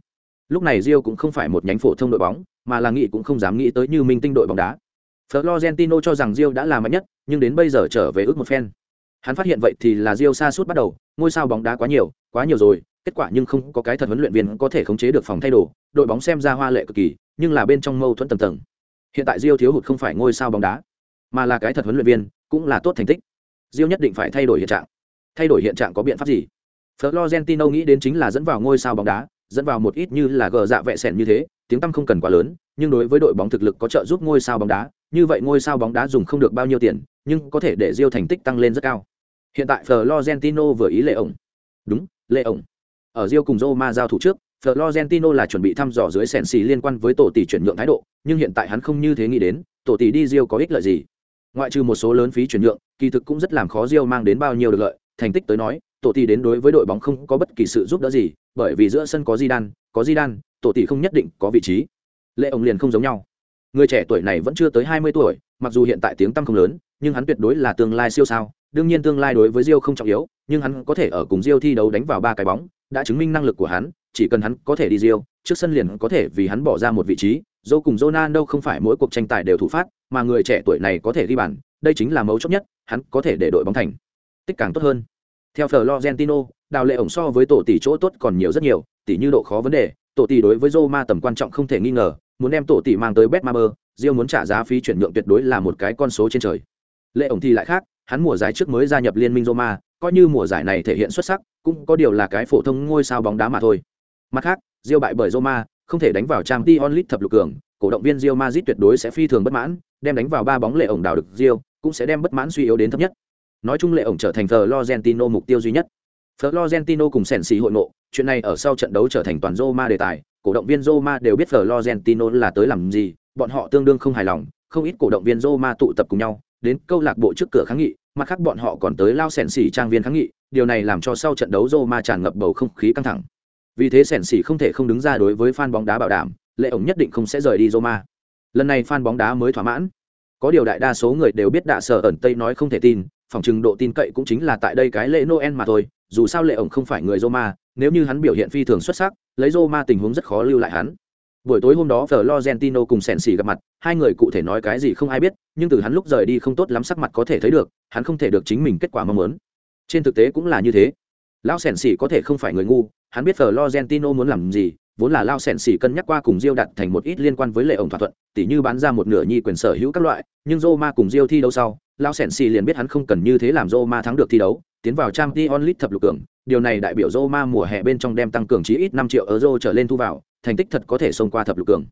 A: Lúc này Rio cũng không phải một nhánh phổ thông đội bóng, mà là nghĩ cũng không dám nghĩ tới như minh tinh đội bóng đá. Florentino cho rằng Rio đã là mạnh nhất, nhưng đến bây giờ trở về ước một phen. Hắn phát hiện vậy thì là Rio xa suốt bắt đầu, ngôi sao bóng đá quá nhiều, quá nhiều rồi, kết quả nhưng không có cái thật huấn luyện viên có thể khống chế được phòng thay đồ, đội bóng xem ra hoa lệ cực kỳ, nhưng là bên trong mâu thuẫn tầng tầng. Hiện tại Rio thiếu hụt không phải ngôi sao bóng đá, mà là cái thật huấn luyện viên, cũng là tốt thành tích. Rio nhất định phải thay đổi hiện trạng. Thay đổi hiện trạng có biện pháp gì? Florentino nghĩ đến chính là dẫn vào ngôi sao bóng đá, dẫn vào một ít như là gờ dạ vẹ sẹn như thế, tiếng tăm không cần quá lớn, nhưng đối với đội bóng thực lực có trợ giúp ngôi sao bóng đá, như vậy ngôi sao bóng đá dùng không được bao nhiêu tiền, nhưng có thể để Rio thành tích tăng lên rất cao. Hiện tại Florentino vừa ý lệ ổng. Đúng, lệ ổng. Ở Rio cùng Roma giao thủ trước, Florentino là chuẩn bị thăm dò dưới sèn xì liên quan với tổ tỷ chuyển nhượng thái độ, nhưng hiện tại hắn không như thế nghĩ đến, tổ tỷ đi Rio có ích lợi gì. Ngoại trừ một số lớn phí chuyển nhượng, kỳ thực cũng rất làm khó Rio mang đến bao nhiêu được lợi, thành tích tới nói, tổ tỷ đến đối với đội bóng không có bất kỳ sự giúp đỡ gì, bởi vì giữa sân có Zidane, có Zidane, tổ tỷ không nhất định có vị trí. Lệ ổng liền không giống nhau. Người trẻ tuổi này vẫn chưa tới 20 tuổi, mặc dù hiện tại tiếng tăm không lớn, nhưng hắn tuyệt đối là tương lai siêu sao. Đương nhiên tương lai đối với Rio không trọng yếu, nhưng hắn có thể ở cùng Rio thi đấu đánh vào ba cái bóng, đã chứng minh năng lực của hắn, chỉ cần hắn có thể đi Rio, trước sân liền có thể vì hắn bỏ ra một vị trí. Dâu cùng Ronaldo không phải mỗi cuộc tranh tài đều thủ phát, mà người trẻ tuổi này có thể ghi bàn, đây chính là mấu chốt nhất, hắn có thể để đội bóng thành tích càng tốt hơn. Theo Florentino, đào lệ ổng so với tổ tỷ chỗ tốt còn nhiều rất nhiều, tỷ như độ khó vấn đề, tổ tỷ đối với Roma tầm quan trọng không thể nghi ngờ, muốn đem tổ tỷ mang tới Betmaber, Rio muốn trả giá phí chuyển nhượng tuyệt đối là một cái con số trên trời. Lệ ổng thì lại khác, hắn mùa giải trước mới gia nhập liên minh Roma, coi như mùa giải này thể hiện xuất sắc, cũng có điều là cái phổ thông ngôi sao bóng đá mà thôi. Mặt khác, Real bại bởi Roma, không thể đánh vào Champions League thập lục cường, cổ động viên Real Madrid tuyệt đối sẽ phi thường bất mãn, đem đánh vào ba bóng lệ ổng đảo được Real cũng sẽ đem bất mãn suy yếu đến thấp nhất. Nói chung lệ ổng trở thành Florentino mục tiêu duy nhất. Florentino cùng sèn xì hội ngộ, chuyện này ở sau trận đấu trở thành toàn Roma đề tài, cổ động viên Roma đều biết Florentino là tới làm gì, bọn họ tương đương không hài lòng, không ít cổ động viên Roma tụ tập cùng nhau, đến câu lạc bộ trước cửa kháng nghị, mặt khác bọn họ còn tới lao sẻn xì trang viên kháng nghị, điều này làm cho sau trận đấu Roma tràn ngập bầu không khí căng thẳng. Vì thế sẻn xì không thể không đứng ra đối với fan bóng đá bảo đảm, lệ ổng nhất định không sẽ rời đi Roma. Lần này fan bóng đá mới thỏa mãn. Có điều đại đa số người đều biết đạ sở ẩn Tây nói không thể tin, phòng chừng độ tin cậy cũng chính là tại đây cái lễ Noel mà thôi, dù sao lệ ổng không phải người Roma, nếu như hắn biểu hiện phi thường xuất sắc, lấy Roma tình huống rất khó lưu lại hắn. Buổi tối hôm đó Florentino cùng Sensi gặp mặt, hai người cụ thể nói cái gì không ai biết, nhưng từ hắn lúc rời đi không tốt lắm sắc mặt có thể thấy được, hắn không thể được chính mình kết quả mong muốn. Trên thực tế cũng là như thế. Lão Sensi có thể không phải người ngu, hắn biết Florentino muốn làm gì, vốn là Lao Sensi cân nhắc qua cùng Diêu đặt thành một ít liên quan với lệ ổng thỏa thuận, tỉ như bán ra một nửa nhi quyền sở hữu các loại, nhưng Roma cùng Diêu thi đấu sau, Lao Sensi liền biết hắn không cần như thế làm Roma thắng được thi đấu, tiến vào Champions League thập lục cường, điều này đại biểu Roma mùa hè bên trong đem tăng cường chí ít 5 triệu euro trở lên thu vào, thành tích thật có thể xông qua thập lục cường.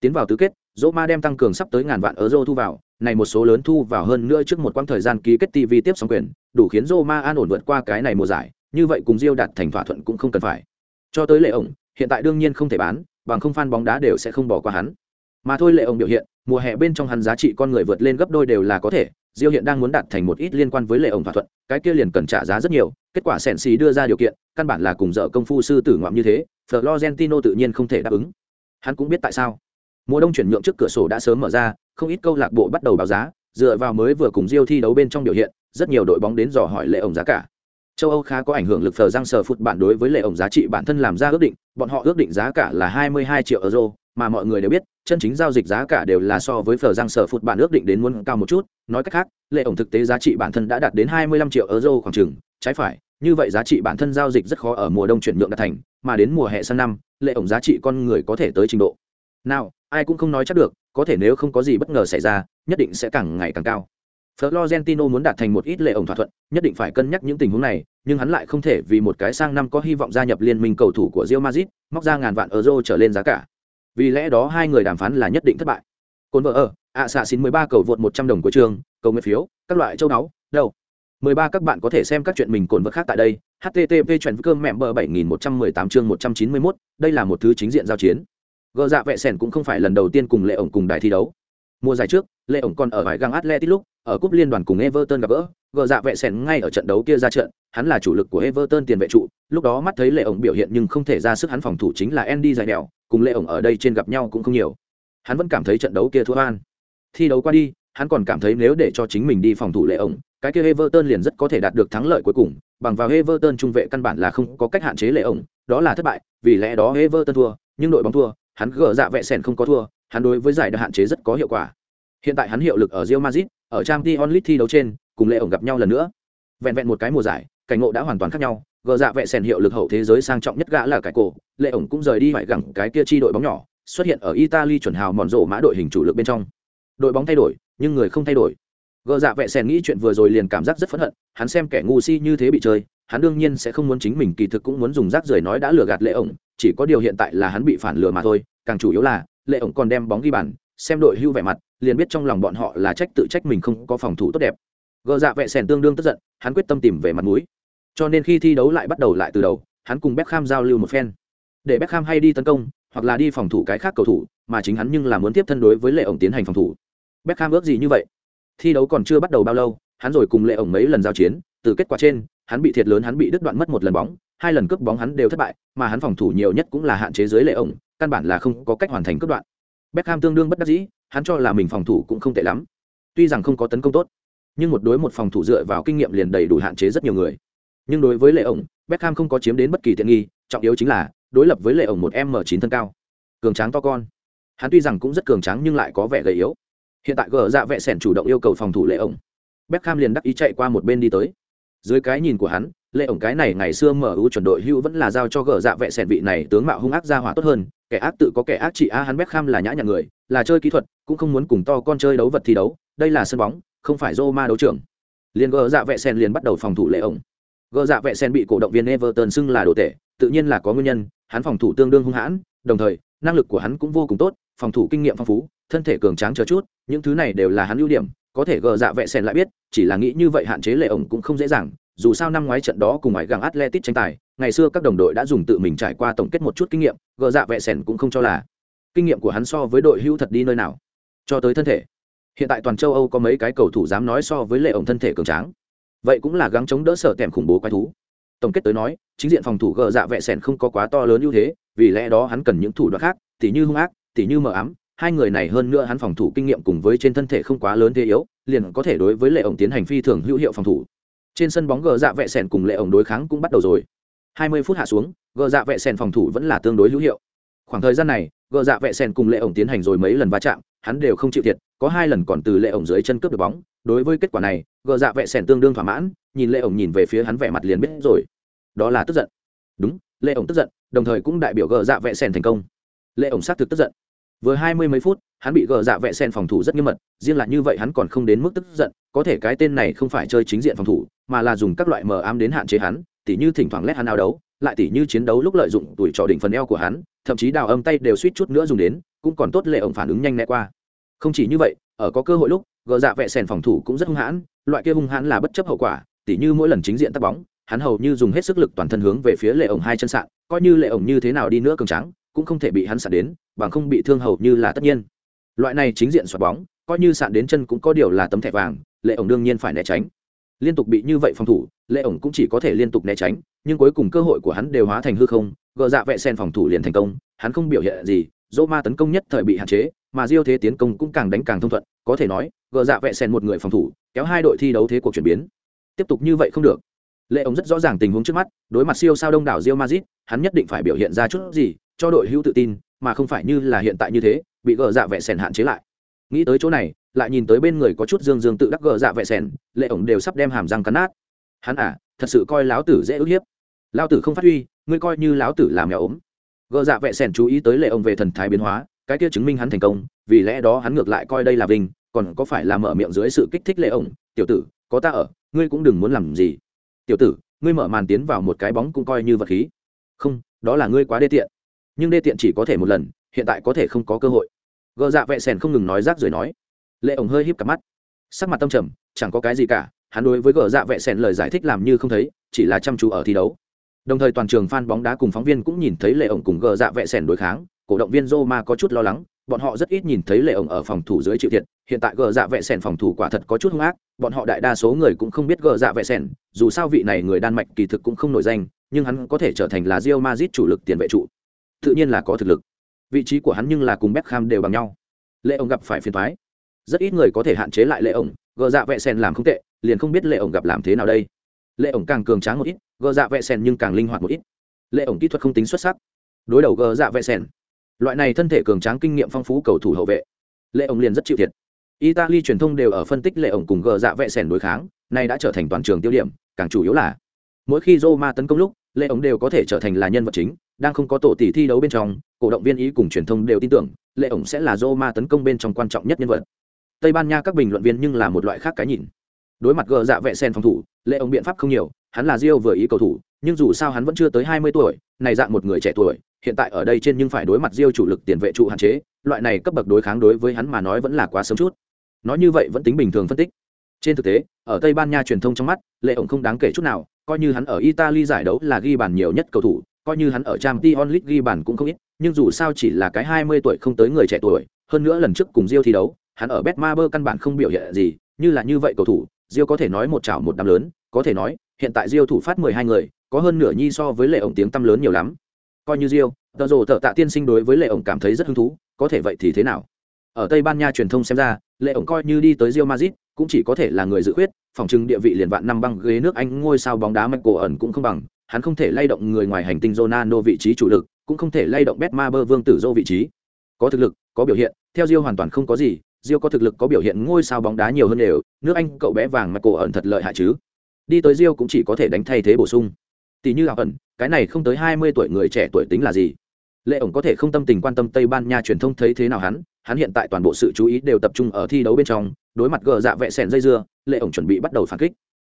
A: Tiến vào tứ kết, Roma đem tăng cường sắp tới ngàn vạn euro thu vào, này một số lớn thu vào hơn nữa trước một quãng thời gian ký kết TV tiếp sóng quyền, đủ khiến Roma an ổn vượt qua cái này mùa giải, như vậy cùng Rio đạt thành thỏa thuận cũng không cần phải. Cho tới lệ ổng, hiện tại đương nhiên không thể bán, bằng không fan bóng đá đều sẽ không bỏ qua hắn. Mà thôi lệ ổng biểu hiện, mùa hè bên trong hắn giá trị con người vượt lên gấp đôi đều là có thể, Diêu hiện đang muốn đạt thành một ít liên quan với lệ ổng thỏa thuận, cái kia liền cần trả giá rất nhiều, kết quả Sẻn xì đưa ra điều kiện, căn bản là cùng dở công phu sư tử ngoạm như thế, Florentino tự nhiên không thể đáp ứng. Hắn cũng biết tại sao. Mùa đông chuyển nhượng trước cửa sổ đã sớm mở ra, không ít câu lạc bộ bắt đầu báo giá, dựa vào mới vừa cùng Diêu thi đấu bên trong biểu hiện, rất nhiều đội bóng đến dò hỏi lệ ổng giá cả. Châu Âu khá có ảnh hưởng lực phờ răng sờ phụt bản đối với lệ ổng giá trị bản thân làm ra ước định, bọn họ ước định giá cả là 22 triệu euro, mà mọi người đều biết, chân chính giao dịch giá cả đều là so với phờ giang sở phụt bản ước định đến muốn cao một chút, nói cách khác, lệ ổng thực tế giá trị bản thân đã đạt đến 25 triệu euro khoảng chừng, trái phải, như vậy giá trị bản thân giao dịch rất khó ở mùa đông chuyển nhượng đạt thành, mà đến mùa hè sang năm, lệ ổng giá trị con người có thể tới trình độ. Nào, ai cũng không nói chắc được, có thể nếu không có gì bất ngờ xảy ra, nhất định sẽ càng ngày càng cao. Florentino muốn đạt thành một ít lệ ổng thỏa thuận, nhất định phải cân nhắc những tình huống này, nhưng hắn lại không thể vì một cái sang năm có hy vọng gia nhập liên minh cầu thủ của Real Madrid, móc ra ngàn vạn euro trở lên giá cả. Vì lẽ đó hai người đàm phán là nhất định thất bại. cồn vợ ở, ạ xạ xin 13 cầu vượt 100 đồng của trường, cầu nguyện phiếu, các loại châu náu, đâu. 13 các bạn có thể xem các chuyện mình cồn vật khác tại đây. http chuyện cơm mẹ bờ 7118 chương 191, đây là một thứ chính diện giao chiến. Gờ dạ vẹ sẻn cũng không phải lần đầu tiên cùng lệ ổng cùng đài thi đấu. Mùa giải trước, lệ ổng còn ở vải găng atletic lúc, ở cúp liên đoàn cùng Everton gặp gỡ, gờ dạ vẹ sẻn ngay ở trận đấu kia ra trận, hắn là chủ lực của Everton tiền vệ trụ, lúc đó mắt thấy lệ ổng biểu hiện nhưng không thể ra sức hắn phòng thủ chính là Andy dài đèo, cùng lệ ổng ở đây trên gặp nhau cũng không nhiều. Hắn vẫn cảm thấy trận đấu kia thua oan. Thi đấu qua đi, hắn còn cảm thấy nếu để cho chính mình đi phòng thủ lệ ổng, cái kia Everton liền rất có thể đạt được thắng lợi cuối cùng, bằng vào Everton trung vệ căn bản là không có cách hạn chế lệ ổng, đó là thất bại, vì lẽ đó Everton thua, nhưng đội bóng thua, hắn gỡ dạ vẹ sèn không có thua, hắn đối với giải đã hạn chế rất có hiệu quả. Hiện tại hắn hiệu lực ở Real Madrid, ở Champions League thi đấu trên, cùng lệ ổng gặp nhau lần nữa. Vẹn vẹn một cái mùa giải, cảnh ngộ đã hoàn toàn khác nhau, gỡ dạ vẽ sèn hiệu lực hậu thế giới sang trọng nhất gã là cái cổ, lệ ổng cũng rời đi phải gẳng cái kia chi đội bóng nhỏ, xuất hiện ở Italy chuẩn hào mòn rổ mã đội hình chủ lực bên trong. Đội bóng thay đổi, nhưng người không thay đổi. Gờ dạ vẽ sèn nghĩ chuyện vừa rồi liền cảm giác rất phẫn hận hắn xem kẻ ngu si như thế bị chơi hắn đương nhiên sẽ không muốn chính mình kỳ thực cũng muốn dùng rác rưởi nói đã lừa gạt lệ ổng chỉ có điều hiện tại là hắn bị phản lừa mà thôi càng chủ yếu là lệ ổng còn đem bóng ghi bàn xem đội hưu vẻ mặt liền biết trong lòng bọn họ là trách tự trách mình không có phòng thủ tốt đẹp. Gờ dạ vẽ sèn tương đương tức giận hắn quyết tâm tìm về mặt mũi cho nên khi thi đấu lại bắt đầu lại từ đầu, hắn cùng Beckham giao lưu một phen. Để Beckham hay đi tấn công, hoặc là đi phòng thủ cái khác cầu thủ, mà chính hắn nhưng là muốn tiếp thân đối với lệ ổng tiến hành phòng thủ. Beckham ước gì như vậy? Thi đấu còn chưa bắt đầu bao lâu, hắn rồi cùng lệ ổng mấy lần giao chiến, từ kết quả trên, hắn bị thiệt lớn, hắn bị đứt đoạn mất một lần bóng, hai lần cướp bóng hắn đều thất bại, mà hắn phòng thủ nhiều nhất cũng là hạn chế dưới lệ ổng, căn bản là không có cách hoàn thành cướp đoạn. Beckham tương đương bất đắc dĩ, hắn cho là mình phòng thủ cũng không tệ lắm. Tuy rằng không có tấn công tốt, nhưng một đối một phòng thủ dựa vào kinh nghiệm liền đầy đủ hạn chế rất nhiều người nhưng đối với lệ ổng, Beckham không có chiếm đến bất kỳ tiện nghi, trọng yếu chính là đối lập với lệ ổng một m 9 thân cao. Cường tráng to con. Hắn tuy rằng cũng rất cường tráng nhưng lại có vẻ gầy yếu. Hiện tại gờ dạ vệ sẻn chủ động yêu cầu phòng thủ lệ ổng. Beckham liền đắc ý chạy qua một bên đi tới. Dưới cái nhìn của hắn, lệ ổng cái này ngày xưa mở ưu chuẩn đội hưu vẫn là giao cho gờ dạ vệ sẻn vị này tướng mạo hung ác ra hỏa tốt hơn. Kẻ ác tự có kẻ ác trị a hắn Beckham là nhã nhặn người, là chơi kỹ thuật, cũng không muốn cùng to con chơi đấu vật thi đấu. Đây là sân bóng, không phải Roma đấu trưởng. liền gờ dạ vệ sẻn liền bắt đầu phòng thủ lệ ổng gờ dạ vệ sen bị cổ động viên everton xưng là đồ tệ tự nhiên là có nguyên nhân, hắn phòng thủ tương đương hung hãn, đồng thời, năng lực của hắn cũng vô cùng tốt, phòng thủ kinh nghiệm phong phú, thân thể cường tráng chờ chút, những thứ này đều là hắn ưu điểm, có thể gờ dạ vệ sen lại biết, chỉ là nghĩ như vậy hạn chế lệ ổng cũng không dễ dàng, dù sao năm ngoái trận đó cùng ngoại gàng atletic tranh tài, ngày xưa các đồng đội đã dùng tự mình trải qua tổng kết một chút kinh nghiệm gờ dạ vệ sen cũng không cho là kinh nghiệm của hắn so với đội hữu thật đi nơi nào. Cho tới thân thể, hiện tại toàn châu âu có mấy cái cầu thủ dám nói so với lệ ổng thân thể cường tráng vậy cũng là gắng chống đỡ sở tèm khủng bố quái thú. Tổng kết tới nói, chính diện phòng thủ gờ dạ vệ sẻn không có quá to lớn ưu thế, vì lẽ đó hắn cần những thủ đoạn khác, tỉ như hung ác, tỉ như mờ ám, hai người này hơn nữa hắn phòng thủ kinh nghiệm cùng với trên thân thể không quá lớn thế yếu, liền có thể đối với lệ ổng tiến hành phi thường hữu hiệu phòng thủ. Trên sân bóng gờ dạ vệ sẻn cùng lệ ổng đối kháng cũng bắt đầu rồi. 20 phút hạ xuống, gờ dạ vệ sẻn phòng thủ vẫn là tương đối hữu hiệu. Khoảng thời gian này, gờ dạ vệ sẻn cùng lệ ổng tiến hành rồi mấy lần va chạm, hắn đều không chịu thiệt, có hai lần còn từ lệ ổng dưới chân cướp được bóng đối với kết quả này, gờ dạ vệ sẻn tương đương thỏa mãn, nhìn lệ ổng nhìn về phía hắn vẻ mặt liền biết rồi. Đó là tức giận. Đúng lệ ổng tức giận, đồng thời cũng đại biểu gờ dạ vệ sẻn thành công. Lệ ổng xác thực tức giận. Vừa hai mươi mấy phút, hắn bị gờ dạ vệ sẻn phòng thủ rất nghiêm mật, riêng là như vậy hắn còn không đến mức tức giận, có thể cái tên này không phải chơi chính diện phòng thủ, mà là dùng các loại mờ ám đến hạn chế hắn, tỉ như thỉnh thoảng lét hắn áo đấu, lại tỉ như chiến đấu lúc lợi dụng tuổi trò đỉnh phần eo của hắn, thậm chí đào âm tay đều suýt chút nữa dùng đến, cũng còn tốt lệ ổng phản ứng nhanh né qua không chỉ như vậy, ở có cơ hội lúc, gờ dạ vệ sèn phòng thủ cũng rất hung hãn, loại kia hung hãn là bất chấp hậu quả, tỉ như mỗi lần chính diện tắt bóng, hắn hầu như dùng hết sức lực toàn thân hướng về phía lệ ổng hai chân sạn, coi như lệ ổng như thế nào đi nữa cường trắng cũng không thể bị hắn sạn đến, bằng không bị thương hầu như là tất nhiên. Loại này chính diện xoạt bóng, coi như sạn đến chân cũng có điều là tấm thẻ vàng, lệ ổng đương nhiên phải né tránh. Liên tục bị như vậy phòng thủ, lệ ổng cũng chỉ có thể liên tục né tránh, nhưng cuối cùng cơ hội của hắn đều hóa thành hư không, gờ dạ vệ sen phòng thủ liền thành công, hắn không biểu hiện gì, dỗ ma tấn công nhất thời bị hạn chế mà diêu thế tiến công cũng càng đánh càng thông thuận, có thể nói, gờ dạ vệ sen một người phòng thủ, kéo hai đội thi đấu thế cuộc chuyển biến. Tiếp tục như vậy không được. Lệ ông rất rõ ràng tình huống trước mắt, đối mặt siêu sao đông đảo rio mazit hắn nhất định phải biểu hiện ra chút gì cho đội hữu tự tin, mà không phải như là hiện tại như thế, bị gờ dạ vệ sèn hạn chế lại. Nghĩ tới chỗ này, lại nhìn tới bên người có chút dương dương tự đắc gờ dạ vệ sèn, lệ ổng đều sắp đem hàm răng cắn nát. Hắn à thật sự coi láo tử dễ ức hiếp. Lao tử không phát huy, ngươi coi như láo tử làm mèo ốm. Gờ dạ vệ sèn chú ý tới lệ ổng về thần thái biến hóa cái kia chứng minh hắn thành công, vì lẽ đó hắn ngược lại coi đây là vinh, còn có phải là mở miệng dưới sự kích thích lệ ổng? Tiểu tử, có ta ở, ngươi cũng đừng muốn làm gì. Tiểu tử, ngươi mở màn tiến vào một cái bóng cũng coi như vật khí. Không, đó là ngươi quá đê tiện. Nhưng đê tiện chỉ có thể một lần, hiện tại có thể không có cơ hội. Gờ dạ vệ sèn không ngừng nói rác rồi nói. Lệ ổng hơi híp cặp mắt. Sắc mặt tâm trầm, chẳng có cái gì cả, hắn đối với gờ dạ vệ sèn lời giải thích làm như không thấy, chỉ là chăm chú ở thi đấu. Đồng thời toàn trường fan bóng đá cùng phóng viên cũng nhìn thấy lệ ổng cùng gờ dạ vệ sèn đối kháng cổ động viên Roma có chút lo lắng bọn họ rất ít nhìn thấy lệ ổng ở phòng thủ dưới chịu thiệt hiện tại gờ dạ vệ sèn phòng thủ quả thật có chút hung ác bọn họ đại đa số người cũng không biết gờ dạ vệ sèn dù sao vị này người đan mạch kỳ thực cũng không nổi danh nhưng hắn có thể trở thành là Real Madrid chủ lực tiền vệ trụ. Tự nhiên là có thực lực. Vị trí của hắn nhưng là cùng Beckham đều bằng nhau. Lệ ổng gặp phải phiền toái. Rất ít người có thể hạn chế lại lệ ổng gờ dạ vệ sèn làm không tệ liền không biết lệ ổng gặp làm thế nào đây. Lệ ổng càng cường tráng một ít gờ dạ vệ sèn nhưng càng linh hoạt một ít. Lệ ổng kỹ thuật không tính xuất sắc. Đối đầu gờ dạ vệ sèn, loại này thân thể cường tráng kinh nghiệm phong phú cầu thủ hậu vệ. Lệ ổng liền rất chịu thiệt. Italy truyền thông đều ở phân tích lệ ổng cùng gờ dạ vệ sẻn đối kháng, nay đã trở thành toàn trường tiêu điểm, càng chủ yếu là mỗi khi Roma tấn công lúc, lệ ổng đều có thể trở thành là nhân vật chính, đang không có tổ tỷ thi đấu bên trong, cổ động viên ý cùng truyền thông đều tin tưởng, lệ ổng sẽ là Roma tấn công bên trong quan trọng nhất nhân vật. Tây ban nha các bình luận viên nhưng là một loại khác cái nhìn. Đối mặt gờ dạ vệ sen phòng thủ, lệ ổng biện pháp không nhiều, hắn là rio vừa ý cầu thủ, nhưng dù sao hắn vẫn chưa tới hai mươi tuổi, này dạng một người trẻ tuổi hiện tại ở đây trên nhưng phải đối mặt Rio chủ lực tiền vệ trụ hạn chế, loại này cấp bậc đối kháng đối với hắn mà nói vẫn là quá sớm chút. Nói như vậy vẫn tính bình thường phân tích. Trên thực tế, ở Tây Ban Nha truyền thông trong mắt, Lệ ổng không đáng kể chút nào, coi như hắn ở Italy giải đấu là ghi bàn nhiều nhất cầu thủ, coi như hắn ở Champions League ghi bàn cũng không ít, nhưng dù sao chỉ là cái 20 tuổi không tới người trẻ tuổi, hơn nữa lần trước cùng Rio thi đấu, hắn ở Betmaber căn bản không biểu hiện gì, như là như vậy cầu thủ, Rio có thể nói một chảo một đám lớn, có thể nói, hiện tại Rio thủ phát 12 người, có hơn nửa nhi so với Lệ ổng tiếng tăm lớn nhiều lắm. Coi như Rio, tờ rồ tờ tạ tiên sinh đối với Lệ ổng cảm thấy rất hứng thú, có thể vậy thì thế nào? Ở Tây Ban Nha truyền thông xem ra, Lệ ổng coi như đi tới Rio Madrid, cũng chỉ có thể là người dự khuyết, phòng trưng địa vị liền vạn năm băng ghế nước Anh ngôi sao bóng đá Michael ẩn cũng không bằng, hắn không thể lay động người ngoài hành tinh Ronaldo vị trí chủ lực, cũng không thể lay động Betmaber vương tử dô vị trí. Có thực lực, có biểu hiện, theo Rio hoàn toàn không có gì, Rio có thực lực có biểu hiện ngôi sao bóng đá nhiều hơn đều, nước Anh cậu bé vàng Michael ẩn thật lợi hại chứ. Đi tới Rio cũng chỉ có thể đánh thay thế bổ sung. Tỷ như ẩn, cái này không tới hai mươi tuổi người trẻ tuổi tính là gì? Lệ ổng có thể không tâm tình quan tâm Tây Ban Nha truyền thông thấy thế nào hắn, hắn hiện tại toàn bộ sự chú ý đều tập trung ở thi đấu bên trong, đối mặt gờ dạ vẹ sèn dây dưa, Lệ ổng chuẩn bị bắt đầu phản kích.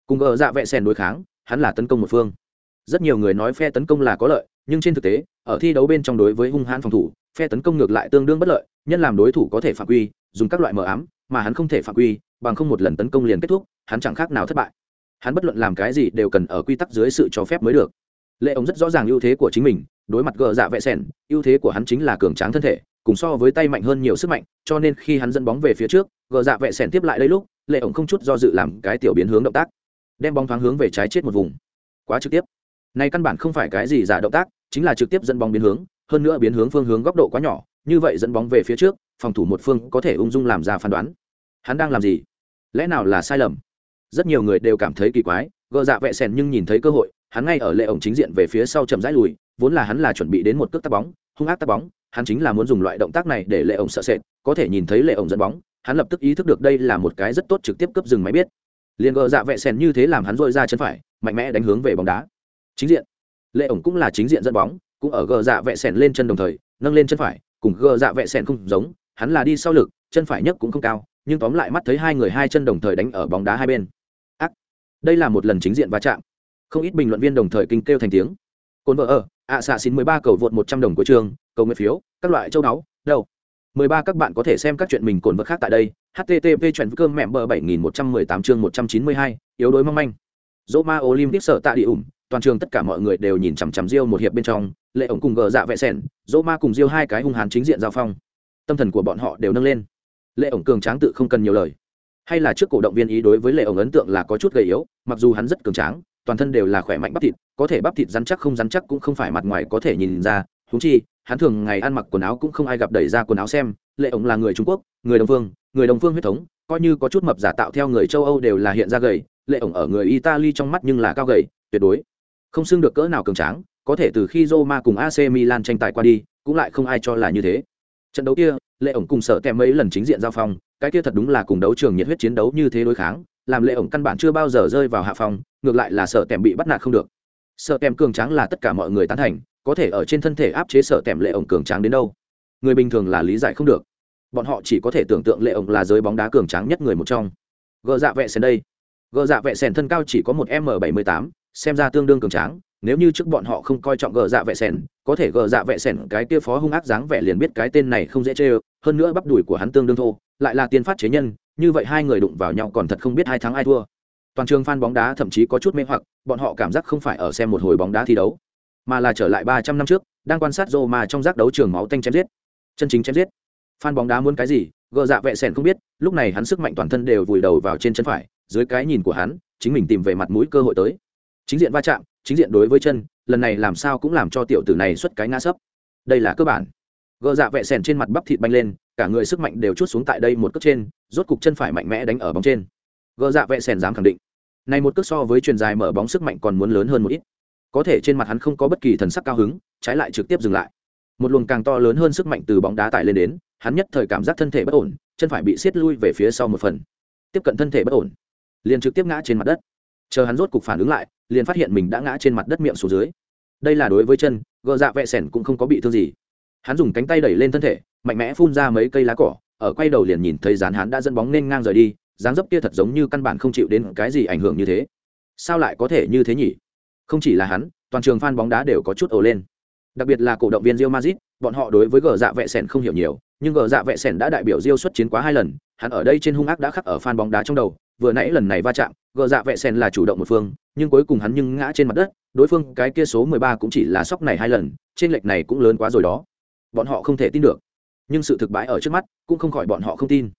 A: Cùng gờ dạ vẹ sèn đối kháng, hắn là tấn công một phương rất nhiều người nói phe tấn công là có lợi nhưng trên thực tế ở thi đấu bên trong đối với hung hãn phòng thủ phe tấn công ngược lại tương đương bất lợi nhân làm đối thủ có thể phạm quy dùng các loại mờ ám mà hắn không thể phạm quy bằng không một lần tấn công liền kết thúc hắn chẳng khác nào thất bại hắn bất luận làm cái gì đều cần ở quy tắc dưới sự cho phép mới được. Lệ ống rất rõ ràng ưu thế của chính mình, đối mặt gờ dạ vệ sẻn, ưu thế của hắn chính là cường tráng thân thể, cùng so với tay mạnh hơn nhiều sức mạnh, cho nên khi hắn dẫn bóng về phía trước, gờ dạ vệ sẻn tiếp lại đây lúc, lệ ổng không chút do dự làm cái tiểu biến hướng động tác, đem bóng thoáng hướng về trái chết một vùng. Quá trực tiếp. Này căn bản không phải cái gì giả động tác, chính là trực tiếp dẫn bóng biến hướng, hơn nữa biến hướng phương hướng góc độ quá nhỏ, như vậy dẫn bóng về phía trước, phòng thủ một phương có thể ung dung làm ra phán đoán. Hắn đang làm gì? Lẽ nào là sai lầm? Rất nhiều người đều cảm thấy kỳ quái, gờ dạ vẹ sèn nhưng nhìn thấy cơ hội, hắn ngay ở lệ ổng chính diện về phía sau chậm rãi lùi, vốn là hắn là chuẩn bị đến một cước tắc bóng, hung ác tắc bóng, hắn chính là muốn dùng loại động tác này để lệ ổng sợ sệt, có thể nhìn thấy lệ ổng dẫn bóng, hắn lập tức ý thức được đây là một cái rất tốt trực tiếp cấp dừng máy biết. Liền gờ dạ vẹ sèn như thế làm hắn dội ra chân phải, mạnh mẽ đánh hướng về bóng đá. Chính diện. Lệ ổng cũng là chính diện dẫn bóng, cũng ở gờ dạ vẹ sèn lên chân đồng thời, nâng lên chân phải, cùng gờ dạ vẹ sèn không giống, hắn là đi sau lực, chân phải nhất cũng không cao, nhưng tóm lại mắt thấy hai người hai chân đồng thời đánh ở bóng đá hai bên đây là một lần chính diện va chạm không ít bình luận viên đồng thời kinh kêu thành tiếng cồn vợ ở ạ xạ xin mười ba cầu vượt một trăm đồng của trường cầu nguyện phiếu các loại châu đáo đâu mười ba các bạn có thể xem các chuyện mình cồn vật khác tại đây http chuyện cơm mẹm bờ bảy nghìn một trăm mười tám chương một trăm chín mươi hai yếu đuối mong manh dỗ ma olympic sở tạ đi ủng toàn trường tất cả mọi người đều nhìn chằm chằm Diêu một hiệp bên trong, Lệ ổng cùng gờ dạ vẽ sẻn Dỗ Ma cùng Diêu hai cái hung hán chính diện giao phong. Tâm thần của bọn họ đều nâng lên. Lệ ổng cường tráng tự không cần nhiều lời. Hay là trước cổ động viên ý đối với Lệ ổng ấn tượng là có chút gầy yếu, mặc dù hắn rất cường tráng, toàn thân đều là khỏe mạnh bắp thịt, có thể bắp thịt rắn chắc không rắn chắc cũng không phải mặt ngoài có thể nhìn ra, huống chi, hắn thường ngày ăn mặc quần áo cũng không ai gặp đẩy ra quần áo xem, Lệ ổng là người Trung Quốc, người Đông Phương, người Đông Phương huyết thống, coi như có chút mập giả tạo theo người châu Âu đều là hiện ra gầy, Lệ ổng ở người Italy trong mắt nhưng là cao gầy, tuyệt đối không xưng được cỡ nào cường tráng, có thể từ khi Roma cùng AC Milan tranh tài qua đi, cũng lại không ai cho là như thế. Trận đấu kia, Lệ ổng cùng sở tèm mấy lần chính diện giao phong, cái kia thật đúng là cùng đấu trường nhiệt huyết chiến đấu như thế đối kháng, làm Lệ ổng căn bản chưa bao giờ rơi vào hạ phong, ngược lại là sở tèm bị bắt nạt không được. Sở tèm cường tráng là tất cả mọi người tán thành, có thể ở trên thân thể áp chế sở tèm Lệ ổng cường tráng đến đâu. Người bình thường là lý giải không được. Bọn họ chỉ có thể tưởng tượng Lệ ổng là giới bóng đá cường tráng nhất người một trong. Gờ dạ vẹ sèn đây. Gờ dạ vẹ sèn thân cao chỉ có một m bảy mươi tám xem ra tương đương cường tráng nếu như trước bọn họ không coi trọng gờ dạ vệ sẻn, có thể gờ dạ vệ sẻn cái kia phó hung ác dáng vẻ liền biết cái tên này không dễ chê hơn nữa bắp đùi của hắn tương đương thô, lại là tiên phát chế nhân, như vậy hai người đụng vào nhau còn thật không biết hai thắng ai thua. Toàn trường fan bóng đá thậm chí có chút mê hoặc, bọn họ cảm giác không phải ở xem một hồi bóng đá thi đấu, mà là trở lại ba trăm năm trước, đang quan sát rô mà trong giác đấu trường máu tanh chém giết. Chân chính chém giết. Fan bóng đá muốn cái gì, gờ dạ vệ sẻn không biết, lúc này hắn sức mạnh toàn thân đều vùi đầu vào trên chân phải, dưới cái nhìn của hắn, chính mình tìm về mặt mũi cơ hội tới. Chính diện va chạm chính diện đối với chân, lần này làm sao cũng làm cho tiểu tử này xuất cái ngã sấp. Đây là cơ bản. Gờ dạ vẹ sèn trên mặt bắp thịt banh lên, cả người sức mạnh đều chút xuống tại đây một cước trên, rốt cục chân phải mạnh mẽ đánh ở bóng trên. Gờ dạ vẹ sèn dám khẳng định. Này một cước so với truyền dài mở bóng sức mạnh còn muốn lớn hơn một ít. Có thể trên mặt hắn không có bất kỳ thần sắc cao hứng, trái lại trực tiếp dừng lại. Một luồng càng to lớn hơn sức mạnh từ bóng đá tải lên đến, hắn nhất thời cảm giác thân thể bất ổn, chân phải bị xiết lui về phía sau một phần. Tiếp cận thân thể bất ổn, liền trực tiếp ngã trên mặt đất. Chờ hắn rốt cục phản ứng lại liền phát hiện mình đã ngã trên mặt đất miệng xuống dưới. Đây là đối với chân gờ dạ vẹ sẻn cũng không có bị thương gì. Hắn dùng cánh tay đẩy lên thân thể mạnh mẽ phun ra mấy cây lá cỏ ở quay đầu liền nhìn thấy dán hắn đã dẫn bóng nên ngang rời đi dáng dấp kia thật giống như căn bản không chịu đến cái gì ảnh hưởng như thế. Sao lại có thể như thế nhỉ? Không chỉ là hắn toàn trường f a n bóng đá đều có chút ồ lên. Đặc biệt là cổ động viên Real Madrid, bọn họ đối với gờ dạ vẹ sẻn không hiểu nhiều, nhưng gờ dạ vẹ sẻn đã đại biểu Real xuất chiến quá hai lần, hắn ở đây trên hung ác đã khắc ở fan bóng đá trong đầu, vừa nãy lần này va chạm, gờ dạ vẹ sen là chủ động một phương, nhưng cuối cùng hắn nhưng ngã trên mặt đất, đối phương cái kia số 13 cũng chỉ là sóc này hai lần, trên lệch này cũng lớn quá rồi đó. Bọn họ không thể tin được. Nhưng sự thực bãi ở trước mắt, cũng không khỏi bọn họ không tin.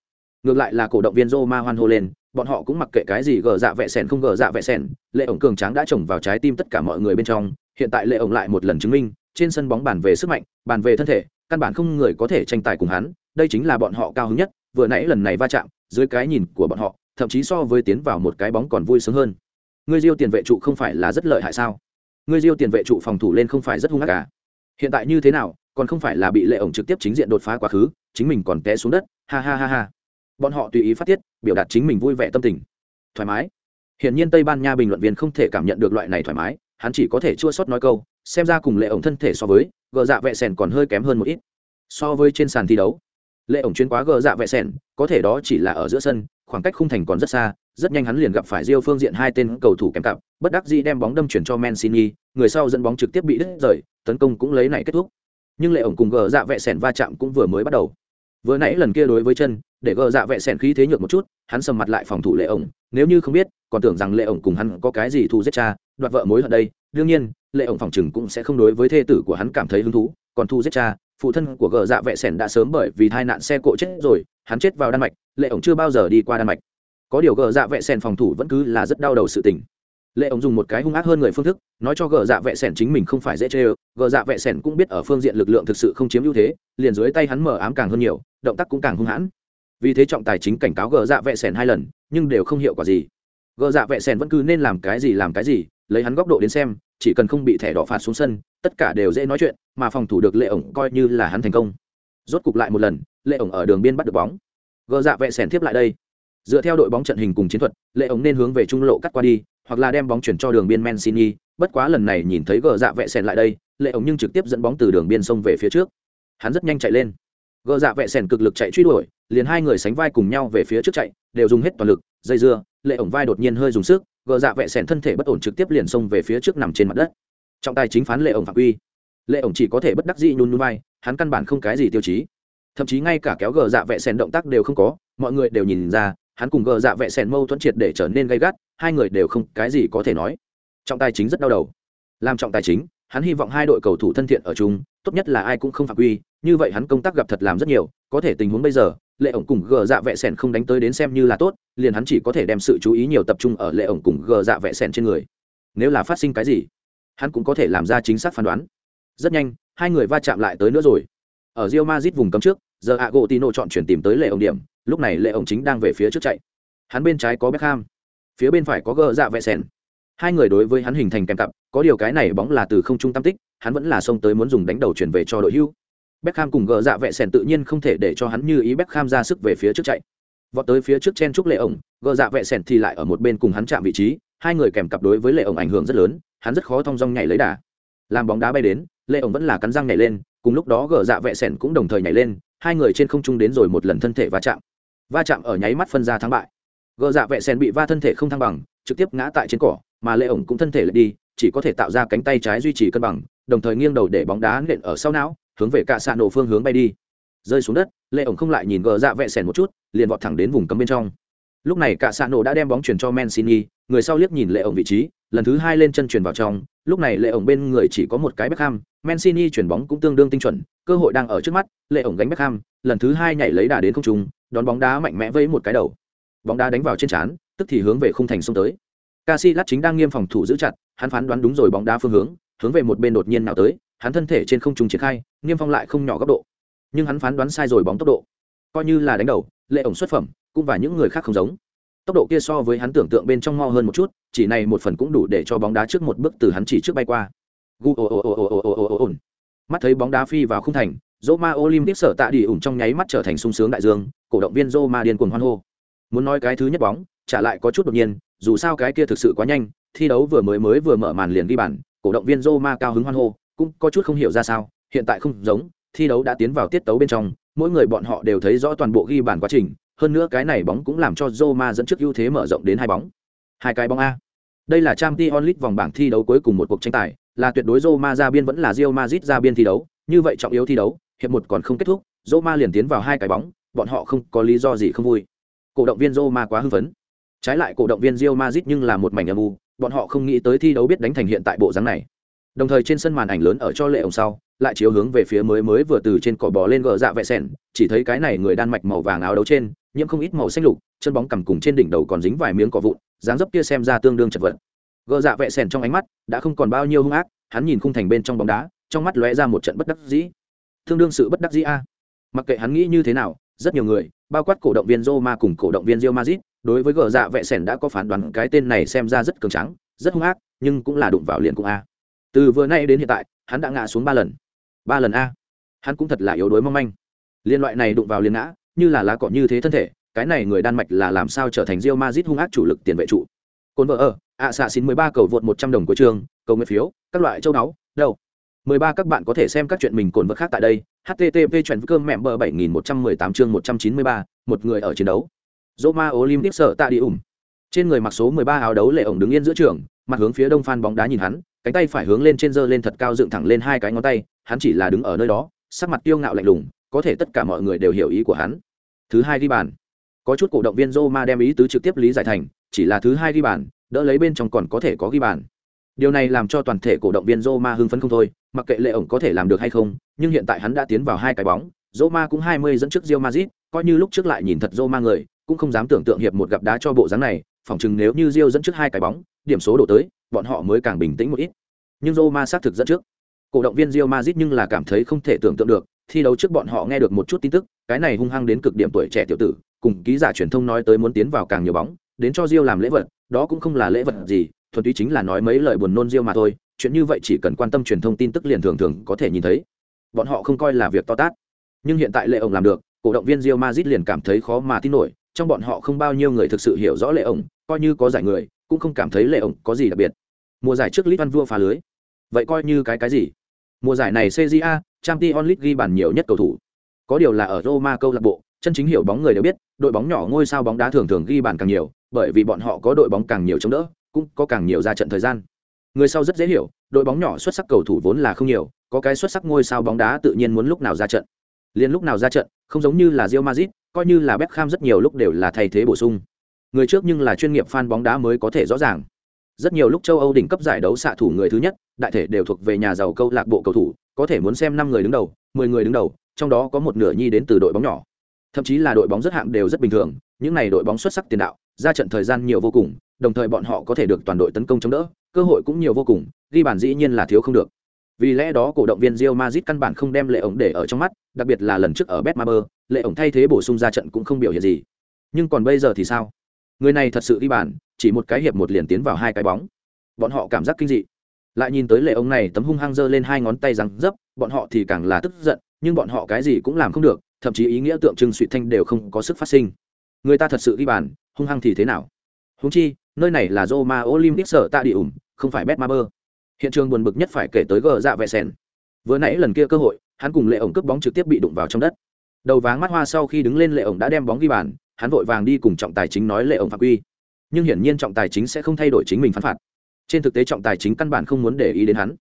A: Ngược lại là cổ động viên Roma hoan hô lên, bọn họ cũng mặc kệ cái gì gờ dạ vẹ sen không gờ dạ vẹ sen, lệ ổng cường tráng đã trồng vào trái tim tất cả mọi người bên trong, hiện tại lệ ổng lại một lần chứng minh, trên sân bóng bàn về sức mạnh, bàn về thân thể, căn bản không người có thể tranh tài cùng hắn, đây chính là bọn họ cao hứng nhất, vừa nãy lần này va chạm, dưới cái nhìn của bọn họ, thậm chí so với tiến vào một cái bóng còn vui sướng hơn. Ngươi Diêu tiền vệ trụ không phải là rất lợi hại sao? Ngươi Diêu tiền vệ trụ phòng thủ lên không phải rất hung ác cả. Hiện tại như thế nào, còn không phải là bị lệ ổng trực tiếp chính diện đột phá quá khứ, chính mình còn té xuống đất, ha ha ha ha. Bọn họ tùy ý phát tiết, biểu đạt chính mình vui vẻ tâm tình. Thoải mái. Hiển nhiên Tây Ban Nha bình luận viên không thể cảm nhận được loại này thoải mái, hắn chỉ có thể chua xót nói câu, xem ra cùng lệ ổng thân thể so với, gờ dạ vệ sèn còn hơi kém hơn một ít. So với trên sàn thi đấu, lệ ổng chuyên quá gờ dạ vệ sèn, có thể đó chỉ là ở giữa sân, khoảng cách khung thành còn rất xa, rất nhanh hắn liền gặp phải Rio phương diện hai tên cầu thủ kèm cặp, bất đắc dĩ đem bóng đâm chuyển cho Mancini, người sau dẫn bóng trực tiếp bị đứt rời, tấn công cũng lấy này kết thúc. Nhưng lệ ổng cùng gờ dạ vẹ sẹn va chạm cũng vừa mới bắt đầu. Vừa nãy lần kia đối với chân, để gờ dạ vẹ sẹn khí thế nhược một chút, hắn sầm mặt lại phòng thủ lệ ổng, nếu như không biết, còn tưởng rằng lệ ổng cùng hắn có cái gì thù giết cha, đoạt vợ mối ở đây, đương nhiên, lệ ổng phòng chừng cũng sẽ không đối với thê tử của hắn cảm thấy hứng thú, còn thù giết cha, phụ thân của gờ dạ vẹ sẻn đã sớm bởi vì tai nạn xe cộ chết rồi, hắn chết vào đan mạch, lệ ổng chưa bao giờ đi qua đan mạch. Có điều gờ dạ vệ sèn phòng thủ vẫn cứ là rất đau đầu sự tình. Lệ ổng dùng một cái hung ác hơn người phương thức, nói cho gờ dạ vệ sèn chính mình không phải dễ chê ơ gờ dạ vệ sèn cũng biết ở phương diện lực lượng thực sự không chiếm ưu thế, liền dưới tay hắn mở ám càng hơn nhiều, động tác cũng càng hung hãn. Vì thế trọng tài chính cảnh cáo gờ dạ vệ sèn hai lần, nhưng đều không hiệu quả gì. Gờ dạ vệ sèn vẫn cứ nên làm cái gì làm cái gì, lấy hắn góc độ đến xem, chỉ cần không bị thẻ đỏ phạt xuống sân, tất cả đều dễ nói chuyện, mà phòng thủ được lệ ổng coi như là hắn thành công. Rốt cục lại một lần, lệ ổng ở đường biên bắt được bóng gờ dạ vẹ sèn tiếp lại đây. Dựa theo đội bóng trận hình cùng chiến thuật, lệ ống nên hướng về trung lộ cắt qua đi, hoặc là đem bóng chuyển cho đường biên mancini, bất quá lần này nhìn thấy gờ dạ vẹ sèn lại đây, lệ ống nhưng trực tiếp dẫn bóng từ đường biên sông về phía trước. Hắn rất nhanh chạy lên. Gờ dạ vẹ sèn cực lực chạy truy đuổi, liền hai người sánh vai cùng nhau về phía trước chạy, đều dùng hết toàn lực, dây dưa, lệ ổng vai đột nhiên hơi dùng sức, gờ dạ vẹ sèn thân thể bất ổn trực tiếp liền xông về phía trước nằm trên mặt đất. Trọng tài chính phán lệ ổng phạm uy lệ ổng chỉ có thể bất đắc dĩ nhún nhún vai, hắn căn bản không cái gì tiêu chí thậm chí ngay cả kéo gờ dạ vẹ sèn động tác đều không có, mọi người đều nhìn ra, hắn cùng gờ dạ vẹ sèn mâu thuẫn triệt để trở nên gay gắt, hai người đều không cái gì có thể nói. Trọng tài chính rất đau đầu. Làm trọng tài chính, hắn hy vọng hai đội cầu thủ thân thiện ở chung, tốt nhất là ai cũng không phạm quy, như vậy hắn công tác gặp thật làm rất nhiều, có thể tình huống bây giờ, lệ ổng cùng gờ dạ vẹ sèn không đánh tới đến xem như là tốt, liền hắn chỉ có thể đem sự chú ý nhiều tập trung ở lệ ổng cùng gờ dạ vẹ sèn trên người. Nếu là phát sinh cái gì, hắn cũng có thể làm ra chính xác phán đoán. Rất nhanh, hai người va chạm lại tới nữa rồi ở rio mazit vùng cấm trước, giờ a gotino chọn chuyển tìm tới lệ ổng điểm, lúc này lệ ổng chính đang về phía trước chạy. Hắn bên trái có beckham, phía bên phải có gờ dạ vẹ sèn hai người đối với hắn hình thành kèm cặp, có điều cái này bóng là từ không trung tam tích, hắn vẫn là xông tới muốn dùng đánh đầu chuyển về cho đội hưu. Beckham cùng gờ dạ vẹ sèn tự nhiên không thể để cho hắn như ý beckham ra sức về phía trước chạy. Vọt tới phía trước chen trúc lệ ổng gờ dạ vẹ sèn thì lại ở một bên cùng hắn chạm vị trí, hai người kèm cặp đối với lệ ổng ảnh hưởng rất lớn, hắn rất khó thong dong nhảy lấy đà. Làm bóng đá bay đến lệ ổng vẫn là cắn răng nhảy lên cùng lúc đó gờ dạ vẹ sẻn cũng đồng thời nhảy lên, hai người trên không trung đến rồi một lần thân thể va chạm. Va chạm ở nháy mắt phân ra thắng bại. Gờ dạ vẹ sẻn bị va thân thể không thăng bằng, trực tiếp ngã tại trên cỏ, mà lệ ổng cũng thân thể lệ đi, chỉ có thể tạo ra cánh tay trái duy trì cân bằng, đồng thời nghiêng đầu để bóng đá nện ở sau não, hướng về cả xạ nổ phương hướng bay đi. Rơi xuống đất lệ ổng không lại nhìn gờ dạ vẹ sẻn một chút, liền vọt thẳng đến vùng cấm bên trong. Lúc này cả xạ nổ đã đem bóng chuyển cho mancini người sau liếc nhìn lệ ổng vị trí lần thứ hai lên chân chuyển vào trong lúc này lệ ổng bên người chỉ có một cái Beckham, Mancini chuyển bóng cũng tương đương tinh chuẩn, cơ hội đang ở trước mắt, lệ ổng gánh Beckham, lần thứ hai nhảy lấy đà đến không trung, đón bóng đá mạnh mẽ với một cái đầu. Bóng đá đánh vào trên trán, tức thì hướng về khung thành xông tới. Casillas chính đang nghiêm phòng thủ giữ chặt, hắn phán đoán đúng rồi bóng đá phương hướng, hướng về một bên đột nhiên nào tới, hắn thân thể trên không trung triển khai, nghiêm phong lại không nhỏ góc độ. Nhưng hắn phán đoán sai rồi bóng tốc độ. Coi như là đánh đầu, lệ ổng xuất phẩm, cũng và những người khác không giống tốc độ kia so với hắn tưởng tượng bên trong mo hơn một chút chỉ này một phần cũng đủ để cho bóng đá trước một bước từ hắn chỉ trước bay qua mắt thấy bóng đá phi vào khung thành Roma Olympic sở tạ đi ủng trong nháy mắt trở thành sung sướng đại dương, cổ động viên Roma điên cuồng hoan hô. Muốn nói cái thứ nhất bóng, trả lại có chút đột nhiên, dù sao cái kia thực sự quá nhanh, thi đấu vừa mới mới vừa mở màn liền ghi bàn, cổ động viên Roma cao hứng hoan hô, cũng có chút không hiểu ra sao, hiện tại không giống, thi đấu đã tiến vào tiết tấu bên trong, mỗi người bọn họ đều thấy rõ toàn bộ ghi bàn quá trình, hơn nữa cái này bóng cũng làm cho Roma dẫn trước ưu thế mở rộng đến hai bóng. Hai cái bóng a. Đây là Champions League vòng bảng thi đấu cuối cùng một cuộc tranh tài, là tuyệt đối Roma ra biên vẫn là Real Madrid ra biên thi đấu, như vậy trọng yếu thi đấu, hiệp một còn không kết thúc, Roma liền tiến vào hai cái bóng, bọn họ không có lý do gì không vui. Cổ động viên Roma quá hưng phấn. Trái lại cổ động viên Real Madrid nhưng là một mảnh âm u, bọn họ không nghĩ tới thi đấu biết đánh thành hiện tại bộ dáng này. Đồng thời trên sân màn ảnh lớn ở cho lệ ông sau, lại chiếu hướng về phía mới mới vừa từ trên cỏ bò lên gờ dạ vẹ sẹn, chỉ thấy cái này người đan mạch màu vàng áo đấu trên, nhiễm không ít màu xanh lục, chân bóng cằm cùng trên đỉnh đầu còn dính vài miếng cỏ vụn, dáng dấp kia xem ra tương đương chật vật. Gờ dạ vẹ sèn trong ánh mắt đã không còn bao nhiêu hung ác, hắn nhìn khung thành bên trong bóng đá, trong mắt lóe ra một trận bất đắc dĩ. Tương đương sự bất đắc dĩ a. Mặc kệ hắn nghĩ như thế nào, rất nhiều người, bao quát cổ động viên Roma cùng cổ động viên Real Madrid, đối với gờ dạ vẹ sẹn đã có phán đoán cái tên này xem ra rất cường tráng, rất hung ác, nhưng cũng là đụng vào liền cũng a. Từ vừa nay đến hiện tại, hắn đã ngã xuống ba lần. Ba lần a. Hắn cũng thật là yếu đuối mong manh. Liên loại này đụng vào liền ngã, như là lá cỏ như thế thân thể, cái này người Đan Mạch là làm sao trở thành Real Madrid hung ác chủ lực tiền vệ trụ. Côn vợ ở, ạ xạ xin 13 cầu vượt 100 đồng của trường, cầu nguyện phiếu, các loại châu náu, đâu. 13 các bạn có thể xem các chuyện mình cồn vợ khác tại đây. http chuyện cơm mẹ bờ 7118 chương 193, một người ở chiến đấu. Roma Olympic sợ tạ đi ủng. Trên người mặc số 13 áo đấu lệ ổng đứng yên giữa trường, mặt hướng phía đông phan bóng đá nhìn hắn, cánh tay phải hướng lên trên giơ lên thật cao dựng thẳng lên hai cái ngón tay, hắn chỉ là đứng ở nơi đó, sắc mặt kiêu ngạo lạnh lùng, có thể tất cả mọi người đều hiểu ý của hắn. Thứ hai đi bàn. Có chút cổ động viên Roma đem ý tứ trực tiếp lý giải thành, chỉ là thứ hai đi bàn, đỡ lấy bên trong còn có thể có ghi bàn. Điều này làm cho toàn thể cổ động viên Roma hưng phấn không thôi, mặc kệ lệ ổng có thể làm được hay không, nhưng hiện tại hắn đã tiến vào hai cái bóng, Roma cũng 20 dẫn trước Real Madrid, coi như lúc trước lại nhìn thật Roma người, cũng không dám tưởng tượng hiệp một gặp đá cho bộ dáng này, phòng chừng nếu như Real dẫn trước hai cái bóng, điểm số đổ tới, bọn họ mới càng bình tĩnh một ít. Nhưng Roma xác thực dẫn trước. Cổ động viên Real Madrid nhưng là cảm thấy không thể tưởng tượng được, thi đấu trước bọn họ nghe được một chút tin tức, cái này hung hăng đến cực điểm tuổi trẻ tiểu tử, cùng ký giả truyền thông nói tới muốn tiến vào càng nhiều bóng, đến cho Diêu làm lễ vật, đó cũng không là lễ vật gì, thuần túy chính là nói mấy lời buồn nôn Diêu mà thôi, chuyện như vậy chỉ cần quan tâm truyền thông tin tức liền thường thường có thể nhìn thấy. Bọn họ không coi là việc to tát. Nhưng hiện tại Lệ ổng làm được, cổ động viên Real Madrid liền cảm thấy khó mà tin nổi, trong bọn họ không bao nhiêu người thực sự hiểu rõ Lệ ổng, coi như có giải người, cũng không cảm thấy Lệ ổng có gì đặc biệt. Mùa giải trước Lit Văn Vua phá lưới. Vậy coi như cái cái gì? Mùa giải này CJA, Champions League ghi bàn nhiều nhất cầu thủ. Có điều là ở Roma câu lạc bộ, chân chính hiểu bóng người đều biết, đội bóng nhỏ ngôi sao bóng đá thường thường ghi bàn càng nhiều, bởi vì bọn họ có đội bóng càng nhiều chống đỡ, cũng có càng nhiều ra trận thời gian. Người sau rất dễ hiểu, đội bóng nhỏ xuất sắc cầu thủ vốn là không nhiều, có cái xuất sắc ngôi sao bóng đá tự nhiên muốn lúc nào ra trận. Liên lúc nào ra trận, không giống như là Real Madrid, coi như là Beckham rất nhiều lúc đều là thay thế bổ sung. Người trước nhưng là chuyên nghiệp fan bóng đá mới có thể rõ ràng. Rất nhiều lúc châu Âu đỉnh cấp giải đấu xạ thủ người thứ nhất, đại thể đều thuộc về nhà giàu câu lạc bộ cầu thủ, có thể muốn xem năm người đứng đầu, mười người đứng đầu, trong đó có một nửa nhi đến từ đội bóng nhỏ. Thậm chí là đội bóng rất hạng đều rất bình thường, những này đội bóng xuất sắc tiền đạo, ra trận thời gian nhiều vô cùng, đồng thời bọn họ có thể được toàn đội tấn công chống đỡ, cơ hội cũng nhiều vô cùng, ghi bàn dĩ nhiên là thiếu không được. Vì lẽ đó cổ động viên Real Madrid căn bản không đem lệ ổng để ở trong mắt, đặc biệt là lần trước ở Betmaber, lệ ổng thay thế bổ sung ra trận cũng không biểu hiện gì. Nhưng còn bây giờ thì sao? Người này thật sự ghi bàn, chỉ một cái hiệp một liền tiến vào hai cái bóng. Bọn họ cảm giác kinh dị. Lại nhìn tới lệ ông này tấm hung hăng giơ lên hai ngón tay rằng dấp, bọn họ thì càng là tức giận, nhưng bọn họ cái gì cũng làm không được, thậm chí ý nghĩa tượng trưng suy thanh đều không có sức phát sinh. Người ta thật sự ghi bàn, hung hăng thì thế nào? húng chi, nơi này là Roma Olympic sở tạ địa ủng, không phải Betmaber. Hiện trường buồn bực nhất phải kể tới gờ dạ vệ sèn. Vừa nãy lần kia cơ hội, hắn cùng Lệ ổng cướp bóng trực tiếp bị đụng vào trong đất. Đầu váng mắt hoa sau khi đứng lên Lệ ổng đã đem bóng ghi bàn, hắn vội vàng đi cùng trọng tài chính nói Lệ ổng phạm quy. Nhưng hiển nhiên trọng tài chính sẽ không thay đổi chính mình phán phạt. Trên thực tế trọng tài chính căn bản không muốn để ý đến hắn.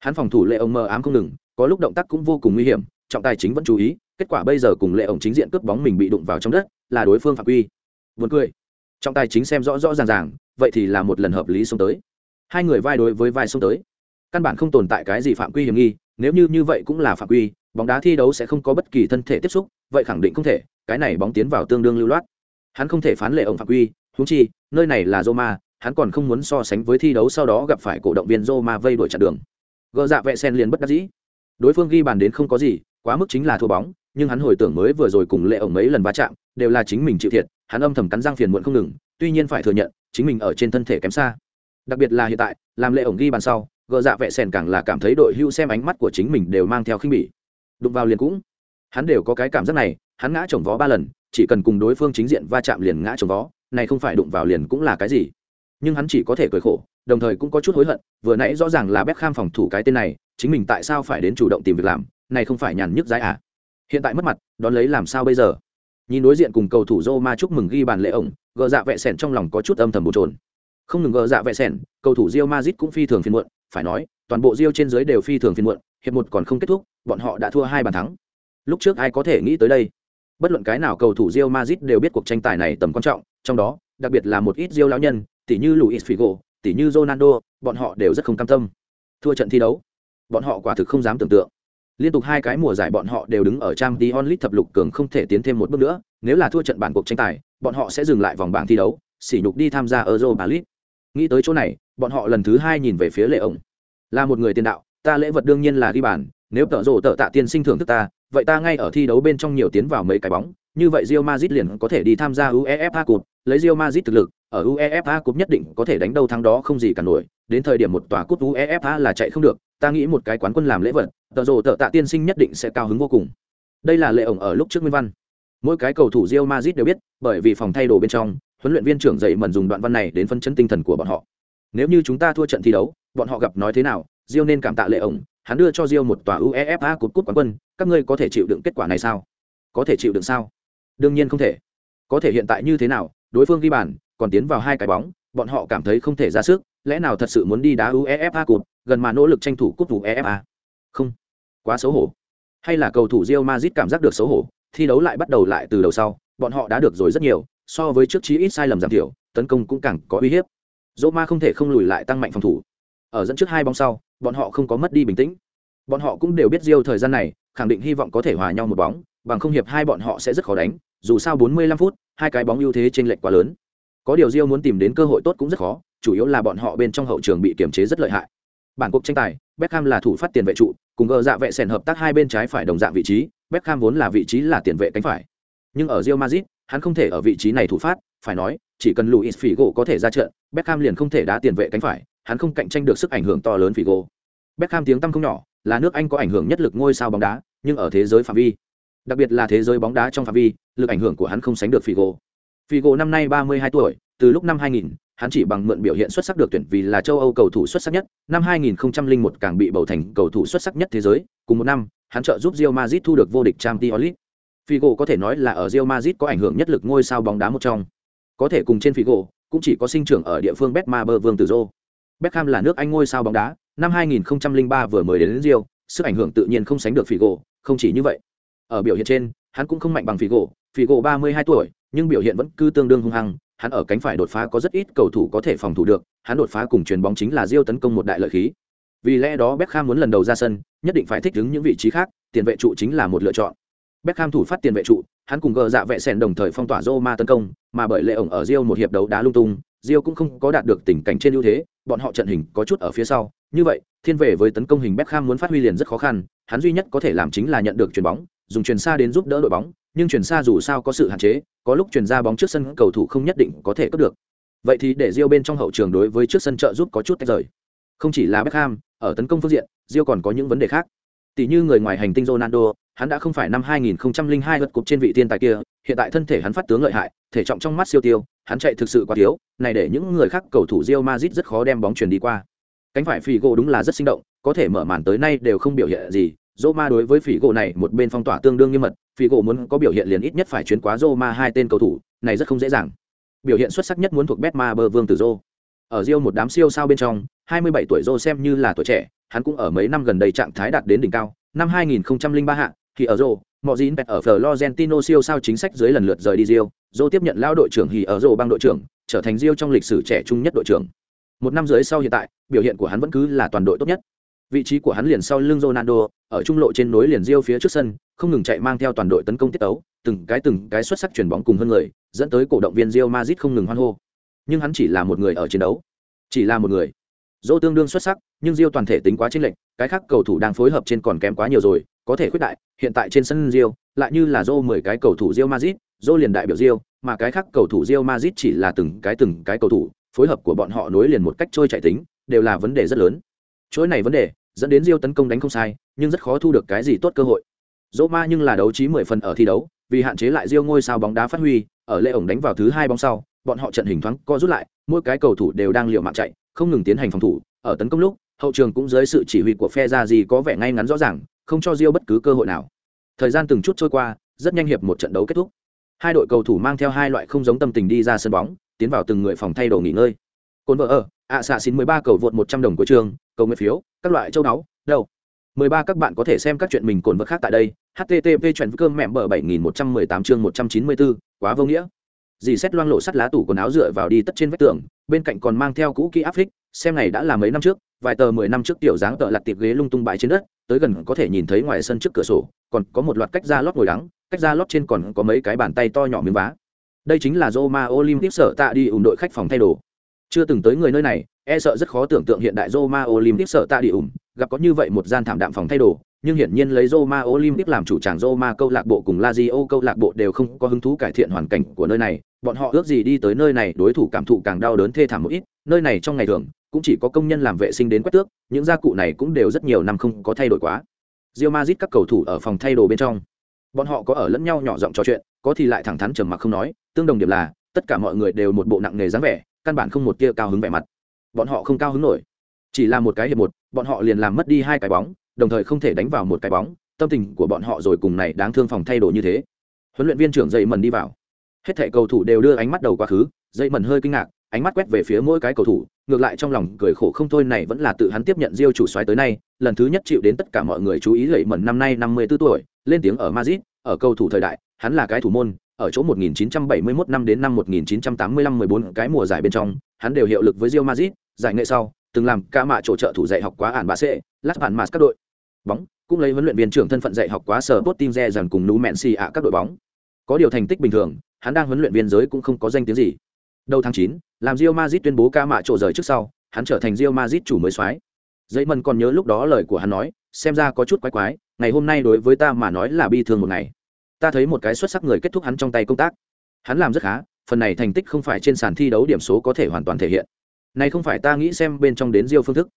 A: Hắn phòng thủ Lệ ông mờ ám không ngừng, có lúc động tác cũng vô cùng nguy hiểm, trọng tài chính vẫn chú ý, kết quả bây giờ cùng Lệ ổng chính diện cướp bóng mình bị đụng vào trong đất, là đối phương phạm quy. vượt cười trọng tài chính xem rõ rõ ràng ràng vậy thì là một lần hợp lý xông tới hai người vai đối với vai xông tới căn bản không tồn tại cái gì phạm quy hiểm nghi nếu như như vậy cũng là phạm quy bóng đá thi đấu sẽ không có bất kỳ thân thể tiếp xúc vậy khẳng định không thể cái này bóng tiến vào tương đương lưu loát hắn không thể phán lệ ông phạm quy húng chi nơi này là roma hắn còn không muốn so sánh với thi đấu sau đó gặp phải cổ động viên roma vây đuổi chặn đường. Gờ dạ vệ sen liền bất đắc dĩ. Đối phương ghi bàn đến không có gì, quá mức chính là thua bóng, nhưng hắn hồi tưởng mới vừa rồi cùng lệ ổng mấy lần va chạm, đều là chính mình chịu thiệt, hắn âm thầm cắn răng phiền muộn không ngừng, tuy nhiên phải thừa nhận, chính mình ở trên thân thể kém xa. Đặc biệt là hiện tại, làm lệ ổng ghi bàn sau, gờ dạ vẽ sen càng là cảm thấy đội hưu xem ánh mắt của chính mình đều mang theo khinh bỉ. Đụng vào liền cũng. Hắn đều có cái cảm giác này, hắn ngã chồng vó ba lần, chỉ cần cùng đối phương chính diện va chạm liền ngã chồng vó, này không phải đụng vào liền cũng là cái gì nhưng hắn chỉ có thể cười khổ, đồng thời cũng có chút hối hận, vừa nãy rõ ràng là bếp kham phòng thủ cái tên này, chính mình tại sao phải đến chủ động tìm việc làm, này không phải nhàn nhức dãi à? Hiện tại mất mặt, đón lấy làm sao bây giờ? Nhìn đối diện cùng cầu thủ Roma chúc mừng ghi bàn lệ ổng, gờ dạ vẹ sẻn trong lòng có chút âm thầm bồn trồn không ngừng gờ dạ vẹ sẻn, cầu thủ Real Madrid cũng phi thường phiền muộn, phải nói, toàn bộ Rio trên dưới đều phi thường phiền muộn, hiệp một còn không kết thúc, bọn họ đã thua hai bàn thắng. Lúc trước ai có thể nghĩ tới đây? Bất luận cái nào cầu thủ Real Madrid đều biết cuộc tranh tài này tầm quan trọng, trong đó, đặc biệt là một ít Real lão nhân tỉ như Luis Figo tỉ như Ronaldo bọn họ đều rất không cam tâm. Thua trận thi đấu bọn họ quả thực không dám tưởng tượng. Liên tục hai cái mùa giải bọn họ đều đứng ở trang League thập lục cường không thể tiến thêm một bước nữa nếu là thua trận bản cuộc tranh tài bọn họ sẽ dừng lại vòng bảng thi đấu sỉ nhục đi tham gia euro League. lit nghĩ tới chỗ này bọn họ lần thứ hai nhìn về phía lệ ổng là một người tiền đạo ta lễ vật đương nhiên là ghi bàn nếu tợ rồ tợ tạ tiên sinh thưởng thức ta vậy ta ngay ở thi đấu bên trong nhiều tiến vào mấy cái bóng như vậy Real Madrid liền có thể đi tham gia UEFA Cup, lấy Real Madrid thực lực, ở UEFA Cup nhất định có thể đánh đâu thắng đó không gì cả nổi, đến thời điểm một tòa cúp UEFA là chạy không được, ta nghĩ một cái quán quân làm lễ vật, tờ rồ tờ tạ tiên sinh nhất định sẽ cao hứng vô cùng. Đây là lệ ổng ở lúc trước nguyên văn. Mỗi cái cầu thủ Real Madrid đều biết, bởi vì phòng thay đồ bên trong, huấn luyện viên trưởng dạy mẩn dùng đoạn văn này đến phân chấn tinh thần của bọn họ. Nếu như chúng ta thua trận thi đấu, bọn họ gặp nói thế nào, Real nên cảm tạ lệ ổng, hắn đưa cho Real một tòa UEFA Cup cúp quán quân, các ngươi có thể chịu đựng kết quả này sao? Có thể chịu đựng sao? đương nhiên không thể có thể hiện tại như thế nào đối phương ghi bàn còn tiến vào hai cái bóng bọn họ cảm thấy không thể ra sức lẽ nào thật sự muốn đi đá uefa cụt gần mà nỗ lực tranh thủ cúp uefa? Không. Quá xấu hổ. Hay là cầu thủ Real Madrid cảm giác được xấu hổ thi đấu lại bắt đầu lại từ đầu sau bọn họ đã được rồi rất nhiều so với trước chí ít sai lầm giảm thiểu tấn công cũng càng có uy hiếp. Roma không thể không lùi lại tăng mạnh phòng thủ. Ở dẫn trước hai bóng sau bọn họ không có mất đi bình tĩnh. Bọn họ cũng đều biết Real thời gian này khẳng định hy vọng có thể hòa nhau một bóng bằng không hiệp hai bọn họ sẽ rất khó đánh dù sao 45 phút, hai cái bóng ưu thế chênh lệch quá lớn. Có điều Rio muốn tìm đến cơ hội tốt cũng rất khó, chủ yếu là bọn họ bên trong hậu trường bị kiềm chế rất lợi hại. Bản cuộc tranh tài, Beckham là thủ phát tiền vệ trụ, cùng gờ dạ vệ sèn hợp tác hai bên trái phải đồng dạng vị trí, Beckham vốn là vị trí là tiền vệ cánh phải. Nhưng ở Real Madrid, hắn không thể ở vị trí này thủ phát, phải nói, chỉ cần Luis Figo có thể ra trận, Beckham liền không thể đá tiền vệ cánh phải, hắn không cạnh tranh được sức ảnh hưởng to lớn Figo. Beckham tiếng tăm không nhỏ, là nước Anh có ảnh hưởng nhất lực ngôi sao bóng đá, nhưng ở thế giới phạm vi, đặc biệt là thế giới bóng đá trong phạm vi lực ảnh hưởng của hắn không sánh được figo figo năm nay 32 tuổi từ lúc năm 2000 hắn chỉ bằng mượn biểu hiện xuất sắc được tuyển vì là châu âu cầu thủ xuất sắc nhất. Năm 2001 càng bị bầu thành cầu thủ xuất sắc nhất thế giới. Cùng một năm hắn trợ giúp Real Madrid thu được vô địch Champions League. Figo có thể nói là ở Real Madrid có ảnh hưởng nhất lực ngôi sao bóng đá một trong. Có thể cùng trên figo cũng chỉ có sinh trưởng ở địa phương Betmaber Vương Tử Dô Beckham là nước Anh ngôi sao bóng đá. Năm 2003 vừa mới đến, đến Rio sức ảnh hưởng tự nhiên không sánh được figo không chỉ như vậy. Ở biểu hiện trên hắn cũng không mạnh bằng Figo, Figo 32 tuổi, nhưng biểu hiện vẫn cứ tương đương hung hăng, hắn ở cánh phải đột phá có rất ít cầu thủ có thể phòng thủ được, hắn đột phá cùng chuyền bóng chính là Rio tấn công một đại lợi khí. Vì lẽ đó Beckham muốn lần đầu ra sân, nhất định phải thích ứng những vị trí khác, tiền vệ trụ chính là một lựa chọn. Beckham thủ phát tiền vệ trụ, hắn cùng gờ dạ vệ sèn đồng thời phong tỏa Roma tấn công, mà bởi lệ ổng ở Rio một hiệp đấu đá lung tung, Rio cũng không có đạt được tình cảnh trên ưu thế, bọn họ trận hình có chút ở phía sau, như vậy, thiên vệ với tấn công hình Beckham muốn phát huy liền rất khó khăn, hắn duy nhất có thể làm chính là nhận được chuyền bóng, dùng chuyền xa đến giúp đỡ đội bóng, nhưng chuyển xa dù sao có sự hạn chế, có lúc chuyển ra bóng trước sân cầu thủ không nhất định có thể cướp được. Vậy thì để Rio bên trong hậu trường đối với trước sân trợ giúp có chút tách rời. Không chỉ là Beckham, ở tấn công phương diện, Rio còn có những vấn đề khác. Tỷ như người ngoài hành tinh Ronaldo, hắn đã không phải năm 2002 lượt cục trên vị tiên tài kia, hiện tại thân thể hắn phát tướng lợi hại, thể trọng trong mắt siêu tiêu, hắn chạy thực sự quá thiếu, này để những người khác cầu thủ Real Madrid rất khó đem bóng chuyển đi qua. Cánh phải Figo đúng là rất sinh động, có thể mở màn tới nay đều không biểu hiện gì, Roma đối với phỉ gỗ này một bên phong tỏa tương đương nghiêm mật, phi gỗ muốn có biểu hiện liền ít nhất phải chuyến quá Roma hai tên cầu thủ, này rất không dễ dàng. Biểu hiện xuất sắc nhất muốn thuộc Betmaber Vương Tử Rô. Ở Rio một đám siêu sao bên trong, 27 tuổi Rô xem như là tuổi trẻ, hắn cũng ở mấy năm gần đây trạng thái đạt đến đỉnh cao. Năm 2003 hạ, thì ở Rô, mọi dín ở Florentino siêu sao chính sách dưới lần lượt rời đi Rio, Rô tiếp nhận lao đội trưởng Hỉ ở Rô bang đội trưởng, trở thành Rio trong lịch sử trẻ trung nhất đội trưởng. Một năm dưới sau hiện tại, biểu hiện của hắn vẫn cứ là toàn đội tốt nhất vị trí của hắn liền sau lưng Ronaldo, ở trung lộ trên nối liền Rio phía trước sân, không ngừng chạy mang theo toàn đội tấn công tiết tấu, từng cái từng cái xuất sắc chuyển bóng cùng hơn người, dẫn tới cổ động viên Real Madrid không ngừng hoan hô. Nhưng hắn chỉ là một người ở chiến đấu, chỉ là một người. Dỗ tương đương xuất sắc, nhưng Rio toàn thể tính quá chênh lệch, cái khác cầu thủ đang phối hợp trên còn kém quá nhiều rồi, có thể khuyết đại, hiện tại trên sân Rio, lại như là Rio 10 cái cầu thủ Real Madrid, Rio liền đại biểu Rio, mà cái khác cầu thủ Real Madrid chỉ là từng cái từng cái cầu thủ, phối hợp của bọn họ nối liền một cách trôi chảy tính, đều là vấn đề rất lớn chuỗi này vấn đề dẫn đến diêu tấn công đánh không sai, nhưng rất khó thu được cái gì tốt cơ hội. dỗ ma nhưng là đấu trí 10 phần ở thi đấu, vì hạn chế lại diêu ngôi sao bóng đá phát huy, ở lệ ổng đánh vào thứ hai bóng sau, bọn họ trận hình thoáng co rút lại, mỗi cái cầu thủ đều đang liều mạng chạy, không ngừng tiến hành phòng thủ, ở tấn công lúc, hậu trường cũng dưới sự chỉ huy của phe ra gì có vẻ ngay ngắn rõ ràng, không cho diêu bất cứ cơ hội nào. Thời gian từng chút trôi qua, rất nhanh hiệp một trận đấu kết thúc. Hai đội cầu thủ mang theo hai loại không giống tâm tình đi ra sân bóng, tiến vào từng người phòng thay đồ nghỉ ngơi. cồn vợ ở, ạ xạ xin 13 cầu vượt 100 đồng của trường, cầu nguyện phiếu các loại châu đáo đâu. 13 các bạn có thể xem các chuyện mình cồn vật khác tại đây http chuyện cơm mẹm bờ 7118 chương 194, quá vô nghĩa. Dì xét loang lộ sắt lá tủ quần áo dựa vào đi tất trên vách tường bên cạnh còn mang theo cũ kỹ áp phích xem này đã là mấy năm trước vài tờ mười năm trước tiểu dáng tợ lặt tiệp ghế lung tung bãi trên đất tới gần có thể nhìn thấy ngoài sân trước cửa sổ còn có một loạt cách ra lót ngồi đắng cách ra lót trên còn có mấy cái bàn tay to nhỏ miếng vá. Đây chính là Roma Olympic sở tạ đi ủng đội khách phòng thay đồ chưa từng tới người nơi này e sợ rất khó tưởng tượng hiện đại Roma Olympic sợ tạ đi ủng gặp có như vậy một gian thảm đạm phòng thay đồ nhưng hiển nhiên lấy Roma Olympic làm chủ tràng Roma câu lạc bộ cùng Lazio câu lạc bộ đều không có hứng thú cải thiện hoàn cảnh của nơi này, bọn họ ước gì đi tới nơi này đối thủ cảm thụ càng đau đớn thê thảm một ít, nơi này trong ngày thường cũng chỉ có công nhân làm vệ sinh đến quét tước, những gia cụ này cũng đều rất nhiều năm không có thay đổi quá. rio mazit các cầu thủ ở phòng thay đồ bên trong, bọn họ có ở lẫn nhau nhỏ giọng trò chuyện, có thì lại thẳng thắn trầm mặc không nói, tương đồng điểm là tất cả mọi người đều một bộ nặng nề dáng vẻ, căn bản không một tia cao hứng vẻ mặt. Bọn họ không cao hứng nổi, chỉ là một cái hiệp một, bọn họ liền làm mất đi hai cái bóng, đồng thời không thể đánh vào một cái bóng. Tâm tình của bọn họ rồi cùng này đáng thương phòng thay đổi như thế. Huấn luyện viên trưởng dậy mần đi vào. Hết thảy cầu thủ đều đưa ánh mắt đầu quá khứ dậy mần hơi kinh ngạc ánh mắt quét về phía mỗi cái cầu thủ ngược lại trong lòng cười khổ không thôi này vẫn là tự hắn tiếp nhận diêu chủ xoáy tới nay lần thứ nhất chịu đến tất cả mọi người chú ý dậy mần năm nay năm mươi 54 tuổi lên tiếng ở Madrid ở cầu thủ thời đại hắn là cái thủ môn ở chỗ 1971 năm đến năm 1985 14 cái mùa giải bên trong, hắn đều hiệu lực với Real Madrid, giải nghệ sau, từng làm ca mạ chỗ trợ thủ dạy học quá ản bà sẽ lát bản mà các đội bóng, cũng lấy huấn luyện viên trưởng thân phận dạy học quá sở tốt team re dần cùng nú mẹn xì ạ các đội bóng. Có điều thành tích bình thường, hắn đang huấn luyện viên giới cũng không có danh tiếng gì. Đầu tháng chín, làm Real Madrid tuyên bố ca mạ chỗ rời trước sau, hắn trở thành Real Madrid chủ mới soái. Dây mần còn nhớ lúc đó lời của hắn nói, xem ra có chút quái quái, ngày hôm nay đối với ta mà nói là bi thương một ngày ta thấy một cái xuất sắc người kết thúc hắn trong tay công tác. Hắn làm rất khá, phần này thành tích không phải trên sàn thi đấu điểm số có thể hoàn toàn thể hiện. Này không phải ta nghĩ xem bên trong đến Diêu phương thức.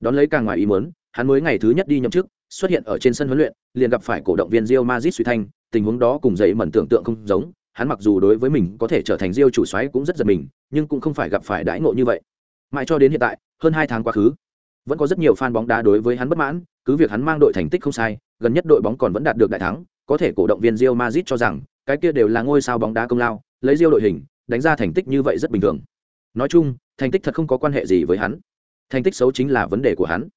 A: Đón lấy càng ngoài ý muốn, hắn mới ngày thứ nhất đi nhậm chức, xuất hiện ở trên sân huấn luyện, liền gặp phải cổ động viên diêu mazit suy thanh, tình huống đó cùng dậy mẩn tưởng tượng không giống, hắn mặc dù đối với mình có thể trở thành diêu chủ soái cũng rất giật mình, nhưng cũng không phải gặp phải đãi ngộ như vậy. Mãi cho đến hiện tại, hơn hai tháng quá khứ, vẫn có rất nhiều fan bóng đá đối với hắn bất mãn, cứ việc hắn mang đội thành tích không sai, gần nhất đội bóng còn vẫn đạt được đại thắng có thể cổ động viên Real Madrid cho rằng cái kia đều là ngôi sao bóng đá công lao lấy Real đội hình đánh ra thành tích như vậy rất bình thường. Nói chung thành tích thật không có quan hệ gì với hắn. Thành tích xấu chính là vấn đề của hắn.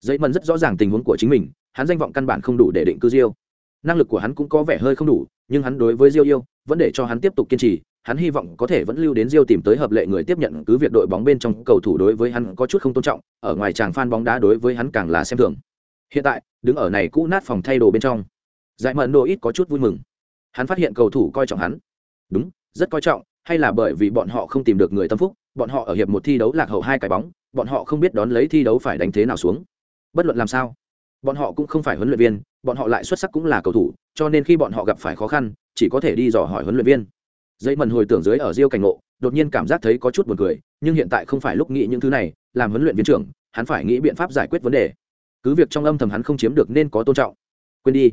A: Dây mần rất rõ ràng tình huống của chính mình hắn danh vọng căn bản không đủ để định cư Real, năng lực của hắn cũng có vẻ hơi không đủ nhưng hắn đối với Real yêu vẫn để cho hắn tiếp tục kiên trì hắn hy vọng có thể vẫn lưu đến Real tìm tới hợp lệ người tiếp nhận cứ việc đội bóng bên trong cầu thủ đối với hắn có chút không tôn trọng ở ngoài chàng fan bóng đá đối với hắn càng là xem thường. Hiện tại đứng ở này cũ nát phòng thay đồ bên trong giải mận đồ ít có chút vui mừng. Hắn phát hiện cầu thủ coi trọng hắn. Đúng, rất coi trọng, hay là bởi vì bọn họ không tìm được người tâm phúc, bọn họ ở hiệp một thi đấu lạc hậu hai cái bóng, bọn họ không biết đón lấy thi đấu phải đánh thế nào xuống. Bất luận làm sao, bọn họ cũng không phải huấn luyện viên, bọn họ lại xuất sắc cũng là cầu thủ, cho nên khi bọn họ gặp phải khó khăn, chỉ có thể đi dò hỏi huấn luyện viên. Dây mần hồi tưởng dưới ở riêu cảnh ngộ, đột nhiên cảm giác thấy có chút buồn cười, nhưng hiện tại không phải lúc nghĩ những thứ này, làm huấn luyện viên trưởng, hắn phải nghĩ biện pháp giải quyết vấn đề. Cứ việc trong âm thầm hắn không chiếm được nên có tôn trọng. Quên đi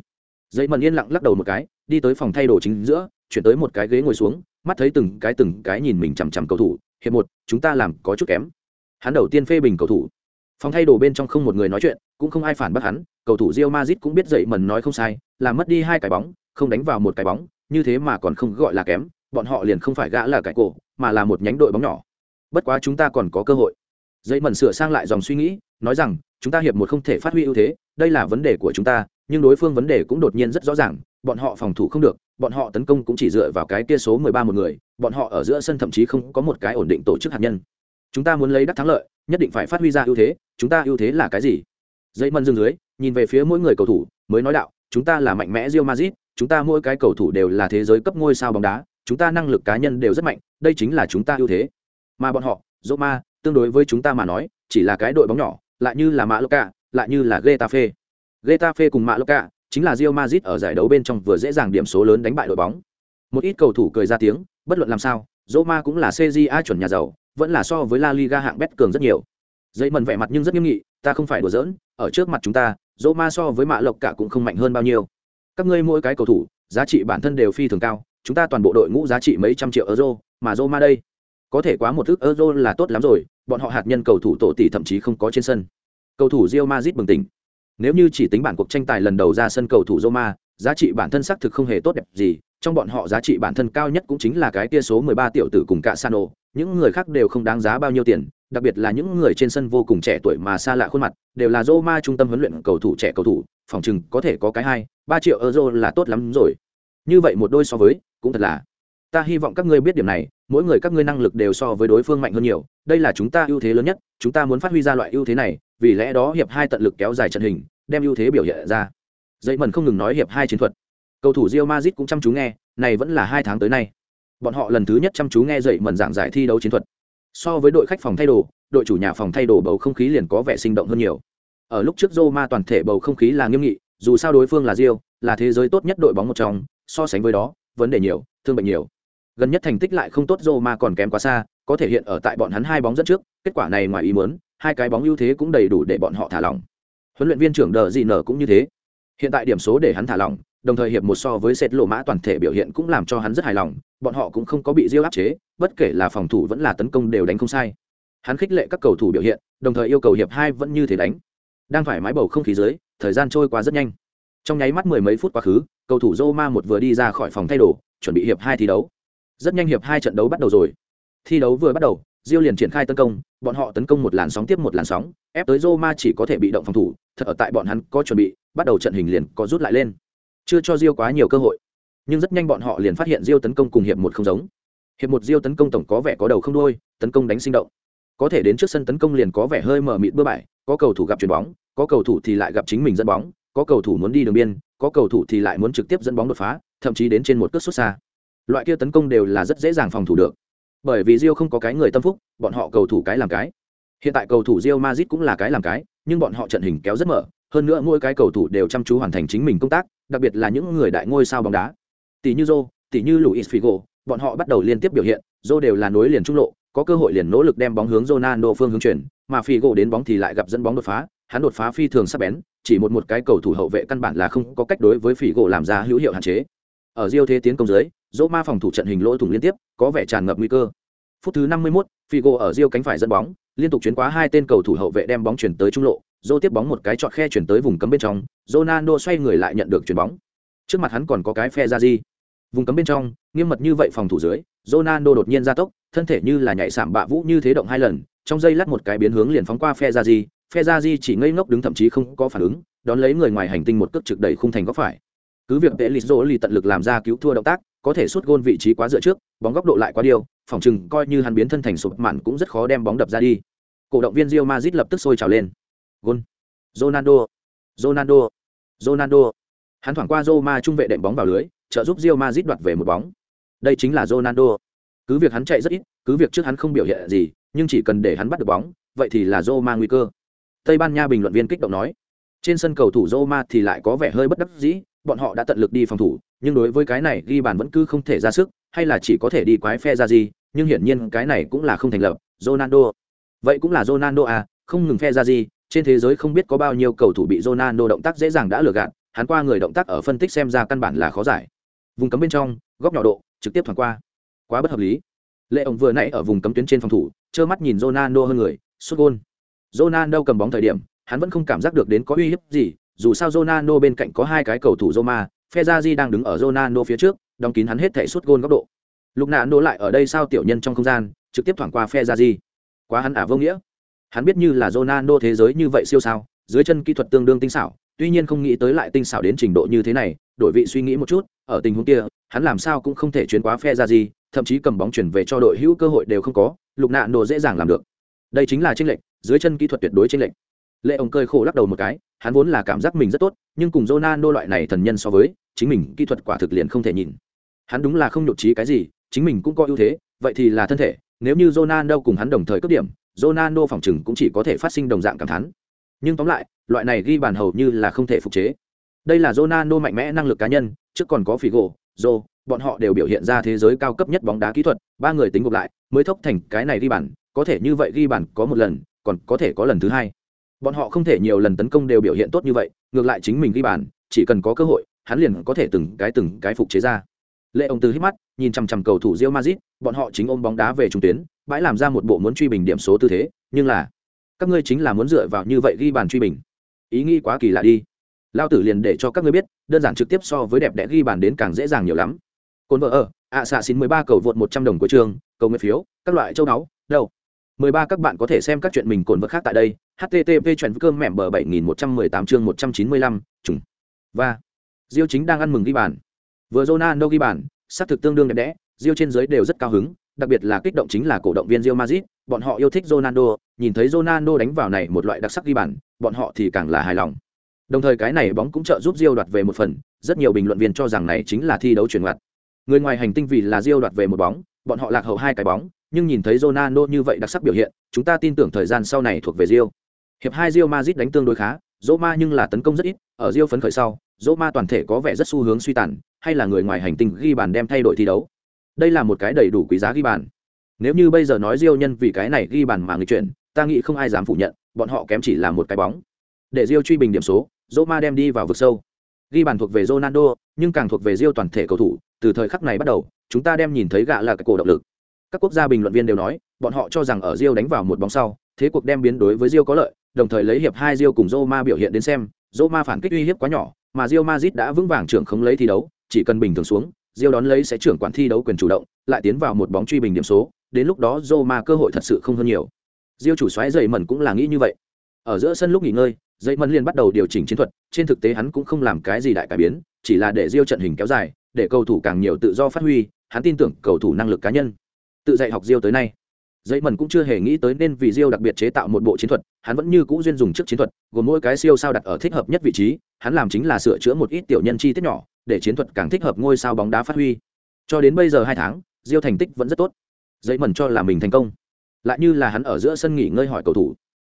A: dây mần yên lặng lắc đầu một cái, đi tới phòng thay đồ chính giữa, chuyển tới một cái ghế ngồi xuống, mắt thấy từng cái từng cái nhìn mình chằm chằm cầu thủ, hiệp một, chúng ta làm có chút kém. Hắn đầu tiên phê bình cầu thủ. Phòng thay đồ bên trong không một người nói chuyện, cũng không ai phản bác hắn, cầu thủ rio mazit cũng biết dậy mần nói không sai làm mất đi hai cái bóng, không đánh vào một cái bóng, như thế mà còn không gọi là kém, bọn họ liền không phải gã là cái cổ, mà là một nhánh đội bóng nhỏ. Bất quá chúng ta còn có cơ hội. Dậy mần sửa sang lại dòng suy nghĩ, nói rằng chúng ta hiệp một không thể phát huy ưu thế, đây là vấn đề của chúng ta, nhưng đối phương vấn đề cũng đột nhiên rất rõ ràng, bọn họ phòng thủ không được, bọn họ tấn công cũng chỉ dựa vào cái kia số mười ba một người, bọn họ ở giữa sân thậm chí không có một cái ổn định tổ chức hạt nhân. Chúng ta muốn lấy đắc thắng lợi, nhất định phải phát huy ra ưu thế, chúng ta ưu thế là cái gì? Dây mân dương dưới, nhìn về phía mỗi người cầu thủ, mới nói đạo, chúng ta là mạnh mẽ rio mazit chúng ta mỗi cái cầu thủ đều là thế giới cấp ngôi sao bóng đá, chúng ta năng lực cá nhân đều rất mạnh, đây chính là chúng ta ưu thế. Mà bọn họ, roma, tương đối với chúng ta mà nói, chỉ là cái đội bóng nhỏ lại như là mã loca lại như là getafe getafe cùng mã loca chính là rio mazit ở giải đấu bên trong vừa dễ dàng điểm số lớn đánh bại đội bóng một ít cầu thủ cười ra tiếng bất luận làm sao roma cũng là cja chuẩn nhà giàu vẫn là so với La Liga hạng bét cường rất nhiều. Dây mần vẻ mặt nhưng rất nghiêm nghị, ta không phải đùa giỡn, ở trước mặt chúng ta, Roma so với Mạ Lộc cả cũng không mạnh hơn bao nhiêu. Các ngươi mỗi cái cầu thủ, giá trị bản thân đều phi thường cao, chúng ta toàn bộ đội ngũ giá trị mấy trăm triệu euro, mà Roma đây, có thể quá một thước euro là tốt lắm rồi, bọn họ hạt nhân cầu thủ tổ tỷ thậm chí không có trên sân. Cầu thủ Real Madrid bừng tỉnh. Nếu như chỉ tính bản cuộc tranh tài lần đầu ra sân cầu thủ Roma, giá trị bản thân xác thực không hề tốt đẹp gì, trong bọn họ giá trị bản thân cao nhất cũng chính là cái tia số 13 tiểu tử cùng cả Sano, những người khác đều không đáng giá bao nhiêu tiền đặc biệt là những người trên sân vô cùng trẻ tuổi mà xa lạ khuôn mặt, đều là Roma trung tâm huấn luyện cầu thủ trẻ cầu thủ, phòng chừng có thể có cái hai, ba triệu euro là tốt lắm rồi. Như vậy một đôi so với, cũng thật là. Ta hy vọng các ngươi biết điểm này, mỗi người các ngươi năng lực đều so với đối phương mạnh hơn nhiều, đây là chúng ta ưu thế lớn nhất, chúng ta muốn phát huy ra loại ưu thế này, vì lẽ đó hiệp hai tận lực kéo dài trận hình, đem ưu thế biểu hiện ra. Dậy mần không ngừng nói hiệp hai chiến thuật. Cầu thủ Real Madrid cũng chăm chú nghe, này vẫn là hai tháng tới nay. Bọn họ lần thứ nhất chăm chú nghe dậy mần giảng giải thi đấu chiến thuật. So với đội khách phòng thay đồ, đội chủ nhà phòng thay đồ bầu không khí liền có vẻ sinh động hơn nhiều. Ở lúc trước Roma toàn thể bầu không khí là nghiêm nghị, dù sao đối phương là Real, là thế giới tốt nhất đội bóng một trong, so sánh với đó, vấn đề nhiều, thương bệnh nhiều. Gần nhất thành tích lại không tốt Roma còn kém quá xa, có thể hiện ở tại bọn hắn hai bóng dẫn trước, kết quả này ngoài ý muốn, hai cái bóng ưu thế cũng đầy đủ để bọn họ thả lỏng. Huấn luyện viên trưởng Đờ Dị Nở cũng như thế. Hiện tại điểm số để hắn thả lỏng, đồng thời hiệp một so với sệt lộ mã toàn thể biểu hiện cũng làm cho hắn rất hài lòng, bọn họ cũng không có bị Real áp chế, bất kể là phòng thủ vẫn là tấn công đều đánh không sai. Hắn khích lệ các cầu thủ biểu hiện, đồng thời yêu cầu hiệp hai vẫn như thế đánh. Đang thoải mái bầu không khí dưới, thời gian trôi qua rất nhanh. Trong nháy mắt mười mấy phút quá khứ, cầu thủ Roma một vừa đi ra khỏi phòng thay đồ, chuẩn bị hiệp hai thi đấu. Rất nhanh hiệp hai trận đấu bắt đầu rồi. Thi đấu vừa bắt đầu, diêu liền triển khai tấn công, bọn họ tấn công một làn sóng tiếp một làn sóng, ép tới Roma chỉ có thể bị động phòng thủ, thật ở tại bọn hắn có chuẩn bị, bắt đầu trận hình liền có rút lại lên. Chưa cho diêu quá nhiều cơ hội, nhưng rất nhanh bọn họ liền phát hiện diêu tấn công cùng hiệp một không giống. Hiệp một diêu tấn công tổng có vẻ có đầu không đuôi, tấn công đánh sinh động. Có thể đến trước sân tấn công liền có vẻ hơi mờ mịt bừa bãi, có cầu thủ gặp chuyền bóng, có cầu thủ thì lại gặp chính mình dẫn bóng, có cầu thủ muốn đi đường biên, có cầu thủ thì lại muốn trực tiếp dẫn bóng đột phá, thậm chí đến trên một cước xuất xa. Loại kia tấn công đều là rất dễ dàng phòng thủ được. Bởi vì Rio không có cái người tâm phúc, bọn họ cầu thủ cái làm cái. Hiện tại cầu thủ Rio Madrid cũng là cái làm cái, nhưng bọn họ trận hình kéo rất mở, hơn nữa mỗi cái cầu thủ đều chăm chú hoàn thành chính mình công tác, đặc biệt là những người đại ngôi sao bóng đá. Tỷ như Joe, tỷ như Luis Figo, bọn họ bắt đầu liên tiếp biểu hiện, Joe đều là nối liền trung lộ, có cơ hội liền nỗ lực đem bóng hướng Ronaldo phương hướng chuyển, mà Figo đến bóng thì lại gặp dẫn bóng đột phá, hắn đột phá phi thường sắc bén, chỉ một một cái cầu thủ hậu vệ căn bản là không có cách đối với Figo làm ra hữu hiệu hạn chế. Ở Rio thế tiến công dưới, Roma phòng thủ trận hình lỗ thủng liên tiếp, có vẻ tràn ngập nguy cơ. Phút thứ 51, Figo ở riêu cánh phải dẫn bóng, liên tục chuyển qua hai tên cầu thủ hậu vệ đem bóng chuyển tới trung lộ, dỗ tiếp bóng một cái chọt khe chuyển tới vùng cấm bên trong, Ronaldo xoay người lại nhận được chuyển bóng. Trước mặt hắn còn có cái phe ra di Vùng cấm bên trong, nghiêm mật như vậy phòng thủ dưới, Ronaldo đột nhiên ra tốc, thân thể như là nhảy sạm bạ vũ như thế động hai lần, trong giây lát một cái biến hướng liền phóng qua phe ra di phe ra di chỉ ngây ngốc đứng thậm chí không có phản ứng, đón lấy người ngoài hành tinh một cước trực đẩy khung thành góc phải. Cứ việc Pelizzo lì tận lực làm ra cứu thua động tác, có thể sút gôn vị trí quá dựa trước, bóng góc độ lại quá điều, phòng chừng coi như hắn biến thân thành sụp mạn cũng rất khó đem bóng đập ra đi. Cổ động viên Real Madrid lập tức sôi trào lên. gôn Ronaldo. Ronaldo. Ronaldo. Hắn thoảng qua Roma trung vệ đệm bóng vào lưới, trợ giúp Real Madrid đoạt về một bóng. Đây chính là Ronaldo. Cứ việc hắn chạy rất ít, cứ việc trước hắn không biểu hiện gì, nhưng chỉ cần để hắn bắt được bóng, vậy thì là Roma nguy cơ. Tây Ban Nha bình luận viên kích động nói. Trên sân cầu thủ Roma thì lại có vẻ hơi bất đắc dĩ, bọn họ đã tận lực đi phòng thủ, nhưng đối với cái này ghi bàn vẫn cứ không thể ra sức, hay là chỉ có thể đi quái phe ra gì, nhưng hiển nhiên cái này cũng là không thành lập. Ronaldo. Vậy cũng là Ronaldo à, không ngừng phe ra gì, trên thế giới không biết có bao nhiêu cầu thủ bị Ronaldo động tác dễ dàng đã lừa gạt, hắn qua người động tác ở phân tích xem ra căn bản là khó giải. Vùng cấm bên trong, góc nhỏ độ, trực tiếp thoảng qua. Quá bất hợp lý. Lệ ông vừa nãy ở vùng cấm tuyến trên phòng thủ, trơ mắt nhìn Ronaldo hơn người, sút gôn. Ronaldo cầm bóng thời điểm, hắn vẫn không cảm giác được đến có uy hiếp gì, dù sao Ronaldo bên cạnh có hai cái cầu thủ Roma, Fezazi đang đứng ở Ronaldo phía trước, đóng kín hắn hết thảy suốt gôn góc độ. Lúc nạn đổ lại ở đây sao tiểu nhân trong không gian, trực tiếp thoảng qua Fezazi. Quá hắn ả vô nghĩa. Hắn biết như là Ronaldo thế giới như vậy siêu sao, dưới chân kỹ thuật tương đương tinh xảo, tuy nhiên không nghĩ tới lại tinh xảo đến trình độ như thế này, đổi vị suy nghĩ một chút, ở tình huống kia, hắn làm sao cũng không thể chuyển quá Fezazi, thậm chí cầm bóng chuyển về cho đội hữu cơ hội đều không có, lục nạn đồ dễ dàng làm được. Đây chính là chênh lệch, dưới chân kỹ thuật tuyệt đối chênh lệch. Lệ ông cơi khổ lắc đầu một cái, hắn vốn là cảm giác mình rất tốt, nhưng cùng Ronaldo loại này thần nhân so với, chính mình kỹ thuật quả thực liền không thể nhìn. Hắn đúng là không nhột trí cái gì, chính mình cũng có ưu thế, vậy thì là thân thể, nếu như Ronaldo cùng hắn đồng thời cấp điểm, Ronaldo phòng chừng cũng chỉ có thể phát sinh đồng dạng cảm thán. Nhưng tóm lại, loại này ghi bàn hầu như là không thể phục chế. Đây là Ronaldo mạnh mẽ năng lực cá nhân, trước còn có Figo, Zô, bọn họ đều biểu hiện ra thế giới cao cấp nhất bóng đá kỹ thuật, ba người tính gộp lại, mới thốc thành cái này ghi bàn, có thể như vậy ghi bàn có một lần, còn có thể có lần thứ hai bọn họ không thể nhiều lần tấn công đều biểu hiện tốt như vậy, ngược lại chính mình ghi bàn, chỉ cần có cơ hội, hắn liền có thể từng cái từng cái phục chế ra. Lệ ông từ hít mắt, nhìn chằm chằm cầu thủ rio mazit bọn họ chính ôm bóng đá về trung tuyến, bãi làm ra một bộ muốn truy bình điểm số tư thế, nhưng là, các ngươi chính là muốn dựa vào như vậy ghi bàn truy bình. Ý nghĩ quá kỳ lạ đi. Lao tử liền để cho các ngươi biết, đơn giản trực tiếp so với đẹp đẽ ghi bàn đến càng dễ dàng nhiều lắm. Cồn vợ ở, ạ xạ xin mười ba cầu vượt một trăm đồng của trường, cầu nguyện phiếu, các loại châu đáo đâu? 13 các bạn có thể xem các chuyện mình cồn vật khác tại đây. http chuyện cơm mẻm bờ 7118 chương 195, trùng. Và Diêu chính đang ăn mừng ghi bàn. Vừa Ronaldo ghi bàn, sát thực tương đương đẹp đẽ, Diêu trên dưới đều rất cao hứng, đặc biệt là kích động chính là cổ động viên Real Madrid, bọn họ yêu thích Ronaldo, nhìn thấy Ronaldo đánh vào này một loại đặc sắc ghi bàn, bọn họ thì càng là hài lòng. Đồng thời cái này bóng cũng trợ giúp Real đoạt về một phần, rất nhiều bình luận viên cho rằng này chính là thi đấu chuyển ngoặt. Người ngoài hành tinh vì là Real đoạt về một bóng, bọn họ lạc hậu hai cái bóng, nhưng nhìn thấy Ronaldo như vậy đặc sắc biểu hiện, chúng ta tin tưởng thời gian sau này thuộc về Real. Hiệp hai Real Madrid đánh tương đối khá, Roma nhưng là tấn công rất ít, ở Real phấn khởi sau, Roma toàn thể có vẻ rất xu hướng suy tàn, hay là người ngoài hành tinh ghi bàn đem thay đổi thi đấu. Đây là một cái đầy đủ quý giá ghi bàn. Nếu như bây giờ nói Real nhân vì cái này ghi bàn mà người chuyện, ta nghĩ không ai dám phủ nhận, bọn họ kém chỉ là một cái bóng. Để Real truy bình điểm số, Roma đem đi vào vực sâu. Ghi bàn thuộc về Ronaldo, nhưng càng thuộc về Real toàn thể cầu thủ, từ thời khắc này bắt đầu, chúng ta đem nhìn thấy gạ là cái cổ động lực. Các quốc gia bình luận viên đều nói, bọn họ cho rằng ở Rio đánh vào một bóng sau, thế cuộc đem biến đối với Rio có lợi, đồng thời lấy hiệp hai Rio cùng Roma biểu hiện đến xem, Roma phản kích uy hiếp quá nhỏ, mà Rio Madrid đã vững vàng trưởng không lấy thi đấu, chỉ cần bình thường xuống, Rio đón lấy sẽ trưởng quản thi đấu quyền chủ động, lại tiến vào một bóng truy bình điểm số, đến lúc đó Roma cơ hội thật sự không hơn nhiều. Rio chủ xoáy dậy mẩn cũng là nghĩ như vậy. Ở giữa sân lúc nghỉ ngơi, dậy mẩn liền bắt đầu điều chỉnh chiến thuật, trên thực tế hắn cũng không làm cái gì đại cải biến, chỉ là để Rio trận hình kéo dài, để cầu thủ càng nhiều tự do phát huy, hắn tin tưởng cầu thủ năng lực cá nhân. Tự dạy học diêu tới nay, dậy mần cũng chưa hề nghĩ tới nên vì diêu đặc biệt chế tạo một bộ chiến thuật, hắn vẫn như cũ duyên dùng trước chiến thuật, gồm mỗi cái siêu sao đặt ở thích hợp nhất vị trí, hắn làm chính là sửa chữa một ít tiểu nhân chi tiết nhỏ, để chiến thuật càng thích hợp ngôi sao bóng đá phát huy. Cho đến bây giờ hai tháng, diêu thành tích vẫn rất tốt. Dậy mần cho là mình thành công. Lại như là hắn ở giữa sân nghỉ ngơi hỏi cầu thủ,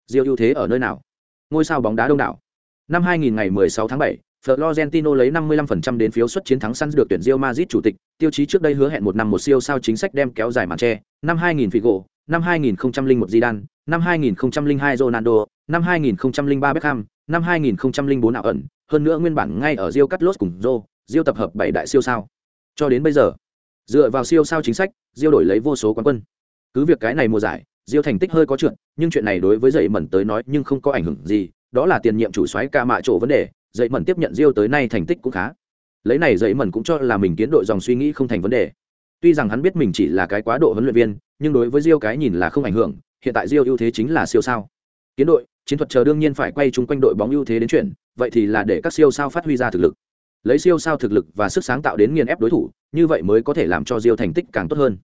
A: diêu ưu thế ở nơi nào? Ngôi sao bóng đá đông đảo. Năm 2000 ngày 16 tháng 7, Florentino lấy 55% đến phiếu suất chiến thắng săn được tuyển Real Madrid chủ tịch, tiêu chí trước đây hứa hẹn một năm một siêu sao chính sách đem kéo dài màn che. Năm 2000 Figo, năm 2001 Zidane, năm 2002 Ronaldo, năm 2003 Beckham, năm 2004 ảo ẩn, hơn nữa nguyên bản ngay ở Real Carlos cùng Zô, Real tập hợp bảy đại siêu sao. Cho đến bây giờ, dựa vào siêu sao chính sách, Real đổi lấy vô số quán quân. Cứ việc cái này mùa giải, Real thành tích hơi có trượt, nhưng chuyện này đối với dậy mẩn tới nói nhưng không có ảnh hưởng gì, đó là tiền nhiệm chủ soái ca mạ chỗ vấn đề, dậy mẩn tiếp nhận Real tới nay thành tích cũng khá. Lấy này dậy mẩn cũng cho là mình kiến đội dòng suy nghĩ không thành vấn đề. Tuy rằng hắn biết mình chỉ là cái quá độ huấn luyện viên, nhưng đối với Real cái nhìn là không ảnh hưởng, hiện tại Real ưu thế chính là siêu sao. Kiến đội, chiến thuật chờ đương nhiên phải quay chung quanh đội bóng ưu thế đến chuyển, vậy thì là để các siêu sao phát huy ra thực lực. Lấy siêu sao thực lực và sức sáng tạo đến nghiền ép đối thủ, như vậy mới có thể làm cho Real thành tích càng tốt hơn.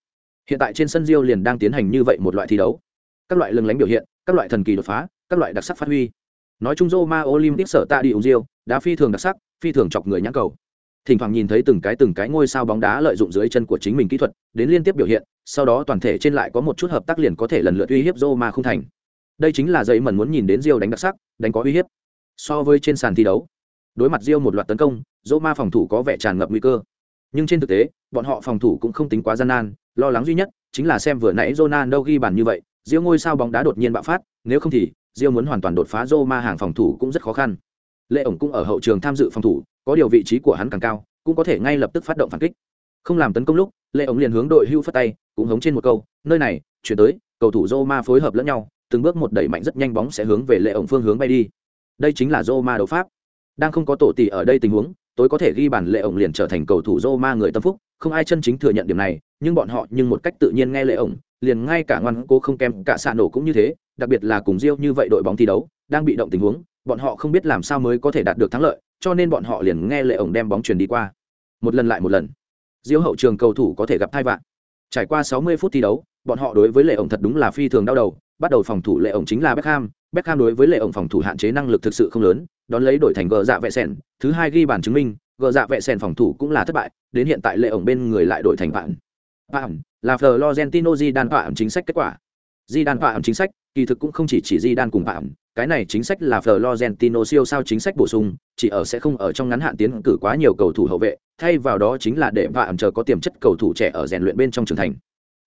A: Hiện tại trên sân Real liền đang tiến hành như vậy một loại thi đấu. Các loại lừng lánh biểu hiện, các loại thần kỳ đột phá, các loại đặc sắc phát huy. Nói chung Roma Olympic sở tại đi Real, đá phi thường đặc sắc, phi thường chọc người nhãn cầu. Thỉnh thoảng nhìn thấy từng cái từng cái ngôi sao bóng đá lợi dụng dưới chân của chính mình kỹ thuật đến liên tiếp biểu hiện sau đó toàn thể trên lại có một chút hợp tác liền có thể lần lượt uy hiếp Roma không thành. Đây chính là dây mần muốn nhìn đến Rio đánh đặc sắc đánh có uy hiếp. So với trên sàn thi đấu đối mặt Rio một loạt tấn công Roma phòng thủ có vẻ tràn ngập nguy cơ. Nhưng trên thực tế bọn họ phòng thủ cũng không tính quá gian nan lo lắng duy nhất chính là xem vừa nãy Ronaldo ghi bàn như vậy Rio ngôi sao bóng đá đột nhiên bạo phát nếu không thì Rio muốn hoàn toàn đột phá Roma hàng phòng thủ cũng rất khó khăn. Lệ ổng cũng ở hậu trường tham dự phòng thủ, có điều vị trí của hắn càng cao, cũng có thể ngay lập tức phát động phản kích. Không làm tấn công lúc lệ ổng liền hướng đội hưu phất tay, cũng hống trên một câu, nơi này, chuyển tới, cầu thủ Roma phối hợp lẫn nhau, từng bước một đẩy mạnh rất nhanh bóng sẽ hướng về lệ ổng phương hướng bay đi. Đây chính là Roma đấu pháp. Đang không có tổ tỷ ở đây tình huống, tối có thể ghi bàn lệ ổng liền trở thành cầu thủ Roma người tâm phúc, không ai chân chính thừa nhận điểm này nhưng bọn họ nhưng một cách tự nhiên nghe lệ ổng, liền ngay cả ngoan cố không kém cả xạ nổ cũng như thế, đặc biệt là cùng riêu như vậy đội bóng thi đấu, đang bị động tình huống, bọn họ không biết làm sao mới có thể đạt được thắng lợi, cho nên bọn họ liền nghe lệ ổng đem bóng truyền đi qua. Một lần lại một lần. Diêu hậu trường cầu thủ có thể gặp thai vạn. Trải qua 60 phút thi đấu, bọn họ đối với lệ ổng thật đúng là phi thường đau đầu, bắt đầu phòng thủ lệ ổng chính là Beckham. Beckham đối với lệ ổng phòng thủ hạn chế năng lực thực sự không lớn, đón lấy đổi thành gờ dạ vệ sẻn, thứ hai ghi bàn chứng minh, gờ dạ vệ sẻn phòng thủ cũng là thất bại, đến hiện tại lệ ổng bên người lại đổi thành bạn Phạm, là Florentino Zidane Phạm chính sách kết quả Zidane Phạm chính sách kỳ thực cũng không chỉ chỉ Zidane cùng Phạm, cái này chính sách là Florentino siêu sao chính sách bổ sung, chỉ ở sẽ không ở trong ngắn hạn tiến cử quá nhiều cầu thủ hậu vệ, thay vào đó chính là để Phạm chờ có tiềm chất cầu thủ trẻ ở rèn luyện bên trong trưởng thành.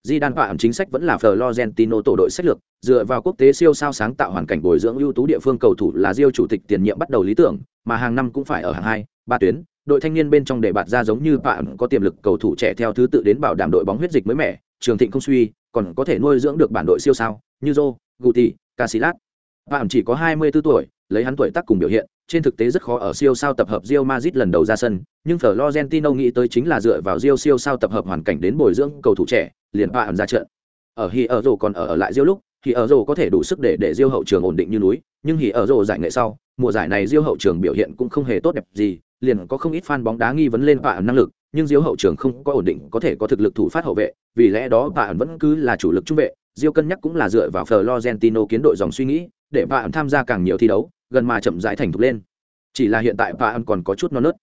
A: Zidane Phạm chính sách vẫn là Florentino tổ đội sách lược, dựa vào quốc tế siêu sao sáng tạo hoàn cảnh bồi dưỡng ưu tú địa phương cầu thủ là Rio chủ tịch tiền nhiệm bắt đầu lý tưởng, mà hàng năm cũng phải ở hàng hai, ba tuyến, đội thanh niên bên trong để bạt ra giống như bạn có tiềm lực cầu thủ trẻ theo thứ tự đến bảo đảm đội bóng huyết dịch mới mẻ, trường thịnh không suy, còn có thể nuôi dưỡng được bản đội siêu sao, như Zô, Guti, Casillas Phạm chỉ có 24 tuổi, lấy hắn tuổi tác cùng biểu hiện, trên thực tế rất khó ở siêu sao tập hợp Real Madrid lần đầu ra sân, nhưng Florentino nghĩ tới chính là dựa vào Real siêu sao tập hợp hoàn cảnh đến bồi dưỡng cầu thủ trẻ, liền Phạm ra trận. Ở hi ở rổ còn ở, ở lại Real lúc, thì ở rồ có thể đủ sức để để diêu hậu trường ổn định như núi, nhưng thì ở rồ giải nghệ sau, mùa giải này diêu hậu trường biểu hiện cũng không hề tốt đẹp gì, liền có không ít fan bóng đá nghi vấn lên vạ năng lực, nhưng diêu hậu trường không có ổn định, có thể có thực lực thủ phát hậu vệ, vì lẽ đó vạ vẫn cứ là chủ lực trung vệ, diêu cân nhắc cũng là dựa vào florentino kiến đội dòng suy nghĩ, để vạ tham gia càng nhiều thi đấu, gần mà chậm rãi thành thục lên. Chỉ là hiện tại vạ còn có chút non nớt.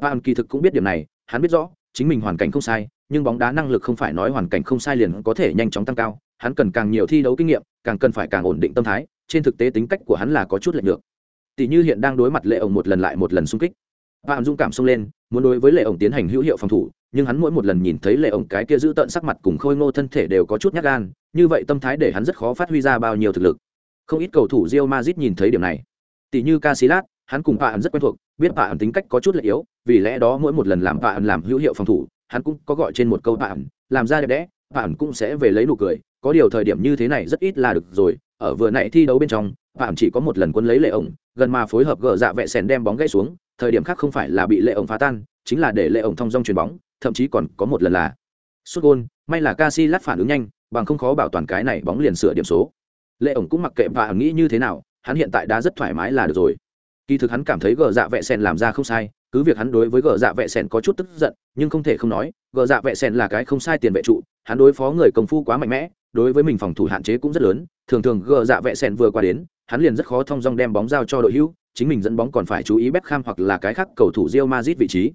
A: Vạ kỳ thực cũng biết điểm này, hắn biết rõ, chính mình hoàn cảnh không sai, nhưng bóng đá năng lực không phải nói hoàn cảnh không sai liền có thể nhanh chóng tăng cao hắn cần càng nhiều thi đấu kinh nghiệm càng cần phải càng ổn định tâm thái trên thực tế tính cách của hắn là có chút lệch được tỷ như hiện đang đối mặt lệ ổng một lần lại một lần xung kích. Phạm dung cảm xông lên muốn đối với lệ ổng tiến hành hữu hiệu phòng thủ nhưng hắn mỗi một lần nhìn thấy lệ ổng cái kia giữ tận sắc mặt cùng khôi ngô thân thể đều có chút nhát gan như vậy tâm thái để hắn rất khó phát huy ra bao nhiêu thực lực. Không ít cầu thủ rio mazit nhìn thấy điểm này. Tỷ như Casillas, hắn cùng Phạm rất quen thuộc, biết Phạm tính cách có chút lệ yếu, vì lẽ đó mỗi một lần làm Phạm làm hữu hiệu phòng thủ, hắn cũng có gọi trên một câu Phạm, làm ra đẹp đẽ, Phạm cũng sẽ về lấy nụ cười, có điều thời điểm như thế này rất ít là được rồi, ở vừa nãy thi đấu bên trong, Phạm chỉ có một lần quân lấy lệ ổng, gần mà phối hợp gỡ dạ vẹ sèn đem bóng gãy xuống, thời điểm khác không phải là bị lệ ổng phá tan, chính là để lệ ổng thông dong chuyền bóng, thậm chí còn có một lần là sút gôn, may là Casillas phản ứng nhanh, bằng không khó bảo toàn cái này bóng liền sửa điểm số. Lệ ổng cũng mặc kệ và nghĩ như thế nào, hắn hiện tại đã rất thoải mái là được rồi kỳ thực hắn cảm thấy gờ dạ vẹ sen làm ra không sai cứ việc hắn đối với gờ dạ vệ sẻn có chút tức giận, nhưng không thể không nói, gờ dạ vệ sẻn là cái không sai tiền vệ trụ, hắn đối phó người công phu quá mạnh mẽ, đối với mình phòng thủ hạn chế cũng rất lớn, thường thường gờ dạ vệ sẻn vừa qua đến, hắn liền rất khó thông dong đem bóng giao cho đội hữu, chính mình dẫn bóng còn phải chú ý Beckham hoặc là cái khác cầu thủ Real Madrid vị trí.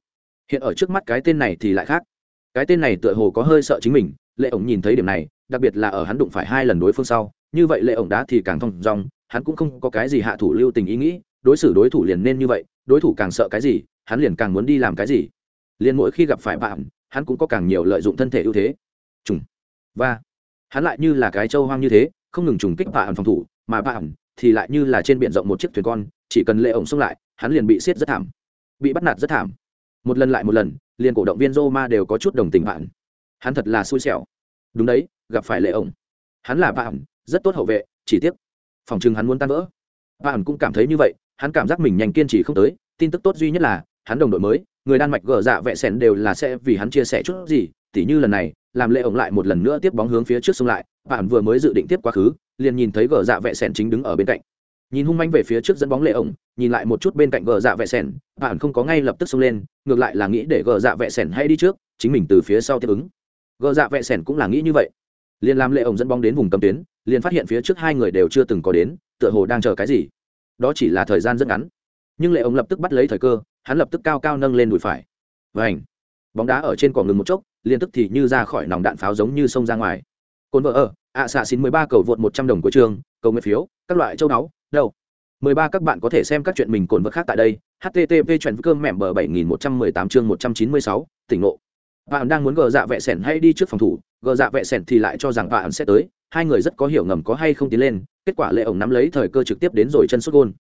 A: Hiện ở trước mắt cái tên này thì lại khác. Cái tên này tựa hồ có hơi sợ chính mình, lệ ổng nhìn thấy điểm này, đặc biệt là ở hắn đụng phải hai lần đối phương sau, như vậy lệ ổng đá thì càng thông dong, hắn cũng không có cái gì hạ thủ lưu tình ý nghĩ, đối xử đối thủ liền nên như vậy, đối thủ càng sợ cái gì hắn liền càng muốn đi làm cái gì? Liền mỗi khi gặp phải bạn hắn cũng có càng nhiều lợi dụng thân thể ưu thế. Trùng. Và hắn lại như là cái châu hoang như thế, không ngừng trùng kích bạn phòng thủ, mà bạn thì lại như là trên biển rộng một chiếc thuyền con, chỉ cần lệ ổng xông lại, hắn liền bị siết rất thảm, bị bắt nạt rất thảm. Một lần lại một lần, liền cổ động viên Roma đều có chút đồng tình bạn hắn thật là xui xẻo. Đúng đấy, gặp phải lệ ổng. Hắn là bạn rất tốt hậu vệ, chỉ tiếc. Phòng chừng hắn muốn tan vỡ. Bạn cũng cảm thấy như vậy, hắn cảm giác mình nhanh kiên trì không tới, tin tức tốt duy nhất là hắn đồng đội mới, người đan mạch gờ dạ vẹ sẻn đều là sẽ vì hắn chia sẻ chút gì, tỉ như lần này, làm lệ ổng lại một lần nữa tiếp bóng hướng phía trước sông lại, bạn vừa mới dự định tiếp quá khứ, liền nhìn thấy gờ dạ vẹ sẻn chính đứng ở bên cạnh. Nhìn hung manh về phía trước dẫn bóng lệ ổng, nhìn lại một chút bên cạnh gờ dạ vẹ sẻn, bạn không có ngay lập tức xông lên, ngược lại là nghĩ để gờ dạ vẹ sẻn hay đi trước, chính mình từ phía sau tiếp ứng. Gờ dạ vẹ sẻn cũng là nghĩ như vậy. Liền làm lệ ổng dẫn bóng đến vùng cầm tuyến, liền phát hiện phía trước hai người đều chưa từng có đến, tựa hồ đang chờ cái gì. Đó chỉ là thời gian rất ngắn. Nhưng lệ ổng lập tức bắt lấy thời cơ hắn lập tức cao cao nâng lên đùi phải. Vảnh bóng đá ở trên cỏ ngừng một chốc liên tức thì như ra khỏi nòng đạn pháo giống như sông ra ngoài. Cồn vợ ở, ạ xạ xin mười ba cầu vượt một trăm đồng của trường, cầu nguyện phiếu, các loại châu đáo đâu? Mười ba, các bạn có thể xem các chuyện mình cồn vợ khác tại đây, http chuyện cơm mẹm bờ bảy nghìn một trăm mười tám chương một trăm chín mươi sáu, tỉnh ngộ. Bạn đang muốn gờ dạ vẹ sẻn hay đi trước phòng thủ, gờ dạ vẹ sẻn thì lại cho rằng bạn sẽ tới, hai người rất có hiểu ngầm có hay không tiến lên, kết quả lệ ổng nắm lấy thời cơ trực tiếp đến rồi chân sút gôn.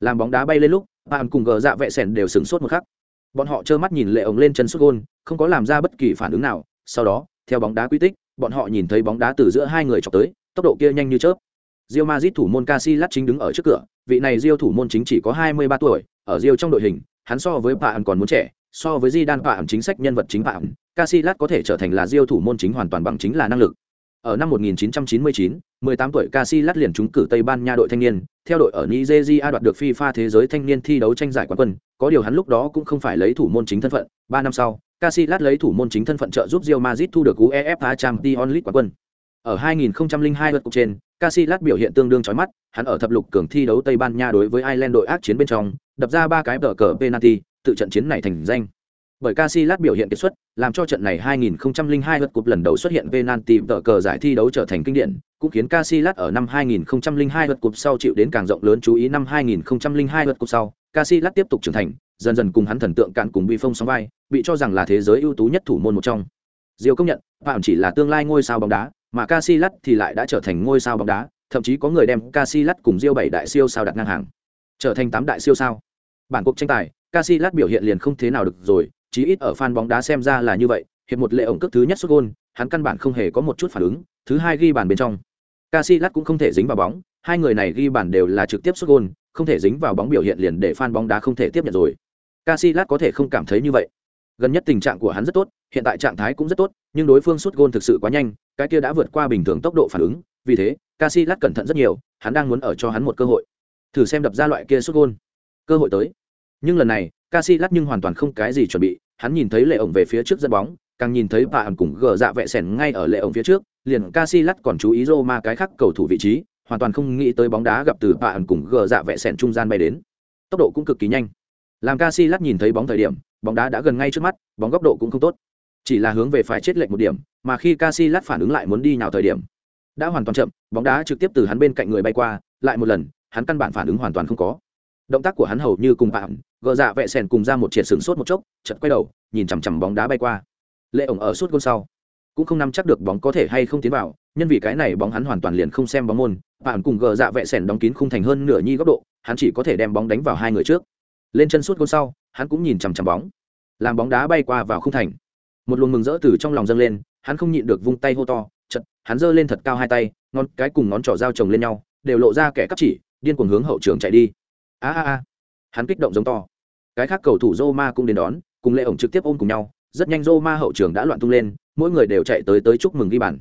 A: Làm bóng đá bay lên lúc bạn cùng gờ dạ vệ sẻn đều sửng sốt một khắc. Bọn họ trơ mắt nhìn lệ ống lên chân xuất gôn không có làm ra bất kỳ phản ứng nào. Sau đó theo bóng đá quy tích bọn họ nhìn thấy bóng đá từ giữa hai người chọc tới tốc độ kia nhanh như chớp. Real Madrid thủ môn Casillas chính đứng ở trước cửa, vị này Real thủ môn chính chỉ có 23 tuổi, ở Real trong đội hình, hắn so với Phạm còn muốn trẻ, so với Zidane Phạm chính sách nhân vật chính Phạm, Casillas có thể trở thành là Real thủ môn chính hoàn toàn bằng chính là năng lực. Ở năm 1999, 18 tuổi Casillas liền trúng cử Tây Ban Nha đội thanh niên, theo đội ở Nigeria đoạt được FIFA thế giới thanh niên thi đấu tranh giải quán quân, có điều hắn lúc đó cũng không phải lấy thủ môn chính thân phận, 3 năm sau, Casillas lấy thủ môn chính thân phận trợ giúp Real Madrid thu được UEFA Champions League quán quân. Ở 2002 lượt cuộc trên, Casillas biểu hiện tương đương chói mắt, hắn ở thập lục cường thi đấu Tây Ban Nha đối với Ireland đội ác chiến bên trong, đập ra ba cái tờ cờ penalty, tự trận chiến này thành danh bởi Casillas biểu hiện kiệt xuất, làm cho trận này 2002 lượt cúp lần đầu xuất hiện penalty tờ cờ giải thi đấu trở thành kinh điển, cũng khiến Casillas ở năm 2002 lượt cúp sau chịu đến càng rộng lớn chú ý năm 2002 lượt cúp sau, Casillas tiếp tục trưởng thành, dần dần cùng hắn thần tượng cạn cùng Buffon phong sóng vai, bị cho rằng là thế giới ưu tú nhất thủ môn một trong. Diêu công nhận, phạm chỉ là tương lai ngôi sao bóng đá, mà Casillas thì lại đã trở thành ngôi sao bóng đá, thậm chí có người đem Casillas cùng Diêu bảy đại siêu sao đặt ngang hàng, trở thành tám đại siêu sao. Bản cuộc tranh tài, Casillas biểu hiện liền không thế nào được rồi, chí ít ở fan bóng đá xem ra là như vậy, hiệp một lệ ổng cước thứ nhất sút gôn, hắn căn bản không hề có một chút phản ứng, thứ hai ghi bàn bên trong. Casillas cũng không thể dính vào bóng, hai người này ghi bàn đều là trực tiếp sút gôn, không thể dính vào bóng biểu hiện liền để fan bóng đá không thể tiếp nhận rồi. Casillas có thể không cảm thấy như vậy. Gần nhất tình trạng của hắn rất tốt, hiện tại trạng thái cũng rất tốt, nhưng đối phương sút gôn thực sự quá nhanh, cái kia đã vượt qua bình thường tốc độ phản ứng, vì thế Casillas cẩn thận rất nhiều hắn đang muốn ở cho hắn một cơ hội thử xem đập ra loại kia sút gôn cơ hội tới nhưng lần này Casillas nhưng hoàn toàn không cái gì chuẩn bị, hắn nhìn thấy lệ ổng về phía trước dẫn bóng, càng nhìn thấy bà ẩn cùng gờ dạ vẽ sẻn ngay ở lệ ổng phía trước, liền Casillas còn chú ý Roma cái khác cầu thủ vị trí, hoàn toàn không nghĩ tới bóng đá gặp từ bà ẩn cùng gờ dạ vẽ sẻn trung gian bay đến. Tốc độ cũng cực kỳ nhanh. Làm Casillas nhìn thấy bóng thời điểm, bóng đá đã gần ngay trước mắt, bóng góc độ cũng không tốt. Chỉ là hướng về phải chết lệch một điểm, mà khi Casillas phản ứng lại muốn đi nhào thời điểm, đã hoàn toàn chậm, bóng đá trực tiếp từ hắn bên cạnh người bay qua, lại một lần, hắn căn bản phản ứng hoàn toàn không có. Động tác của hắn hầu như cùng bạn gờ dạ vẹ sèn cùng ra một triệt sừng sốt một chốc chật quay đầu, nhìn chằm chằm bóng đá bay qua. Lệ ổng ở suốt gôn sau. Cũng không nắm chắc được bóng có thể hay không tiến vào, nhân vì cái này bóng hắn hoàn toàn liền không xem bóng môn, bạn cùng gờ dạ vẹ sèn đóng kín khung thành hơn nửa nhi góc độ, hắn chỉ có thể đem bóng đánh vào hai người trước. Lên chân suốt gôn sau, hắn cũng nhìn chằm chằm bóng. Làm bóng đá bay qua vào khung thành. Một luồng mừng rỡ từ trong lòng dâng lên, hắn không nhịn được vung tay hô to chật hắn giơ lên thật cao hai tay, ngón cái cùng ngón trỏ dao chồng lên nhau, đều lộ ra kẻ cắp chỉ, điên cuồng hướng hậu trường chạy đi. A a a hắn kích động giống to. Cái khác cầu thủ Roma cũng đến đón, cùng lệ ổng trực tiếp ôm cùng nhau, rất nhanh Roma hậu trường đã loạn tung lên, mỗi người đều chạy tới tới chúc mừng ghi bàn.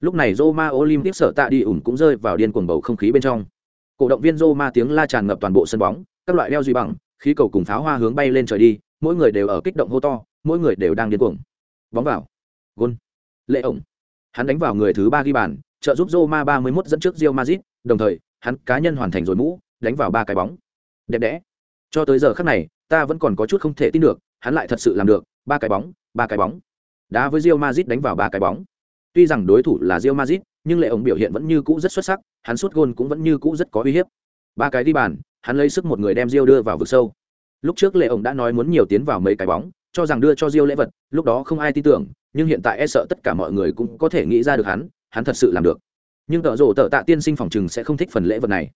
A: Lúc này Roma Olympic sở tạ đi ủng cũng rơi vào điên cuồng bầu không khí bên trong. Cổ động viên Roma tiếng la tràn ngập toàn bộ sân bóng, các loại đeo duy bằng, khí cầu cùng pháo hoa hướng bay lên trời đi, mỗi người đều ở kích động hô to, mỗi người đều đang điên cuồng. Bóng vào. Gôn. Lệ ổng hắn đánh vào người thứ ba ghi bàn, trợ giúp Roma 31 dẫn trước Real Madrid, đồng thời, hắn cá nhân hoàn thành rồi mũ, đánh vào ba cái bóng. Đẹp đẽ cho tới giờ khắc này, ta vẫn còn có chút không thể tin được, hắn lại thật sự làm được, ba cái bóng, ba cái bóng. Đá với Real Madrid đánh vào ba cái bóng. Tuy rằng đối thủ là Real Madrid, nhưng lệ ổng biểu hiện vẫn như cũ rất xuất sắc, hắn sút gôn cũng vẫn như cũ rất có uy hiếp. Ba cái đi bàn, hắn lấy sức một người đem Real đưa vào vực sâu. Lúc trước lệ ổng đã nói muốn nhiều tiến vào mấy cái bóng, cho rằng đưa cho Real lễ vật, lúc đó không ai tin tưởng, nhưng hiện tại e sợ tất cả mọi người cũng có thể nghĩ ra được hắn hắn thật sự làm được. Nhưng tợ rộ tợ tạ tiên sinh phòng chừng sẽ không thích phần lễ vật này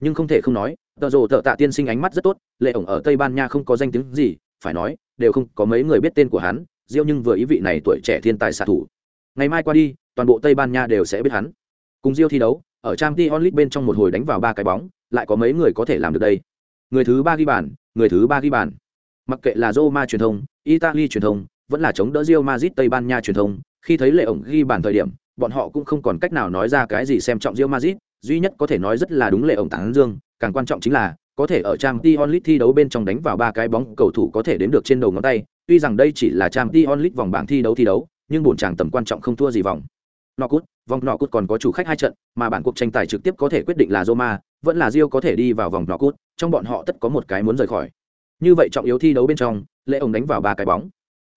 A: nhưng không thể không nói tợ rồ tợ tạ tiên sinh ánh mắt rất tốt lệ ổng ở tây ban nha không có danh tiếng gì phải nói đều không có mấy người biết tên của hắn diêu nhưng vừa ý vị này tuổi trẻ thiên tài xạ thủ. Ngày mai qua đi toàn bộ tây ban nha đều sẽ biết hắn. Cùng diêu thi đấu ở trang t onlit bên trong một hồi đánh vào ba cái bóng lại có mấy người có thể làm được đây. Người thứ ba ghi bàn người thứ ba ghi bàn. Mặc kệ là roma truyền thông italy truyền thông vẫn là chống đỡ Real Madrid Tây Ban Nha truyền thông, khi thấy lệ ổng ghi bàn thời điểm, bọn họ cũng không còn cách nào nói ra cái gì xem trọng Real Madrid, duy nhất có thể nói rất là đúng lệ ổng tán dương, càng quan trọng chính là có thể ở trang Champions League thi đấu bên trong đánh vào ba cái bóng cầu thủ có thể đến được trên đầu ngón tay, tuy rằng đây chỉ là trang Champions League vòng bảng thi đấu thi đấu, nhưng bổn chàng tầm quan trọng không thua gì vòng. Knockout, vòng Knockout còn có chủ khách hai trận, mà bản cuộc tranh tài trực tiếp có thể quyết định là Roma, vẫn là Rio có thể đi vào vòng Knockout, trong bọn họ tất có một cái muốn rời khỏi. Như vậy trọng yếu thi đấu bên trong, lệ ổng đánh vào ba cái bóng.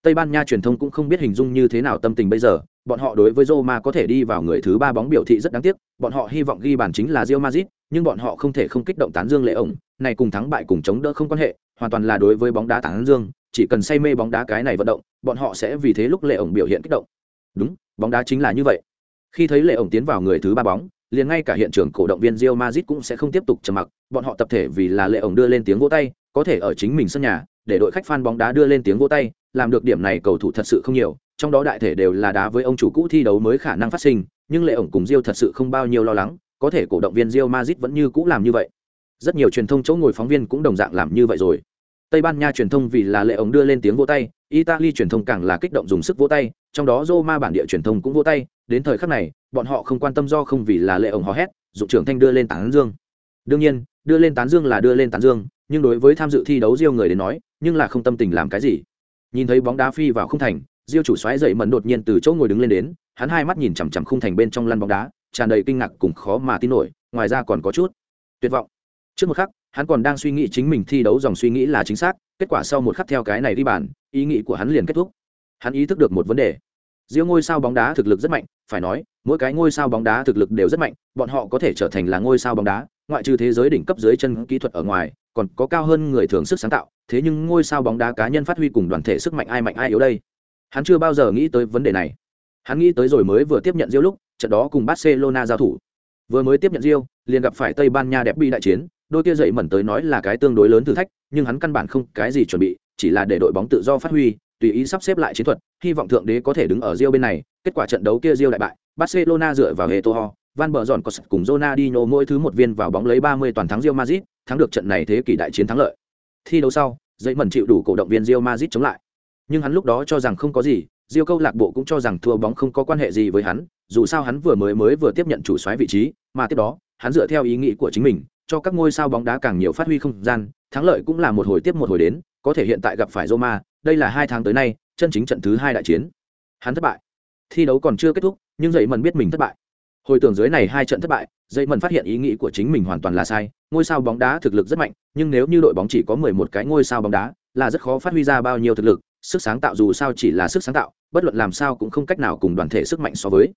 A: Tây Ban Nha truyền thông cũng không biết hình dung như thế nào tâm tình bây giờ, bọn họ đối với Roma có thể đi vào người thứ ba bóng biểu thị rất đáng tiếc, bọn họ hy vọng ghi bàn chính là Real Madrid, nhưng bọn họ không thể không kích động tán dương lệ ổng, này cùng thắng bại cùng chống đỡ không quan hệ, hoàn toàn là đối với bóng đá tán dương, chỉ cần say mê bóng đá cái này vận động, bọn họ sẽ vì thế lúc lệ ổng biểu hiện kích động. Đúng, bóng đá chính là như vậy. Khi thấy lệ ổng tiến vào người thứ ba bóng, liền ngay cả hiện trường cổ động viên Real Madrid cũng sẽ không tiếp tục trầm mặc, bọn họ tập thể vì là lệ ổng đưa lên tiếng vỗ tay, có thể ở chính mình sân nhà, để đội khách fan bóng đá đưa lên tiếng vỗ tay, làm được điểm này cầu thủ thật sự không nhiều, trong đó đại thể đều là đá với ông chủ cũ thi đấu mới khả năng phát sinh, nhưng lệ ổng cùng Rio thật sự không bao nhiêu lo lắng, có thể cổ động viên Real Madrid vẫn như cũ làm như vậy. Rất nhiều truyền thông chỗ ngồi phóng viên cũng đồng dạng làm như vậy rồi. Tây Ban Nha truyền thông vì là lệ ổng đưa lên tiếng vỗ tay, Italy truyền thông càng là kích động dùng sức vỗ tay, trong đó Roma bản địa truyền thông cũng vỗ tay, đến thời khắc này, bọn họ không quan tâm do không vì là lệ ổng hò hét, dụng trưởng thanh đưa lên tán dương. Đương nhiên, đưa lên tán dương là đưa lên tán dương, nhưng đối với tham dự thi đấu Rio người đến nói, nhưng là không tâm tình làm cái gì nhìn thấy bóng đá phi vào khung thành diêu chủ xoáy dậy mẩn đột nhiên từ chỗ ngồi đứng lên đến hắn hai mắt nhìn chằm chằm khung thành bên trong lăn bóng đá tràn đầy kinh ngạc cùng khó mà tin nổi ngoài ra còn có chút tuyệt vọng. Trước một khắc hắn còn đang suy nghĩ chính mình thi đấu dòng suy nghĩ là chính xác kết quả sau một khắc theo cái này đi bàn ý nghĩ của hắn liền kết thúc. Hắn ý thức được một vấn đề. Diêu ngôi sao bóng đá thực lực rất mạnh, phải nói, mỗi cái ngôi sao bóng đá thực lực đều rất mạnh, bọn họ có thể trở thành là ngôi sao bóng đá, ngoại trừ thế giới đỉnh cấp dưới chân kỹ thuật ở ngoài, còn có cao hơn người thường sức sáng tạo, thế nhưng ngôi sao bóng đá cá nhân phát huy cùng đoàn thể sức mạnh ai mạnh ai yếu đây? Hắn chưa bao giờ nghĩ tới vấn đề này. Hắn nghĩ tới rồi mới vừa tiếp nhận Diêu lúc, trận đó cùng Barcelona giao thủ. Vừa mới tiếp nhận Diêu, liền gặp phải Tây Ban Nha đẹp bị đại chiến, đôi kia dậy mẩn tới nói là cái tương đối lớn thử thách, nhưng hắn căn bản không cái gì chuẩn bị, chỉ là để đội bóng tự do phát huy, tùy ý sắp xếp lại chiến thuật, hy vọng thượng đế có thể đứng ở Diêu bên này, kết quả trận đấu kia Diêu đại bại, Barcelona dựa vào Eto'o, Van bờ dọn có cùng Ronaldinho mỗi thứ một viên vào bóng lấy 30 toàn thắng Real Madrid, thắng được trận này thế kỷ đại chiến thắng lợi. Thi đấu sau, dậy mẩn chịu đủ cổ động viên Real Madrid chống lại. Nhưng hắn lúc đó cho rằng không có gì, Real câu lạc bộ cũng cho rằng thua bóng không có quan hệ gì với hắn, dù sao hắn vừa mới mới vừa tiếp nhận chủ soái vị trí, mà tiếp đó, hắn dựa theo ý nghĩ của chính mình, cho các ngôi sao bóng đá càng nhiều phát huy không gian, thắng lợi cũng là một hồi tiếp một hồi đến, có thể hiện tại gặp phải Roma, đây là hai tháng tới nay, chân chính trận thứ hai đại chiến. Hắn thất bại. Thi đấu còn chưa kết thúc, nhưng dậy mần biết mình thất bại. Hồi tưởng dưới này hai trận thất bại, dây mần phát hiện ý nghĩ của chính mình hoàn toàn là sai, ngôi sao bóng đá thực lực rất mạnh, nhưng nếu như đội bóng chỉ có mười một cái ngôi sao bóng đá, là rất khó phát huy ra bao nhiêu thực lực, sức sáng tạo dù sao chỉ là sức sáng tạo, bất luận làm sao cũng không cách nào cùng đoàn thể sức mạnh so với.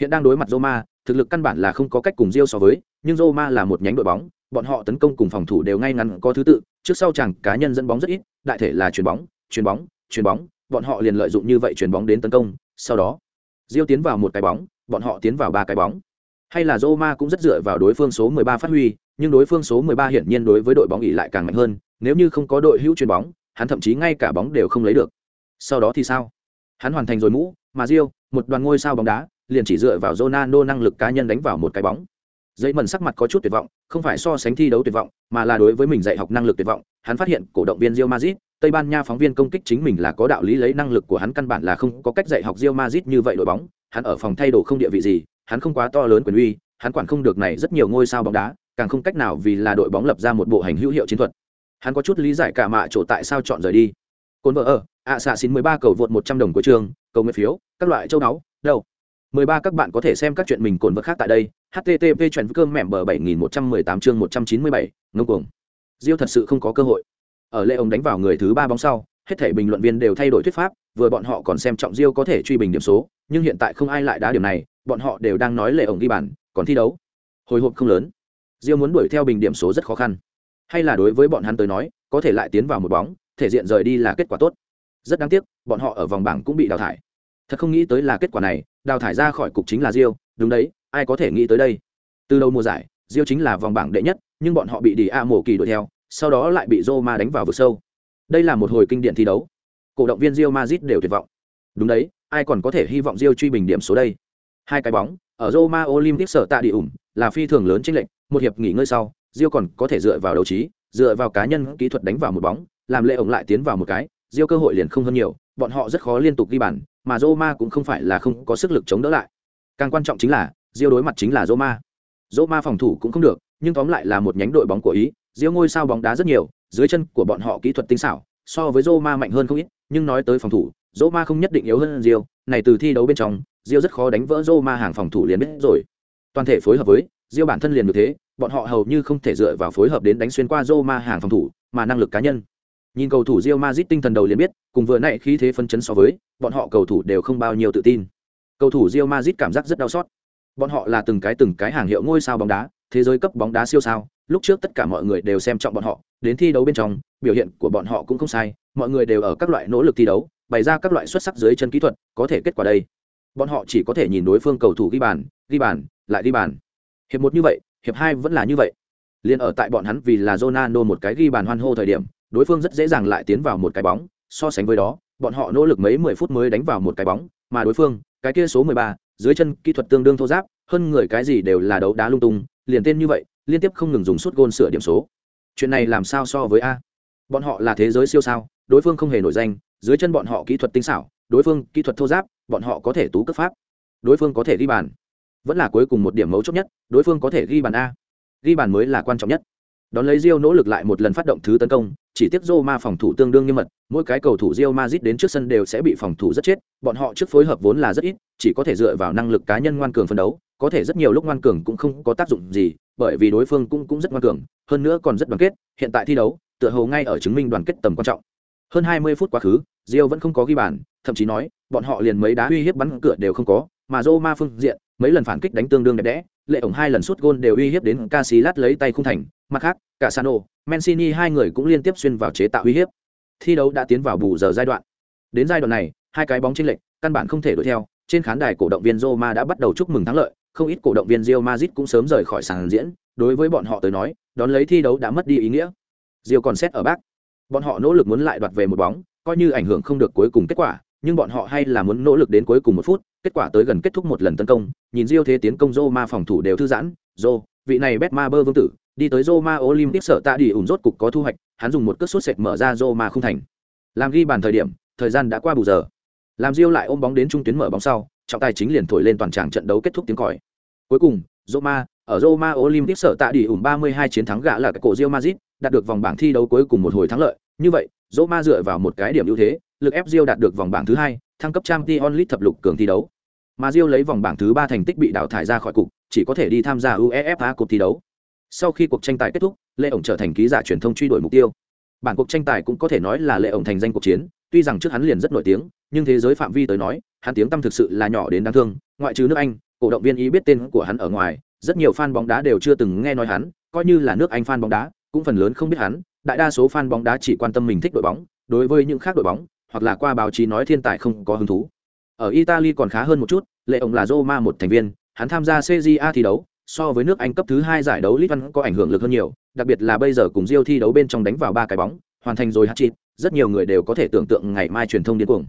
A: Hiện đang đối mặt Roma, thực lực căn bản là không có cách cùng riêu so với, nhưng Roma là một nhánh đội bóng, bọn họ tấn công cùng phòng thủ đều ngay ngắn có thứ tự, trước sau chẳng cá nhân dẫn bóng rất ít, đại thể là chuyền bóng, chuyền bóng, chuyền bóng, bọn họ liền lợi dụng như vậy chuyền bóng đến tấn công, sau đó Diêu tiến vào một cái bóng, bọn họ tiến vào ba cái bóng. Hay là Roma cũng rất dựa vào đối phương số 13 phát huy, nhưng đối phương số 13 hiển nhiên đối với đội bóng ỷ lại càng mạnh hơn, nếu như không có đội hữu chuyền bóng, hắn thậm chí ngay cả bóng đều không lấy được. Sau đó thì sao? Hắn hoàn thành rồi mũ, mà Diêu, một đoàn ngôi sao bóng đá, liền chỉ dựa vào Ronaldo năng lực cá nhân đánh vào một cái bóng. Dây mẩn sắc mặt có chút tuyệt vọng, không phải so sánh thi đấu tuyệt vọng, mà là đối với mình dạy học năng lực tuyệt vọng. Hắn phát hiện cổ động viên Real Madrid, Tây Ban Nha phóng viên công kích chính mình là có đạo lý lấy năng lực của hắn căn bản là không có cách dạy học Real Madrid như vậy đội bóng. Hắn ở phòng thay đồ không địa vị gì, hắn không quá to lớn quyền uy, hắn quản không được này rất nhiều ngôi sao bóng đá, càng không cách nào vì là đội bóng lập ra một bộ hành hữu hiệu chiến thuật. Hắn có chút lý giải cả mạ chỗ tại sao chọn rời đi. Côn vợ ở, ạ xạ xin 13 cầu vượt 100 đồng của trường, cầu nguyện phiếu, các loại châu náu, đâu. 13 các bạn có thể xem các chuyện mình cồn vật khác tại đây. http chuyện cơm mẻm bờ 7118 chương 197, ngông cuồng. Diêu thật sự không có cơ hội. Ở lệ ông đánh vào người thứ ba bóng sau, hết thảy bình luận viên đều thay đổi thuyết pháp, vừa bọn họ còn xem trọng Diêu có thể truy bình điểm số, nhưng hiện tại không ai lại đá điểm này, bọn họ đều đang nói lệ ổng ghi bàn, còn thi đấu. Hồi hộp không lớn. Diêu muốn đuổi theo bình điểm số rất khó khăn. Hay là đối với bọn hắn tới nói, có thể lại tiến vào một bóng, thể diện rời đi là kết quả tốt. Rất đáng tiếc, bọn họ ở vòng bảng cũng bị đào thải. Thật không nghĩ tới là kết quả này, đào thải ra khỏi cục chính là Diêu, đúng đấy, ai có thể nghĩ tới đây. Từ đầu mùa giải, Diêu chính là vòng bảng đệ nhất, nhưng bọn họ bị đi A mổ kỳ đuổi theo, sau đó lại bị Roma đánh vào vực sâu. Đây là một hồi kinh điển thi đấu. Cổ động viên Real Madrid đều tuyệt vọng. Đúng đấy, ai còn có thể hy vọng Real truy bình điểm số đây. Hai cái bóng, ở Roma Olympic sở tạ địa ủng, là phi thường lớn chênh lệnh, một hiệp nghỉ ngơi sau, Real còn có thể dựa vào đấu trí, dựa vào cá nhân kỹ thuật đánh vào một bóng, làm lệ ổng lại tiến vào một cái, Real cơ hội liền không hơn nhiều, bọn họ rất khó liên tục ghi bàn, mà Roma cũng không phải là không có sức lực chống đỡ lại. Càng quan trọng chính là, Real đối mặt chính là Roma. Roma phòng thủ cũng không được, nhưng tóm lại là một nhánh đội bóng của Ý, Diêu ngôi sao bóng đá rất nhiều, dưới chân của bọn họ kỹ thuật tinh xảo, so với Roma mạnh hơn không ít, nhưng nói tới phòng thủ, Roma không nhất định yếu hơn Rio, này từ thi đấu bên trong, Rio rất khó đánh vỡ Roma hàng phòng thủ liền biết rồi. Toàn thể phối hợp với, Rio bản thân liền như thế, bọn họ hầu như không thể dựa vào phối hợp đến đánh xuyên qua Roma hàng phòng thủ, mà năng lực cá nhân. Nhìn cầu thủ Real Madrid tinh thần đầu liền biết, cùng vừa nãy khí thế phân chấn so với, bọn họ cầu thủ đều không bao nhiêu tự tin. Cầu thủ Real Madrid cảm giác rất đau xót. Bọn họ là từng cái từng cái hàng hiệu ngôi sao bóng đá, thế giới cấp bóng đá siêu sao, lúc trước tất cả mọi người đều xem trọng bọn họ, đến thi đấu bên trong, biểu hiện của bọn họ cũng không sai, mọi người đều ở các loại nỗ lực thi đấu, bày ra các loại xuất sắc dưới chân kỹ thuật, có thể kết quả đây. Bọn họ chỉ có thể nhìn đối phương cầu thủ ghi bàn, ghi bàn, lại ghi bàn. Hiệp một như vậy, hiệp hai vẫn là như vậy. Liên ở tại bọn hắn vì là Ronaldo một cái ghi bàn hoan hô thời điểm, đối phương rất dễ dàng lại tiến vào một cái bóng, so sánh với đó, bọn họ nỗ lực mấy mười phút mới đánh vào một cái bóng, mà đối phương, cái kia số 13, dưới chân kỹ thuật tương đương thô giáp, hơn người cái gì đều là đấu đá lung tung, liền tên như vậy, liên tiếp không ngừng dùng suốt gôn sửa điểm số. Chuyện này làm sao so với a? Bọn họ là thế giới siêu sao, đối phương không hề nổi danh, dưới chân bọn họ kỹ thuật tinh xảo, đối phương kỹ thuật thô giáp, bọn họ có thể tú cấp pháp. Đối phương có thể ghi bàn. Vẫn là cuối cùng một điểm mấu chốt nhất, đối phương có thể ghi bàn a. Ghi bàn mới là quan trọng nhất. Đón lấy Rio nỗ lực lại một lần phát động thứ tấn công, chỉ tiếc Roma phòng thủ tương đương nghiêm mật, mỗi cái cầu thủ Real Madrid đến trước sân đều sẽ bị phòng thủ rất chết, bọn họ trước phối hợp vốn là rất ít, chỉ có thể dựa vào năng lực cá nhân ngoan cường phân đấu, có thể rất nhiều lúc ngoan cường cũng không có tác dụng gì, bởi vì đối phương cũng cũng rất ngoan cường, hơn nữa còn rất đoàn kết, hiện tại thi đấu, tựa hồ ngay ở chứng minh đoàn kết tầm quan trọng. Hơn 20 phút quá khứ, Real vẫn không có ghi bàn, thậm chí nói, bọn họ liền mấy đá uy hiếp bắn cửa đều không có, mà Roma phương diện, mấy lần phản kích đánh tương đương đẹp đẽ, lệ ổng hai lần sút gôn đều uy hiếp đến Casillas lấy tay không thành, mặt khác, cả Sano, Mancini hai người cũng liên tiếp xuyên vào chế tạo uy hiếp. Thi đấu đã tiến vào bù giờ giai đoạn. Đến giai đoạn này, hai cái bóng chênh lệch, căn bản không thể đuổi theo, trên khán đài cổ động viên Roma đã bắt đầu chúc mừng thắng lợi, không ít cổ động viên Real Madrid cũng sớm rời khỏi sàn diễn, đối với bọn họ tới nói, đón lấy thi đấu đã mất đi ý nghĩa. Real còn xét ở bác. Bọn họ nỗ lực muốn lại đoạt về một bóng, coi như ảnh hưởng không được cuối cùng kết quả, nhưng bọn họ hay là muốn nỗ lực đến cuối cùng một phút, kết quả tới gần kết thúc một lần tấn công, nhìn Real thế tiến công Roma phòng thủ đều thư giãn, Zo, vị này Betmaber vương tử, đi tới Roma Olympic sợ tạ đi ủn rốt cục có thu hoạch, hắn dùng một cước sút sệt mở ra Roma không thành. Làm ghi bàn thời điểm, thời gian đã qua bù giờ. Làm Rio lại ôm bóng đến trung tuyến mở bóng sau, trọng tài chính liền thổi lên toàn tràng trận đấu kết thúc tiếng còi. Cuối cùng, Roma, ở Roma Olympic sở tại đi ủng 32 chiến thắng gã là cái cổ Real Madrid, đạt được vòng bảng thi đấu cuối cùng một hồi thắng lợi. Như vậy, Roma dựa vào một cái điểm ưu thế, lực ép Real đạt được vòng bảng thứ hai, thăng cấp Champions League thập lục cường thi đấu. Mà Real lấy vòng bảng thứ ba thành tích bị đào thải ra khỏi cục, chỉ có thể đi tham gia UEFA cuộc thi đấu. Sau khi cuộc tranh tài kết thúc lệ ổng trở thành ký giả truyền thông truy đuổi mục tiêu. Bản cuộc tranh tài cũng có thể nói là lệ ổng thành danh cuộc chiến, tuy rằng trước hắn liền rất nổi tiếng, nhưng thế giới phạm vi tới nói hắn tiếng tăm thực sự là nhỏ đến đáng thương, ngoại trừ nước anh, cổ động viên ý biết tên của hắn ở ngoài, rất nhiều fan bóng đá đều chưa từng nghe nói hắn, coi như là nước anh fan bóng đá, cũng phần lớn không biết hắn, đại đa số fan bóng đá chỉ quan tâm mình thích đội bóng, đối với những khác đội bóng, hoặc là qua báo chí nói thiên tài không có hứng thú. Ở italy còn khá hơn một chút, lệ ổng là roma một thành viên, hắn tham gia cja thi đấu, so với nước anh cấp thứ hai giải đấu Litvan có ảnh hưởng lực hơn nhiều, đặc biệt là bây giờ cùng Rio thi đấu bên trong đánh vào ba cái bóng, hoàn thành rồi hat-trick, rất nhiều người đều có thể tưởng tượng ngày mai truyền thông điên cuồng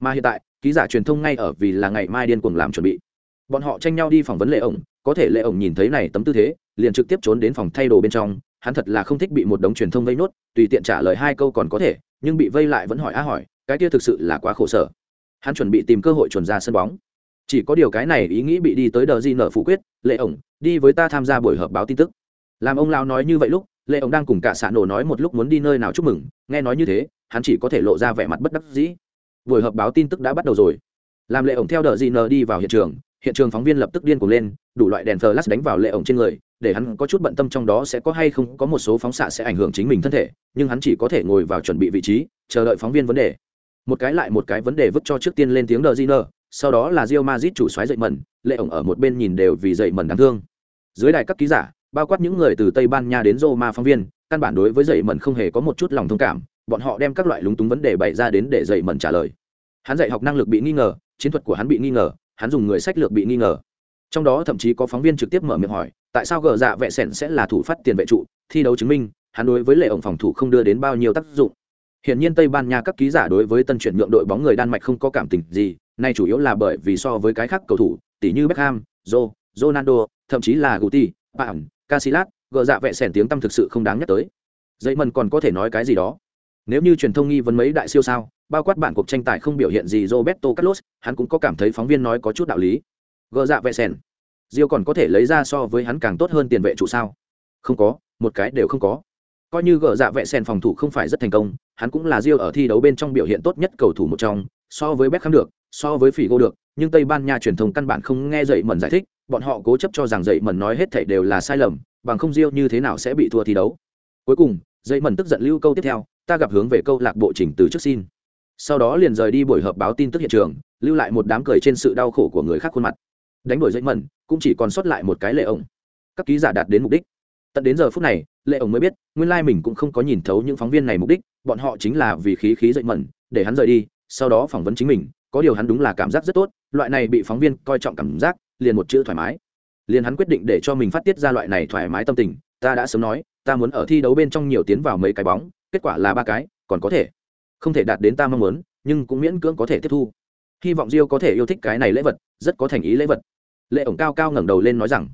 A: mà hiện tại, ký giả truyền thông ngay ở vì là ngày mai điên cuồng làm chuẩn bị. Bọn họ tranh nhau đi phỏng vấn lệ ổng, có thể lệ ổng nhìn thấy này tấm tư thế, liền trực tiếp trốn đến phòng thay đồ bên trong, hắn thật là không thích bị một đống truyền thông vây nốt, tùy tiện trả lời hai câu còn có thể, nhưng bị vây lại vẫn hỏi á hỏi, cái kia thực sự là quá khổ sở. Hắn chuẩn bị tìm cơ hội chuẩn ra sân bóng. Chỉ có điều cái này ý nghĩ bị đi tới đờ di nở phủ quyết, lệ ổng, đi với ta tham gia buổi họp báo tin tức. Làm ông lao nói như vậy lúc, lệ ổng đang cùng cả xạ nổ nói một lúc muốn đi nơi nào chúc mừng, nghe nói như thế, hắn chỉ có thể lộ ra vẻ mặt bất đắc dĩ buổi họp báo tin tức đã bắt đầu rồi làm lệ ổng theo đờ gì nờ đi vào hiện trường hiện trường phóng viên lập tức điên cuồng lên đủ loại đèn flash đánh vào lệ ổng trên người để hắn có chút bận tâm trong đó sẽ có hay không có một số phóng xạ sẽ ảnh hưởng chính mình thân thể nhưng hắn chỉ có thể ngồi vào chuẩn bị vị trí chờ đợi phóng viên vấn đề một cái lại một cái vấn đề vứt cho trước tiên lên tiếng đờ di nờ sau đó là rio mazit chủ xoáy dậy mẩn, lệ ổng ở một bên nhìn đều vì dậy mẩn đáng thương. Dưới đài các ký giả, bao quát những người từ Tây Ban Nha đến Roma phóng viên, căn bản đối với dậy mẩn không hề có một chút lòng thông cảm, bọn họ đem các loại lúng túng vấn đề bày ra đến để dạy mẩn trả lời. Hắn dạy học năng lực bị nghi ngờ, chiến thuật của hắn bị nghi ngờ, hắn dùng người sách lược bị nghi ngờ. Trong đó thậm chí có phóng viên trực tiếp mở miệng hỏi, tại sao gờ dạ vệ sẻn sẽ là thủ phát tiền vệ trụ, thi đấu chứng minh, hắn đối với lệ ổng phòng thủ không đưa đến bao nhiêu tác dụng. Hiển nhiên Tây Ban Nha các ký giả đối với tân chuyển nhượng đội bóng người Đan Mạch không có cảm tình gì, này chủ yếu là bởi vì so với cái khác cầu thủ, tỷ như Beckham, Joe, Ronaldo, thậm chí là Guti, Bạn, Casillas, gờ dạ vệ sẻn tiếng tâm thực sự không đáng nhắc tới. Dậy mần còn có thể nói cái gì đó. Nếu như truyền thông nghi vấn mấy đại siêu sao, bao quát bản cuộc tranh tài không biểu hiện gì Roberto Carlos, hắn cũng có cảm thấy phóng viên nói có chút đạo lý. Gờ dạ vệ sèn, Diêu còn có thể lấy ra so với hắn càng tốt hơn tiền vệ trụ sao? Không có, một cái đều không có. Coi như gờ dạ vệ sèn phòng thủ không phải rất thành công, hắn cũng là Diêu ở thi đấu bên trong biểu hiện tốt nhất cầu thủ một trong, so với Beckham được, so với Figo được, nhưng Tây Ban Nha truyền thông căn bản không nghe dậy mẩn giải thích, bọn họ cố chấp cho rằng dậy mẩn nói hết thảy đều là sai lầm, bằng không Diêu như thế nào sẽ bị thua thi đấu. Cuối cùng, dậy mẩn tức giận lưu câu tiếp theo, ta gặp hướng về câu lạc bộ chỉnh từ trước xin. Sau đó liền rời đi buổi họp báo tin tức hiện trường, lưu lại một đám cười trên sự đau khổ của người khác khuôn mặt. Đánh đổi dậy mẩn, cũng chỉ còn sót lại một cái lệ ổng. Các ký giả đạt đến mục đích. Tận đến giờ phút này, lệ ổng mới biết, nguyên lai mình cũng không có nhìn thấu những phóng viên này mục đích, bọn họ chính là vì khí khí dậy mẩn, để hắn rời đi, sau đó phỏng vấn chính mình, có điều hắn đúng là cảm giác rất tốt loại này bị phóng viên coi trọng cảm giác liền một chữ thoải mái liền hắn quyết định để cho mình phát tiết ra loại này thoải mái tâm tình ta đã sớm nói ta muốn ở thi đấu bên trong nhiều tiến vào mấy cái bóng kết quả là ba cái còn có thể. Không thể đạt đến ta mong muốn nhưng cũng miễn cưỡng có thể tiếp thu. Hy vọng diêu có thể yêu thích cái này lễ vật rất có thành ý lễ vật. Lệ ổng cao cao ngẩng đầu lên nói rằng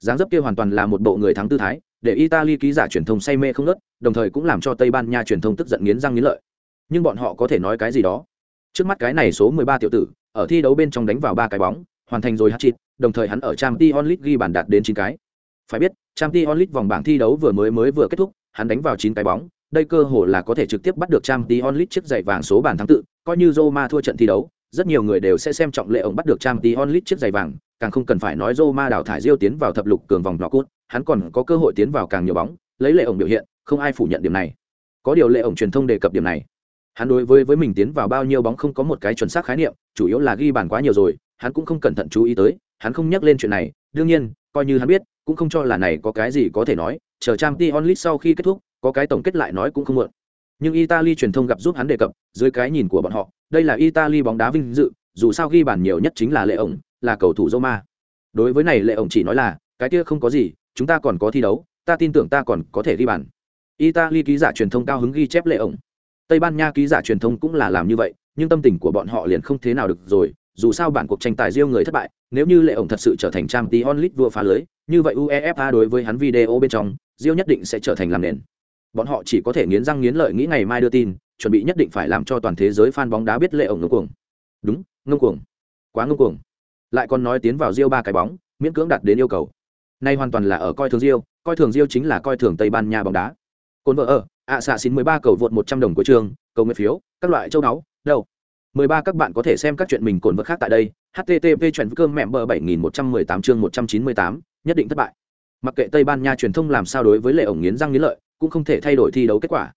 A: dáng dấp kia hoàn toàn là một bộ người thắng tư thái để italy ký giả truyền thông say mê không nớt đồng thời cũng làm cho tây ban nha truyền thông tức giận nghiến răng nghiến lợi. Nhưng bọn họ có thể nói cái gì đó? Trước mắt cái này số 13 tiểu tử, ở thi đấu bên trong đánh vào ba cái bóng, hoàn thành rồi hat-trick, đồng thời hắn ở trang t onlit ghi bàn đạt đến chín cái. Phải biết, Champions League vòng bảng thi đấu vừa mới mới vừa kết thúc, hắn đánh vào 9 cái bóng, đây cơ hội là có thể trực tiếp bắt được Champions League chiếc giày vàng số bàn thắng tự, coi như Roma thua trận thi đấu, rất nhiều người đều sẽ xem trọng lệ ông bắt được Champions League chiếc giày vàng, càng không cần phải nói Roma đào thải Rio tiến vào thập lục cường vòng knock-out, hắn còn có cơ hội tiến vào càng nhiều bóng, lấy lệ ông biểu hiện, không ai phủ nhận điểm này. Có điều lệ ông truyền thông đề cập điểm này hắn đối với với mình tiến vào bao nhiêu bóng không có một cái chuẩn xác khái niệm chủ yếu là ghi bàn quá nhiều rồi hắn cũng không cẩn thận chú ý tới hắn không nhắc lên chuyện này đương nhiên coi như hắn biết cũng không cho là này có cái gì có thể nói, chờ trang t sau khi kết thúc, có cái tổng kết lại nói cũng không muộn. Nhưng italy truyền thông gặp giúp hắn đề cập, dưới cái nhìn của bọn họ, đây là italy bóng đá vinh dự, dù sao ghi bàn nhiều nhất chính là lệ ổng, là cầu thủ roma. Đối với này lệ ổng chỉ nói là, cái kia không có gì, chúng ta còn có thi đấu, ta tin tưởng ta còn có thể ghi bàn. Italy ký giả truyền thông cao hứng ghi chép lệ ổng. Tây ban nha ký giả truyền thông cũng là làm như vậy, nhưng tâm tình của bọn họ liền không thế nào được rồi dù sao bản cuộc tranh tài riêng người thất bại nếu như lệ ổng thật sự trở thành trang tí onlit vua phá lưới như vậy uefa đối với hắn video bên trong riêng nhất định sẽ trở thành làm nền bọn họ chỉ có thể nghiến răng nghiến lợi nghĩ ngày mai đưa tin chuẩn bị nhất định phải làm cho toàn thế giới fan bóng đá biết lệ ổng ngông cuồng đúng ngông cuồng quá ngông cuồng lại còn nói tiến vào riêng ba cái bóng, miễn cưỡng đạt đến yêu cầu. Nay hoàn toàn là ở coi thường riêng, coi thường riêng chính là coi thường Tây Ban Nha bóng đá. Côn vợ ở, ạ xạ xin 13 cầu vượt 100 đồng của trường, cầu nguyện phiếu, các loại châu náu, đâu. 13 các bạn có thể xem các chuyện mình cồn vật khác tại đây. http chuyện cơm mẹ bờ 7118 chương 198, nhất định thất bại. Mặc kệ Tây Ban Nha truyền thông làm sao đối với lệ ổng nghiến răng nghiến lợi, cũng không thể thay đổi thi đấu kết quả.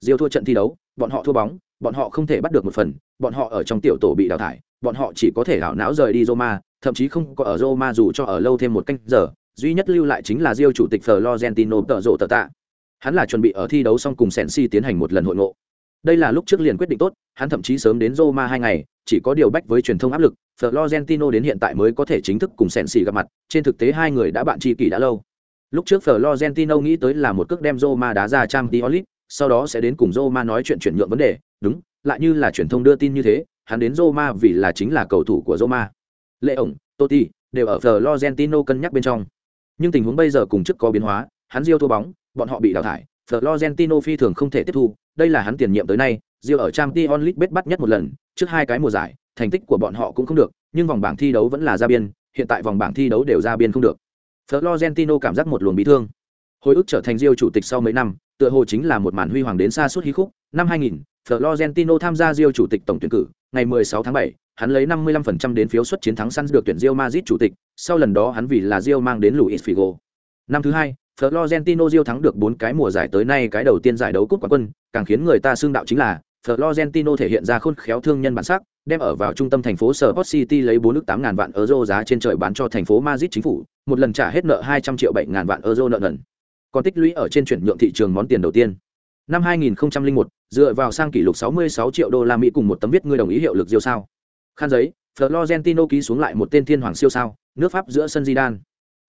A: Rio thua trận thi đấu, bọn họ thua bóng, bọn họ không thể bắt được một phần, bọn họ ở trong tiểu tổ bị đào thải, bọn họ chỉ có thể hảo não rời đi Roma, thậm chí không có ở Roma dù cho ở lâu thêm một canh giờ, duy nhất lưu lại chính là Rio chủ tịch Florentino tợ Dụ tờ tạ. Hắn là chuẩn bị ở thi đấu xong cùng Sensi tiến hành một lần hội ngộ. Đây là lúc trước liền quyết định tốt, hắn thậm chí sớm đến Roma hai ngày, chỉ có điều bách với truyền thông áp lực, Florentino đến hiện tại mới có thể chính thức cùng Sensi gặp mặt, trên thực tế hai người đã bạn tri kỷ đã lâu. Lúc trước Florentino nghĩ tới là một cước đem Roma đá ra Champions League, sau đó sẽ đến cùng Roma nói chuyện chuyển nhượng vấn đề, đúng, lại như là truyền thông đưa tin như thế, hắn đến Roma vì là chính là cầu thủ của Roma. Lệ ổng, Totti đều ở Florentino cân nhắc bên trong. Nhưng tình huống bây giờ cùng trước có biến hóa, hắn Rio thua bóng, bọn họ bị đào thải, Florentino phi thường không thể tiếp thu, đây là hắn tiền nhiệm tới nay, Rio ở Champions League bết bắt nhất một lần, trước hai cái mùa giải, thành tích của bọn họ cũng không được, nhưng vòng bảng thi đấu vẫn là ra biên, hiện tại vòng bảng thi đấu đều ra biên không được. Florentino cảm giác một luồng bí thương. Hồi ức trở thành Rio chủ tịch sau mấy năm, tựa hồ chính là một màn huy hoàng đến xa suốt hí khúc. Năm 2000, Florentino tham gia Rio chủ tịch tổng tuyển cử, ngày 16 tháng 7, hắn lấy 55% đến phiếu suất chiến thắng săn được tuyển Real Madrid chủ tịch, sau lần đó hắn vì là Rio mang đến Luis Figo. Năm thứ hai, Florentino Rio thắng được 4 cái mùa giải tới nay cái đầu tiên giải đấu cúp quán quân, càng khiến người ta xưng đạo chính là Florentino thể hiện ra khôn khéo thương nhân bản sắc, đem ở vào trung tâm thành phố Sport City lấy 4 nước 8 ngàn vạn euro giá trên trời bán cho thành phố Madrid chính phủ, một lần trả hết nợ 200 triệu 7 ngàn vạn euro nợ nần. Còn tích lũy ở trên chuyển nhượng thị trường món tiền đầu tiên. Năm 2001, dựa vào sang kỷ lục 66 triệu đô la Mỹ cùng một tấm viết người đồng ý hiệu lực diêu sao. Khăn giấy, Florentino ký xuống lại một tên thiên hoàng siêu sao, nước Pháp giữa sân Zidane.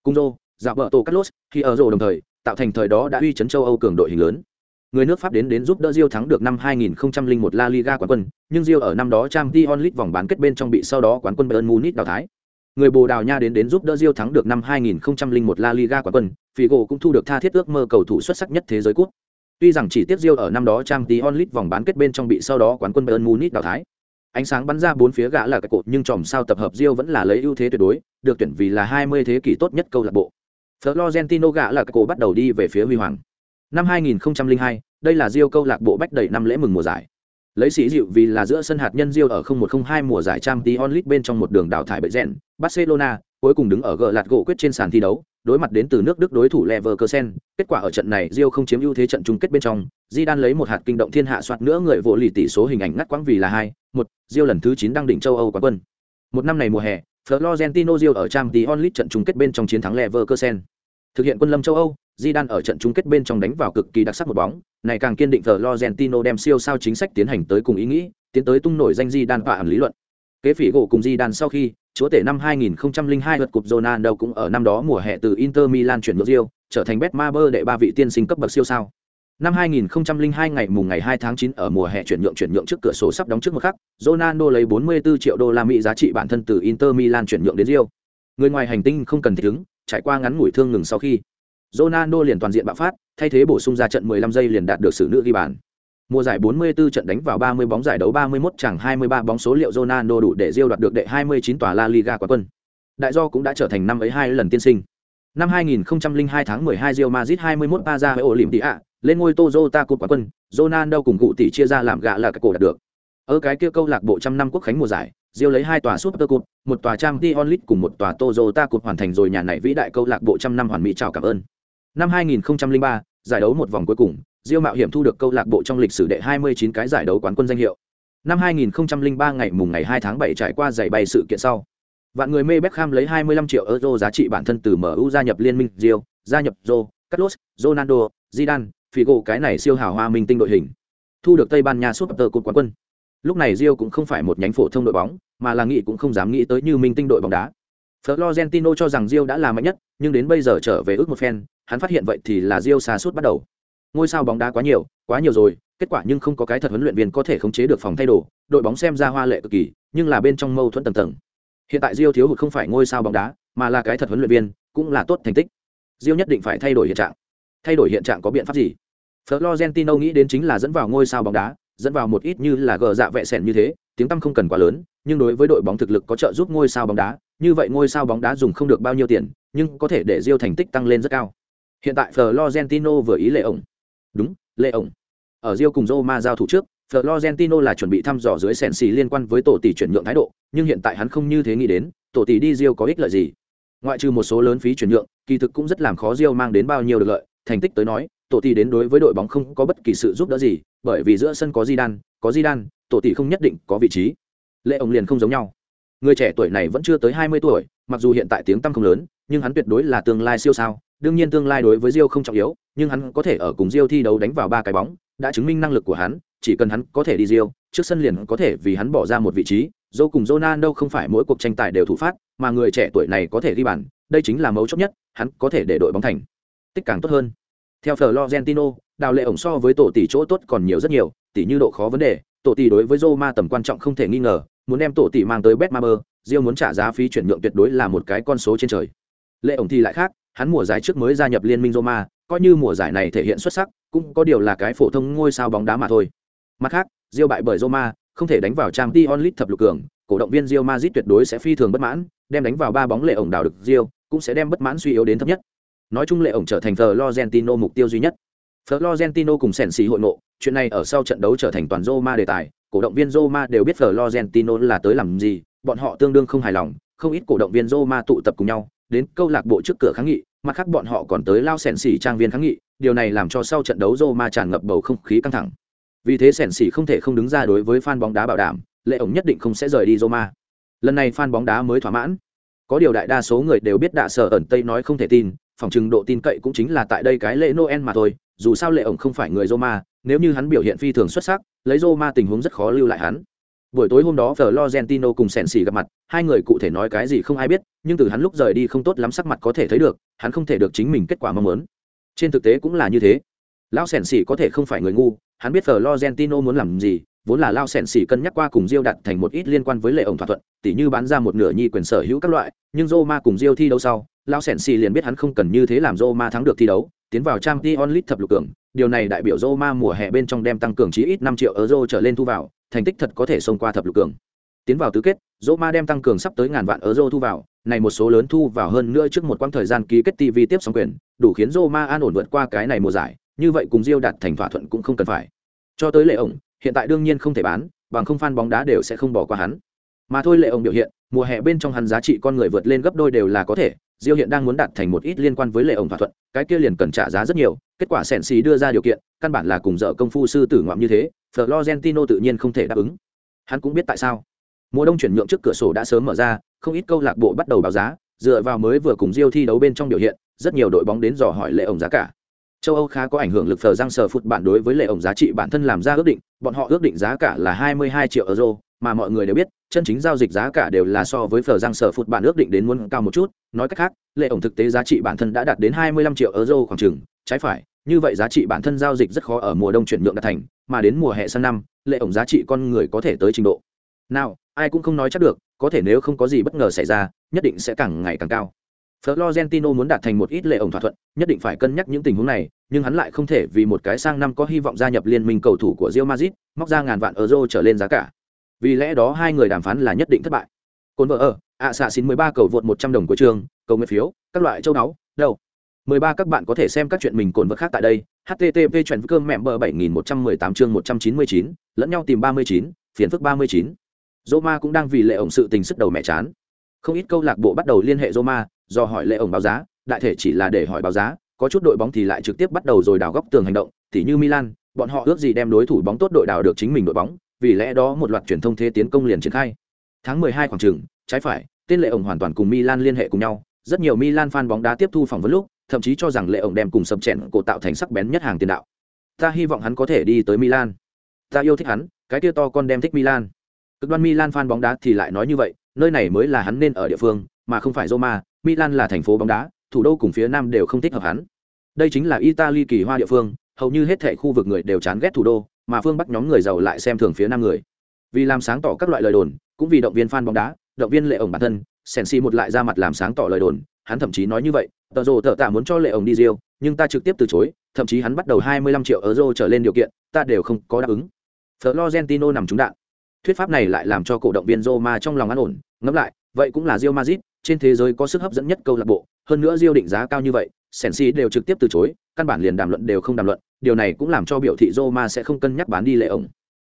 A: Cung Rô, dạo vợ tổ Carlos, khi ở rổ đồng thời, tạo thành thời đó đã uy chấn châu Âu cường đội hình lớn. Người nước Pháp đến đến giúp đỡ Rio thắng được năm 2001 La Liga quán quân, nhưng Rio ở năm đó Champions League vòng bán kết bên trong bị sau đó quán quân Bayern Munich đào thái. Người Bồ Đào Nha đến đến giúp đỡ Rio thắng được năm 2001 La Liga quán quân, Figo cũng thu được tha thiết ước mơ cầu thủ xuất sắc nhất thế giới quốc. Tuy rằng chỉ tiếp Rio ở năm đó Champions League vòng bán kết bên trong bị sau đó quán quân Bayern Munich đào thái. Ánh sáng bắn ra bốn phía gã là cái cột nhưng tròm sao tập hợp Rio vẫn là lấy ưu thế tuyệt đối, được tuyển vì là 20 thế kỷ tốt nhất câu lạc bộ. Florentino gã là cổ bắt đầu đi về phía huy hoàng. Năm 2002, đây là Rio câu lạc bộ bách đầy năm lễ mừng mùa giải. Lấy sĩ dịu vì là giữa sân hạt nhân Rio ở 0102 mùa giải Champions League bên trong một đường đào thải bệ rèn, Barcelona cuối cùng đứng ở gờ lạt gỗ quyết trên sàn thi đấu, đối mặt đến từ nước Đức đối thủ Leverkusen, kết quả ở trận này Rio không chiếm ưu thế trận chung kết bên trong, Zidane lấy một hạt kinh động thiên hạ soạt nữa người vô lì tỷ số hình ảnh ngắt quãng vì là hai, một, Rio lần thứ 9 đăng đỉnh châu Âu quán quân. Một năm này mùa hè, Florentino Rio ở Champions League trận chung kết bên trong chiến thắng Leverkusen. Thực hiện quân lâm châu Âu, Zidane ở trận chung kết bên trong đánh vào cực kỳ đặc sắc một bóng, này càng kiên định Florentino đem siêu sao chính sách tiến hành tới cùng ý nghĩ, tiến tới tung nổi danh Zidane và ẩn lý luận. Kế phỉ gỗ cùng Zidane sau khi, chúa tể năm 2002 vượt cục Ronaldo cũng ở năm đó mùa hè từ Inter Milan chuyển nhượng Rio, trở thành Betmaber đệ ba vị tiên sinh cấp bậc siêu sao. Năm 2002 ngày mùng ngày 2 tháng 9 ở mùa hè chuyển nhượng chuyển nhượng trước cửa sổ sắp đóng trước một khắc, Ronaldo lấy 44 triệu đô la Mỹ giá trị bản thân từ Inter Milan chuyển nhượng đến Rio. Người ngoài hành tinh không cần thích ứng, trải qua ngắn ngủi thương ngừng sau khi Ronaldo liền toàn diện bạo phát, thay thế bổ sung ra trận 15 giây liền đạt được sự nữ ghi bàn. Mùa giải 44 trận đánh vào 30 bóng giải đấu 31 chẳng 23 bóng số liệu Ronaldo đủ để Real đoạt được đệ 29 tòa La Liga quán quân. Đại do cũng đã trở thành năm ấy hai lần tiên sinh. Năm 2002 tháng 12 Real Madrid 21 Barca với Olympia, lên ngôi Toyota Cup quán quân, Ronaldo cùng cụ tỷ chia ra làm gạ là cái cổ đạt được. Ở cái kia câu lạc bộ trăm năm quốc khánh mùa giải, Rio lấy hai tòa Super Cup, một tòa Champions League cùng một tòa Toyota Cup hoàn thành rồi nhà này vĩ đại câu lạc bộ trăm năm hoàn mỹ chào cảm ơn. Năm 2003, giải đấu một vòng cuối cùng, Rio mạo hiểm thu được câu lạc bộ trong lịch sử đệ 29 cái giải đấu quán quân danh hiệu. Năm 2003 ngày mùng ngày 2 tháng 7 trải qua giải bay sự kiện sau. Vạn người mê Beckham lấy 25 triệu euro giá trị bản thân từ MU gia nhập liên minh Rio, gia nhập Joe, Carlos, Ronaldo, Zidane, Figo cái này siêu hào hoa minh tinh đội hình. Thu được Tây Ban Nha Super Cup quán quân. Lúc này Rio cũng không phải một nhánh phổ thông đội bóng, mà là nghĩ cũng không dám nghĩ tới như minh tinh đội bóng đá. Florentino cho rằng Rio đã là mạnh nhất, nhưng đến bây giờ trở về ước một phen, hắn phát hiện vậy thì là Rio xa suốt bắt đầu. Ngôi sao bóng đá quá nhiều, quá nhiều rồi, kết quả nhưng không có cái thật huấn luyện viên có thể khống chế được phòng thay đồ, đội bóng xem ra hoa lệ cực kỳ, nhưng là bên trong mâu thuẫn tầng tầng. Hiện tại Rio thiếu hụt không phải ngôi sao bóng đá, mà là cái thật huấn luyện viên, cũng là tốt thành tích. Rio nhất định phải thay đổi hiện trạng. Thay đổi hiện trạng có biện pháp gì? Florentino nghĩ đến chính là dẫn vào ngôi sao bóng đá, dẫn vào một ít như là gờ dạ vẹ sẹn như thế, tiếng tăm không cần quá lớn, nhưng đối với đội bóng thực lực có trợ giúp ngôi sao bóng đá, như vậy ngôi sao bóng đá dùng không được bao nhiêu tiền, nhưng có thể để Rio thành tích tăng lên rất cao. Hiện tại Florentino vừa ý lệ ổng. Đúng, lệ ổng. Ở Rio cùng Roma giao thủ trước, Florentino là chuẩn bị thăm dò dưới sẹn xì liên quan với tổ tỷ chuyển nhượng thái độ, nhưng hiện tại hắn không như thế nghĩ đến, tổ tỷ đi Rio có ích lợi gì. Ngoại trừ một số lớn phí chuyển nhượng, kỳ thực cũng rất làm khó Rio mang đến bao nhiêu được lợi, thành tích tới nói, tổ tỷ đến đối với đội bóng không có bất kỳ sự giúp đỡ gì, bởi vì giữa sân có Zidane, có Zidane, tổ tỷ không nhất định có vị trí. Lệ ông liền không giống nhau. Người trẻ tuổi này vẫn chưa tới 20 tuổi, mặc dù hiện tại tiếng tăm không lớn, nhưng hắn tuyệt đối là tương lai siêu sao. Đương nhiên tương lai đối với Rio không trọng yếu, nhưng hắn có thể ở cùng Rio thi đấu đánh vào ba cái bóng, đã chứng minh năng lực của hắn, chỉ cần hắn có thể đi Rio, trước sân liền có thể vì hắn bỏ ra một vị trí. Dẫu cùng Ronaldo không phải mỗi cuộc tranh tài đều thủ phát, mà người trẻ tuổi này có thể ghi bàn, đây chính là mấu chốt nhất, hắn có thể để đội bóng thành tích càng tốt hơn. Theo Florentino, đào lệ ổng so với tổ tỷ chỗ tốt còn nhiều rất nhiều, tỷ như độ khó vấn đề, tổ tỷ đối với Roma tầm quan trọng không thể nghi ngờ, muốn đem tổ tỷ mang tới Betmaber, Rio muốn trả giá phí chuyển nhượng tuyệt đối là một cái con số trên trời. Lệ ổng thì lại khác, hắn mùa giải trước mới gia nhập liên minh Roma, coi như mùa giải này thể hiện xuất sắc, cũng có điều là cái phổ thông ngôi sao bóng đá mà thôi. Mặt khác, Rio bại bởi Roma, không thể đánh vào Champions League thập lục cường, cổ động viên Real Madrid tuyệt đối sẽ phi thường bất mãn, đem đánh vào ba bóng lệ ổng đào được Rio, cũng sẽ đem bất mãn suy yếu đến thấp nhất. Nói chung lệ ổng trở thành Florentino mục tiêu duy nhất. Florentino cùng sèn xì hội ngộ, chuyện này ở sau trận đấu trở thành toàn Roma đề tài, cổ động viên Roma đều biết Florentino là tới làm gì, bọn họ tương đương không hài lòng, không ít cổ động viên Roma tụ tập cùng nhau, đến câu lạc bộ trước cửa kháng nghị, mặt khác bọn họ còn tới lao sèn xì trang viên kháng nghị, điều này làm cho sau trận đấu Roma tràn ngập bầu không khí căng thẳng. Vì thế sèn xì không thể không đứng ra đối với fan bóng đá bảo đảm, lệ ổng nhất định không sẽ rời đi Roma. Lần này fan bóng đá mới thỏa mãn. Có điều đại đa số người đều biết đạ sở ẩn Tây nói không thể tin, phòng trừng độ tin cậy cũng chính là tại đây cái lễ Noel mà thôi, dù sao lệ ổng không phải người Roma, nếu như hắn biểu hiện phi thường xuất sắc, lấy Roma tình huống rất khó lưu lại hắn. Buổi tối hôm đó Florentino cùng Sensi gặp mặt, hai người cụ thể nói cái gì không ai biết, nhưng từ hắn lúc rời đi không tốt lắm sắc mặt có thể thấy được, hắn không thể được chính mình kết quả mong muốn. Trên thực tế cũng là như thế. Lão Sensi có thể không phải người ngu, hắn biết Florentino muốn làm gì, vốn là Lao Sensi cân nhắc qua cùng Diêu đặt thành một ít liên quan với lệ ổng thỏa thuận, tỉ như bán ra một nửa nhi quyền sở hữu các loại, nhưng Roma cùng Diêu thi đấu sau, Lao Sensi liền biết hắn không cần như thế làm Roma thắng được thi đấu, tiến vào trang t onlit thập lục cường, điều này đại biểu Roma mùa hè bên trong đem tăng cường chí ít năm triệu euro trở lên thu vào, thành tích thật có thể xông qua thập lục cường. Tiến vào tứ kết, Roma đem tăng cường sắp tới ngàn vạn euro thu vào, này một số lớn thu vào hơn nữa trước một quãng thời gian ký kết TV tiếp sóng quyền, đủ khiến Roma an ổn vượt qua cái này mùa giải, như vậy cùng diêu đạt thành thỏa thuận cũng không cần phải. Cho tới lệ ổng, hiện tại đương nhiên không thể bán, bằng không fan bóng đá đều sẽ không bỏ qua hắn. Mà thôi lệ ông biểu hiện, mùa hè bên trong hắn giá trị con người vượt lên gấp đôi đều là có thể, Diêu hiện đang muốn đạt thành một ít liên quan với lệ ông thỏa thuận, cái kia liền cần trả giá rất nhiều, kết quả sẹn xì đưa ra điều kiện, căn bản là cùng dở công phu sư tử ngoạm như thế, Florentino tự nhiên không thể đáp ứng. Hắn cũng biết tại sao. Mùa đông chuyển nhượng trước cửa sổ đã sớm mở ra, không ít câu lạc bộ bắt đầu báo giá, dựa vào mới vừa cùng Diêu thi đấu bên trong biểu hiện, rất nhiều đội bóng đến dò hỏi lệ ổng giá cả. Châu Âu khá có ảnh hưởng lực phờ răng sờ phụt bạn đối với lệ ổng giá trị bản thân làm ra ước định, bọn họ ước định giá cả là 22 triệu euro, mà mọi người đều biết, chân chính giao dịch giá cả đều là so với phờ răng sờ phụt bạn ước định đến muốn cao một chút, nói cách khác, lệ ổng thực tế giá trị bản thân đã đạt đến 25 triệu euro khoảng chừng, trái phải, như vậy giá trị bản thân giao dịch rất khó ở mùa đông chuyển nhượng đạt thành, mà đến mùa hè sang năm, lệ ổng giá trị con người có thể tới trình độ. Nào, ai cũng không nói chắc được, có thể nếu không có gì bất ngờ xảy ra, nhất định sẽ càng ngày càng cao. Florentino muốn đạt thành một ít lệ ổng thỏa thuận, nhất định phải cân nhắc những tình huống này, nhưng hắn lại không thể vì một cái sang năm có hy vọng gia nhập liên minh cầu thủ của Real Madrid, móc ra ngàn vạn euro trở lên giá cả. Vì lẽ đó hai người đàm phán là nhất định thất bại. Côn vợ ở, ạ xạ xin 13 cầu vượt 100 đồng của trường, cầu nguyện phiếu, các loại châu náu, đâu. 13 các bạn có thể xem các chuyện mình cồn vật khác tại đây. http chuyển cơm mẹ bờ 7118 chương 199, lẫn nhau tìm 39, phiền phức 39. Roma cũng đang vì lệ ổng sự tình sức đầu mẹ chán. Không ít câu lạc bộ bắt đầu liên hệ Roma, do hỏi lệ ổng báo giá, đại thể chỉ là để hỏi báo giá, có chút đội bóng thì lại trực tiếp bắt đầu rồi đào góc tường hành động, thì như Milan, bọn họ ước gì đem đối thủ bóng tốt đội đào được chính mình đội bóng, vì lẽ đó một loạt truyền thông thế tiến công liền triển khai. Tháng 12 khoảng trường, trái phải, tên lệ ổng hoàn toàn cùng Milan liên hệ cùng nhau, rất nhiều Milan fan bóng đá tiếp thu phỏng vấn lúc, thậm chí cho rằng lệ ổng đem cùng sập chèn cổ tạo thành sắc bén nhất hàng tiền đạo. Ta hy vọng hắn có thể đi tới Milan. Ta yêu thích hắn, cái tia to con đem thích Milan. Cực đoan Milan fan bóng đá thì lại nói như vậy, nơi này mới là hắn nên ở địa phương, mà không phải Roma, Milan là thành phố bóng đá, thủ đô cùng phía nam đều không thích hợp hắn. Đây chính là Italy kỳ hoa địa phương, hầu như hết thảy khu vực người đều chán ghét thủ đô, mà phương Bắc nhóm người giàu lại xem thường phía nam người. Vì làm sáng tỏ các loại lời đồn, cũng vì động viên fan bóng đá, động viên lệ ổng bản thân, Sensi một lại ra mặt làm sáng tỏ lời đồn, hắn thậm chí nói như vậy, tờ rồ tờ tạ muốn cho lệ ổng đi Rio, nhưng ta trực tiếp từ chối, thậm chí hắn bắt đầu 25 triệu euro trở lên điều kiện, ta đều không có đáp ứng. Florentino nằm trúng đạn. Thuyết pháp này lại làm cho cổ động viên Roma trong lòng an ổn, ngẫm lại, vậy cũng là Real Madrid, trên thế giới có sức hấp dẫn nhất câu lạc bộ, hơn nữa Rio định giá cao như vậy, Sensi đều trực tiếp từ chối, căn bản liền đàm luận đều không đàm luận, điều này cũng làm cho biểu thị Roma sẽ không cân nhắc bán đi lệ ổng.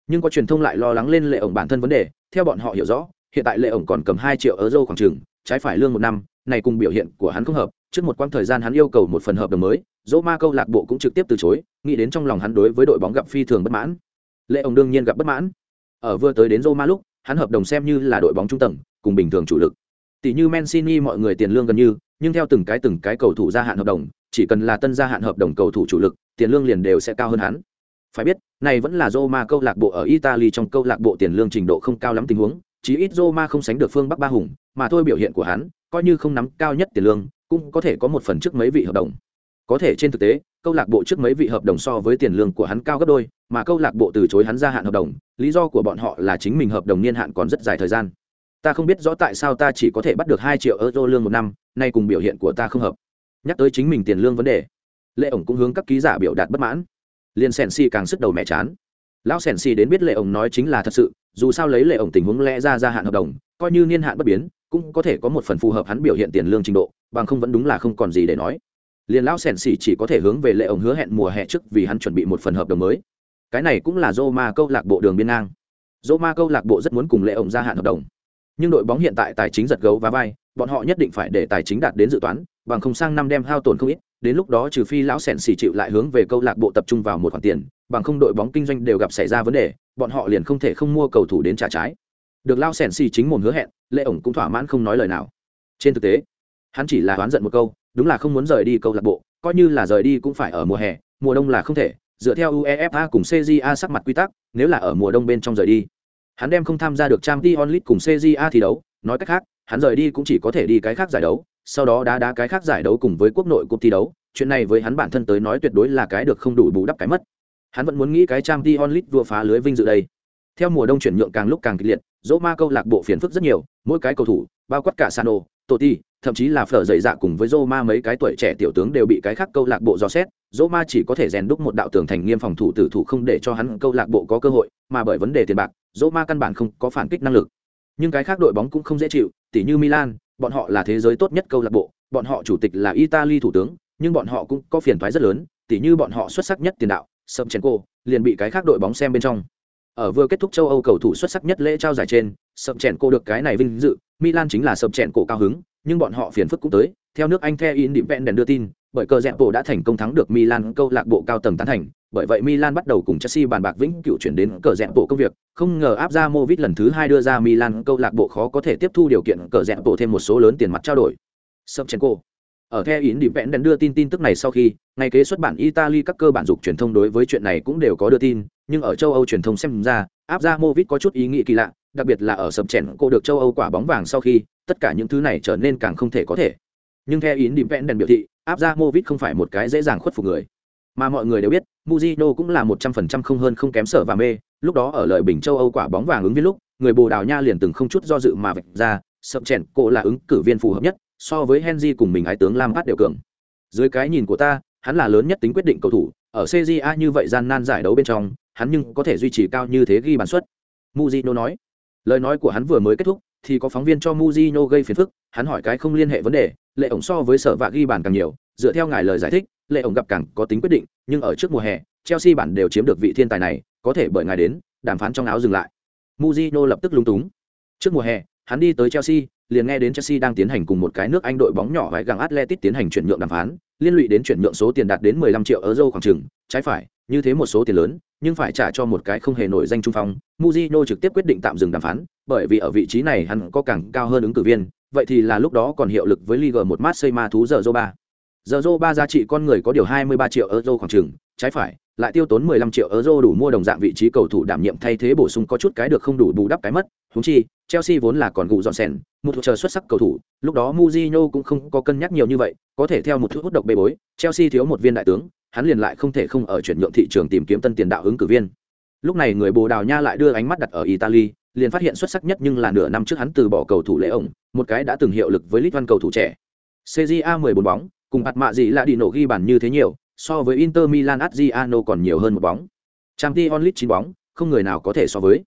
A: Nhưng có truyền thông lại lo lắng lên lệ ổng bản thân vấn đề, theo bọn họ hiểu rõ, hiện tại lệ ổng còn cầm 2 triệu euro khoảng chừng, trái phải lương một năm, này cùng biểu hiện của hắn không hợp, trước một quãng thời gian hắn yêu cầu một phần hợp đồng mới, Roma câu lạc bộ cũng trực tiếp từ chối, nghĩ đến trong lòng hắn đối với đội bóng gặp phi thường bất mãn. Lệ ổng đương nhiên gặp bất mãn. Ở vừa tới đến Roma lúc, hắn hợp đồng xem như là đội bóng trung tầng, cùng bình thường chủ lực. Tỷ như Mancini mọi người tiền lương gần như, nhưng theo từng cái từng cái cầu thủ gia hạn hợp đồng, chỉ cần là tân gia hạn hợp đồng cầu thủ chủ lực, tiền lương liền đều sẽ cao hơn hắn. Phải biết, này vẫn là Roma câu lạc bộ ở Italy trong câu lạc bộ tiền lương trình độ không cao lắm tình huống, chí ít Roma không sánh được phương Bắc Ba Hùng, mà thôi biểu hiện của hắn, coi như không nắm cao nhất tiền lương, cũng có thể có một phần trước mấy vị hợp đồng. Có thể trên thực tế, câu lạc bộ trước mấy vị hợp đồng so với tiền lương của hắn cao gấp đôi, mà câu lạc bộ từ chối hắn gia hạn hợp đồng, lý do của bọn họ là chính mình hợp đồng niên hạn còn rất dài thời gian. Ta không biết rõ tại sao ta chỉ có thể bắt được hai triệu euro lương một năm, nay cùng biểu hiện của ta không hợp. Nhắc tới chính mình tiền lương vấn đề, Lệ ổng cũng hướng các ký giả biểu đạt bất mãn. liền sèn Si càng sức đầu mẹ chán. Lão sèn Si đến biết Lệ ổng nói chính là thật sự, dù sao lấy Lệ ổng tình huống lẽ ra gia hạn hợp đồng, coi như niên hạn bất biến, cũng có thể có một phần phù hợp hắn biểu hiện tiền lương trình độ, bằng không vẫn đúng là không còn gì để nói liền lão sèn si chỉ có thể hướng về lệ ổng hứa hẹn mùa hè trước vì hắn chuẩn bị một phần hợp đồng mới cái này cũng là Roma câu lạc bộ đường biên ngang Roma câu lạc bộ rất muốn cùng lệ ổng gia hạn hợp đồng nhưng đội bóng hiện tại tài chính giật gấu và vai, bọn họ nhất định phải để tài chính đạt đến dự toán, bằng không sang năm đem hao tổn không ít, đến lúc đó trừ phi lão sẻn xỉ chịu lại hướng về câu lạc bộ tập trung vào một khoản tiền, bằng không đội bóng kinh doanh đều gặp xảy ra vấn đề, bọn họ liền không thể không mua cầu thủ đến trả trái. Được lao sẻn xỉ chính một hứa hẹn, lệ ổng cũng thỏa mãn không nói lời nào. Trên thực tế, hắn chỉ là oán giận một câu, đúng là không muốn rời đi câu lạc bộ, coi như là rời đi cũng phải ở mùa hè, mùa đông là không thể, dựa theo uefa cùng cja sắc mặt quy tắc, nếu là ở mùa đông bên trong rời đi hắn đem không tham gia được trang t onlit cùng cja thi đấu nói cách khác hắn rời đi cũng chỉ có thể đi cái khác giải đấu sau đó đá đá cái khác giải đấu cùng với quốc nội cuộc thi đấu. Chuyện này với hắn bản thân tới nói tuyệt đối là cái được không đủ bù đắp cái mất. Hắn vẫn muốn nghĩ cái trang t onlit vua phá lưới vinh dự đây. Theo mùa đông chuyển nhượng càng lúc càng kịch liệt dỗ ma câu lạc bộ phiền phức rất nhiều mỗi cái cầu thủ bao quát cả sano Totti, thậm chí là phở dậy dạ cùng với Roma mấy cái tuổi trẻ tiểu tướng đều bị cái khác câu lạc bộ dò xét, Dỗ Ma chỉ có thể rèn đúc một đạo tường thành nghiêm phòng thủ tử thủ không để cho hắn câu lạc bộ có cơ hội, mà bởi vấn đề tiền bạc, Dỗ Ma căn bản không có phản kích năng lực. Nhưng cái khác đội bóng cũng không dễ chịu, tỉ như Milan, bọn họ là thế giới tốt nhất câu lạc bộ, bọn họ chủ tịch là Italy thủ tướng, nhưng bọn họ cũng có phiền toái rất lớn, tỉ như bọn họ xuất sắc nhất tiền đạo, Sobchenko, liền bị cái khác đội bóng xem bên trong. Ở vừa kết thúc châu Âu cầu thủ xuất sắc nhất lễ trao giải trên, Sobchenko được cái này vinh dự, Milan chính là Sobchenko cao hứng, nhưng bọn họ phiền phức cũng tới. Theo nước Anh The đèn đưa tin, bởi cờ rẽ bộ đã thành công thắng được Milan câu lạc bộ cao tầng tán thành, bởi vậy Milan bắt đầu cùng Chelsea bàn bạc vĩnh cửu chuyển đến cờ rẽ bộ công việc, không ngờ áp ra Movit lần thứ hai đưa ra Milan câu lạc bộ khó có thể tiếp thu điều kiện cờ rẽ bộ thêm một số lớn tiền mặt trao đổi. Sobchenko ở The Independent đưa tin tin tức này sau khi, ngày kế xuất bản Italy các cơ bản dục truyền thông đối với chuyện này cũng đều có đưa tin, nhưng ở châu Âu truyền thông xem ra, áp ra Movit có chút ý nghĩ kỳ lạ, đặc biệt là ở sập chèn cô được châu Âu quả bóng vàng sau khi, tất cả những thứ này trở nên càng không thể có thể. Nhưng theo ý đèn biểu thị, áp ra Movit không phải một cái dễ dàng khuất phục người. Mà mọi người đều biết, Mujino cũng là một trăm phần trăm không hơn không kém sở và mê, lúc đó ở lời bình châu Âu quả bóng vàng ứng viên lúc, người Bồ Đào Nha liền từng không chút do dự mà vạch ra, Sợ chèn cô là ứng cử viên phù hợp nhất, so với Henry cùng mình ái tướng Lam hát đều cường. Dưới cái nhìn của ta, hắn là lớn nhất tính quyết định cầu thủ, ở CJA như vậy gian nan giải đấu bên trong, hắn nhưng có thể duy trì cao như thế ghi bàn suất. Mujino nói. Lời nói của hắn vừa mới kết thúc, thì có phóng viên cho Mujino gây phiền phức, hắn hỏi cái không liên hệ vấn đề, lệ ổng so với sở vạ ghi bàn càng nhiều, dựa theo ngài lời giải thích, lệ ổng gặp càng có tính quyết định, nhưng ở trước mùa hè, Chelsea bản đều chiếm được vị thiên tài này, có thể bởi ngài đến, đàm phán trong áo dừng lại. muzino lập tức lúng túng. Trước mùa hè, hắn đi tới Chelsea, liền nghe đến Chelsea đang tiến hành cùng một cái nước Anh đội bóng nhỏ vài găng atletic tiến hành chuyển nhượng đàm phán, liên lụy đến chuyển nhượng số tiền đạt đến 15 triệu euro khoảng chừng, trái phải, như thế một số tiền lớn, nhưng phải trả cho một cái không hề nổi danh trung phong. muzino trực tiếp quyết định tạm dừng đàm phán, bởi vì ở vị trí này hắn có càng cao hơn ứng cử viên, vậy thì là lúc đó còn hiệu lực với Liga 1 Marseille ma thú giờ ba. Giờ ba giá trị con người có điều 23 triệu euro khoảng chừng, trái phải, lại tiêu tốn 15 triệu euro đủ mua đồng dạng vị trí cầu thủ đảm nhiệm thay thế bổ sung có chút cái được không đủ bù đắp cái mất. Huống chi, Chelsea vốn là còn gù dọn sèn, một chờ xuất sắc cầu thủ, lúc đó Mourinho cũng không có cân nhắc nhiều như vậy, có thể theo một chút hút độc bê bối, Chelsea thiếu một viên đại tướng, hắn liền lại không thể không ở chuyển nhượng thị trường tìm kiếm tân tiền đạo ứng cử viên. Lúc này người Bồ Đào Nha lại đưa ánh mắt đặt ở Italy, liền phát hiện xuất sắc nhất nhưng là nửa năm trước hắn từ bỏ cầu thủ lễ ổng, một cái đã từng hiệu lực với Litvan cầu thủ trẻ. CJA 14 bóng, cùng hạt mạ gì là đi nổ ghi bàn như thế nhiều, so với Inter Milan Adriano còn nhiều hơn một bóng. Champions League 9 bóng, không người nào có thể so với.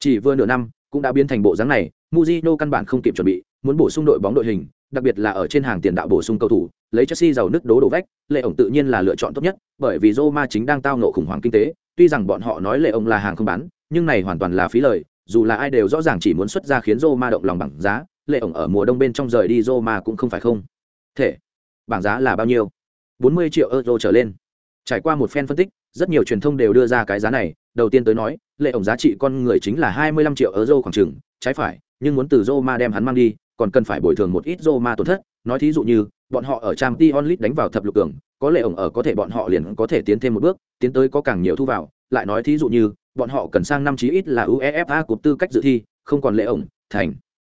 A: Chỉ vừa nửa năm, cũng đã biến thành bộ dáng này, Mujino căn bản không kịp chuẩn bị, muốn bổ sung đội bóng đội hình, đặc biệt là ở trên hàng tiền đạo bổ sung cầu thủ, lấy Chelsea giàu nước đố đổ vách, lệ ổng tự nhiên là lựa chọn tốt nhất, bởi vì Roma chính đang tao ngộ khủng hoảng kinh tế, tuy rằng bọn họ nói lệ ổng là hàng không bán, nhưng này hoàn toàn là phí lời, dù là ai đều rõ ràng chỉ muốn xuất ra khiến Roma động lòng bằng giá, lệ ổng ở mùa đông bên trong rời đi Roma cũng không phải không. Thể. Bảng giá là bao nhiêu? 40 triệu euro trở lên. Trải qua một phen phân tích, rất nhiều truyền thông đều đưa ra cái giá này, đầu tiên tới nói, lệ ổng giá trị con người chính là 25 triệu euro khoảng chừng, trái phải, nhưng muốn từ Roma đem hắn mang đi, còn cần phải bồi thường một ít Roma tổn thất, nói thí dụ như, bọn họ ở Champions League đánh vào thập lục cường, có lệ ổng ở có thể bọn họ liền có thể tiến thêm một bước, tiến tới có càng nhiều thu vào, lại nói thí dụ như, bọn họ cần sang năm chí ít là UEFA cúp tư cách dự thi, không còn lệ ổng, thành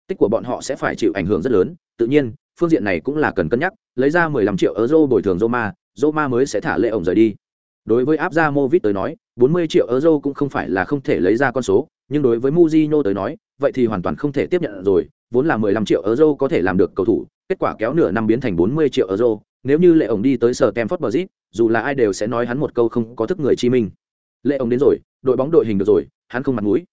A: tích của bọn họ sẽ phải chịu ảnh hưởng rất lớn, tự nhiên, phương diện này cũng là cần cân nhắc, lấy ra 15 triệu euro bồi thường Roma, Roma mới sẽ thả lệ ổng rời đi. Đối với Abramovich tới nói, 40 triệu euro cũng không phải là không thể lấy ra con số, nhưng đối với Mourinho tới nói, vậy thì hoàn toàn không thể tiếp nhận rồi, vốn là 15 triệu euro có thể làm được cầu thủ, kết quả kéo nửa năm biến thành 40 triệu euro, nếu như Lệ ổng đi tới sở Stamford Bridge, dù là ai đều sẽ nói hắn một câu không có thức người chi minh. Lệ ông đến rồi, đội bóng đội hình được rồi, hắn không mặt mũi.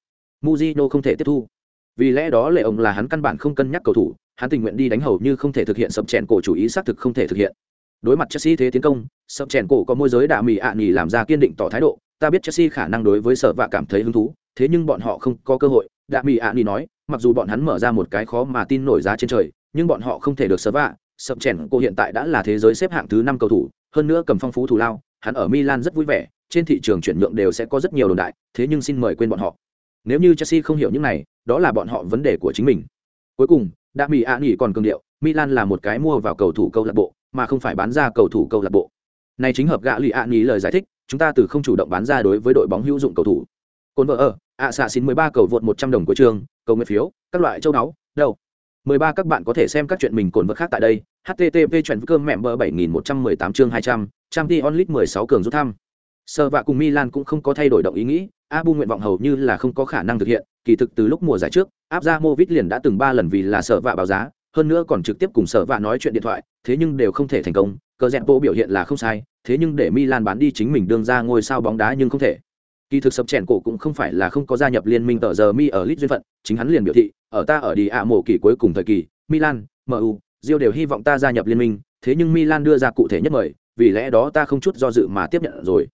A: muzino không thể tiếp thu. Vì lẽ đó Lệ ông là hắn căn bản không cân nhắc cầu thủ, hắn tình nguyện đi đánh hầu như không thể thực hiện sập chèn cổ chủ ý xác thực không thể thực hiện. Đối mặt Chelsea thế tiến công, sập chèn cổ có môi giới đạ mì ạ à làm ra kiên định tỏ thái độ, ta biết Chelsea khả năng đối với sở và cảm thấy hứng thú, thế nhưng bọn họ không có cơ hội, đạ mì ạ à nói, mặc dù bọn hắn mở ra một cái khó mà tin nổi giá trên trời, nhưng bọn họ không thể được sở vạ, sập chèn cổ hiện tại đã là thế giới xếp hạng thứ năm cầu thủ, hơn nữa cầm phong phú thủ lao, hắn ở Milan rất vui vẻ, trên thị trường chuyển nhượng đều sẽ có rất nhiều đồn đại, thế nhưng xin mời quên bọn họ. Nếu như Chelsea không hiểu những này, đó là bọn họ vấn đề của chính mình. Cuối cùng, đã bị ạ nghỉ còn cường điệu, Milan là một cái mua vào cầu thủ câu lạc bộ, mà không phải bán ra cầu thủ câu lạc bộ. Này chính hợp gạ lì ạ nghỉ lời giải thích, chúng ta từ không chủ động bán ra đối với đội bóng hữu dụng cầu thủ. Côn vợ ở, ạ xạ xin 13 cầu vượt 100 đồng của trường, cầu nguyện phiếu, các loại châu náu, đâu. 13 các bạn có thể xem các chuyện mình cồn vật khác tại đây. http chuyện cơm mẹ bờ 7118 chương 200, trang đi onlit 16 cường rút thăm. Sơ vạ cùng Milan cũng không có thay đổi động ý nghĩ, Abu nguyện vọng hầu như là không có khả năng thực hiện, kỳ thực từ lúc mùa giải trước, Abramovich liền đã từng ba lần vì là sở vạ báo giá, hơn nữa còn trực tiếp cùng sở vạ nói chuyện điện thoại, thế nhưng đều không thể thành công. Cờ rèn bộ biểu hiện là không sai, thế nhưng để Milan bán đi chính mình đương ra ngôi sao bóng đá nhưng không thể. Kỳ thực sập chèn cổ cũng không phải là không có gia nhập liên minh tờ giờ mi ở Lit duyên phận, chính hắn liền biểu thị, ở ta ở đi ạ mổ kỳ cuối cùng thời kỳ, Milan, MU, Rio đều hy vọng ta gia nhập liên minh, thế nhưng Milan đưa ra cụ thể nhất mời, vì lẽ đó ta không chút do dự mà tiếp nhận rồi.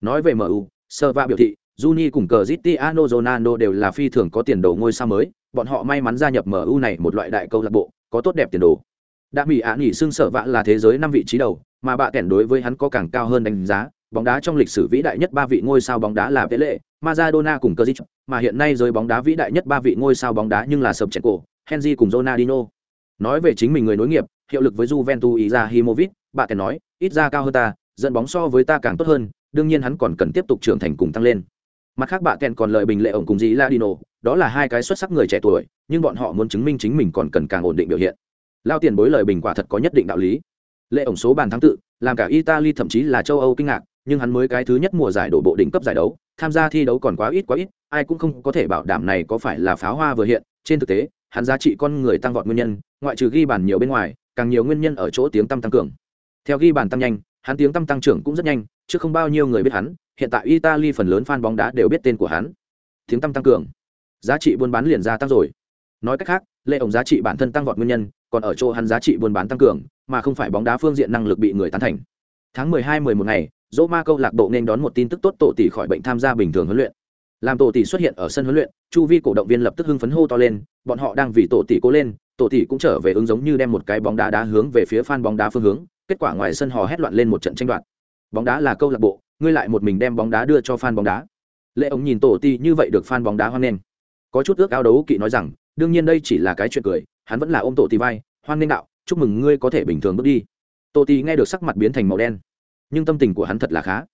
A: Nói về MU, Serva biểu thị, Juni cùng Cristiano Ronaldo đều là phi thường có tiền đồ ngôi sao mới, bọn họ may mắn gia nhập MU này một loại đại câu lạc bộ, có tốt đẹp tiền đồ. Đã bị án nghỉ xương sở vạ là thế giới năm vị trí đầu, mà bạ kèn đối với hắn có càng cao hơn đánh giá. Bóng đá trong lịch sử vĩ đại nhất ba vị ngôi sao bóng đá là Pele, Maradona cùng Cristiano, mà hiện nay giới bóng đá vĩ đại nhất ba vị ngôi sao bóng đá nhưng là Sobchak, Henry cùng Ronaldinho. Nói về chính mình người nối nghiệp, hiệu lực với Juventus Izahimovic, bạ kèn nói, ít ra cao hơn ta, dẫn bóng so với ta càng tốt hơn, đương nhiên hắn còn cần tiếp tục trưởng thành cùng tăng lên. Mặt khác bạ kèn còn lợi bình lệ ổng cùng dĩ ladino đó là hai cái xuất sắc người trẻ tuổi, nhưng bọn họ muốn chứng minh chính mình còn cần càng ổn định biểu hiện. Lao tiền bối lời bình quả thật có nhất định đạo lý. Lệ ổng số bàn thắng tự, làm cả italy thậm chí là châu âu kinh ngạc, nhưng hắn mới cái thứ nhất mùa giải đổ bộ đỉnh cấp giải đấu, tham gia thi đấu còn quá ít quá ít, ai cũng không có thể bảo đảm này có phải là pháo hoa vừa hiện. Trên thực tế, hắn giá trị con người tăng vọt nguyên nhân, ngoại trừ ghi bàn nhiều bên ngoài, càng nhiều nguyên nhân ở chỗ tiếng tăng tăng cường. Theo ghi bàn tăng nhanh hắn tiếng tăm tăng trưởng cũng rất nhanh, chứ không bao nhiêu người biết hắn, hiện tại italy phần lớn fan bóng đá đều biết tên của hắn. Tiếng tăm tăng cường. Giá trị buôn bán liền gia tăng rồi. Nói cách khác lệ ổng giá trị bản thân tăng vọt nguyên nhân, còn ở chỗ hắn giá trị buôn bán tăng cường, mà không phải bóng đá phương diện năng lực bị người tán thành. Tháng 12 11 ngày dỗ ma câu lạc bộ nên đón một tin tức tốt tổ tỷ khỏi bệnh tham gia bình thường huấn luyện. Làm tổ tỷ xuất hiện ở sân huấn luyện, chu vi cổ động viên lập tức hưng phấn hô to lên, bọn họ đang vì tổ tỷ cố lên, tổ tỷ cũng trở về ứng giống như đem một cái bóng đá đá hướng về phía fan bóng đá phương hướng kết quả ngoài sân hò hét loạn lên một trận tranh đoạt. Bóng đá là câu lạc bộ, ngươi lại một mình đem bóng đá đưa cho fan bóng đá. Lệ ông nhìn tổ ti như vậy được fan bóng đá hoan nghênh. Có chút ước ao đấu kỵ nói rằng, đương nhiên đây chỉ là cái chuyện cười, hắn vẫn là ôm tổ ti vai, hoan nghênh đạo, chúc mừng ngươi có thể bình thường bước đi. Tổ ti nghe được sắc mặt biến thành màu đen, nhưng tâm tình của hắn thật là khá.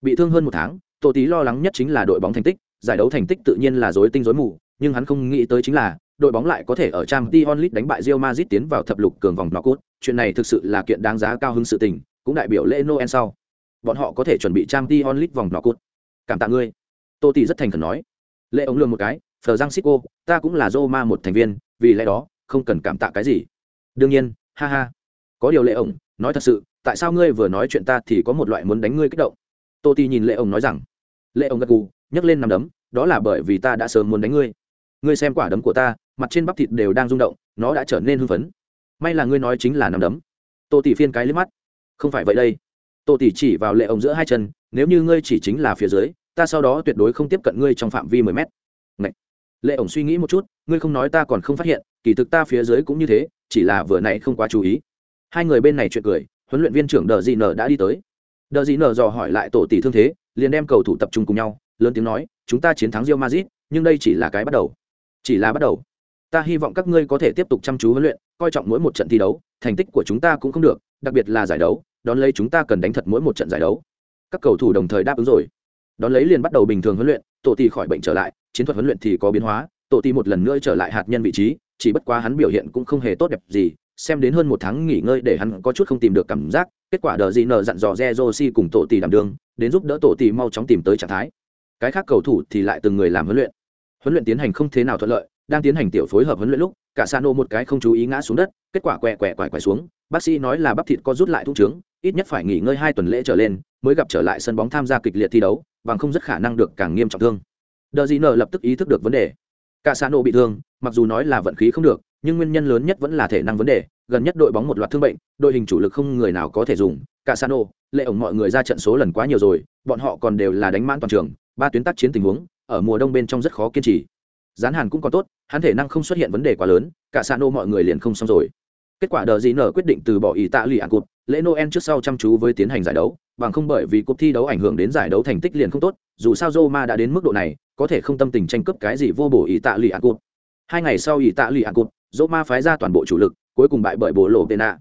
A: Bị thương hơn một tháng, tổ tí lo lắng nhất chính là đội bóng thành tích, giải đấu thành tích tự nhiên là dối tinh dối mù, nhưng hắn không nghĩ tới chính là đội bóng lại có thể ở trang t onlit đánh bại rio mazit tiến vào thập lục cường vòng knockout. Chuyện này thực sự là kiện đáng giá cao hứng sự tình, cũng đại biểu lễ noel sau. Bọn họ có thể chuẩn bị trang t onlit vòng nọ cút cảm tạ ngươi. Tô tỷ rất thành khẩn nói. Lệ ống lương một cái, phờ giang xích ta cũng là Roma một thành viên, vì lẽ đó, không cần cảm tạ cái gì. Đương nhiên, ha ha. Có điều lệ ổng nói thật sự, tại sao ngươi vừa nói chuyện ta thì có một loại muốn đánh ngươi kích động? Tô tỷ nhìn lệ ổng nói rằng. Lệ ổng gật gù, nhấc lên nằm đấm, đó là bởi vì ta đã sớm muốn đánh ngươi. Ngươi xem quả đấm của ta mặt trên bắp thịt đều đang rung động, nó đã trở nên hưng phấn. May là ngươi nói chính là nằm đấm. Tô tỷ phiên cái liếc mắt. Không phải vậy đây. Tô tỷ chỉ vào lệ ổng giữa hai chân, nếu như ngươi chỉ chính là phía dưới, ta sau đó tuyệt đối không tiếp cận ngươi trong phạm vi mười mét. Ngậy. lệ ổng suy nghĩ một chút, ngươi không nói ta còn không phát hiện, kỳ thực ta phía dưới cũng như thế, chỉ là vừa nãy không quá chú ý. Hai người bên này chuyện cười, huấn luyện viên trưởng đờ dị nở đã đi tới. Đờ dị nở dò hỏi lại tổ tỷ thương thế, liền đem cầu thủ tập trung cùng nhau, lớn tiếng nói, chúng ta chiến thắng rio mazit nhưng đây chỉ là cái bắt đầu. Chỉ là bắt đầu? Ta hy vọng các ngươi có thể tiếp tục chăm chú huấn luyện, coi trọng mỗi một trận thi đấu, thành tích của chúng ta cũng không được, đặc biệt là giải đấu, đón lấy chúng ta cần đánh thật mỗi một trận giải đấu. Các cầu thủ đồng thời đáp ứng rồi. Đón lấy liền bắt đầu bình thường huấn luyện, tổ tỷ khỏi bệnh trở lại, chiến thuật huấn luyện thì có biến hóa, tổ tỷ một lần nữa trở lại hạt nhân vị trí, chỉ bất quá hắn biểu hiện cũng không hề tốt đẹp gì, xem đến hơn một tháng nghỉ ngơi để hắn có chút không tìm được cảm giác, kết quả đờ gì nờ dặn dò Jerosi cùng tổ tỷ đảm đương, đến giúp đỡ tổ tỷ mau chóng tìm tới trạng thái. Cái khác cầu thủ thì lại từng người làm huấn luyện. Huấn luyện tiến hành không thế nào thuận lợi đang tiến hành tiểu phối hợp huấn luyện lúc, cả Sano một cái không chú ý ngã xuống đất, kết quả quẹ quẹ quải quải xuống. Bác sĩ nói là bắp thịt có rút lại thung trướng, ít nhất phải nghỉ ngơi hai tuần lễ trở lên mới gặp trở lại sân bóng tham gia kịch liệt thi đấu, bằng không rất khả năng được càng nghiêm trọng thương. Đờ gì nờ lập tức ý thức được vấn đề. Cả Sano bị thương, mặc dù nói là vận khí không được, nhưng nguyên nhân lớn nhất vẫn là thể năng vấn đề. Gần nhất đội bóng một loạt thương bệnh, đội hình chủ lực không người nào có thể dùng. Cả Sano, lệ ổng mọi người ra trận số lần quá nhiều rồi, bọn họ còn đều là đánh mãn toàn trường, ba tuyến tác chiến tình huống, ở mùa đông bên trong rất khó kiên trì gián hàn cũng còn tốt, hắn thể năng không xuất hiện vấn đề quá lớn, cả xa nô mọi người liền không xong rồi. Kết quả đờ gì nở quyết định từ bỏ ý tạ lì ạn cụt, lễ noel trước sau chăm chú với tiến hành giải đấu, bằng không bởi vì cuộc thi đấu ảnh hưởng đến giải đấu thành tích liền không tốt, dù sao Roma đã đến mức độ này, có thể không tâm tình tranh cướp cái gì vô bổ ý tạ lì ạn cụt. Hai ngày sau ý tạ lì ạn cụt, Roma phái ra toàn bộ chủ lực, cuối cùng bại bởi bộ lộ pena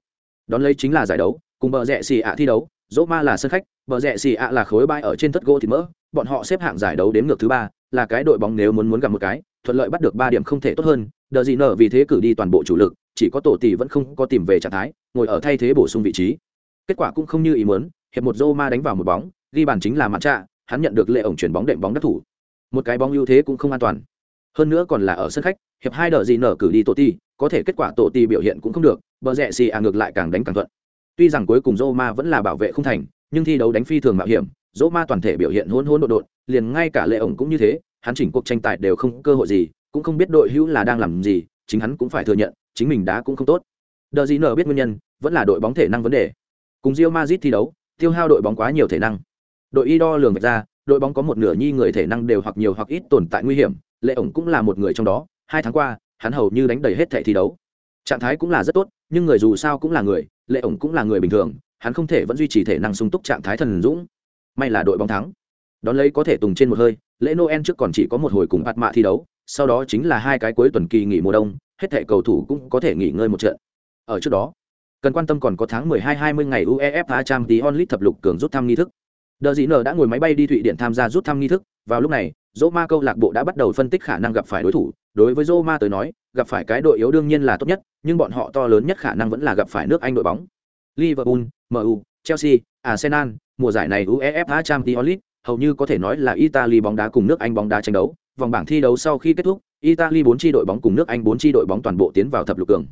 A: đón lấy chính là giải đấu, cùng bờ rẽ xì ạ thi đấu, Roma là sân khách, bờ rẽ xì ạ là khối bay ở trên thất gỗ thì mỡ, bọn họ xếp hạng giải đấu đến ngược thứ ba, là cái đội bóng nếu muốn muốn gặp một cái thuận lợi bắt được ba điểm không thể tốt hơn, đờ gì nở vì thế cử đi toàn bộ chủ lực, chỉ có tổ tỷ vẫn không có tìm về trạng thái, ngồi ở thay thế bổ sung vị trí. Kết quả cũng không như ý muốn, hiệp một Zoma đánh vào một bóng, ghi bàn chính là mặt trạ hắn nhận được lệ ổng chuyển bóng đệm bóng đắc thủ. Một cái bóng ưu thế cũng không an toàn. Hơn nữa còn là ở sân khách, hiệp hai đờ gì nở cử đi tổ tỷ, có thể kết quả tổ tỷ biểu hiện cũng không được, bờ rẽ xì à ngược lại càng đánh càng thuận. Tuy rằng cuối cùng Zoma vẫn là bảo vệ không thành, nhưng thi đấu đánh phi thường mạo hiểm Zoma toàn thể biểu hiện hỗn hỗn đột đột liền ngay cả lệ ổng cũng như thế hắn chỉnh cuộc tranh tài đều không cơ hội gì, cũng không biết đội hữu là đang làm gì, chính hắn cũng phải thừa nhận, chính mình đá cũng không tốt. Đờ gì nở biết nguyên nhân, vẫn là đội bóng thể năng vấn đề. Cùng rio mazit thi đấu, tiêu hao đội bóng quá nhiều thể năng. Đội y đo lường ra, đội bóng có một nửa nhi người thể năng đều hoặc nhiều hoặc ít tồn tại nguy hiểm, lệ ổng cũng là một người trong đó, hai tháng qua, hắn hầu như đánh đầy hết thể thi đấu. Trạng thái cũng là rất tốt, nhưng người dù sao cũng là người, lệ ổng cũng là người bình thường, hắn không thể vẫn duy trì thể năng sung túc trạng thái thần dũng. May là đội bóng thắng đón lấy có thể tùng trên một hơi, lễ noel trước còn chỉ có một hồi cùng bạt mạ thi đấu, sau đó chính là hai cái cuối tuần kỳ nghỉ mùa đông, hết thẻ cầu thủ cũng có thể nghỉ ngơi một trận. Ở trước đó, cần quan tâm còn có tháng 12-20 ngày uefa trang tí onlit thập lục cường rút thăm nghi thức. Đờ dĩ nở đã ngồi máy bay đi thụy điện tham gia rút thăm nghi thức, vào lúc này dỗ ma câu lạc bộ đã bắt đầu phân tích khả năng gặp phải đối thủ. Đối với dỗ ma tới nói, gặp phải cái đội yếu đương nhiên là tốt nhất, nhưng bọn họ to lớn nhất khả năng vẫn là gặp phải nước anh đội bóng. Liverpool mu chelsea, arsenal, mùa giải này uefa Champions tí onlit hầu như có thể nói là Italy bóng đá cùng nước Anh bóng đá tranh đấu. Vòng bảng thi đấu sau khi kết thúc, Italy 4 chi đội bóng cùng nước Anh 4 chi đội bóng toàn bộ tiến vào thập lục cường.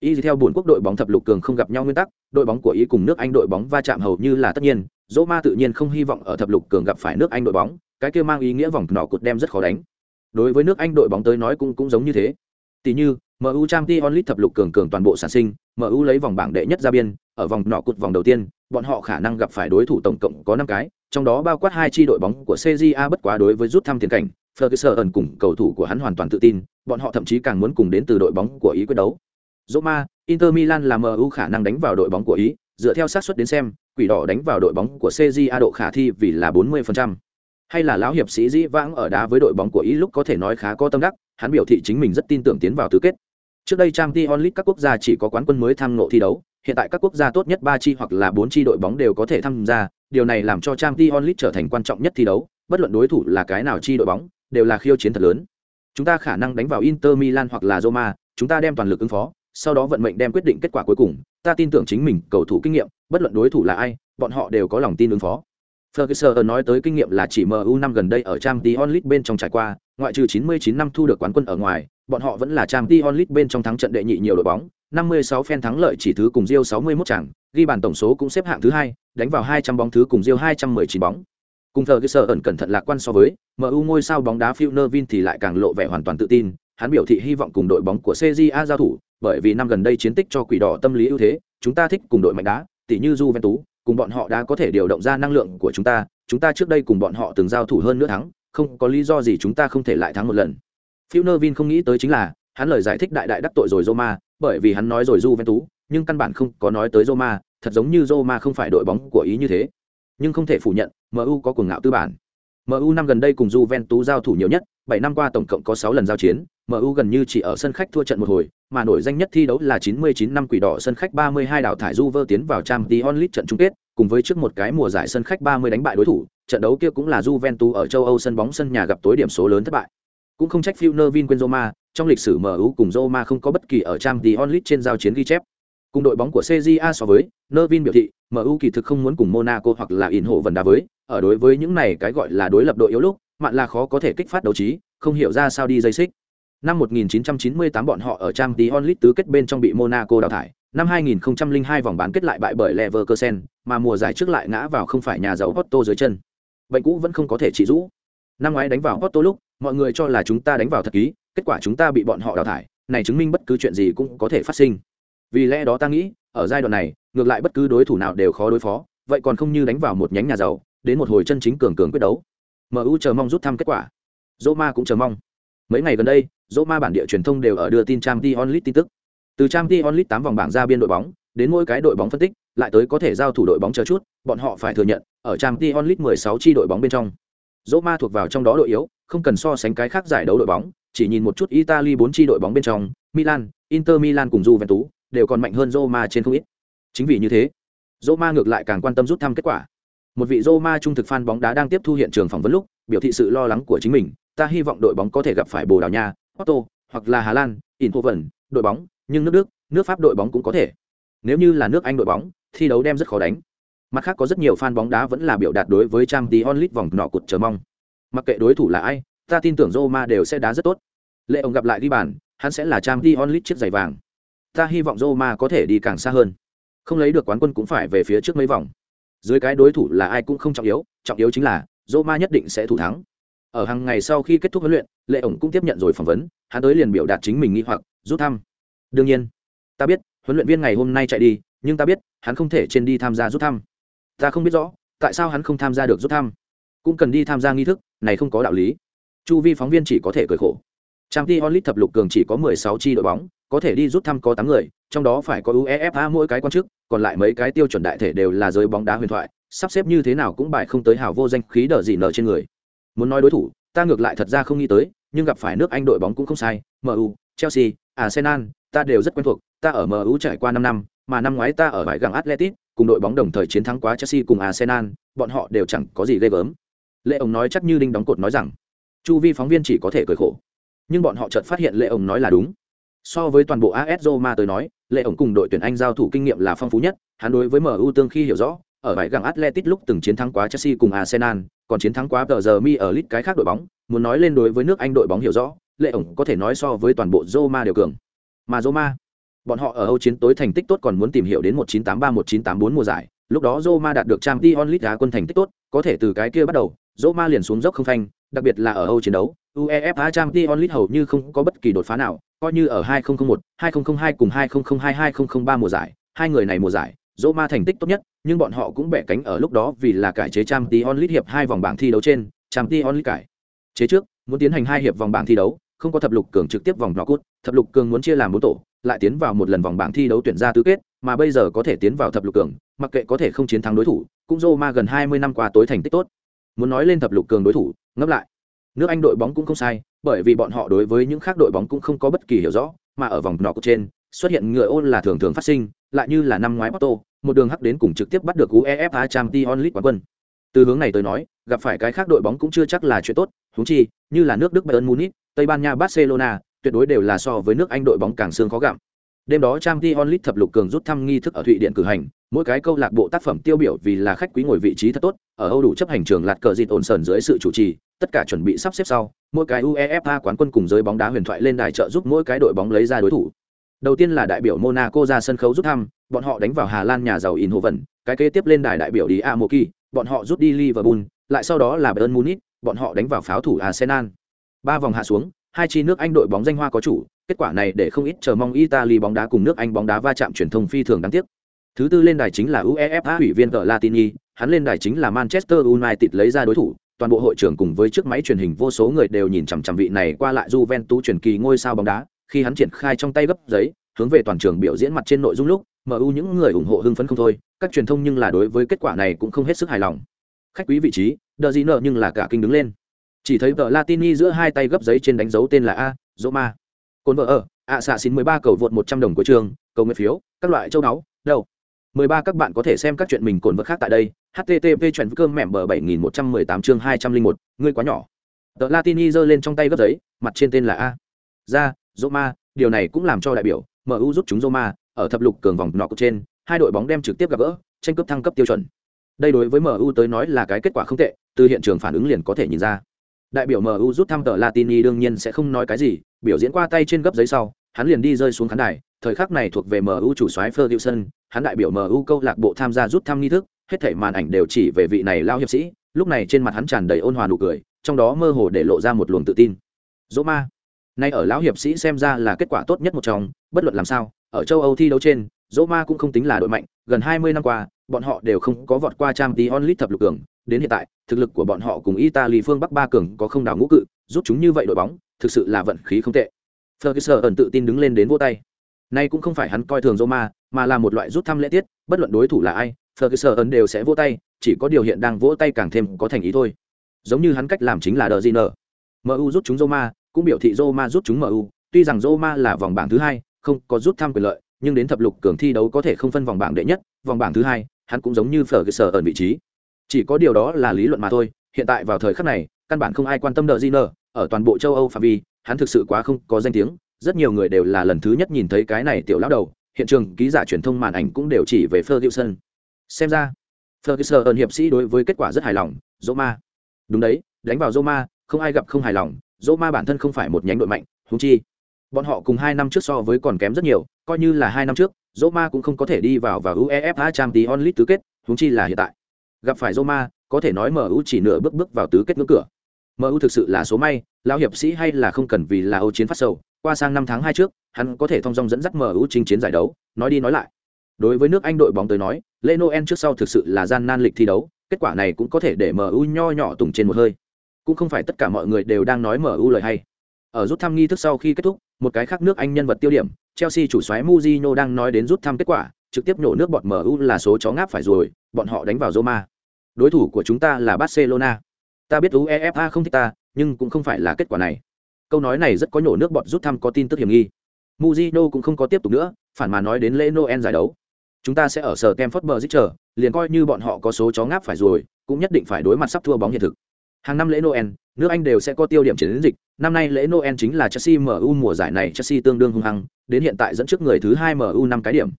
A: Y theo buồn quốc đội bóng thập lục cường không gặp nhau nguyên tắc, đội bóng của Ý cùng nước Anh đội bóng va chạm hầu như là tất nhiên, Roma tự nhiên không hy vọng ở thập lục cường gặp phải nước Anh đội bóng, cái kia mang ý nghĩa vòng nọ cột đem rất khó đánh. Đối với nước Anh đội bóng tới nói cũng cũng giống như thế. Tỷ như, MU Champions League thập lục cường cường toàn bộ sản sinh, MU lấy vòng bảng đệ nhất ra biên, ở vòng nọ cột vòng đầu tiên, bọn họ khả năng gặp phải đối thủ tổng cộng có 5 cái, trong đó bao quát hai chi đội bóng của CJA bất quá đối với rút thăm tiền cảnh, Ferguson cùng cầu thủ của hắn hoàn toàn tự tin, bọn họ thậm chí càng muốn cùng đến từ đội bóng của Ý quyết đấu. Roma, Inter Milan là MU khả năng đánh vào đội bóng của Ý, dựa theo xác suất đến xem, quỷ đỏ đánh vào đội bóng của CJA độ khả thi vì là 40%. Hay là lão hiệp sĩ Dĩ Vãng ở đá với đội bóng của Ý lúc có thể nói khá có tâm đắc, hắn biểu thị chính mình rất tin tưởng tiến vào tứ kết. Trước đây Champions League các quốc gia chỉ có quán quân mới tham ngộ thi đấu, hiện tại các quốc gia tốt nhất ba chi hoặc là bốn chi đội bóng đều có thể tham gia, điều này làm cho Champions League trở thành quan trọng nhất thi đấu, bất luận đối thủ là cái nào chi đội bóng, đều là khiêu chiến thật lớn. Chúng ta khả năng đánh vào Inter Milan hoặc là Roma, chúng ta đem toàn lực ứng phó, sau đó vận mệnh đem quyết định kết quả cuối cùng, ta tin tưởng chính mình, cầu thủ kinh nghiệm, bất luận đối thủ là ai, bọn họ đều có lòng tin ứng phó. Ferguson nói tới kinh nghiệm là chỉ MU năm gần đây ở Champions League bên trong trải qua, ngoại trừ 99 năm thu được quán quân ở ngoài, bọn họ vẫn là trang Champions League bên trong thắng trận đệ nhị nhiều đội bóng, 56 phen thắng lợi chỉ thứ cùng Rio 61 chẳng, ghi bàn tổng số cũng xếp hạng thứ hai, đánh vào 200 bóng thứ cùng Rio 219 bóng. Cùng thờ cái sở ẩn cẩn thận lạc quan so với, MU ngôi sao bóng đá Phil thì lại càng lộ vẻ hoàn toàn tự tin, hắn biểu thị hy vọng cùng đội bóng của CJA giao thủ, bởi vì năm gần đây chiến tích cho quỷ đỏ tâm lý ưu thế, chúng ta thích cùng đội mạnh đá, tỷ như Juventus, cùng bọn họ đã có thể điều động ra năng lượng của chúng ta, chúng ta trước đây cùng bọn họ từng giao thủ hơn nữa thắng, không có lý do gì chúng ta không thể lại thắng một lần. Phiu Nervin không nghĩ tới chính là, hắn lời giải thích đại đại đắc tội rồi Roma, bởi vì hắn nói rồi Juventus, nhưng căn bản không có nói tới Roma, thật giống như Roma không phải đội bóng của ý như thế. Nhưng không thể phủ nhận, MU có cuồng ngạo tư bản. MU năm gần đây cùng Juventus giao thủ nhiều nhất, 7 năm qua tổng cộng có 6 lần giao chiến, MU gần như chỉ ở sân khách thua trận một hồi, mà nổi danh nhất thi đấu là 99 năm quỷ đỏ sân khách 32 đảo thải Juve tiến vào Champions League trận chung kết, cùng với trước một cái mùa giải sân khách 30 đánh bại đối thủ, trận đấu kia cũng là Juventus ở châu Âu sân bóng sân nhà gặp tối điểm số lớn thất bại. Cũng không trách Phil Nevin quên Roma, trong lịch sử MU cùng Roma không có bất kỳ ở Champions League trên giao chiến ghi chép. Cùng đội bóng của CJA so với, Nervin biểu thị, MU kỳ thực không muốn cùng Monaco hoặc là In hộ vần đá với, ở đối với những này cái gọi là đối lập đội yếu lúc, mạn là khó có thể kích phát đấu trí, không hiểu ra sao đi dây xích. Năm 1998 bọn họ ở Champions League tứ kết bên trong bị Monaco đào thải, năm 2002 vòng bán kết lại bại bởi Leverkusen, mà mùa giải trước lại ngã vào không phải nhà giàu Porto dưới chân. Bệnh cũ vẫn không có thể trị rũ. Năm ngoái đánh vào Porto lúc, mọi người cho là chúng ta đánh vào thật ký, kết quả chúng ta bị bọn họ đào thải, này chứng minh bất cứ chuyện gì cũng có thể phát sinh. Vì lẽ đó ta nghĩ, ở giai đoạn này, ngược lại bất cứ đối thủ nào đều khó đối phó, vậy còn không như đánh vào một nhánh nhà giàu, đến một hồi chân chính cường cường quyết đấu. MU chờ mong rút thăm kết quả. Roma cũng chờ mong. Mấy ngày gần đây, Roma bản địa truyền thông đều ở đưa tin trang t onlit tin tức. Từ trang t onlit tám vòng bảng ra biên đội bóng, đến mỗi cái đội bóng phân tích, lại tới có thể giao thủ đội bóng chờ chút, bọn họ phải thừa nhận, ở trang Champions mười 16 chi đội bóng bên trong. Roma thuộc vào trong đó đội yếu, không cần so sánh cái khác giải đấu đội bóng, chỉ nhìn một chút Italy 4 chi đội bóng bên trong, Milan, Inter Milan cùng Juventus đều còn mạnh hơn Roma trên không ít. Chính vì như thế, Roma ngược lại càng quan tâm rút thăm kết quả. Một vị Roma trung thực fan bóng đá đang tiếp thu hiện trường phỏng vấn lúc, biểu thị sự lo lắng của chính mình, ta hy vọng đội bóng có thể gặp phải Bồ Đào Nha, Porto hoặc là Hà Lan, Eindhoven, đội bóng, nhưng nước Đức, nước Pháp đội bóng cũng có thể. Nếu như là nước Anh đội bóng, thi đấu đem rất khó đánh. Mặt khác có rất nhiều fan bóng đá vẫn là biểu đạt đối với Champions League vòng nọ cột chờ mong. Mặc kệ đối thủ là ai, ta tin tưởng Roma đều sẽ đá rất tốt. Lệ ông gặp lại đi bàn, hắn sẽ là trang đi onlit chiếc giày vàng. Ta hy vọng Roma có thể đi càng xa hơn. Không lấy được quán quân cũng phải về phía trước mấy vòng. Dưới cái đối thủ là ai cũng không trọng yếu, trọng yếu chính là Roma nhất định sẽ thủ thắng. Ở hàng ngày sau khi kết thúc huấn luyện, Lệ ổng cũng tiếp nhận rồi phỏng vấn, hắn tới liền biểu đạt chính mình nghi hoặc, rút thăm. Đương nhiên, ta biết, huấn luyện viên ngày hôm nay chạy đi, nhưng ta biết, hắn không thể trên đi tham gia rút thăm. Ta không biết rõ, tại sao hắn không tham gia được rút thăm. Cũng cần đi tham gia nghi thức, này không có đạo lý. Chu vi phóng viên chỉ có thể cười khổ. Trang Ti Onlit thập lục cường chỉ có 16 chi đội bóng, có thể đi rút thăm có 8 người, trong đó phải có UEFA mỗi cái quan chức, còn lại mấy cái tiêu chuẩn đại thể đều là giới bóng đá huyền thoại, sắp xếp như thế nào cũng bài không tới hảo vô danh khí đỡ gì nở trên người. Muốn nói đối thủ, ta ngược lại thật ra không nghĩ tới, nhưng gặp phải nước Anh đội bóng cũng không sai, MU, Chelsea, Arsenal, ta đều rất quen thuộc, ta ở MU trải qua 5 năm, mà năm ngoái ta ở bãi gần Atletico, cùng đội bóng đồng thời chiến thắng quá Chelsea cùng Arsenal, bọn họ đều chẳng có gì ghê gớm. Lệ ông nói chắc như đinh đóng cột nói rằng, chu vi phóng viên chỉ có thể cười khổ. Nhưng bọn họ chợt phát hiện Lệ ông nói là đúng. So với toàn bộ AS Roma tới nói, Lệ ông cùng đội tuyển Anh giao thủ kinh nghiệm là phong phú nhất, hắn đối với MU tương khi hiểu rõ, ở bãi gặng Atletico lúc từng chiến thắng quá Chelsea cùng Arsenal, còn chiến thắng quá tờ giờ mi ở lit cái khác đội bóng, muốn nói lên đối với nước Anh đội bóng hiểu rõ, Lệ ổng có thể nói so với toàn bộ Roma đều cường. Mà Roma, bọn họ ở Âu chiến tối thành tích tốt còn muốn tìm hiểu đến 1983-1984 mùa giải, lúc đó Roma đạt được Champions League đá quân thành tích tốt, có thể từ cái kia bắt đầu, Roma liền xuống dốc không phanh, đặc biệt là ở Âu chiến đấu, UEFA Champions League hầu như không có bất kỳ đột phá nào, coi như ở 2001, 2002 cùng 2002-2003 mùa giải, hai người này mùa giải, Roma thành tích tốt nhất, nhưng bọn họ cũng bẻ cánh ở lúc đó vì là cải chế Champions League hiệp hai vòng bảng thi đấu trên, Champions League cải. Chế trước, muốn tiến hành hai hiệp vòng bảng thi đấu, không có thập lục cường trực tiếp vòng knock-out, thập lục cường muốn chia làm bốn tổ, lại tiến vào một lần vòng bảng thi đấu tuyển ra tứ kết, mà bây giờ có thể tiến vào thập lục cường, mặc kệ có thể không chiến thắng đối thủ, cũng Roma gần 20 năm qua tối thành tích tốt. Muốn nói lên thập lục cường đối thủ, ngấp lại. Nước Anh đội bóng cũng không sai, bởi vì bọn họ đối với những khác đội bóng cũng không có bất kỳ hiểu rõ, mà ở vòng knock trên, xuất hiện ngựa ôn là thường thường phát sinh, lại như là năm ngoái Porto, một đường hắc đến cùng trực tiếp bắt được UEFA Champions League quán quân. Từ hướng này tới nói, gặp phải cái khác đội bóng cũng chưa chắc là chuyện tốt, huống chi, như là nước Đức Bayern Munich, Tây Ban Nha Barcelona, tuyệt đối đều là so với nước Anh đội bóng càng xương khó gặm. Đêm đó Champions League thập lục cường rút thăm nghi thức ở Thụy Điện cử hành, mỗi cái câu lạc bộ tác phẩm tiêu biểu vì là khách quý ngồi vị trí thật tốt, ở Âu đủ chấp hành trường lạt cờ dịt ổn sờn dưới sự chủ trì, tất cả chuẩn bị sắp xếp sau, mỗi cái UEFA quán quân cùng giới bóng đá huyền thoại lên đài trợ giúp mỗi cái đội bóng lấy ra đối thủ. Đầu tiên là đại biểu Monaco ra sân khấu rút thăm, bọn họ đánh vào Hà Lan nhà giàu Eindhoven, cái kế tiếp lên đài đại biểu đi Amoki, bọn họ rút đi Liverpool, lại sau đó là Bayern Munich, bọn họ đánh vào pháo thủ Arsenal. Ba vòng hạ xuống, hai chi nước Anh đội bóng danh hoa có chủ, kết quả này để không ít chờ mong Italy bóng đá cùng nước Anh bóng đá va chạm truyền thông phi thường đáng tiếc. Thứ tư lên đài chính là UEFA ủy viên tờ Latini, hắn lên đài chính là Manchester United lấy ra đối thủ, toàn bộ hội trưởng cùng với chiếc máy truyền hình vô số người đều nhìn chằm chằm vị này qua lại Juventus truyền kỳ ngôi sao bóng đá, khi hắn triển khai trong tay gấp giấy, hướng về toàn trường biểu diễn mặt trên nội dung lúc, MU những người ủng hộ hưng phấn không thôi, các truyền thông nhưng là đối với kết quả này cũng không hết sức hài lòng. Khách quý vị trí, đờ gì nợ nhưng là cả kinh đứng lên. Chỉ thấy tờ Latini giữa hai tay gấp giấy trên đánh dấu tên là A, Roma. Côn vợ ở, ạ xạ xin 13 cầu vượt 100 đồng của trường, cầu nguyện phiếu, các loại châu náu, đâu. 13 các bạn có thể xem các chuyện mình cồn vật khác tại đây. http chuyện cơm mẻm bờ 7118 chương 201, ngươi quá nhỏ. Tờ Latini giơ lên trong tay gấp giấy, mặt trên tên là A. Ra, Roma, điều này cũng làm cho đại biểu MU giúp chúng Roma ở thập lục cường vòng nọ trên, hai đội bóng đem trực tiếp gặp gỡ, tranh cướp thăng cấp tiêu chuẩn. Đây đối với MU tới nói là cái kết quả không tệ, từ hiện trường phản ứng liền có thể nhìn ra. Đại biểu MU rút thăm tờ Latini đương nhiên sẽ không nói cái gì, biểu diễn qua tay trên gấp giấy sau, hắn liền đi rơi xuống khán đài, thời khắc này thuộc về MU chủ soái Ferguson, hắn đại biểu MU câu lạc bộ tham gia rút thăm nghi thức, hết thảy màn ảnh đều chỉ về vị này lao hiệp sĩ, lúc này trên mặt hắn tràn đầy ôn hòa nụ cười, trong đó mơ hồ để lộ ra một luồng tự tin. Roma, nay ở lão hiệp sĩ xem ra là kết quả tốt nhất một trong, bất luận làm sao, ở châu Âu thi đấu trên, Roma cũng không tính là đội mạnh, gần 20 năm qua, bọn họ đều không có vọt qua Champions League thập lục cường, đến hiện tại, thực lực của bọn họ cùng Italy phương Bắc ba cường có không đảo ngũ cự, giúp chúng như vậy đội bóng, thực sự là vận khí không tệ. Ferguson ẩn tự tin đứng lên đến vỗ tay. Nay cũng không phải hắn coi thường Roma, mà là một loại rút thăm lễ tiết, bất luận đối thủ là ai, Ferguson ẩn đều sẽ vỗ tay, chỉ có điều hiện đang vỗ tay càng thêm có thành ý thôi. Giống như hắn cách làm chính là đờ. MU rút chúng Roma, cũng biểu thị Roma rút chúng MU, tuy rằng Roma là vòng bảng thứ hai, không có rút thăm quyền lợi, nhưng đến thập lục cường thi đấu có thể không phân vòng bảng đệ nhất, vòng bảng thứ hai, hắn cũng giống như Ferguson ở vị trí. Chỉ có điều đó là lý luận mà thôi, hiện tại vào thời khắc này, căn bản không ai quan tâm đờ ở toàn bộ châu Âu phạm vi, hắn thực sự quá không có danh tiếng, rất nhiều người đều là lần thứ nhất nhìn thấy cái này tiểu lão đầu, hiện trường ký giả truyền thông màn ảnh cũng đều chỉ về Ferguson. Xem ra, Ferguson ẩn hiệp sĩ đối với kết quả rất hài lòng, Roma. Đúng đấy, đánh vào Roma, không ai gặp không hài lòng, Roma bản thân không phải một nhánh đội mạnh, huống chi. Bọn họ cùng hai năm trước so với còn kém rất nhiều, coi như là hai năm trước, Roma cũng không có thể đi vào vào UEFA Champions League tứ kết, huống chi là hiện tại. Gặp phải Roma, có thể nói MU chỉ nửa bước bước vào tứ kết ngưỡng cửa. MU thực sự là số may, lão hiệp sĩ hay là không cần vì là Âu chiến phát sầu, qua sang năm tháng hai trước, hắn có thể thông dong dẫn dắt MU chinh chiến giải đấu, nói đi nói lại. Đối với nước Anh đội bóng tới nói, Lê Noel trước sau thực sự là gian nan lịch thi đấu, kết quả này cũng có thể để MU nho nhỏ tùng trên một hơi. Cũng không phải tất cả mọi người đều đang nói MU lời hay. Ở rút thăm nghi thức sau khi kết thúc, một cái khác nước Anh nhân vật tiêu điểm, Chelsea chủ soái Mourinho đang nói đến rút thăm kết quả, trực tiếp nhổ nước bọt MU là số chó ngáp phải rồi, bọn họ đánh vào Roma. Đối thủ của chúng ta là Barcelona. Ta biết UEFA không thích ta, nhưng cũng không phải là kết quả này. Câu nói này rất có nhổ nước bọt rút thăm có tin tức hiểm nghi. Mujino cũng không có tiếp tục nữa, phản mà nói đến lễ Noel giải đấu. Chúng ta sẽ ở sở Campfort Bridge chờ, liền coi như bọn họ có số chó ngáp phải rồi, cũng nhất định phải đối mặt sắp thua bóng hiện thực. Hàng năm lễ Noel, nước Anh đều sẽ có tiêu điểm chiến dịch, năm nay lễ Noel chính là Chelsea MU mùa giải này Chelsea tương đương hung hăng, đến hiện tại dẫn trước người thứ hai MU năm cái điểm.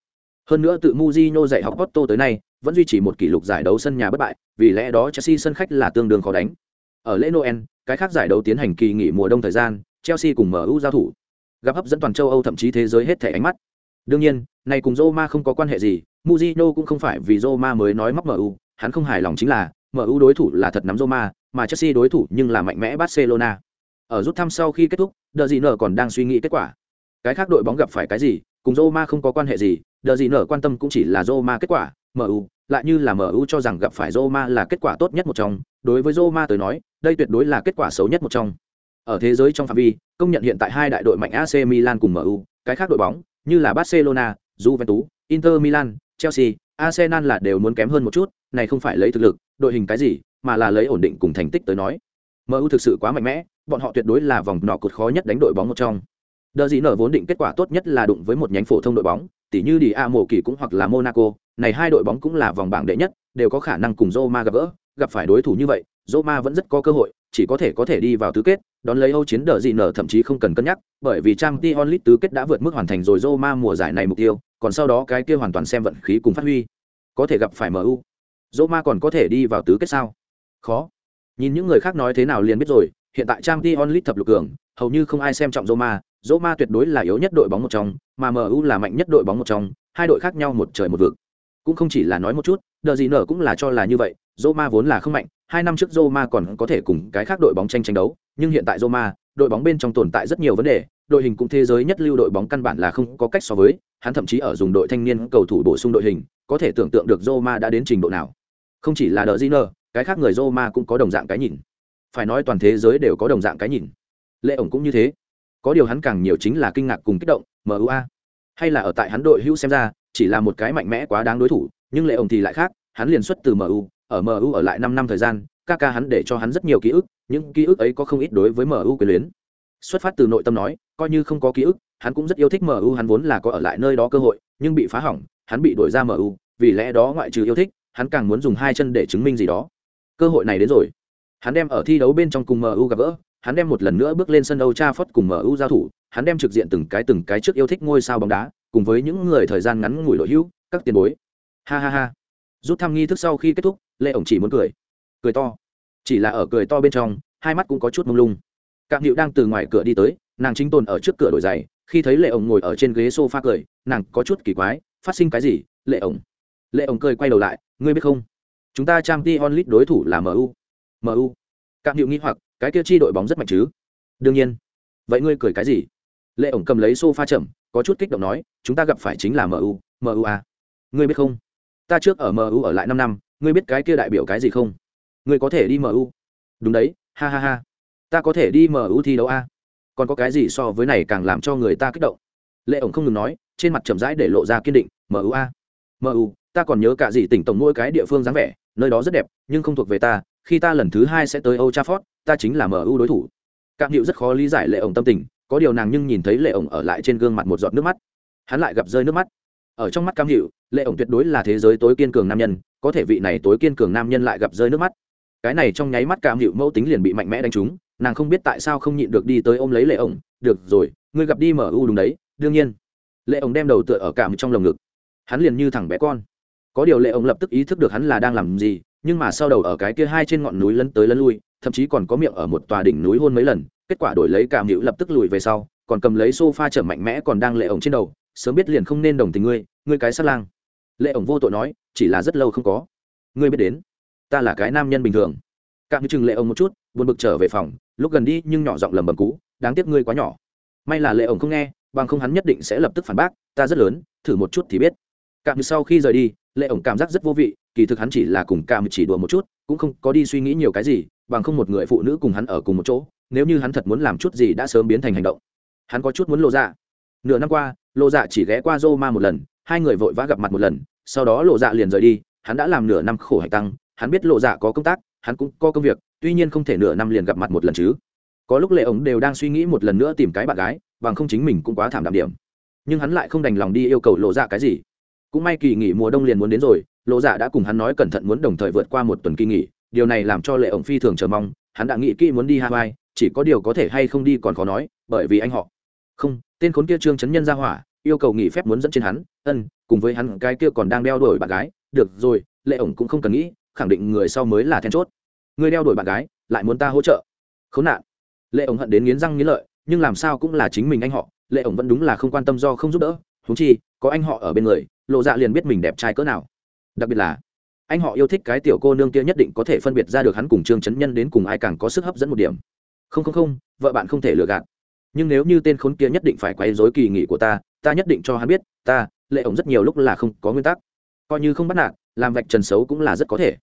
A: Hơn nữa tự Mujino dạy học Otto tới nay, vẫn duy trì một kỷ lục giải đấu sân nhà bất bại, vì lẽ đó Chelsea sân khách là tương đương khó đánh. Ở lễ Noel, cái khác giải đấu tiến hành kỳ nghỉ mùa đông thời gian, Chelsea cùng MU giao thủ, gặp hấp dẫn toàn châu Âu thậm chí thế giới hết thảy ánh mắt. Đương nhiên, này cùng Roma không có quan hệ gì, Mourinho cũng không phải vì Roma mới nói móc MU, hắn không hài lòng chính là MU đối thủ là thật nắm Roma, mà Chelsea đối thủ nhưng là mạnh mẽ Barcelona. Ở rút thăm sau khi kết thúc, Đờ gì nở còn đang suy nghĩ kết quả. Cái khác đội bóng gặp phải cái gì, cùng Roma không có quan hệ gì, Đờ gì nở quan tâm cũng chỉ là Roma kết quả, MU, lại như là MU cho rằng gặp phải Roma là kết quả tốt nhất một trong, đối với Roma tới nói, đây tuyệt đối là kết quả xấu nhất một trong. Ở thế giới trong phạm vi, công nhận hiện tại hai đại đội mạnh AC Milan cùng MU, cái khác đội bóng như là Barcelona, Juventus, Inter Milan, Chelsea, Arsenal là đều muốn kém hơn một chút, này không phải lấy thực lực, đội hình cái gì, mà là lấy ổn định cùng thành tích tới nói. MU thực sự quá mạnh mẽ, bọn họ tuyệt đối là vòng nọ cột khó nhất đánh đội bóng một trong. Đờ gì nở vốn định kết quả tốt nhất là đụng với một nhánh phổ thông đội bóng, tỉ như đi A Mộ Kỳ cũng hoặc là Monaco, này hai đội bóng cũng là vòng bảng đệ nhất, đều có khả năng cùng Roma gặp gỡ, gặp phải đối thủ như vậy, Roma vẫn rất có cơ hội, chỉ có thể có thể đi vào tứ kết, đón lấy Âu chiến đỡ gì nở thậm chí không cần cân nhắc, bởi vì Champions League tứ kết đã vượt mức hoàn thành rồi Roma mùa giải này mục tiêu, còn sau đó cái kia hoàn toàn xem vận khí cùng phát huy. Có thể gặp phải MU. Roma còn có thể đi vào tứ kết sao? Khó. Nhìn những người khác nói thế nào liền biết rồi, hiện tại Champions League thập lục cường, hầu như không ai xem trọng Roma, Roma tuyệt đối là yếu nhất đội bóng một trong, mà MU là mạnh nhất đội bóng một trong, hai đội khác nhau một trời một vực. Cũng không chỉ là nói một chút, đờ gì nở cũng là cho là như vậy, Roma vốn là không mạnh, hai năm trước Roma còn có thể cùng cái khác đội bóng tranh tranh đấu, nhưng hiện tại Roma, đội bóng bên trong tồn tại rất nhiều vấn đề, đội hình cũng thế giới nhất lưu đội bóng căn bản là không có cách so với, hắn thậm chí ở dùng đội thanh niên cầu thủ bổ sung đội hình, có thể tưởng tượng được Roma đã đến trình độ nào. Không chỉ là đỡ Giner, cái khác người Roma cũng có đồng dạng cái nhìn. Phải nói toàn thế giới đều có đồng dạng cái nhìn. Lệ ổng cũng như thế. Có điều hắn càng nhiều chính là kinh ngạc cùng kích động, MUA. Hay là ở tại hắn đội hữu xem ra, chỉ là một cái mạnh mẽ quá đáng đối thủ, nhưng Lệ ổng thì lại khác, hắn liền xuất từ MU, ở MU ở lại 5 năm thời gian, Kaka hắn để cho hắn rất nhiều ký ức, những ký ức ấy có không ít đối với MU quyền luyến. Xuất phát từ nội tâm nói, coi như không có ký ức, hắn cũng rất yêu thích MU, hắn vốn là có ở lại nơi đó cơ hội, nhưng bị phá hỏng, hắn bị đuổi ra MU, vì lẽ đó ngoại trừ yêu thích, hắn càng muốn dùng hai chân để chứng minh gì đó. Cơ hội này đến rồi. Hắn đem ở thi đấu bên trong cùng MU gặp gỡ, hắn đem một lần nữa bước lên sân Old Trafford cùng MU giao thủ, hắn đem trực diện từng cái từng cái trước yêu thích ngôi sao bóng đá, cùng với những người thời gian ngắn ngủi đội hữu, các tiền bối. Ha ha ha. Rút thăm nghi thức sau khi kết thúc, lệ ổng chỉ muốn cười. Cười to. Chỉ là ở cười to bên trong, hai mắt cũng có chút mông lung. Cạm hiệu đang từ ngoài cửa đi tới, nàng chính tồn ở trước cửa đổi giày, khi thấy Lệ ổng ngồi ở trên ghế sofa cười, nàng có chút kỳ quái, phát sinh cái gì? Lệ ổng. Lệ ổng cười quay đầu lại, ngươi biết không? Chúng ta trang t onlit đối thủ là MU. MU. Cạm hiệu nghi hoặc, cái kia chi đội bóng rất mạnh chứ? Đương nhiên. Vậy ngươi cười cái gì? Lệ ổng cầm lấy sofa chậm, có chút kích động nói, chúng ta gặp phải chính là MU, MU à? Ngươi biết không? Ta trước ở MU ở lại năm năm, ngươi biết cái kia đại biểu cái gì không? Ngươi có thể đi MU. Đúng đấy, ha ha ha ta có thể đi MU thi đấu a còn có cái gì so với này càng làm cho người ta kích động lệ ổng không ngừng nói trên mặt chậm rãi để lộ ra kiên định MU a MU ta còn nhớ cả gì tỉnh tổng mỗi cái địa phương dáng vẻ nơi đó rất đẹp nhưng không thuộc về ta khi ta lần thứ hai sẽ tới Old Trafford ta chính là MU đối thủ Cạm Hiệu rất khó lý giải Lệ ổng tâm tình, có điều nàng nhưng nhìn thấy Lệ ổng ở lại trên gương mặt một giọt nước mắt. Hắn lại gặp rơi nước mắt. Ở trong mắt Cam Hiệu, Lệ ổng tuyệt đối là thế giới tối kiên cường nam nhân, có thể vị này tối kiên cường nam nhân lại gặp rơi nước mắt. Cái này trong nháy mắt Cam Hiệu mẫu tính liền bị mạnh mẽ đánh trúng, nàng không biết tại sao không nhịn được đi tới ôm lấy lệ ổng được rồi ngươi gặp đi mở u đúng đấy đương nhiên. Lệ ổng đem đầu tựa ở cảm trong lồng ngực. Hắn liền như thằng bé con. Có điều lệ ổng lập tức ý thức được hắn là đang làm gì nhưng mà sau đầu ở cái kia hai trên ngọn núi lấn tới lấn lui thậm chí còn có miệng ở một tòa đỉnh núi hôn mấy lần kết quả đổi lấy cảm hữu lập tức lùi về sau còn cầm lấy sofa trở mạnh mẽ còn đang lệ ổng trên đầu sớm biết liền không nên đồng tình ngươi ngươi cái sát lang. Lệ ổng vô tội nói chỉ là rất lâu không có. Ngươi biết đến ta là cái nam nhân bình thường. Cảm như chừng lệ ổng một chút buồn bực trở về phòng lúc gần đi nhưng nhỏ giọng lầm bầm cú đáng tiếc ngươi quá nhỏ. May là lệ ổng không nghe bằng không hắn nhất định sẽ lập tức phản bác ta rất lớn thử một chút thì biết. Cảm sau khi rời đi lệ ổng cảm giác rất vô vị kỳ thực hắn chỉ là cùng cảm chỉ đùa một chút cũng không có đi suy nghĩ nhiều cái gì bằng không một người phụ nữ cùng hắn ở cùng một chỗ nếu như hắn thật muốn làm chút gì đã sớm biến thành hành động. Hắn có chút muốn lộ ra, nửa năm qua lộ dạ chỉ ghé qua rô ma một lần, hai người vội vã gặp mặt một lần, sau đó lộ dạ liền rời đi, hắn đã làm nửa năm khổ hạch tăng, hắn biết lộ dạ có công tác, hắn cũng có công việc, tuy nhiên không thể nửa năm liền gặp mặt một lần chứ. Có lúc lệ ống đều đang suy nghĩ một lần nữa tìm cái bạn gái, bằng không chính mình cũng quá thảm đạm điểm. Nhưng hắn lại không đành lòng đi yêu cầu lộ dạ cái gì. Cũng may kỳ nghỉ mùa đông liền muốn đến rồi lộ dạ đã cùng hắn nói cẩn thận muốn đồng thời vượt qua một tuần kỳ nghỉ, điều này làm cho lệ ổng phi thường chờ mong, hắn đã nghĩ kỹ muốn đi hawaii, chỉ có điều có thể hay không đi còn khó nói, bởi vì anh họ. Không tên khốn kia trương chấn nhân ra hỏa, yêu cầu nghỉ phép muốn dẫn trên hắn, ân, cùng với hắn cái kia còn đang đeo đuổi bạn gái, được rồi, lệ ổng cũng không cần nghĩ, khẳng định người sau mới là then chốt. Người đeo đuổi bạn gái, lại muốn ta hỗ trợ. Khốn nạn. Lệ ổng hận đến nghiến răng nghiến lợi, nhưng làm sao cũng là chính mình anh họ, lệ ổng vẫn đúng là không quan tâm do không giúp đỡ húng chi, có anh họ ở bên người, lộ dạ liền biết mình đẹp trai cỡ nào. Đặc biệt là, anh họ yêu thích cái tiểu cô nương kia nhất định có thể phân biệt ra được hắn cùng trương chấn nhân đến cùng ai càng có sức hấp dẫn một điểm. Không không không, vợ bạn không thể lừa gạt nhưng nếu như tên khốn kia nhất định phải quay dối kỳ nghỉ của ta ta nhất định cho hắn biết ta lệ ổng rất nhiều lúc là không có nguyên tắc. Coi như không bắt nạt làm vạch trần xấu cũng là rất có thể.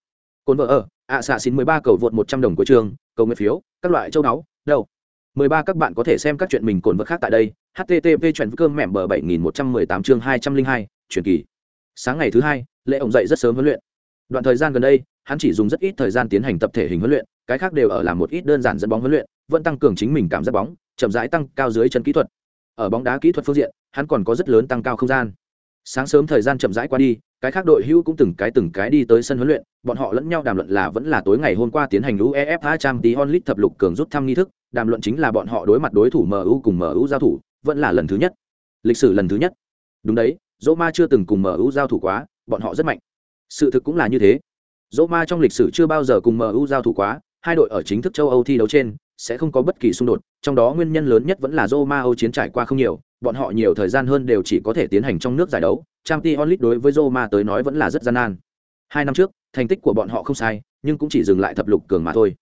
A: Cồn vợ ở ạ xạ xin mười ba cầu vượt một trăm đồng của trường cầu nguyện phiếu các loại châu đáo, đâu? Mười ba các bạn có thể xem các chuyện mình cồn vợ khác tại đây. Http chuẩn cơm mẻm bờ bảy nghìn một trăm mười tám chương hai trăm linh hai truyền kỳ. Sáng ngày thứ hai lệ ổng dậy rất sớm huấn luyện. Đoạn thời gian gần đây hắn chỉ dùng rất ít thời gian tiến hành tập thể hình huấn luyện cái khác đều ở làm một ít đơn giản dẫn bóng huấn luyện vẫn tăng cường chính mình cảm giác bóng chậm rãi tăng cao dưới chân kỹ thuật. Ở bóng đá kỹ thuật phương diện, hắn còn có rất lớn tăng cao không gian. Sáng sớm thời gian chậm rãi qua đi, cái khác đội hữu cũng từng cái từng cái đi tới sân huấn luyện, bọn họ lẫn nhau đàm luận là vẫn là tối ngày hôm qua tiến hành uefa trang tí onlit thập lục cường rút thăm nghi thức, đàm luận chính là bọn họ đối mặt đối thủ mu cùng mu giao thủ, vẫn là lần thứ nhất. Lịch sử lần thứ nhất. Đúng đấy dỗ ma chưa từng cùng mu giao thủ quá, bọn họ rất mạnh. Sự thực cũng là như thế. Dỗ ma trong lịch sử chưa bao giờ cùng mu giao thủ quá, hai đội ở chính thức châu âu thi đấu trên sẽ không có bất kỳ xung đột trong đó nguyên nhân lớn nhất vẫn là Roma âu chiến trải qua không nhiều bọn họ nhiều thời gian hơn đều chỉ có thể tiến hành trong nước giải đấu Champions League đối với Roma tới nói vẫn là rất gian nan. Hai năm trước, thành tích của bọn họ không sai, nhưng cũng chỉ dừng lại thập lục cường mà thôi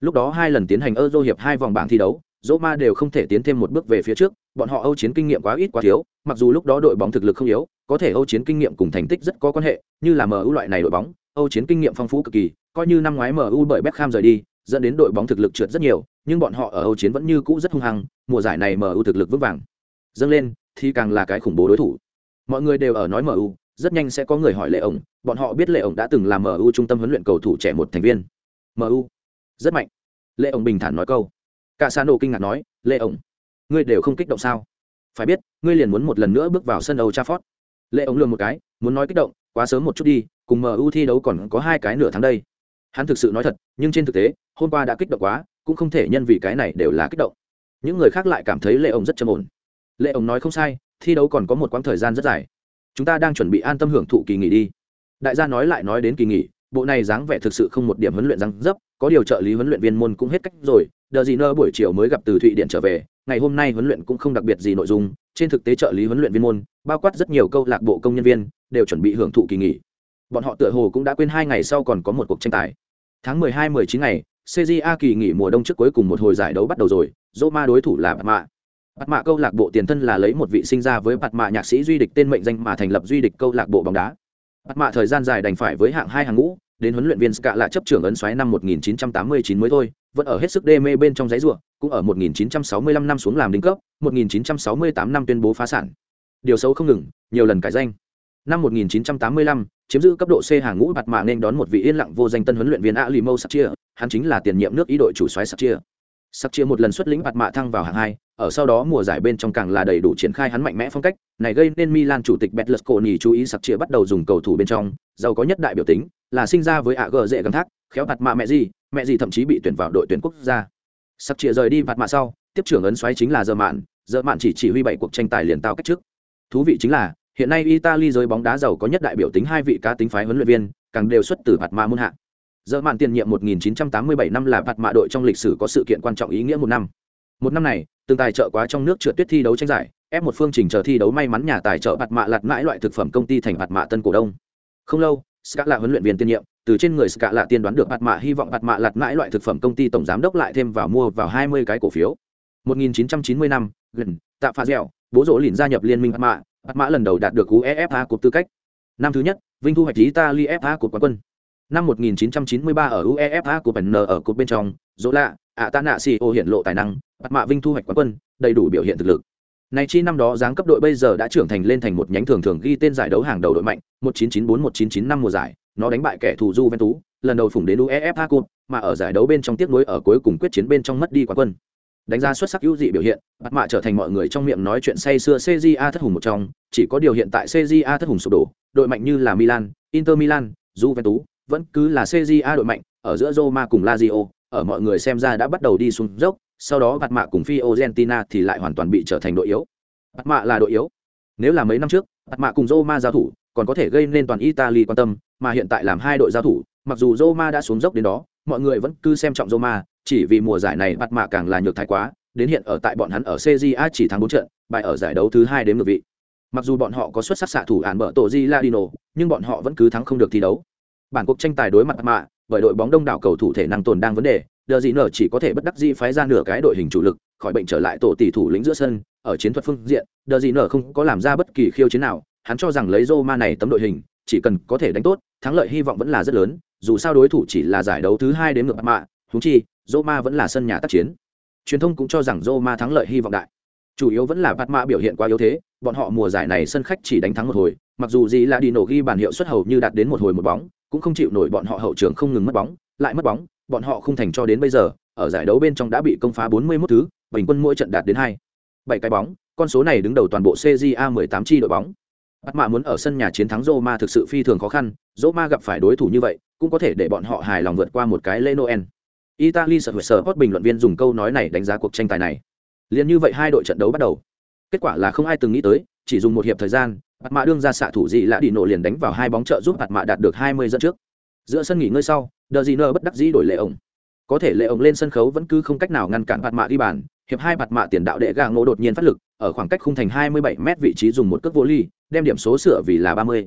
A: lúc đó hai lần tiến hành euro hiệp hai vòng bảng thi đấu Roma đều không thể tiến thêm một bước về phía trước, bọn họ Âu chiến kinh nghiệm quá ít quá thiếu, mặc dù lúc đó đội bóng thực lực không yếu, có thể Âu chiến kinh nghiệm cùng thành tích rất có quan hệ, như là MU loại này đội bóng, Âu chiến kinh nghiệm phong phú cực kỳ, coi như năm ngoái MU bởi Beckham rời đi, dẫn đến đội bóng thực lực trượt rất nhiều, nhưng bọn họ ở Âu chiến vẫn như cũ rất hung hăng, mùa giải này MU thực lực vững vàng. Dâng lên, thì càng là cái khủng bố đối thủ. Mọi người đều ở nói MU, rất nhanh sẽ có người hỏi Lệ ổng, bọn họ biết Lệ ổng đã từng là MU trung tâm huấn luyện cầu thủ trẻ một thành viên. MU rất mạnh. Lệ ổng bình thản nói câu cả sa nổ kinh ngạc nói lệ ổng ngươi đều không kích động sao phải biết ngươi liền muốn một lần nữa bước vào sân Old trafford lệ ổng lườm một cái muốn nói kích động quá sớm một chút đi cùng mu thi đấu còn có hai cái nửa tháng đây hắn thực sự nói thật, nhưng trên thực tế, hôm qua đã kích động quá, cũng không thể nhân vì cái này đều là kích động. Những người khác lại cảm thấy lệ ổng rất trầm ổn. Lệ ổng nói không sai, thi đấu còn có một quãng thời gian rất dài. Chúng ta đang chuẩn bị an tâm hưởng thụ kỳ nghỉ đi. Đại gia nói lại nói đến kỳ nghỉ, bộ này dáng vẻ thực sự không một điểm huấn luyện răng dấp, có điều trợ lý huấn luyện viên môn cũng hết cách rồi, đờ gì nơ buổi chiều mới gặp từ thụy điện trở về, ngày hôm nay huấn luyện cũng không đặc biệt gì nội dung, trên thực tế trợ lý huấn luyện viên môn, bao quát rất nhiều câu lạc bộ công nhân viên, đều chuẩn bị hưởng thụ kỳ nghỉ bọn họ tựa hồ cũng đã quên hai ngày sau còn có một cuộc tranh tài tháng 12-19 ngày cja kỳ nghỉ mùa đông trước cuối cùng một hồi giải đấu bắt đầu rồi roma đối thủ là bạt mạ bạt mạ câu lạc bộ tiền thân là lấy một vị sinh ra với bạt mạ nhạc sĩ duy địch tên mệnh danh mà thành lập duy địch câu lạc bộ bóng đá bạt mạ thời gian dài đành phải với hạng hai hàng ngũ đến huấn luyện viên Ska lại chấp trưởng ấn xoáy năm 1989 mới thôi, vẫn ở hết sức đê mê bên trong giấy rùa, cũng ở 1965 năm xuống làm đỉnh cấp, 1968 năm tuyên bố phá sản. Điều xấu không ngừng, nhiều lần cải danh. Năm 1985, chiếm giữ cấp độ C hàng ngũ bạt mạ nên đón một vị yên lặng vô danh tân huấn luyện viên Ali Mo Sakchia, hắn chính là tiền nhiệm nước ý đội chủ soái Sakchia. Sakchia một lần xuất lĩnh bạt mạ thăng vào hạng 2, ở sau đó mùa giải bên trong càng là đầy đủ triển khai hắn mạnh mẽ phong cách, này gây nên Milan chủ tịch Betlesconi chú ý Sakchia bắt đầu dùng cầu thủ bên trong, giàu có nhất đại biểu tính, là sinh ra với ạ gờ dễ gần thác khéo bạt mạ mẹ gì mẹ gì thậm chí bị tuyển vào đội tuyển quốc gia sắp rời đi bạt mạ sau tiếp trưởng ấn xoáy chính là giờ mạn giờ mạn chỉ chỉ huy bảy cuộc tranh tài liền tao cách trước thú vị chính là hiện nay italy giới bóng đá giàu có nhất đại biểu tính hai vị cá tính phái huấn luyện viên càng đều xuất từ bạt Ma muôn hạ giờ mạn tiền nhiệm 1987 năm là bạt mạ đội trong lịch sử có sự kiện quan trọng ý nghĩa một năm. Một năm này từng tài trợ quá trong nước trượt tuyết thi đấu tranh giải ép một phương trình chờ thi đấu may mắn nhà tài trợ bạt mạ lặt mãi loại thực phẩm công ty thành bạt mạ tân cổ đông. Không lâu Ska là huấn luyện viên tiên nhiệm, từ trên người Ska là tiên đoán được Bạt Mạ hy vọng Bạt Mạ lật mãi loại thực phẩm công ty tổng giám đốc lại thêm vào mua vào 20 cái cổ phiếu. 1990 năm, gần tạ phá dẻo, bố rỗ lìn gia nhập liên minh Bạt Mạ, Mạ lần đầu đạt được UEFA cục tư cách. Năm thứ nhất, Vinh thu hoạch Italy FA cục quán quân. Năm 1993 ở UEFA cục N ở cục bên trong, dỗ lạ, ạ tạ nạ xì ô hiện lộ tài năng, Bạt Mạ Vinh thu hoạch quán quân, đầy đủ biểu hiện thực lực. Này chi năm đó giáng cấp đội bây giờ đã trưởng thành lên thành một nhánh thường thường ghi tên giải đấu hàng đầu đội mạnh, 1994-1995 mùa giải, nó đánh bại kẻ thù Juventus, lần đầu phủng đến UEFA Cup, mà ở giải đấu bên trong tiếc nối ở cuối cùng quyết chiến bên trong mất đi quán quân. Đánh ra xuất sắc ưu dị biểu hiện, bắt mạ trở thành mọi người trong miệng nói chuyện say xưa CJA thất hùng một trong, chỉ có điều hiện tại CJA thất hùng sụp đổ, đội mạnh như là Milan, Inter Milan, Juventus, vẫn cứ là CJA đội mạnh, ở giữa Roma cùng Lazio, ở mọi người xem ra đã bắt đầu đi xuống dốc, sau đó bắt mạ cùng Fiorentina thì lại hoàn toàn bị trở thành đội yếu. bắt mạ là đội yếu. Nếu là mấy năm trước, bắt mạ cùng Roma giao thủ, còn có thể gây nên toàn Italy quan tâm, mà hiện tại làm hai đội giao thủ, mặc dù Roma đã xuống dốc đến đó, mọi người vẫn cứ xem trọng Roma, chỉ vì mùa giải này bạt mạ càng là nhược thái quá, đến hiện ở tại bọn hắn ở CJA chỉ thắng bốn trận, bại ở giải đấu thứ hai đến ngược vị. Mặc dù bọn họ có xuất sắc xạ thủ án bở tổ Di Ladino, nhưng bọn họ vẫn cứ thắng không được thi đấu. Bản cuộc tranh tài đối mặt mạ, bởi đội bóng đông đảo cầu thủ thể năng tồn đang vấn đề, đờ gì nở chỉ có thể bất đắc dĩ phái ra nửa cái đội hình chủ lực khỏi bệnh trở lại tổ tỷ thủ lĩnh giữa sân ở chiến thuật phương diện đờ gì nở không có làm ra bất kỳ khiêu chiến nào hắn cho rằng lấy Roma này tấm đội hình chỉ cần có thể đánh tốt thắng lợi hy vọng vẫn là rất lớn dù sao đối thủ chỉ là giải đấu thứ hai đến ngược mạ húng chi Roma vẫn là sân nhà tác chiến truyền thông cũng cho rằng Roma thắng lợi hy vọng đại chủ yếu vẫn là bạt biểu hiện quá yếu thế bọn họ mùa giải này sân khách chỉ đánh thắng một hồi mặc dù gì là đi nổ ghi bàn hiệu suất hầu như đạt đến một hồi một bóng cũng không chịu nổi bọn họ hậu trường không ngừng mất bóng lại mất bóng bọn họ không thành cho đến bây giờ, ở giải đấu bên trong đã bị công phá 41 thứ, bình quân mỗi trận đạt đến 2. 7 cái bóng, con số này đứng đầu toàn bộ CJA 18 chi đội bóng. Bắt mạ muốn ở sân nhà chiến thắng Roma thực sự phi thường khó khăn, Roma gặp phải đối thủ như vậy, cũng có thể để bọn họ hài lòng vượt qua một cái lễ Noel. Italy sở sở hot bình luận viên dùng câu nói này đánh giá cuộc tranh tài này. Liên như vậy hai đội trận đấu bắt đầu. Kết quả là không ai từng nghĩ tới, chỉ dùng một hiệp thời gian, Bạt Mạ đương ra xạ thủ dị lạ đi nổ liền đánh vào hai bóng trợ giúp Bạt Mạ đạt được 20 dẫn trước. Giữa sân nghỉ ngơi sau, đờ gì nơ bất đắc dĩ đổi lệ ổng có thể lệ ổng lên sân khấu vẫn cứ không cách nào ngăn cản bạt mạ đi bàn hiệp hai bạt mạ tiền đạo đệ gà ngộ đột nhiên phát lực ở khoảng cách khung thành 27 m vị trí dùng một cước vô ly đem điểm số sửa vì là 30.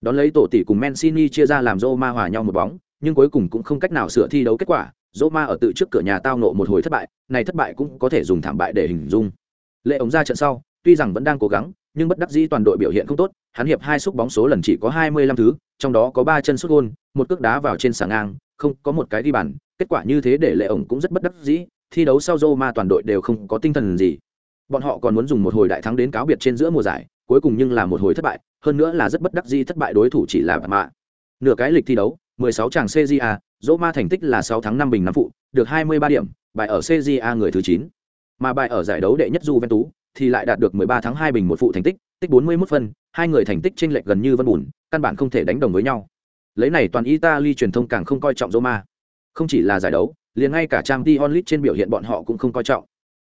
A: đón lấy tổ tỷ cùng Mancini chia ra làm Roma hòa nhau một bóng nhưng cuối cùng cũng không cách nào sửa thi đấu kết quả Roma ở tự trước cửa nhà tao nộ một hồi thất bại này thất bại cũng có thể dùng thảm bại để hình dung. Lệ ống ra trận sau tuy rằng vẫn đang cố gắng nhưng bất đắc dĩ toàn đội biểu hiện không tốt hắn hiệp hai xúc bóng số lần chỉ có hai mươi lăm thứ trong đó có ba chân sút gôn một cước đá vào trên sàng ngang không có một cái đi bàn kết quả như thế để lệ ổng cũng rất bất đắc dĩ thi đấu sau Roma toàn đội đều không có tinh thần gì. Bọn họ còn muốn dùng một hồi đại thắng đến cáo biệt trên giữa mùa giải cuối cùng nhưng là một hồi thất bại hơn nữa là rất bất đắc dĩ thất bại đối thủ chỉ là mạ. Nửa cái lịch thi đấu 16 chàng CJA, Roma thành tích là 6 tháng 5 bình năm phụ, được 23 điểm, bài ở CJA người thứ 9. Mà bài ở giải đấu đệ nhất Juventus thì lại đạt được 13 tháng 2 bình một phụ thành tích, tích 41 phân, hai người thành tích chênh lệch gần như vân bùn, căn bản không thể đánh đồng với nhau. Lấy này toàn Italy truyền thông càng không coi trọng Roma. Không chỉ là giải đấu, liền ngay cả Champions League trên biểu hiện bọn họ cũng không coi trọng.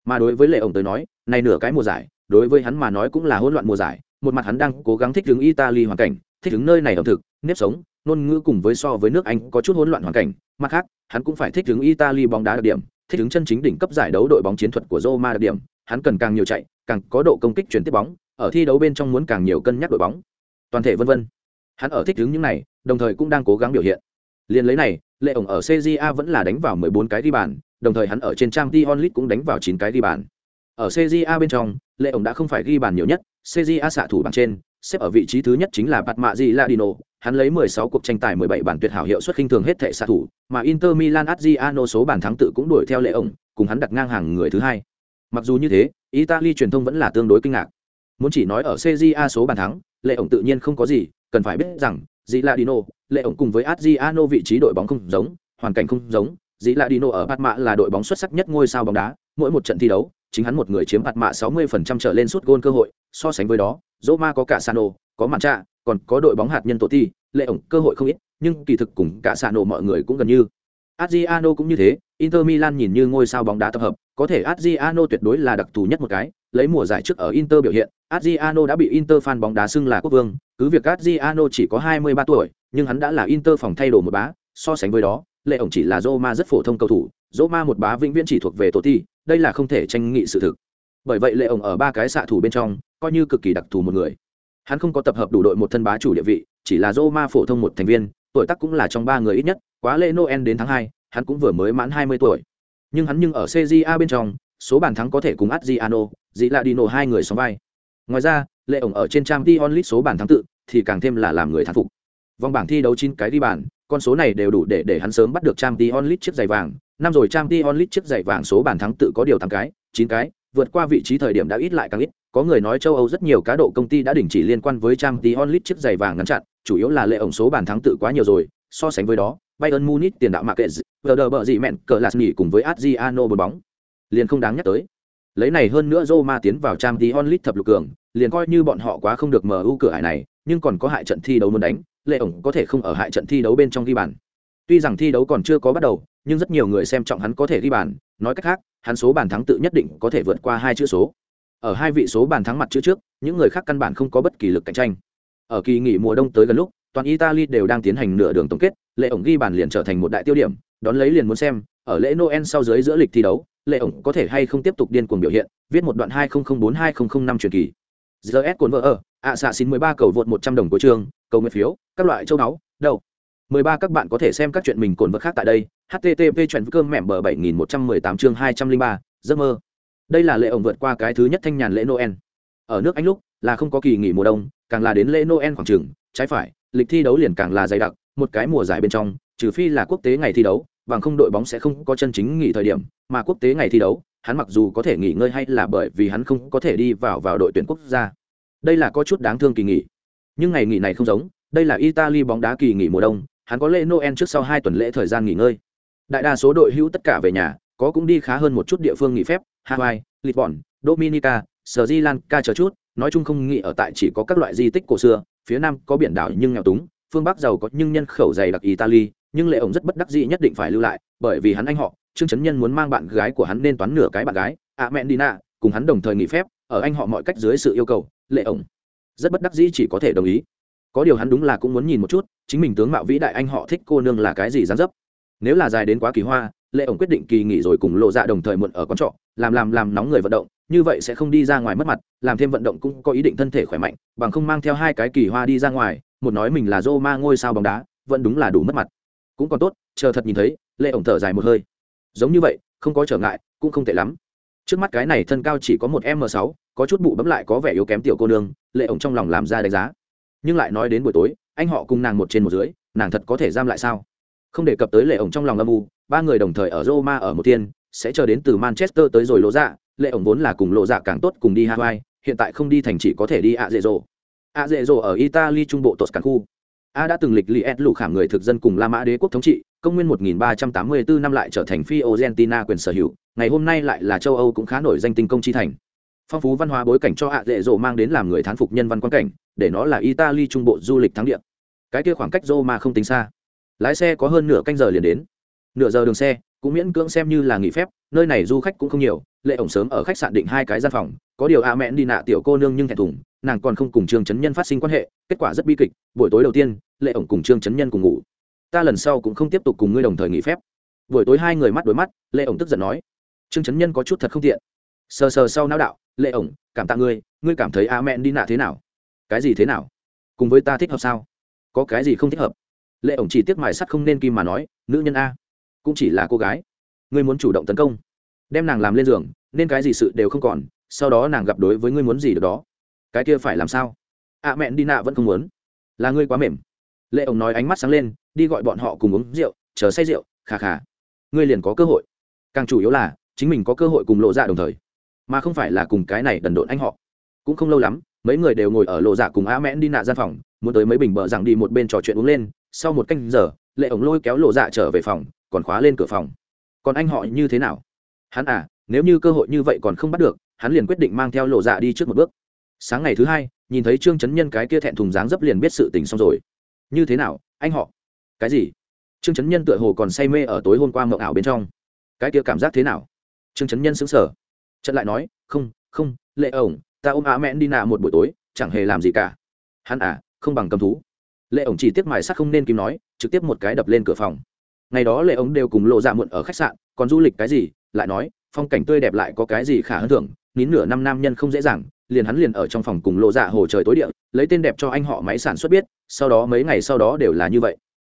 A: Mà đối với Lệ ổng tới nói, này nửa cái mùa giải, đối với hắn mà nói cũng là hỗn loạn mùa giải, một mặt hắn đang cố gắng thích ứng Italy hoàn cảnh, thích ứng nơi này ẩm thực, nếp sống, ngôn ngữ cùng với so với nước Anh có chút hỗn loạn hoàn cảnh, mặt khác, hắn cũng phải thích ứng Italy bóng đá đặc điểm, thích ứng chân chính đỉnh cấp giải đấu đội bóng chiến thuật của Roma đặc điểm, hắn cần càng nhiều chạy, càng có độ công kích chuyển tiếp bóng, ở thi đấu bên trong muốn càng nhiều cân nhắc đội bóng. Toàn thể vân vân. Hắn ở thích ứng những này, đồng thời cũng đang cố gắng biểu hiện. Liên lấy này, Lệ ổng ở CJA vẫn là đánh vào 14 cái đi bàn, đồng thời hắn ở trên Champions Onlit cũng đánh vào 9 cái đi bàn. Ở CJA bên trong, Lệ ổng đã không phải ghi bàn nhiều nhất, CJA xạ thủ bảng trên, xếp ở vị trí thứ nhất chính là Bạt Mạ Di Ladino, hắn lấy 16 cuộc tranh tài 17 bản tuyệt hảo hiệu suất khinh thường hết thể xạ thủ, mà Inter Milan Adriano số bàn thắng tự cũng đuổi theo lệ ổng, cùng hắn đặt ngang hàng người thứ hai. Mặc dù như thế, Italy truyền thông vẫn là tương đối kinh ngạc. Muốn chỉ nói ở CJA số bàn thắng, lệ ổng tự nhiên không có gì, cần phải biết rằng, Di Ladino, lệ ổng cùng với Adriano vị trí đội bóng không giống, hoàn cảnh không giống, Di Ladino ở Bạt Mạ là đội bóng xuất sắc nhất ngôi sao bóng đá, mỗi một trận thi đấu, chính hắn một người chiếm Bạt Mạ 60% trở lên suốt gôn cơ hội, so sánh với đó, Roma có cả Sano, có Mạn Trạ, còn có đội bóng hạt nhân tổ ti, lệ ổng cơ hội không ít, nhưng kỳ thực cùng cả Sano mọi người cũng gần như. Adriano cũng như thế, Inter Milan nhìn như ngôi sao bóng đá tập hợp, có thể Adriano tuyệt đối là đặc thù nhất một cái, lấy mùa giải trước ở Inter biểu hiện, Adriano đã bị Inter fan bóng đá xưng là quốc vương, cứ việc Adriano chỉ có 23 tuổi, nhưng hắn đã là Inter phòng thay đồ một bá, so sánh với đó, lệ ổng chỉ là Roma rất phổ thông cầu thủ, Roma một bá vĩnh viễn chỉ thuộc về Totti, đây là không thể tranh nghị sự thực. Bởi vậy lệ ổng ở ba cái xạ thủ bên trong, coi như cực kỳ đặc thù một người. Hắn không có tập hợp đủ đội một thân bá chủ địa vị, chỉ là Roma phổ thông một thành viên, tuổi tác cũng là trong ba người ít nhất, quá lễ Noel đến tháng hai, hắn cũng vừa mới mãn 20 tuổi. Nhưng hắn nhưng ở CJA bên trong, số bàn thắng có thể cùng Adriano, Giladino hai người song vai. Ngoài ra, lệ ổng ở trên Champions League số bàn thắng tự thì càng thêm là làm người thán phục. Vòng bảng thi đấu chín cái đi bàn, con số này đều đủ để để hắn sớm bắt được Champions League chiếc giày vàng. Năm rồi Champions League chiếc giày vàng số bàn thắng tự có điều 8 cái, 9 cái, vượt qua vị trí thời điểm đã ít lại càng ít. Có người nói châu Âu rất nhiều cá độ công ty đã đình chỉ liên quan với Champions onlit chiếc giày vàng ngăn chặn, chủ yếu là lệ ổng số bàn thắng tự quá nhiều rồi. So sánh với đó, Bayern Munich tiền đạo Marquez, Werder bợ gì mẹn, cờ lạt nghỉ cùng với Adriano bốn bóng. Liền không đáng nhắc tới. Lấy này hơn nữa Roma tiến vào Champions onlit thập lục cường, liền coi như bọn họ quá không được mở ưu cửa hải này, nhưng còn có hại trận thi đấu muốn đánh, lệ ổng có thể không ở hại trận thi đấu bên trong ghi bàn. Tuy rằng thi đấu còn chưa có bắt đầu, nhưng rất nhiều người xem trọng hắn có thể ghi bàn, nói cách khác, hắn số bàn thắng tự nhất định có thể vượt qua hai chữ số. Ở hai vị số bàn thắng mặt chữ trước, những người khác căn bản không có bất kỳ lực cạnh tranh. Ở kỳ nghỉ mùa đông tới gần lúc, toàn Italy đều đang tiến hành nửa đường tổng kết, lệ ổng ghi bàn liền trở thành một đại tiêu điểm, đón lấy liền muốn xem, ở lễ Noel sau dưới giữa lịch thi đấu, lệ ổng có thể hay không tiếp tục điên cuồng biểu hiện, viết một đoạn 2004-2005 truyền kỳ. GS cuốn vỡ ở, ạ xạ xin 13 cầu vượt 100 đồng của trường, cầu nguyện phiếu, các loại châu náu, đầu. 13 các bạn có thể xem các chuyện mình cồn vật khác tại đây. http chuyện cơm mẻm bờ 7118 chương 203, giấc mơ. Đây là lễ ổng vượt qua cái thứ nhất thanh nhàn lễ Noel. Ở nước Anh lúc là không có kỳ nghỉ mùa đông, càng là đến lễ Noel khoảng chừng, trái phải, lịch thi đấu liền càng là dày đặc, một cái mùa giải bên trong, trừ phi là quốc tế ngày thi đấu, bằng không đội bóng sẽ không có chân chính nghỉ thời điểm, mà quốc tế ngày thi đấu, hắn mặc dù có thể nghỉ ngơi hay là bởi vì hắn không có thể đi vào vào đội tuyển quốc gia. Đây là có chút đáng thương kỳ nghỉ. Nhưng ngày nghỉ này không giống, đây là Italy bóng đá kỳ nghỉ mùa đông, hắn có lễ Noel trước sau hai tuần lễ thời gian nghỉ ngơi. Đại đa số đội hữu tất cả về nhà, có cũng đi khá hơn một chút địa phương nghỉ phép, Hawaii, Lisbon, Dominica, Sri Lanka chờ chút, nói chung không nghỉ ở tại chỉ có các loại di tích cổ xưa, phía nam có biển đảo nhưng nghèo túng, phương bắc giàu có nhưng nhân khẩu dày đặc Italy, nhưng lệ ổng rất bất đắc dĩ nhất định phải lưu lại, bởi vì hắn anh họ, Trương Chấn Nhân muốn mang bạn gái của hắn nên toán nửa cái bạn gái, ạ mẹ Dina, cùng hắn đồng thời nghỉ phép, ở anh họ mọi cách dưới sự yêu cầu, lệ ổng rất bất đắc dĩ chỉ có thể đồng ý. Có điều hắn đúng là cũng muốn nhìn một chút, chính mình tướng mạo vĩ đại anh họ thích cô nương là cái gì dán dấp. Nếu là dài đến quá kỳ hoa, lệ ổng quyết định kỳ nghỉ rồi cùng lộ dạ đồng thời muộn ở quán trọ, làm làm làm nóng người vận động, như vậy sẽ không đi ra ngoài mất mặt, làm thêm vận động cũng có ý định thân thể khỏe mạnh, bằng không mang theo hai cái kỳ hoa đi ra ngoài, một nói mình là Roma ngôi sao bóng đá, vẫn đúng là đủ mất mặt. cũng còn tốt chờ thật nhìn thấy lệ ổng thở dài một hơi giống như vậy không có trở ngại cũng không tệ lắm trước mắt cái này thân cao chỉ có một m sáu có chút bụ bấm lại có vẻ yếu kém tiểu cô nương lệ ổng trong lòng làm ra đánh giá nhưng lại nói đến buổi tối, anh họ cùng nàng một trên một dưới, nàng thật có thể giam lại sao? Không đề cập tới lệ ổng trong lòng âm u, ba người đồng thời ở roma ở một tiên sẽ chờ đến từ manchester tới rồi lộ dạ. Lệ ổng vốn là cùng lộ dạ càng tốt cùng đi hawaii, hiện tại không đi thành chỉ có thể đi ạ dễ dỗ ạ dễ dỗ ở italy trung bộ toscan khu a đã từng lịch li ed lụ khảm người thực dân cùng la mã đế quốc thống trị, công nguyên 1384 năm lại trở thành phi argentina quyền sở hữu, ngày hôm nay lại là châu âu cũng khá nổi danh tinh công chi thành. Phong phú văn hóa bối cảnh cho ạ dễ dỗ mang đến làm người thán phục nhân văn quan cảnh để nó là italy trung bộ du lịch thắng địa. Cái kia khoảng cách roma không tính xa. Lái xe có hơn nửa canh giờ liền đến. Nửa giờ đường xe, cũng miễn cưỡng xem như là nghỉ phép, nơi này du khách cũng không nhiều, lệ ổng sớm ở khách sạn định hai cái gian phòng, có điều a mẹn đi nạ tiểu cô nương nhưng thẹn thùng, nàng còn không cùng trương chấn nhân phát sinh quan hệ, kết quả rất bi kịch, buổi tối đầu tiên, lệ ổng cùng trương chấn nhân cùng ngủ. Ta lần sau cũng không tiếp tục cùng ngươi đồng thời nghỉ phép. Buổi tối hai người mắt đối mắt, lệ ổng tức giận nói, trương chấn nhân có chút thật không tiện. Sờ sờ sau não đạo, lệ ổng, cảm tạ ngươi ngươi cảm thấy a mẹn đi nạ thế nào? Cái gì thế nào? Cùng với ta thích hợp sao? Có cái gì không thích hợp? Lệ ổng chỉ tiếc mài sắt không nên kim mà nói nữ nhân a cũng chỉ là cô gái. Ngươi muốn chủ động tấn công đem nàng làm lên giường nên cái gì sự đều không còn sau đó nàng gặp đối với ngươi muốn gì được đó. Cái kia phải làm sao? Ạ à, mẹn đi nạ vẫn không muốn. Là ngươi quá mềm. Lệ ổng nói ánh mắt sáng lên đi gọi bọn họ cùng uống rượu chờ say rượu khà khà. Ngươi liền có cơ hội. Càng chủ yếu là chính mình có cơ hội cùng lộ dạ đồng thời. Mà không phải là cùng cái này đần độn anh họ. Cũng không lâu lắm mấy người đều ngồi ở lộ dạ cùng á mẽn đi nạ gian phòng, muốn tới mấy bình bờ rằng đi một bên trò chuyện uống lên, sau một canh giờ, lệ ổng lôi kéo lộ dạ trở về phòng, còn khóa lên cửa phòng. Còn anh họ như thế nào? Hắn à nếu như cơ hội như vậy còn không bắt được, hắn liền quyết định mang theo lộ dạ đi trước một bước. Sáng ngày thứ hai, nhìn thấy trương chấn nhân cái kia thẹn thùng dáng dấp liền biết sự tình xong rồi. Như thế nào, anh họ? Cái gì? Trương chấn nhân tựa hồ còn say mê ở tối hôm qua mộng ảo bên trong. Cái kia cảm giác thế nào? Trương chấn nhân sững sờ. Trận lại nói, không không, lệ ổng ta ôm á mẹn đi nạ một buổi tối, chẳng hề làm gì cả. Hắn à không bằng cầm thú. Lệ ổng chỉ tiếp mài sắc không nên kim nói, trực tiếp một cái đập lên cửa phòng. Ngày đó lệ ổng đều cùng lộ dạ muộn ở khách sạn, còn du lịch cái gì, lại nói, phong cảnh tươi đẹp lại có cái gì khả hơn thưởng nín nửa năm nam nhân không dễ dàng, liền hắn liền ở trong phòng cùng lộ dạ hồ trời tối địa, lấy tên đẹp cho anh họ máy sản xuất biết, sau đó mấy ngày sau đó đều là như vậy.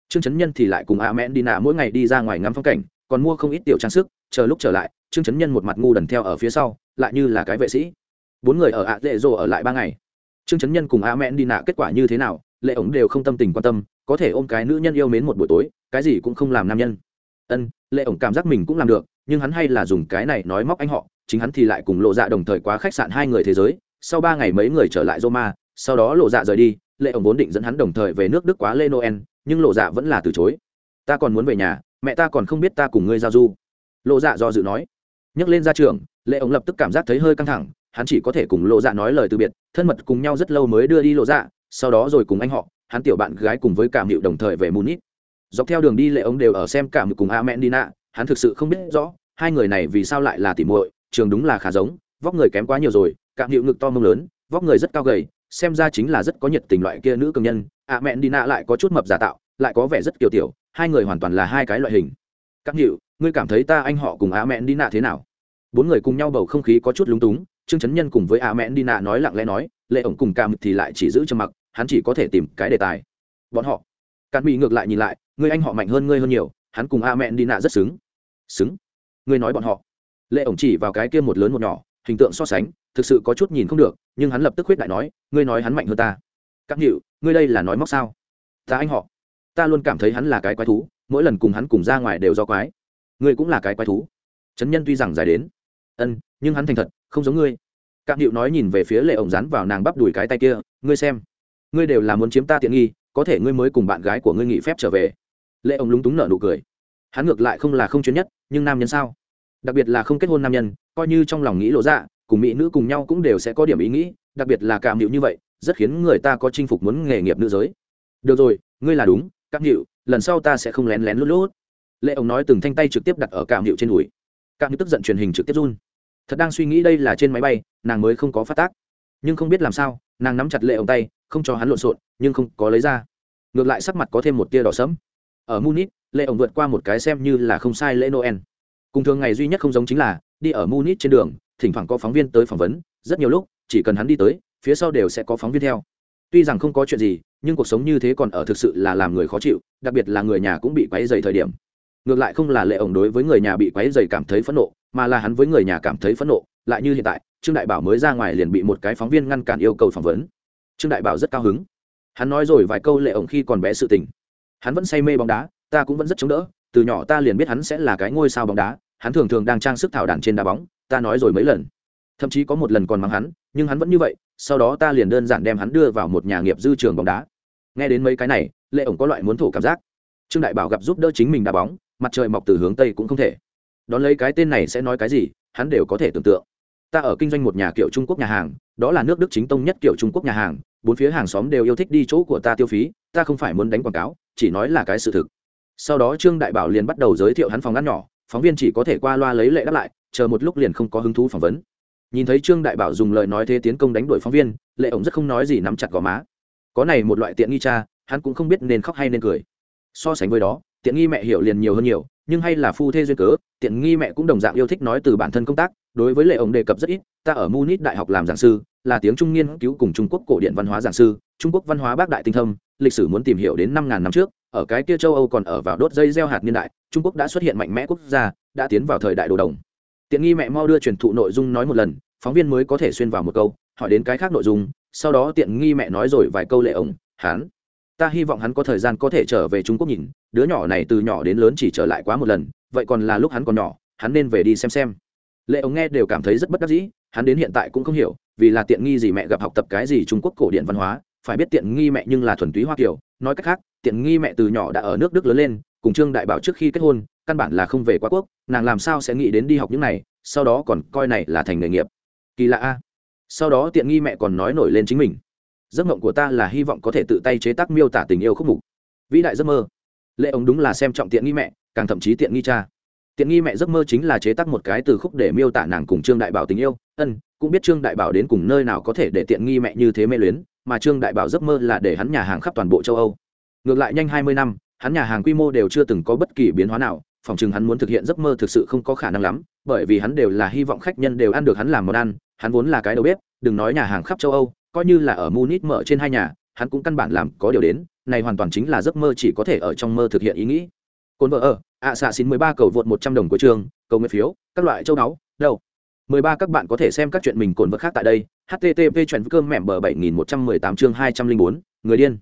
A: Trương trấn nhân thì lại cùng a mẹn đi nạ mỗi ngày đi ra ngoài ngắm phong cảnh, còn mua không ít tiểu trang sức, chờ lúc trở lại, trương trấn nhân một mặt ngu đần theo ở phía sau, lại như là cái vệ sĩ bốn người ở ạ lệ rồ ở lại ba ngày. Trương trấn nhân cùng a mẹn đi nạ kết quả như thế nào, lệ ổng đều không tâm tình quan tâm, có thể ôm cái nữ nhân yêu mến một buổi tối, cái gì cũng không làm nam nhân. Ân, lệ ổng cảm giác mình cũng làm được, nhưng hắn hay là dùng cái này nói móc anh họ, chính hắn thì lại cùng lộ dạ đồng thời quá khách sạn hai người thế giới, sau ba ngày mấy người trở lại roma, sau đó lộ dạ rời đi, lệ ổng vốn định dẫn hắn đồng thời về nước đức quá lê noel, nhưng lộ dạ vẫn là từ chối. Ta còn muốn về nhà, mẹ ta còn không biết ta cùng ngươi giao du. Lộ dạ do dự nói. Nhấc lên ra trường, lệ ổng lập tức cảm giác thấy hơi căng thẳng hắn chỉ có thể cùng lộ dạ nói lời từ biệt, thân mật cùng nhau rất lâu mới đưa đi lộ dạ sau đó rồi cùng anh họ, hắn tiểu bạn gái cùng với cảm hiệu đồng thời về munich. Dọc theo đường đi lệ ông đều ở xem cảm hiệu cùng a mẹn đi hắn thực sự không biết rõ, hai người này vì sao lại là tỉ muội, trường đúng là khá giống, vóc người kém quá nhiều rồi cảm hiệu ngực to mông lớn, vóc người rất cao gầy, xem ra chính là rất có nhiệt tình loại kia nữ công nhân a mẹn đi lại có chút mập giả tạo, lại có vẻ rất kiều tiểu, hai người hoàn toàn là hai cái loại hình. Các hiệu ngươi cảm thấy ta anh họ cùng a mẹn đi thế nào? Bốn người cùng nhau bầu không khí có chút lúng túng trương chấn nhân cùng với a mẹn đi nạ nói lặng lẽ nói, lệ ổng cùng cam thì lại chỉ giữ cho mặc, hắn chỉ có thể tìm cái đề tài. Bọn họ cạn bị ngược lại nhìn lại người anh họ mạnh hơn ngươi hơn nhiều, hắn cùng a mẹn đi nạ rất xứng. Xứng? Ngươi nói bọn họ? Lệ ổng chỉ vào cái kia một lớn một nhỏ, hình tượng so sánh, thực sự có chút nhìn không được, nhưng hắn lập tức khuyết đại nói, ngươi nói hắn mạnh hơn ta. Các hiệu ngươi đây là nói móc sao? Ta anh họ. Ta luôn cảm thấy hắn là cái quái thú, mỗi lần cùng hắn cùng ra ngoài đều do quái. Ngươi cũng là cái quái thú. Trấn nhân tuy rằng dài đến, ân, nhưng hắn thành thật không giống ngươi. Cạm hiệu nói nhìn về phía lệ ổng rắn vào nàng bắp đùi cái tay kia ngươi xem ngươi đều là muốn chiếm ta tiện nghi có thể ngươi mới cùng bạn gái của ngươi nghỉ phép trở về. Lệ ông lúng túng nở nụ cười. Hắn ngược lại không là không chuyên nhất nhưng nam nhân sao? Đặc biệt là không kết hôn nam nhân coi như trong lòng nghĩ lộ dạ, cùng mỹ nữ cùng nhau cũng đều sẽ có điểm ý nghĩ đặc biệt là cảm hiệu như vậy rất khiến người ta có chinh phục muốn nghề nghiệp nữ giới. Được rồi ngươi là đúng các hiệu lần sau ta sẽ không lén lén lút lút. Lệ ông nói từng thanh tay trực tiếp đặt ở cảm hiệu trên đùi. Cảm hiệu tức giận truyền hình trực tiếp run thật đang suy nghĩ đây là trên máy bay, nàng mới không có phát tác. Nhưng không biết làm sao, nàng nắm chặt lệ ông tay, không cho hắn lộn xộn, nhưng không có lấy ra. Ngược lại sắc mặt có thêm một tia đỏ sẫm. Ở munich, lệ ổng vượt qua một cái xem như là không sai lễ noel. Cùng thường ngày duy nhất không giống chính là, đi ở munich trên đường, thỉnh thoảng có phóng viên tới phỏng vấn, rất nhiều lúc, chỉ cần hắn đi tới, phía sau đều sẽ có phóng viên theo. Tuy rằng không có chuyện gì, nhưng cuộc sống như thế còn ở thực sự là làm người khó chịu, đặc biệt là người nhà cũng bị quấy dày thời điểm. Ngược lại không là lệ ổng đối với người nhà bị quấy dày cảm thấy phẫn nộ mà là hắn với người nhà cảm thấy phẫn nộ, lại như hiện tại, trương đại bảo mới ra ngoài liền bị một cái phóng viên ngăn cản yêu cầu phỏng vấn. Trương đại bảo rất cao hứng. Hắn nói rồi vài câu lệ ổng khi còn bé sự tình. Hắn vẫn say mê bóng đá, ta cũng vẫn rất chống đỡ, từ nhỏ ta liền biết hắn sẽ là cái ngôi sao bóng đá, hắn thường thường đang trang sức thảo đàn trên đá bóng, ta nói rồi mấy lần. Thậm chí có một lần còn mắng hắn, nhưng hắn vẫn như vậy, sau đó ta liền đơn giản đem hắn đưa vào một nhà nghiệp dư trường bóng đá. Nghe đến mấy cái này, lệ ổng có loại muốn thổ cảm giác. Trương đại bảo gặp giúp đỡ chính mình đá bóng, mặt trời mọc từ hướng tây cũng không thể đón lấy cái tên này sẽ nói cái gì, hắn đều có thể tưởng tượng. Ta ở kinh doanh một nhà kiểu trung quốc nhà hàng, đó là nước đức chính tông nhất kiểu trung quốc nhà hàng, bốn phía hàng xóm đều yêu thích đi chỗ của ta tiêu phí, ta không phải muốn đánh quảng cáo, chỉ nói là cái sự thực. Sau đó trương đại bảo liền bắt đầu giới thiệu hắn phòng ăn nhỏ, phóng viên chỉ có thể qua loa lấy lệ đáp lại, chờ một lúc liền không có hứng thú phỏng vấn. Nhìn thấy trương đại bảo dùng lời nói thế tiến công đánh đuổi phóng viên, lệ ổng rất không nói gì nắm chặt gò má. Có này một loại tiện nghi cha, hắn cũng không biết nên khóc hay nên cười. So sánh với đó, tiện nghi mẹ hiểu liền nhiều hơn nhiều nhưng hay là phu thê duyên cớ, tiện nghi mẹ cũng đồng dạng yêu thích nói từ bản thân công tác, đối với lệ ổng đề cập rất ít, ta ở munich đại học làm giảng sư, là tiếng trung nghiên cứu cùng trung quốc cổ điện văn hóa giảng sư, trung quốc văn hóa bác đại tinh thâm, lịch sử muốn tìm hiểu đến năm ngàn năm trước, ở cái kia châu âu còn ở vào đốt dây gieo hạt niên đại, trung quốc đã xuất hiện mạnh mẽ quốc gia, đã tiến vào thời đại đồ đồng. Tiện nghi mẹ mau đưa truyền thụ nội dung nói một lần, phóng viên mới có thể xuyên vào một câu, hỏi đến cái khác nội dung, sau đó tiện nghi mẹ nói rồi vài câu lệ ổng hán ta hy vọng hắn có thời gian có thể trở về trung quốc nhìn, đứa nhỏ này từ nhỏ đến lớn chỉ trở lại quá một lần, vậy còn là lúc hắn còn nhỏ, hắn nên về đi xem xem. Lệ Ống nghe đều cảm thấy rất bất đắc dĩ, hắn đến hiện tại cũng không hiểu, vì là tiện nghi gì mẹ gặp học tập cái gì trung quốc cổ điển văn hóa, phải biết tiện nghi mẹ nhưng là thuần túy hoa kiều, nói cách khác, tiện nghi mẹ từ nhỏ đã ở nước đức lớn lên, cùng trương đại bảo trước khi kết hôn, căn bản là không về quá quốc, nàng làm sao sẽ nghĩ đến đi học những này, sau đó còn coi này là thành nghề nghiệp. Kỳ lạ a. Sau đó tiện nghi mẹ còn nói nổi lên chính mình giấc mộng của ta là hy vọng có thể tự tay chế tác miêu tả tình yêu khúc mục. Vĩ đại giấc mơ. Lệ ống đúng là xem trọng tiện nghi mẹ, càng thậm chí tiện nghi cha. Tiện nghi mẹ giấc mơ chính là chế tác một cái từ khúc để miêu tả nàng cùng trương đại bảo tình yêu. Ân, cũng biết trương đại bảo đến cùng nơi nào có thể để tiện nghi mẹ như thế mê luyến, mà trương đại bảo giấc mơ là để hắn nhà hàng khắp toàn bộ châu âu. Ngược lại nhanh hai mươi năm, hắn nhà hàng quy mô đều chưa từng có bất kỳ biến hóa nào, phòng chừng hắn muốn thực hiện giấc mơ thực sự không có khả năng lắm, bởi vì hắn đều là hy vọng khách nhân đều ăn được hắn làm món ăn, hắn vốn là cái đầu bếp, đừng nói nhà hàng khắp châu âu coi như là ở munich mở trên hai nhà, hắn cũng căn bản làm có điều đến, này hoàn toàn chính là giấc mơ chỉ có thể ở trong mơ thực hiện ý nghĩ. Cồn vợ ở, ạ xạ xin mười ba cầu vượt một trăm đồng của trường, cầu nguyện phiếu, các loại châu đáo đâu? Mười ba, các bạn có thể xem các chuyện mình cồn vợ khác tại đây http chuyện cơm mẻm bờ bảy nghìn một trăm mười tám chương hai trăm linh bốn, người điên.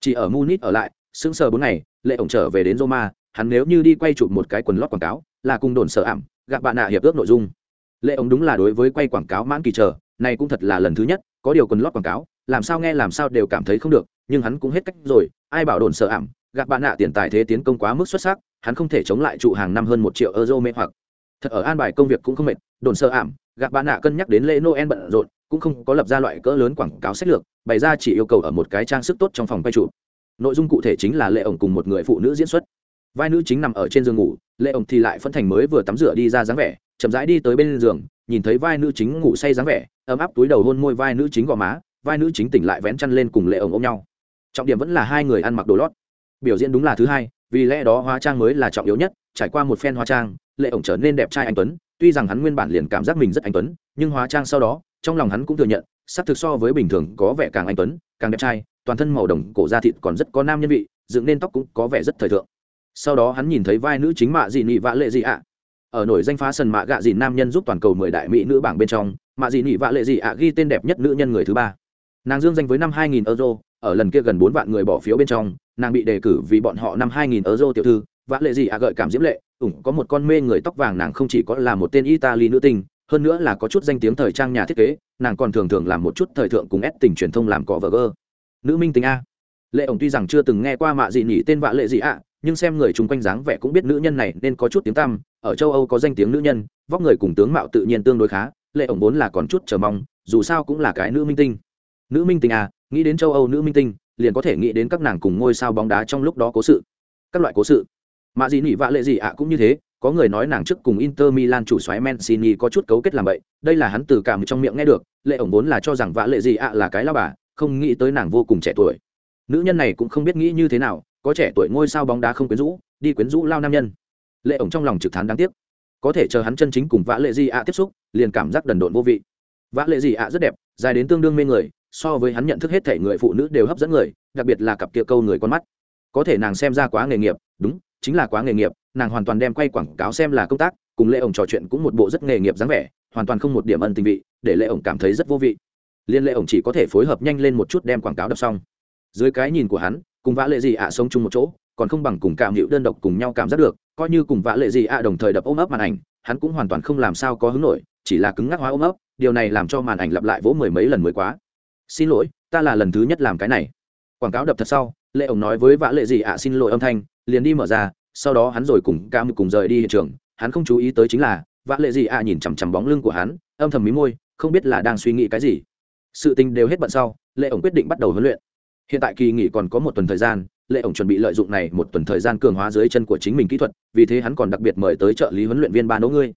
A: Chỉ ở munich ở lại, sững sờ bốn ngày, lệ ổng trở về đến roma, hắn nếu như đi quay chụp một cái quần lót quảng cáo, là cùng đồn sợ ảm, gặp bạn nạ hiệp ước nội dung. Lệ ổng đúng là đối với quay quảng cáo mãn kỳ chờ này cũng thật là lần thứ nhất, có điều quần lót quảng cáo, làm sao nghe làm sao đều cảm thấy không được, nhưng hắn cũng hết cách rồi, ai bảo đồn sợ ảm, gặp bạn nạ tiền tài thế tiến công quá mức xuất sắc, hắn không thể chống lại trụ hàng năm hơn một triệu euro mê hoặc. Thật ở an bài công việc cũng không mệt, đồn sợ ảm, gặp bạn nạ cân nhắc đến lễ noel bận rộn, cũng không có lập ra loại cỡ lớn quảng cáo sách lược, bày ra chỉ yêu cầu ở một cái trang sức tốt trong phòng quay trụ. Nội dung cụ thể chính là lệ ổng cùng một người phụ nữ diễn xuất. Vai nữ chính nằm ở trên giường ngủ lệ ổng thì lại phân thành mới vừa tắm rửa đi ra dáng vẻ, chậm rãi đi tới bên giường, nhìn thấy vai nữ chính ngủ say dáng vẻ ấm áp túi đầu hôn môi vai nữ chính gò má, vai nữ chính tỉnh lại vén chăn lên cùng lệ ổng ôm nhau. Trọng điểm vẫn là hai người ăn mặc đồ lót. Biểu diễn đúng là thứ hai, vì lẽ đó hóa trang mới là trọng yếu nhất, trải qua một phen hóa trang, lệ ổng trở nên đẹp trai anh tuấn. Tuy rằng hắn nguyên bản liền cảm giác mình rất anh tuấn, nhưng hóa trang sau đó, trong lòng hắn cũng thừa nhận, sắc thực so với bình thường có vẻ càng anh tuấn, càng đẹp trai, toàn thân màu đồng, cổ da thịt còn rất có nam nhân vị, dựng nên tóc cũng có vẻ rất thời thượng. Sau đó hắn nhìn thấy vai nữ chính mạ dị nị vã lệ dị ạ. Ở nổi danh phá sần mạ gạ dị nam nhân giúp toàn cầu mười đại mỹ nữ bảng bên trong mạ dị nị vạ lệ dị ạ ghi tên đẹp nhất nữ nhân người thứ ba. Nàng dương danh với năm 2000 euro, ở lần kia gần bốn vạn người bỏ phiếu bên trong, nàng bị đề cử vì bọn họ năm 2000 euro tiểu thư. Vạ lệ dị ạ gợi cảm diễm lệ, ủng có một con mê người tóc vàng nàng không chỉ có là một tên italy nữ tinh, hơn nữa là có chút danh tiếng thời trang nhà thiết kế, nàng còn thường thường làm một chút thời thượng cùng ép tình truyền thông làm cọ vợ gơ. Nữ minh tính a. Lệ ổng tuy rằng chưa từng nghe qua mạ dị nhỉ tên vạ lệ dị ạ, nhưng xem người chung quanh dáng vẻ cũng biết nữ nhân này nên có chút tiếng tăm. Ở châu âu có danh tiếng nữ nhân, vóc người cùng tướng mạo tự nhiên tương đối khá lệ ổng vốn là còn chút chờ mong, dù sao cũng là cái nữ minh tinh. Nữ minh tinh à nghĩ đến châu âu nữ minh tinh, liền có thể nghĩ đến các nàng cùng ngôi sao bóng đá trong lúc đó cố sự. Các loại cố sự. Mạ dị nỉ vạ lệ dị ạ cũng như thế, có người nói nàng trước cùng inter milan chủ xoáy mancini có chút cấu kết làm vậy, đây là hắn từ cảm trong miệng nghe được, lệ ổng vốn là cho rằng vạ lệ dị ạ là cái la bà, không nghĩ tới nàng vô cùng trẻ tuổi. Nữ nhân này cũng không biết nghĩ như thế nào, có trẻ tuổi ngôi sao bóng đá không quyến rũ, đi quyến rũ lao nam nhân. Lệ ổng trong lòng trực thán đáng tiếc. Có thể chờ hắn chân chính cùng vã lệ di ạ tiếp xúc liền cảm giác đần độn vô vị. Vã lệ gì ạ rất đẹp, dài đến tương đương mê người, so với hắn nhận thức hết thể người phụ nữ đều hấp dẫn người, đặc biệt là cặp kia câu người con mắt. Có thể nàng xem ra quá nghề nghiệp, đúng, chính là quá nghề nghiệp, nàng hoàn toàn đem quay quảng cáo xem là công tác, cùng lệ ổng trò chuyện cũng một bộ rất nghề nghiệp dáng vẻ, hoàn toàn không một điểm ân tình vị, để lệ ổng cảm thấy rất vô vị. Liên lệ ổng chỉ có thể phối hợp nhanh lên một chút đem quảng cáo đọc xong. Dưới cái nhìn của hắn, cùng vã lệ gì ạ sống chung một chỗ, còn không bằng cùng cảm hữu đơn độc cùng nhau cảm giác được, coi như cùng vã lệ gì ạ đồng thời đập ôm ấp màn ảnh, hắn cũng hoàn toàn không làm sao có hứng nổi chỉ là cứng ngắc hóa ôm ấp, điều này làm cho màn ảnh lặp lại vỗ mười mấy lần mới quá. Xin lỗi, ta là lần thứ nhất làm cái này. Quảng cáo đập thật sau, lệ ổng nói với vã lệ gì ạ, xin lỗi âm thanh, liền đi mở ra, sau đó hắn rồi cùng ca cùng rời đi hiện trường. Hắn không chú ý tới chính là, vã lệ gì ạ nhìn chằm chằm bóng lưng của hắn, âm thầm mí môi, không biết là đang suy nghĩ cái gì. Sự tình đều hết bận sau, lệ ổng quyết định bắt đầu huấn luyện. Hiện tại kỳ nghỉ còn có một tuần thời gian, lệ ổng chuẩn bị lợi dụng này một tuần thời gian cường hóa dưới chân của chính mình kỹ thuật, vì thế hắn còn đặc biệt mời tới trợ lý huấn luyện viên ba nỗ ngươi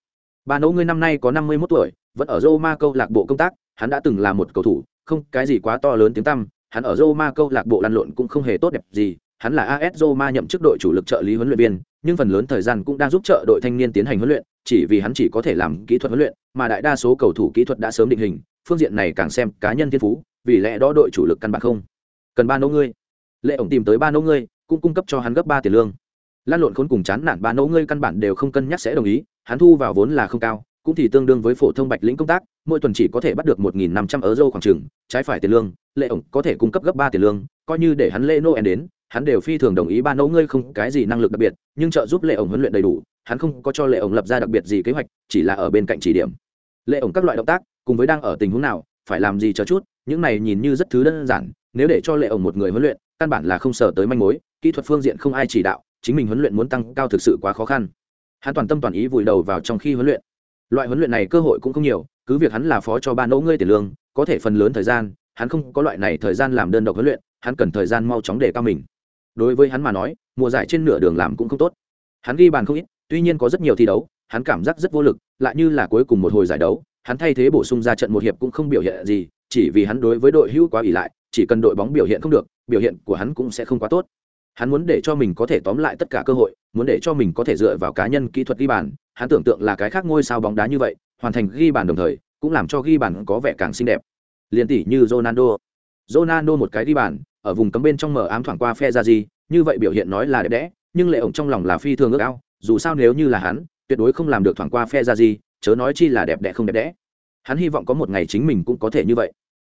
A: ba nấu ngươi năm nay có năm mươi mốt tuổi, vẫn ở roma câu lạc bộ công tác, hắn đã từng là một cầu thủ, không, cái gì quá to lớn tiếng tăm, hắn ở roma câu lạc bộ lăn lộn cũng không hề tốt đẹp gì, hắn là as roma nhậm chức đội chủ lực trợ lý huấn luyện viên, nhưng phần lớn thời gian cũng đang giúp trợ đội thanh niên tiến hành huấn luyện, chỉ vì hắn chỉ có thể làm kỹ thuật huấn luyện, mà đại đa số cầu thủ kỹ thuật đã sớm định hình, phương diện này càng xem cá nhân thiên phú, vì lẽ đó đội chủ lực căn bản không cần ba nấu ngươi. Lệ ổng tìm tới ba nấu ngươi, cũng cung cấp cho hắn gấp ba tiền lương lan lộn khốn cùng chán nản ba nỗ ngươi căn bản đều không cân nhắc sẽ đồng ý, hắn thu vào vốn là không cao, cũng thì tương đương với phổ thông bạch lĩnh công tác, mỗi tuần chỉ có thể bắt được một nghìn năm trăm euro khoảng chừng, trái phải tiền lương, lệ ổng có thể cung cấp gấp ba tiền lương, coi như để hắn lễ noel đến, hắn đều phi thường đồng ý ba nỗ ngươi không cái gì năng lực đặc biệt, nhưng trợ giúp lệ ổng huấn luyện đầy đủ, hắn không có cho lệ ổng lập ra đặc biệt gì kế hoạch, chỉ là ở bên cạnh chỉ điểm. Lệ ổng các loại động tác, cùng với đang ở tình huống nào, phải làm gì chờ chút, những này nhìn như rất thứ đơn giản, nếu để cho lệ ổng một người huấn luyện, căn bản là không sở tới manh mối, kỹ thuật phương diện không ai chỉ đạo chính mình huấn luyện muốn tăng cao thực sự quá khó khăn. Hắn toàn tâm toàn ý vùi đầu vào trong khi huấn luyện. Loại huấn luyện này cơ hội cũng không nhiều, cứ việc hắn là phó cho ba nỗ ngươi tiền lương, có thể phần lớn thời gian, hắn không có loại này thời gian làm đơn độc huấn luyện, hắn cần thời gian mau chóng để cao mình. Đối với hắn mà nói, mùa giải trên nửa đường làm cũng không tốt. Hắn ghi bàn không ít, tuy nhiên có rất nhiều thi đấu, hắn cảm giác rất vô lực, lại như là cuối cùng một hồi giải đấu, hắn thay thế bổ sung ra trận một hiệp cũng không biểu hiện gì, chỉ vì hắn đối với đội hữu quá ỷ lại, chỉ cần đội bóng biểu hiện không được, biểu hiện của hắn cũng sẽ không quá tốt hắn muốn để cho mình có thể tóm lại tất cả cơ hội, muốn để cho mình có thể dựa vào cá nhân kỹ thuật ghi bàn. Hắn tưởng tượng là cái khác ngôi sao bóng đá như vậy, hoàn thành ghi bàn đồng thời, cũng làm cho ghi bàn có vẻ càng xinh đẹp. Liền tỷ như ronaldo. Ronaldo một cái ghi bàn, ở vùng cấm bên trong mở ám thoảng qua phe ra gì như vậy biểu hiện nói là đẹp đẽ, nhưng lệ ổng trong lòng là phi thường ước ao, dù sao nếu như là hắn, tuyệt đối không làm được thoảng qua phe ra gì chớ nói chi là đẹp đẽ không đẹp đẽ. Hắn hy vọng có một ngày chính mình cũng có thể như vậy.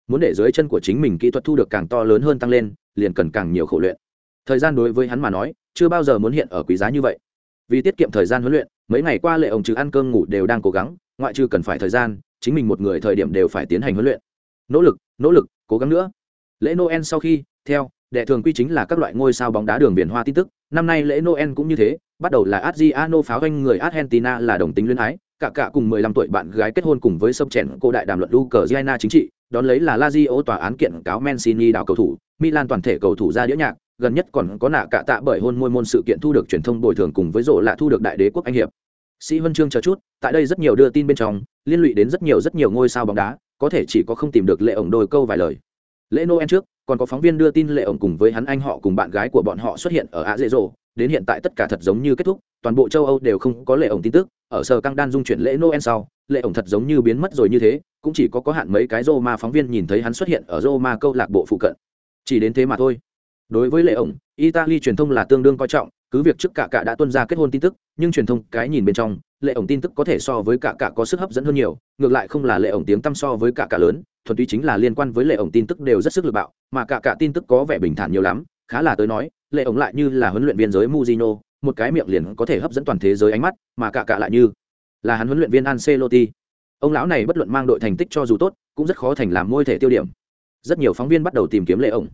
A: Muốn để dưới chân của chính mình kỹ thuật thu được càng to lớn hơn tăng lên, liền cần càng nhiều khổ luyện thời gian đối với hắn mà nói chưa bao giờ muốn hiện ở quý giá như vậy. Vì tiết kiệm thời gian huấn luyện mấy ngày qua lệ ông trừ ăn cơm ngủ đều đang cố gắng ngoại trừ cần phải thời gian chính mình một người thời điểm đều phải tiến hành huấn luyện. Nỗ lực nỗ lực cố gắng nữa. Lễ noel sau khi theo đệ thường quy chính là các loại ngôi sao bóng đá đường biển hoa tin tức. Năm nay lễ noel cũng như thế bắt đầu là adriano pháo ganh người argentina là đồng tính luyến ái. Cả cả cùng 15 tuổi bạn gái kết hôn cùng với sông chèn cô đại đàm luận Ukraine chính trị, đón lấy là Lazio tòa án kiện cáo Mancini đảo cầu thủ, Milan toàn thể cầu thủ ra đĩa nhạc, gần nhất còn có nạ cả tạ bởi hôn môi môn sự kiện thu được truyền thông bồi thường cùng với rộ lạ thu được đại đế quốc anh hiệp. Sĩ Vân chương chờ chút, tại đây rất nhiều đưa tin bên trong, liên lụy đến rất nhiều rất nhiều ngôi sao bóng đá, có thể chỉ có không tìm được lệ ổng đôi câu vài lời. Lễ Noel trước, còn có phóng viên đưa tin lệ ổng cùng với hắn anh họ cùng bạn gái của bọn họ xuất hiện ở ạ Dễ Rồ, đến hiện tại tất cả thật giống như kết thúc, toàn bộ châu Âu đều không có lệ ổng tin tức, ở sở căng đan dung chuyển lễ Noel sau, lệ ổng thật giống như biến mất rồi như thế, cũng chỉ có có hạn mấy cái rô ma phóng viên nhìn thấy hắn xuất hiện ở rô ma câu lạc bộ phụ cận. Chỉ đến thế mà thôi. Đối với lệ ổng, Italy truyền thông là tương đương coi trọng, cứ việc trước cả cả đã tuân ra kết hôn tin tức, nhưng truyền thông cái nhìn bên trong, lệ ổng tin tức có thể so với cả cả có sức hấp dẫn hơn nhiều, ngược lại không là lệ ổng tiếng tăm so với cả cả lớn, thuần túy chính là liên quan với lệ ổng tin tức đều rất sức lực bạo, mà cả cả tin tức có vẻ bình thản nhiều lắm, khá là tới nói, lệ ổng lại như là huấn luyện viên giới muzino một cái miệng liền có thể hấp dẫn toàn thế giới ánh mắt, mà cả cả lại như là hắn huấn luyện viên Ancelotti. Ông lão này bất luận mang đội thành tích cho dù tốt, cũng rất khó thành làm môi thể tiêu điểm. Rất nhiều phóng viên bắt đầu tìm kiếm lệ ổng.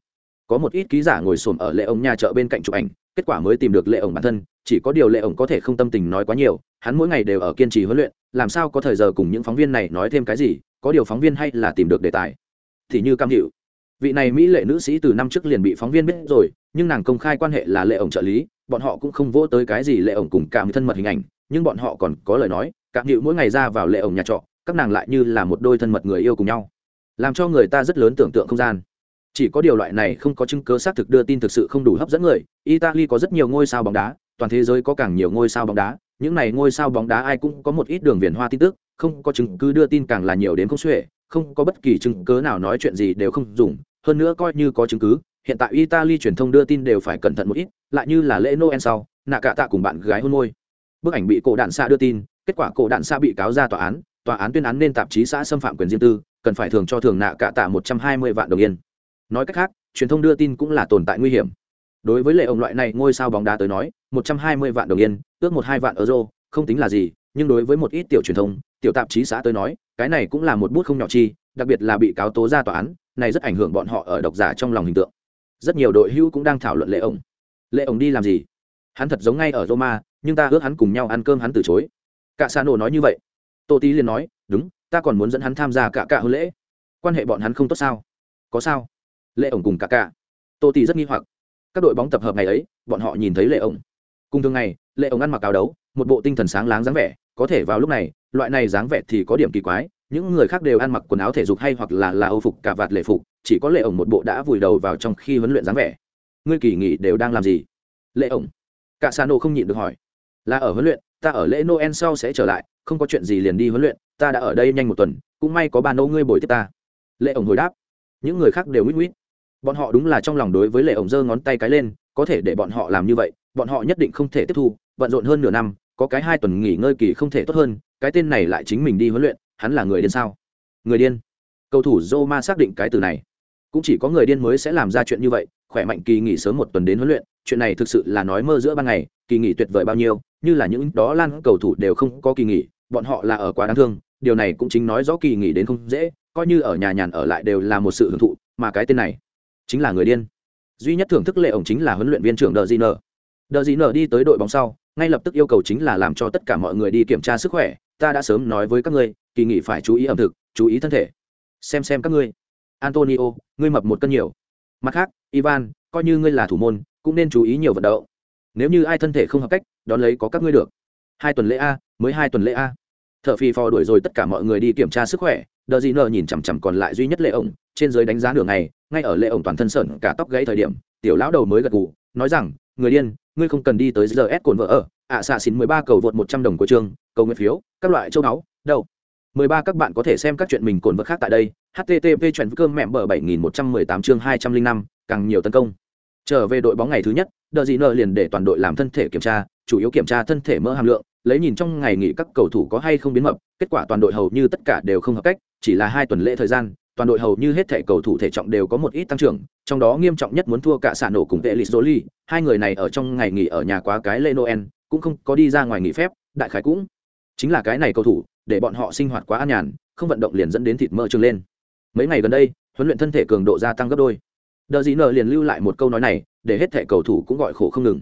A: Có một ít ký giả ngồi xổm ở lệ ổng nhà chợ bên cạnh chụp ảnh, kết quả mới tìm được lệ ổng bản thân, chỉ có điều lệ ổng có thể không tâm tình nói quá nhiều, hắn mỗi ngày đều ở kiên trì huấn luyện, làm sao có thời giờ cùng những phóng viên này nói thêm cái gì, có điều phóng viên hay là tìm được đề tài. Thì như cam hiệu, vị này mỹ lệ nữ sĩ từ năm trước liền bị phóng viên biết rồi, nhưng nàng công khai quan hệ là lệ ổng trợ lý, bọn họ cũng không vỗ tới cái gì lệ ổng cùng cảm thân mật hình ảnh, nhưng bọn họ còn có lời nói, cảm hiệu mỗi ngày ra vào lệ ổng nhà trọ, các nàng lại như là một đôi thân mật người yêu cùng nhau, làm cho người ta rất lớn tưởng tượng không gian chỉ có điều loại này không có chứng cứ xác thực đưa tin thực sự không đủ hấp dẫn người. Italy có rất nhiều ngôi sao bóng đá, toàn thế giới có càng nhiều ngôi sao bóng đá. Những này ngôi sao bóng đá ai cũng có một ít đường viền hoa tin tức, không có chứng cứ đưa tin càng là nhiều đến không xuể, không có bất kỳ chứng cứ nào nói chuyện gì đều không dùng. Hơn nữa coi như có chứng cứ, hiện tại italy truyền thông đưa tin đều phải cẩn thận một ít, lại như là lễ noel sau, nạ cả tạ cùng bạn gái hôn môi. Bức ảnh bị cổ đạn xa đưa tin, kết quả cổ đạn xa bị cáo ra tòa án. Tòa án tuyên án nên tạp chí xã xâm phạm quyền riêng tư, cần phải thường cho thường nạ cả tạ một trăm hai mươi vạn đồng yên nói cách khác, truyền thông đưa tin cũng là tồn tại nguy hiểm. Đối với lệ ông loại này ngôi sao bóng đá tới nói, một trăm hai mươi vạn đồng yên, ước một hai vạn euro, không tính là gì, nhưng đối với một ít tiểu truyền thông, tiểu tạp chí xã tới nói, cái này cũng là một bút không nhỏ chi, đặc biệt là bị cáo tố ra tòa án, này rất ảnh hưởng bọn họ ở độc giả trong lòng hình tượng. Rất nhiều đội hữu cũng đang thảo luận lệ ông. Lệ ông đi làm gì? Hắn thật giống ngay ở roma, nhưng ta ước hắn cùng nhau ăn cơm hắn từ chối. Cả xa nổ nói như vậy. Tô tí liền nói, đúng, ta còn muốn dẫn hắn tham gia cả cả hôn lễ. Quan hệ bọn hắn không tốt sao? Có sao lệ ổng cùng cả cả. Tô tí rất nghi hoặc. Các đội bóng tập hợp ngày ấy, bọn họ nhìn thấy lệ ổng. Cùng thường ngày, lệ ổng ăn mặc áo đấu, một bộ tinh thần sáng láng dáng vẻ. Có thể vào lúc này, loại này dáng vẻ thì có điểm kỳ quái. Những người khác đều ăn mặc quần áo thể dục hay hoặc là là âu phục cả vạt lệ phục. Chỉ có lệ ổng một bộ đã vùi đầu vào trong khi huấn luyện dáng vẻ. Ngươi kỳ nghỉ đều đang làm gì? Lệ ổng. Cả sa nô không nhịn được hỏi. Là ở huấn luyện, ta ở lễ noel sau sẽ trở lại, không có chuyện gì liền đi huấn luyện, ta đã ở đây nhanh một tuần, cũng may có ba nô ngươi bồi tiếp ta. Lệ ổng hồi đáp. Những người khác đều mít mít bọn họ đúng là trong lòng đối với lệ ổng giơ ngón tay cái lên, có thể để bọn họ làm như vậy, bọn họ nhất định không thể tiếp thu, bận rộn hơn nửa năm, có cái hai tuần nghỉ ngơi kỳ không thể tốt hơn, cái tên này lại chính mình đi huấn luyện, hắn là người điên sao? Người điên. Cầu thủ Roma xác định cái từ này. Cũng chỉ có người điên mới sẽ làm ra chuyện như vậy, khỏe mạnh kỳ nghỉ sớm một tuần đến huấn luyện, chuyện này thực sự là nói mơ giữa ban ngày, kỳ nghỉ tuyệt vời bao nhiêu, như là những đó lan cầu thủ đều không có kỳ nghỉ, bọn họ là ở quá đáng thương, điều này cũng chính nói rõ kỳ nghỉ đến không dễ, coi như ở nhà nhàn ở lại đều là một sự hưởng thụ, mà cái tên này chính là người điên. Duy nhất thưởng thức lệ ổng chính là huấn luyện viên trưởng đờ di nờ. Đờ di nờ đi tới đội bóng sau, ngay lập tức yêu cầu chính là làm cho tất cả mọi người đi kiểm tra sức khỏe, ta đã sớm nói với các ngươi, kỳ nghỉ phải chú ý ẩm thực, chú ý thân thể. Xem xem các ngươi. Antonio, ngươi mập một cân nhiều. Mặt khác, ivan, coi như ngươi là thủ môn, cũng nên chú ý nhiều vận động. Nếu như ai thân thể không hợp cách, đón lấy có các ngươi được. Hai tuần lễ a, mới hai tuần lễ a. T h ở phì phò đuổi rồi tất cả mọi người đi kiểm tra sức khỏe đờ Dị nờ nhìn chằm chằm còn lại duy nhất lệ ổng, trên giới đánh giá đường này ngay ở lệ ổng toàn thân sởn cả tóc gãy thời điểm, tiểu lão đầu mới gật gù, nói rằng, người điên, ngươi không cần đi tới giờ s cồn vợ ở, ạ xạ xin mười ba cầu vượt một trăm đồng của trường, cầu nguyện phiếu, các loại châu báu, đâu? Mười ba các bạn có thể xem các chuyện mình cồn vợ khác tại đây http chuyện cơm mẹm bờ bảy nghìn một trăm mười tám chương hai trăm linh năm, càng nhiều tấn công. Trở về đội bóng ngày thứ nhất, đờ Dị nờ liền để toàn đội làm thân thể kiểm tra, chủ yếu kiểm tra thân thể mỡ hàm lượng, lấy nhìn trong ngày nghỉ các cầu thủ có hay không biến mập, kết quả toàn đội hầu như tất cả đều không hợp cách chỉ là hai tuần lễ thời gian, toàn đội hầu như hết thể cầu thủ thể trọng đều có một ít tăng trưởng, trong đó nghiêm trọng nhất muốn thua cả xạ nổ cùng tệ lịch jolie hai người này ở trong ngày nghỉ ở nhà quá cái lễ noel, cũng không có đi ra ngoài nghỉ phép, đại khái cũng chính là cái này cầu thủ, để bọn họ sinh hoạt quá an nhàn, không vận động liền dẫn đến thịt mỡ trương lên. Mấy ngày gần đây, huấn luyện thân thể cường độ gia tăng gấp đôi. Đờ dị nợ liền lưu lại một câu nói này, để hết thể cầu thủ cũng gọi khổ không ngừng.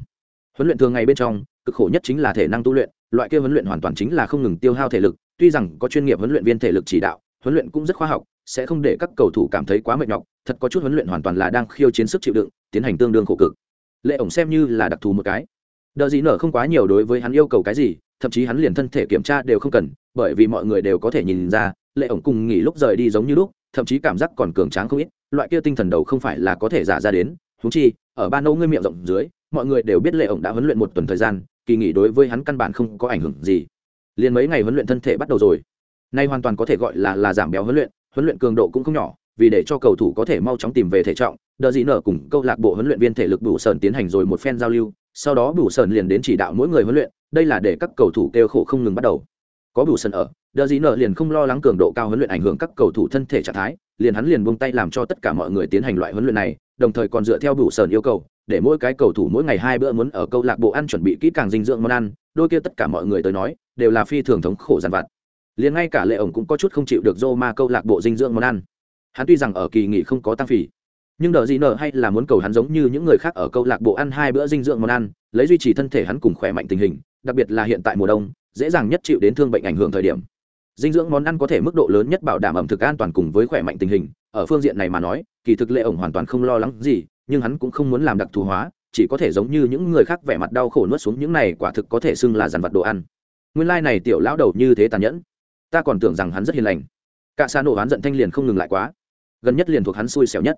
A: Huấn luyện thường ngày bên trong, cực khổ nhất chính là thể năng tu luyện, loại kia huấn luyện hoàn toàn chính là không ngừng tiêu hao thể lực, tuy rằng có chuyên nghiệp huấn luyện viên thể lực chỉ đạo huấn luyện cũng rất khoa học, sẽ không để các cầu thủ cảm thấy quá mệt nhọc, thật có chút huấn luyện hoàn toàn là đang khiêu chiến sức chịu đựng, tiến hành tương đương khổ cực. Lệ ổng xem như là đặc thù một cái. Đờ gì nở không quá nhiều đối với hắn yêu cầu cái gì, thậm chí hắn liền thân thể kiểm tra đều không cần, bởi vì mọi người đều có thể nhìn ra, lệ ổng cùng nghỉ lúc rời đi giống như lúc, thậm chí cảm giác còn cường tráng không ít, loại kia tinh thần đầu không phải là có thể giả ra đến. Húng chi, ở ban âu ngươi miệng rộng dưới, mọi người đều biết lệ ổng đã huấn luyện một tuần thời gian, kỳ nghỉ đối với hắn căn bản không có ảnh hưởng gì. Liền mấy ngày huấn luyện thân thể bắt đầu rồi nay hoàn toàn có thể gọi là là giảm béo huấn luyện huấn luyện cường độ cũng không nhỏ, vì để cho cầu thủ có thể mau chóng tìm về thể trọng, đờ dị nở cùng câu lạc bộ huấn luyện viên thể lực bù sơn tiến hành rồi một phen giao lưu, sau đó bù sơn liền đến chỉ đạo mỗi người huấn luyện, đây là để các cầu thủ kêu khổ không ngừng bắt đầu. Có bù sơn ở, đờ dị nở liền không lo lắng cường độ cao huấn luyện ảnh hưởng các cầu thủ thân thể trạng thái, liền hắn liền buông tay làm cho tất cả mọi người tiến hành loại huấn luyện này, đồng thời còn dựa theo bù sơn yêu cầu, để mỗi cái cầu thủ mỗi ngày hai bữa muốn ở câu lạc bộ ăn chuẩn bị kỹ càng dinh dưỡng món ăn, đôi kia tất cả mọi người tới nói, đều là phi thường thống khổ dằn vặt liền ngay cả lệ ổng cũng có chút không chịu được dô ma câu lạc bộ dinh dưỡng món ăn. Hắn tuy rằng ở kỳ nghỉ không có tăng phì, nhưng đờ gì nợ hay là muốn cầu hắn giống như những người khác ở câu lạc bộ ăn hai bữa dinh dưỡng món ăn, lấy duy trì thân thể hắn cùng khỏe mạnh tình hình, đặc biệt là hiện tại mùa đông, dễ dàng nhất chịu đến thương bệnh ảnh hưởng thời điểm. Dinh dưỡng món ăn có thể mức độ lớn nhất bảo đảm ẩm thực an toàn cùng với khỏe mạnh tình hình, ở phương diện này mà nói, kỳ thực lệ ổng hoàn toàn không lo lắng gì, nhưng hắn cũng không muốn làm đặc thù hóa, chỉ có thể giống như những người khác vẻ mặt đau khổ nuốt xuống những này quả thực có thể xưng là dàn vật đồ ăn. Nguyên lai này tiểu lão đầu như thế tàn nhẫn ta còn tưởng rằng hắn rất hiền lành. Cả xa nổ hắn giận thanh liền không ngừng lại quá. Gần nhất liền thuộc hắn xui xẻo nhất.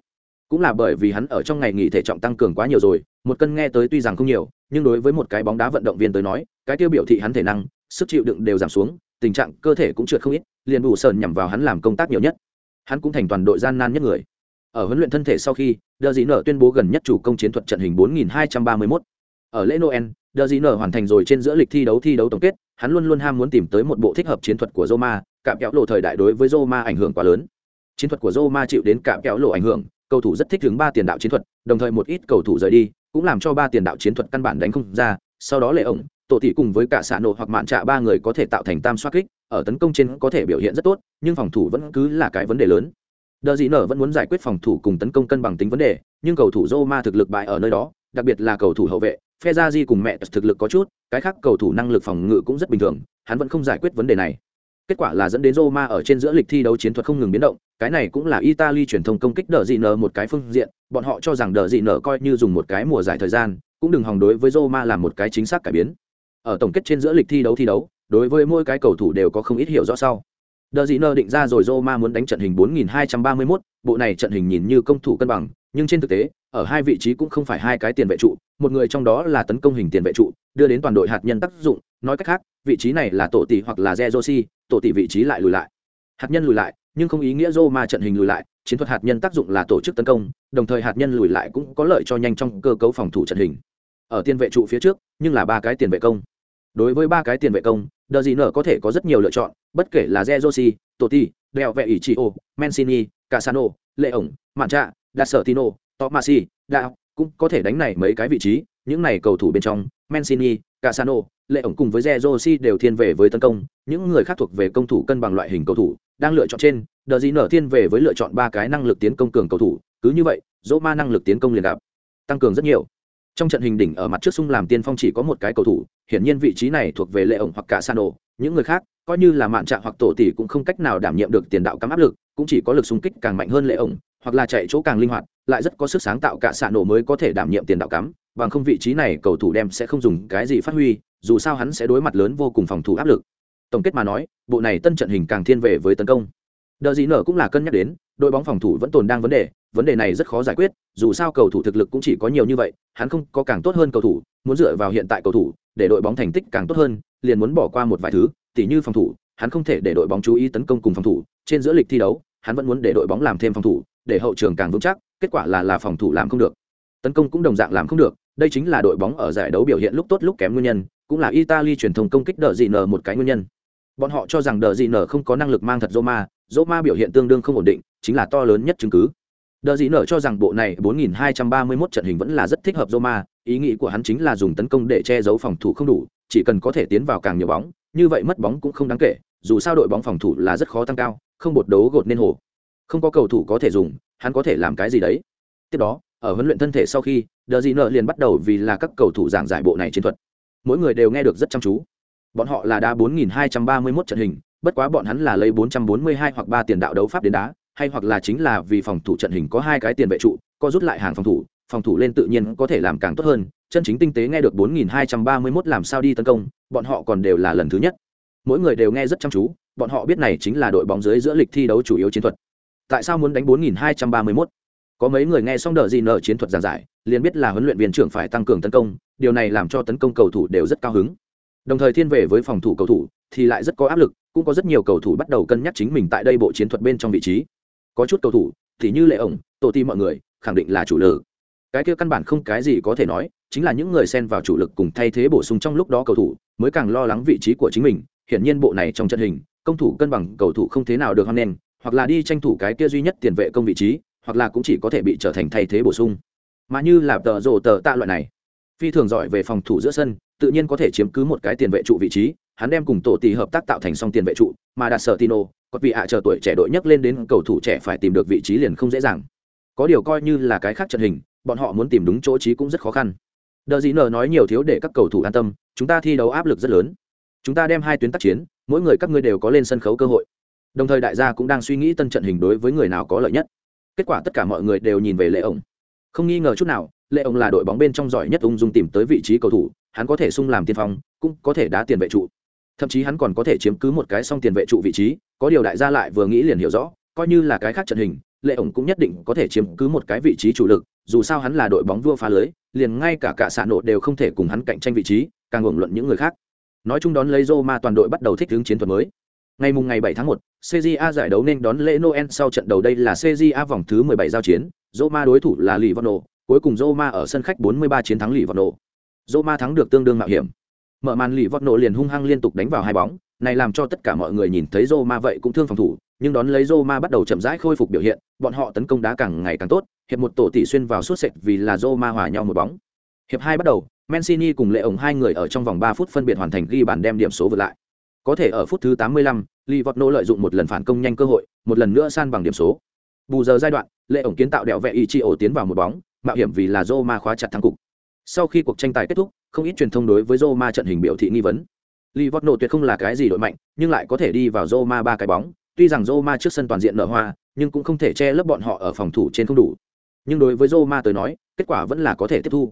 A: Cũng là bởi vì hắn ở trong ngày nghỉ thể trọng tăng cường quá nhiều rồi, một cân nghe tới tuy rằng không nhiều, nhưng đối với một cái bóng đá vận động viên tới nói, cái tiêu biểu thị hắn thể năng, sức chịu đựng đều giảm xuống, tình trạng cơ thể cũng trượt không ít, liền bù sờn nhằm vào hắn làm công tác nhiều nhất. Hắn cũng thành toàn đội gian nan nhất người. Ở huấn luyện thân thể sau khi đờ dị nở tuyên bố gần nhất chủ công chiến thuật trận hình 4231. ở lễ noel đờ dị nở hoàn thành rồi trên giữa lịch thi đấu thi đấu tổng kết, hắn luôn luôn ham muốn tìm tới một bộ thích hợp chiến thuật của roma, cạm kéo lộ thời đại đối với roma ảnh hưởng quá lớn. Chiến thuật của roma chịu đến cạm kéo lộ ảnh hưởng, cầu thủ rất thích hướng ba tiền đạo chiến thuật, đồng thời một ít cầu thủ rời đi, cũng làm cho ba tiền đạo chiến thuật căn bản đánh không ra. Sau đó lệ ổng, tổ tỷ cùng với cả xạ nổ hoặc mạn trạ ba người có thể tạo thành tam xoát kích, ở tấn công trên có thể biểu hiện rất tốt, nhưng phòng thủ vẫn cứ là cái vấn đề lớn. Đờ dị nở vẫn muốn giải quyết phòng thủ cùng tấn công cân bằng tính vấn đề, nhưng cầu thủ roma thực lực bại ở nơi đó, đặc biệt là cầu thủ hậu vệ phe ra di cùng mẹ thực lực có chút cái khác cầu thủ năng lực phòng ngự cũng rất bình thường hắn vẫn không giải quyết vấn đề này. Kết quả là dẫn đến roma ở trên giữa lịch thi đấu chiến thuật không ngừng biến động cái này cũng là italy truyền thông công kích đờ dị nở một cái phương diện bọn họ cho rằng đờ dị nở coi như dùng một cái mùa giải thời gian cũng đừng hòng đối với roma làm một cái chính xác cải biến. Ở tổng kết trên giữa lịch thi đấu thi đấu đối với mỗi cái cầu thủ đều có không ít hiểu rõ sau. Đờ dị nơ định ra rồi roma muốn đánh trận hình 4231, bộ này trận hình nhìn như công thủ cân bằng nhưng trên thực tế ở hai vị trí cũng không phải hai cái tiền vệ trụ một người trong đó là tấn công hình tiền vệ trụ đưa đến toàn đội hạt nhân tác dụng nói cách khác vị trí này là tổ tỷ hoặc là Zezosi, tổ tỷ vị trí lại lùi lại. Hạt nhân lùi lại nhưng không ý nghĩa Roma trận hình lùi lại chiến thuật hạt nhân tác dụng là tổ chức tấn công đồng thời hạt nhân lùi lại cũng có lợi cho nhanh trong cơ cấu phòng thủ trận hình. Ở tiền vệ trụ phía trước nhưng là ba cái tiền vệ công. Đối với ba cái tiền vệ công đờ gì nở có thể có rất nhiều lựa chọn bất kể là Zezosi, Totti, đèo vệ ỷ chị ô mancini casano lệ ổng mạn trạ đạt sở tino tomasi đạo cũng có thể đánh này mấy cái vị trí những này cầu thủ bên trong mancini casano lệ ổng cùng với Zerosi đều thiên về với tấn công những người khác thuộc về công thủ cân bằng loại hình cầu thủ đang lựa chọn trên đờ gì nở thiên về với lựa chọn ba cái năng lực tiến công cường cầu thủ cứ như vậy Roma năng lực tiến công liền gặp tăng cường rất nhiều. Trong trận hình đỉnh ở mặt trước sung làm tiên phong chỉ có một cái cầu thủ hiển nhiên vị trí này thuộc về lệ ổng hoặc Casano, những người khác coi như là mạn trạng hoặc tổ tỷ cũng không cách nào đảm nhiệm được tiền đạo cắm áp lực cũng chỉ có lực xung kích càng mạnh hơn lệ ổng hoặc là chạy chỗ càng linh hoạt, lại rất có sức sáng tạo cả xạ nổ mới có thể đảm nhiệm tiền đạo cắm, bằng không vị trí này cầu thủ đem sẽ không dùng cái gì phát huy, dù sao hắn sẽ đối mặt lớn vô cùng phòng thủ áp lực. Tổng kết mà nói, bộ này tân trận hình càng thiên về với tấn công. Đợi gì nở cũng là cân nhắc đến, đội bóng phòng thủ vẫn tồn đang vấn đề vấn đề này rất khó giải quyết, dù sao cầu thủ thực lực cũng chỉ có nhiều như vậy, hắn không có càng tốt hơn cầu thủ, muốn dựa vào hiện tại cầu thủ, để đội bóng thành tích càng tốt hơn, liền muốn bỏ qua một vài thứ, tỉ như phòng thủ, hắn không thể để đội bóng chú ý tấn công cùng phòng thủ, trên giữa lịch thi đấu, hắn vẫn muốn để đội bóng làm thêm phòng thủ để hậu trường càng vững chắc kết quả là là phòng thủ làm không được. Tấn công cũng đồng dạng làm không được đây chính là đội bóng ở giải đấu biểu hiện lúc tốt lúc kém nguyên nhân cũng là italy truyền thông công kích đờ dị nở một cái nguyên nhân. Bọn họ cho rằng đờ dị nở không có năng lực mang thật roma roma biểu hiện tương đương không ổn định chính là to lớn nhất chứng cứ. Đờ dị nở cho rằng bộ này 4231 trận hình vẫn là rất thích hợp Roma, ý nghĩ của hắn chính là dùng tấn công để che giấu phòng thủ không đủ, chỉ cần có thể tiến vào càng nhiều bóng, như vậy mất bóng cũng không đáng kể, dù sao đội bóng phòng thủ là rất khó tăng cao, không bột đấu gột nên hồ. Không có cầu thủ có thể dùng, hắn có thể làm cái gì đấy. Tiếp đó, ở huấn luyện thân thể sau khi, Đờ dị liền bắt đầu vì là các cầu thủ giảng giải bộ này chiến thuật. Mỗi người đều nghe được rất chăm chú. Bọn họ là đá 4231 trận hình, bất quá bọn hắn là lấy 442 hoặc 3 tiền đạo đấu pháp đến đá, hay hoặc là chính là vì phòng thủ trận hình có hai cái tiền vệ trụ có rút lại hàng phòng thủ phòng thủ lên tự nhiên có thể làm càng tốt hơn chân chính tinh tế nghe được 4231 làm sao đi tấn công bọn họ còn đều là lần thứ nhất mỗi người đều nghe rất chăm chú bọn họ biết này chính là đội bóng dưới giữa lịch thi đấu chủ yếu chiến thuật tại sao muốn đánh 4231 có mấy người nghe xong đỡ gì nở chiến thuật giảng giải, liền biết là huấn luyện viên trưởng phải tăng cường tấn công, điều này làm cho tấn công cầu thủ đều rất cao hứng. Đồng thời thiên về với phòng thủ cầu thủ thì lại rất có áp lực, cũng có rất nhiều cầu thủ bắt đầu cân nhắc chính mình tại đây bộ chiến thuật bên trong vị trí. Có chút cầu thủ, thì như lệ ổng tổ ti mọi người, khẳng định là chủ lực. Cái kia căn bản không cái gì có thể nói, chính là những người xen vào chủ lực cùng thay thế bổ sung trong lúc đó cầu thủ, mới càng lo lắng vị trí của chính mình. Hiển nhiên bộ này trong trận hình, công thủ cân bằng cầu thủ không thế nào được hoan nghênh hoặc là đi tranh thủ cái kia duy nhất tiền vệ công vị trí, hoặc là cũng chỉ có thể bị trở thành thay thế bổ sung. Mà như là tờ rồ tờ tạ loại này, phi thường giỏi về phòng thủ giữa sân, tự nhiên có thể chiếm cứ một cái tiền vệ trụ vị trí, hắn đem cùng tổ tỷ hợp tác tạo thành song tiền vệ trụ, mà đạt sở tino có vị ạ chờ tuổi trẻ đội nhất lên đến cầu thủ trẻ phải tìm được vị trí liền không dễ dàng. Có điều coi như là cái khác trận hình, bọn họ muốn tìm đúng chỗ trí cũng rất khó khăn. Đờ dĩ nờ nói nhiều thiếu để các cầu thủ an tâm, chúng ta thi đấu áp lực rất lớn. Chúng ta đem hai tuyến tác chiến, mỗi người các ngươi đều có lên sân khấu cơ hội đồng thời đại gia cũng đang suy nghĩ tân trận hình đối với người nào có lợi nhất. Kết quả tất cả mọi người đều nhìn về lệ ổng không nghi ngờ chút nào, lệ ổng là đội bóng bên trong giỏi nhất ung dung tìm tới vị trí cầu thủ, hắn có thể sung làm tiên phong, cũng có thể đá tiền vệ trụ. Thậm chí hắn còn có thể chiếm cứ một cái song tiền vệ trụ vị trí, có điều đại gia lại vừa nghĩ liền hiểu rõ, coi như là cái khác trận hình, lệ ổng cũng nhất định có thể chiếm cứ một cái vị trí chủ lực, dù sao hắn là đội bóng vua phá lưới, liền ngay cả cả xạ nộ đều không thể cùng hắn cạnh tranh vị trí, càng hưởng luận những người khác. Nói chung đón lấy Roma toàn đội bắt đầu thích ứng chiến thuật mới. Ngày mùng ngày 7 tháng 1, CJA giải đấu nên đón lễ Noel sau trận đầu đây là CJA vòng thứ 17 giao chiến, Roma đối thủ là Livorno, cuối cùng Roma ở sân khách 43 chiến thắng Livorno. Roma thắng được tương đương mạo hiểm. Mở màn Livorno liền hung hăng liên tục đánh vào hai bóng, này làm cho tất cả mọi người nhìn thấy Roma vậy cũng thương phòng thủ, nhưng đón lấy Roma bắt đầu chậm rãi khôi phục biểu hiện, bọn họ tấn công đá càng ngày càng tốt, hiệp một tổ tỷ xuyên vào suốt sệt vì là Roma hòa nhau một bóng. Hiệp hai bắt đầu, Mancini cùng Lệ ổng hai người ở trong vòng 3 phút phân biệt hoàn thành ghi bàn đem điểm số vượt lại. Có thể ở phút thứ 85, Livorno lợi dụng một lần phản công nhanh cơ hội, một lần nữa san bằng điểm số. Bù giờ giai đoạn, Lệ ổng kiến tạo đẹo vẹ ý chi ổ tiến vào một bóng, mạo hiểm vì là Roma khóa chặt thắng cục. Sau khi cuộc tranh tài kết thúc, không ít truyền thông đối với Roma trận hình biểu thị nghi vấn. Livorno tuyệt không là cái gì đội mạnh, nhưng lại có thể đi vào Roma ba cái bóng, tuy rằng Roma trước sân toàn diện nở hoa, nhưng cũng không thể che lấp bọn họ ở phòng thủ trên không đủ. Nhưng đối với Roma tới nói, kết quả vẫn là có thể tiếp thu.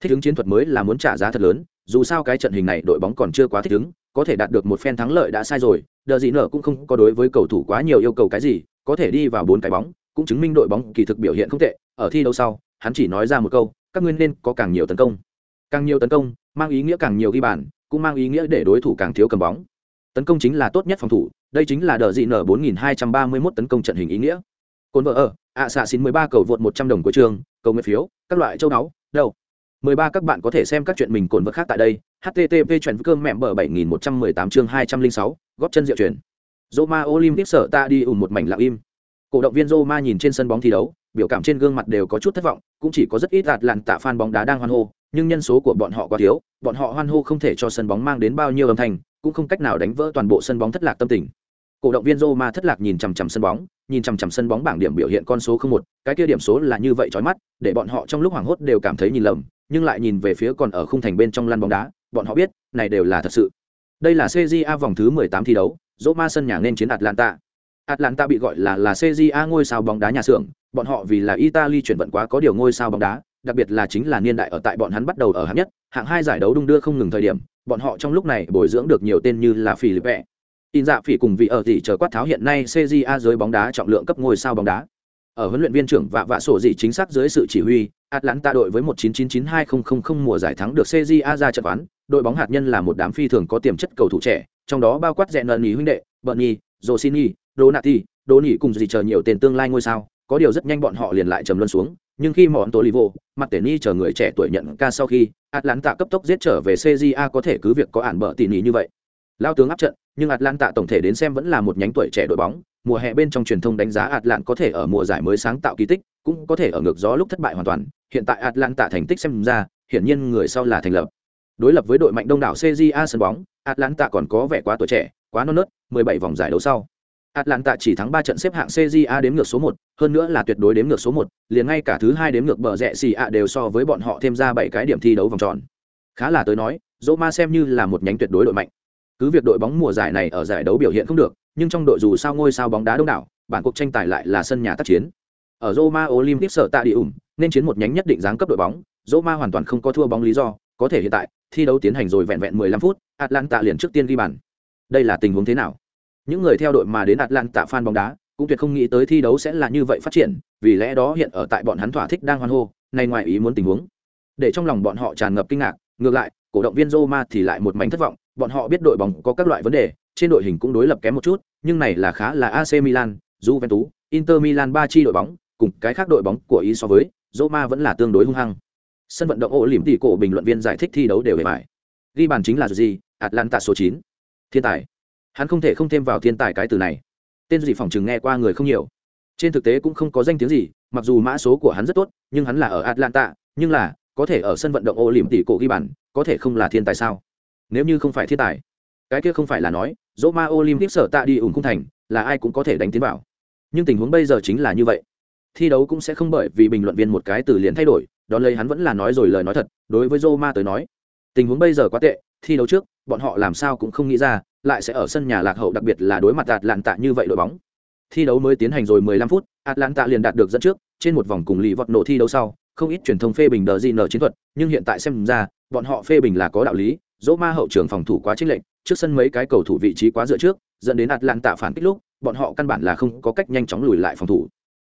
A: Thích ứng chiến thuật mới là muốn trả giá thật lớn, dù sao cái trận hình này đội bóng còn chưa quá thích ứng, có thể đạt được một phen thắng lợi đã sai rồi, đờ gì nở cũng không có đối với cầu thủ quá nhiều yêu cầu cái gì, có thể đi vào bốn cái bóng, cũng chứng minh đội bóng kỳ thực biểu hiện không tệ, ở thi đấu sau, hắn chỉ nói ra một câu, các nguyên nên có càng nhiều tấn công. Càng nhiều tấn công, mang ý nghĩa càng nhiều ghi bàn, cũng mang ý nghĩa để đối thủ càng thiếu cầm bóng. Tấn công chính là tốt nhất phòng thủ, đây chính là đờ dị nở 4231 tấn công trận hình ý nghĩa. Côn vợ ở, ạ xạ xin 13 cầu vượt 100 đồng của trường, cầu nguyện phiếu, các loại châu náu, đâu. 13 các bạn có thể xem các chuyện mình cồn vật khác tại đây. http chuyển cơm mẹ bờ 7118 chương 206, góp chân diệu chuyển. Roma Olympic sở ta đi ủn một mảnh lặng im. Cổ động viên Roma nhìn trên sân bóng thi đấu, biểu cảm trên gương mặt đều có chút thất vọng, cũng chỉ có rất ít lạt lạn tạ fan bóng đá đang hoan hô, nhưng nhân số của bọn họ quá thiếu, bọn họ hoan hô không thể cho sân bóng mang đến bao nhiêu âm thanh, cũng không cách nào đánh vỡ toàn bộ sân bóng thất lạc tâm tình. Cổ động viên Roma thất lạc nhìn chằm chằm sân bóng, nhìn chằm chằm sân bóng bảng điểm biểu hiện con số không một, cái kia điểm số là như vậy chói mắt, để bọn họ trong lúc hoảng hốt đều cảm thấy nhìn lầm, nhưng lại nhìn về phía còn ở khung thành bên trong lăn bóng đá, bọn họ biết, này đều là thật sự. Đây là CJA vòng thứ 18 thi đấu, Roma sân nhà nên chiến Atlanta. Atlanta bị gọi là là CJA ngôi sao bóng đá nhà xưởng, bọn họ vì là Italy chuyển vận quá có điều ngôi sao bóng đá, đặc biệt là chính là niên đại ở tại bọn hắn bắt đầu ở hạng nhất, hạng hai giải đấu đung đưa không ngừng thời điểm, bọn họ trong lúc này bồi dưỡng được nhiều tên như là Philippe, In dạ phỉ cùng vị ở tỷ chờ quát tháo hiện nay CJA giới bóng đá trọng lượng cấp ngôi sao bóng đá. Ở huấn luyện viên trưởng vạ vạ sổ dị chính xác dưới sự chỉ huy, Atlanta đội với 1999200 mùa giải thắng được CJA ra trận quán, đội bóng hạt nhân là một đám phi thường có tiềm chất cầu thủ trẻ, trong đó bao quát rèn nần huynh đệ, Bernie, Rossini, Donati, Doni cùng gì chờ nhiều tiền tương lai ngôi sao, có điều rất nhanh bọn họ liền lại trầm luân xuống, nhưng khi mọn Tolivo, Martini chờ người trẻ tuổi nhận ca sau khi, Atlanta cấp tốc giết trở về CJA có thể cứ việc có ản bợ tỉ nhỉ như vậy. Lao tướng áp trận, nhưng Atlanta tổng thể đến xem vẫn là một nhánh tuổi trẻ đội bóng, mùa hè bên trong truyền thông đánh giá Atlant có thể ở mùa giải mới sáng tạo kỳ tích, cũng có thể ở ngược gió lúc thất bại hoàn toàn, hiện tại Atlanta thành tích xem ra, hiển nhiên người sau là thành lập. Đối lập với đội mạnh đông đảo CJA sân bóng, Atlanta còn có vẻ quá tuổi trẻ, quá non nớt, 17 vòng giải đấu sau. Atlanta chỉ thắng 3 trận xếp hạng CJA đếm ngược số 1, hơn nữa là tuyệt đối đếm ngược số 1, liền ngay cả thứ hai đếm ngược bờ rẹ xì ạ đều so với bọn họ thêm ra 7 cái điểm thi đấu vòng tròn. Khá là tới nói, Roma xem như là một nhánh tuyệt đối đội mạnh. Cứ việc đội bóng mùa giải này ở giải đấu biểu hiện không được, nhưng trong đội dù sao ngôi sao bóng đá đông đảo, bản cuộc tranh tài lại là sân nhà tác chiến. Ở Roma Olympic sở tại ủng, nên chiến một nhánh nhất định giáng cấp đội bóng, Roma hoàn toàn không có thua bóng lý do, có thể hiện tại, thi đấu tiến hành rồi vẹn vẹn 15 phút, Atlanta liền trước tiên ghi bàn. Đây là tình huống thế nào? Những người theo đội mà đến Atlanta fan bóng đá, cũng tuyệt không nghĩ tới thi đấu sẽ là như vậy phát triển, vì lẽ đó hiện ở tại bọn hắn thỏa thích đang hoan hô, này ngoài ý muốn tình huống. Để trong lòng bọn họ tràn ngập kinh ngạc, ngược lại, cổ động viên Roma thì lại một mảnh thất vọng, bọn họ biết đội bóng có các loại vấn đề, trên đội hình cũng đối lập kém một chút, nhưng này là khá là AC Milan, Juventus, Inter Milan ba chi đội bóng, cùng cái khác đội bóng của ý so với, Roma vẫn là tương đối hung hăng. Sân vận động ổ liễm tỷ cổ bình luận viên giải thích thi đấu đều về bài. Ghi bàn chính là gì? Atlanta số 9. Thiên tài. Hắn không thể không thêm vào thiên tài cái từ này. Tên gì phòng chừng nghe qua người không nhiều. Trên thực tế cũng không có danh tiếng gì, mặc dù mã số của hắn rất tốt, nhưng hắn là ở Atlanta, nhưng là có thể ở sân vận động ổ liễm tỷ cổ ghi bàn, có thể không là thiên tài sao? Nếu như không phải thiên tài, cái kia không phải là nói, Roma Olympic sở tạ đi ủng cung thành, là ai cũng có thể đánh tiến vào. Nhưng tình huống bây giờ chính là như vậy thi đấu cũng sẽ không bởi vì bình luận viên một cái từ liền thay đổi đón lấy hắn vẫn là nói rồi lời nói thật đối với Roma tới nói tình huống bây giờ quá tệ thi đấu trước bọn họ làm sao cũng không nghĩ ra lại sẽ ở sân nhà lạc hậu đặc biệt là đối mặt đạt lạn tạ như vậy đội bóng thi đấu mới tiến hành rồi 15 phút Atlanta liền đạt được dẫn trước trên một vòng cùng lì vọt nổ thi đấu sau không ít truyền thông phê bình đờ gì nở chiến thuật nhưng hiện tại xem ra bọn họ phê bình là có đạo lý Roma hậu trường phòng thủ quá chênh lệch trước sân mấy cái cầu thủ vị trí quá dựa trước dẫn đến Atlanta phản kích lúc bọn họ căn bản là không có cách nhanh chóng lùi lại phòng thủ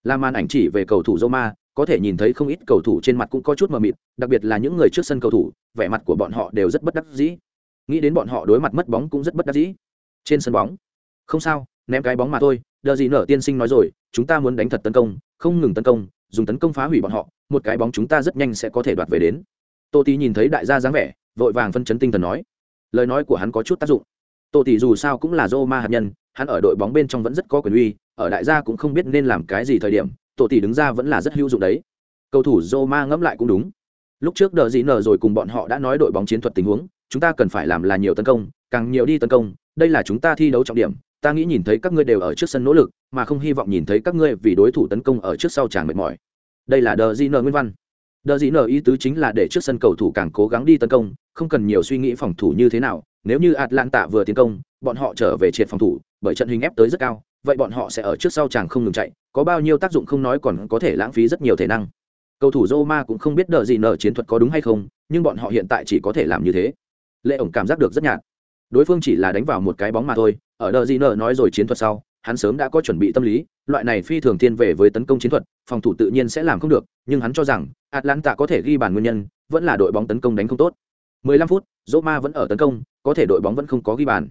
A: La màn ảnh chỉ về cầu thủ Roma, có thể nhìn thấy không ít cầu thủ trên mặt cũng có chút mờ mịt, đặc biệt là những người trước sân cầu thủ, vẻ mặt của bọn họ đều rất bất đắc dĩ. Nghĩ đến bọn họ đối mặt mất bóng cũng rất bất đắc dĩ. Trên sân bóng, không sao ném cái bóng mà thôi đờ gì nở tiên sinh nói rồi chúng ta muốn đánh thật tấn công không ngừng tấn công dùng tấn công phá hủy bọn họ một cái bóng chúng ta rất nhanh sẽ có thể đoạt về đến tô tí nhìn thấy đại gia dáng vẻ vội vàng phân chấn tinh thần nói lời nói của hắn có chút tác dụng. Tô tỷ dù sao cũng là Roma hạt nhân, hắn ở đội bóng bên trong vẫn rất có quyền uy, ở đại gia cũng không biết nên làm cái gì thời điểm Tô tỷ đứng ra vẫn là rất hữu dụng đấy. Cầu thủ Roma ngẫm lại cũng đúng. Lúc trước đờ gì nở rồi cùng bọn họ đã nói đội bóng chiến thuật tình huống, chúng ta cần phải làm là nhiều tấn công, càng nhiều đi tấn công, đây là chúng ta thi đấu trọng điểm, ta nghĩ nhìn thấy các ngươi đều ở trước sân nỗ lực, mà không hy vọng nhìn thấy các ngươi vì đối thủ tấn công ở trước sau chàng mệt mỏi. Đây là đờ di nờ nguyên văn đờ Dĩ Nở ý tứ chính là để trước sân cầu thủ càng cố gắng đi tấn công, không cần nhiều suy nghĩ phòng thủ như thế nào. Nếu như atlanta vừa tiến công, bọn họ trở về triệt phòng thủ, bởi trận hình ép tới rất cao, vậy bọn họ sẽ ở trước sau chàng không ngừng chạy, có bao nhiêu tác dụng không nói còn có thể lãng phí rất nhiều thể năng. Cầu thủ Roma cũng không biết đờ Dĩ Nở chiến thuật có đúng hay không, nhưng bọn họ hiện tại chỉ có thể làm như thế. Lệ ổng cảm giác được rất nhạt. Đối phương chỉ là đánh vào một cái bóng mà thôi, ở đờ Dĩ Nở nói rồi chiến thuật sau hắn sớm đã có chuẩn bị tâm lý, loại này phi thường thiên về với tấn công chiến thuật, phòng thủ tự nhiên sẽ làm không được, nhưng hắn cho rằng, atlanta có thể ghi bàn nguyên nhân, vẫn là đội bóng tấn công đánh không tốt. 15 phút, Roma vẫn ở tấn công, có thể đội bóng vẫn không có ghi bàn.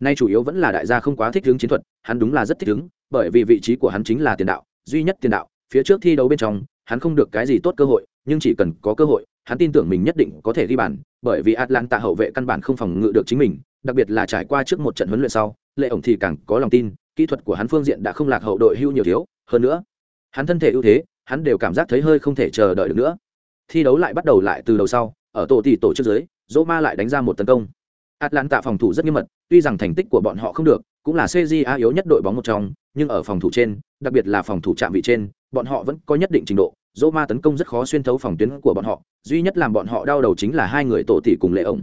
A: Nay chủ yếu vẫn là đại gia không quá thích hướng chiến thuật, hắn đúng là rất thích hướng bởi vì vị trí của hắn chính là tiền đạo, duy nhất tiền đạo, phía trước thi đấu bên trong, hắn không được cái gì tốt cơ hội, nhưng chỉ cần có cơ hội, hắn tin tưởng mình nhất định có thể ghi bàn, bởi vì atlanta hậu vệ căn bản không phòng ngự được chính mình đặc biệt là trải qua trước một trận huấn luyện sau, lệ ổng thì càng có lòng tin, kỹ thuật của hắn phương diện đã không lạc hậu đội hưu nhiều thiếu, hơn nữa, hắn thân thể ưu thế, hắn đều cảm giác thấy hơi không thể chờ đợi được nữa. Thi đấu lại bắt đầu lại từ đầu sau, ở tổ tỷ tổ trước dưới dỗ ma lại đánh ra một tấn công. Atlanta phòng thủ rất nghiêm mật, tuy rằng thành tích của bọn họ không được, cũng là cja yếu nhất đội bóng một trong, nhưng ở phòng thủ trên, đặc biệt là phòng thủ chạm vị trên, bọn họ vẫn có nhất định trình độ dỗ ma tấn công rất khó xuyên thấu phòng tuyến của bọn họ, duy nhất làm bọn họ đau đầu chính là hai người tổ tỷ cùng lệ ổng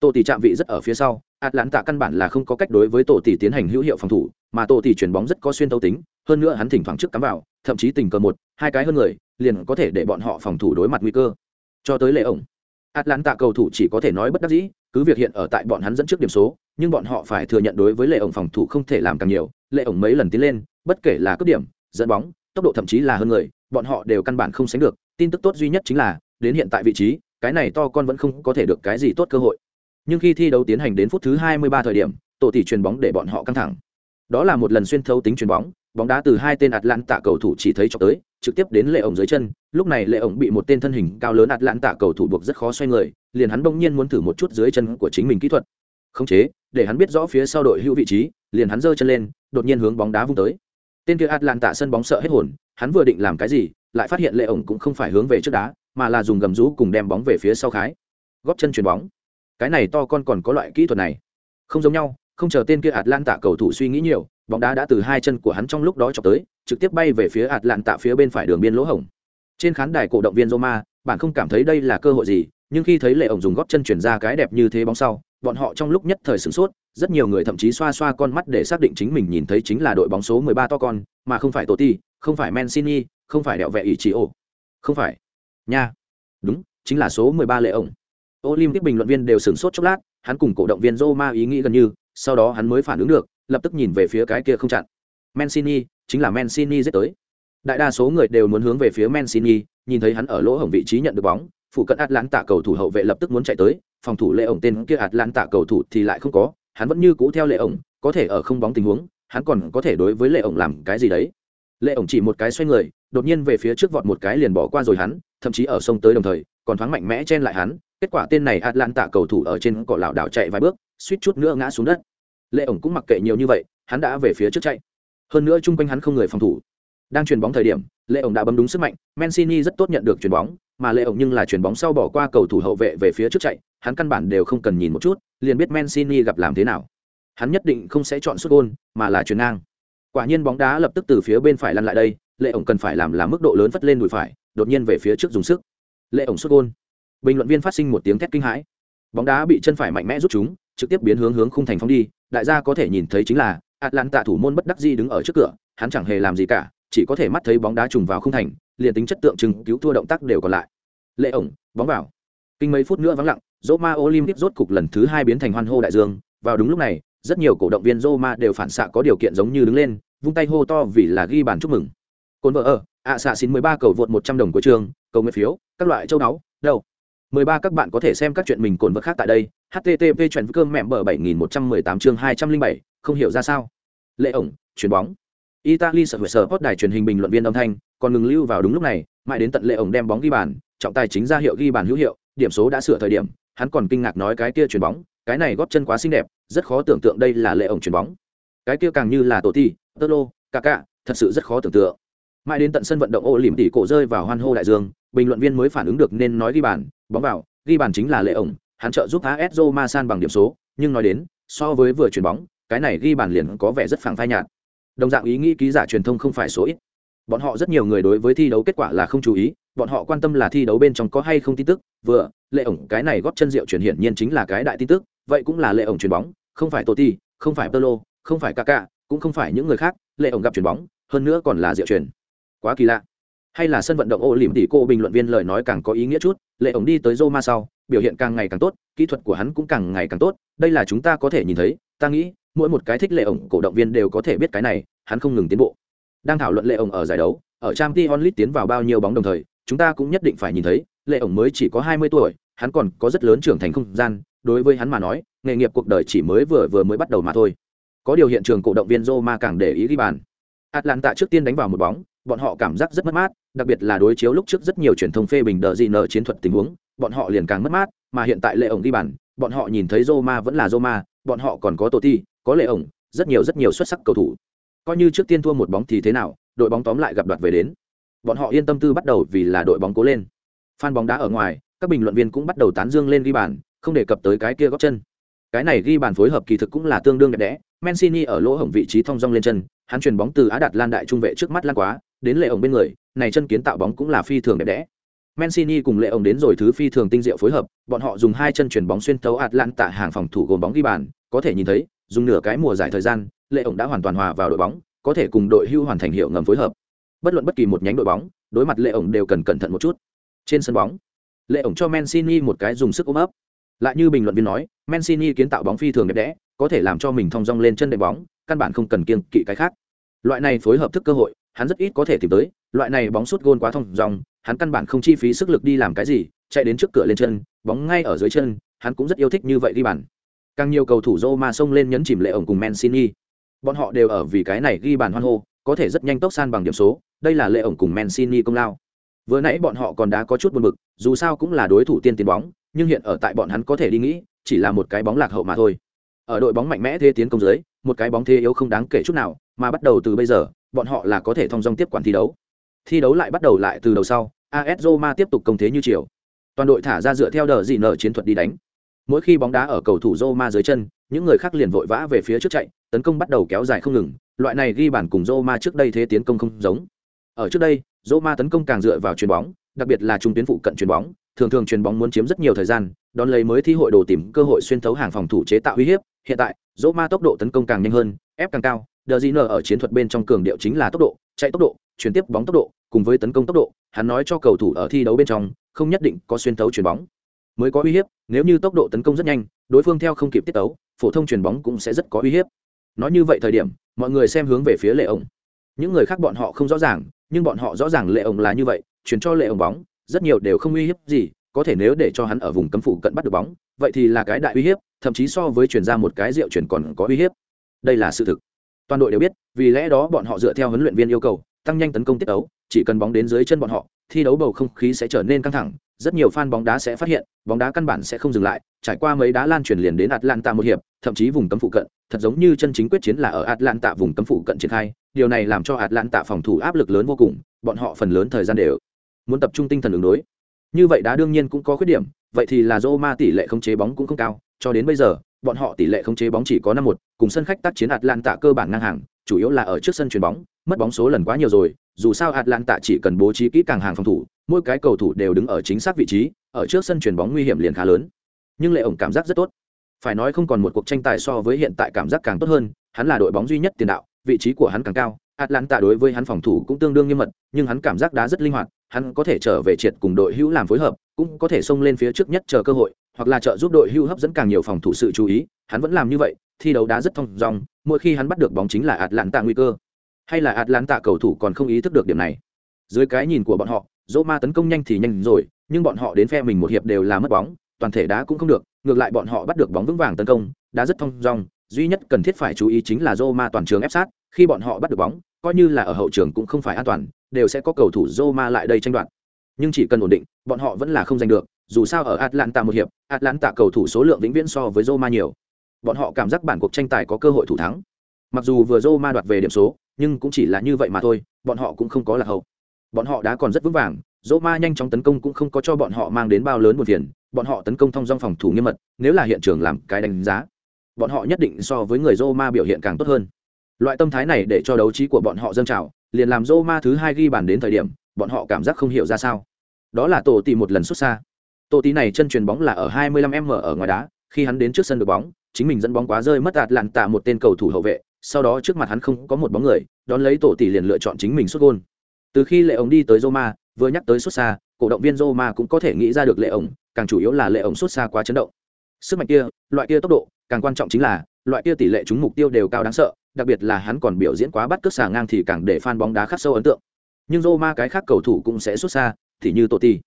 A: tổ tỷ chạm vị rất ở phía sau, atlanta căn bản là không có cách đối với tổ tỷ tiến hành hữu hiệu phòng thủ, mà tổ tỷ chuyển bóng rất có xuyên thấu tính, hơn nữa hắn thỉnh thoảng trước cắm vào, thậm chí tình cờ một, hai cái hơn người, liền có thể để bọn họ phòng thủ đối mặt nguy cơ. Cho tới lệ ổng, atlanta cầu thủ chỉ có thể nói bất đắc dĩ, cứ việc hiện ở tại bọn hắn dẫn trước điểm số, nhưng bọn họ phải thừa nhận đối với lệ ổng phòng thủ không thể làm càng nhiều. Lệ ổng mấy lần tiến lên, bất kể là cướp điểm, dẫn bóng, tốc độ thậm chí là hơn người, bọn họ đều căn bản không sánh được. Tin tức tốt duy nhất chính là, đến hiện tại vị trí, cái này to con vẫn không có thể được cái gì tốt cơ hội nhưng khi thi đấu tiến hành đến phút thứ 23 thời điểm, tổ tỷ chuyền bóng để bọn họ căng thẳng. Đó là một lần xuyên thấu tính chuyền bóng bóng đá từ hai tên tạ cầu thủ chỉ thấy cho tới, trực tiếp đến lệ ổng dưới chân. Lúc này lệ ổng bị một tên thân hình cao lớn tạ cầu thủ buộc rất khó xoay người, liền hắn bỗng nhiên muốn thử một chút dưới chân của chính mình kỹ thuật. Khống chế, để hắn biết rõ phía sau đội hữu vị trí, liền hắn giơ chân lên, đột nhiên hướng bóng đá vung tới. Tên kia tạ sân bóng sợ hết hồn, hắn vừa định làm cái gì, lại phát hiện lệ ổng cũng không phải hướng về trước đá, mà là dùng gầm rú cùng đem bóng về phía sau khái. Góp chân chuyền bóng cái này to con còn có loại kỹ thuật này. Không giống nhau, không chờ tên kia ạt lan tạ cầu thủ suy nghĩ nhiều, bóng đá đã từ hai chân của hắn trong lúc đó chọc tới, trực tiếp bay về phía ạt lan tạ phía bên phải đường biên lỗ hổng. Trên khán đài cổ động viên Roma, bạn không cảm thấy đây là cơ hội gì, nhưng khi thấy lệ ổng dùng góp chân chuyển ra cái đẹp như thế bóng sau, bọn họ trong lúc nhất thời sửng sốt, rất nhiều người thậm chí xoa xoa con mắt để xác định chính mình nhìn thấy chính là đội bóng số 13 to con, mà không phải Totti, không phải Mancini không phải đẹo vẹ ý chỉ ổ. Không phải. Nha. Đúng, chính là số 13 lệ ổng Olympic bình luận viên đều sửng sốt chốc lát, hắn cùng cổ động viên Roma ý nghĩ gần như, sau đó hắn mới phản ứng được, lập tức nhìn về phía cái kia không chặn. Mancini, chính là Mancini giết tới. Đại đa số người đều muốn hướng về phía Mancini, nhìn thấy hắn ở lỗ hổng vị trí nhận được bóng, phụ cận Atlanta cầu thủ hậu vệ lập tức muốn chạy tới, phòng thủ lệ ổng tên kia Atlanta cầu thủ thì lại không có, hắn vẫn như cũ theo lệ ổng, có thể ở không bóng tình huống, hắn còn có thể đối với lệ ổng làm cái gì đấy. Lệ ổng chỉ một cái xoay người, đột nhiên về phía trước vọt một cái liền bỏ qua rồi hắn, thậm chí ở sông tới đồng thời, còn thoáng mạnh mẽ chen lại hắn kết quả tên này Atlanta cầu thủ ở trên cỏ lảo đảo chạy vài bước, suýt chút nữa ngã xuống đất. Lệ ổng cũng mặc kệ nhiều như vậy, hắn đã về phía trước chạy. Hơn nữa chung quanh hắn không người phòng thủ. Đang chuyền bóng thời điểm lệ ổng đã bấm đúng sức mạnh mancini rất tốt nhận được chuyền bóng, mà lệ ổng nhưng là chuyền bóng sau bỏ qua cầu thủ hậu vệ về phía trước chạy, hắn căn bản đều không cần nhìn một chút, liền biết mancini gặp làm thế nào. Hắn nhất định không sẽ chọn sút gôn, mà là chuyền ngang. Quả nhiên bóng đá lập tức từ phía bên phải lăn lại đây lệ ổng cần phải làm là mức độ lớn vất lên đùi phải, đột nhiên về phía trước dùng sức. Lệ ổng sút gôn bình luận viên phát sinh một tiếng thét kinh hãi. Bóng đá bị chân phải mạnh mẽ rút chúng, trực tiếp biến hướng hướng khung thành phóng đi, đại gia có thể nhìn thấy chính là atlanta thủ môn bất đắc di đứng ở trước cửa, hắn chẳng hề làm gì cả, chỉ có thể mắt thấy bóng đá trùng vào khung thành, liền tính chất tượng trưng cứu thua động tác đều còn lại. Lệ ổng, bóng vào. Kinh mấy phút nữa vắng lặng, Roma Olympic rốt cục lần thứ hai biến thành hoan hô đại dương. Vào đúng lúc này, rất nhiều cổ động viên Roma đều phản xạ có điều kiện giống như đứng lên, vung tay hô to vì là ghi bàn chúc mừng. Cồn vợ ở, ạ xạ xin mười ba cầu vượt một trăm đồng của trường, cầu nguyện phiếu, các loại châu đáo đâu? Mười ba các bạn có thể xem các chuyện mình cồn vật khác tại đây, http chuyện cơm mẹm bờ bảy nghìn một trăm mười tám chương hai trăm linh bảy, không hiểu ra sao. Lệ ổng chuyền bóng. Italy sợ sở hot đài truyền hình bình luận viên âm thanh, còn ngừng lưu vào đúng lúc này, mãi đến tận lệ ổng đem bóng ghi bàn, trọng tài chính ra hiệu ghi bàn hữu hiệu, điểm số đã sửa thời điểm, hắn còn kinh ngạc nói cái kia chuyền bóng, cái này góp chân quá xinh đẹp, rất khó tưởng tượng đây là lệ ổng chuyền bóng. Cái kia càng như là tổ ti tơ lô cà cà thật sự rất khó tưởng tượng. Mãi đến tận sân vận động ô lỉm tỉ cổ rơi vào hoan hô đại dương, bình luận viên mới phản ứng được nên nói ghi bàn bóng vào ghi bàn chính là lệ ổng hắn trợ giúp AS Roma san bằng điểm số nhưng nói đến so với vừa chuyển bóng cái này ghi bàn liền có vẻ rất phẳng phai nhạt. Đồng dạng ý nghĩ ký giả truyền thông không phải số ít. Bọn họ rất nhiều người đối với thi đấu kết quả là không chú ý bọn họ quan tâm là thi đấu bên trong có hay không tin tức. Vừa lệ ổng cái này góp chân rượu chuyển hiển nhiên chính là cái đại tin tức vậy cũng là lệ ổng chuyển bóng không phải Totti không phải Pirlo, không phải Kaká cũng không phải những người khác lệ ổng gặp chuyển bóng hơn nữa còn là rượu chuyển quá kỳ lạ hay là sân vận động ô lỉm tỷ cô bình luận viên lời nói càng có ý nghĩa chút, lệ ổng đi tới roma sau, biểu hiện càng ngày càng tốt, kỹ thuật của hắn cũng càng ngày càng tốt, đây là chúng ta có thể nhìn thấy, ta nghĩ, mỗi một cái thích lệ ổng cổ động viên đều có thể biết cái này, hắn không ngừng tiến bộ. Đang thảo luận lệ ổng ở giải đấu, ở trang t onlit tiến vào bao nhiêu bóng đồng thời, chúng ta cũng nhất định phải nhìn thấy, lệ ổng mới chỉ có hai mươi tuổi, hắn còn có rất lớn trưởng thành không gian, đối với hắn mà nói, nghề nghiệp cuộc đời chỉ mới vừa vừa mới bắt đầu mà thôi. Có điều hiện trường cổ động viên Roma càng để ý ghi bàn. Atlanta trước tiên đánh vào một bóng, bọn họ cảm giác rất mất mát đặc biệt là đối chiếu lúc trước rất nhiều truyền thông phê bình đờ gì nợ chiến thuật tình huống, bọn họ liền càng mất mát, mà hiện tại lệ ổng ghi bàn, bọn họ nhìn thấy Roma vẫn là Roma, bọn họ còn có Totti, có lệ ổng, rất nhiều rất nhiều xuất sắc cầu thủ. Coi như trước tiên thua một bóng thì thế nào, đội bóng tóm lại gặp đoạt về đến. Bọn họ yên tâm tư bắt đầu vì là đội bóng cố lên. Fan bóng đá ở ngoài, các bình luận viên cũng bắt đầu tán dương lên ghi bàn, không đề cập tới cái kia góp chân. Cái này ghi bàn phối hợp kỳ thực cũng là tương đương đẹp đẽ. Mancini ở lỗ hổng vị trí thong dong lên chân, hắn chuyền bóng từ á đạt lan đại trung vệ trước mắt lan quá đến lệ ổng bên người, này chân kiến tạo bóng cũng là phi thường đẹp đẽ. Mancini cùng lệ ổng đến rồi thứ phi thường tinh diệu phối hợp, bọn họ dùng hai chân chuyền bóng xuyên tấu Atlanta hàng phòng thủ gồm bóng ghi bàn, có thể nhìn thấy, dùng nửa cái mùa giải thời gian, lệ ổng đã hoàn toàn hòa vào đội bóng, có thể cùng đội hưu hoàn thành hiệu ngầm phối hợp. Bất luận bất kỳ một nhánh đội bóng, đối mặt lệ ổng đều cần cẩn thận một chút. Trên sân bóng, lệ ổng cho Mancini một cái dùng sức ôm ấp. Lại như bình luận viên nói, Mancini kiến tạo bóng phi thường đẹp đẽ, có thể làm cho mình thong dong lên chân đệm bóng, căn bản không cần kiêng kỵ cái khác. Loại này phối hợp thức cơ hội hắn rất ít có thể tìm tới, loại này bóng sút gôn quá thông dòng, hắn căn bản không chi phí sức lực đi làm cái gì, chạy đến trước cửa lên chân, bóng ngay ở dưới chân, hắn cũng rất yêu thích như vậy đi bàn. Càng nhiều cầu thủ Roma xông lên nhấn chìm lệ ổng cùng Mancini. Bọn họ đều ở vì cái này ghi bàn hoan hô, có thể rất nhanh tốc san bằng điểm số, đây là lệ ổng cùng Mancini công lao. Vừa nãy bọn họ còn đã có chút buồn bực, dù sao cũng là đối thủ tiên tiến bóng, nhưng hiện ở tại bọn hắn có thể đi nghĩ, chỉ là một cái bóng lạc hậu mà thôi. Ở đội bóng mạnh mẽ thế tiến công dưới, một cái bóng thế yếu không đáng kể chút nào, mà bắt đầu từ bây giờ bọn họ là có thể thông dong tiếp quản thi đấu. Thi đấu lại bắt đầu lại từ đầu sau AS Roma tiếp tục công thế như chiều. Toàn đội thả ra dựa theo đờ gì nở chiến thuật đi đánh. Mỗi khi bóng đá ở cầu thủ Roma dưới chân, những người khác liền vội vã về phía trước chạy, tấn công bắt đầu kéo dài không ngừng. Loại này ghi bản cùng Roma trước đây thế tiến công không giống. Ở trước đây, Roma tấn công càng dựa vào chuyền bóng, đặc biệt là trung tuyến phụ cận chuyền bóng, thường thường chuyền bóng muốn chiếm rất nhiều thời gian, đón lấy mới thi hội đồ tìm cơ hội xuyên thấu hàng phòng thủ chế tạo uy hiếp. Hiện tại, Roma tốc độ tấn công càng nhanh hơn, ép càng cao đờ gì nở ở chiến thuật bên trong cường điệu chính là tốc độ, chạy tốc độ, chuyển tiếp bóng tốc độ, cùng với tấn công tốc độ, hắn nói cho cầu thủ ở thi đấu bên trong, không nhất định có xuyên thấu chuyền bóng. Mới có uy hiếp, nếu như tốc độ tấn công rất nhanh, đối phương theo không kịp tiết tấu, phổ thông chuyền bóng cũng sẽ rất có uy hiếp. Nói như vậy thời điểm, mọi người xem hướng về phía lệ ổng những người khác bọn họ không rõ ràng, nhưng bọn họ rõ ràng lệ ổng là như vậy, chuyển cho lệ ổng bóng, rất nhiều đều không uy hiếp gì, có thể nếu để cho hắn ở vùng cấm phụ cận bắt được bóng, vậy thì là cái đại uy hiếp, thậm chí so với chuyển ra một cái rượu chuyển còn có uy hiếp. Đây là sự thực toàn đội đều biết, vì lẽ đó bọn họ dựa theo huấn luyện viên yêu cầu, tăng nhanh tấn công tiết đấu chỉ cần bóng đến dưới chân bọn họ, thi đấu bầu không khí sẽ trở nên căng thẳng, rất nhiều fan bóng đá sẽ phát hiện, bóng đá căn bản sẽ không dừng lại, trải qua mấy đá lan truyền liền đến atlanta một hiệp, thậm chí vùng cấm phụ cận, thật giống như chân chính quyết chiến là ở atlanta vùng cấm phụ cận triển khai, điều này làm cho atlanta phòng thủ áp lực lớn vô cùng, bọn họ phần lớn thời gian đều muốn tập trung tinh thần ứng đối. Như vậy đá đương nhiên cũng có khuyết điểm, vậy thì là Roma tỷ lệ khống chế bóng cũng không cao, cho đến bây giờ bọn họ tỷ lệ khống chế bóng chỉ có năm một cùng sân khách tác chiến Atlanta cơ bản ngang hàng chủ yếu là ở trước sân chuyền bóng mất bóng số lần quá nhiều rồi dù sao Atlanta chỉ cần bố trí kỹ càng hàng phòng thủ mỗi cái cầu thủ đều đứng ở chính xác vị trí ở trước sân chuyền bóng nguy hiểm liền khá lớn. Nhưng lệ ổng cảm giác rất tốt. Phải nói không còn một cuộc tranh tài so với hiện tại cảm giác càng tốt hơn hắn là đội bóng duy nhất tiền đạo vị trí của hắn càng cao Atlanta đối với hắn phòng thủ cũng tương đương nghiêm mật, nhưng hắn cảm giác đá rất linh hoạt, hắn có thể trở về triệt cùng đội hữu làm phối hợp, cũng có thể xông lên phía trước nhất chờ cơ hội, hoặc là trợ giúp đội hưu hấp dẫn càng nhiều phòng thủ sự chú ý, hắn vẫn làm như vậy, thi đấu đá rất thông dong, mỗi khi hắn bắt được bóng chính là Atlanta nguy cơ. Hay là Atlanta cầu thủ còn không ý thức được điểm này. Dưới cái nhìn của bọn họ, Roma tấn công nhanh thì nhanh rồi, nhưng bọn họ đến phe mình một hiệp đều là mất bóng, toàn thể đá cũng không được, ngược lại bọn họ bắt được bóng vững vàng tấn công, đá rất thông dong, duy nhất cần thiết phải chú ý chính là Roma toàn trường ép sát, khi bọn họ bắt được bóng, coi như là ở hậu trường cũng không phải an toàn, đều sẽ có cầu thủ Roma lại đây tranh đoạt. Nhưng chỉ cần ổn định, bọn họ vẫn là không giành được, dù sao ở Atlanta một hiệp, Atlanta cầu thủ số lượng vĩnh viễn so với Roma nhiều. Bọn họ cảm giác bản cuộc tranh tài có cơ hội thủ thắng. Mặc dù vừa Roma đoạt về điểm số, nhưng cũng chỉ là như vậy mà thôi, bọn họ cũng không có là hậu. Bọn họ đã còn rất vững vàng, Roma nhanh chóng tấn công cũng không có cho bọn họ mang đến bao lớn buồn phiền, bọn họ tấn công thông dong phòng thủ nghiêm mật, nếu là hiện trường làm cái đánh giá, bọn họ nhất định so với người Roma biểu hiện càng tốt hơn. Loại tâm thái này để cho đấu trí của bọn họ dâng trào, liền làm Roma thứ hai ghi bàn đến thời điểm, bọn họ cảm giác không hiểu ra sao. Đó là tổ tỷ một lần xuất xa. Tổ tỷ này chân truyền bóng là ở 25m ở ngoài đá, khi hắn đến trước sân được bóng, chính mình dẫn bóng quá rơi mất ạt lạn tạ một tên cầu thủ hậu vệ, sau đó trước mặt hắn không có một bóng người, đón lấy tổ tỷ liền lựa chọn chính mình sút gôn. Từ khi lệ ổng đi tới Roma, vừa nhắc tới sút xa, cổ động viên Roma cũng có thể nghĩ ra được lệ ổng, càng chủ yếu là lệ ổng sút xa quá chấn động. Sức mạnh kia, loại kia tốc độ, càng quan trọng chính là loại kia tỷ lệ trúng mục tiêu đều cao đáng sợ, đặc biệt là hắn còn biểu diễn quá bắt cước xà ngang thì càng để fan bóng đá khắc sâu ấn tượng. Nhưng Roma cái khác cầu thủ cũng sẽ sút xa, thì như Totti.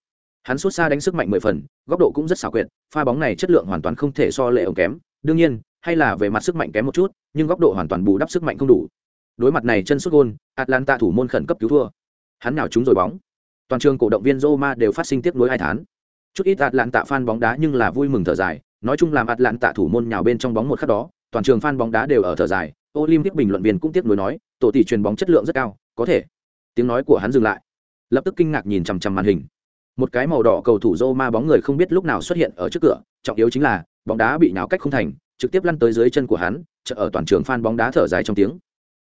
A: Hắn xuất xa đánh sức mạnh mười phần, góc độ cũng rất xảo quyệt, pha bóng này chất lượng hoàn toàn không thể so lệ ổng kém. Đương nhiên, hay là về mặt sức mạnh kém một chút, nhưng góc độ hoàn toàn bù đắp sức mạnh không đủ. Đối mặt này chân xuất gôn, Atlanta thủ môn khẩn cấp cứu thua. Hắn nào trúng rồi bóng. Toàn trường cổ động viên Roma đều phát sinh tiếc nuối hai tháng. Chút ít Atlanta fan bóng đá nhưng là vui mừng thở dài, nói chung làm Atlanta thủ môn nhào bên trong bóng một khắc đó, toàn trường fan bóng đá đều ở thở dài. Olympic bình luận viên cũng tiếc nuối nói, tổ tỷ truyền bóng chất lượng rất cao, có thể. Tiếng nói của hắn dừng lại, lập tức kinh ngạc nhìn chằm chằm màn hình. Một cái màu đỏ cầu thủ Roma bóng người không biết lúc nào xuất hiện ở trước cửa, trọng yếu chính là bóng đá bị nhào cách không thành, trực tiếp lăn tới dưới chân của hắn, chợ ở toàn trường fan bóng đá thở dài trong tiếng.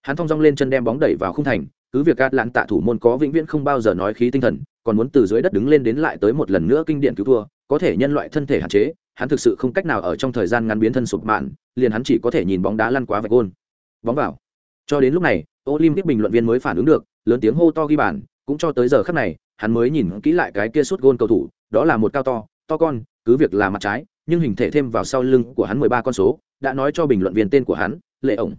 A: Hắn thong dong lên chân đem bóng đẩy vào khung thành, cứ việc Atlanta thủ môn có vĩnh viễn không bao giờ nói khí tinh thần, còn muốn từ dưới đất đứng lên đến lại tới một lần nữa kinh điển cứu thua, có thể nhân loại thân thể hạn chế, hắn thực sự không cách nào ở trong thời gian ngắn biến thân sụp mạn, liền hắn chỉ có thể nhìn bóng đá lăn quá vạch gôn. Bóng vào. Cho đến lúc này, Olympic bình luận viên mới phản ứng được, lớn tiếng hô to ghi bàn, cũng cho tới giờ khắc này, hắn mới nhìn kỹ lại cái kia suốt gôn cầu thủ, đó là một cao to, to con, cứ việc là mặt trái, nhưng hình thể thêm vào sau lưng của hắn mười ba con số, đã nói cho bình luận viên tên của hắn, Lệ ổng.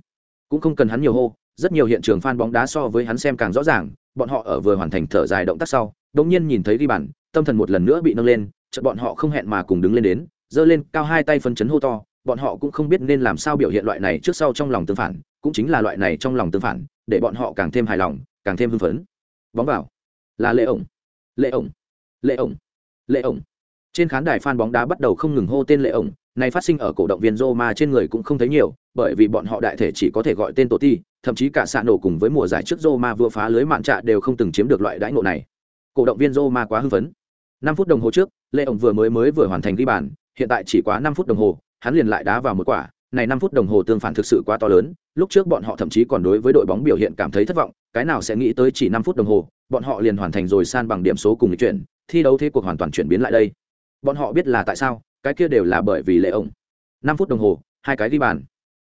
A: Cũng không cần hắn nhiều hô, rất nhiều hiện trường fan bóng đá so với hắn xem càng rõ ràng, bọn họ ở vừa hoàn thành thở dài động tác sau, đột nhiên nhìn thấy ghi bàn, tâm thần một lần nữa bị nâng lên, chợt bọn họ không hẹn mà cùng đứng lên đến, giơ lên cao hai tay phân chấn hô to, bọn họ cũng không biết nên làm sao biểu hiện loại này trước sau trong lòng tương phản, cũng chính là loại này trong lòng tương phản, để bọn họ càng thêm hài lòng, càng thêm hưng phấn. Bóng vào, là lệ ổng, lệ ổng, lệ ổng, lệ ổng. Trên khán đài fan bóng đá bắt đầu không ngừng hô tên lệ ổng, này phát sinh ở cổ động viên Roma trên người cũng không thấy nhiều, bởi vì bọn họ đại thể chỉ có thể gọi tên Totti, thậm chí cả xạ nổ cùng với mùa giải trước Roma vừa phá lưới mạn trạ đều không từng chiếm được loại đãi ngộ này. Cổ động viên Roma quá hưng phấn. Năm phút đồng hồ trước, Lệ ổng vừa mới mới vừa hoàn thành ghi bàn, hiện tại chỉ quá năm phút đồng hồ, hắn liền lại đá vào một quả, này 5 phút đồng hồ tương phản thực sự quá to lớn, lúc trước bọn họ thậm chí còn đối với đội bóng biểu hiện cảm thấy thất vọng, cái nào sẽ nghĩ tới chỉ 5 phút đồng hồ, bọn họ liền hoàn thành rồi san bằng điểm số cùng lịch chuyển, thi đấu thế cuộc hoàn toàn chuyển biến lại đây. Bọn họ biết là tại sao, cái kia đều là bởi vì Lệ ổng. 5 phút đồng hồ, hai cái ghi bàn.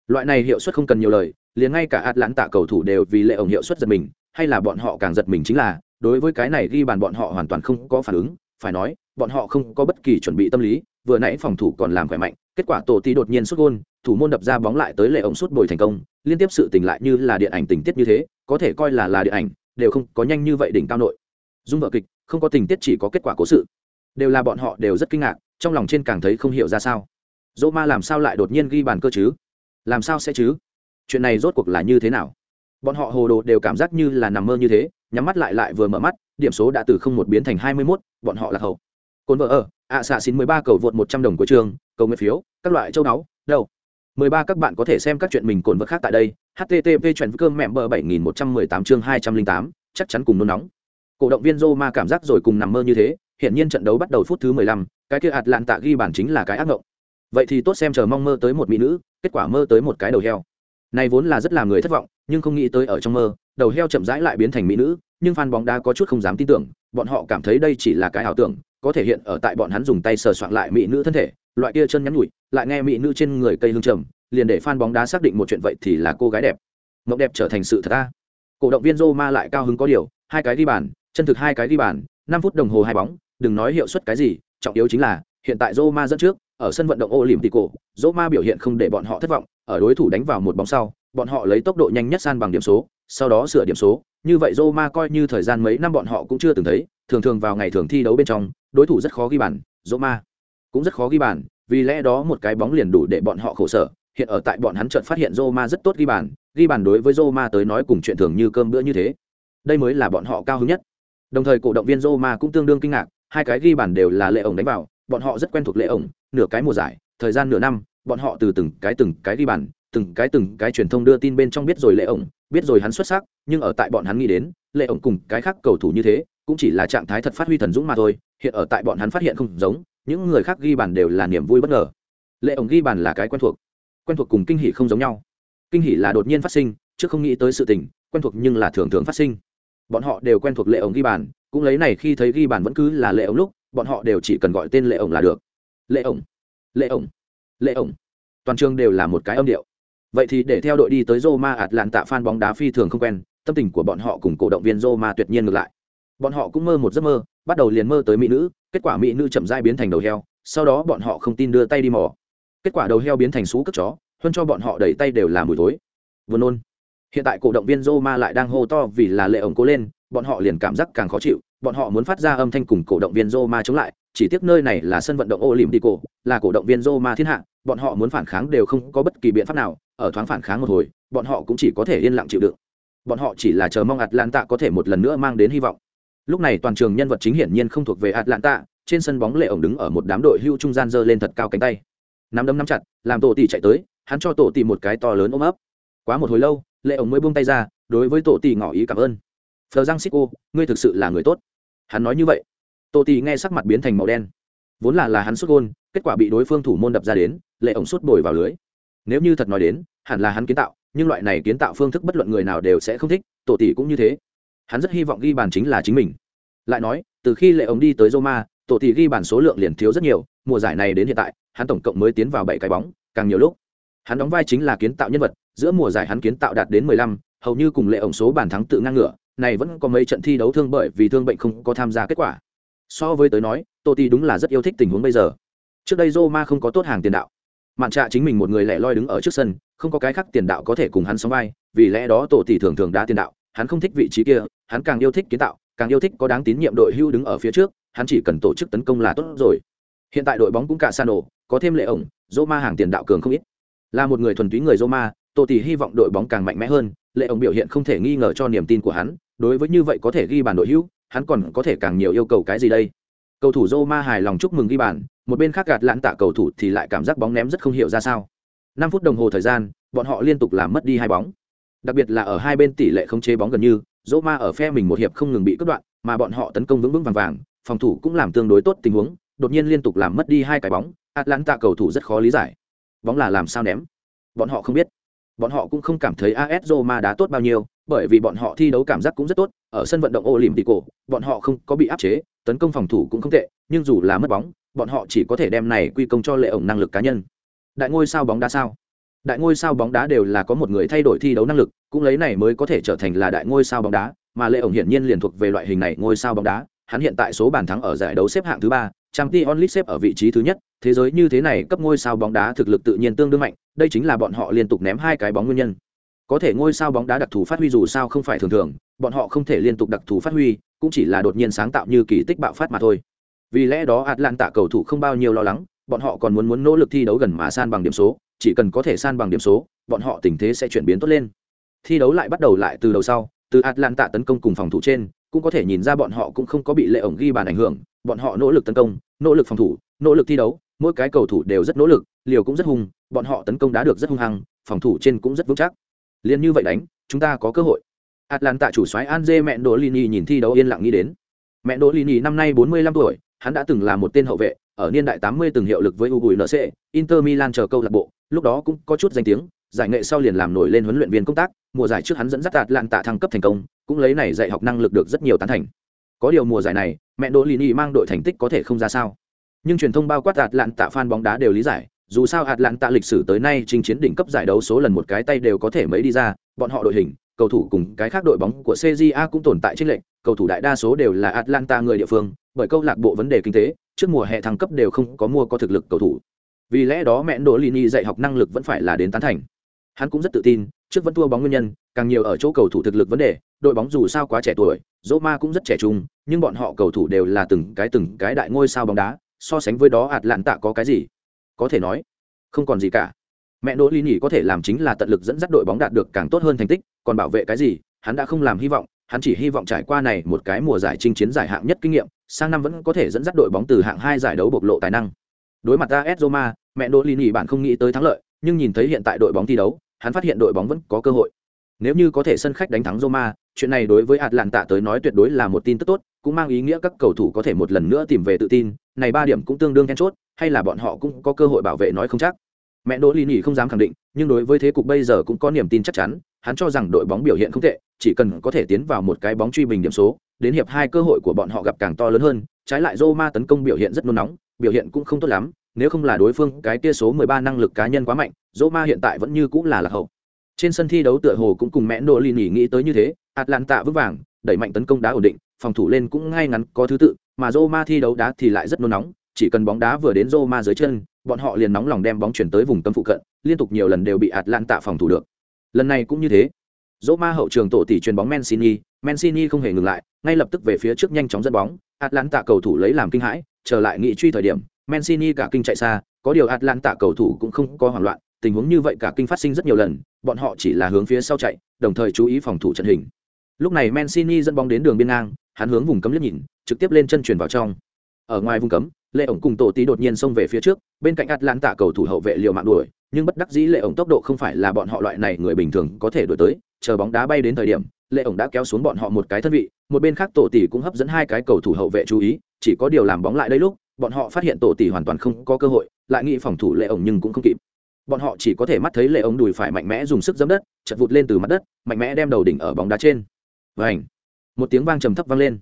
A: Loại này hiệu suất không cần nhiều lời, liền ngay cả Atlanta cầu thủ đều vì Lệ ổng hiệu suất giật mình, hay là bọn họ càng giật mình chính là, đối với cái này ghi bàn bọn họ hoàn toàn không có phản ứng, phải nói, bọn họ không có bất kỳ chuẩn bị tâm lý, vừa nãy phòng thủ còn làm khỏe mạnh, kết quả tổ tí đột nhiên sút gôn, thủ môn đập ra bóng lại tới lệ ổng sút bồi thành công, liên tiếp sự tình lại như là điện ảnh tình tiết như thế, có thể coi là là điện ảnh, đều không có nhanh như vậy đỉnh cao nội. Dung vợ kịch, không có tình tiết chỉ có kết quả cố sự. Đều là bọn họ đều rất kinh ngạc, trong lòng trên càng thấy không hiểu ra sao. Dỗ ma làm sao lại đột nhiên ghi bàn cơ chứ? Làm sao sẽ chứ? Chuyện này rốt cuộc là như thế nào? Bọn họ hồ đồ đều cảm giác như là nằm mơ như thế, nhắm mắt lại lại vừa mở mắt, điểm số đã từ không một biến thành hai mươi 21, bọn họ là hậu. Côn vợ ở, ạ xạ xin mười ba cầu vượt một trăm đồng của trường, cầu nguyện phiếu, các loại châu đáo, đâu. mười ba các bạn có thể xem các chuyện mình cồn vật khác tại đây. http chuyện cơm mẹm bờ bảy nghìn một trăm mười tám chương hai trăm linh tám chắc chắn cùng nôn nóng. Cổ động viên Roma cảm giác rồi cùng nằm mơ như thế, hiện nhiên trận đấu bắt đầu phút thứ mười lăm, cái kia Atlanta ghi bàn chính là cái ác ngộng. Vậy thì tốt xem chờ mong mơ tới một mỹ nữ, kết quả mơ tới một cái đầu heo. Này vốn là rất làm người thất vọng, nhưng không nghĩ tới ở trong mơ, đầu heo chậm rãi lại biến thành mỹ nữ, nhưng fan bóng đá có chút không dám tin tưởng, bọn họ cảm thấy đây chỉ là cái ảo tưởng, có thể hiện ở tại bọn hắn dùng tay sờ soạn lại mỹ nữ thân thể, loại kia chân nhắn nhủi, lại nghe mỹ nữ trên người cây hương trầm, liền để fan bóng đá xác định một chuyện vậy thì là cô gái đẹp. Mộng đẹp trở thành sự thật a. Cổ động viên Roma lại cao hứng có điều, hai cái đi bàn, chân thực hai cái đi bàn, năm phút đồng hồ hai bóng, đừng nói hiệu suất cái gì, trọng yếu chính là hiện tại Roma dẫn trước, ở sân vận động Olympico, Roma biểu hiện không để bọn họ thất vọng, ở đối thủ đánh vào một bóng sau, bọn họ lấy tốc độ nhanh nhất san bằng điểm số, sau đó sửa điểm số, như vậy Roma coi như thời gian mấy năm bọn họ cũng chưa từng thấy, thường thường vào ngày thường thi đấu bên trong, đối thủ rất khó ghi bàn, Roma cũng rất khó ghi bàn, vì lẽ đó một cái bóng liền đủ để bọn họ khổ sở, hiện ở tại bọn hắn chợt phát hiện Roma rất tốt ghi bàn, ghi bàn đối với Roma tới nói cùng chuyện thường như cơm bữa như thế. Đây mới là bọn họ cao hứng nhất. Đồng thời cổ động viên Roma cũng tương đương kinh ngạc, hai cái ghi bàn đều là lệ ổng đánh vào, bọn họ rất quen thuộc lệ ổng, nửa cái mùa giải, thời gian nửa năm, bọn họ từ từng cái từng cái ghi bàn, từng cái từng cái truyền thông đưa tin bên trong biết rồi lệ ổng, biết rồi hắn xuất sắc, nhưng ở tại bọn hắn nghĩ đến, lệ ổng cùng cái khác cầu thủ như thế, cũng chỉ là trạng thái thật phát huy thần dũng mà thôi, hiện ở tại bọn hắn phát hiện không giống, những người khác ghi bàn đều là niềm vui bất ngờ. Lệ ổng ghi bàn là cái quen thuộc, quen thuộc cùng kinh hỉ không giống nhau. Kinh hỉ là đột nhiên phát sinh, chứ không nghĩ tới sự tình, quen thuộc nhưng là thường thường phát sinh. Bọn họ đều quen thuộc lệ ổng ghi bàn, cũng lấy này khi thấy ghi bàn vẫn cứ là lệ ổng lúc, bọn họ đều chỉ cần gọi tên lệ ổng là được. Lệ ổng, lệ ổng, lệ ổng. Toàn trường đều là một cái âm điệu Vậy thì để theo đội đi tới Roma tạ fan bóng đá phi thường không quen, tâm tình của bọn họ cùng cổ động viên Roma tuyệt nhiên ngược lại. Bọn họ cũng mơ một giấc mơ, bắt đầu liền mơ tới mỹ nữ, kết quả mỹ nữ chậm rãi biến thành đầu heo, sau đó bọn họ không tin đưa tay đi mò. Kết quả đầu heo biến thành xú cất chó, hơn cho bọn họ đẩy tay đều là mùi thối. Vừa nôn. Hiện tại cổ động viên Roma lại đang hô to vì là lệ ổng cố lên, bọn họ liền cảm giác càng khó chịu, bọn họ muốn phát ra âm thanh cùng cổ động viên Roma chống lại, chỉ tiếc nơi này là sân vận động Olympico, là cổ động viên Roma thiên hạ, bọn họ muốn phản kháng đều không có bất kỳ biện pháp nào, ở thoáng phản kháng một hồi, bọn họ cũng chỉ có thể yên lặng chịu đựng. Bọn họ chỉ là chờ mong Atlanta có thể một lần nữa mang đến hy vọng. Lúc này toàn trường nhân vật chính hiển nhiên không thuộc về Atlanta, trên sân bóng lệ ổng đứng ở một đám đội hưu trung gian giơ lên thật cao cánh tay. Nắm đấm nắm chặt, làm tổ tỷ chạy tới, hắn cho tổ tỷ một cái to lớn ôm ấp. Quá một hồi lâu, lệ ổng mới buông tay ra, đối với tổ tỷ ngỏ ý cảm ơn. Phờ Giang Siko, ngươi thực sự là người tốt. Hắn nói như vậy. Tổ tỷ nghe sắc mặt biến thành màu đen. Vốn là là hắn xuất gôn, kết quả bị đối phương thủ môn đập ra đến, lệ ổng sút bồi vào lưới nếu như thật nói đến hẳn là hắn kiến tạo nhưng loại này kiến tạo phương thức bất luận người nào đều sẽ không thích tổ tỷ cũng như thế hắn rất hy vọng ghi bàn chính là chính mình. Lại nói, từ khi lệ ống đi tới roma, tổ thì ghi bàn số lượng liền thiếu rất nhiều, mùa giải này đến hiện tại, hắn tổng cộng mới tiến vào bảy cái bóng, càng nhiều lúc, hắn đóng vai chính là kiến tạo nhân vật, giữa mùa giải hắn kiến tạo đạt đến mười lăm, hầu như cùng lệ ổng số bàn thắng tự ngang ngửa, này vẫn có mấy trận thi đấu thương bởi vì thương bệnh không có tham gia kết quả. So với tới nói Totti đúng là rất yêu thích tình huống bây giờ. Trước đây roma không có tốt hàng tiền đạo. Mạn trạ chính mình một người lẻ loi đứng ở trước sân, không có cái khác tiền đạo có thể cùng hắn sóng vai, vì lẽ đó tổ tỷ thường thường đá tiền đạo, hắn không thích vị trí kia hắn càng yêu thích kiến tạo càng yêu thích có đáng tín nhiệm đội hưu đứng ở phía trước hắn chỉ cần tổ chức tấn công là tốt rồi. Hiện tại đội bóng cũng cả san đổ, có thêm lệ ổng dô ma hàng tiền đạo cường không ít. Là một người thuần túy người dô ma tổ tỷ hy vọng đội bóng càng mạnh mẽ hơn lệ ổng biểu hiện không thể nghi ngờ cho niềm tin của hắn đối với như vậy có thể ghi bàn đội hưu hắn còn có thể càng nhiều yêu cầu cái gì đây? Cầu thủ Roma hài lòng chúc mừng ghi bàn một bên khác gạt lãn tạ cầu thủ thì lại cảm giác bóng ném rất không hiểu ra sao. Năm phút đồng hồ thời gian bọn họ liên tục làm mất đi hai bóng. Đặc biệt là ở hai bên tỷ lệ không chế bóng gần như Roma ở phe mình một hiệp không ngừng bị cướp đoạn mà bọn họ tấn công vững vững vàng vàng phòng thủ cũng làm tương đối tốt tình huống đột nhiên liên tục làm mất đi hai cái bóng atlanta cầu thủ rất khó lý giải bóng là làm sao ném bọn họ không biết bọn họ cũng không cảm thấy AS Roma đá tốt bao nhiêu, bởi vì bọn họ thi đấu cảm giác cũng rất tốt, ở sân vận động Olympico, bọn họ không có bị áp chế, tấn công phòng thủ cũng không tệ, nhưng dù là mất bóng, bọn họ chỉ có thể đem này quy công cho lệ ổng năng lực cá nhân. Đại ngôi sao bóng đá sao? Đại ngôi sao bóng đá đều là có một người thay đổi thi đấu năng lực, cũng lấy này mới có thể trở thành là đại ngôi sao bóng đá, mà lệ ổng hiển nhiên liền thuộc về loại hình này ngôi sao bóng đá, hắn hiện tại số bàn thắng ở giải đấu xếp hạng thứ ba, trang t onlit xếp ở vị trí thứ nhất, thế giới như thế này cấp ngôi sao bóng đá thực lực tự nhiên tương đương mạnh, đây chính là bọn họ liên tục ném hai cái bóng nguyên nhân. Có thể ngôi sao bóng đá đặc thù phát huy dù sao không phải thường thường, bọn họ không thể liên tục đặc thù phát huy, cũng chỉ là đột nhiên sáng tạo như kỳ tích bạo phát mà thôi. Vì lẽ đó Atlanta cầu thủ không bao nhiêu lo lắng, bọn họ còn muốn muốn nỗ lực thi đấu gần mà san bằng điểm số, chỉ cần có thể san bằng điểm số, bọn họ tình thế sẽ chuyển biến tốt lên. Thi đấu lại bắt đầu lại từ đầu sau, từ Atlanta tấn công cùng phòng thủ trên, cũng có thể nhìn ra bọn họ cũng không có bị lệ ổng ghi bàn ảnh hưởng, bọn họ nỗ lực tấn công, nỗ lực phòng thủ, nỗ lực thi đấu, mỗi cái cầu thủ đều rất nỗ lực, liều cũng rất hung, bọn họ tấn công đá được rất hung hăng, phòng thủ trên cũng rất vững chắc. Liên như vậy đánh, chúng ta có cơ hội. Atlanta chủ soái Anze Mendolini nhìn thi đấu yên lặng nghĩ đến. Mendolini năm nay 45 tuổi, hắn đã từng là một tên hậu vệ, ở niên đại 80 từng hiệu lực với UNC, Inter Milan chờ câu lạc bộ, lúc đó cũng có chút danh tiếng, giải nghệ sau liền làm nổi lên huấn luyện viên công tác, mùa giải trước hắn dẫn dắt tạt lạng tạ thăng cấp thành công, cũng lấy này dạy học năng lực được rất nhiều tán thành. Có điều mùa giải này, mẹ đỗ Mendolini mang đội thành tích có thể không ra sao. Nhưng truyền thông bao quát tạt lạng tạ fan bóng đá đều lý giải, dù sao hạt lạng tạ lịch sử tới nay trình chiến đỉnh cấp giải đấu số lần một cái tay đều có thể mấy đi ra, bọn họ đội hình, cầu thủ cùng cái khác đội bóng của CJA cũng tồn tại trên lệnh, cầu thủ đại đa số đều là Atlanta người địa phương, bởi câu lạc bộ vấn đề kinh tế, trước mùa hè thăng cấp đều không có mua có thực lực cầu thủ. Vì lẽ đó mẹ đỗ Lini dạy học năng lực vẫn phải là đến tán thành. Hắn cũng rất tự tin, trước vẫn thua bóng nguyên nhân, càng nhiều ở chỗ cầu thủ thực lực vấn đề, đội bóng dù sao quá trẻ tuổi, Roma cũng rất trẻ trung, nhưng bọn họ cầu thủ đều là từng cái từng cái đại ngôi sao bóng đá, so sánh với đó ạt lạn tạ có cái gì? Có thể nói, không còn gì cả. Mẹ Đỗ Lý Nhỉ có thể làm chính là tận lực dẫn dắt đội bóng đạt được càng tốt hơn thành tích, còn bảo vệ cái gì, hắn đã không làm hy vọng, hắn chỉ hy vọng trải qua này một cái mùa giải chinh chiến giải hạng nhất kinh nghiệm, sang năm vẫn có thể dẫn dắt đội bóng từ hạng hai giải đấu bộc lộ tài năng. Đối mặt AS Roma, mẹ Đỗ Lý bạn không nghĩ tới thắng lợi, nhưng nhìn thấy hiện tại đội bóng thi đấu, hắn phát hiện đội bóng vẫn có cơ hội. Nếu như có thể sân khách đánh thắng Roma, chuyện này đối với Atlanta tới nói tuyệt đối là một tin tức tốt, cũng mang ý nghĩa các cầu thủ có thể một lần nữa tìm về tự tin, này ba điểm cũng tương đương then chốt, hay là bọn họ cũng có cơ hội bảo vệ nói không chắc. Mẹ Đỗ Lý không dám khẳng định, nhưng đối với thế cục bây giờ cũng có niềm tin chắc chắn, hắn cho rằng đội bóng biểu hiện không tệ, chỉ cần có thể tiến vào một cái bóng truy bình điểm số, đến hiệp hai cơ hội của bọn họ gặp càng to lớn hơn, trái lại Roma tấn công biểu hiện rất nôn nóng, biểu hiện cũng không tốt lắm, nếu không là đối phương cái tia số 13 năng lực cá nhân quá mạnh, Roma hiện tại vẫn như cũng là lạc hậu. Trên sân thi đấu tựa hồ cũng cùng mẹ nô Lý Nhỉ nghĩ tới như thế, Atlanta vững vàng, đẩy mạnh tấn công đá ổn định, phòng thủ lên cũng ngay ngắn có thứ tự, mà Roma thi đấu đá thì lại rất nôn nóng, chỉ cần bóng đá vừa đến Roma dưới chân, bọn họ liền nóng lòng đem bóng chuyển tới vùng cấm phụ cận, liên tục nhiều lần đều bị Atlanta phòng thủ được. Lần này cũng như thế. Roma hậu trường tổ tỷ truyền bóng Mancini, Mancini không hề ngừng lại, ngay lập tức về phía trước nhanh chóng dẫn bóng, Atlanta cầu thủ lấy làm kinh hãi, trở lại nghị truy thời điểm, Mancini cả kinh chạy xa, có điều Atlanta cầu thủ cũng không có hoảng loạn, tình huống như vậy cả kinh phát sinh rất nhiều lần, bọn họ chỉ là hướng phía sau chạy, đồng thời chú ý phòng thủ trận hình. Lúc này Mancini dẫn bóng đến đường biên ngang, hắn hướng vùng cấm liếc nhìn, trực tiếp lên chân chuyển vào trong. Ở ngoài vùng cấm, Lệ ổng cùng tổ tí đột nhiên xông về phía trước, bên cạnh Atlanta cầu thủ hậu vệ liều mạng đuổi, nhưng bất đắc dĩ Lệ ổng tốc độ không phải là bọn họ loại này người bình thường có thể đuổi tới, chờ bóng đá bay đến thời điểm, Lệ ổng đã kéo xuống bọn họ một cái thân vị, một bên khác tổ tỷ cũng hấp dẫn hai cái cầu thủ hậu vệ chú ý, chỉ có điều làm bóng lại đây lúc, bọn họ phát hiện tổ tỷ hoàn toàn không có cơ hội, lại nghĩ phòng thủ Lệ ổng nhưng cũng không kịp. Bọn họ chỉ có thể mắt thấy Lệ ổng đùi phải mạnh mẽ dùng sức giấm đất, chật vụt lên từ mặt đất, mạnh mẽ đem đầu đỉnh ở bóng đá trên. Vành. Một tiếng vang trầm thấp vang lên.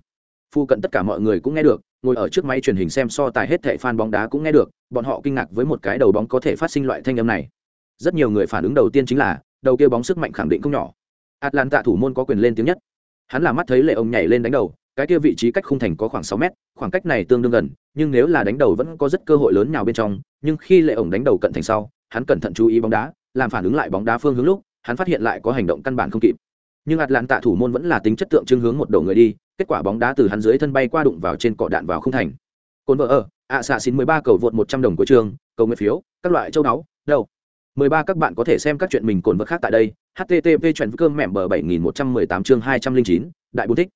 A: Phu cận tất cả mọi người cũng nghe được, ngồi ở trước máy truyền hình xem so tài hết thệ fan bóng đá cũng nghe được, bọn họ kinh ngạc với một cái đầu bóng có thể phát sinh loại thanh âm này. Rất nhiều người phản ứng đầu tiên chính là, đầu kia bóng sức mạnh khẳng định không nhỏ. Atlanta thủ môn có quyền lên tiếng nhất. Hắn là mắt thấy Lệ ông nhảy lên đánh đầu, cái kia vị trí cách khung thành có khoảng sáu mét, khoảng cách này tương đương gần, nhưng nếu là đánh đầu vẫn có rất cơ hội lớn nhào bên trong, nhưng khi Lệ ổng đánh đầu cận thành sau, hắn cẩn thận chú ý bóng đá, làm phản ứng lại bóng đá phương hướng lúc, hắn phát hiện lại có hành động căn bản không kịp. Nhưng Atlanta thủ môn vẫn là tính chất tượng trưng hướng một đầu người đi, kết quả bóng đá từ hắn dưới thân bay qua đụng vào trên cỏ đạn vào khung thành cồn vợ ở ạ xạ xin mười ba cầu vượt một trăm đồng của trường cầu nguyện phiếu các loại châu đáo đâu mười ba các bạn có thể xem các chuyện mình cồn vật khác tại đây. Http chuyện cơm mềm bờ bảy nghìn một trăm mười tám chương hai trăm linh chín, đại bốn thích.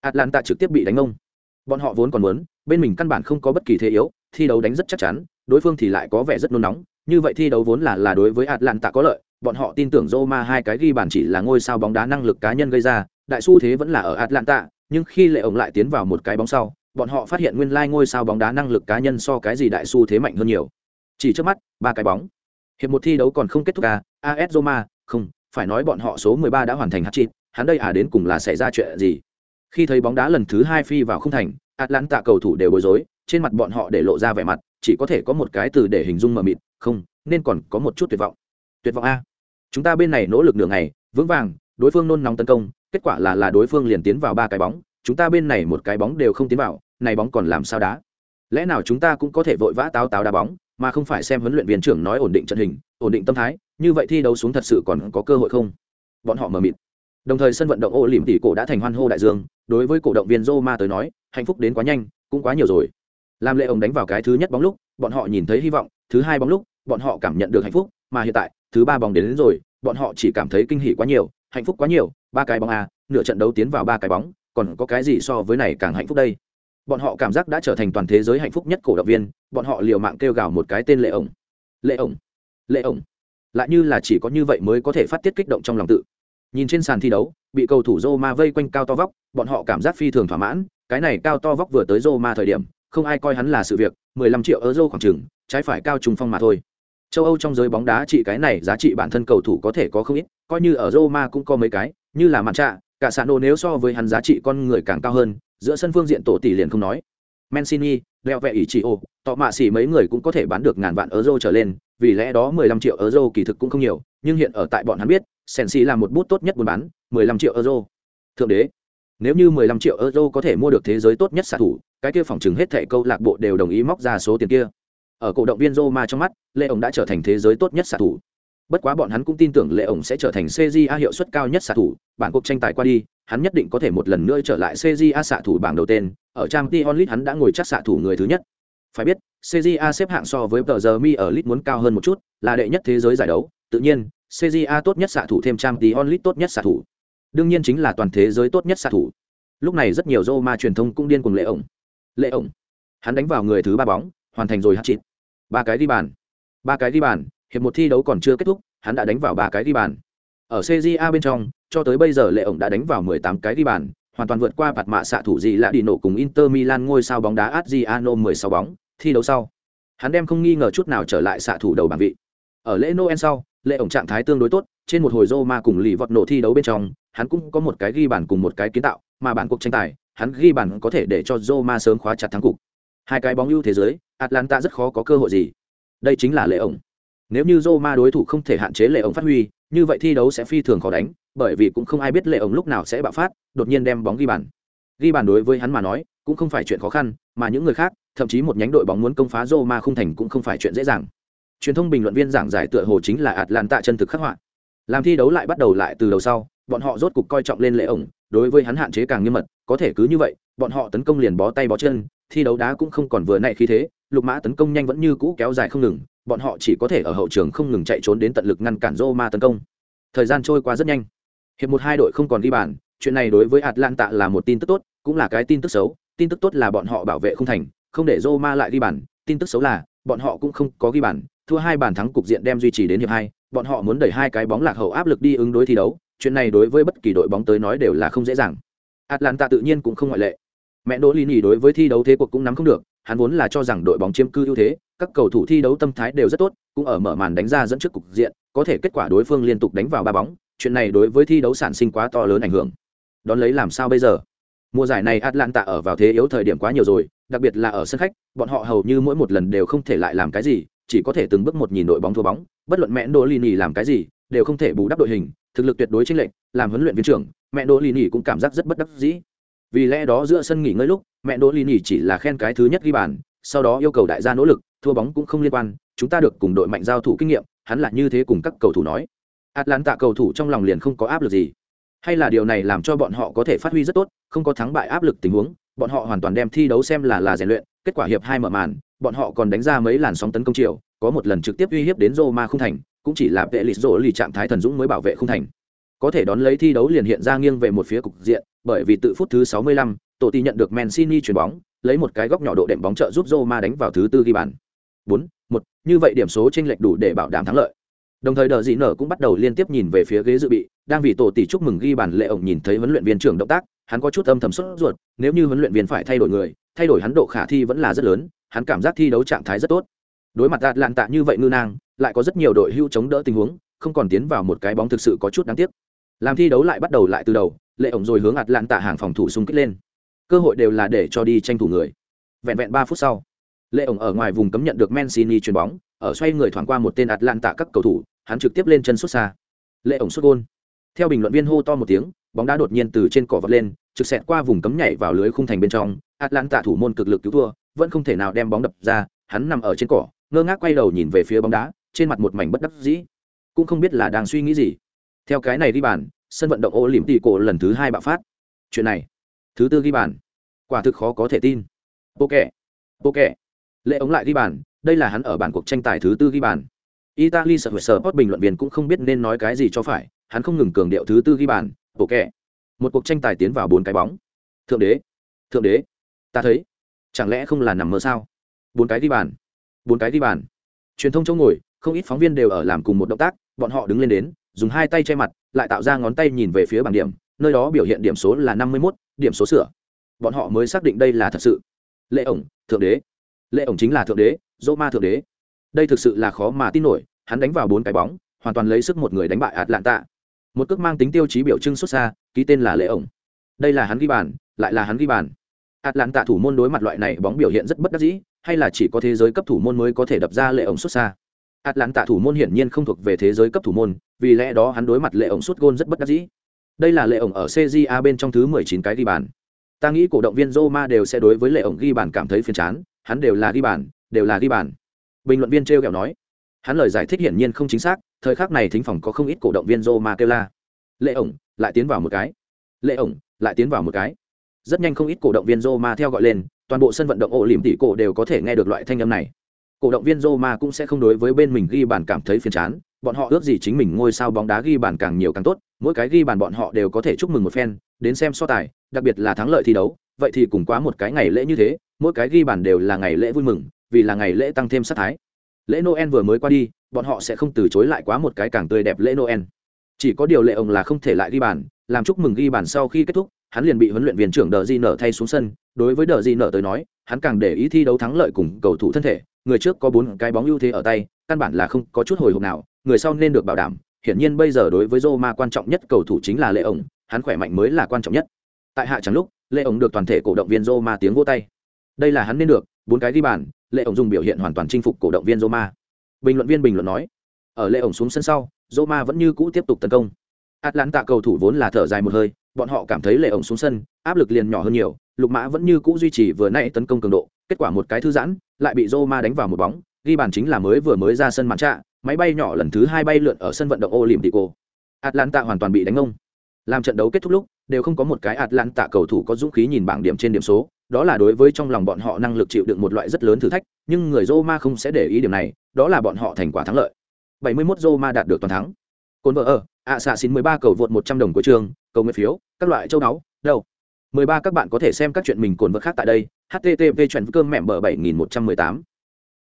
A: Atlanta trực tiếp bị đánh ngông. bọn họ vốn còn muốn, bên mình căn bản không có bất kỳ thế yếu, thi đấu đánh rất chắc chắn, đối phương thì lại có vẻ rất nôn nóng. Như vậy thi đấu vốn là là đối với atlanta có lợi. Bọn họ tin tưởng Roma hai cái ghi bàn chỉ là ngôi sao bóng đá năng lực cá nhân gây ra, đại xu thế vẫn là ở atlanta. Nhưng khi lệ ổng lại tiến vào một cái bóng sau, bọn họ phát hiện nguyên lai ngôi sao bóng đá năng lực cá nhân so cái gì đại su thế mạnh hơn nhiều. Chỉ trước mắt, ba cái bóng hiệp một thi đấu còn không kết thúc à? As roma, không, phải nói bọn họ số 13 đã hoàn thành hat trick hắn đây à đến cùng là xảy ra chuyện gì? Khi thấy bóng đá lần thứ hai phi vào không thành, atlanta cầu thủ đều bối rối, trên mặt bọn họ để lộ ra vẻ mặt, chỉ có thể có một cái từ để hình dung mờ mịt, không, nên còn có một chút tuyệt vọng. Tuyệt vọng a. Chúng ta bên này nỗ lực nửa ngày, vững vàng, đối phương nôn nóng tấn công, kết quả là là đối phương liền tiến vào ba cái bóng, chúng ta bên này một cái bóng đều không tiến vào, này bóng còn làm sao đá? Lẽ nào chúng ta cũng có thể vội vã táo táo đá bóng? Mà không phải xem huấn luyện viên trưởng nói ổn định trận hình ổn định tâm thái như vậy thi đấu xuống thật sự còn có cơ hội không? Bọn họ mờ mịt. Đồng thời sân vận động ô lỉm tỷ cổ đã thành hoan hô đại dương đối với cổ động viên Roma tới nói hạnh phúc đến quá nhanh cũng quá nhiều rồi. Làm lệ ông đánh vào cái thứ nhất bóng lúc bọn họ nhìn thấy hy vọng thứ hai bóng lúc bọn họ cảm nhận được hạnh phúc mà hiện tại thứ ba bóng đến, đến rồi bọn họ chỉ cảm thấy kinh hỉ quá nhiều hạnh phúc quá nhiều ba cái bóng a nửa trận đấu tiến vào ba cái bóng còn có cái gì so với này càng hạnh phúc đây? Bọn họ cảm giác đã trở thành toàn thế giới hạnh phúc nhất cổ động viên, bọn họ liều mạng kêu gào một cái tên lệ ổng. Lệ ổng lệ ổng. Lại như là chỉ có như vậy mới có thể phát tiết kích động trong lòng tự. Nhìn trên sàn thi đấu, bị cầu thủ Roma vây quanh cao to vóc, bọn họ cảm giác phi thường thỏa mãn, cái này cao to vóc vừa tới Roma thời điểm, không ai coi hắn là sự việc 15 triệu euro khoảng chừng, trái phải cao trung phong mà thôi. Châu âu trong giới bóng đá trị cái này giá trị bản thân cầu thủ có thể có không ít, coi như ở roma cũng có mấy cái, như là mặt trạ cả sạn đồ nếu so với hắn giá trị con người càng cao hơn giữa sân phương diện tổ tỷ liền không nói. Mancini đeo vẹ ý trị ô tọ mạ xỉ mấy người cũng có thể bán được ngàn vạn euro trở lên vì lẽ đó 15 triệu euro kỳ thực cũng không nhiều nhưng hiện ở tại bọn hắn biết sensi là một bút tốt nhất buôn bán 15 triệu euro. Thượng đế nếu như 15 triệu euro có thể mua được thế giới tốt nhất xạ thủ cái kia phòng chứng hết thẻ câu lạc bộ đều đồng ý móc ra số tiền kia. Ở cổ động viên Roma trong mắt, lê ổng đã trở thành thế giới tốt nhất xạ thủ. Bất quá bọn hắn cũng tin tưởng Lệ ổng sẽ trở thành CJA hiệu suất cao nhất xạ thủ, bản cuộc tranh tài qua đi, hắn nhất định có thể một lần nữa trở lại CJA xạ thủ bảng đầu tên, ở trang t onlit hắn đã ngồi chắc xạ thủ người thứ nhất. Phải biết, CJA xếp hạng so với tờ giờ mi ở Lit muốn cao hơn một chút, là đệ nhất thế giới giải đấu, tự nhiên, CJA tốt nhất xạ thủ thêm trang t onlit tốt nhất xạ thủ. Đương nhiên chính là toàn thế giới tốt nhất xạ thủ. Lúc này rất nhiều Roma truyền thông cũng điên cuồng lệ ổng. Lệ ổng. Hắn đánh vào người thứ ba bóng, hoàn thành rồi hát chịt Ba cái đi bàn. Ba cái đi bàn, hiệp một thi đấu còn chưa kết thúc, hắn đã đánh vào ba cái ghi bàn. Ở CJA bên trong, cho tới bây giờ lệ ổng đã đánh vào 18 cái ghi bàn, hoàn toàn vượt qua bạt mạ xạ thủ gì lạ đi nổ cùng Inter Milan ngôi sao bóng đá Adriano 16 bóng, thi đấu sau. Hắn đem không nghi ngờ chút nào trở lại xạ thủ đầu bảng vị. Ở lễ Noel sau, lệ ổng trạng thái tương đối tốt, trên một hồi Roma cùng lì vọt nổ thi đấu bên trong, hắn cũng có một cái ghi bàn cùng một cái kiến tạo, mà bản cuộc tranh tài, hắn ghi bàn có thể để cho Roma sớm khóa chặt thắng cục. Hai cái bóng ưu thế giới, Atlanta rất khó có cơ hội gì. Đây chính là lệ ổng. Nếu như Roma đối thủ không thể hạn chế lệ ổng phát huy, như vậy thi đấu sẽ phi thường khó đánh, bởi vì cũng không ai biết lệ ổng lúc nào sẽ bạo phát, đột nhiên đem bóng ghi bàn. Ghi bàn đối với hắn mà nói, cũng không phải chuyện khó khăn, mà những người khác, thậm chí một nhánh đội bóng muốn công phá Roma không thành cũng không phải chuyện dễ dàng. Truyền thông bình luận viên giảng giải tựa hồ chính là Atlanta chân thực khắc họa. Làm thi đấu lại bắt đầu lại từ đầu sau, bọn họ rốt cục coi trọng lên lệ ổng, đối với hắn hạn chế càng nghiêm mật, có thể cứ như vậy, bọn họ tấn công liền bó tay bó chân, thi đấu đá cũng không còn vừa nãy khí thế, lục mã tấn công nhanh vẫn như cũ kéo dài không ngừng, bọn họ chỉ có thể ở hậu trường không ngừng chạy trốn đến tận lực ngăn cản Roma tấn công. Thời gian trôi qua rất nhanh. Hiệp một hai đội không còn ghi bàn, chuyện này đối với Atlanta là một tin tức tốt, cũng là cái tin tức xấu. Tin tức tốt là bọn họ bảo vệ không thành, không để Roma lại ghi bàn, tin tức xấu là bọn họ cũng không có ghi bàn, thua hai bàn thắng cục diện đem duy trì đến hiệp hai, bọn họ muốn đẩy hai cái bóng lạc hậu áp lực đi ứng đối thi đấu, chuyện này đối với bất kỳ đội bóng tới nói đều là không dễ dàng. Atlanta tự nhiên cũng không ngoại lệ. Mẹ Đỗ Lini đối với thi đấu thế cuộc cũng nắm không được, hắn vốn là cho rằng đội bóng chiếm cư ưu thế, các cầu thủ thi đấu tâm thái đều rất tốt, cũng ở mở màn đánh ra dẫn trước cục diện, có thể kết quả đối phương liên tục đánh vào ba bóng, chuyện này đối với thi đấu sản sinh quá to lớn ảnh hưởng. Đón lấy làm sao bây giờ? Mùa giải này Atlanta ở vào thế yếu thời điểm quá nhiều rồi, đặc biệt là ở sân khách, bọn họ hầu như mỗi một lần đều không thể lại làm cái gì, chỉ có thể từng bước một nhìn đội bóng thua bóng, bất luận mẹ Đỗ làm cái gì, đều không thể bù đắp đội hình, thực lực tuyệt đối chênh lệch, làm huấn luyện viên trưởng, mẹ Đỗ cũng cảm giác rất bất đắc dĩ. Vì lẽ đó giữa sân nghỉ ngơi lúc, mẹ Đỗ Lini chỉ là khen cái thứ nhất ghi bàn, sau đó yêu cầu đại gia nỗ lực, thua bóng cũng không liên quan, chúng ta được cùng đội mạnh giao thủ kinh nghiệm, hắn là như thế cùng các cầu thủ nói. Atlanta cầu thủ trong lòng liền không có áp lực gì. Hay là điều này làm cho bọn họ có thể phát huy rất tốt, không có thắng bại áp lực tình huống, bọn họ hoàn toàn đem thi đấu xem là là rèn luyện, kết quả hiệp hai mở màn, bọn họ còn đánh ra mấy làn sóng tấn công chiều, có một lần trực tiếp uy hiếp đến Roma không thành, cũng chỉ là vệ lịch rỗ lì trạng thái thần dũng mới bảo vệ không thành. Có thể đón lấy thi đấu liền hiện ra nghiêng về một phía cục diện, bởi vì tự phút thứ 65, tổ tỷ nhận được Mancini chuyển bóng, lấy một cái góc nhỏ độ đệm bóng trợ giúp Roma đánh vào thứ tư ghi bàn. 4, 1, như vậy điểm số chênh lệch đủ để bảo đảm thắng lợi. Đồng thời đờ Dĩ nở cũng bắt đầu liên tiếp nhìn về phía ghế dự bị, đang vì tổ tỷ chúc mừng ghi bàn lệ ổng nhìn thấy huấn luyện viên trưởng động tác, hắn có chút âm thầm sốt ruột, nếu như huấn luyện viên phải thay đổi người, thay đổi hắn độ khả thi vẫn là rất lớn, hắn cảm giác thi đấu trạng thái rất tốt. Đối mặt tạ như vậy ngư nang, lại có rất nhiều đội hưu chống đỡ tình huống, không còn tiến vào một cái bóng thực sự có chút đáng tiếc. Làm thi đấu lại bắt đầu lại từ đầu, lệ ổng rồi hướng tạ hàng phòng thủ xung kích lên. Cơ hội đều là để cho đi tranh thủ người. Vẹn vẹn ba phút sau, lệ ổng ở ngoài vùng cấm nhận được Mancini chuyền bóng, ở xoay người thoảng qua một tên tạ các cầu thủ, hắn trực tiếp lên chân xuất xa. Lệ ổng xuất gôn. Theo bình luận viên hô to một tiếng, bóng đá đột nhiên từ trên cỏ vọt lên, trực xẹt qua vùng cấm nhảy vào lưới khung thành bên trong, ạt lạng tạ thủ môn cực lực cứu thua, vẫn không thể nào đem bóng đập ra, hắn nằm ở trên cỏ, ngơ ngác quay đầu nhìn về phía bóng đá, trên mặt một mảnh bất đắc dĩ, cũng không biết là đang suy nghĩ gì. Theo cái này ghi bàn, sân vận động ô liễm tỷ cổ lần thứ hai bạo phát. Chuyện này, thứ tư ghi bàn, quả thực khó có thể tin. Ok, ok, lệ ống lại ghi bàn, đây là hắn ở bản cuộc tranh tài thứ tư ghi bàn. Italy sợ sở post bình luận viên cũng không biết nên nói cái gì cho phải, hắn không ngừng cường điệu thứ tư ghi bàn, bộ kệ. Một cuộc tranh tài tiến vào bốn cái bóng. Thượng đế, thượng đế, ta thấy, chẳng lẽ không là nằm mơ sao? Bốn cái ghi bàn, bốn cái ghi bàn. Truyền thông chỗ ngồi, không ít phóng viên đều ở làm cùng một động tác, bọn họ đứng lên đến, dùng hai tay che mặt, lại tạo ra ngón tay nhìn về phía bảng điểm, nơi đó biểu hiện điểm số là năm mươi 51, điểm số sửa. Bọn họ mới xác định đây là thật sự. Lệ ổng, thượng đế. Lệ ổng chính là thượng đế, Roma thượng đế đây thực sự là khó mà tin nổi hắn đánh vào bốn cái bóng hoàn toàn lấy sức một người đánh bại atlanta một cước mang tính tiêu chí biểu trưng xuất xa ký tên là lệ ổng đây là hắn ghi bàn lại là hắn ghi bàn atlanta thủ môn đối mặt loại này bóng biểu hiện rất bất đắc dĩ hay là chỉ có thế giới cấp thủ môn mới có thể đập ra lệ ổng xuất xa atlanta thủ môn hiển nhiên không thuộc về thế giới cấp thủ môn vì lẽ đó hắn đối mặt lệ ổng suốt gôn rất bất đắc dĩ. Đây là lệ ổng ở cja bên trong thứ mười chín cái ghi bàn. Ta nghĩ cổ động viên roma đều sẽ đối với lệ ổng ghi bàn cảm thấy phiền chán hắn đều là ghi bàn đều là ghi bàn. Bình luận viên trêu kẹo nói. Hắn lời giải thích hiển nhiên không chính xác thời khắc này thính phòng có không ít cổ động viên roma kêu la. Lệ ổng lại tiến vào một cái. Lệ ổng lại tiến vào một cái. Rất nhanh không ít cổ động viên roma theo gọi lên toàn bộ sân vận động ổ lỉm tỷ cổ đều có thể nghe được loại thanh âm này. Cổ động viên Roma cũng sẽ không đối với bên mình ghi bàn cảm thấy phiền chán, bọn họ ước gì chính mình ngôi sao bóng đá ghi bàn càng nhiều càng tốt, mỗi cái ghi bàn bọn họ đều có thể chúc mừng một phen, đến xem so tài, đặc biệt là thắng lợi thi đấu, vậy thì cùng quá một cái ngày lễ như thế, mỗi cái ghi bàn đều là ngày lễ vui mừng, vì là ngày lễ tăng thêm sát thái. Lễ Noel vừa mới qua đi, bọn họ sẽ không từ chối lại quá một cái càng tươi đẹp lễ Noel. Chỉ có điều lệ ông là không thể lại ghi bàn, làm chúc mừng ghi bàn sau khi kết thúc, hắn liền bị huấn luyện viên trưởng Đờ Di nở thay xuống sân, đối với Đờ Di nở tới nói, hắn càng để ý thi đấu thắng lợi cùng cầu thủ thân thể, người trước có bốn cái bóng ưu thế ở tay, căn bản là không có chút hồi hộp nào, người sau nên được bảo đảm. Hiển nhiên bây giờ đối với Roma quan trọng nhất cầu thủ chính là Lệ ổng, hắn khỏe mạnh mới là quan trọng nhất. Tại hạ chẳng lúc, Lệ ổng được toàn thể cổ động viên Roma tiếng vỗ tay. Đây là hắn nên được, bốn cái ghi bàn, Lệ ổng dùng biểu hiện hoàn toàn chinh phục cổ động viên Roma. Bình luận viên bình luận nói, ở Lệ ổng xuống sân sau, Roma vẫn như cũ tiếp tục tấn công. Atlanta cầu thủ vốn là thở dài một hơi, bọn họ cảm thấy Lệ ổng xuống sân, áp lực liền nhỏ hơn nhiều, Lục Mã vẫn như cũ duy trì vừa nãy tấn công cường độ, kết quả một cái thư giãn, lại bị Roma đánh vào một bóng, ghi bàn chính là mới vừa mới ra sân màn trạ, máy bay nhỏ lần thứ hai bay lượn ở sân vận động Olympico. Atlanta hoàn toàn bị đánh ngông. Làm trận đấu kết thúc lúc, đều không có một cái Atlanta cầu thủ có dũng khí nhìn bảng điểm trên điểm số, đó là đối với trong lòng bọn họ năng lực chịu đựng một loại rất lớn thử thách, nhưng người Roma không sẽ để ý điểm này, đó là bọn họ thành quả thắng lợi. 71 Roma đạt được toàn thắng. Côn vợ ở, ạ xạ xin 13 cầu vượt 100 đồng của trường, cầu nguyện phiếu, các loại châu náu, đầu. 13 các bạn có thể xem các chuyện mình cồn vợ khác tại đây. http chuyện cơm mẹm bờ 7118.